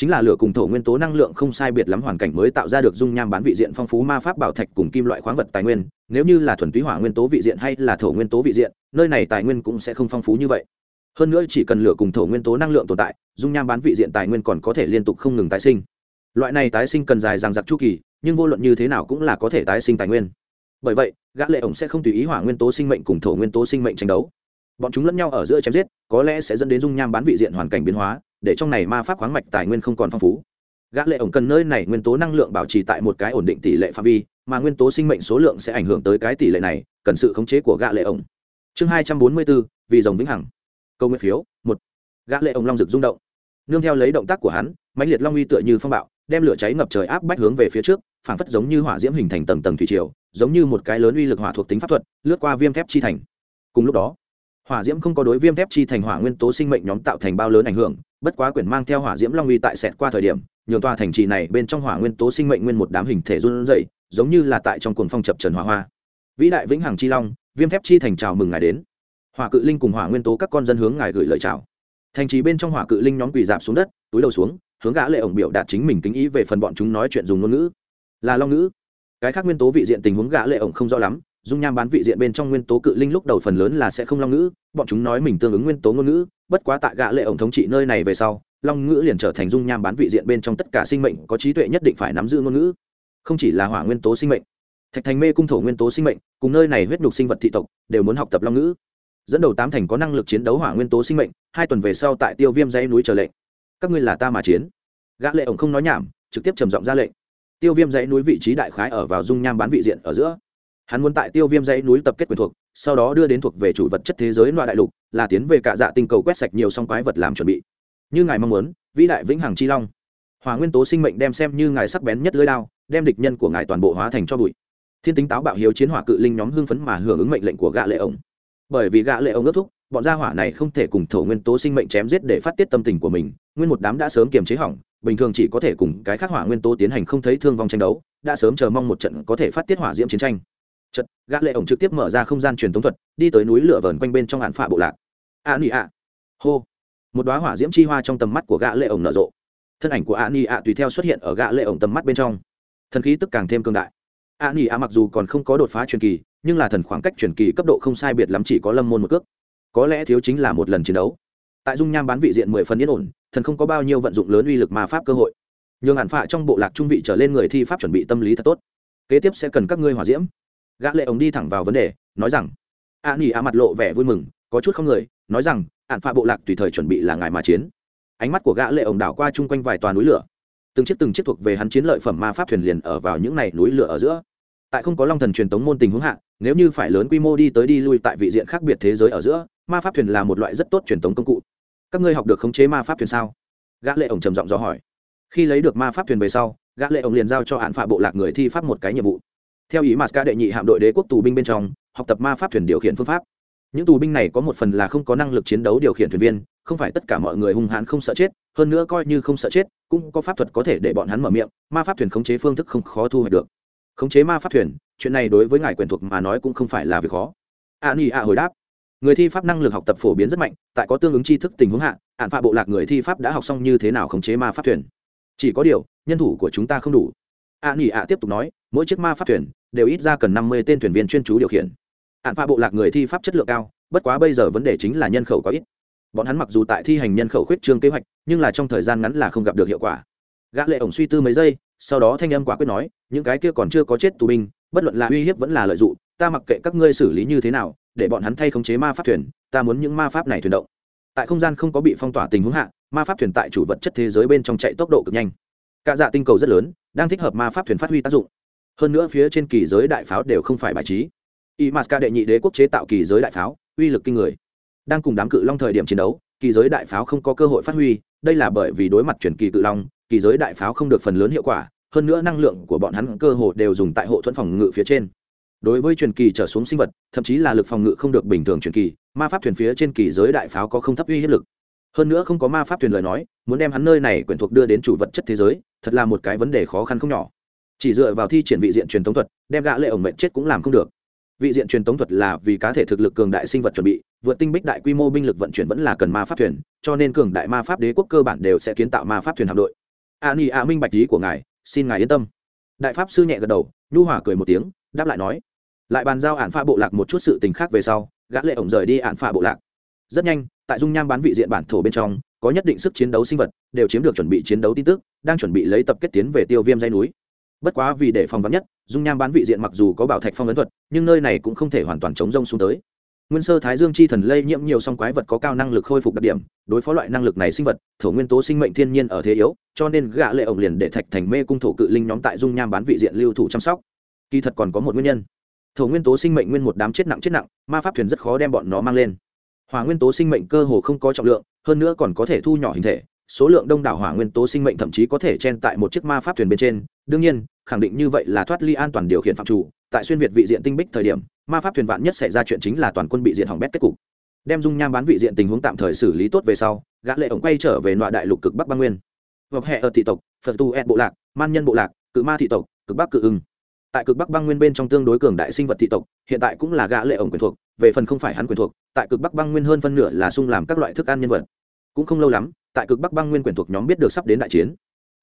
chính là lửa cùng thổ nguyên tố năng lượng không sai biệt lắm hoàn cảnh mới tạo ra được dung nham bán vị diện phong phú ma pháp bảo thạch cùng kim loại khoáng vật tài nguyên. Nếu như là thuần túy hỏa nguyên tố vị diện hay là thổ nguyên tố vị diện, nơi này tài nguyên cũng sẽ không phong phú như vậy. Hơn nữa chỉ cần lửa cùng thổ nguyên tố năng lượng tồn tại, dung nham bán vị diện tài nguyên còn có thể liên tục không ngừng tái sinh. Loại này tái sinh cần dài rằng giặc chu kỳ, nhưng vô luận như thế nào cũng là có thể tái sinh tài nguyên. Bởi vậy, gã lệ ổng sẽ không tùy ý hỏa nguyên tố sinh mệnh cùng thổ nguyên tố sinh mệnh tranh đấu. Bọn chúng lẫn nhau ở giữa chém giết, có lẽ sẽ dẫn đến dung nham bán vị diện hoàn cảnh biến hóa để trong này ma pháp khoáng mạch tài nguyên không còn phong phú. Gã lệ ổng cần nơi này nguyên tố năng lượng bảo trì tại một cái ổn định tỷ lệ phạm vi, mà nguyên tố sinh mệnh số lượng sẽ ảnh hưởng tới cái tỷ lệ này, cần sự khống chế của gã lệ ổng. Chương hai trăm bốn mươi bốn, vì rồng vĩnh hằng. Câu nguyện phiếu, một. Gã lệ ổng long rực rung động. Nương theo lấy động tác của hắn, mãnh liệt long uy tựa như phong bạo, đem lửa cháy ngập trời áp bách hướng về phía trước, phảng phất giống như hỏa diễm hình thành tầng tầng thủy triều, giống như một cái lớn uy lực hỏa thuộc tính pháp thuật, lướt qua viêm thép chi thành. Cùng lúc đó, hỏa diễm không có đối viêm thép chi thành hỏa nguyên tố sinh mệnh nhóm tạo thành bao lớn ảnh hưởng bất quá quyển mang theo hỏa diễm long uy tại sẹt qua thời điểm, nhường tòa thành trì này bên trong hỏa nguyên tố sinh mệnh nguyên một đám hình thể run rẩy, giống như là tại trong cuồng phong chập trần hỏa hoa. Vĩ đại vĩnh hằng chi long, viêm thép chi thành chào mừng ngài đến. Hỏa cự linh cùng hỏa nguyên tố các con dân hướng ngài gửi lời chào. Thành trì bên trong hỏa cự linh nhóm quỳ dạp xuống đất, túi đầu xuống, hướng gã lệ ổng biểu đạt chính mình kính ý về phần bọn chúng nói chuyện dùng ngôn ngữ. Là long ngữ. Cái khác nguyên tố vị diện tình huống gã lệ ổng không rõ lắm dung nham bán vị diện bên trong nguyên tố cự linh lúc đầu phần lớn là sẽ không long ngữ, bọn chúng nói mình tương ứng nguyên tố ngôn ngữ, bất quá tại gã lệ ổng thống trị nơi này về sau, long ngữ liền trở thành dung nham bán vị diện bên trong tất cả sinh mệnh có trí tuệ nhất định phải nắm giữ ngôn ngữ. Không chỉ là hỏa nguyên tố sinh mệnh, thạch thành mê cung thổ nguyên tố sinh mệnh, cùng nơi này huyết nhục sinh vật thị tộc đều muốn học tập long ngữ. Dẫn đầu tám thành có năng lực chiến đấu hỏa nguyên tố sinh mệnh, hai tuần về sau tại tiêu viêm dãy núi trở lệnh. Các ngươi là ta mà chiến. Gã lệ ổng không nói nhảm, trực tiếp trầm giọng ra lệnh. Tiêu viêm dãy núi vị trí đại khái ở vào dung nham bán vị diện ở giữa hắn muốn tại tiêu viêm dãy núi tập kết quyền thuộc, sau đó đưa đến thuộc về chủ vật chất thế giới loại đại lục, là tiến về cả dạ tinh cầu quét sạch nhiều song quái vật làm chuẩn bị. Như ngài mong muốn, vĩ đại vĩnh hằng chi long. Hỏa nguyên tố sinh mệnh đem xem như ngài sắc bén nhất lưới lao đem địch nhân của ngài toàn bộ hóa thành cho bụi. Thiên tính táo bạo hiếu chiến hỏa cự linh nhóm hưng phấn mà hưởng ứng mệnh lệnh của gã lệ ổng. Bởi vì gã lệ ổng ước thúc, bọn gia hỏa này không thể cùng thổ nguyên tố sinh mệnh chém giết để phát tiết tâm tình của mình, nguyên một đám đã sớm kiềm chế hỏng, bình thường chỉ có thể cùng cái khác hỏa nguyên tố tiến hành không thấy thương vong tranh đấu, đã sớm chờ mong một trận có thể phát tiết hỏa diễm chiến tranh chật, gã lệ ổng trực tiếp mở ra không gian truyền thống thuật, đi tới núi lửa vờn quanh bên trong hạn phạ bộ lạc. A nị ạ hô. Một đóa hỏa diễm chi hoa trong tầm mắt của gã lệ ổng nở rộ. Thân ảnh của a nị ạ tùy theo xuất hiện ở gã lệ ổng tầm mắt bên trong. Thần khí tức càng thêm cường đại. A nị ạ mặc dù còn không có đột phá truyền kỳ, nhưng là thần khoảng cách truyền kỳ cấp độ không sai biệt lắm chỉ có lâm môn một cước. Có lẽ thiếu chính là một lần chiến đấu. Tại dung nham bán vị diện mười phần yên ổn, thần không có bao nhiêu vận dụng lớn uy lực mà pháp cơ hội. Nhường hạn phạ trong bộ lạc trung vị trở lên người thi pháp chuẩn bị tâm lý thật tốt. Kế tiếp sẽ cần các ngươi hỏa diễm gã lệ ổng đi thẳng vào vấn đề, nói rằng a nỉ a mặt lộ vẻ vui mừng, có chút không người, nói rằng ạn phạ bộ lạc tùy thời chuẩn bị là ngài mà chiến. Ánh mắt của gã lệ ổng đảo qua chung quanh vài tòa núi lửa. Từng chiếc từng chiếc thuộc về hắn chiến lợi phẩm ma pháp thuyền liền ở vào những này núi lửa ở giữa. Tại không có long thần truyền tống môn tình huống hạ, nếu như phải lớn quy mô đi tới đi lui tại vị diện khác biệt thế giới ở giữa, ma pháp thuyền là một loại rất tốt truyền tống công cụ. Các ngươi học được khống chế ma pháp thuyền sao? Gã lệ ổng trầm giọng do hỏi. Khi lấy được ma pháp thuyền về sau, gã lệ ổng liền giao cho hạn phạ bộ lạc người thi pháp một cái nhiệm vụ theo ý mà đệ nhị hạm đội đế quốc tù binh bên trong, học tập ma pháp thuyền điều khiển phương pháp. Những tù binh này có một phần là không có năng lực chiến đấu điều khiển thuyền viên, không phải tất cả mọi người hung hãn không sợ chết, hơn nữa coi như không sợ chết, cũng có pháp thuật có thể để bọn hắn mở miệng, ma pháp thuyền khống chế phương thức không khó thu hoạch được. Khống chế ma pháp thuyền, chuyện này đối với ngài quyền thuộc mà nói cũng không phải là việc khó. A ni a hồi đáp, người thi pháp năng lực học tập phổ biến rất mạnh, tại có tương ứng tri thức tình huống hạ hạn phạ bộ lạc người thi pháp đã học xong như thế nào khống chế ma pháp thuyền? Chỉ có điều, nhân thủ của chúng ta không đủ. A ni a tiếp tục nói mỗi chiếc ma pháp thuyền đều ít ra cần năm mươi tên thuyền viên chuyên chú điều khiển. Hạn pha bộ lạc người thi pháp chất lượng cao, bất quá bây giờ vấn đề chính là nhân khẩu có ít. Bọn hắn mặc dù tại thi hành nhân khẩu khuyết trương kế hoạch, nhưng là trong thời gian ngắn là không gặp được hiệu quả. Gã lệ ổng suy tư mấy giây, sau đó thanh âm quả quyết nói, những cái kia còn chưa có chết tù binh, bất luận là uy hiếp vẫn là lợi dụng, ta mặc kệ các ngươi xử lý như thế nào, để bọn hắn thay khống chế ma pháp thuyền, ta muốn những ma pháp này thuyền động. Tại không gian không có bị phong tỏa tình huống hạ, ma pháp thuyền tại chủ vật chất thế giới bên trong chạy tốc độ cực nhanh. Cả dạ tinh cầu rất lớn, đang thích hợp ma pháp thuyền phát huy tác dụng hơn nữa phía trên kỳ giới đại pháo đều không phải bài trí. Y maska đệ nhị đế quốc chế tạo kỳ giới đại pháo, uy lực kinh người. Đang cùng đám cự long thời điểm chiến đấu, kỳ giới đại pháo không có cơ hội phát huy, đây là bởi vì đối mặt chuyển kỳ cự long, kỳ giới đại pháo không được phần lớn hiệu quả, hơn nữa năng lượng của bọn hắn cơ hồ đều dùng tại hộ thuẫn phòng ngự phía trên. Đối với truyền kỳ trở xuống sinh vật, thậm chí là lực phòng ngự không được bình thường truyền kỳ, ma pháp thuyền phía trên kỳ giới đại pháo có không thấp uy hiếp lực. Hơn nữa không có ma pháp thuyền lời nói, muốn đem hắn nơi này quyển thuộc đưa đến chủ vật chất thế giới, thật là một cái vấn đề khó khăn không nhỏ chỉ dựa vào thi triển vị diện truyền thống thuật, đem gã lệ ổng mệnh chết cũng làm không được. Vị diện truyền thống thuật là vì cá thể thực lực cường đại sinh vật chuẩn bị, vượt tinh bích đại quy mô binh lực vận chuyển vẫn là cần ma pháp thuyền, cho nên cường đại ma pháp đế quốc cơ bản đều sẽ kiến tạo ma pháp thuyền hạm đội. A ni a minh bạch lý của ngài, xin ngài yên tâm. Đại pháp sư nhẹ gật đầu, nhu hòa cười một tiếng, đáp lại nói. Lại bàn giao ản pha bộ lạc một chút sự tình khác về sau, gã lệ ổng rời đi ản pha bộ lạc. Rất nhanh, tại dung nham bán vị diện bản thổ bên trong, có nhất định sức chiến đấu sinh vật, đều chiếm được chuẩn bị chiến đấu tin tức, đang chuẩn bị lấy tập kết tiến về tiêu viêm dây núi bất quá vì để phòng vắn nhất, dung nham bán vị diện mặc dù có bảo thạch phong ấn thuật, nhưng nơi này cũng không thể hoàn toàn chống rông xuống tới. Nguyên sơ thái dương chi thần lây nhiễm nhiều song quái vật có cao năng lực khôi phục đặc điểm, đối phó loại năng lực này sinh vật, thổ nguyên tố sinh mệnh thiên nhiên ở thế yếu, cho nên gạ lệ ổng liền để thạch thành mê cung thổ cự linh nhóm tại dung nham bán vị diện lưu thủ chăm sóc. Kỳ thật còn có một nguyên nhân. Thổ nguyên tố sinh mệnh nguyên một đám chết nặng chết nặng, ma pháp thuyền rất khó đem bọn nó mang lên. Hỏa nguyên tố sinh mệnh cơ hồ không có trọng lượng, hơn nữa còn có thể thu nhỏ hình thể, số lượng đông đảo hỏa nguyên tố sinh mệnh thậm chí có thể chen tại một chiếc ma pháp thuyền bên trên. Đương nhiên khẳng định như vậy là thoát ly an toàn điều khiển phạm chủ, tại xuyên việt vị diện tinh bích thời điểm, ma pháp thuyền vạn nhất xảy ra chuyện chính là toàn quân bị diện hỏng bét kết cục. Đem dung nham bán vị diện tình huống tạm thời xử lý tốt về sau, gã lệ ổng quay trở về nội đại lục cực bắc băng nguyên. Vọc hệ ở thị tộc, phật tu ed bộ lạc, man nhân bộ lạc, cự ma thị tộc, cực bắc cự ưng. Tại cực bắc băng nguyên bên trong tương đối cường đại sinh vật thị tộc, hiện tại cũng là gã lệ ổng quyền thuộc, về phần không phải hắn quyền thuộc, tại cực bắc băng nguyên hơn phân nửa là sung làm các loại thức ăn nhân vật. Cũng không lâu lắm, tại cực bắc băng nguyên quyền thuộc nhóm biết được sắp đến đại chiến.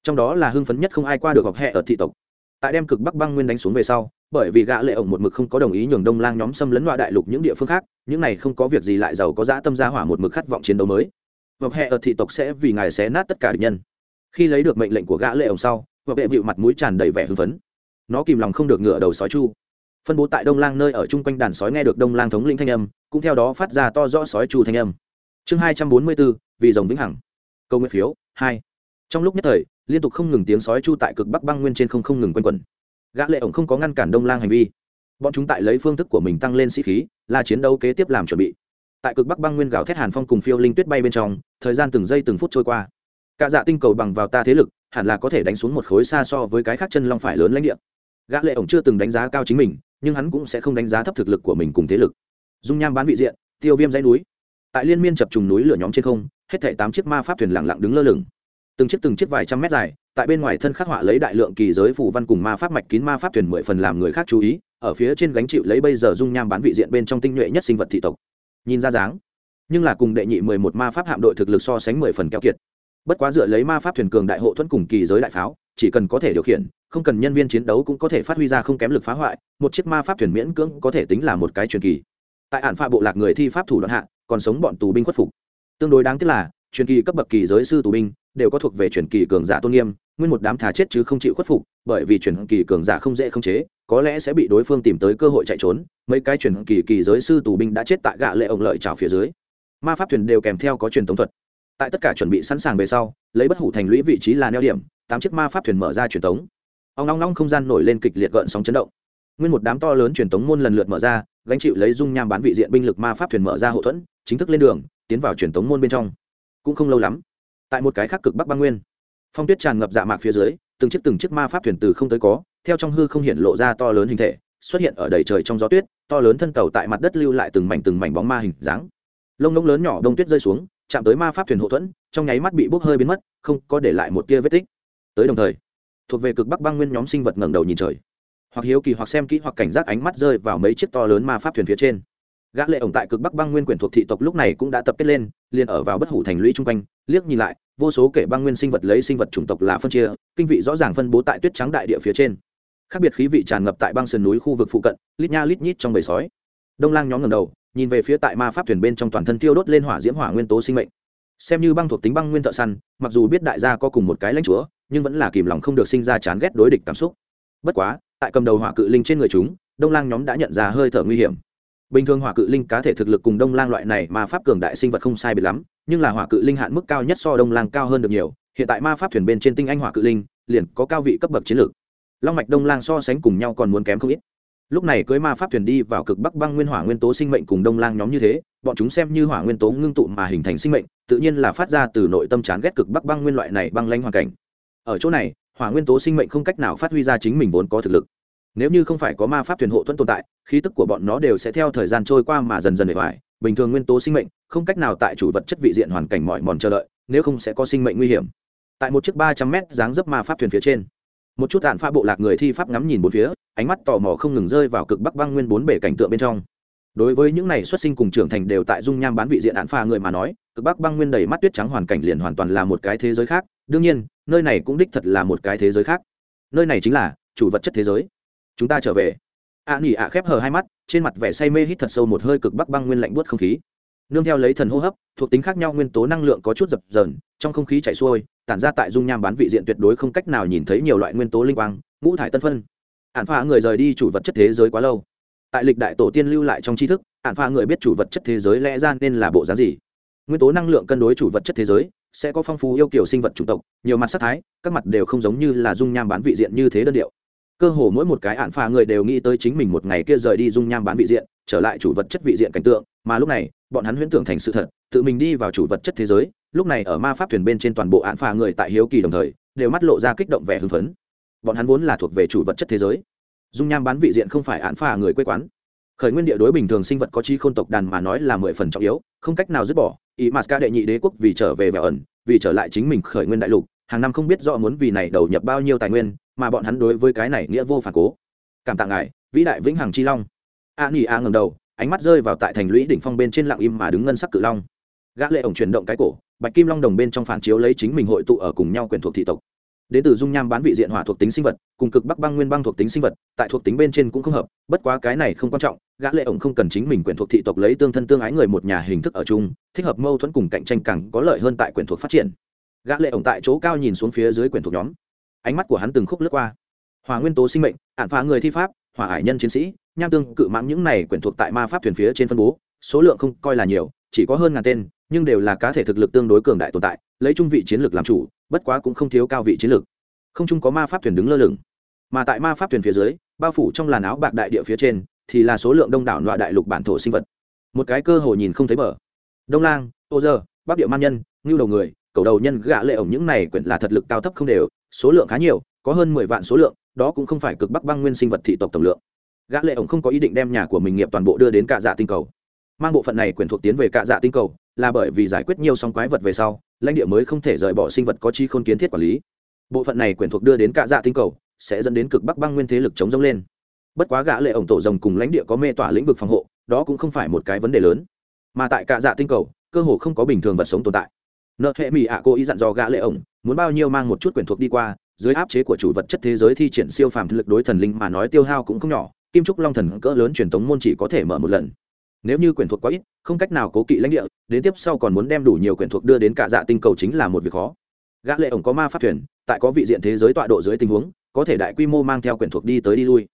Trong đó là hưng phấn nhất không ai qua được hợp hệ ở thị tộc tại đem cực bắc băng nguyên đánh xuống về sau, bởi vì gã lệ ổng một mực không có đồng ý nhường đông lang nhóm xâm lấn loại đại lục những địa phương khác, những này không có việc gì lại giàu có dã tâm gia hỏa một mực khát vọng chiến đấu mới. Vập hẹ ở thị tộc sẽ vì ngài xé nát tất cả địch nhân. Khi lấy được mệnh lệnh của gã lệ ổng sau, vập vệ vịu mặt mũi tràn đầy vẻ hưng phấn. Nó kìm lòng không được ngửa đầu sói chu. Phân bố tại đông lang nơi ở chung quanh đàn sói nghe được đông lang thống lĩnh thanh âm, cũng theo đó phát ra to rõ sói chu thanh âm. Chương hai trăm bốn mươi bốn, vì rồng vĩnh hằng. Câu nguyện phiếu, hai. Trong lúc nhất thời liên tục không ngừng tiếng sói chu tại cực bắc băng nguyên trên không không ngừng quanh quẩn. Gã lệ ổng không có ngăn cản đông lang hành vi. Bọn chúng tại lấy phương thức của mình tăng lên sĩ khí, là chiến đấu kế tiếp làm chuẩn bị. Tại cực bắc băng nguyên gào thét hàn phong cùng phiêu linh tuyết bay bên trong, thời gian từng giây từng phút trôi qua. Cả dạ tinh cầu bằng vào ta thế lực, hẳn là có thể đánh xuống một khối xa so với cái khác chân long phải lớn lãnh địa. Gã lệ ổng chưa từng đánh giá cao chính mình, nhưng hắn cũng sẽ không đánh giá thấp thực lực của mình cùng thế lực. Dung nham bán vị diện, tiêu viêm dãy núi. Tại liên miên chập trùng núi lửa nhóm trên không, hết thảy tám chiếc ma pháp thuyền lặng lặng đứng lơ lửng từng chiếc từng chiếc vài trăm mét dài, tại bên ngoài thân khắc họa lấy đại lượng kỳ giới phù văn cùng ma pháp mạch kín ma pháp thuyền mười phần làm người khác chú ý, ở phía trên gánh chịu lấy bây giờ dung nham bán vị diện bên trong tinh nhuệ nhất sinh vật thị tộc. Nhìn ra dáng, nhưng là cùng đệ nhị mười một ma pháp hạm đội thực lực so sánh mười phần keo kiệt. Bất quá dựa lấy ma pháp thuyền cường đại hộ thuẫn cùng kỳ giới đại pháo, chỉ cần có thể điều khiển, không cần nhân viên chiến đấu cũng có thể phát huy ra không kém lực phá hoại, một chiếc ma pháp thuyền miễn cưỡng có thể tính là một cái truyền kỳ. Tại ản phạ bộ lạc người thi pháp thủ đoạn hạ, còn sống bọn tù binh khuất phục. Tương đối đáng tiếc là, truyền kỳ cấp bậc kỳ giới sư tù binh đều có thuộc về truyền kỳ cường giả tôn nghiêm, nguyên một đám thả chết chứ không chịu khuất phục, bởi vì truyền kỳ cường giả không dễ không chế, có lẽ sẽ bị đối phương tìm tới cơ hội chạy trốn, mấy cái truyền kỳ kỳ giới sư tù binh đã chết tại gạ lệ ông lợi trào phía dưới. Ma pháp thuyền đều kèm theo có truyền thống thuật. Tại tất cả chuẩn bị sẵn sàng về sau, lấy bất hủ thành lũy vị trí là neo điểm, tám chiếc ma pháp thuyền mở ra truyền thống ông long long không gian nổi lên kịch liệt gợn sóng chấn động. Nguyên một đám to lớn truyền thống môn lần lượt mở ra, gánh chịu lấy dung nham bán vị diện binh lực ma pháp thuyền mở ra hậu thuẫn, chính thức lên đường, tiến vào truyền thống môn bên trong. Cũng không lâu lắm tại một cái khác cực bắc băng nguyên. Phong tuyết tràn ngập dạ mạc phía dưới, từng chiếc từng chiếc ma pháp thuyền từ không tới có, theo trong hư không hiện lộ ra to lớn hình thể, xuất hiện ở đầy trời trong gió tuyết, to lớn thân tàu tại mặt đất lưu lại từng mảnh từng mảnh bóng ma hình dáng. Lông ngỗng lớn nhỏ đông tuyết rơi xuống, chạm tới ma pháp thuyền hộ thuẫn, trong nháy mắt bị bốc hơi biến mất, không có để lại một tia vết tích. Tới đồng thời, thuộc về cực bắc băng nguyên nhóm sinh vật ngẩng đầu nhìn trời. Hoặc hiếu kỳ hoặc xem kỹ hoặc cảnh giác ánh mắt rơi vào mấy chiếc to lớn ma pháp thuyền phía trên gã lệ ổng tại cực bắc băng nguyên quyển thuộc thị tộc lúc này cũng đã tập kết lên, liền ở vào bất hủ thành lũy trung quanh. Liếc nhìn lại, vô số kể băng nguyên sinh vật lấy sinh vật chủng tộc là phân chia, kinh vị rõ ràng phân bố tại tuyết trắng đại địa phía trên. Khác biệt khí vị tràn ngập tại băng sườn núi khu vực phụ cận, lít nha lít nhít trong bầy sói. Đông lang nhóm ngầm đầu, nhìn về phía tại ma pháp thuyền bên trong toàn thân tiêu đốt lên hỏa diễm hỏa nguyên tố sinh mệnh. Xem như băng thuộc tính băng nguyên thợ săn, mặc dù biết đại gia có cùng một cái lãnh chúa, nhưng vẫn là kìm lòng không được sinh ra chán ghét đối địch cảm xúc. Bất quá, tại cầm đầu hỏa cự linh trên người chúng, đông lang nhóm đã nhận ra hơi thở nguy hiểm bình thường hỏa cự linh cá thể thực lực cùng đông lang loại này mà pháp cường đại sinh vật không sai biệt lắm, nhưng là hỏa cự linh hạn mức cao nhất so đông lang cao hơn được nhiều, hiện tại ma pháp thuyền bên trên tinh anh hỏa cự linh, liền có cao vị cấp bậc chiến lược. Long mạch đông lang so sánh cùng nhau còn muốn kém không ít. Lúc này cưới ma pháp thuyền đi vào cực bắc băng nguyên hỏa nguyên tố sinh mệnh cùng đông lang nhóm như thế, bọn chúng xem như hỏa nguyên tố ngưng tụ mà hình thành sinh mệnh, tự nhiên là phát ra từ nội tâm chán ghét cực bắc băng nguyên loại này băng lanh hoàn cảnh. Ở chỗ này, hỏa nguyên tố sinh mệnh không cách nào phát huy ra chính mình vốn có thực lực nếu như không phải có ma pháp thuyền hộ thuẫn tồn tại, khí tức của bọn nó đều sẽ theo thời gian trôi qua mà dần dần để hoài bình thường nguyên tố sinh mệnh, không cách nào tại chủ vật chất vị diện hoàn cảnh mọi mòn chờ đợi, nếu không sẽ có sinh mệnh nguy hiểm. Tại một chiếc ba trăm mét dáng dấp ma pháp thuyền phía trên, một chút đạn pha bộ lạc người thi pháp ngắm nhìn bốn phía, ánh mắt tò mò không ngừng rơi vào cực bắc băng nguyên bốn bể cảnh tượng bên trong. Đối với những này xuất sinh cùng trưởng thành đều tại dung nham bán vị diện đạn pha người mà nói, cực bắc băng nguyên đầy mắt tuyết trắng hoàn cảnh liền hoàn toàn là một cái thế giới khác. Đương nhiên, nơi này cũng đích thật là một cái thế giới khác. Nơi này chính là chủ vật chất thế giới chúng ta trở về. A nỉ ạ khép hờ hai mắt, trên mặt vẻ say mê hít thật sâu một hơi cực bắc băng nguyên lạnh buốt không khí. Nương theo lấy thần hô hấp, thuộc tính khác nhau nguyên tố năng lượng có chút dập dờn, trong không khí chảy xuôi, tản ra tại dung nham bán vị diện tuyệt đối không cách nào nhìn thấy nhiều loại nguyên tố linh quang, ngũ thải tân phân. Ạn phá người rời đi chủ vật chất thế giới quá lâu. Tại lịch đại tổ tiên lưu lại trong tri thức ạn phá người biết chủ vật chất thế giới lẽ ra nên là bộ giá gì. Nguyên tố năng lượng cân đối chủ vật chất thế giới, sẽ có phong phú yêu kiểu sinh vật chủ tộc, nhiều mặt sắc thái, các mặt đều không giống như là dung nham bán vị diện như thế đơn điệu cơ hồ mỗi một cái ạn phà người đều nghĩ tới chính mình một ngày kia rời đi dung nham bán vị diện, trở lại chủ vật chất vị diện cảnh tượng, mà lúc này, bọn hắn huyễn tưởng thành sự thật, tự mình đi vào chủ vật chất thế giới, lúc này ở ma pháp thuyền bên trên toàn bộ ạn phà người tại hiếu kỳ đồng thời, đều mắt lộ ra kích động vẻ hưng phấn. Bọn hắn vốn là thuộc về chủ vật chất thế giới. Dung nham bán vị diện không phải ạn phà người quê quán. Khởi nguyên địa đối bình thường sinh vật có chi khôn tộc đàn mà nói là mười phần trọng yếu, không cách nào dứt bỏ. Ý mà ca đệ nhị đế quốc vì trở về vẻ ẩn, vì trở lại chính mình khởi nguyên đại lục, hàng năm không biết rõ muốn vì này đầu nhập bao nhiêu tài nguyên mà bọn hắn đối với cái này nghĩa vô phản cố. Cảm tạ ngài, vĩ đại vĩnh hằng chi long. A nỉ a ngầm đầu, ánh mắt rơi vào tại thành lũy đỉnh phong bên trên lặng im mà đứng ngân sắc cự long. Gã lệ ổng chuyển động cái cổ, bạch kim long đồng bên trong phản chiếu lấy chính mình hội tụ ở cùng nhau quyền thuộc thị tộc. Đến từ dung nham bán vị diện hỏa thuộc tính sinh vật, cùng cực bắc băng nguyên băng thuộc tính sinh vật, tại thuộc tính bên trên cũng không hợp, bất quá cái này không quan trọng, gã lệ ổng không cần chính mình quyền thuộc thị tộc lấy tương thân tương ái người một nhà hình thức ở chung, thích hợp mâu thuẫn cùng cạnh tranh càng có lợi hơn tại quyền thuộc phát triển. Gã lệ ổng tại chỗ cao nhìn xuống phía dưới quyền thuộc nhóm ánh mắt của hắn từng khúc lướt qua. Hòa nguyên tố sinh mệnh ạn phá người thi pháp, hỏa hải nhân chiến sĩ, nham tương, cự mãng những này quyển thuộc tại ma pháp thuyền phía trên phân bố, số lượng không coi là nhiều, chỉ có hơn ngàn tên, nhưng đều là cá thể thực lực tương đối cường đại tồn tại, lấy trung vị chiến lược làm chủ, bất quá cũng không thiếu cao vị chiến lược. Không chung có ma pháp thuyền đứng lơ lửng, mà tại ma pháp thuyền phía dưới, bao phủ trong làn áo bạc đại địa phía trên, thì là số lượng đông đảo loại đại lục bản thổ sinh vật. Một cái cơ hồ nhìn không thấy bờ. Đông lang ô dơ, bắc địa man nhân, ngưu đầu người, cầu đầu nhân gạ lệ ổng những này quyển là thật lực cao thấp không đều số lượng khá nhiều, có hơn mười vạn số lượng, đó cũng không phải cực bắc băng nguyên sinh vật thị tộc tổng lượng. Gã lệ ổng không có ý định đem nhà của mình nghiệp toàn bộ đưa đến cạ dạ tinh cầu. Mang bộ phận này quyền thuộc tiến về cạ dạ tinh cầu, là bởi vì giải quyết nhiều song quái vật về sau, lãnh địa mới không thể rời bỏ sinh vật có chi khôn kiến thiết quản lý. Bộ phận này quyền thuộc đưa đến cạ dạ tinh cầu, sẽ dẫn đến cực bắc băng nguyên thế lực chống dông lên. Bất quá gã lệ ổng tổ rồng cùng lãnh địa có mê tỏa lĩnh vực phòng hộ, đó cũng không phải một cái vấn đề lớn. Mà tại cạ dạ tinh cầu, cơ hồ không có bình thường vật sống tồn tại. Nợ hệ mỹ ạ cô ý dặn dò gã lệ ổng muốn bao nhiêu mang một chút quyền thuộc đi qua, dưới áp chế của chủ vật chất thế giới thi triển siêu phàm thực lực đối thần linh mà nói tiêu hao cũng không nhỏ, kim trúc long thần cỡ lớn truyền thống môn chỉ có thể mở một lần. Nếu như quyền thuộc quá ít, không cách nào cố kỵ lãnh địa, đến tiếp sau còn muốn đem đủ nhiều quyền thuộc đưa đến cả dạ tinh cầu chính là một việc khó. Gã lệ ổng có ma pháp thuyền, tại có vị diện thế giới tọa độ dưới tình huống, có thể đại quy mô mang theo quyền thuộc đi tới đi lui.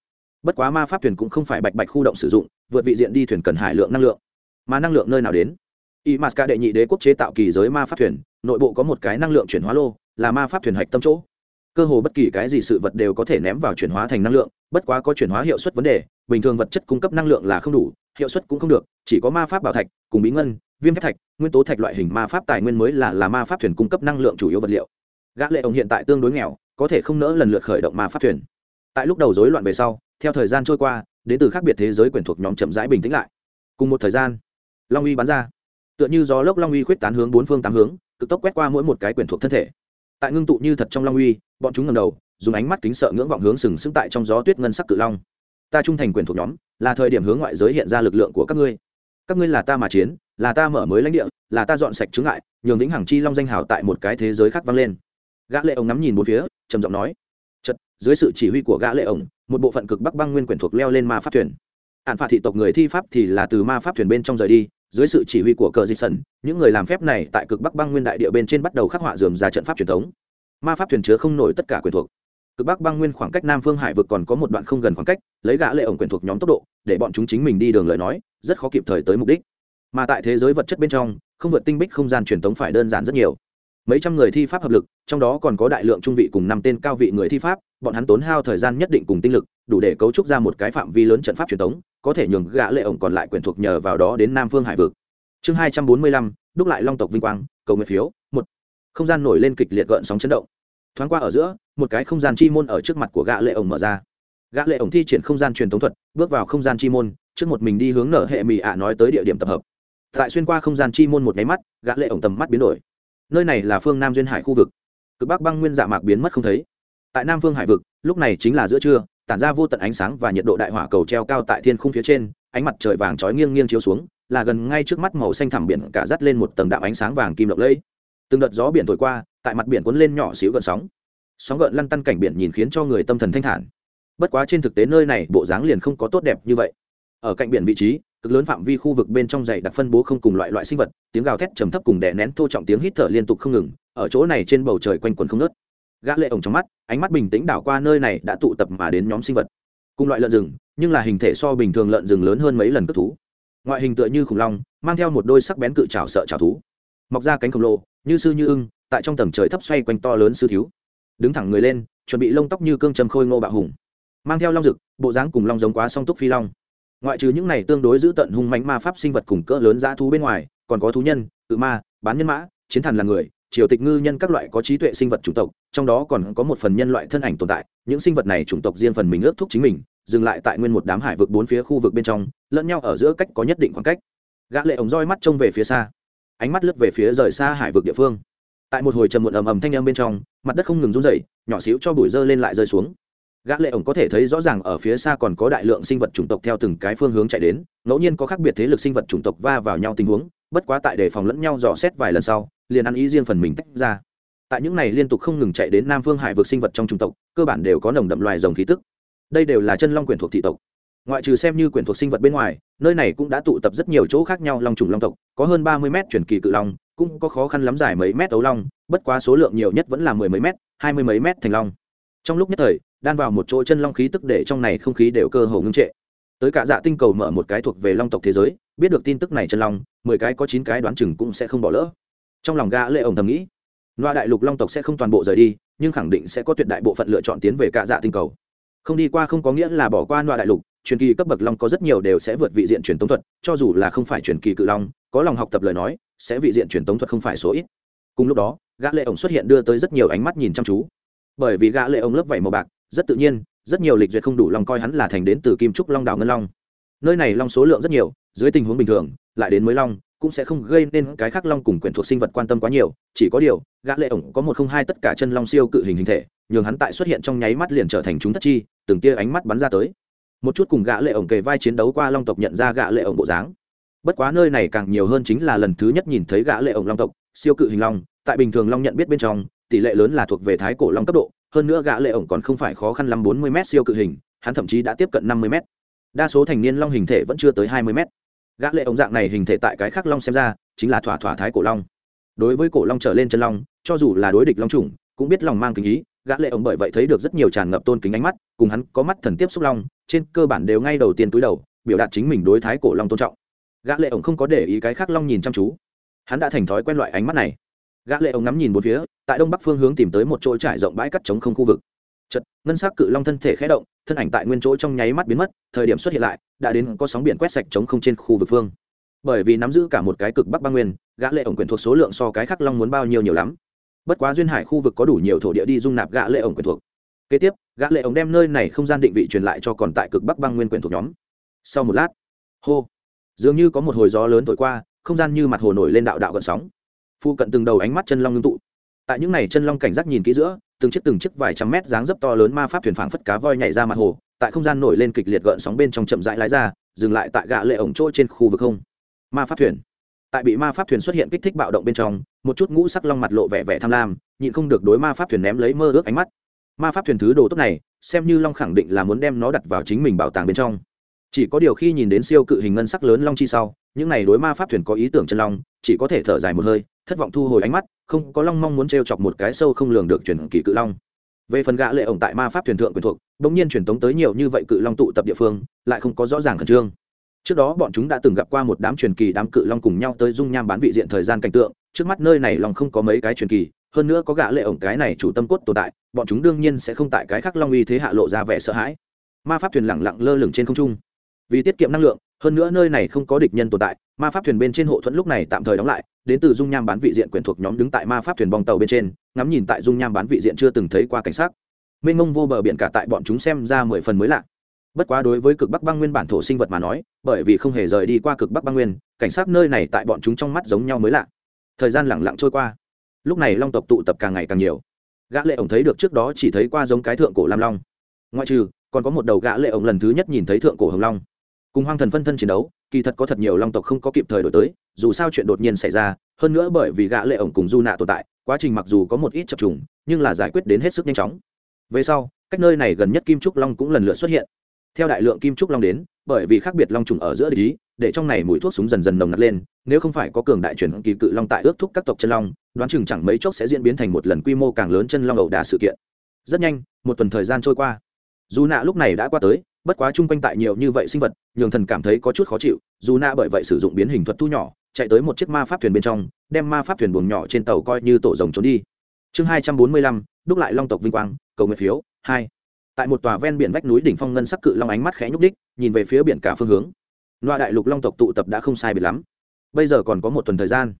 Bất quá ma pháp thuyền cũng không phải bạch bạch khu động sử dụng, vượt vị diện đi thuyền cần hải lượng năng lượng. Mà năng lượng nơi nào đến? Y m đệ nhị đế quốc chế tạo kỳ giới ma pháp thuyền, nội bộ có một cái năng lượng chuyển hóa lô, là ma pháp thuyền hạch tâm chỗ. Cơ hồ bất kỳ cái gì sự vật đều có thể ném vào chuyển hóa thành năng lượng, bất quá có chuyển hóa hiệu suất vấn đề, bình thường vật chất cung cấp năng lượng là không đủ, hiệu suất cũng không được, chỉ có ma pháp bảo thạch, cùng bí ngân, viêm thép thạch, nguyên tố thạch loại hình ma pháp tài nguyên mới là là ma pháp thuyền cung cấp năng lượng chủ yếu vật liệu. Gã lệ ổng hiện tại tương đối nghèo, có thể không nỡ lần lượt khởi động ma pháp thuyền. Tại lúc đầu rối loạn về sau, theo thời gian trôi qua, đến từ khác biệt thế giới quyền thuộc nhóm chậm rãi bình tĩnh lại. Cùng một thời gian, long uy bắn ra tựa như gió lốc long uy khuyết tán hướng bốn phương tám hướng, cực tốc quét qua mỗi một cái quyền thuộc thân thể. Tại ngưng tụ như thật trong long uy, bọn chúng ngẩng đầu, dùng ánh mắt kính sợ ngưỡng vọng hướng sừng sững tại trong gió tuyết ngân sắc cự long. Ta trung thành quyền thuộc nhóm, là thời điểm hướng ngoại giới hiện ra lực lượng của các ngươi. Các ngươi là ta mà chiến, là ta mở mới lãnh địa, là ta dọn sạch chướng ngại, nhường vĩnh hằng chi long danh hào tại một cái thế giới khác vang lên. Gã lệ ổng ngắm nhìn bốn phía, trầm giọng nói chật dưới sự chỉ huy của gã lệ ổng, một bộ phận cực bắc băng nguyên quyển thuộc leo lên ma pháp thuyền. Ạn phạt thị tộc người thi pháp thì là từ ma pháp thuyền bên trong rời đi dưới sự chỉ huy của cờ di sân những người làm phép này tại cực bắc băng nguyên đại địa bên trên bắt đầu khắc họa dườm ra trận pháp truyền thống. Ma pháp thuyền chứa không nổi tất cả quyền thuộc. Cực bắc băng nguyên khoảng cách nam phương hải vực còn có một đoạn không gần khoảng cách, lấy gã lệ ổng quyền thuộc nhóm tốc độ, để bọn chúng chính mình đi đường lời nói, rất khó kịp thời tới mục đích. Mà tại thế giới vật chất bên trong, không vượt tinh bích không gian truyền thống phải đơn giản rất nhiều. Mấy trăm người thi pháp hợp lực, trong đó còn có đại lượng trung vị cùng năm tên cao vị người thi pháp, bọn hắn tốn hao thời gian nhất định cùng tinh lực, đủ để cấu trúc ra một cái phạm vi lớn trận pháp truyền thống có thể nhường gã lệ ổng còn lại quyền thuộc nhờ vào đó đến nam phương hải vực. Chương hai trăm bốn mươi lăm, đúc lại long tộc vinh quang, cầu nguyện phiếu, một. Không gian nổi lên kịch liệt gợn sóng chấn động. Thoáng qua ở giữa, một cái không gian chi môn ở trước mặt của gã lệ ổng mở ra. Gã lệ ổng thi triển không gian truyền thống thuật, bước vào không gian chi môn, trước một mình đi hướng nở hệ mì ạ nói tới địa điểm tập hợp. Tại xuyên qua không gian chi môn một máy mắt, gã lệ ổng tầm mắt biến đổi. Nơi này là phương nam duyên hải khu vực. Cực bắc băng nguyên dạ mạc biến mất không thấy. Tại nam phương hải vực, lúc này chính là giữa trưa tản ra vô tận ánh sáng và nhiệt độ đại hỏa cầu treo cao tại thiên khung phía trên, ánh mặt trời vàng trói nghiêng nghiêng chiếu xuống, là gần ngay trước mắt màu xanh thẳm biển cả dắt lên một tầng đạm ánh sáng vàng kim lộng lẫy. Từng đợt gió biển thổi qua, tại mặt biển cuốn lên nhỏ xíu gợn sóng. Sóng gợn lăn tăn cảnh biển nhìn khiến cho người tâm thần thanh thản. Bất quá trên thực tế nơi này, bộ dáng liền không có tốt đẹp như vậy. Ở cạnh biển vị trí, cực lớn phạm vi khu vực bên trong dày đặc phân bố không cùng loại loại sinh vật, tiếng gào thét trầm thấp cùng đè nén thô trọng tiếng hít thở liên tục không ngừng, ở chỗ này trên bầu trời quanh quần không nớt gã lệ ổng trong mắt, ánh mắt bình tĩnh đảo qua nơi này đã tụ tập mà đến nhóm sinh vật. Cùng loại lợn rừng, nhưng là hình thể so bình thường lợn rừng lớn hơn mấy lần cất thú. Ngoại hình tựa như khủng long, mang theo một đôi sắc bén cự trảo sợ trảo thú. Mọc ra cánh khổng lồ, như sư như ưng, tại trong tầng trời thấp xoay quanh to lớn sư thiếu. Đứng thẳng người lên, chuẩn bị lông tóc như cương trầm khôi ngô bạo hùng. Mang theo long rực bộ dáng cùng long giống quá song túc phi long. Ngoại trừ những này tương đối giữ tận hung mãnh ma pháp sinh vật cùng cỡ lớn dã thú bên ngoài, còn có thú nhân tự ma, bán nhân mã, chiến thần là người, triều tịch ngư nhân các loại có trí tuệ sinh vật chủng tộc trong đó còn có một phần nhân loại thân ảnh tồn tại, những sinh vật này chủng tộc riêng phần mình ước thúc chính mình, dừng lại tại nguyên một đám hải vực bốn phía khu vực bên trong, lẫn nhau ở giữa cách có nhất định khoảng cách. Gã lệ ống roi mắt trông về phía xa, ánh mắt lướt về phía rời xa hải vực địa phương. Tại một hồi trầm muộn ầm ầm thanh âm bên trong, mặt đất không ngừng rung rẩy, nhỏ xíu cho bụi dơ lên lại rơi xuống. Gã lệ ổng có thể thấy rõ ràng ở phía xa còn có đại lượng sinh vật chủng tộc theo từng cái phương hướng chạy đến, ngẫu nhiên có khác biệt thế lực sinh vật chủng tộc va vào nhau tình huống, bất quá tại đề phòng lẫn nhau dò xét vài lần sau, liền ăn ý riêng phần mình tách ra tại những này liên tục không ngừng chạy đến nam phương hải vực sinh vật trong chủng tộc, cơ bản đều có nồng đậm loài rồng khí tức. Đây đều là chân long quyển thuộc thị tộc. Ngoại trừ xem như quyển thuộc sinh vật bên ngoài, nơi này cũng đã tụ tập rất nhiều chỗ khác nhau long trùng long tộc, có hơn ba mươi mét chuyển kỳ cự long, cũng có khó khăn lắm dài mấy mét ấu long, bất quá số lượng nhiều nhất vẫn là mười mấy mét, hai mươi mấy mét thành long. Trong lúc nhất thời, đan vào một chỗ chân long khí tức để trong này không khí đều cơ hồ ngưng trệ. Tới cả dạ tinh cầu mở một cái thuộc về long tộc thế giới, biết được tin tức này chân long, mười cái có chín cái đoán chừng cũng sẽ không bỏ lỡ. Trong lòng gã lệ ổng thầm nghĩ loa đại lục long tộc sẽ không toàn bộ rời đi, nhưng khẳng định sẽ có tuyệt đại bộ phận lựa chọn tiến về cả dạ tinh cầu. Không đi qua không có nghĩa là bỏ qua loa đại lục, truyền kỳ cấp bậc long có rất nhiều đều sẽ vượt vị diện truyền tống thuật, cho dù là không phải truyền kỳ cự long, có lòng học tập lời nói, sẽ vị diện truyền tống thuật không phải số ít. Cùng lúc đó, gã lệ ổng xuất hiện đưa tới rất nhiều ánh mắt nhìn chăm chú. Bởi vì gã lệ ổng lớp vảy màu bạc, rất tự nhiên, rất nhiều lịch duyệt không đủ long coi hắn là thành đến từ kim trúc long đảo ngân long. Nơi này long số lượng rất nhiều, dưới tình huống bình thường, lại đến mới long cũng sẽ không gây nên cái khác long cùng quyển thuộc sinh vật quan tâm quá nhiều, chỉ có điều, gã lệ ổng có một không hai tất cả chân long siêu cự hình hình thể, nhường hắn tại xuất hiện trong nháy mắt liền trở thành chúng thất chi, từng tia ánh mắt bắn ra tới. Một chút cùng gã lệ ổng kề vai chiến đấu qua long tộc nhận ra gã lệ ổng bộ dáng. Bất quá nơi này càng nhiều hơn chính là lần thứ nhất nhìn thấy gã lệ ổng long tộc, siêu cự hình long, tại bình thường long nhận biết bên trong, tỷ lệ lớn là thuộc về thái cổ long cấp độ, hơn nữa gã lệ ổng còn không phải khó khăn lắm bốn mươi siêu cự hình, hắn thậm chí đã tiếp cận năm mươi đa số thành niên long hình thể vẫn chưa tới hai mươi gã lệ ống dạng này hình thể tại cái khác long xem ra chính là thỏa thỏa thái cổ long. Đối với cổ long trở lên chân long cho dù là đối địch long chủng cũng biết lòng mang kính ý gã lệ ổng bởi vậy thấy được rất nhiều tràn ngập tôn kính ánh mắt cùng hắn có mắt thần tiếp xúc long trên cơ bản đều ngay đầu tiên túi đầu biểu đạt chính mình đối thái cổ long tôn trọng. Gã lệ ổng không có để ý cái khác long nhìn chăm chú. Hắn đã thành thói quen loại ánh mắt này. Gã lệ ổng ngắm nhìn bốn phía tại đông bắc phương hướng tìm tới một chỗ trải rộng bãi cắt trống không khu vực. Chợt, ngân sắc cự long thân thể khẽ động thân ảnh tại nguyên chỗ trong nháy mắt biến mất thời điểm xuất hiện lại đã đến có sóng biển quét sạch trống không trên khu vực phương. Bởi vì nắm giữ cả một cái cực bắc băng nguyên, gã lệ ổng quyền thuộc số lượng so cái khác long muốn bao nhiêu nhiều lắm. Bất quá duyên hải khu vực có đủ nhiều thổ địa đi dung nạp gã lệ ổng quyền thuộc. Kế tiếp, gã lệ ổng đem nơi này không gian định vị truyền lại cho còn tại cực bắc băng nguyên quyền thuộc nhóm. Sau một lát, hô, dường như có một hồi gió lớn thổi qua, không gian như mặt hồ nổi lên đạo đạo gợn sóng. Phu cận từng đầu ánh mắt chân long ngưng tụ. Tại những này chân long cảnh giác nhìn kỹ giữa, từng chiếc từng chiếc vài trăm mét dáng dấp to lớn ma pháp thuyền phảng phất cá voi nhảy ra mặt hồ tại không gian nổi lên kịch liệt gợn sóng bên trong chậm rãi lái ra, dừng lại tại gã lệ ổng chỗ trên khu vực không. Ma pháp thuyền. Tại bị ma pháp thuyền xuất hiện kích thích bạo động bên trong, một chút ngũ sắc long mặt lộ vẻ vẻ tham lam, nhịn không được đối ma pháp thuyền ném lấy mơ ước ánh mắt. Ma pháp thuyền thứ đồ tốt này, xem như long khẳng định là muốn đem nó đặt vào chính mình bảo tàng bên trong. Chỉ có điều khi nhìn đến siêu cự hình ngân sắc lớn long chi sau, những này đối ma pháp thuyền có ý tưởng chân long, chỉ có thể thở dài một hơi, thất vọng thu hồi ánh mắt, không có long mong muốn t chọc một cái sâu không lường được chuyển kỳ cự long về phần gã lệ ổng tại ma pháp thuyền thượng quyền thuộc bỗng nhiên truyền tống tới nhiều như vậy cự long tụ tập địa phương, lại không có rõ ràng khẩn trương. Trước đó bọn chúng đã từng gặp qua một đám truyền kỳ đám cự long cùng nhau tới dung nham bán vị diện thời gian cảnh tượng, trước mắt nơi này long không có mấy cái truyền kỳ, hơn nữa có gã lệ ổng cái này chủ tâm cốt tồn tại, bọn chúng đương nhiên sẽ không tại cái khác long uy thế hạ lộ ra vẻ sợ hãi. Ma pháp thuyền lẳng lặng lơ lửng trên không trung. Vì tiết kiệm năng lượng hơn nữa nơi này không có địch nhân tồn tại, ma pháp thuyền bên trên hộ thuẫn lúc này tạm thời đóng lại, đến từ dung nham bán vị diện quyền thuộc nhóm đứng tại ma pháp thuyền bong tàu bên trên, ngắm nhìn tại dung nham bán vị diện chưa từng thấy qua cảnh sát mênh mông vô bờ biển cả tại bọn chúng xem ra mười phần mới lạ. Bất quá đối với cực bắc băng nguyên bản thổ sinh vật mà nói, bởi vì không hề rời đi qua cực bắc băng nguyên, cảnh sát nơi này tại bọn chúng trong mắt giống nhau mới lạ. Thời gian lẳng lặng trôi qua. Lúc này long tộc tụ tập càng ngày càng nhiều. Gã lệ ổng thấy được trước đó chỉ thấy qua giống cái thượng cổ lam long. Ngoại trừ, còn có một đầu gã lệ ổng lần thứ nhất nhìn thấy thượng cổ hồng long cùng hoang thần phân thân chiến đấu, kỳ thật có thật nhiều long tộc không có kịp thời đổi tới, dù sao chuyện đột nhiên xảy ra, hơn nữa bởi vì gã lệ ổng cùng du nạ tồn tại, quá trình mặc dù có một ít chập trùng, nhưng là giải quyết đến hết sức nhanh chóng. Về sau, cách nơi này gần nhất kim trúc long cũng lần lượt xuất hiện. Theo đại lượng kim trúc long đến, bởi vì khác biệt long trùng ở giữa lý để trong này mùi thuốc súng dần dần nồng nặc lên, nếu không phải có cường đại chuyển kỳ cự long tại ước thúc các tộc chân long, đoán chừng chẳng mấy chốc sẽ diễn biến thành một lần quy mô càng lớn chân long ẩu đả sự kiện. Rất nhanh, một tuần thời gian trôi qua. Dù nạ lúc này đã qua tới bất quá chung quanh tại nhiều như vậy sinh vật, nhường thần cảm thấy có chút khó chịu, dù nạ bởi vậy sử dụng biến hình thuật thu nhỏ, chạy tới một chiếc ma pháp thuyền bên trong, đem ma pháp thuyền buồng nhỏ trên tàu coi như tổ rồng trốn đi. Chương hai trăm bốn mươi lăm, đúc lại long tộc vinh quang, cầu nguyện phiếu, hai. Tại một tòa ven biển vách núi đỉnh phong ngân sắc cự long ánh mắt khẽ nhúc đích nhìn về phía biển cả phương hướng. Loại đại lục long tộc tụ tập đã không sai biệt lắm. Bây giờ còn có một tuần thời gian.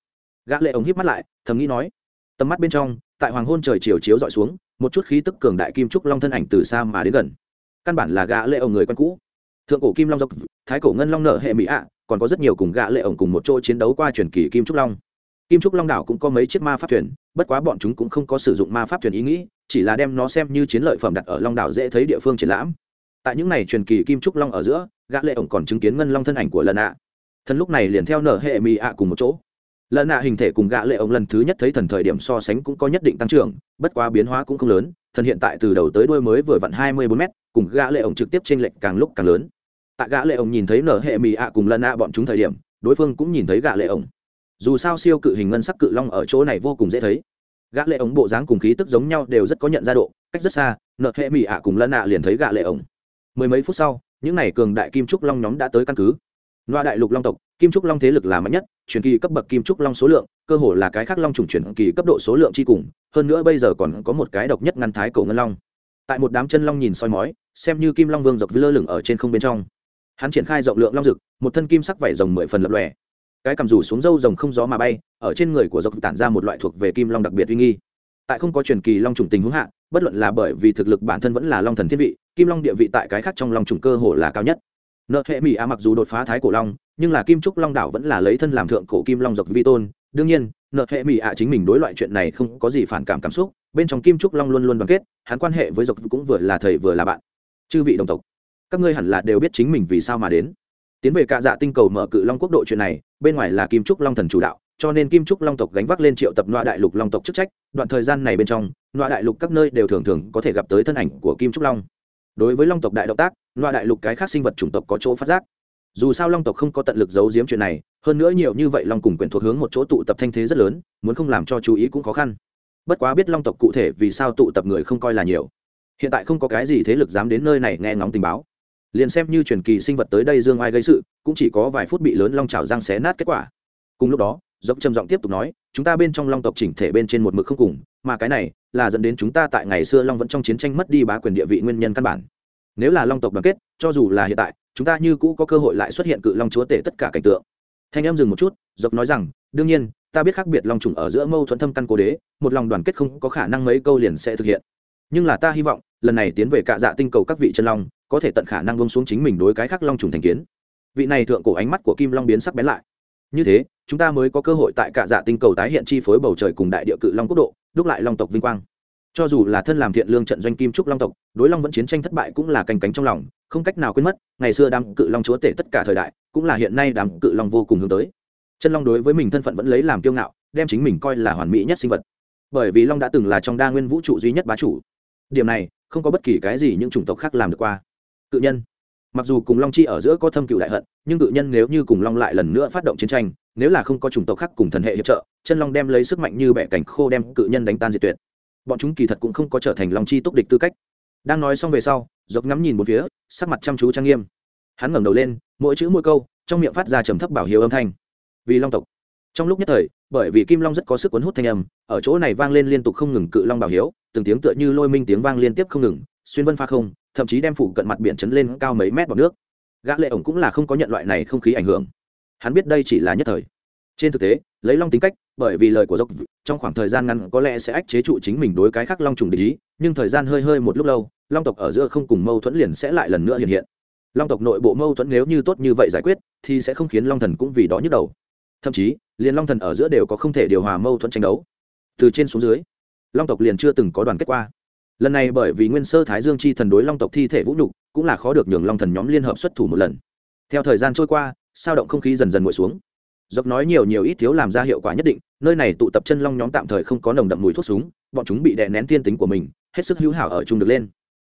Gã lệ ống híp mắt lại, thầm nghĩ nói. Tầm mắt bên trong, tại hoàng hôn trời chiều chiếu dọi xuống, một chút khí tức cường đại kim trúc long thân ảnh từ xa mà đến gần căn bản là gã lệ ổng người quen cũ. Thượng cổ kim long tộc thái cổ ngân long nợ hệ mỹ ạ, còn có rất nhiều cùng gã lệ ổng cùng một chỗ chiến đấu qua truyền kỳ kim trúc long. Kim trúc long đảo cũng có mấy chiếc ma pháp thuyền, bất quá bọn chúng cũng không có sử dụng ma pháp thuyền ý nghĩ, chỉ là đem nó xem như chiến lợi phẩm đặt ở long đảo dễ thấy địa phương triển lãm. Tại những này truyền kỳ kim trúc long ở giữa, gã lệ ổng còn chứng kiến ngân long thân ảnh của lần ạ. Thân lúc này liền theo nở hệ mỹ ạ cùng một chỗ. Lần ạ hình thể cùng gã lệ ổng lần thứ nhất thấy thần thời điểm so sánh cũng có nhất định tăng trưởng, bất quá biến hóa cũng không lớn thần hiện tại từ đầu tới đuôi mới vừa vặn hai mươi bốn mét, cùng gã lệ ổng trực tiếp trên lệnh càng lúc càng lớn. Tại gã lệ ổng nhìn thấy nở hệ mì ạ cùng lần ạ bọn chúng thời điểm, đối phương cũng nhìn thấy gã lệ ổng. Dù sao siêu cự hình ngân sắc cự long ở chỗ này vô cùng dễ thấy. Gã lệ ổng bộ dáng cùng khí tức giống nhau đều rất có nhận ra độ, cách rất xa, nở hệ mì ạ cùng lần ạ liền thấy gã lệ ổng. Mười mấy phút sau, những này cường đại kim trúc long nhóm đã tới căn cứ loa đại lục long tộc, kim trúc long thế lực là mạnh nhất, truyền kỳ cấp bậc kim trúc long số lượng, cơ hồ là cái khác long trùng truyền kỳ cấp độ số lượng chi cùng, hơn nữa bây giờ còn có một cái độc nhất ngăn thái cổ ngân long. Tại một đám chân long nhìn soi mói, xem như kim long vương dọc lơ lửng ở trên không bên trong. Hắn triển khai rộng lượng long dực, một thân kim sắc vảy rồng mười phần lập lòe. Cái cầm rủ xuống dâu rồng không gió mà bay, ở trên người của dọc tản ra một loại thuộc về kim long đặc biệt uy nghi. Tại không có truyền kỳ long trùng tình huống hạ, bất luận là bởi vì thực lực bản thân vẫn là long thần thiên vị, kim long địa vị tại cái khác trong long trùng cơ hồ là cao nhất nợ hệ mỹ a mặc dù đột phá thái cổ long, nhưng là kim trúc long đảo vẫn là lấy thân làm thượng cổ kim long dọc vi tôn. Đương nhiên, nợ hệ mỹ a chính mình đối loại chuyện này không có gì phản cảm cảm xúc, bên trong kim trúc long luôn luôn đoàn kết, hắn quan hệ với dọc cũng vừa là thầy vừa là bạn. Chư vị đồng tộc, các ngươi hẳn là đều biết chính mình vì sao mà đến. Tiến về cạ dạ tinh cầu mở cự long quốc độ chuyện này, bên ngoài là kim trúc long thần chủ đạo, cho nên kim trúc long tộc gánh vác lên triệu tập loa đại lục long tộc chức trách. Đoạn thời gian này bên trong loa đại lục các nơi đều thường thường có thể gặp tới thân ảnh của kim trúc long đối với long tộc đại động tác loa đại lục cái khác sinh vật chủng tộc có chỗ phát giác. Dù sao long tộc không có tận lực giấu giếm chuyện này, hơn nữa nhiều như vậy long cùng quyền thuộc hướng một chỗ tụ tập thanh thế rất lớn, muốn không làm cho chú ý cũng khó khăn. Bất quá biết long tộc cụ thể vì sao tụ tập người không coi là nhiều. Hiện tại không có cái gì thế lực dám đến nơi này nghe ngóng tình báo. Liền xem như truyền kỳ sinh vật tới đây dương ai gây sự, cũng chỉ có vài phút bị lớn long trào răng xé nát kết quả. Cùng lúc đó dốc trầm giọng tiếp tục nói, chúng ta bên trong long tộc chỉnh thể bên trên một mực không cùng, mà cái này là dẫn đến chúng ta tại ngày xưa long vẫn trong chiến tranh mất đi bá quyền địa vị nguyên nhân căn bản. Nếu là long tộc đoàn kết, cho dù là hiện tại, chúng ta như cũ có cơ hội lại xuất hiện cự long chúa tể tất cả cảnh tượng. Thanh em dừng một chút, dốc nói rằng, đương nhiên, ta biết khác biệt long trùng ở giữa mâu thuẫn thâm căn cố đế, một lòng đoàn kết không có khả năng mấy câu liền sẽ thực hiện. Nhưng là ta hy vọng, lần này tiến về cạ dạ tinh cầu các vị chân long, có thể tận khả năng bông xuống chính mình đối cái khác long trùng thành kiến. Vị này thượng cổ ánh mắt của kim long biến sắc bén lại. Như thế chúng ta mới có cơ hội tại cả dạ tinh cầu tái hiện chi phối bầu trời cùng đại địa cự long quốc độ, đúc lại long tộc vinh quang. Cho dù là thân làm thiện lương trận doanh kim trúc long tộc, đối long vẫn chiến tranh thất bại cũng là canh cánh trong lòng, không cách nào quên mất, ngày xưa đám cự long chúa tể tất cả thời đại, cũng là hiện nay đám cự long vô cùng hướng tới. Chân long đối với mình thân phận vẫn lấy làm kiêu ngạo, đem chính mình coi là hoàn mỹ nhất sinh vật. Bởi vì long đã từng là trong đa nguyên vũ trụ duy nhất bá chủ. Điểm này, không có bất kỳ cái gì những chủng tộc khác làm được qua. Cự nhân mặc dù cùng long chi ở giữa có thâm cựu đại hận, nhưng cự nhân nếu như cùng long lại lần nữa phát động chiến tranh, nếu là không có chủng tộc khác cùng thần hệ hiệp trợ, chân long đem lấy sức mạnh như bẻ cảnh khô đem cự nhân đánh tan diệt tuyệt. Bọn chúng kỳ thật cũng không có trở thành long chi túc địch tư cách. Đang nói xong về sau dốc ngắm nhìn một phía, sắc mặt chăm chú trang nghiêm. Hắn ngẩng đầu lên, mỗi chữ mỗi câu, trong miệng phát ra trầm thấp bảo hiếu âm thanh. Vì long tộc. Trong lúc nhất thời, bởi vì kim long rất có sức cuốn hút thanh âm, ở chỗ này vang lên liên tục không ngừng cự long bảo hiếu, từng tiếng tựa như lôi minh tiếng vang liên tiếp không ngừng, xuyên vân pha không thậm chí đem phủ cận mặt biển chấn lên cao mấy mét bọc nước. Gã lệ ổng cũng là không có nhận loại này không khí ảnh hưởng. Hắn biết đây chỉ là nhất thời. Trên thực tế, lấy long tính cách, bởi vì lời của dốc trong khoảng thời gian ngắn có lẽ sẽ ách chế trụ chính mình đối cái khác long trùng để ý, nhưng thời gian hơi hơi một lúc lâu, long tộc ở giữa không cùng mâu thuẫn liền sẽ lại lần nữa hiện hiện. Long tộc nội bộ mâu thuẫn nếu như tốt như vậy giải quyết, thì sẽ không khiến long thần cũng vì đó nhức đầu. Thậm chí, liền long thần ở giữa đều có không thể điều hòa mâu thuẫn tranh đấu. Từ trên xuống dưới, long tộc liền chưa từng có đoàn kết qua lần này bởi vì nguyên sơ thái dương chi thần đối long tộc thi thể vũ nhục, cũng là khó được nhường long thần nhóm liên hợp xuất thủ một lần. Theo thời gian trôi qua, sao động không khí dần dần nguội xuống. Dốc nói nhiều nhiều ít thiếu làm ra hiệu quả nhất định, nơi này tụ tập chân long nhóm tạm thời không có nồng đậm mùi thuốc súng, bọn chúng bị đè nén tiên tính của mình, hết sức hữu hảo ở chung được lên.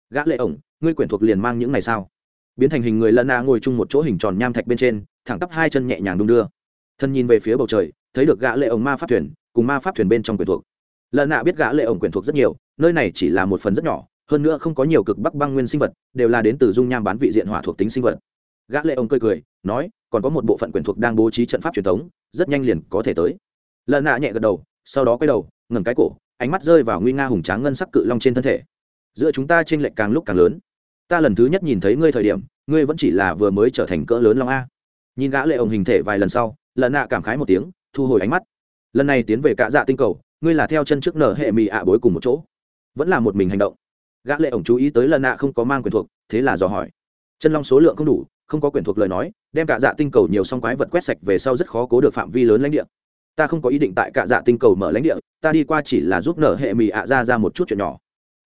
Gã lệ ổng, ngươi quyển thuộc liền mang những này sao? Biến thành hình người lân a ngồi chung một chỗ hình tròn nham thạch bên trên, thẳng tắp hai chân nhẹ nhàng đung đưa. Thân nhìn về phía bầu trời, thấy được gã lệ ổng ma pháp thuyền, cùng ma pháp thuyền bên trong quyển thuộc. Lợn nạ biết gã lệ ổng quyển thuộc rất nhiều nơi này chỉ là một phần rất nhỏ, hơn nữa không có nhiều cực bắc băng nguyên sinh vật, đều là đến từ dung nham bán vị diện hỏa thuộc tính sinh vật. Gã lệ ông cười cười, nói, còn có một bộ phận quyển thuộc đang bố trí trận pháp truyền thống, rất nhanh liền có thể tới. Lợn nạ nhẹ gật đầu, sau đó quay đầu, ngẩng cái cổ, ánh mắt rơi vào nguy nga hùng tráng ngân sắc cự long trên thân thể. Giữa chúng ta trên lệch càng lúc càng lớn. Ta lần thứ nhất nhìn thấy ngươi thời điểm, ngươi vẫn chỉ là vừa mới trở thành cỡ lớn long a. Nhìn gã lệ ông hình thể vài lần sau lần nạ cảm khái một tiếng, thu hồi ánh mắt. Lần này tiến về cạ dạ tinh cầu, ngươi là theo chân trước nở hệ mì ạ bối cùng một chỗ vẫn là một mình hành động. Gã lệ ổng chú ý tới lần nạ không có mang quyền thuộc, thế là dò hỏi. Chân long số lượng không đủ, không có quyền thuộc lời nói, đem cạ dạ tinh cầu nhiều song quái vật quét sạch về sau rất khó cố được phạm vi lớn lãnh địa. Ta không có ý định tại cạ dạ tinh cầu mở lãnh địa, ta đi qua chỉ là giúp nở hệ mì ạ ra ra một chút chuyện nhỏ.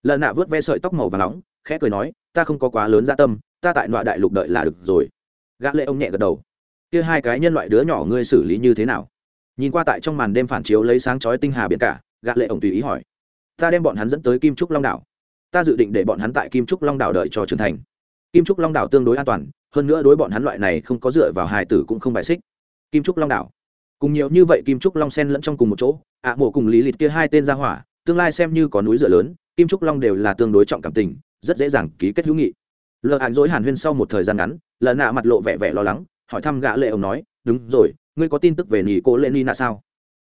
Lần nạ vớt ve sợi tóc màu và nóng, khẽ cười nói, ta không có quá lớn gia dạ tâm, ta tại loại đại lục đợi là được rồi. Gã lệ ông nhẹ gật đầu. Kia hai cái nhân loại đứa nhỏ ngươi xử lý như thế nào? Nhìn qua tại trong màn đêm phản chiếu lấy sáng chói tinh hà biển cả, gã lệ ông tùy ý hỏi ta đem bọn hắn dẫn tới kim trúc long đảo. Ta dự định để bọn hắn tại kim trúc long đảo đợi cho trưởng thành. Kim trúc long đảo tương đối an toàn, hơn nữa đối bọn hắn loại này không có dựa vào hài tử cũng không bài xích. Kim trúc long đảo. Cùng nhiều như vậy kim trúc long sen lẫn trong cùng một chỗ, ạ mộ cùng lý lịch kia hai tên ra hỏa, tương lai xem như có núi dựa lớn, kim trúc long đều là tương đối trọng cảm tình, rất dễ dàng ký kết hữu nghị. Lờ hạn dối hàn huyên sau một thời gian ngắn, lờ nạ mặt lộ vẻ vẻ lo lắng, hỏi thăm gã lệ ông nói, đúng rồi, ngươi có tin tức về nỉ cô lệ ni nạ sao?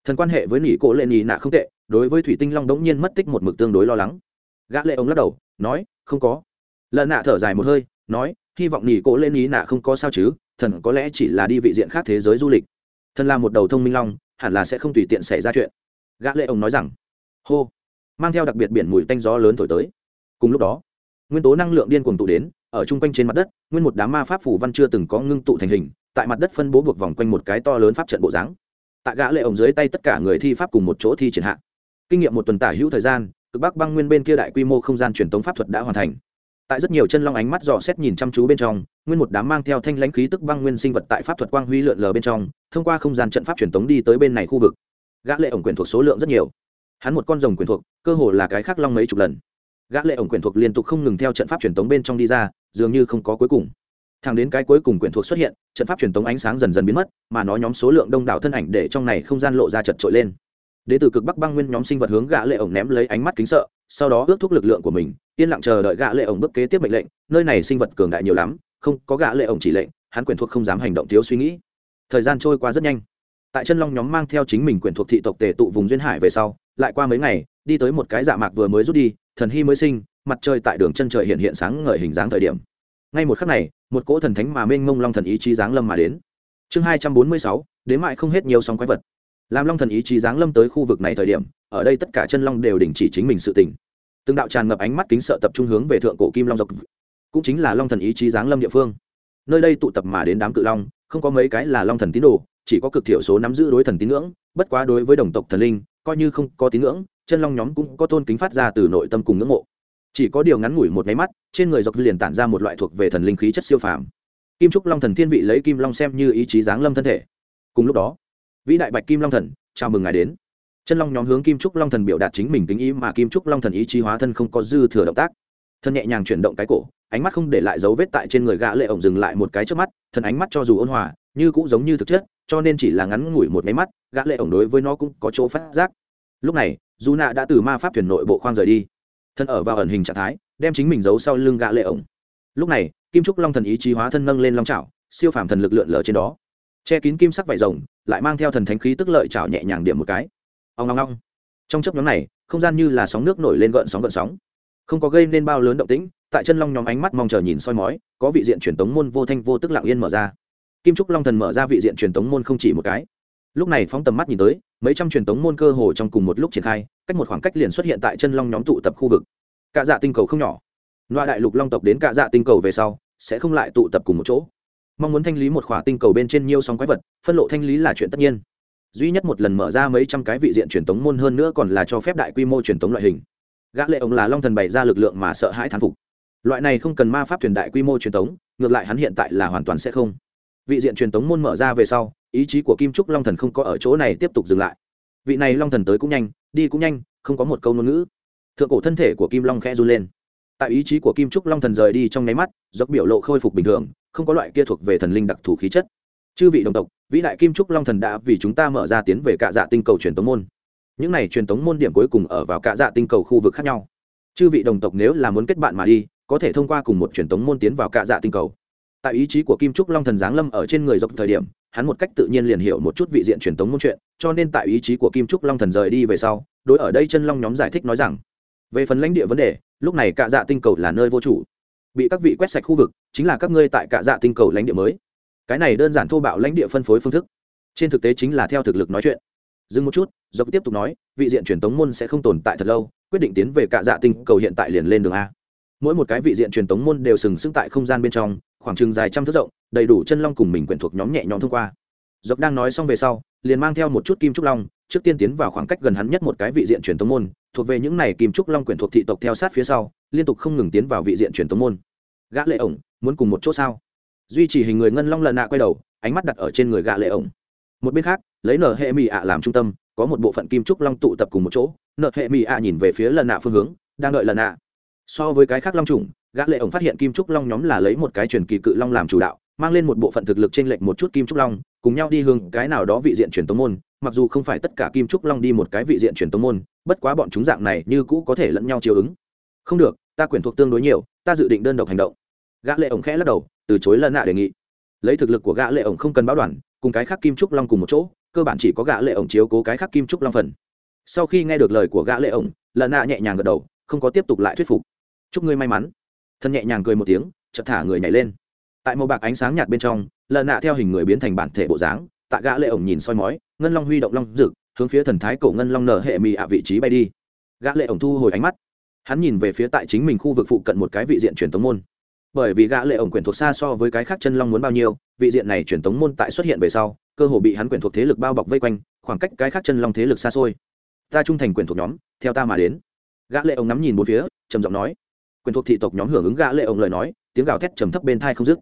Thần quan hệ với nỉ cô lệ ni nạ không tệ đối với thủy tinh long đống nhiên mất tích một mực tương đối lo lắng. Gã lệ ông lắc đầu, nói, không có. Lần nạ thở dài một hơi, nói, hy vọng nhỉ cô lên ý nạ không có sao chứ, thần có lẽ chỉ là đi vị diện khác thế giới du lịch. Thần là một đầu thông minh long, hẳn là sẽ không tùy tiện xảy ra chuyện. Gã lệ ông nói rằng, hô. Mang theo đặc biệt biển mùi tanh gió lớn thổi tới. Cùng lúc đó, nguyên tố năng lượng điên cuồng tụ đến, ở trung quanh trên mặt đất, nguyên một đám ma pháp phủ văn chưa từng có ngưng tụ thành hình, tại mặt đất phân bố buộc vòng quanh một cái to lớn pháp trận bộ dáng. Tại gã lệ ổng dưới tay tất cả người thi pháp cùng một chỗ thi triển hạ kinh nghiệm một tuần tả hữu thời gian, cực bắc băng nguyên bên kia đại quy mô không gian truyền tống pháp thuật đã hoàn thành. Tại rất nhiều chân long ánh mắt dò xét nhìn chăm chú bên trong, nguyên một đám mang theo thanh lãnh khí tức băng nguyên sinh vật tại pháp thuật quang huy lượn lờ bên trong, thông qua không gian trận pháp truyền tống đi tới bên này khu vực. Gã lệ ổng quyền thuộc số lượng rất nhiều. Hắn một con rồng quyền thuộc, cơ hồ là cái khác long mấy chục lần. Gã lệ ổng quyền thuộc liên tục không ngừng theo trận pháp truyền tống bên trong đi ra, dường như không có cuối cùng. Thẳng đến cái cuối cùng quyền thuộc xuất hiện, trận pháp truyền tống ánh sáng dần dần biến mất, mà nó nhóm số lượng đông đảo thân ảnh để trong này không gian lộ ra chật trội lên đến từ cực bắc băng nguyên nhóm sinh vật hướng gã lệ ổng ném lấy ánh mắt kính sợ, sau đó ước thúc lực lượng của mình, yên lặng chờ đợi gã lệ ổng bước kế tiếp mệnh lệnh, nơi này sinh vật cường đại nhiều lắm, không có gã lệ ổng chỉ lệnh, hắn quyền thuộc không dám hành động thiếu suy nghĩ. Thời gian trôi qua rất nhanh. Tại chân long nhóm mang theo chính mình quyền thuộc thị tộc tề tụ vùng duyên hải về sau, lại qua mấy ngày, đi tới một cái dạ mạc vừa mới rút đi, thần hy mới sinh, mặt trời tại đường chân trời hiện hiện sáng ngời hình dáng thời điểm. Ngay một khắc này, một cỗ thần thánh mà mênh mông long thần ý chí dáng lâm mà đến. Chương hai trăm bốn mươi sáu, đến mại không hết nhiều sóng quái vật làm long thần ý chí giáng lâm tới khu vực này thời điểm, ở đây tất cả chân long đều đình chỉ chính mình sự tỉnh từng đạo tràn ngập ánh mắt kính sợ tập trung hướng về thượng cổ kim long dọc, cũng chính là long thần ý chí giáng lâm địa phương. Nơi đây tụ tập mà đến đám cự long, không có mấy cái là long thần tín đồ, chỉ có cực thiểu số nắm giữ đối thần tín ngưỡng, bất quá đối với đồng tộc thần linh, coi như không có tín ngưỡng, chân long nhóm cũng có tôn kính phát ra từ nội tâm cùng ngưỡng mộ. Chỉ có điều ngắn ngủi một máy mắt, trên người dọc liền tản ra một loại thuộc về thần linh khí chất siêu phàm. Kim trúc long thần thiên vị lấy kim long xem như ý chí giáng lâm thân thể. Cùng lúc đó vĩ đại bạch kim long thần, chào mừng ngài đến. Chân long nhóm hướng kim trúc long thần biểu đạt chính mình tính ý mà kim trúc long thần ý chí hóa thân không có dư thừa động tác. Thân nhẹ nhàng chuyển động cái cổ, ánh mắt không để lại dấu vết tại trên người gã lệ ổng dừng lại một cái trước mắt, thân ánh mắt cho dù ôn hòa, như cũng giống như thực chất, cho nên chỉ là ngắn ngủi một máy mắt, gã lệ ổng đối với nó cũng có chỗ phát giác. Lúc này, dù nạ đã từ ma pháp thuyền nội bộ khoang rời đi. Thân ở vào ẩn hình trạng thái, đem chính mình giấu sau lưng gã lệ ổng. Lúc này, kim trúc long thần ý chí hóa thân nâng lên long chảo, siêu phàm thần lực lượn lờ trên đó che kín kim sắc vải rồng, lại mang theo thần thánh khí tức lợi chảo nhẹ nhàng điểm một cái. Ông ngong ngong trong chấp nhóm này, không gian như là sóng nước nổi lên gợn sóng gợn sóng. Không có gây nên bao lớn động tĩnh, tại chân long nhóm ánh mắt mong chờ nhìn soi mói, có vị diện truyền tống môn vô thanh vô tức lặng yên mở ra. Kim trúc long thần mở ra vị diện truyền tống môn không chỉ một cái. Lúc này phóng tầm mắt nhìn tới, mấy trăm truyền tống môn cơ hồ trong cùng một lúc triển khai, cách một khoảng cách liền xuất hiện tại chân long nhóm tụ tập khu vực. Cạ dạ tinh cầu không nhỏ. Loại đại lục long tộc đến cạ dạ tinh cầu về sau, sẽ không lại tụ tập cùng một chỗ mong muốn thanh lý một khỏa tinh cầu bên trên nhiều sóng quái vật, phân lộ thanh lý là chuyện tất nhiên. Duy nhất một lần mở ra mấy trăm cái vị diện truyền tống môn hơn nữa còn là cho phép đại quy mô truyền tống loại hình. Gã lệ ông là long thần bày ra lực lượng mà sợ hãi thán phục. Loại này không cần ma pháp thuyền đại quy mô truyền tống, ngược lại hắn hiện tại là hoàn toàn sẽ không. Vị diện truyền tống môn mở ra về sau, ý chí của kim trúc long thần không có ở chỗ này tiếp tục dừng lại. Vị này long thần tới cũng nhanh, đi cũng nhanh, không có một câu ngôn ngữ. Thượng cổ thân thể của kim long khẽ run lên tại ý chí của kim trúc long thần rời đi trong nháy mắt, dốc biểu lộ khôi phục bình thường, không có loại kia thuộc về thần linh đặc thù khí chất. Chư vị đồng tộc, vĩ đại kim trúc long thần đã vì chúng ta mở ra tiến về cạ dạ tinh cầu truyền tống môn. Những này truyền tống môn điểm cuối cùng ở vào cạ dạ tinh cầu khu vực khác nhau. Chư vị đồng tộc nếu là muốn kết bạn mà đi, có thể thông qua cùng một truyền tống môn tiến vào cạ dạ tinh cầu. Tại ý chí của kim trúc long thần giáng lâm ở trên người dọc thời điểm, hắn một cách tự nhiên liền hiểu một chút vị diện truyền tống môn chuyện, cho nên tại ý chí của kim trúc long thần rời đi về sau, đối ở đây chân long nhóm giải thích nói rằng về phần lãnh địa vấn đề, lúc này cạ dạ tinh cầu là nơi vô chủ. Bị các vị quét sạch khu vực, chính là các ngươi tại cạ dạ tinh cầu lãnh địa mới. Cái này đơn giản thô bạo lãnh địa phân phối phương thức. Trên thực tế chính là theo thực lực nói chuyện. Dừng một chút dọc tiếp tục nói, vị diện truyền tống môn sẽ không tồn tại thật lâu, quyết định tiến về cạ dạ tinh cầu hiện tại liền lên đường a. Mỗi một cái vị diện truyền tống môn đều sừng sững tại không gian bên trong, khoảng chừng dài trăm thước rộng, đầy đủ chân long cùng mình quyển thuộc nhóm nhẹ nhõm thông qua. Dọc đang nói xong về sau, liền mang theo một chút kim trúc long, trước tiên tiến vào khoảng cách gần hắn nhất một cái vị diện truyền tống môn thuộc về những này kim trúc long quyển thuộc thị tộc theo sát phía sau, liên tục không ngừng tiến vào vị diện truyền tống môn. Gã lệ ổng, muốn cùng một chỗ sao? Duy trì hình người ngân long lần nạ quay đầu, ánh mắt đặt ở trên người gã lệ ổng. Một bên khác, lấy nở hệ mỉ ạ làm trung tâm, có một bộ phận kim trúc long tụ tập cùng một chỗ, nở hệ mỉ ạ nhìn về phía lần nạ phương hướng, đang đợi lần nạ. So với cái khác long trùng gã lệ ổng phát hiện kim trúc long nhóm là lấy một cái truyền kỳ cự long làm chủ đạo, mang lên một bộ phận thực lực trên lệnh một chút kim trúc long, cùng nhau đi hướng cái nào đó vị diện truyền tống môn mặc dù không phải tất cả kim trúc long đi một cái vị diện truyền tống môn, bất quá bọn chúng dạng này như cũ có thể lẫn nhau chiều ứng. Không được, ta quyển thuộc tương đối nhiều, ta dự định đơn độc hành động. Gã lệ ổng khẽ lắc đầu, từ chối lần nạ đề nghị. Lấy thực lực của gã lệ ổng không cần báo đoàn, cùng cái khác kim trúc long cùng một chỗ, cơ bản chỉ có gã lệ ổng chiếu cố cái khác kim trúc long phần. Sau khi nghe được lời của gã lệ ổng lần nạ nhẹ nhàng gật đầu, không có tiếp tục lại thuyết phục. Chúc ngươi may mắn. Thân nhẹ nhàng cười một tiếng, chợt thả người nhảy lên. Tại màu bạc ánh sáng nhạt bên trong lần nạ theo hình người biến thành bản thể bộ dáng tạ gã lệ ổng nhìn soi mói ngân long huy động long rực hướng phía thần thái cổ ngân long nở hệ mì ạ vị trí bay đi. Gã lệ ổng thu hồi ánh mắt. Hắn nhìn về phía tại chính mình khu vực phụ cận một cái vị diện truyền tống môn. Bởi vì gã lệ ổng quyền thuộc xa so với cái khác chân long muốn bao nhiêu, vị diện này truyền tống môn tại xuất hiện về sau, cơ hồ bị hắn quyền thuộc thế lực bao bọc vây quanh, khoảng cách cái khác chân long thế lực xa xôi. Ta trung thành quyền thuộc nhóm, theo ta mà đến. Gã lệ ổng ngắm nhìn bốn phía, trầm giọng nói. Quyền thuộc thị tộc nhóm hưởng ứng gã lệ ổng lời nói, tiếng gào thét trầm thấp bên tai không dứt.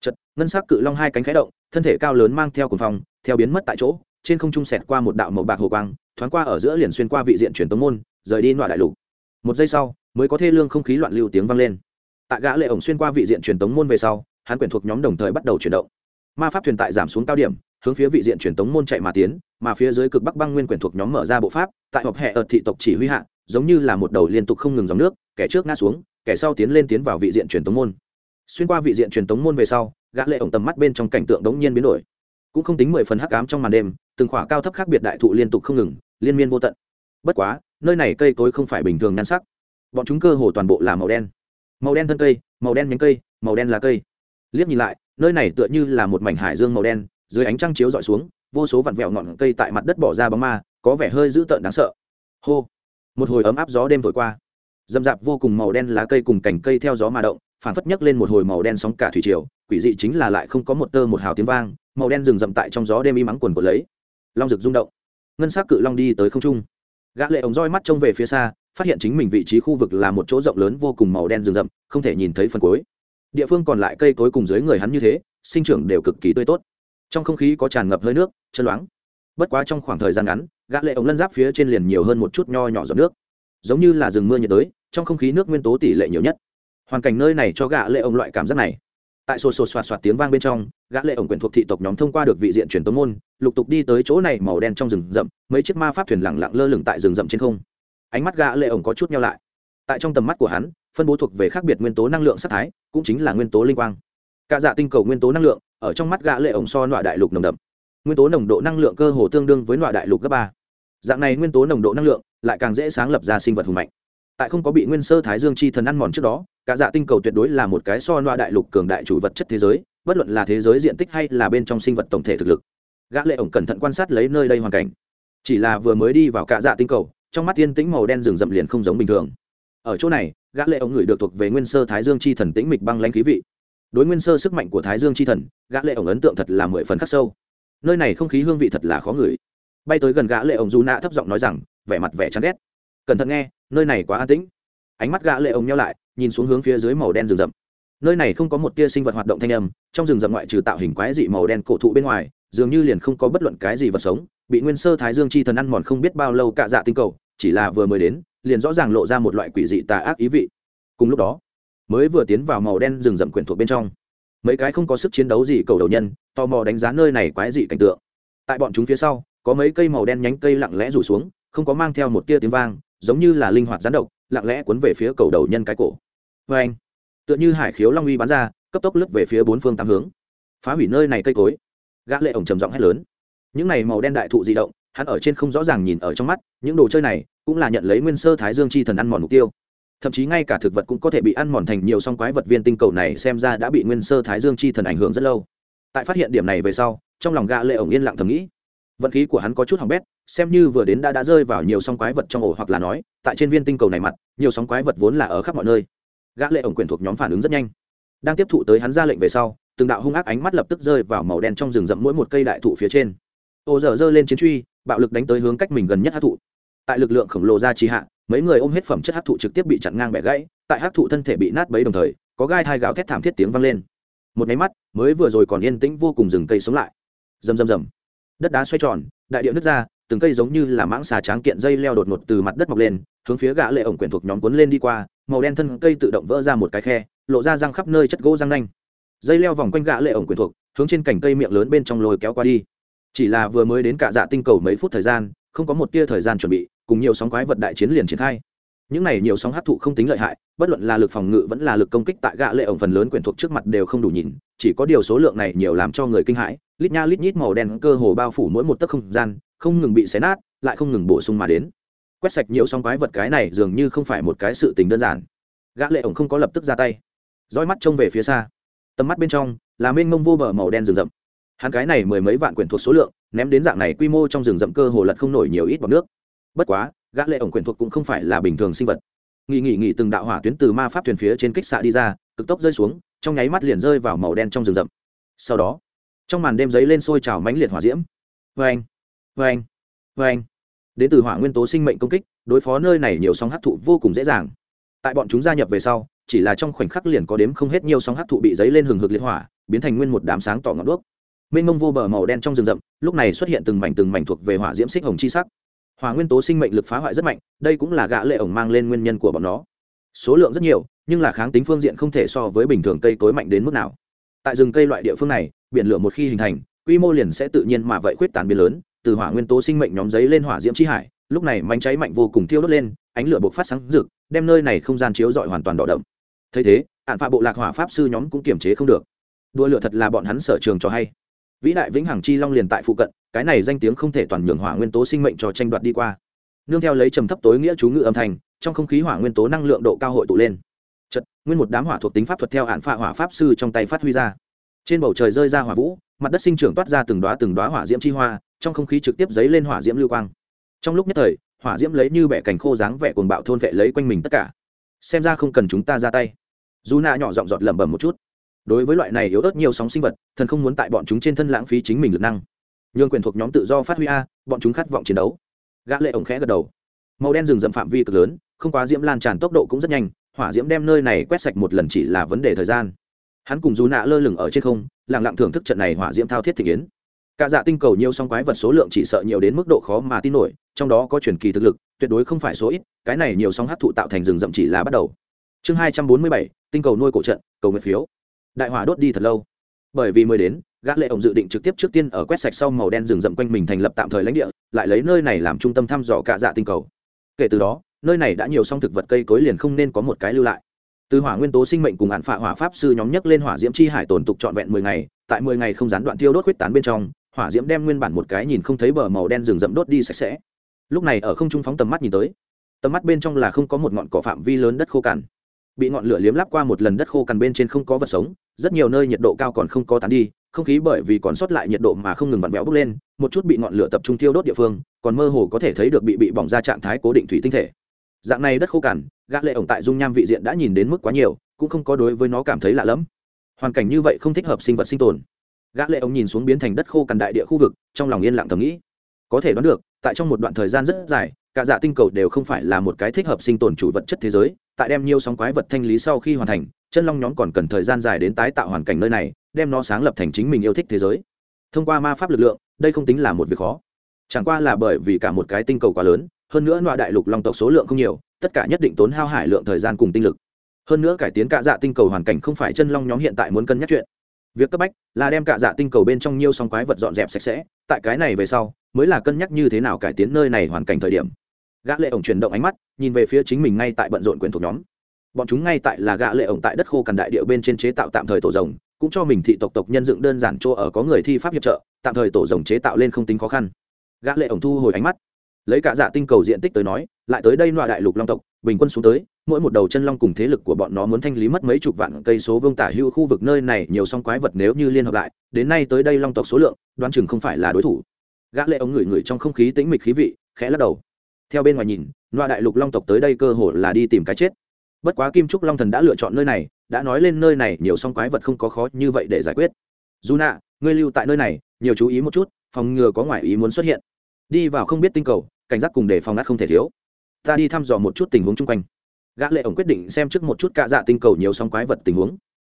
Chật ngân sắc cự long hai cánh khẽ động, thân thể cao lớn mang theo cuồng phong, theo biến mất tại chỗ trên không trung xẹt qua một đạo màu bạc hồ quang, thoáng qua ở giữa liền xuyên qua vị diện truyền tống môn, rời đi nọa đại lục. Một giây sau, mới có thê lương không khí loạn lưu tiếng vang lên. Tại gã lệ ổng xuyên qua vị diện truyền tống môn về sau, hắn quyển thuộc nhóm đồng thời bắt đầu chuyển động. Ma pháp thuyền tại giảm xuống cao điểm, hướng phía vị diện truyền tống môn chạy mà tiến, mà phía dưới cực bắc băng nguyên quyển thuộc nhóm mở ra bộ pháp, tại họp hệ ở thị tộc chỉ huy hạ, giống như là một đầu liên tục không ngừng dòng nước, kẻ trước ngã xuống, kẻ sau tiến lên tiến vào vị diện truyền tống môn. Xuyên qua vị diện truyền tống môn về sau, gã lệ ổng tầm mắt bên trong cảnh tượng đống nhiên biến đổi. Cũng không tính mười phần hắc ám trong màn đêm từng khỏa cao thấp khác biệt đại thụ liên tục không ngừng, liên miên vô tận. Bất quá, nơi này cây cối không phải bình thường nhan sắc. Bọn chúng cơ hồ toàn bộ là màu đen. Màu đen thân cây, màu đen nhánh cây, màu đen lá cây. Liếc nhìn lại, nơi này tựa như là một mảnh hải dương màu đen, dưới ánh trăng chiếu dọi xuống, vô số vặn vẹo ngọn cây tại mặt đất bỏ ra bóng ma, có vẻ hơi dữ tợn đáng sợ. Hô! Một hồi ấm áp gió đêm thổi qua. Dầm dạp vô cùng màu đen lá cây cùng cành cây theo gió mà động phản phất nhấc lên một hồi màu đen sóng cả thủy triều, quỷ dị chính là lại không có một tơ một hào tiếng vang, màu đen rừng rậm tại trong gió đêm im mắng quần của lấy long rực rung động. Ngân s ắ c cự long đi tới không trung. Gã lệ ống roi mắt trông về phía xa, phát hiện chính mình vị trí khu vực là một chỗ rộng lớn vô cùng màu đen rừng rậm, không thể nhìn thấy phần cuối. Địa phương còn lại cây cối cùng dưới người hắn như thế, sinh trưởng đều cực kỳ tươi tốt. Trong không khí có tràn ngập hơi nước chân loáng. Bất quá trong khoảng thời gian ngắn, gã lệ ống lân giáp phía trên liền nhiều hơn một chút nho nhỏ giọt nước. Giống như là rừng mưa nhiệt đới, trong không khí nước nguyên tố tỷ lệ nhiều nhất. Hoàn cảnh nơi này cho gã lệ ống loại cảm giác này tại sột sột soạt soạt tiếng vang bên trong, gã lệ ổng quyền thuộc thị tộc nhóm thông qua được vị diện truyền tống môn, lục tục đi tới chỗ này màu đen trong rừng rậm, mấy chiếc ma pháp thuyền lẳng lặng lơ lửng tại rừng rậm trên không. Ánh mắt gã lệ ổng có chút nhau lại. Tại trong tầm mắt của hắn, phân bố thuộc về khác biệt nguyên tố năng lượng sát thái, cũng chính là nguyên tố linh quang. Cả dạ tinh cầu nguyên tố năng lượng, ở trong mắt gã lệ ổng so nọa đại lục nồng đậm. Nguyên tố nồng độ năng lượng cơ hồ tương đương với nọa đại lục cấp ba. Dạng này nguyên tố nồng độ năng lượng lại càng dễ sáng lập ra sinh vật hùng mạnh tại không có bị nguyên sơ thái dương chi thần ăn mòn trước đó, cả dạ tinh cầu tuyệt đối là một cái so loa đại lục cường đại chủ vật chất thế giới, bất luận là thế giới diện tích hay là bên trong sinh vật tổng thể thực lực. Gã lệ ổng cẩn thận quan sát lấy nơi đây hoàn cảnh. Chỉ là vừa mới đi vào cả dạ tinh cầu, trong mắt tiên tĩnh màu đen rừng rậm liền không giống bình thường. Ở chỗ này, gã lệ ổng ngửi được thuộc về nguyên sơ thái dương chi thần tĩnh mịch băng lãnh khí vị. Đối nguyên sơ sức mạnh của thái dương chi thần, gã lệ ổng ấn tượng thật là mười phần khắc sâu. Nơi này không khí hương vị thật là khó ngửi. Bay tới gần gã lệ ổng du nạ thấp giọng nói rằng, vẻ mặt vẻ chán ghét cẩn thận nghe, nơi này quá an tĩnh. Ánh mắt gã lệ ông nhau lại, nhìn xuống hướng phía dưới màu đen rừng rậm. Nơi này không có một tia sinh vật hoạt động thanh âm, trong rừng rậm ngoại trừ tạo hình quái dị màu đen cổ thụ bên ngoài, dường như liền không có bất luận cái gì vật sống, bị nguyên sơ thái dương chi thần ăn mòn không biết bao lâu cả dạ tinh cầu, chỉ là vừa mới đến, liền rõ ràng lộ ra một loại quỷ dị tà ác ý vị. Cùng lúc đó, mới vừa tiến vào màu đen rừng rậm quyển thuộc bên trong, mấy cái không có sức chiến đấu gì cầu đầu nhân, tò mò đánh giá nơi này quái dị cảnh tượng. Tại bọn chúng phía sau, có mấy cây màu đen nhánh cây lặng lẽ rủ xuống, không có mang theo một tia tiếng vang giống như là linh hoạt gián độc, lặng lẽ cuốn về phía cầu đầu nhân cái cổ. Vê anh, tựa như hải khiếu long uy bắn ra, cấp tốc lướt về phía bốn phương tám hướng. Phá hủy nơi này cây cối. Gã lệ ổng trầm giọng hét lớn. Những này màu đen đại thụ di động, hắn ở trên không rõ ràng nhìn ở trong mắt, những đồ chơi này cũng là nhận lấy nguyên sơ thái dương chi thần ăn mòn mục tiêu. Thậm chí ngay cả thực vật cũng có thể bị ăn mòn thành nhiều song quái vật viên tinh cầu này xem ra đã bị nguyên sơ thái dương chi thần ảnh hưởng rất lâu. Tại phát hiện điểm này về sau, trong lòng gã lệ ổng yên lặng thầm nghĩ vận khí của hắn có chút hỏng bét, xem như vừa đến đã đã rơi vào nhiều sóng quái vật trong ổ hoặc là nói, tại trên viên tinh cầu này mặt, nhiều sóng quái vật vốn là ở khắp mọi nơi. Gã lệ ổng quyền thuộc nhóm phản ứng rất nhanh. Đang tiếp thụ tới hắn ra lệnh về sau, từng đạo hung ác ánh mắt lập tức rơi vào màu đen trong rừng rậm mỗi một cây đại thụ phía trên. Ô dở dơ lên chiến truy, bạo lực đánh tới hướng cách mình gần nhất hát thụ. Tại lực lượng khổng lồ ra trì hạ, mấy người ôm hết phẩm chất hát thụ trực tiếp bị chặn ngang bẻ gãy, tại hát thụ thân thể bị nát bấy đồng thời, có gai thai gạo thét thảm thiết tiếng vang lên. Một máy mắt, mới vừa rồi còn yên tĩnh vô cùng rừng cây sống lại. Rầm rầm rầm đất đá xoay tròn, đại điệu nứt ra, từng cây giống như là mãng xà tráng kiện dây leo đột ngột từ mặt đất mọc lên, hướng phía gã lệ ổng quyển thuộc nhóm cuốn lên đi qua, màu đen thân cây tự động vỡ ra một cái khe, lộ ra răng khắp nơi chất gỗ răng nanh. Dây leo vòng quanh gã lệ ổng quyển thuộc, hướng trên cành cây miệng lớn bên trong lồi kéo qua đi. Chỉ là vừa mới đến cả dạ tinh cầu mấy phút thời gian, không có một tia thời gian chuẩn bị, cùng nhiều sóng quái vật đại chiến liền triển khai. Những này nhiều sóng hấp thụ không tính lợi hại, bất luận là lực phòng ngự vẫn là lực công kích tại gã lệ ổng phần lớn quyển thuộc trước mặt đều không đủ nhìn chỉ có điều số lượng này nhiều làm cho người kinh hãi, lít nha lít nhít màu đen cơ hồ bao phủ mỗi một tấc không gian, không ngừng bị xé nát, lại không ngừng bổ sung mà đến. Quét sạch nhiều song quái vật cái này dường như không phải một cái sự tình đơn giản. Gã lệ ổng không có lập tức ra tay. Dõi mắt trông về phía xa. Tầm mắt bên trong là mênh mông vô bờ màu đen rừng rậm. Hắn cái này mười mấy vạn quyển thuộc số lượng, ném đến dạng này quy mô trong rừng rậm cơ hồ lật không nổi nhiều ít bọt nước. Bất quá, gã lệ ổng quyển thuộc cũng không phải là bình thường sinh vật. Nghỉ nghỉ nghỉ từng đạo hỏa tuyến từ ma pháp thuyền phía trên kích xạ đi ra, cực tốc rơi xuống trong nháy mắt liền rơi vào màu đen trong rừng rậm. Sau đó, trong màn đêm giấy lên sôi trào mãnh liệt hỏa diễm. Vê anh vê đến từ hỏa nguyên tố sinh mệnh công kích, đối phó nơi này nhiều sóng hấp thụ vô cùng dễ dàng. Tại bọn chúng gia nhập về sau, chỉ là trong khoảnh khắc liền có đếm không hết nhiều sóng hấp thụ bị giấy lên hừng hực liệt hỏa, biến thành nguyên một đám sáng tỏ ngọn đuốc. Mênh mông vô bờ màu đen trong rừng rậm, lúc này xuất hiện từng mảnh từng mảnh thuộc về hỏa diễm xích hồng chi sắc. Hỏa nguyên tố sinh mệnh lực phá hoại rất mạnh, đây cũng là gã lệ ổng mang lên nguyên nhân của bọn nó. Số lượng rất nhiều nhưng là kháng tính phương diện không thể so với bình thường cây cối mạnh đến mức nào. Tại rừng cây loại địa phương này, biển lửa một khi hình thành, quy mô liền sẽ tự nhiên mà vậy khuyết tán biến lớn, từ hỏa nguyên tố sinh mệnh nhóm giấy lên hỏa diễm chi hải, lúc này mánh cháy mạnh vô cùng thiêu đốt lên, ánh lửa bộc phát sáng rực, đem nơi này không gian chiếu rọi hoàn toàn đỏ đậm. Thấy thế ạn phạ bộ lạc hỏa pháp sư nhóm cũng kiềm chế không được. Đua lửa thật là bọn hắn sở trường cho hay. Vĩ đại vĩnh hằng chi long liền tại phụ cận, cái này danh tiếng không thể toàn nhường hỏa nguyên tố sinh mệnh cho tranh đoạt đi qua. Nương theo lấy trầm thấp tối nghĩa chú ngự âm thanh, trong không khí hỏa nguyên tố năng lượng độ cao hội tụ lên chật, nguyên một đám hỏa thuộc tính pháp thuật theo hạn phạ hỏa pháp sư trong tay phát huy ra. Trên bầu trời rơi ra hỏa vũ, mặt đất sinh trưởng toát ra từng đoá từng đoá hỏa diễm chi hoa, trong không khí trực tiếp dấy lên hỏa diễm lưu quang. Trong lúc nhất thời, hỏa diễm lấy như bẻ cành khô dáng vẻ cuồng bạo thôn vệ lấy quanh mình tất cả. Xem ra không cần chúng ta ra tay. Dù nạ nhỏ giọng giọt lẩm bẩm một chút. Đối với loại này yếu ớt nhiều sóng sinh vật, thần không muốn tại bọn chúng trên thân lãng phí chính mình lực năng. Nhường quyền thuộc nhóm tự do phát huy a, bọn chúng khát vọng chiến đấu. Gã lệ ổng khẽ gật đầu. Màu đen rừng rậm phạm vi cực lớn, không quá diễm lan tràn tốc độ cũng rất nhanh hỏa diễm đem nơi này quét sạch một lần chỉ là vấn đề thời gian. Hắn cùng dù nạ lơ lửng ở trên không, lặng lặng thưởng thức trận này hỏa diễm thao thiết thị kiến cả dạ tinh cầu nhiều song quái vật số lượng chỉ sợ nhiều đến mức độ khó mà tin nổi, trong đó có truyền kỳ thực lực, tuyệt đối không phải số ít, cái này nhiều song hấp thụ tạo thành rừng rậm chỉ là bắt đầu. Chương hai trăm bốn mươi bảy, tinh cầu nuôi cổ trận, cầu nguyện phiếu. Đại hỏa đốt đi thật lâu. Bởi vì mới đến, gã lệ ổng dự định trực tiếp trước tiên ở quét sạch sau màu đen rừng rậm quanh mình thành lập tạm thời lãnh địa, lại lấy nơi này làm trung tâm thăm dò cả dạ tinh cầu. Kể từ đó nơi này đã nhiều song thực vật cây cối liền không nên có một cái lưu lại. Từ hỏa nguyên tố sinh mệnh cùng hạn phạ hỏa pháp sư nhóm nhấc lên hỏa diễm chi hải tồn tục trọn vẹn mười ngày, tại mười ngày không gián đoạn tiêu đốt huyết tán bên trong, hỏa diễm đem nguyên bản một cái nhìn không thấy bờ màu đen rừng rậm đốt đi sạch sẽ. Lúc này ở không trung phóng tầm mắt nhìn tới, tầm mắt bên trong là không có một ngọn cỏ phạm vi lớn đất khô cằn. Bị ngọn lửa liếm lắp qua một lần đất khô cằn bên trên không có vật sống, rất nhiều nơi nhiệt độ cao còn không có tán đi, không khí bởi vì còn sót lại nhiệt độ mà không ngừng vặn vẹo bốc lên, một chút bị ngọn lửa tập trung tiêu đốt địa phương, còn mơ hồ có thể thấy được bị bị bỏng ra trạng thái cố định thủy tinh thể dạng này đất khô cằn, gã lệ ổng tại dung nham vị diện đã nhìn đến mức quá nhiều, cũng không có đối với nó cảm thấy lạ lẫm. Hoàn cảnh như vậy không thích hợp sinh vật sinh tồn. Gã lệ ổng nhìn xuống biến thành đất khô cằn đại địa khu vực, trong lòng yên lặng thầm nghĩ. Có thể đoán được, tại trong một đoạn thời gian rất dài, cả dạ tinh cầu đều không phải là một cái thích hợp sinh tồn chủ vật chất thế giới, tại đem nhiều sóng quái vật thanh lý sau khi hoàn thành, chân long nhóm còn cần thời gian dài đến tái tạo hoàn cảnh nơi này, đem nó sáng lập thành chính mình yêu thích thế giới. Thông qua ma pháp lực lượng, đây không tính là một việc khó. Chẳng qua là bởi vì cả một cái tinh cầu quá lớn hơn nữa loại đại lục long tộc số lượng không nhiều, tất cả nhất định tốn hao hải lượng thời gian cùng tinh lực. Hơn nữa cải tiến cả dạ tinh cầu hoàn cảnh không phải chân long nhóm hiện tại muốn cân nhắc chuyện. Việc cấp bách là đem cả dạ tinh cầu bên trong nhiều song quái vật dọn dẹp sạch sẽ, tại cái này về sau, mới là cân nhắc như thế nào cải tiến nơi này hoàn cảnh thời điểm. Gã lệ ổng chuyển động ánh mắt, nhìn về phía chính mình ngay tại bận rộn quyền thuộc nhóm. Bọn chúng ngay tại là gã lệ ổng tại đất khô cằn đại địa bên trên chế tạo tạm thời tổ rồng, cũng cho mình thị tộc tộc nhân dựng đơn giản chỗ ở có người thi pháp hiệp trợ, tạm thời tổ rồng chế tạo lên không tính khó khăn. Gã lệ ổng thu hồi ánh mắt lấy cả dạ tinh cầu diện tích tới nói, lại tới đây loại đại lục long tộc, bình quân xuống tới, mỗi một đầu chân long cùng thế lực của bọn nó muốn thanh lý mất mấy chục vạn cây số vương tả hưu khu vực nơi này, nhiều song quái vật nếu như liên hợp lại, đến nay tới đây long tộc số lượng, đoán chừng không phải là đối thủ. Gã lệ ống ngửi ngửi trong không khí tĩnh mịch khí vị, khẽ lắc đầu. Theo bên ngoài nhìn loại đại lục long tộc tới đây cơ hồ là đi tìm cái chết. Bất quá kim trúc long thần đã lựa chọn nơi này, đã nói lên nơi này, nhiều song quái vật không có khó như vậy để giải quyết. Dù nạ ngươi lưu tại nơi này, nhiều chú ý một chút, phòng ngừa có ngoại ý muốn xuất hiện. Đi vào không biết tinh cầu cảnh giác cùng để phòng ngắt không thể thiếu. Ta đi thăm dò một chút tình huống chung quanh. Gã lệ ổng quyết định xem trước một chút cạ dạ tinh cầu nhiều song quái vật tình huống.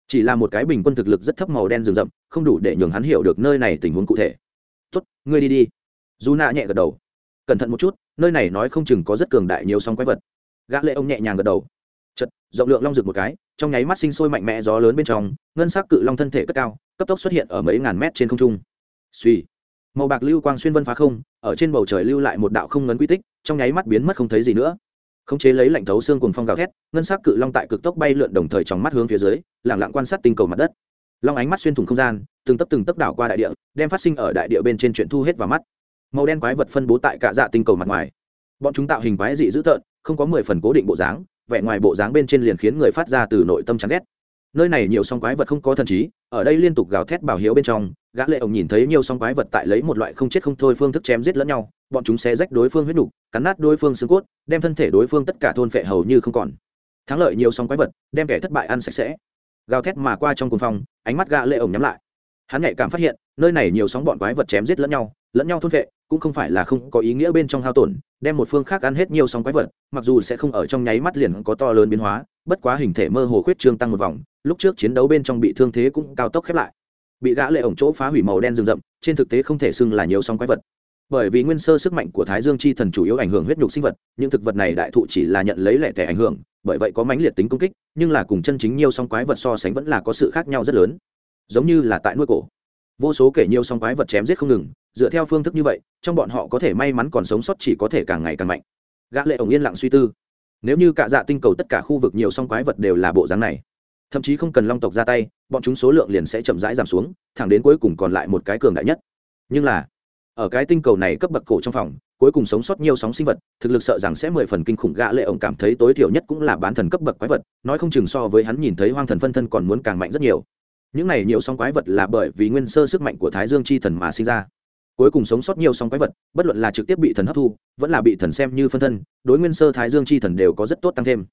Chỉ là một cái bình quân thực lực rất thấp màu đen rừng rậm, không đủ để nhường hắn hiểu được nơi này tình huống cụ thể. Tốt, ngươi đi đi. Dù nạ nhẹ gật đầu. Cẩn thận một chút, nơi này nói không chừng có rất cường đại nhiều song quái vật. Gã lệ ông nhẹ nhàng gật đầu. Chật rộng lượng long rực một cái, trong nháy mắt sinh sôi mạnh mẽ gió lớn bên trong, ngân sắc cự long thân thể cất cao, cấp tốc xuất hiện ở mấy ngàn mét trên không trung. Suy màu bạc lưu quang xuyên vân phá không, ở trên bầu trời lưu lại một đạo không ngấn quy tích, trong nháy mắt biến mất không thấy gì nữa. Khống chế lấy lạnh thấu xương cùng phong gào thét, ngân sắc cự long tại cực tốc bay lượn đồng thời trong mắt hướng phía dưới lẳng lặng quan sát tinh cầu mặt đất. Long ánh mắt xuyên thủng không gian, từng tấp từng tấp đảo qua đại địa, đem phát sinh ở đại địa bên trên chuyện thu hết vào mắt. Màu đen quái vật phân bố tại cả dạ tinh cầu mặt ngoài. Bọn chúng tạo hình quái dị dữ tợn, không có mười phần cố định bộ dáng, vẻ ngoài bộ dáng bên trên liền khiến người phát ra từ nội tâm chán ghét nơi này nhiều song quái vật không có thần trí ở đây liên tục gào thét bảo hiếu bên trong gã lệ ổng nhìn thấy nhiều song quái vật tại lấy một loại không chết không thôi phương thức chém giết lẫn nhau bọn chúng sẽ rách đối phương huyết đủ, cắn nát đối phương xương cốt đem thân thể đối phương tất cả thôn phệ hầu như không còn. Thắng lợi nhiều song quái vật đem kẻ thất bại ăn sạch sẽ. Gào thét mà qua trong cuồng phong ánh mắt gã lệ ổng nhắm lại. Hắn nhạy cảm phát hiện nơi này nhiều sóng bọn quái vật chém giết lẫn nhau lẫn nhau thôn vệ, cũng không phải là không có ý nghĩa bên trong hao tổn, đem một phương khác ăn hết nhiều sóng quái vật, mặc dù sẽ không ở trong nháy mắt liền có to lớn biến hóa, bất quá hình thể mơ hồ khuyết trương tăng một vòng, lúc trước chiến đấu bên trong bị thương thế cũng cao tốc khép lại. Bị gã lệ ổng chỗ phá hủy màu đen rừng rậm, trên thực tế không thể xưng là nhiều sóng quái vật. Bởi vì nguyên sơ sức mạnh của thái dương chi thần chủ yếu ảnh hưởng huyết nhục sinh vật, những thực vật này đại thụ chỉ là nhận lấy lẻ tẻ ảnh hưởng, bởi vậy có mãnh liệt tính công kích, nhưng là cùng chân chính nhiều song quái vật so sánh vẫn là có sự khác nhau rất lớn. Giống như là tại nuôi cổ. Vô số kể nhiều song quái vật chém giết không ngừng dựa theo phương thức như vậy, trong bọn họ có thể may mắn còn sống sót chỉ có thể càng ngày càng mạnh. Gã lệ ổng yên lặng suy tư. Nếu như cả dạ tinh cầu tất cả khu vực nhiều song quái vật đều là bộ dáng này, thậm chí không cần long tộc ra tay, bọn chúng số lượng liền sẽ chậm rãi giảm xuống, thẳng đến cuối cùng còn lại một cái cường đại nhất. Nhưng là, ở cái tinh cầu này cấp bậc cổ trong phòng, cuối cùng sống sót nhiều sóng sinh vật, thực lực sợ rằng sẽ mười phần kinh khủng, gã lệ ổng cảm thấy tối thiểu nhất cũng là bán thần cấp bậc quái vật, nói không chừng so với hắn nhìn thấy hoang thần phân thân còn muốn càng mạnh rất nhiều. Những này nhiều sóng quái vật là bởi vì nguyên sơ sức mạnh của thái dương chi thần mà sinh ra cuối cùng sống sót nhiều song quái vật, bất luận là trực tiếp bị thần hấp thu, vẫn là bị thần xem như phân thân, đối nguyên sơ thái dương chi thần đều có rất tốt tăng thêm.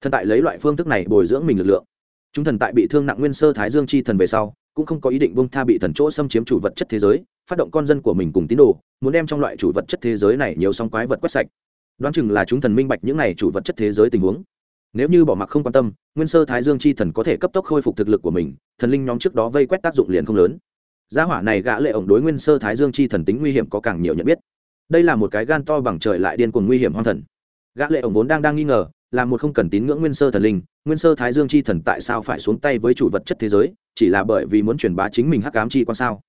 Thần tại lấy loại phương thức này bồi dưỡng mình lực lượng. Chúng thần tại bị thương nặng nguyên sơ thái dương chi thần về sau, cũng không có ý định bông tha bị thần chỗ xâm chiếm chủ vật chất thế giới, phát động con dân của mình cùng tín đồ, muốn đem trong loại chủ vật chất thế giới này nhiều song quái vật quét sạch. Đoán chừng là chúng thần minh bạch những này chủ vật chất thế giới tình huống. Nếu như bỏ mặc không quan tâm, nguyên sơ thái dương chi thần có thể cấp tốc khôi phục thực lực của mình, thần linh nhóm trước đó vây quét tác dụng liền không lớn gia hỏa này gã lệ ổng đối nguyên sơ thái dương chi thần tính nguy hiểm có càng nhiều nhận biết. Đây là một cái gan to bằng trời lại điên cuồng nguy hiểm hoang thần. Gã lệ ổng vốn đang đang nghi ngờ, là một không cần tín ngưỡng nguyên sơ thần linh, nguyên sơ thái dương chi thần tại sao phải xuống tay với chủ vật chất thế giới, chỉ là bởi vì muốn truyền bá chính mình hắc ám chi quan sao?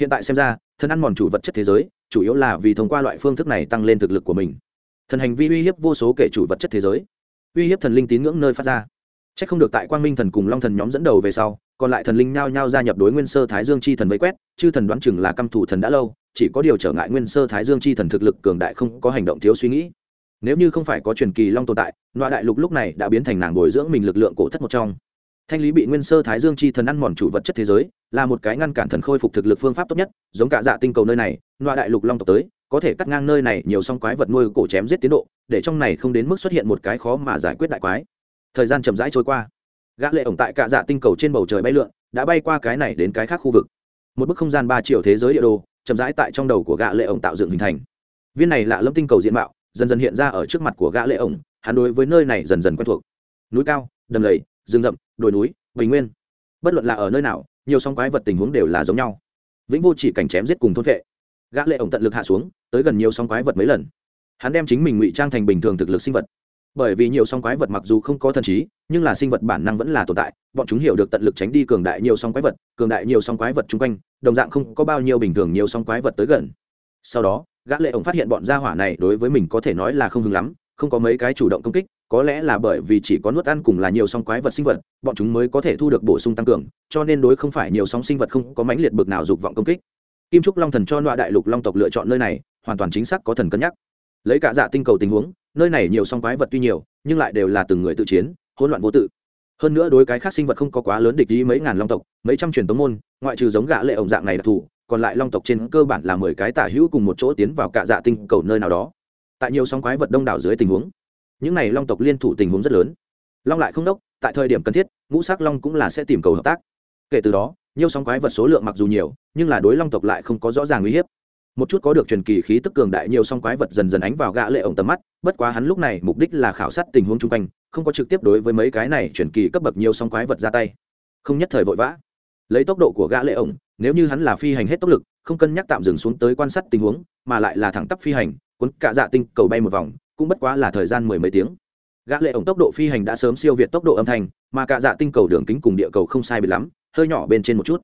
Hiện tại xem ra, thần ăn mòn chủ vật chất thế giới, chủ yếu là vì thông qua loại phương thức này tăng lên thực lực của mình. Thần hành vi uy hiếp vô số kể chủ vật chất thế giới. Uy hiếp thần linh tín ngưỡng nơi phát ra. C h ắ c không được tại quang minh thần cùng long thần nhóm dẫn đầu về sau còn lại thần linh nhao nhao gia nhập đối nguyên sơ thái dương chi thần vây quét, chư thần đoán chừng là căm thủ thần đã lâu, chỉ có điều trở ngại nguyên sơ thái dương chi thần thực lực cường đại không có hành động thiếu suy nghĩ. Nếu như không phải có truyền kỳ long tồn tại loại đại lục lúc này đã biến thành nàng bồi dưỡng mình lực lượng cổ thất một trong. Thanh lý bị nguyên sơ thái dương chi thần ăn mòn chủ vật chất thế giới, là một cái ngăn cản thần khôi phục thực lực phương pháp tốt nhất, giống cả dạ tinh cầu nơi này loại đại lục long tộc tới, có thể cắt ngang nơi này nhiều song quái vật nuôi cổ chém giết tiến độ, để trong này không đến mức xuất hiện một cái khó mà giải quyết đại quái. Thời gian chậm rãi trôi qua gã lệ ổng tại cả dạ tinh cầu trên bầu trời bay lượn, đã bay qua cái này đến cái khác khu vực. Một bức không gian ba triệu thế giới địa đồ, chậm rãi tại trong đầu của gã lệ ổng tạo dựng hình thành. Viên này lạ lâm tinh cầu diện mạo, dần dần hiện ra ở trước mặt của gã lệ ổng, hắn đối với nơi này dần dần quen thuộc. Núi cao, đầm lầy, rừng rậm, đồi núi, bình nguyên. Bất luận là ở nơi nào, nhiều song quái vật tình huống đều là giống nhau. Vĩnh vô chỉ cảnh chém giết cùng thôn vệ. Gã lệ ổng tận lực hạ xuống, tới gần nhiều song quái vật mấy lần. Hắn đem chính mình ngụy trang thành bình thường thực lực sinh vật bởi vì nhiều song quái vật mặc dù không có thần trí, nhưng là sinh vật bản năng vẫn là tồn tại, bọn chúng hiểu được tận lực tránh đi cường đại nhiều song quái vật, cường đại nhiều song quái vật chung quanh, đồng dạng không có bao nhiêu bình thường nhiều song quái vật tới gần. Sau đó, gã lệ ổng phát hiện bọn gia hỏa này đối với mình có thể nói là không hứng lắm, không có mấy cái chủ động công kích, có lẽ là bởi vì chỉ có nuốt ăn cùng là nhiều song quái vật sinh vật, bọn chúng mới có thể thu được bổ sung tăng cường, cho nên đối không phải nhiều song sinh vật không có mãnh liệt bực nào dục vọng công kích. Kim trúc long thần cho loại đại lục long tộc lựa chọn nơi này, hoàn toàn chính xác có thần cân nhắc. Lấy cả dạ tinh cầu tình huống nơi này nhiều song quái vật tuy nhiều, nhưng lại đều là từng người tự chiến, hỗn loạn vô tự. Hơn nữa đối cái khác sinh vật không có quá lớn địch ý mấy ngàn long tộc, mấy trăm truyền tống môn, ngoại trừ giống gã lệ ổng dạng này đặc thù còn lại long tộc trên cơ bản là mười cái tả hữu cùng một chỗ tiến vào cả dạ tinh cầu nơi nào đó. Tại nhiều song quái vật đông đảo dưới tình huống, những này long tộc liên thủ tình huống rất lớn. Long lại không đốc, tại thời điểm cần thiết, ngũ sắc long cũng là sẽ tìm cầu hợp tác. Kể từ đó, nhiều song quái vật số lượng mặc dù nhiều, nhưng là đối long tộc lại không có rõ ràng uy hiếp một chút có được truyền kỳ khí tức cường đại nhiều song quái vật dần dần ánh vào gã lệ ổng tầm mắt, bất quá hắn lúc này mục đích là khảo sát tình huống chung quanh, không có trực tiếp đối với mấy cái này truyền kỳ cấp bậc nhiều song quái vật ra tay. Không nhất thời vội vã. Lấy tốc độ của gã lệ ổng, nếu như hắn là phi hành hết tốc lực, không cân nhắc tạm dừng xuống tới quan sát tình huống, mà lại là thẳng tắp phi hành, cuốn cả dạ tinh cầu bay một vòng, cũng bất quá là thời gian mười mấy tiếng. Gã lệ ổng tốc độ phi hành đã sớm siêu việt tốc độ âm thanh, mà cả dạ tinh cầu đường kính cùng địa cầu không sai biệt lắm, hơi nhỏ bên trên một chút.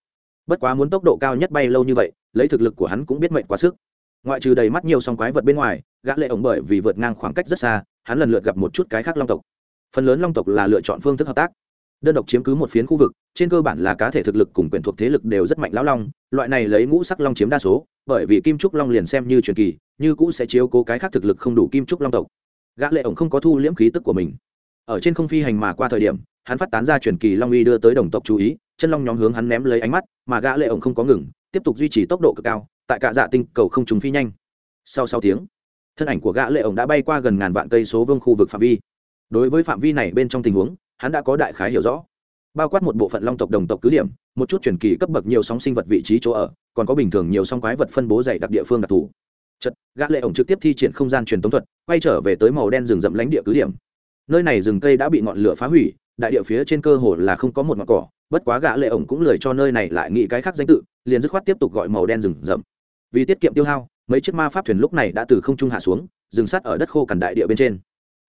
Bất quá muốn tốc độ cao nhất bay lâu như vậy lấy thực lực của hắn cũng biết mệnh quá sức. Ngoại trừ đầy mắt nhiều song quái vật bên ngoài, gã lệ ổng bởi vì vượt ngang khoảng cách rất xa, hắn lần lượt gặp một chút cái khác long tộc. Phần lớn long tộc là lựa chọn phương thức hợp tác. Đơn độc chiếm cứ một phiến khu vực, trên cơ bản là cá thể thực lực cùng quyền thuộc thế lực đều rất mạnh lão long, loại này lấy ngũ sắc long chiếm đa số, bởi vì kim trúc long liền xem như truyền kỳ, như cũ sẽ chiếu cố cái khác thực lực không đủ kim trúc long tộc. Gã lệ ổng không có thu liễm khí tức của mình. Ở trên không phi hành mà qua thời điểm, hắn phát tán ra truyền kỳ long uy đưa tới đồng tộc chú ý, chân long nhóm hướng hắn ném lấy ánh mắt, mà gã lệ ổng không có ngừng tiếp tục duy trì tốc độ cực cao, tại cả dạ tinh cầu không trùng phi nhanh. Sau sáu tiếng, thân ảnh của gã lệ ổng đã bay qua gần ngàn vạn cây số vương khu vực phạm vi. Đối với phạm vi này bên trong tình huống, hắn đã có đại khái hiểu rõ. Bao quát một bộ phận long tộc đồng tộc cứ điểm, một chút truyền kỳ cấp bậc nhiều sóng sinh vật vị trí chỗ ở, còn có bình thường nhiều song quái vật phân bố dày đặc địa phương đặc thù. Chật gã lệ ổng trực tiếp thi triển không gian truyền tống thuật, quay trở về tới màu đen rừng rậm lãnh địa cứ điểm. Nơi này rừng cây đã bị ngọn lửa phá hủy, đại địa phía trên cơ hồ là không có một ngọn cỏ, bất quá gã lệ ổng cũng lười cho nơi này lại nghĩ cái khác danh tự liền dứt khoát tiếp tục gọi màu đen rừng rậm. Vì tiết kiệm tiêu hao, mấy chiếc ma pháp thuyền lúc này đã từ không trung hạ xuống, dừng sát ở đất khô cằn đại địa bên trên.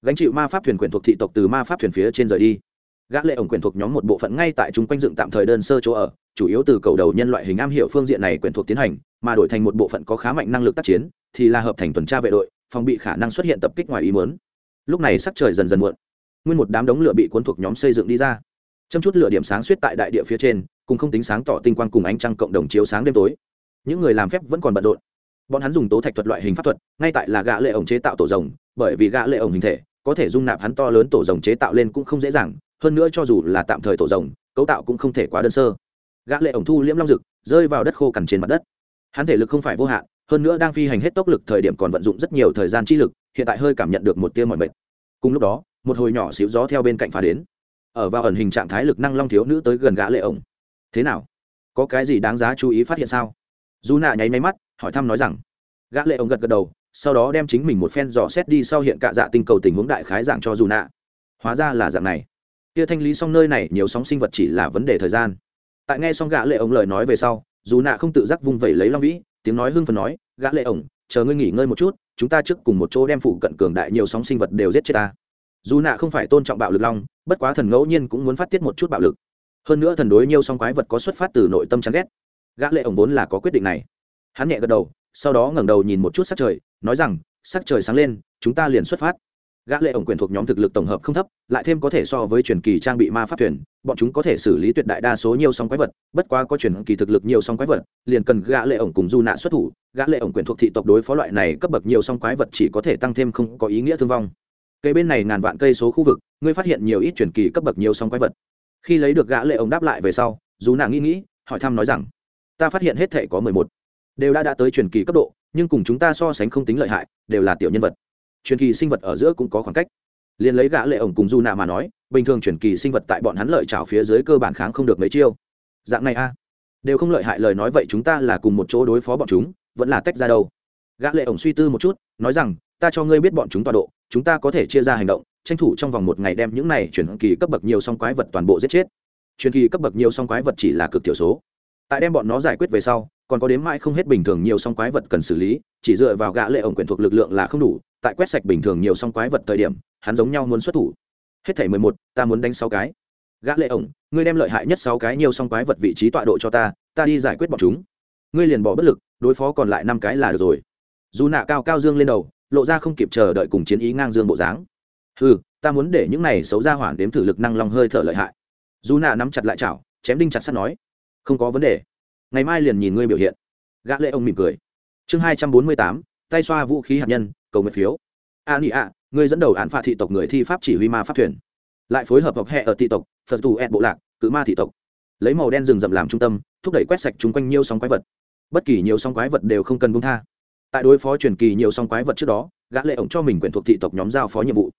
Gánh chịu ma pháp thuyền quyền thuộc thị tộc từ ma pháp thuyền phía trên rời đi. Gã lệ ổng quyền thuộc nhóm một bộ phận ngay tại trung quanh dựng tạm thời đơn sơ chỗ ở, chủ yếu từ cầu đầu nhân loại hình am hiểu phương diện này quyền thuộc tiến hành, mà đổi thành một bộ phận có khá mạnh năng lực tác chiến, thì là hợp thành tuần tra vệ đội, phòng bị khả năng xuất hiện tập kích ngoài ý muốn. Lúc này sắc trời dần dần muộn. Nguyên một đám đống lửa bị cuốn thuộc nhóm xây dựng đi ra châm chút lửa điểm sáng suýt tại đại địa phía trên, cùng không tính sáng tỏ tinh quang cùng ánh trăng cộng đồng chiếu sáng đêm tối. Những người làm phép vẫn còn bận rộn. Bọn hắn dùng tố thạch thuật loại hình pháp thuật, ngay tại là gã lệ ổng chế tạo tổ rồng, bởi vì gã lệ ổng hình thể, có thể dung nạp hắn to lớn tổ rồng chế tạo lên cũng không dễ dàng, hơn nữa cho dù là tạm thời tổ rồng, cấu tạo cũng không thể quá đơn sơ. Gã lệ ổng thu liễm long dực, rơi vào đất khô cằn trên mặt đất. Hắn thể lực không phải vô hạn, hơn nữa đang phi hành hết tốc lực thời điểm còn vận dụng rất nhiều thời gian chi lực, hiện tại hơi cảm nhận được một tia mỏi mệt. Cùng lúc đó, một hồi nhỏ xíu gió theo bên cạnh phá đến ở vào ẩn hình trạng thái lực năng long thiếu nữ tới gần gã lệ ổng. Thế nào? Có cái gì đáng giá chú ý phát hiện sao? Dù nạ nháy máy mắt, hỏi thăm nói rằng, gã lệ ổng gật gật đầu, sau đó đem chính mình một phen dò xét đi sau hiện cả dạ tinh cầu tình huống đại khái dạng cho dù nạ. Hóa ra là dạng này. Kia thanh lý xong nơi này, nhiều sóng sinh vật chỉ là vấn đề thời gian. Tại nghe xong gã lệ ổng lời nói về sau, dù nạ không tự giác vung vẩy lấy long vĩ, tiếng nói hưng phấn nói, gã lệ ổng, chờ ngươi nghỉ ngơi một chút, chúng ta trước cùng một chỗ đem phụ cận cường đại nhiều sóng sinh vật đều giết chết ta dù nạ không phải tôn trọng bạo lực long, bất quá thần ngẫu nhiên cũng muốn phát tiết một chút bạo lực. Hơn nữa thần đối nhiều song quái vật có xuất phát từ nội tâm chán ghét. Gã lệ ổng vốn là có quyết định này. Hắn nhẹ gật đầu, sau đó ngẩng đầu nhìn một chút sắc trời, nói rằng, sắc trời sáng lên, chúng ta liền xuất phát. Gã lệ ổng quyền thuộc nhóm thực lực tổng hợp không thấp, lại thêm có thể so với truyền kỳ trang bị ma pháp thuyền, bọn chúng có thể xử lý tuyệt đại đa số nhiều song quái vật, bất quá có truyền kỳ thực lực nhiều song quái vật, liền cần gã lệ ổng cùng du nạ xuất thủ, gã lệ ổng quyền thuộc thị tộc đối phó loại này cấp bậc nhiều song quái vật chỉ có thể tăng thêm không có ý nghĩa thương vong cây bên này ngàn vạn cây số khu vực, ngươi phát hiện nhiều ít truyền kỳ cấp bậc nhiều song quái vật. Khi lấy được gã lệ ổng đáp lại về sau, dù nàng nghĩ nghĩ, hỏi thăm nói rằng, ta phát hiện hết thể có mười một, đều đã đã tới truyền kỳ cấp độ, nhưng cùng chúng ta so sánh không tính lợi hại, đều là tiểu nhân vật. Truyền kỳ sinh vật ở giữa cũng có khoảng cách. Liền lấy gã lệ ổng cùng du nạ mà nói, bình thường truyền kỳ sinh vật tại bọn hắn lợi chảo phía dưới cơ bản kháng không được mấy chiêu. Dạng này a, đều không lợi hại lời nói vậy chúng ta là cùng một chỗ đối phó bọn chúng, vẫn là tách ra đâu. Gã lệ ổng suy tư một chút, nói rằng ta cho ngươi biết bọn chúng tọa độ, chúng ta có thể chia ra hành động, tranh thủ trong vòng một ngày đem những này chuyển kỳ cấp bậc nhiều song quái vật toàn bộ giết chết. Truyền kỳ cấp bậc nhiều song quái vật chỉ là cực thiểu số. Tại đem bọn nó giải quyết về sau, còn có đến mãi không hết bình thường nhiều song quái vật cần xử lý, chỉ dựa vào gã lệ ổng quyền thuộc lực lượng là không đủ, tại quét sạch bình thường nhiều song quái vật thời điểm, hắn giống nhau muốn xuất thủ. Hết thảy mười một, ta muốn đánh sáu cái. Gã lệ ổng, ngươi đem lợi hại nhất sáu cái nhiều song quái vật vị trí tọa độ cho ta ta đi giải quyết bọn chúng. Ngươi liền bỏ bất lực, đối phó còn lại năm cái là được rồi. Dù nạ cao cao dương lên đầu lộ ra không kịp chờ đợi cùng chiến ý ngang dương bộ dáng. Ừ ta muốn để những này xấu ra hoảng đếm thử lực năng long hơi thở lợi hại. Dù nạ nắm chặt lại chảo, chém đinh chặt sắt nói, không có vấn đề. Ngày mai liền nhìn ngươi biểu hiện. Gã lệ ông mỉm cười. Chương hai trăm bốn mươi tám, tay xoa vũ khí hạt nhân, cầu nguyện phiếu. A nị ạ, ngươi dẫn đầu án phạt thị tộc người thi pháp chỉ huy ma pháp thuyền. Lại phối hợp hợp hệ ở thị tộc, phật tù ed bộ lạc, cự ma thị tộc. Lấy màu đen rừng rậm làm trung tâm, thúc đẩy quét sạch chúng quanh nhiều sóng quái vật. Bất kỳ nhiều sóng quái vật đều không cần buông tha tại đối phó truyền kỳ nhiều sóng quái vật trước đó gã lệ ổng cho mình quyền thuộc thị tộc nhóm giao phó nhiệm vụ.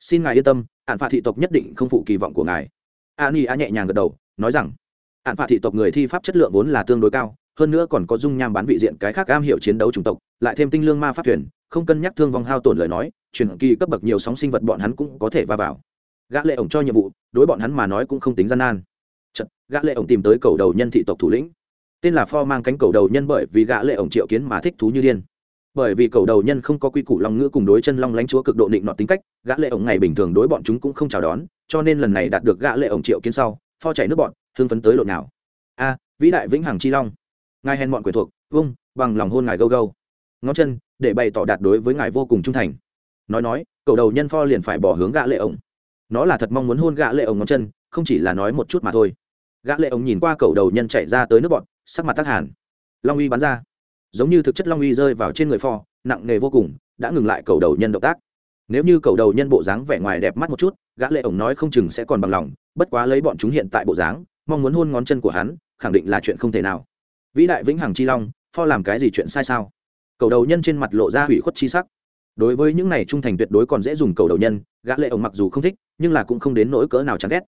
Xin ngài yên tâm ạn phạt thị tộc nhất định không phụ kỳ vọng của ngài. An y a nhẹ nhàng gật đầu nói rằng ạn phạt thị tộc người thi pháp chất lượng vốn là tương đối cao hơn nữa còn có dung nham bán vị diện cái khác am hiểu chiến đấu chủng tộc lại thêm tinh lương ma pháp thuyền không cân nhắc thương vong hao tổn lời nói truyền kỳ cấp bậc nhiều sóng sinh vật bọn hắn cũng có thể va vào. Gã lệ ổng cho nhiệm vụ đối bọn hắn mà nói cũng không tính gian nan. Chật, gã lệ ổng tìm tới cầu đầu nhân thị tộc thủ lĩnh. Tên là pho mang cánh cầu đầu nhân bởi vì gã lệ ổng triệu kiến mà thích thú như điên bởi vì cầu đầu nhân không có quy củ long ngữ cùng đối chân long lánh chúa cực độ định nọ tính cách, gã lệ ổng ngày bình thường đối bọn chúng cũng không chào đón, cho nên lần này đạt được gã lệ ổng triệu kiến sau, pho chảy nước bọn thương phấn tới lộn nào. A, vĩ đại vĩnh hằng chi long. Ngài hèn bọn quyền thuộc, vung, bằng lòng hôn ngài gâu gâu. Ngón chân, để bày tỏ đạt đối với ngài vô cùng trung thành. Nói nói, cầu đầu nhân pho liền phải bỏ hướng gã lệ ổng. Nó là thật mong muốn hôn gã lệ ổng ngón chân, không chỉ là nói một chút mà thôi. Gã lệ ổng nhìn qua cầu đầu nhân chạy ra tới nước bọn, sắc mặt tắc hàn. Long uy bắn ra giống như thực chất long uy rơi vào trên người pho, nặng nề vô cùng, đã ngừng lại cầu đầu nhân động tác. Nếu như cầu đầu nhân bộ dáng vẻ ngoài đẹp mắt một chút, gã lệ ổng nói không chừng sẽ còn bằng lòng, bất quá lấy bọn chúng hiện tại bộ dáng, mong muốn hôn ngón chân của hắn, khẳng định là chuyện không thể nào. Vĩ đại vĩnh hằng chi long, pho làm cái gì chuyện sai sao? Cầu đầu nhân trên mặt lộ ra hủy khuất chi sắc. Đối với những này trung thành tuyệt đối còn dễ dùng cầu đầu nhân, gã lệ ổng mặc dù không thích, nhưng là cũng không đến nỗi cỡ nào chán ghét.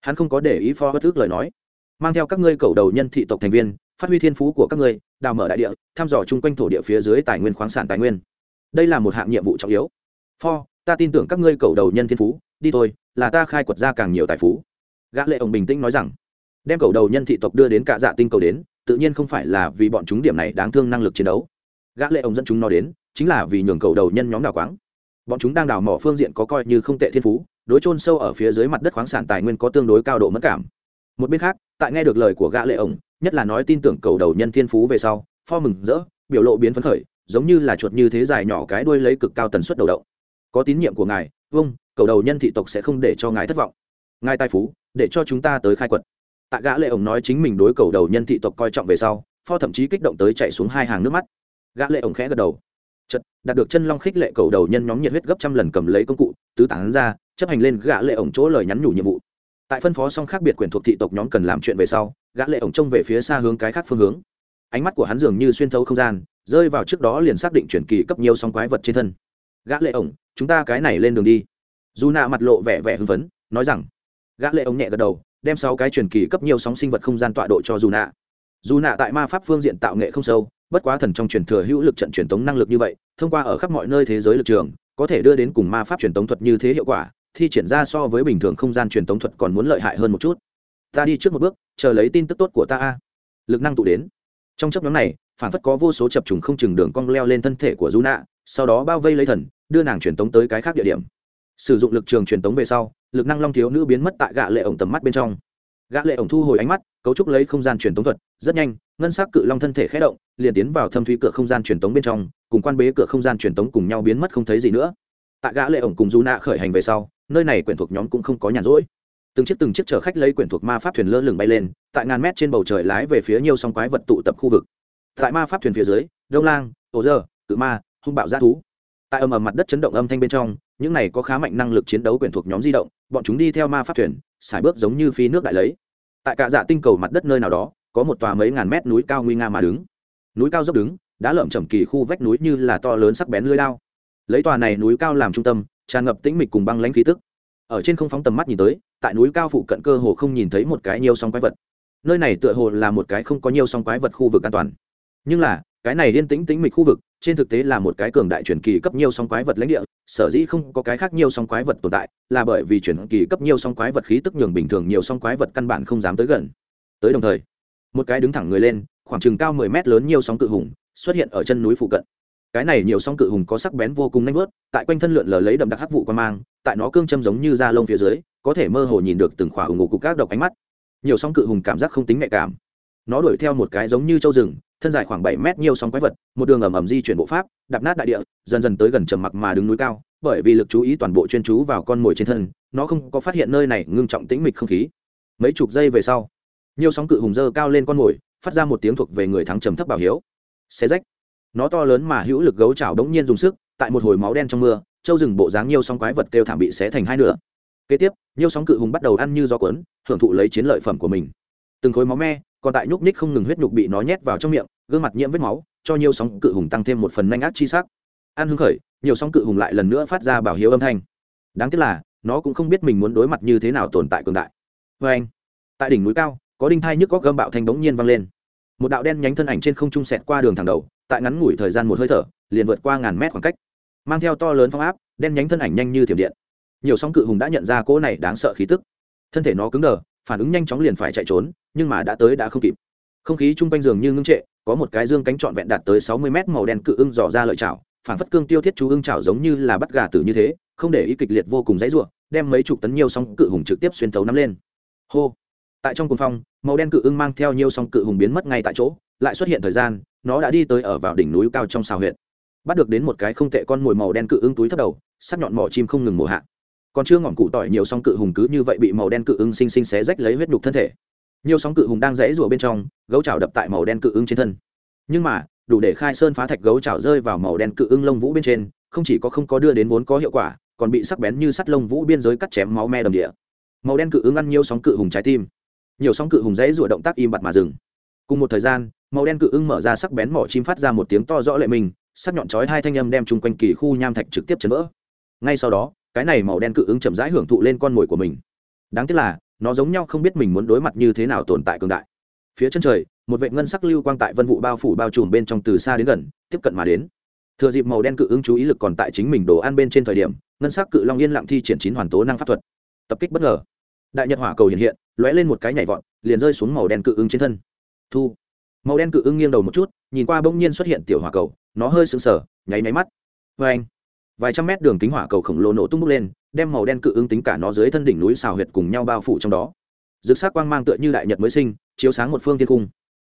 Hắn không có để ý pho bất thức lời nói. Mang theo các ngươi cầu đầu nhân thị tộc thành viên, phát huy thiên phú của các ngươi đào mở đại địa, thăm dò chung quanh thổ địa phía dưới tài nguyên khoáng sản tài nguyên. Đây là một hạng nhiệm vụ trọng yếu. Pho, ta tin tưởng các ngươi cầu đầu nhân thiên phú. Đi thôi, là ta khai quật ra càng nhiều tài phú. Gã lệ ổng bình tĩnh nói rằng. Đem cầu đầu nhân thị tộc đưa đến cả dạ tinh cầu đến, tự nhiên không phải là vì bọn chúng điểm này đáng thương năng lực chiến đấu. Gã lệ ổng dẫn chúng nó đến, chính là vì nhường cầu đầu nhân nhóm đào quáng. Bọn chúng đang đào mỏ phương diện có coi như không tệ thiên phú, đối trôn sâu ở phía dưới mặt đất khoáng sản tài nguyên có tương đối cao độ mất cảm. Một bên khác, tại nghe được lời của gã lệ ổng nhất là nói tin tưởng cầu đầu nhân thiên phú về sau, pho mừng rỡ, biểu lộ biến phấn khởi, giống như là chuột như thế dài nhỏ cái đuôi lấy cực cao tần suất đầu đậu có tín nhiệm của ngài vâng cầu đầu nhân thị tộc sẽ không để cho ngài thất vọng. Ngài tài phú, để cho chúng ta tới khai quật. Tạ gã lệ ổng nói chính mình đối cầu đầu nhân thị tộc coi trọng về sau, pho thậm chí kích động tới chạy xuống hai hàng nước mắt. Gã lệ ổng khẽ gật đầu. Chật đạt được chân long khích lệ cầu đầu nhân nhóm nhiệt huyết gấp trăm lần cầm lấy công cụ, tứ tán ra, chấp hành lên gã lệ ổng chỗ lời nhắn nhủ nhiệm vụ tại phân phó xong khác biệt quyền thuộc thị tộc nhóm cần làm chuyện về sau, gã lệ ổng trông về phía xa hướng cái khác phương hướng. Ánh mắt của hắn dường như xuyên thấu không gian, rơi vào trước đó liền xác định chuyển kỳ cấp nhiều song quái vật trên thân. Gã lệ ổng, chúng ta cái này lên đường đi. Dù nạ mặt lộ vẻ vẻ hưng phấn, nói rằng. Gã lệ ổng nhẹ gật đầu, đem sáu cái truyền kỳ cấp nhiều sóng sinh vật không gian tọa độ cho dù nạ. Dù nạ tại ma pháp phương diện tạo nghệ không sâu, bất quá thần trong truyền thừa hữu lực trận truyền tống năng lực như vậy, thông qua ở khắp mọi nơi thế giới lực trường, có thể đưa đến cùng ma pháp truyền tống thuật như thế hiệu quả thi triển ra so với bình thường không gian truyền tống thuật còn muốn lợi hại hơn một chút. Ta đi trước một bước, chờ lấy tin tức tốt của ta a. Lực năng tụ đến. Trong chấp nhóm này, phản phất có vô số chập trùng không chừng đường cong leo lên thân thể của du nạ sau đó bao vây lấy thần, đưa nàng truyền tống tới cái khác địa điểm. Sử dụng lực trường truyền tống về sau, lực năng long thiếu nữ biến mất tại gạ lệ ổng tầm mắt bên trong. Gã lệ ổng thu hồi ánh mắt, cấu trúc lấy không gian truyền tống thuật, rất nhanh, ngân sắc cự long thân thể khẽ động, liền tiến vào thâm thúy cửa không gian truyền tống bên trong, cùng quan bế cửa không gian truyền tống cùng nhau biến mất không thấy gì nữa. Tại gã lệ ổng cùng du nạ khởi hành về sau nơi này quyển thuộc nhóm cũng không có nhàn rỗi. Từng chiếc từng chiếc chở khách lấy quyển thuộc ma pháp thuyền lơ lửng bay lên, tại ngàn mét trên bầu trời lái về phía nhiều song quái vật tụ tập khu vực. Tại ma pháp thuyền phía dưới, đông lang, ổ dơ, cự ma, hung bạo g thú. Tại ầm ầm mặt đất chấn động âm thanh bên trong, những này có khá mạnh năng lực chiến đấu quyển thuộc nhóm di động, bọn chúng đi theo ma pháp thuyền, xài bước giống như phi nước đại lấy. Tại cả dạ tinh cầu mặt đất nơi nào đó, có một tòa mấy ngàn mét núi cao nguy nga mà đứng. Núi cao dốc đứng, đã lợm chầm kỳ khu vách núi như là to lớn sắc bén lưới lao lấy tòa này núi cao làm trung tâm tràn ngập tĩnh mịch cùng băng lãnh khí tức. Ở trên không phóng tầm mắt nhìn tới, tại núi cao phụ cận cơ hồ không nhìn thấy một cái nhiều song quái vật. Nơi này tựa hồ là một cái không có nhiều song quái vật khu vực an toàn. Nhưng là, cái này liên tĩnh tĩnh mịch khu vực, trên thực tế là một cái cường đại truyền kỳ cấp nhiều song quái vật lãnh địa, sở dĩ không có cái khác nhiều song quái vật tồn tại, là bởi vì truyền kỳ cấp nhiều song quái vật khí tức nhường bình thường nhiều song quái vật căn bản không dám tới gần. Tới đồng thời, một cái đứng thẳng người lên, khoảng chừng cao mười mét lớn nhiều sóng cự hùng xuất hiện ở chân núi phụ cận cái này nhiều sóng cự hùng có sắc bén vô cùng nanh vớt, tại quanh thân lượn lờ lấy đậm đặc hắc vụ quan mang, tại nó cương châm giống như da lông phía dưới, có thể mơ hồ nhìn được từng khỏa hùng ngục cục các độc ánh mắt. Nhiều sóng cự hùng cảm giác không tính nhạy cảm. Nó đuổi theo một cái giống như châu rừng, thân dài khoảng bảy mét nhiều sóng quái vật, một đường ầm ầm di chuyển bộ pháp, đạp nát đại địa, dần dần tới gần trầm mặc mà đứng núi cao, bởi vì lực chú ý toàn bộ chuyên chú vào con mồi trên thân, nó không có phát hiện nơi này ngưng trọng tĩnh mịch không khí. Mấy chục giây về sau, nhiều sóng cự hùng dơ cao lên con mồi, phát ra một tiếng thuộc về người thắng trầm thấp bảo hiếu. Xé rách nó to lớn mà hữu lực gấu chảo đống nhiên dùng sức, tại một hồi máu đen trong mưa, châu rừng bộ dáng nhiều sóng quái vật kêu thảm bị xé thành hai nửa. Kế tiếp, nhiều sóng cự hùng bắt đầu ăn như gió cuốn, hưởng thụ lấy chiến lợi phẩm của mình. Từng khối máu me, còn tại nhúc ních không ngừng huyết nhục bị nó nhét vào trong miệng, gương mặt nhiễm vết máu, cho nhiều sóng cự hùng tăng thêm một phần nhanh ác chi sắc. Ăn hưng khởi, nhiều sóng cự hùng lại lần nữa phát ra bảo hiếu âm thanh. Đáng tiếc là, nó cũng không biết mình muốn đối mặt như thế nào tồn tại cường đại. Vê anh, tại đỉnh núi cao, có đinh thai nhức có gâm bạo thanh bỗng nhiên vang lên. Một đạo đen nhánh thân ảnh trên không trung sẹt qua đường thẳng đầu tại ngắn ngủi thời gian một hơi thở, liền vượt qua ngàn mét khoảng cách. Mang theo to lớn phong áp, đen nhánh thân ảnh nhanh như thiểm điện. Nhiều sóng cự hùng đã nhận ra cỗ này đáng sợ khí tức. Thân thể nó cứng đờ, phản ứng nhanh chóng liền phải chạy trốn, nhưng mà đã tới đã không kịp. Không khí chung quanh giường như ngưng trệ, có một cái dương cánh trọn vẹn đạt tới sáu mươi mét màu đen cự ưng dò ra lợi chảo, phản phất cương tiêu thiết chú ưng chảo giống như là bắt gà tử như thế, không để ý kịch liệt vô cùng dãy ruộng đem mấy chục tấn nhiều sóng cự hùng trực tiếp xuyên tấu nắm lên. Hô! Tại trong cuồng phong, màu đen cự ưng mang theo nhiều sóng cự hùng biến mất ngay tại chỗ, lại xuất hiện thời gian nó đã đi tới ở vào đỉnh núi cao trong xào huyện bắt được đến một cái không tệ con mồi màu đen cự ưng túi thấp đầu, sắc nhọn mỏ chim không ngừng mổ hạ. Còn chưa ngọn cụ tỏi nhiều sóng cự hùng cứ như vậy bị màu đen cự ưng xinh xinh xé rách lấy huyết nhục thân thể. Nhiều sóng cự hùng đang rẽ rùa bên trong, gấu chảo đập tại màu đen cự ưng trên thân. Nhưng mà, đủ để khai sơn phá thạch gấu chảo rơi vào màu đen cự ưng lông vũ bên trên, không chỉ có không có đưa đến vốn có hiệu quả, còn bị sắc bén như sắt lông vũ biên giới cắt chém máu me đầm địa. Màu đen cự ưng ăn nhiều sóng cự hùng trái tim. Nhiều sóng cự hùng rẽ rùa động tác im bặt mà dừng. Cùng một thời gian màu đen cự ưng mở ra sắc bén mỏ chim phát ra một tiếng to rõ lệ mình, sắc nhọn chói hai thanh âm đem chung quanh kỳ khu nham thạch trực tiếp chấn vỡ. Ngay sau đó, cái này màu đen cự ứng chậm rãi hưởng thụ lên con mồi của mình. Đáng tiếc là, nó giống nhau không biết mình muốn đối mặt như thế nào tồn tại cường đại. Phía chân trời, một vệ ngân sắc lưu quang tại vân vụ bao phủ bao trùm bên trong từ xa đến gần, tiếp cận mà đến. Thừa dịp màu đen cự ứng chú ý lực còn tại chính mình đồ ăn bên trên thời điểm, ngân sắc cự long yên lặng thi triển chín hoàn tố năng pháp thuật. Tập kích bất ngờ. Đại nhật hỏa cầu hiện hiện, lóe lên một cái nhảy vọt, liền rơi xuống màu đen cự ứng trên thân. Thu màu đen cự ứng nghiêng đầu một chút, nhìn qua bỗng nhiên xuất hiện tiểu hỏa cầu, nó hơi sững sờ, nháy máy mắt. Vê anh, vài trăm mét đường kính hỏa cầu khổng lồ nổ tung bốc lên, đem màu đen cự ứng tính cả nó dưới thân đỉnh núi xào huyệt cùng nhau bao phủ trong đó. Rực sắc quang mang tựa như đại nhật mới sinh, chiếu sáng một phương thiên cung.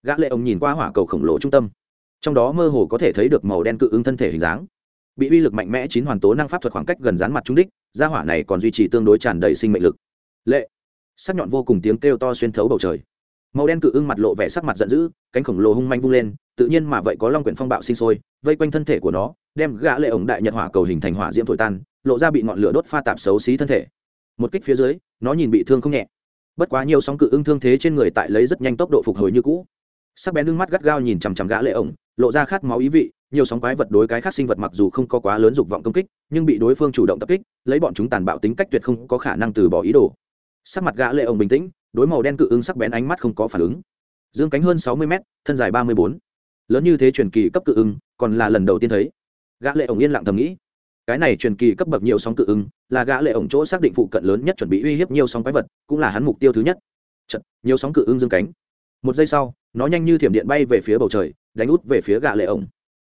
Gã lệ ông nhìn qua hỏa cầu khổng lồ trung tâm. Trong đó mơ hồ có thể thấy được màu đen cự ứng thân thể hình dáng. Bị uy lực mạnh mẽ chín hoàn tố năng pháp thuật khoảng cách gần dán mặt trung đích, gia hỏa này còn duy trì tương đối tràn đầy sinh mệnh lực. Lệ, sắc nhọn vô cùng tiếng kêu to xuyên thấu bầu trời màu đen cự ưng mặt lộ vẻ sắc mặt giận dữ, cánh khổng lồ hung manh vung lên, tự nhiên mà vậy có long quyển phong bạo sinh sôi, vây quanh thân thể của nó, đem gã lệ ổng đại nhật hỏa cầu hình thành hỏa diễm thổi tan, lộ ra bị ngọn lửa đốt pha tạp xấu xí thân thể. Một kích phía dưới, nó nhìn bị thương không nhẹ. Bất quá nhiều sóng cự ưng thương thế trên người tại lấy rất nhanh tốc độ phục hồi như cũ. Sắc bén nước mắt gắt gao nhìn chằm chằm gã lệ ổng, lộ ra khát máu ý vị, nhiều sóng quái vật đối cái khác sinh vật mặc dù không có quá lớn dục vọng công kích, nhưng bị đối phương chủ động tập kích, lấy bọn chúng tàn bạo tính cách tuyệt không có khả năng từ bỏ ý đồ. Sắc mặt gã lệ ổng bình tĩnh đối màu đen cự ứng sắc bén ánh mắt không có phản ứng. Dương cánh hơn sáu mươi mét thân dài ba mươi bốn. Lớn như thế truyền kỳ cấp cự ứng, còn là lần đầu tiên thấy. Gã lệ ổng yên lặng thầm nghĩ. Cái này truyền kỳ cấp bậc nhiều sóng cự ứng, là gã lệ ổng chỗ xác định phụ cận lớn nhất chuẩn bị uy hiếp nhiều sóng quái vật cũng là hắn mục tiêu thứ nhất. Chật, nhiều sóng cự ứng dương cánh. Một giây sau nó nhanh như thiểm điện bay về phía bầu trời đánh út về phía gã lệ ổng.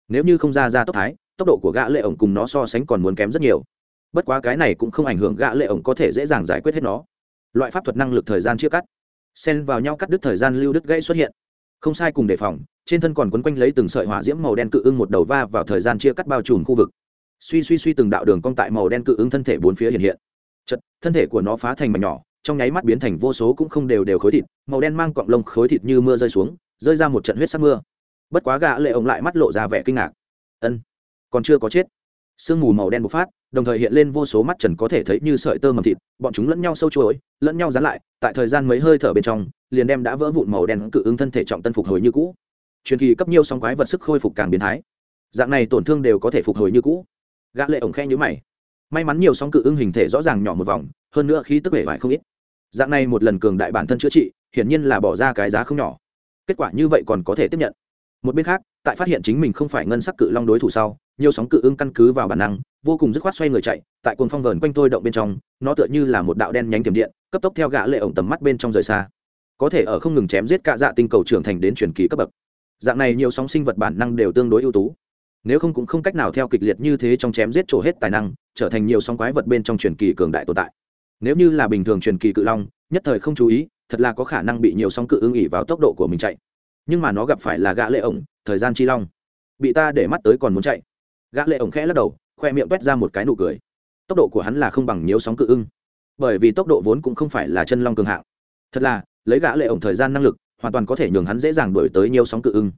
Nếu như không ra ra tốc thái tốc độ của gã lệ ổng cùng nó so sánh còn muốn kém rất nhiều. Bất quá cái này cũng không ảnh hưởng gã lệ ổng có thể dễ dàng giải quyết hết nó loại pháp thuật năng lực thời gian chia cắt. Xen vào nhau cắt đứt thời gian lưu đứt gãy xuất hiện. Không sai cùng đề phòng, trên thân còn quấn quanh lấy từng sợi hỏa diễm màu đen cự ưng một đầu va vào thời gian chia cắt bao trùm khu vực. Suy suy suy từng đạo đường cong tại màu đen cự ưng thân thể bốn phía hiện hiện. Chật, thân thể của nó phá thành mảnh nhỏ, trong nháy mắt biến thành vô số cũng không đều đều khối thịt, màu đen mang cọng lông khối thịt như mưa rơi xuống, rơi ra một trận huyết sắc mưa. Bất quá gã lệ ổng lại mắt lộ ra vẻ kinh ngạc. Ân, còn chưa có chết sương mù màu đen bộc phát, đồng thời hiện lên vô số mắt trần có thể thấy như sợi tơ mầm thịt, bọn chúng lẫn nhau sâu chuỗi, lẫn nhau dán lại, tại thời gian mấy hơi thở bên trong, liền đem đã vỡ vụn màu đen cự ứng thân thể trọng tân phục hồi như cũ. Truyền kỳ cấp nhiều sóng quái vật sức khôi phục càng biến thái. Dạng này tổn thương đều có thể phục hồi như cũ. Gã lệ ổng khe nhíu mày. May mắn nhiều sóng cự ứng hình thể rõ ràng nhỏ một vòng, hơn nữa khí tức vẻ vải không ít. Dạng này một lần cường đại bản thân chữa trị, hiển nhiên là bỏ ra cái giá không nhỏ. Kết quả như vậy còn có thể tiếp nhận. Một bên khác, tại phát hiện chính mình không phải ngân sắc cự long đối thủ sau nhiều sóng cự ưng căn cứ vào bản năng, vô cùng dứt khoát xoay người chạy, tại cồn phong vờn quanh tôi động bên trong, nó tựa như là một đạo đen nhánh tiềm điện, cấp tốc theo gã lệ ổng tầm mắt bên trong rời xa. Có thể ở không ngừng chém giết cả dạ tinh cầu trưởng thành đến truyền kỳ cấp bậc. Dạng này nhiều sóng sinh vật bản năng đều tương đối ưu tú. Nếu không cũng không cách nào theo kịch liệt như thế trong chém giết trổ hết tài năng, trở thành nhiều sóng quái vật bên trong truyền kỳ cường đại tồn tại. Nếu như là bình thường truyền kỳ cự long, nhất thời không chú ý, thật là có khả năng bị nhiều sóng cự ưng ỉ vào tốc độ của mình chạy. Nhưng mà nó gặp phải là gã lệ ổng, thời gian chi long. Bị ta để mắt tới còn muốn chạy gã lệ ổng khẽ lắc đầu, khoe miệng quét ra một cái nụ cười. Tốc độ của hắn là không bằng nhiều sóng cự ưng, bởi vì tốc độ vốn cũng không phải là chân long cường hạng. Thật là, lấy gã lệ ổng thời gian năng lực, hoàn toàn có thể nhường hắn dễ dàng đuổi tới nhiều sóng cự ưng.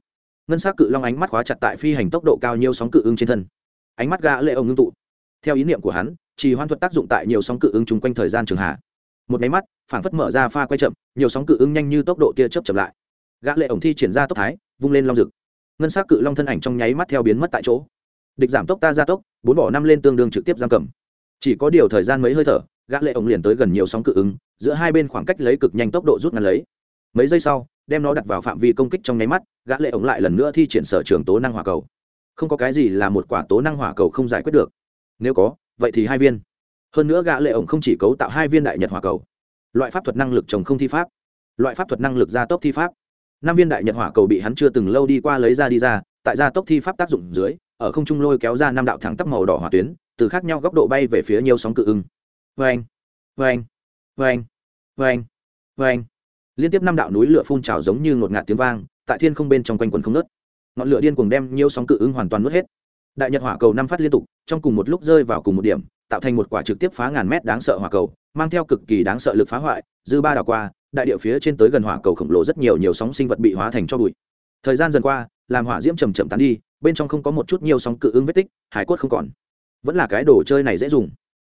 Ngân sắc cự long ánh mắt khóa chặt tại phi hành tốc độ cao nhiều sóng cự ưng trên thân. Ánh mắt gã lệ ổng ngưng tụ. Theo ý niệm của hắn chỉ hoan thuật tác dụng tại nhiều sóng cự ưng chung quanh thời gian trường hạ. Một máy mắt phản phất mở ra pha quay chậm nhiều sóng cự ưng nhanh như tốc độ tia chớp chậm lại. Gã lệ ổng thi triển ra tốc thái, vung lên long rực ngân sắc cự long thân ảnh trong nháy mắt theo biến mất tại chỗ địch giảm tốc ta gia tốc, bốn bỏ năm lên tương đương trực tiếp giam cầm. Chỉ có điều thời gian mấy hơi thở, gã lệ ổng liền tới gần nhiều sóng cự ứng, giữa hai bên khoảng cách lấy cực nhanh tốc độ rút ngắn lấy. Mấy giây sau, đem nó đặt vào phạm vi công kích trong nháy mắt, gã lệ ổng lại lần nữa thi triển sở trường tố năng hỏa cầu. Không có cái gì là một quả tố năng hỏa cầu không giải quyết được. Nếu có, vậy thì hai viên. Hơn nữa gã lệ ổng không chỉ cấu tạo hai viên đại nhật hỏa cầu. Loại pháp thuật năng lực trồng không thi pháp. Loại pháp thuật năng lực gia tốc thi pháp. Năm viên đại nhật hỏa cầu bị hắn chưa từng lâu đi qua lấy ra đi ra, tại gia tốc thi pháp tác dụng dưới ở không trung lôi kéo ra năm đạo thẳng tắp màu đỏ hỏa tuyến, từ khác nhau góc độ bay về phía nhiều sóng cự ưng. Vâng vâng vâng vâng vâng liên tiếp năm đạo núi lửa phun trào giống như ngột ngạt tiếng vang, tại thiên không bên trong quanh quần không nớt ngọn lửa điên cuồng đem nhiều sóng cự ưng hoàn toàn nuốt hết. Đại nhật hỏa cầu năm phát liên tục, trong cùng một lúc rơi vào cùng một điểm, tạo thành một quả trực tiếp phá ngàn mét đáng sợ hỏa cầu, mang theo cực kỳ đáng sợ lực phá hoại, dư ba đảo qua, đại địa phía trên tới gần hỏa cầu khổng lồ rất nhiều nhiều sóng sinh vật bị hóa thành cho bụi. Thời gian dần qua, làm hỏa diễm chầm chậm tán đi bên trong không có một chút nhiều sóng cự ứng vết tích, hải cốt không còn. Vẫn là cái đồ chơi này dễ dùng.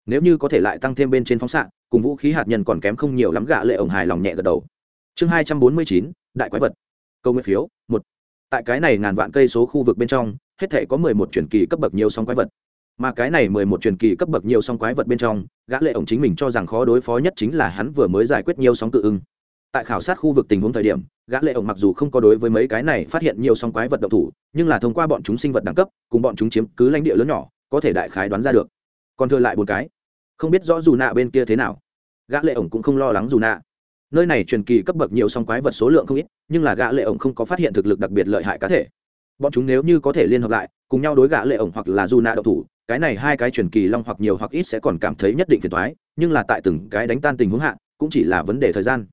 Nếu như có thể lại tăng thêm bên trên phóng xạ, cùng vũ khí hạt nhân còn kém không nhiều lắm gạ lệ ổng hài lòng nhẹ gật đầu. Chương hai trăm bốn mươi chín, đại quái vật. Câu nguyên phiếu, một. Tại cái này ngàn vạn cây số khu vực bên trong, hết thể có mười một truyền kỳ cấp bậc nhiều sóng quái vật. Mà cái này mười một truyền kỳ cấp bậc nhiều sóng quái vật bên trong, gã lệ ổng chính mình cho rằng khó đối phó nhất chính là hắn vừa mới giải quyết nhiều sóng cự ưng tại khảo sát khu vực tình huống thời điểm gã lệ ổng mặc dù không có đối với mấy cái này phát hiện nhiều song quái vật động thủ, nhưng là thông qua bọn chúng sinh vật đẳng cấp, cùng bọn chúng chiếm cứ lãnh địa lớn nhỏ, có thể đại khái đoán ra được. Còn thừa lại một cái. Không biết rõ dù nạ bên kia thế nào. Gã lệ ổng cũng không lo lắng dù nạ. Nơi này truyền kỳ cấp bậc nhiều song quái vật số lượng không ít, nhưng là gã lệ ổng không có phát hiện thực lực đặc biệt lợi hại cá thể. Bọn chúng nếu như có thể liên hợp lại, cùng nhau đối gã lệ ổng hoặc là dù nạ động thủ, cái này hai cái truyền kỳ long hoặc nhiều hoặc ít sẽ còn cảm thấy nhất định phiền toái, nhưng là tại từng cái đánh tan tình huống hạ, cũng chỉ là vấn đề thời gian.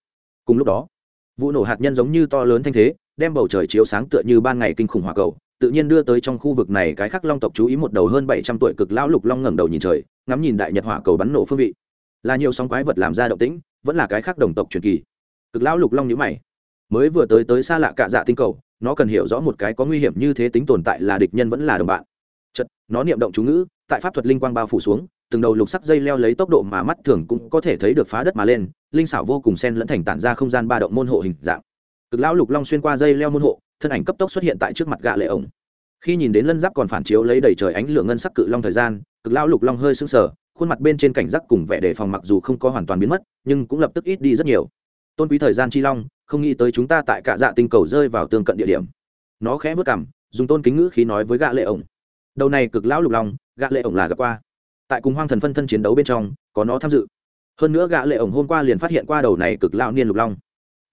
Cùng lúc đó vụ nổ hạt nhân giống như to lớn thanh thế, đem bầu trời chiếu sáng tựa như ban ngày kinh khủng hỏa cầu, tự nhiên đưa tới trong khu vực này cái khắc long tộc chú ý một đầu hơn bảy trăm tuổi cực lão lục long ngẩng đầu nhìn trời, ngắm nhìn đại nhật hỏa cầu bắn nổ phương vị. Là nhiều sóng quái vật làm ra động tĩnh, vẫn là cái khắc đồng tộc truyền kỳ. Cực lão lục long nhíu mày. Mới vừa tới tới xa lạ cạ dạ tinh cầu, nó cần hiểu rõ một cái có nguy hiểm như thế tính tồn tại là địch nhân vẫn là đồng bạn. Chật nó niệm động chú ngữ, tại pháp thuật linh quang bao phủ xuống, từng đầu lục sắc dây leo lấy tốc độ mà mắt thường cũng có thể thấy được phá đất mà lên linh xảo vô cùng sen lẫn thành tản ra không gian ba động môn hộ hình dạng. Cực lão lục long xuyên qua dây leo môn hộ, thân ảnh cấp tốc xuất hiện tại trước mặt gạ lệ ổng. Khi nhìn đến lân giáp còn phản chiếu lấy đầy trời ánh lửa ngân sắc cự long thời gian, cực lão lục long hơi sưng sờ, khuôn mặt bên trên cảnh giác cùng vẻ đề phòng mặc dù không có hoàn toàn biến mất, nhưng cũng lập tức ít đi rất nhiều. Tôn quý thời gian chi long, không nghĩ tới chúng ta tại cả dạ tinh cầu rơi vào tương cận địa điểm. Nó khẽ vớt cảm dùng tôn kính ngữ khí nói với gạ lệ ổng. Đầu này cực lão lục long gạ lệ ổng là gặp qua. Tại cùng hoang thần phân thân chiến đấu bên trong, có nó tham dự hơn nữa gã lệ ổng hôm qua liền phát hiện qua đầu này cực lão niên lục long.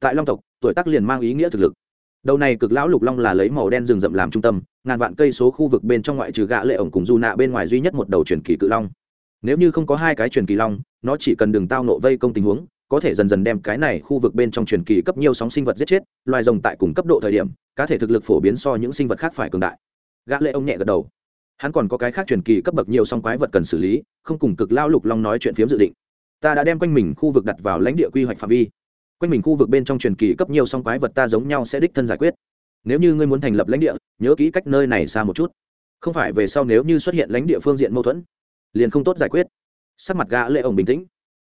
Tại long tộc, tuổi tác liền mang ý nghĩa thực lực. Đầu này cực lão lục long là lấy màu đen rừng rậm làm trung tâm, ngàn vạn cây số khu vực bên trong ngoại trừ gã lệ ổng cùng du nạ bên ngoài duy nhất một đầu truyền kỳ cự long. Nếu như không có hai cái truyền kỳ long, nó chỉ cần đừng tao nộ vây công tình huống, có thể dần dần đem cái này khu vực bên trong truyền kỳ cấp nhiều sóng sinh vật giết chết, loài rồng tại cùng cấp độ thời điểm, cá thể thực lực phổ biến so những sinh vật khác phải cường đại. Gã lệ ông nhẹ gật đầu. Hắn còn có cái khác truyền kỳ cấp bậc nhiều song quái vật cần xử lý, không cùng cực lao lục long nói chuyện phiếm dự định ta đã đem quanh mình khu vực đặt vào lãnh địa quy hoạch phạm vi. Quanh mình khu vực bên trong truyền kỳ cấp nhiều song quái vật ta giống nhau sẽ đích thân giải quyết. Nếu như ngươi muốn thành lập lãnh địa, nhớ kỹ cách nơi này xa một chút. Không phải về sau nếu như xuất hiện lãnh địa phương diện mâu thuẫn, liền không tốt giải quyết. Sắc mặt gã lệ ổng bình tĩnh.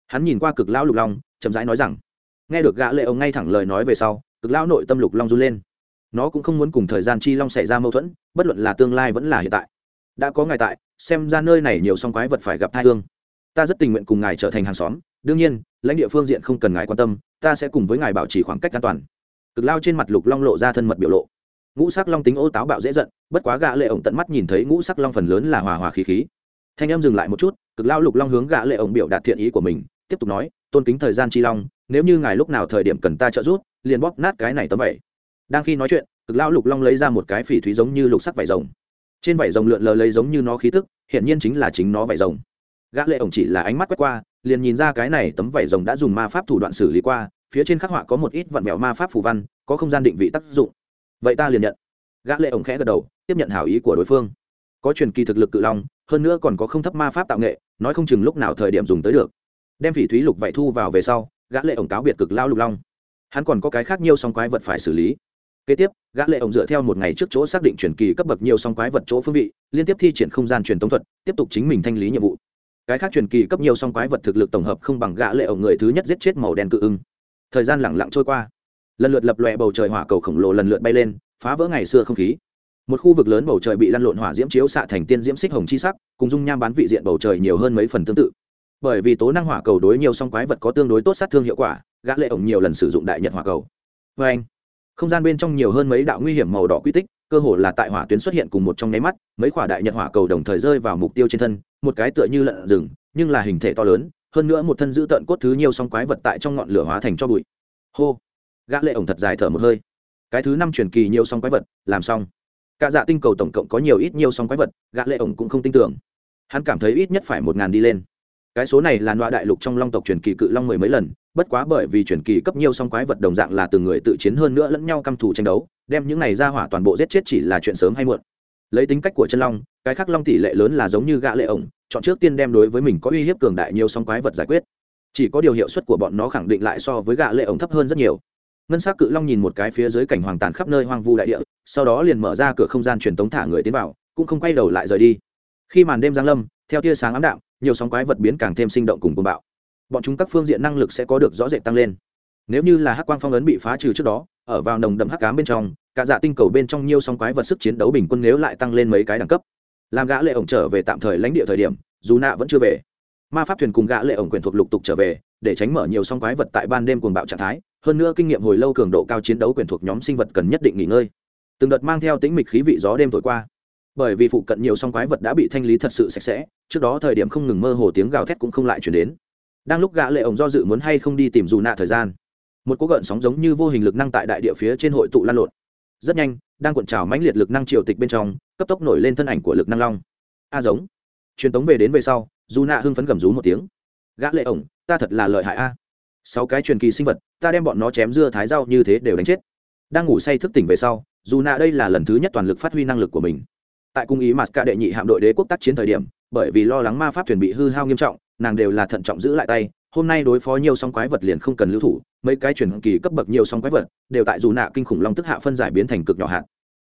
Hắn nhìn qua cực lão lục long, chậm rãi nói rằng, nghe được gã lệ ổng ngay thẳng lời nói về sau, cực lão nội tâm lục long run lên. Nó cũng không muốn cùng thời gian chi long xảy ra mâu thuẫn, bất luận là tương lai vẫn là hiện tại. Đã có ngày tại, xem ra nơi này nhiều song quái vật phải gặp tai ương ta rất tình nguyện cùng ngài trở thành hàng xóm. Đương nhiên, lãnh địa phương diện không cần ngài quan tâm, ta sẽ cùng với ngài bảo trì khoảng cách an toàn. Cực lao trên mặt lục long lộ ra thân mật biểu lộ. Ngũ sắc long tính ô táo bạo dễ giận, bất quá gã lệ ổng tận mắt nhìn thấy ngũ sắc long phần lớn là hòa hòa khí khí. Thanh em dừng lại một chút, cực lao lục long hướng gã lệ ổng biểu đạt thiện ý của mình, tiếp tục nói, tôn kính thời gian chi long, nếu như ngài lúc nào thời điểm cần ta trợ giúp, liền bóp nát cái này tấm vảy. Đang khi nói chuyện, cực lao lục long lấy ra một cái phỉ thúy giống như lục sắc vải rồng. Trên vải rồng lượn lờ lấy giống như nó khí tức hiện nhiên chính là chính nó vải rồng gã lệ ổng chỉ là ánh mắt quét qua, liền nhìn ra cái này tấm vải rồng đã dùng ma pháp thủ đoạn xử lý qua, phía trên khắc họa có một ít vặn vẹo ma pháp phù văn, có không gian định vị tác dụng. Vậy ta liền nhận. Gã lệ ổng khẽ gật đầu, tiếp nhận hảo ý của đối phương. Có truyền kỳ thực lực cự long, hơn nữa còn có không thấp ma pháp tạo nghệ, nói không chừng lúc nào thời điểm dùng tới được. Đem phỉ thúy lục vậy thu vào về sau, gã lệ ổng cáo biệt cực lao lục long. Hắn còn có cái khác nhiều song quái vật phải xử lý. Kế tiếp, gã lệ ổng dựa theo một ngày trước chỗ xác định truyền kỳ cấp bậc nhiều song quái vật chỗ phương vị, liên tiếp thi triển không gian truyền tống thuật, tiếp tục chính mình thanh lý nhiệm vụ cái khác truyền kỳ cấp nhiều song quái vật thực lực tổng hợp không bằng gã lệ ổng người thứ nhất giết chết màu đen cự ưng. Thời gian lặng lặng trôi qua. Lần lượt lập lòe bầu trời hỏa cầu khổng lồ lần lượt bay lên, phá vỡ ngày xưa không khí. Một khu vực lớn bầu trời bị lăn lộn hỏa diễm chiếu xạ thành tiên diễm xích hồng chi sắc, cùng dung nham bán vị diện bầu trời nhiều hơn mấy phần tương tự. Bởi vì tố năng hỏa cầu đối nhiều song quái vật có tương đối tốt sát thương hiệu quả, gã lệ ổng nhiều lần sử dụng đại nhật hỏa cầu. Với anh không gian bên trong nhiều hơn mấy đạo nguy hiểm màu đỏ quy tích cơ hồ là tại hỏa tuyến xuất hiện cùng một trong nháy mắt, mấy quả đại nhật hỏa cầu đồng thời rơi vào mục tiêu trên thân, một cái tựa như lợn rừng, nhưng là hình thể to lớn, hơn nữa một thân giữ tận cốt thứ nhiều song quái vật tại trong ngọn lửa hóa thành cho bụi. Hô! Gã lệ ổng thật dài thở một hơi. Cái thứ năm truyền kỳ nhiều song quái vật, làm xong. Cả dạ tinh cầu tổng cộng có nhiều ít nhiều song quái vật, gã lệ ổng cũng không tin tưởng. Hắn cảm thấy ít nhất phải một ngàn đi lên. Cái số này là loại đại lục trong long tộc truyền kỳ cự long mười mấy lần bất quá bởi vì chuyển kỳ cấp nhiều song quái vật đồng dạng là từng người tự chiến hơn nữa lẫn nhau căm thù tranh đấu, đem những này ra hỏa toàn bộ giết chết chỉ là chuyện sớm hay muộn. Lấy tính cách của chân long, cái khác long tỷ lệ lớn là giống như gã lệ ổng, chọn trước tiên đem đối với mình có uy hiếp cường đại nhiều song quái vật giải quyết. Chỉ có điều hiệu suất của bọn nó khẳng định lại so với gã lệ ổng thấp hơn rất nhiều. Ngân sắc cự long nhìn một cái phía dưới cảnh hoàng tàn khắp nơi hoang vu đại địa, sau đó liền mở ra cửa không gian truyền tống thả người tiến vào, cũng không quay đầu lại rời đi. Khi màn đêm giáng lâm, theo tia sáng ám đạm, nhiều sóng quái vật biến càng thêm sinh động cùng cuồng bạo bọn chúng các phương diện năng lực sẽ có được rõ rệt tăng lên. Nếu như là hắc quang phong ấn bị phá trừ trước đó, ở vào nồng đậm hắc cám bên trong, cả dạ tinh cầu bên trong nhiều song quái vật sức chiến đấu bình quân nếu lại tăng lên mấy cái đẳng cấp. Làm gã lệ ổng trở về tạm thời lãnh địa thời điểm, dù nạ vẫn chưa về. Ma pháp thuyền cùng gã lệ ổng quyền thuộc lục tục trở về, để tránh mở nhiều song quái vật tại ban đêm cuồng bạo trạng thái, hơn nữa kinh nghiệm hồi lâu cường độ cao chiến đấu quyền thuộc nhóm sinh vật cần nhất định nghỉ ngơi. Từng đợt mang theo tính mịch khí vị gió đêm thổi qua. Bởi vì phụ cận nhiều song quái vật đã bị thanh lý thật sự sạch sẽ, trước đó thời điểm không ngừng mơ hồ tiếng gào thét cũng không lại chuyển đến đang lúc gã lệ ổng do dự muốn hay không đi tìm dù nạ thời gian, một cú gợn sóng giống như vô hình lực năng tại đại địa phía trên hội tụ lan lộn. Rất nhanh, đang cuộn trào mãnh liệt lực năng triều tịch bên trong, cấp tốc nổi lên thân ảnh của lực năng long. A giống. Truyền tống về đến về sau, dù nạ hưng phấn gầm rú một tiếng. Gã lệ ổng, ta thật là lợi hại a. Sáu cái truyền kỳ sinh vật, ta đem bọn nó chém dưa thái rau như thế đều đánh chết. Đang ngủ say thức tỉnh về sau, dù nạ đây là lần thứ nhất toàn lực phát huy năng lực của mình. Tại cung ý mà cả đệ nhị hạm đội đế quốc tác chiến thời điểm, bởi vì lo lắng ma pháp thuyền bị hư hao nghiêm trọng nàng đều là thận trọng giữ lại tay, hôm nay đối phó nhiều song quái vật liền không cần lưu thủ, mấy cái chuyển kỳ cấp bậc nhiều song quái vật đều tại dù nạ kinh khủng long tức hạ phân giải biến thành cực nhỏ hạn.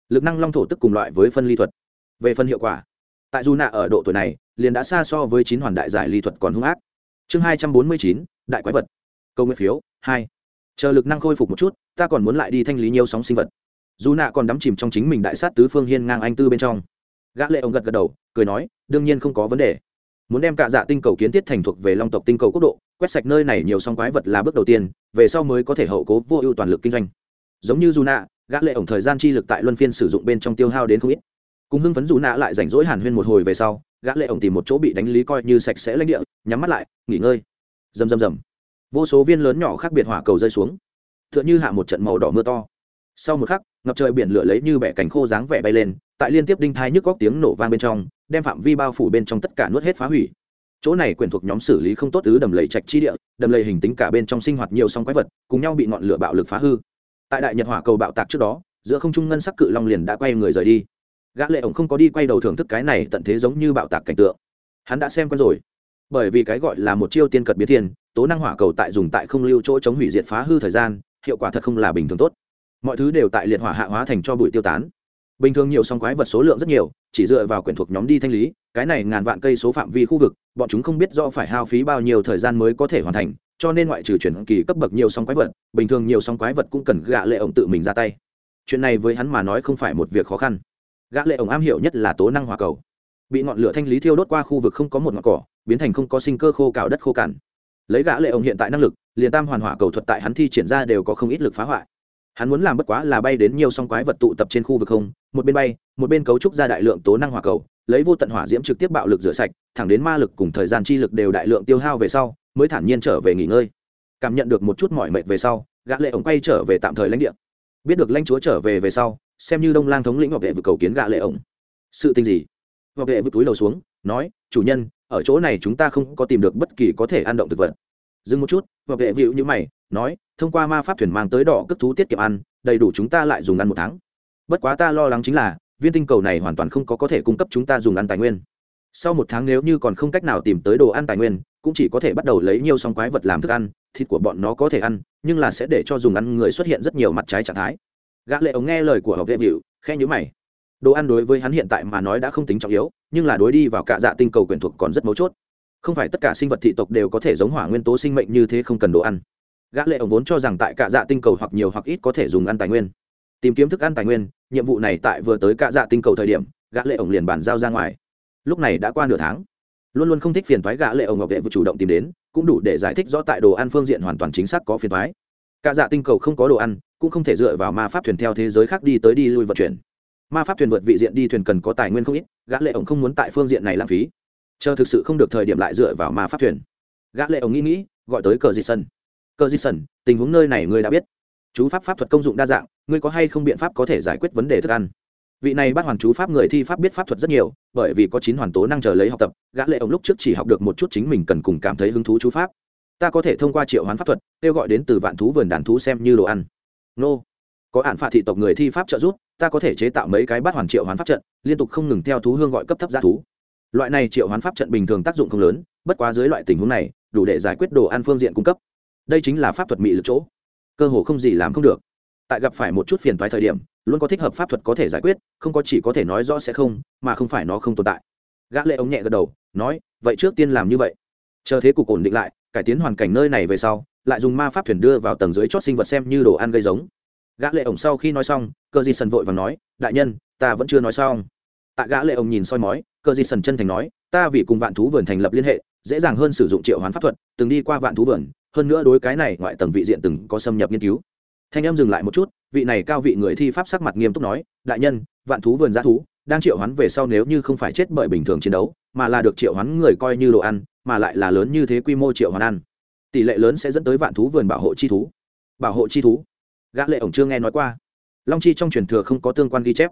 Lực năng long thổ tức cùng loại với phân ly thuật. Về phân hiệu quả, tại dù nạ ở độ tuổi này, liền đã xa so với chín hoàn đại giải ly thuật còn hung ác. Chương hai trăm bốn mươi chín, đại quái vật. Câu nguyện phiếu, hai. Chờ lực năng khôi phục một chút, ta còn muốn lại đi thanh lý nhiều sóng sinh vật. Dù nạ còn đắm chìm trong chính mình đại sát tứ phương hiên ngang anh tư bên trong. Gã lệ ông gật gật đầu, cười nói, đương nhiên không có vấn đề muốn đem cả dạ tinh cầu kiến thiết thành thuộc về long tộc tinh cầu quốc độ, quét sạch nơi này nhiều song quái vật là bước đầu tiên, về sau mới có thể hậu cố vô ưu toàn lực kinh doanh. Giống như dù nạ gã lệ ổng thời gian chi lực tại luân phiên sử dụng bên trong tiêu hao đến không ít. Cùng hưng phấn dù nạ lại rảnh rỗi hàn huyên một hồi về sau, gã lệ ổng tìm một chỗ bị đánh lý coi như sạch sẽ lãnh địa, nhắm mắt lại, nghỉ ngơi. Rầm rầm rầm. Vô số viên lớn nhỏ khác biệt hỏa cầu rơi xuống. Tựa như hạ một trận màu đỏ mưa to. Sau một khắc, ngập trời biển lửa lấy như bẻ cánh khô dáng vẻ bay lên tại liên tiếp đinh thai nhức góc tiếng nổ vang bên trong, đem phạm vi bao phủ bên trong tất cả nuốt hết phá hủy. Chỗ này quyền thuộc nhóm xử lý không tốt tứ đầm lầy trạch chi địa, đầm lầy hình tính cả bên trong sinh hoạt nhiều song quái vật, cùng nhau bị ngọn lửa bạo lực phá hư. Tại đại nhật hỏa cầu bạo tạc trước đó, giữa không trung ngân sắc cự long liền đã quay người rời đi. Gã lệ ổng không có đi quay đầu thưởng thức cái này tận thế giống như bạo tạc cảnh tượng. Hắn đã xem quen rồi. Bởi vì cái gọi là một chiêu tiên cật biến thiên, tố năng hỏa cầu tại dùng tại không lưu chỗ chống hủy diệt phá hư thời gian, hiệu quả thật không là bình thường tốt. Mọi thứ đều tại liệt hỏa hạ hóa thành cho bụi tiêu tán bình thường nhiều song quái vật số lượng rất nhiều, chỉ dựa vào quyển thuộc nhóm đi thanh lý, cái này ngàn vạn cây số phạm vi khu vực, bọn chúng không biết do phải hao phí bao nhiêu thời gian mới có thể hoàn thành, cho nên ngoại trừ chuyển kỳ cấp bậc nhiều song quái vật, bình thường nhiều song quái vật cũng cần gạ lệ ổng tự mình ra tay. Chuyện này với hắn mà nói không phải một việc khó khăn. Gã lệ ổng am hiểu nhất là tố năng hỏa cầu. Bị ngọn lửa thanh lý thiêu đốt qua khu vực không có một ngọn cỏ, biến thành không có sinh cơ khô cào đất khô cằn. Lấy gã lệ ổng hiện tại năng lực, liền tam hoàn hỏa cầu thuật tại hắn thi triển ra đều có không ít lực phá hoại hắn muốn làm bất quá là bay đến nhiều song quái vật tụ tập trên khu vực không, một bên bay, một bên cấu trúc ra đại lượng tố năng hỏa cầu, lấy vô tận hỏa diễm trực tiếp bạo lực rửa sạch, thẳng đến ma lực cùng thời gian chi lực đều đại lượng tiêu hao về sau, mới thản nhiên trở về nghỉ ngơi. Cảm nhận được một chút mỏi mệt về sau, gã lệ ổng quay trở về tạm thời lãnh địa. Biết được lãnh chúa trở về về sau, xem như đông lang thống lĩnh ngọc vệ vực cầu kiến gã lệ ổng. Sự tình gì? Ngọc vệ vực túi đầu xuống, nói, chủ nhân, ở chỗ này chúng ta không có tìm được bất kỳ có thể ăn động thực vật. Dừng một chút, ngọc vệ vịu như mày nói, thông qua ma pháp thuyền mang tới đỏ cất thú tiết kiệm ăn, đầy đủ chúng ta lại dùng ăn một tháng. Bất quá ta lo lắng chính là, viên tinh cầu này hoàn toàn không có có thể cung cấp chúng ta dùng ăn tài nguyên. Sau một tháng nếu như còn không cách nào tìm tới đồ ăn tài nguyên, cũng chỉ có thể bắt đầu lấy nhiều song quái vật làm thức ăn, thịt của bọn nó có thể ăn, nhưng là sẽ để cho dùng ăn người xuất hiện rất nhiều mặt trái trạng thái. Gã lệ ống nghe lời của học vệ vịu khe nhíu mày. Đồ ăn đối với hắn hiện tại mà nói đã không tính trọng yếu, nhưng là đối đi vào cả dạ tinh cầu quyển thuộc còn rất mấu chốt. Không phải tất cả sinh vật thị tộc đều có thể giống hỏa nguyên tố sinh mệnh như thế không cần đồ ăn gã lệ ổng vốn cho rằng tại cả dạ tinh cầu hoặc nhiều hoặc ít có thể dùng ăn tài nguyên. Tìm kiếm thức ăn tài nguyên, nhiệm vụ này tại vừa tới cả dạ tinh cầu thời điểm, gã lệ ổng liền bàn giao ra ngoài. Lúc này đã qua nửa tháng. Luôn luôn không thích phiền toái gã lệ ổng ngọc vệ vụ chủ động tìm đến, cũng đủ để giải thích rõ tại đồ ăn phương diện hoàn toàn chính xác có phiền toái. Cả dạ tinh cầu không có đồ ăn, cũng không thể dựa vào ma pháp thuyền theo thế giới khác đi tới đi lui vận chuyển. Ma pháp thuyền vượt vị diện đi thuyền cần có tài nguyên không ít, gã lệ ổng không muốn tại phương diện này lãng phí. Chờ thực sự không được thời điểm lại dựa vào ma pháp thuyền. Gã lệ ổng nghĩ nghĩ, gọi tới cờ di sân. Cơ di Sẩn, tình huống nơi này ngươi đã biết. Chú pháp pháp thuật công dụng đa dạng ngươi có hay không biện pháp có thể giải quyết vấn đề thức ăn? Vị này bắt hoàn chú pháp người thi pháp biết pháp thuật rất nhiều bởi vì có chín hoàn tố năng chờ lấy học tập gã lệ ông lúc trước chỉ học được một chút chính mình cần cùng cảm thấy hứng thú chú pháp. Ta có thể thông qua triệu hoán pháp thuật kêu gọi đến từ vạn thú vườn đàn thú xem như đồ ăn. Nô. Có ản phạt thị tộc người thi pháp trợ giúp ta có thể chế tạo mấy cái bát hoàn triệu hoán pháp trận liên tục không ngừng theo thú hương gọi cấp thấp giá thú. Loại này triệu hoán pháp trận bình thường tác dụng không lớn bất quá dưới loại tình huống này đủ để giải quyết đồ ăn phương diện cung cấp đây chính là pháp thuật mị lực chỗ. Cơ hồ không gì làm không được. Tại gặp phải một chút phiền toái thời điểm, luôn có thích hợp pháp thuật có thể giải quyết, không có chỉ có thể nói rõ sẽ không, mà không phải nó không tồn tại. Gã lệ ống nhẹ gật đầu, nói, vậy trước tiên làm như vậy. Chờ thế cục ổn định lại, cải tiến hoàn cảnh nơi này về sau, lại dùng ma pháp thuyền đưa vào tầng dưới chót sinh vật xem như đồ ăn gây giống. Gã lệ ổng sau khi nói xong, cơ di sần vội vàng nói, đại nhân, ta vẫn chưa nói xong. Tại gã lệ ổng nhìn soi mói, cơ di sần chân thành nói, ta vì cùng vạn thú vườn thành lập liên hệ, dễ dàng hơn sử dụng triệu hoán pháp thuật, từng đi qua vạn thú vườn hơn nữa đối cái này ngoại tầng vị diện từng có xâm nhập nghiên cứu. Thanh em dừng lại một chút, vị này cao vị người thi pháp sắc mặt nghiêm túc nói, đại nhân, vạn thú vườn giá thú, đang triệu hoán về sau nếu như không phải chết bởi bình thường chiến đấu, mà là được triệu hoán người coi như đồ ăn, mà lại là lớn như thế quy mô triệu hoán ăn, tỷ lệ lớn sẽ dẫn tới vạn thú vườn bảo hộ chi thú. Bảo hộ chi thú? Gã lệ ổng chưa nghe nói qua. Long chi trong truyền thừa không có tương quan ghi chép.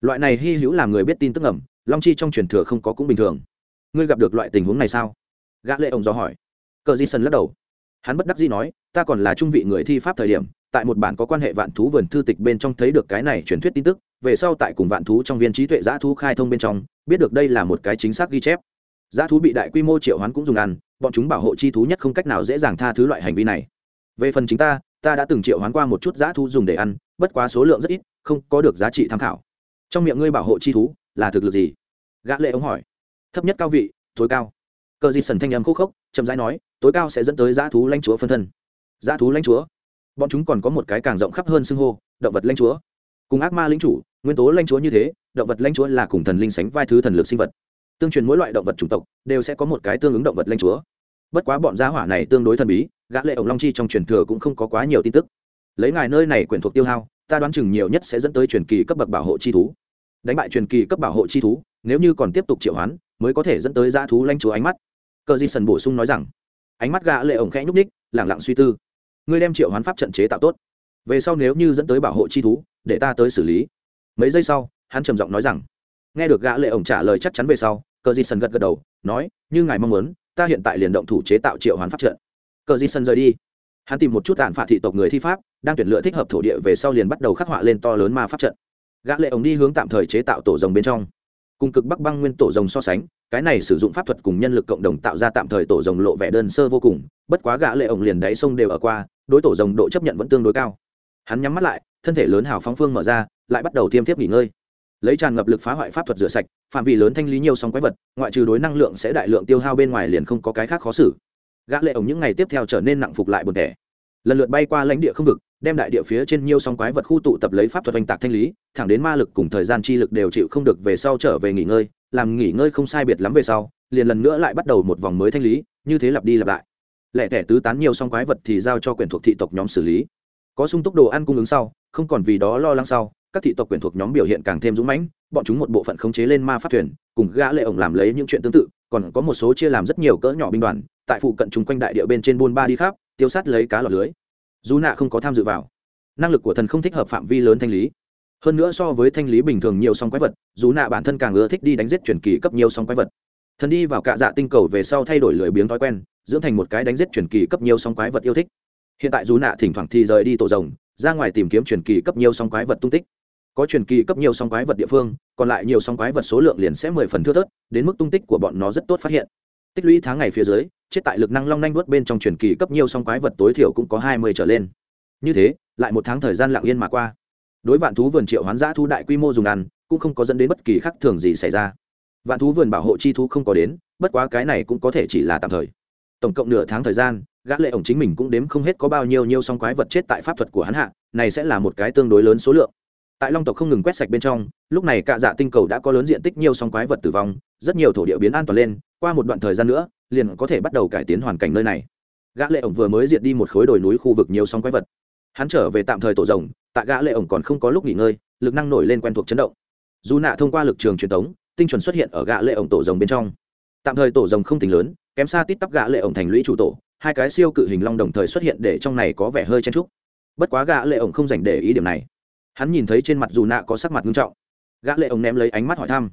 Loại này hy hữu làm người biết tin tức ẩm long chi trong truyền thừa không có cũng bình thường. Ngươi gặp được loại tình huống này sao? Gã lệ ổng do hỏi. Cờ di sân lắc đầu hắn bất đắc dĩ nói, ta còn là trung vị người thi pháp thời điểm, tại một bản có quan hệ vạn thú vườn thư tịch bên trong thấy được cái này truyền thuyết tin tức, về sau tại cùng vạn thú trong viên trí tuệ giã thú khai thông bên trong, biết được đây là một cái chính xác ghi chép. Giã thú bị đại quy mô triệu hoán cũng dùng ăn, bọn chúng bảo hộ chi thú nhất không cách nào dễ dàng tha thứ loại hành vi này. Về phần chính ta ta đã từng triệu hoán qua một chút giã thú dùng để ăn, bất quá số lượng rất ít, không có được giá trị tham khảo. Trong miệng ngươi bảo hộ chi thú, là thực lực gì? Gã lệ ống hỏi. Thấp nhất cao vị tối cao. Cờ di sần thanh âm khúc khốc, chậm rãi nói tối cao sẽ dẫn tới dã thú lãnh chúa phân thân. Dã thú lãnh chúa? Bọn chúng còn có một cái càng rộng khắp hơn xưng hô, động vật lãnh chúa. Cùng ác ma lính chủ, nguyên tố lãnh chúa như thế, động vật lãnh chúa là cùng thần linh sánh vai thứ thần lực sinh vật. Tương truyền mỗi loại động vật chủng tộc đều sẽ có một cái tương ứng động vật lãnh chúa. Bất quá bọn gia hỏa này tương đối thần bí, gã lệ ổng long chi trong truyền thừa cũng không có quá nhiều tin tức. Lấy ngài nơi này quyển thuộc tiêu hao, ta đoán chừng nhiều nhất sẽ dẫn tới truyền kỳ cấp bậc bảo hộ chi thú. Đánh bại truyền kỳ cấp bảo hộ chi thú, nếu như còn tiếp tục triệu hoán, mới có thể dẫn tới dã thú lãnh chúa ánh mắt. Cờ di sần bổ sung nói rằng ánh mắt gã lệ ổng khẽ nhúc ních lẳng lặng suy tư. Ngươi đem triệu hoán pháp trận chế tạo tốt. Về sau nếu như dẫn tới bảo hộ chi thú, để ta tới xử lý. Mấy giây sau, hắn trầm giọng nói rằng, nghe được gã lệ ổng trả lời chắc chắn về sau, cờ di Sân gật gật đầu, nói, như ngài mong muốn, ta hiện tại liền động thủ chế tạo triệu hoán pháp trận. Cờ di Sân rời đi. Hắn tìm một chút tàn phạt thị tộc người thi pháp, đang tuyển lựa thích hợp thổ địa về sau liền bắt đầu khắc họa lên to lớn ma pháp trận. Gã lệ ổng đi hướng tạm thời chế tạo tổ rồng bên trong cùng cực bắc băng nguyên tổ rồng so sánh, cái này sử dụng pháp thuật cùng nhân lực cộng đồng tạo ra tạm thời tổ rồng lộ vẻ đơn sơ vô cùng, bất quá gã lệ ổng liền đáy sông đều ở qua, đối tổ rồng độ chấp nhận vẫn tương đối cao. Hắn nhắm mắt lại, thân thể lớn hào phóng phương mở ra, lại bắt đầu tiêm tiếp nghỉ ngơi. Lấy tràn ngập lực phá hoại pháp thuật rửa sạch, phạm vi lớn thanh lý nhiều sóng quái vật, ngoại trừ đối năng lượng sẽ đại lượng tiêu hao bên ngoài liền không có cái khác khó xử. Gã lệ ổng những ngày tiếp theo trở nên nặng phục lại buồn tẻ. Lần lượt bay qua lãnh địa không vực đem đại địa phía trên nhiều sóng quái vật khu tụ tập lấy pháp thuật oanh tạc thanh lý, thẳng đến ma lực cùng thời gian chi lực đều chịu không được về sau trở về nghỉ ngơi, làm nghỉ ngơi không sai biệt lắm về sau, liền lần nữa lại bắt đầu một vòng mới thanh lý, như thế lặp đi lặp lại. Lẻ tẻ tứ tán nhiều song quái vật thì giao cho quyền thuộc thị tộc nhóm xử lý. Có sung túc đồ ăn cung ứng sau, không còn vì đó lo lắng sau, các thị tộc quyền thuộc nhóm biểu hiện càng thêm dũng mãnh, bọn chúng một bộ phận khống chế lên ma pháp thuyền, cùng gã lệ ổng làm lấy những chuyện tương tự, còn có một số chia làm rất nhiều cỡ nhỏ binh đoàn, tại phụ cận chúng quanh đại địa bên trên buôn ba đi khắp, tiêu sát lấy cá lọt lưới dù nạ không có tham dự vào. Năng lực của thần không thích hợp phạm vi lớn thanh lý. Hơn nữa so với thanh lý bình thường nhiều song quái vật, dù nạ bản thân càng ưa thích đi đánh giết truyền kỳ cấp nhiều song quái vật. Thần đi vào cạ dạ tinh cầu về sau thay đổi lười biếng thói quen, dưỡng thành một cái đánh giết truyền kỳ cấp nhiều song quái vật yêu thích. Hiện tại dù nạ thỉnh thoảng thì rời đi tổ rồng, ra ngoài tìm kiếm truyền kỳ cấp nhiều song quái vật tung tích. Có truyền kỳ cấp nhiều song quái vật địa phương, còn lại nhiều song quái vật số lượng liền sẽ mười phần thưa thớt, đến mức tung tích của bọn nó rất tốt phát hiện. Tích lũy tháng ngày phía dưới chết tại lực năng long nhanh vớt bên trong truyền kỳ cấp nhiều song quái vật tối thiểu cũng có hai mươi trở lên. Như thế, lại một tháng thời gian lặng yên mà qua. Đối vạn thú vườn triệu hoán giã thu đại quy mô dùng ăn, cũng không có dẫn đến bất kỳ khắc thường gì xảy ra. Vạn thú vườn bảo hộ chi thú không có đến, bất quá cái này cũng có thể chỉ là tạm thời. Tổng cộng nửa tháng thời gian, gã lệ ổng chính mình cũng đếm không hết có bao nhiêu nhiêu song quái vật chết tại pháp thuật của hắn hạ, này sẽ là một cái tương đối lớn số lượng tại long tộc không ngừng quét sạch bên trong, lúc này cạ dạ tinh cầu đã có lớn diện tích nhiều song quái vật tử vong, rất nhiều thổ địa biến an toàn lên, qua một đoạn thời gian nữa, liền có thể bắt đầu cải tiến hoàn cảnh nơi này. Gã lệ ổng vừa mới diệt đi một khối đồi núi khu vực nhiều song quái vật. Hắn trở về tạm thời tổ rồng, tại gã lệ ổng còn không có lúc nghỉ ngơi, lực năng nổi lên quen thuộc chấn động. Dù nạ thông qua lực trường truyền tống, tinh chuẩn xuất hiện ở gã lệ ổng tổ rồng bên trong. Tạm thời tổ rồng không tính lớn, kém xa tít tắp gã lệ ổng thành lũy chủ tổ, hai cái siêu cự hình long đồng thời xuất hiện để trong này có vẻ hơi chen chúc. bất quá gã lệ ổng không dành để ý điểm này hắn nhìn thấy trên mặt dù nạ có sắc mặt nghiêm trọng. Gã lệ ổng ném lấy ánh mắt hỏi thăm.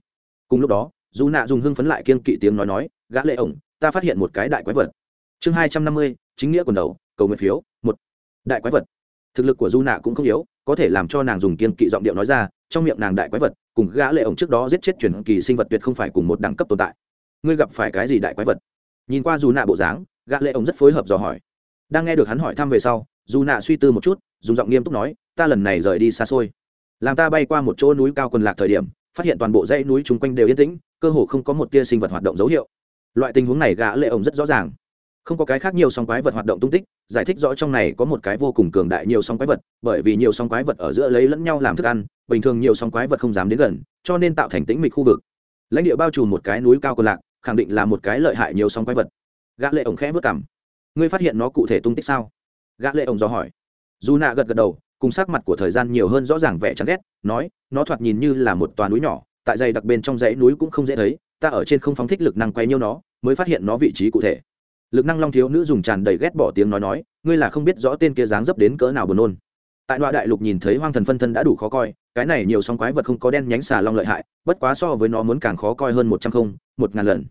Cùng lúc đó, dù nạ dùng hưng phấn lại kiên kỵ tiếng nói nói, gã lệ ổng, ta phát hiện một cái đại quái vật. Chương hai trăm năm mươi, chính nghĩa quần đầu, cầu nguyện phiếu, một. Đại quái vật. Thực lực của du nạ cũng không yếu, có thể làm cho nàng dùng kiên kỵ giọng điệu nói ra, trong miệng nàng đại quái vật, cùng gã lệ ổng trước đó giết chết truyền kỳ sinh vật tuyệt không phải cùng một đẳng cấp tồn tại. Ngươi gặp phải cái gì đại quái vật? Nhìn qua dù nạ bộ dáng, gã lệ ổng rất phối hợp dò hỏi. Đang nghe được hắn hỏi thăm về sau, dù nạ suy tư một chút dùng giọng nghiêm túc nói, ta lần này rời đi xa xôi. Làm ta bay qua một chỗ núi cao quần lạc thời điểm, phát hiện toàn bộ dãy núi chung quanh đều yên tĩnh, cơ hồ không có một tia sinh vật hoạt động dấu hiệu. Loại tình huống này gã lệ ổng rất rõ ràng. Không có cái khác nhiều song quái vật hoạt động tung tích, giải thích rõ trong này có một cái vô cùng cường đại nhiều song quái vật, bởi vì nhiều song quái vật ở giữa lấy lẫn nhau làm thức ăn, bình thường nhiều song quái vật không dám đến gần, cho nên tạo thành tĩnh mịch khu vực. Lãnh địa bao trùm một cái núi cao còn lạc, khẳng định là một cái lợi hại nhiều song quái vật. Gã lệ ổng khẽ vớt cảm ngươi phát hiện nó cụ thể tung tích sao? Gã lệ ổng do hỏi dù nạ gật gật đầu, cùng sắc mặt của thời gian nhiều hơn rõ ràng vẻ chán ghét, nói, nó thoạt nhìn như là một toàn núi nhỏ, tại dày đặc bên trong dãy núi cũng không dễ thấy, ta ở trên không phóng thích lực năng quay nhiêu nó, mới phát hiện nó vị trí cụ thể. Lực năng long thiếu nữ dùng tràn đầy ghét bỏ tiếng nói nói, ngươi là không biết rõ tên kia dáng dấp đến cỡ nào buồn nôn. Tại đoạn đại lục nhìn thấy hoang thần phân thân đã đủ khó coi, cái này nhiều song quái vật không có đen nhánh xà long lợi hại, bất quá so với nó muốn càng khó coi hơn một trăm không, một ngàn lần.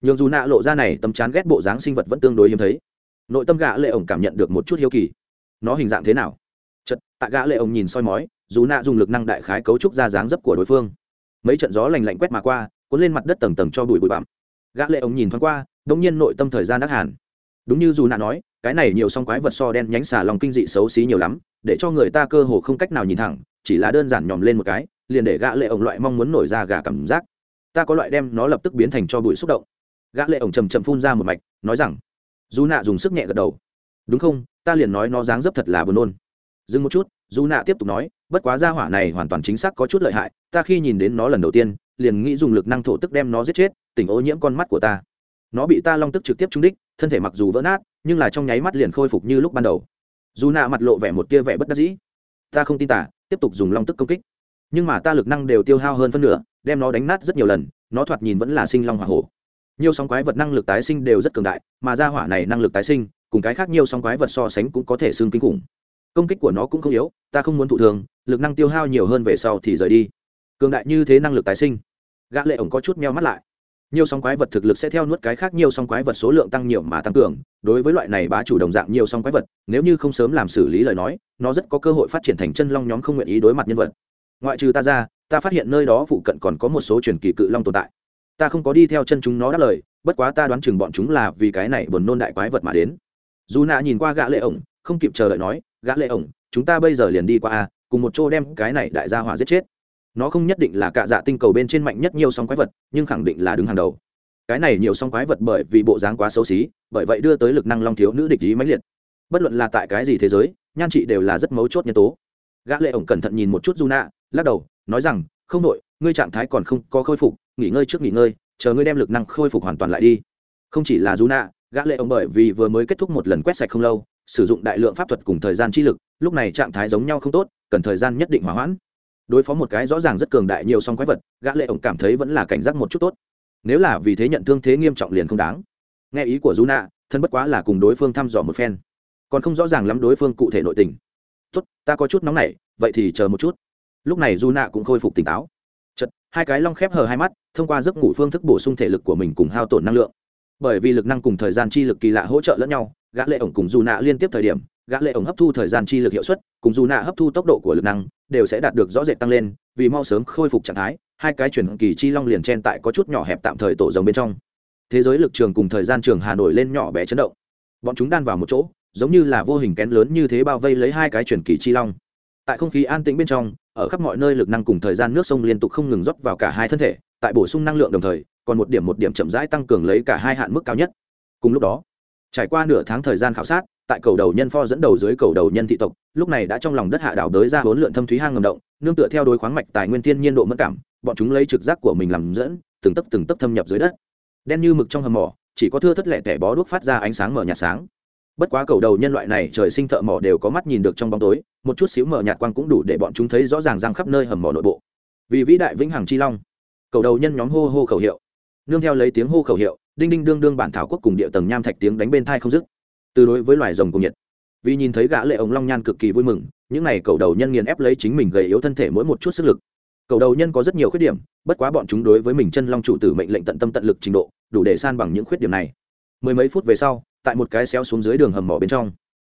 Nhường dù nạ lộ ra này tấm chán ghét bộ dáng sinh vật vẫn tương đối hiếm thấy. Nội tâm gã lệ ổng cảm nhận được một chút hiếu kỳ nó hình dạng thế nào? Chật tạ gã lệ ông nhìn soi mói, dù nạ dùng lực năng đại khái cấu trúc ra dáng dấp của đối phương. Mấy trận gió lành lạnh quét mà qua, cuốn lên mặt đất tầng tầng cho bụi bụi bặm. Gã lệ ông nhìn thoáng qua, đống nhiên nội tâm thời gian đắc hàn đúng như dù nạ nói, cái này nhiều song quái vật so đen nhánh xà lòng kinh dị xấu xí nhiều lắm, để cho người ta cơ hồ không cách nào nhìn thẳng, chỉ là đơn giản nhòm lên một cái, liền để gã lệ ổng loại mong muốn nổi ra gà cảm giác. Ta có loại đem nó lập tức biến thành cho bụi xúc động. Gã lệ ổng chầm chậm phun ra một mạch, nói rằng, dù nạ dùng sức nhẹ gật đầu. Đúng không? Ta liền nói nó dáng dấp thật là buồn nôn. Dừng một chút, dù nạ tiếp tục nói, bất quá gia hỏa này hoàn toàn chính xác có chút lợi hại, ta khi nhìn đến nó lần đầu tiên, liền nghĩ dùng lực năng thổ tức đem nó giết chết, tỉnh ô nhiễm con mắt của ta. Nó bị ta long tức trực tiếp trúng đích, thân thể mặc dù vỡ nát, nhưng là trong nháy mắt liền khôi phục như lúc ban đầu. Dù nạ mặt lộ vẻ một tia vẻ bất đắc dĩ. Ta không tin tả, tiếp tục dùng long tức công kích. Nhưng mà ta lực năng đều tiêu hao hơn phân nửa, đem nó đánh nát rất nhiều lần, nó thoạt nhìn vẫn là sinh long hỏa hổ. Nhiều sóng quái vật năng lực tái sinh đều rất cường đại, mà ra hỏa này năng lực tái sinh cùng cái khác nhiều sóng quái vật so sánh cũng có thể xương kinh khủng. Công kích của nó cũng không yếu, ta không muốn thụ thường lực năng tiêu hao nhiều hơn về sau thì rời đi. Cường đại như thế năng lực tái sinh. Gã lệ ổng có chút meo mắt lại. Nhiều sóng quái vật thực lực sẽ theo nuốt cái khác nhiều sóng quái vật số lượng tăng nhiều mà tăng cường. Đối với loại này bá chủ đồng dạng nhiều sóng quái vật, nếu như không sớm làm xử lý lời nói, nó rất có cơ hội phát triển thành chân long nhóm không nguyện ý đối mặt nhân vật. Ngoại trừ ta ra, ta phát hiện nơi đó phụ cận còn có một số truyền kỳ cự long tồn tại. Ta không có đi theo chân chúng nó đáp lời, bất quá ta đoán chừng bọn chúng là vì cái này buồn nôn đại quái vật mà đến dù nạ nhìn qua gã lệ ổng, không kịp chờ đợi nói, gã lệ ổng, chúng ta bây giờ liền đi qua a, cùng một chỗ đem cái này đại gia hỏa giết chết. Nó không nhất định là cạ dạ tinh cầu bên trên mạnh nhất nhiều song quái vật, nhưng khẳng định là đứng hàng đầu. Cái này nhiều song quái vật bởi vì bộ dáng quá xấu xí, bởi vậy đưa tới lực năng long thiếu nữ địch ý mãnh liệt. Bất luận là tại cái gì thế giới, nhan trị đều là rất mấu chốt nhân tố. Gã lệ ổng cẩn thận nhìn một chút du nạ lắc đầu, nói rằng, không đội ngươi trạng thái còn không có khôi phục, nghỉ ngơi trước nghỉ ngơi, chờ ngươi đem lực năng khôi phục hoàn toàn lại đi. Không chỉ là du nạ gã lệ ông bởi vì vừa mới kết thúc một lần quét sạch không lâu, sử dụng đại lượng pháp thuật cùng thời gian chi lực, lúc này trạng thái giống nhau không tốt, cần thời gian nhất định hòa hoãn. Đối phó một cái rõ ràng rất cường đại nhiều song quái vật, gã lệ ổng cảm thấy vẫn là cảnh giác một chút tốt. Nếu là vì thế nhận thương thế nghiêm trọng liền không đáng. Nghe ý của Juna, thân bất quá là cùng đối phương thăm dò một phen. Còn không rõ ràng lắm đối phương cụ thể nội tình. Tốt, ta có chút nóng nảy, vậy thì chờ một chút. Lúc này Juna cũng khôi phục tỉnh táo. Chật hai cái long khép hờ hai mắt, thông qua giấc ngủ phương thức bổ sung thể lực của mình cùng hao tổn năng lượng bởi vì lực năng cùng thời gian chi lực kỳ lạ hỗ trợ lẫn nhau, gã lệ ổng cùng du nạ liên tiếp thời điểm, gã lệ ổng hấp thu thời gian chi lực hiệu suất, cùng du nạ hấp thu tốc độ của lực năng, đều sẽ đạt được rõ rệt tăng lên, vì mau sớm khôi phục trạng thái, hai cái chuyển kỳ chi long liền chen tại có chút nhỏ hẹp tạm thời tổ rồng bên trong. Thế giới lực trường cùng thời gian trường hà nội lên nhỏ bé chấn động. Bọn chúng đan vào một chỗ, giống như là vô hình kén lớn như thế bao vây lấy hai cái chuyển kỳ chi long. Tại không khí an tĩnh bên trong, ở khắp mọi nơi lực năng cùng thời gian nước sông liên tục không ngừng rót vào cả hai thân thể, tại bổ sung năng lượng đồng thời còn một điểm một điểm chậm rãi tăng cường lấy cả hai hạn mức cao nhất. Cùng lúc đó, trải qua nửa tháng thời gian khảo sát, tại cầu đầu nhân pho dẫn đầu dưới cầu đầu nhân thị tộc, lúc này đã trong lòng đất hạ đảo đới ra bốn lượn thâm thúy hang ngầm động, nương tựa theo đối khoáng mạch tài nguyên thiên nhiên độ mất cảm, bọn chúng lấy trực giác của mình làm dẫn, từng tấc từng tấc thâm nhập dưới đất. Đen như mực trong hầm mỏ, chỉ có thưa thất lẻ tẻ bó đuốc phát ra ánh sáng mở nhạt sáng. Bất quá cầu đầu nhân loại này trời sinh thợ mỏ đều có mắt nhìn được trong bóng tối, một chút xíu mở nhạt quang cũng đủ để bọn chúng thấy rõ ràng răng khắp nơi hầm mỏ nội bộ. Vì vĩ đại vĩnh hằng chi long, cầu đầu nhân nhóm hô hô khẩu hiệu nương theo lấy tiếng hô khẩu hiệu, đinh đinh đương đương bản thảo quốc cùng địa tầng nham thạch tiếng đánh bên thai không dứt. Từ đối với loài rồng cùng nhiệt, vì nhìn thấy gã lệ ống long nhan cực kỳ vui mừng, những này cầu đầu nhân nghiền ép lấy chính mình gầy yếu thân thể mỗi một chút sức lực. Cầu đầu nhân có rất nhiều khuyết điểm, bất quá bọn chúng đối với mình chân long chủ tử mệnh lệnh tận tâm tận lực trình độ, đủ để san bằng những khuyết điểm này. Mười mấy phút về sau, tại một cái xéo xuống dưới đường hầm mỏ bên trong,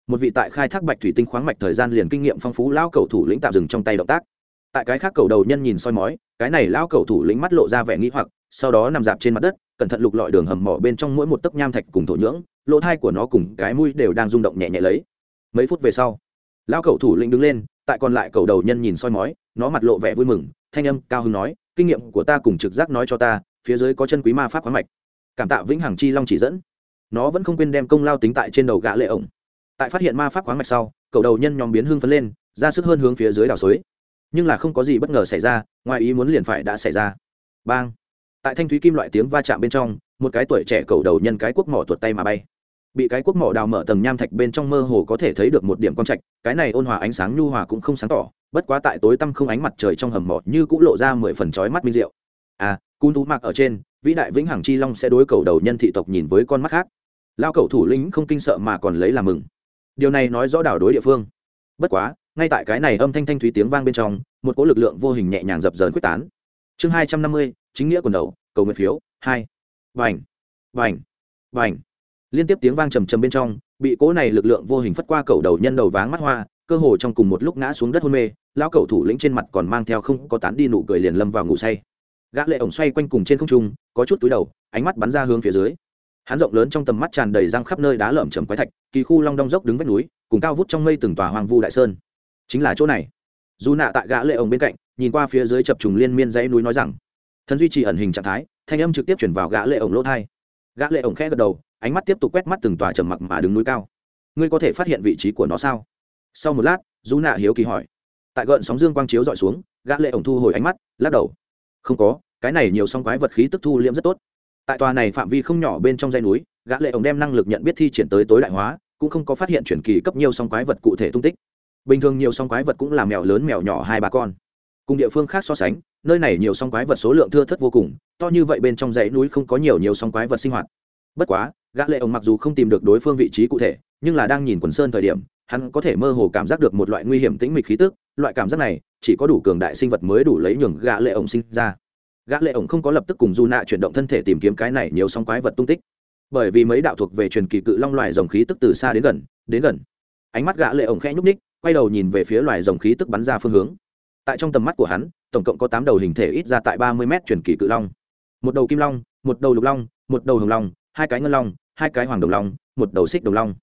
một vị tại khai thác bạch thủy tinh khoáng mạch thời gian liền kinh nghiệm phong phú lão cầu thủ lĩnh tạm dừng trong tay động tác. Tại cái khác cầu đầu nhân nhìn soi mói, cái này lão cầu thủ lĩnh mắt lộ ra vẻ nghĩ hoặc sau đó nằm dạp trên mặt đất, cẩn thận lục lọi đường hầm mỏ bên trong mỗi một tấc nham thạch cùng thổ nhưỡng, lỗ thai của nó cùng cái mũi đều đang rung động nhẹ nhẹ lấy. Mấy phút về sau, lão cầu thủ lĩnh đứng lên, tại còn lại cầu đầu nhân nhìn soi mói, nó mặt lộ vẻ vui mừng, thanh âm cao hứng nói, kinh nghiệm của ta cùng trực giác nói cho ta, phía dưới có chân quý ma pháp khoáng mạch. Cảm tạ vĩnh hằng chi long chỉ dẫn. Nó vẫn không quên đem công lao tính tại trên đầu gã lệ ổng. Tại phát hiện ma pháp khoáng mạch sau cầu đầu nhân nhóm biến hưng phấn lên, ra sức hơn hướng phía dưới đảo suối. Nhưng là không có gì bất ngờ xảy ra, ngoài ý muốn liền phải đã xảy ra. Bang! Tại thanh thúy kim loại tiếng va chạm bên trong, một cái tuổi trẻ cầu đầu nhân cái quốc mỏ tuột tay mà bay. Bị cái quốc mỏ đào mở tầng nham thạch bên trong mơ hồ có thể thấy được một điểm quang trạch, cái này ôn hòa ánh sáng nhu hòa cũng không sáng tỏ, bất quá tại tối tăm không ánh mặt trời trong hầm mỏ như cũng lộ ra mười phần chói mắt minh diệu. À cun tú mặc ở trên, vĩ đại vĩnh hằng chi long sẽ đối cầu đầu nhân thị tộc nhìn với con mắt khác. Lao cầu thủ lĩnh không kinh sợ mà còn lấy làm mừng. Điều này nói rõ đảo đối địa phương. Bất quá, ngay tại cái này âm thanh thanh thúy tiếng vang bên trong, một cỗ lực lượng vô hình nhẹ nhàng dập dờn quyết tán. Chương hai trăm năm mươi chính nghĩa quần đầu, cầu nguyện phiếu, hai. Vành vành vành. Liên tiếp tiếng vang trầm trầm bên trong, bị cố này lực lượng vô hình phất qua cầu đầu nhân đầu váng mắt hoa, cơ hồ trong cùng một lúc ngã xuống đất hôn mê, lão cầu thủ lĩnh trên mặt còn mang theo không có tán đi nụ cười liền lâm vào ngủ say. Gã lệ ổng xoay quanh cùng trên không trung, có chút túi đầu, ánh mắt bắn ra hướng phía dưới. Hắn rộng lớn trong tầm mắt tràn đầy răng khắp nơi đá lởm chầm quái thạch, kỳ khu long đong dốc đứng vách núi, cùng cao vút trong mây từng tòa hoàng vu đại sơn. Chính là chỗ này. Dù nạ tại gã lệ ổng bên cạnh, nhìn qua phía dưới chập trùng liên miên dãy núi nói rằng thần duy trì ẩn hình trạng thái, thanh âm trực tiếp chuyển vào gã lệ ổng lỗ thai. Gã lệ ổng khẽ gật đầu, ánh mắt tiếp tục quét mắt từng tòa trầm mặc mà đứng núi cao. Ngươi có thể phát hiện vị trí của nó sao? Sau một lát du nạ hiếu kỳ hỏi. Tại gợn sóng dương quang chiếu dọi xuống, gã lệ ổng thu hồi ánh mắt, lắc đầu. Không có, cái này nhiều song quái vật khí tức thu liễm rất tốt. Tại tòa này phạm vi không nhỏ bên trong dãy núi, gã lệ ổng đem năng lực nhận biết thi triển tới tối đại hóa, cũng không có phát hiện chuyển kỳ cấp nhiều song quái vật cụ thể tung tích. Bình thường nhiều song quái vật cũng là mèo lớn mèo nhỏ hai ba con cùng địa phương khác so sánh nơi này nhiều song quái vật số lượng thưa thớt vô cùng to như vậy bên trong dãy núi không có nhiều nhiều song quái vật sinh hoạt. Bất quá gã lệ ổng mặc dù không tìm được đối phương vị trí cụ thể nhưng là đang nhìn quần sơn thời điểm hắn có thể mơ hồ cảm giác được một loại nguy hiểm tĩnh mịch khí tức loại cảm giác này chỉ có đủ cường đại sinh vật mới đủ lấy nhường gã lệ ổng sinh ra. Gã lệ ổng không có lập tức cùng du nạ chuyển động thân thể tìm kiếm cái này nhiều song quái vật tung tích bởi vì mấy đạo thuộc về truyền kỳ cự long loài dòng khí tức từ xa đến gần đến gần. Ánh mắt gã lệ ổng khẽ nhúc nhích, quay đầu nhìn về phía loài dòng khí tức bắn ra phương hướng tại trong tầm mắt của hắn, tổng cộng có tám đầu hình thể ít ra tại ba mươi mét truyền kỳ cự long. Một đầu kim long, một đầu lục long, một đầu hồng long, hai cái ngân long, hai cái hoàng đồng long, một đầu xích đồng long.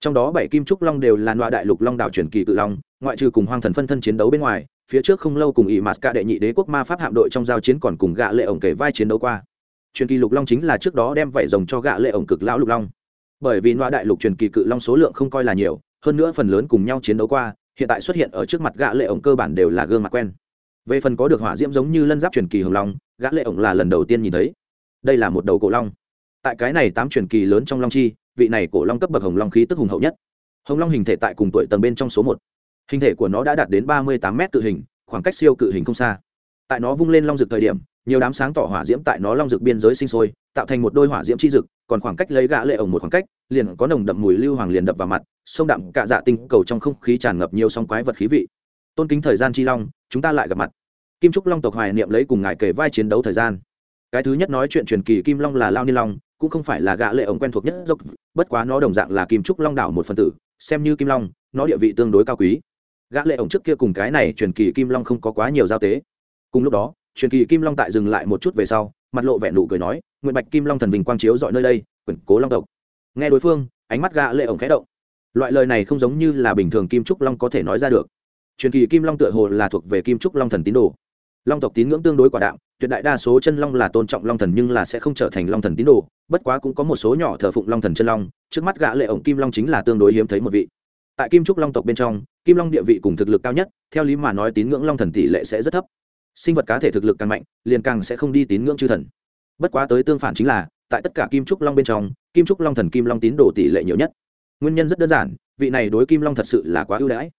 Trong đó bảy kim trúc long đều là loại đại lục long đảo truyền kỳ cự long, ngoại trừ cùng hoang thần phân thân chiến đấu bên ngoài, phía trước không lâu cùng ỵ mạt ca đệ nhị đế quốc ma pháp hạm đội trong giao chiến còn cùng gạ lệ ổng kể vai chiến đấu qua. Truyền kỳ lục long chính là trước đó đem vảy rồng cho gạ lệ ổng cực lão lục long. Bởi vì loại đại lục truyền kỳ cự long số lượng không coi là nhiều, hơn nữa phần lớn cùng nhau chiến đấu qua hiện tại xuất hiện ở trước mặt gã lệ ổng cơ bản đều là gương mặt quen. Về phần có được hỏa diễm giống như lân giáp truyền kỳ hồng long, gã lệ ổng là lần đầu tiên nhìn thấy. Đây là một đầu cổ long. Tại cái này tám truyền kỳ lớn trong long chi, vị này cổ long cấp bậc hồng long khí tức hùng hậu nhất. Hồng long hình thể tại cùng tuổi tầng bên trong số một. Hình thể của nó đã đạt đến ba mươi tám mét cự hình, khoảng cách siêu cự hình không xa. Tại nó vung lên long rực thời điểm, nhiều đám sáng tỏ hỏa diễm tại nó long rực biên giới sinh sôi, tạo thành một đôi hỏa diễm chi rực còn khoảng cách lấy gã lệ ổng một khoảng cách, liền có nồng đậm mùi lưu hoàng liền đập vào mặt sông đạm, cạ dạ tinh cầu trong không khí tràn ngập nhiều song quái vật khí vị. Tôn kính thời gian chi long chúng ta lại gặp mặt. Kim trúc long tộc hoài niệm lấy cùng ngài kể vai chiến đấu thời gian. Cái thứ nhất nói chuyện truyền kỳ kim long là lao ni long cũng không phải là gã lệ ổng quen thuộc nhất dốc bất quá nó đồng dạng là kim trúc long đảo một phần tử xem như kim long nó địa vị tương đối cao quý. Gã lệ ổng trước kia cùng cái này truyền kỳ kim long không có quá nhiều giao tế. Cùng lúc đó truyền kỳ kim long tại dừng lại một chút về sau mặt lộ vẻ nụ cười nói nguyện bạch kim long thần bình quang chiếu dọi nơi đây quyển cố long tộc. Nghe đối phương ánh mắt gã lệ ổng khẽ động loại lời này không giống như là bình thường kim trúc long có thể nói ra được. Truyền kỳ kim long tựa hồ là thuộc về kim trúc long thần tín đồ. Long tộc tín ngưỡng tương đối quả đạo tuyệt đại đa số chân long là tôn trọng long thần nhưng là sẽ không trở thành long thần tín đồ, bất quá cũng có một số nhỏ thờ phụng long thần chân long, trước mắt gã lệ ổng kim long chính là tương đối hiếm thấy một vị. Tại kim trúc long tộc bên trong, kim long địa vị cùng thực lực cao nhất, theo lý mà nói tín ngưỡng long thần tỷ lệ sẽ rất thấp. Sinh vật cá thể thực lực càng mạnh, liền càng sẽ không đi tín ngưỡng chư thần. Bất quá tới tương phản chính là, tại tất cả kim trúc long bên trong, kim trúc long thần kim long tín đồ tỷ lệ nhiều nhất nguyên nhân rất đơn giản, vị này đối kim long thật sự là quá ưu đãi.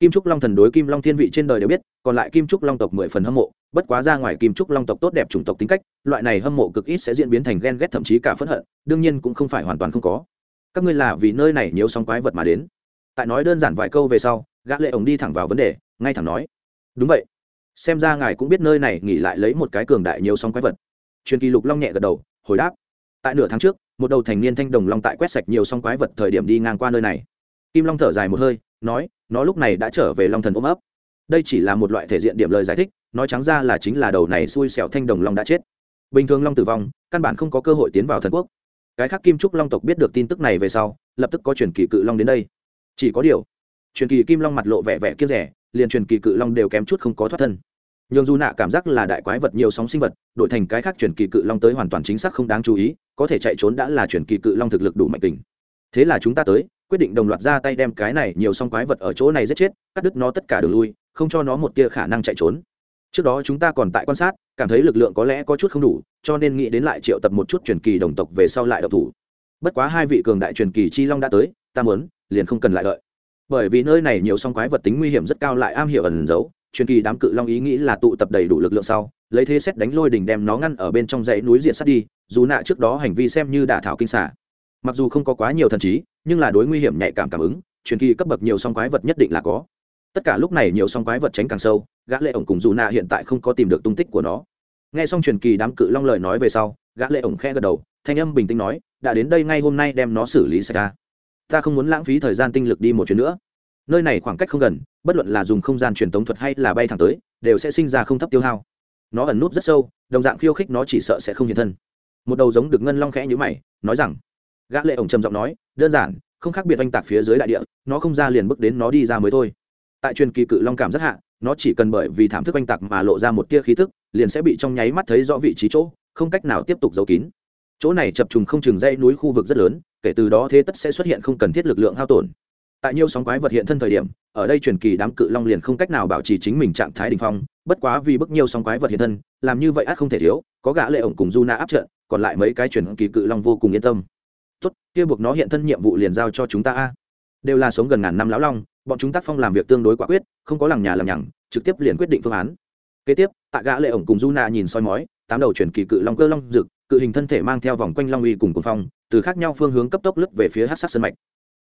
Kim trúc long thần đối kim long thiên vị trên đời đều biết, còn lại kim trúc long tộc mười phần hâm mộ, bất quá ra ngoài kim trúc long tộc tốt đẹp chủng tộc tính cách, loại này hâm mộ cực ít sẽ diễn biến thành ghen ghét thậm chí cả phẫn hận, đương nhiên cũng không phải hoàn toàn không có. Các ngươi là vì nơi này nhiều sóng quái vật mà đến. Tại nói đơn giản vài câu về sau, gã lệ ổng đi thẳng vào vấn đề, ngay thẳng nói, đúng vậy. Xem ra ngài cũng biết nơi này nghỉ lại lấy một cái cường đại nhiều sóng quái vật. Truyền kỳ lục long nhẹ gật đầu, hồi đáp tại nửa tháng trước, một đầu thành niên thanh đồng long tại quét sạch nhiều song quái vật thời điểm đi ngang qua nơi này. Kim long thở dài một hơi, nói, nó lúc này đã trở về long thần ôm ấp. Đây chỉ là một loại thể diện điểm lời giải thích, nói trắng ra là chính là đầu này xui xẻo thanh đồng long đã chết. Bình thường long tử vong, căn bản không có cơ hội tiến vào thần quốc. Cái khác kim trúc long tộc biết được tin tức này về sau, lập tức có truyền kỳ cự long đến đây. Chỉ có điều, truyền kỳ kim long mặt lộ vẻ vẻ kia rẻ, liền truyền kỳ cự long đều kém chút không có thoát thân nhường dù nạ cảm giác là đại quái vật nhiều sóng sinh vật, đổi thành cái khác truyền kỳ cự long tới hoàn toàn chính xác không đáng chú ý, có thể chạy trốn đã là truyền kỳ cự long thực lực đủ mạnh tình. Thế là chúng ta tới, quyết định đồng loạt ra tay đem cái này nhiều song quái vật ở chỗ này giết chết, cắt đứt nó tất cả đường lui, không cho nó một tia khả năng chạy trốn. Trước đó chúng ta còn tại quan sát, cảm thấy lực lượng có lẽ có chút không đủ, cho nên nghĩ đến lại triệu tập một chút truyền kỳ đồng tộc về sau lại độc thủ. Bất quá hai vị cường đại truyền kỳ chi long đã tới, ta muốn, liền không cần lại đợi. Bởi vì nơi này nhiều song quái vật tính nguy hiểm rất cao lại am hiểu ẩn giấu truyền kỳ đám cự long ý nghĩ là tụ tập đầy đủ lực lượng sau, lấy thế xét đánh lôi đỉnh đem nó ngăn ở bên trong dãy núi diện sắt đi, dù nạ trước đó hành vi xem như đả thảo kinh xả. Mặc dù không có quá nhiều thần trí, nhưng là đối nguy hiểm nhạy cảm cảm ứng, truyền kỳ cấp bậc nhiều song quái vật nhất định là có. Tất cả lúc này nhiều song quái vật tránh càng sâu, gã lệ ổng cùng dù nạ hiện tại không có tìm được tung tích của nó. Nghe xong truyền kỳ đám cự long lời nói về sau, gã lệ ổng khẽ gật đầu, thanh âm bình tĩnh nói, đã đến đây ngay hôm nay đem nó xử lý sạch ra ta không muốn lãng phí thời gian tinh lực đi một chuyến nữa nơi này khoảng cách không gần bất luận là dùng không gian truyền tống thuật hay là bay thẳng tới đều sẽ sinh ra không thấp tiêu hao. Nó ẩn nút rất sâu đồng dạng khiêu khích nó chỉ sợ sẽ không hiện thân. Một đầu giống được ngân long khẽ nhữ mày nói rằng gã lệ ổng trầm giọng nói đơn giản không khác biệt oanh tạc phía dưới đại địa nó không ra liền bước đến nó đi ra mới thôi. Tại truyền kỳ cự long cảm rất hạ nó chỉ cần bởi vì thảm thức oanh tạc mà lộ ra một tia khí tức, liền sẽ bị trong nháy mắt thấy rõ vị trí chỗ không cách nào tiếp tục giấu kín. Chỗ này chập trùng không chừng dãy núi khu vực rất lớn kể từ đó thế tất sẽ xuất hiện không cần thiết lực lượng hao tổn tại nhiều sóng quái vật hiện thân thời điểm, ở đây truyền kỳ đám cự long liền không cách nào bảo trì chính mình trạng thái đ ỉ n h phong, bất quá vì bức nhiều sóng quái vật hiện thân, làm như vậy ắt không thể thiếu, có gã lệ ổng cùng du na áp trận, còn lại mấy cái truyền kỳ cự long vô cùng yên tâm. Tốt, kia buộc nó hiện thân nhiệm vụ liền giao cho chúng ta a. Đều là sống gần ngàn năm lão long, bọn chúng tác phong làm việc tương đối quả quyết, không có lằng nhà làm nhằng, trực tiếp liền quyết định phương án. Kế tiếp, tại gã lệ ổng cùng du na nhìn soi mói, tám đầu truyền kỳ cự long cơ long rực, cự hình thân thể mang theo vòng quanh long uy cùng cuồng phong, từ khác nhau phương hướng cấp tốc lướt về phía hắc sát sân mạch.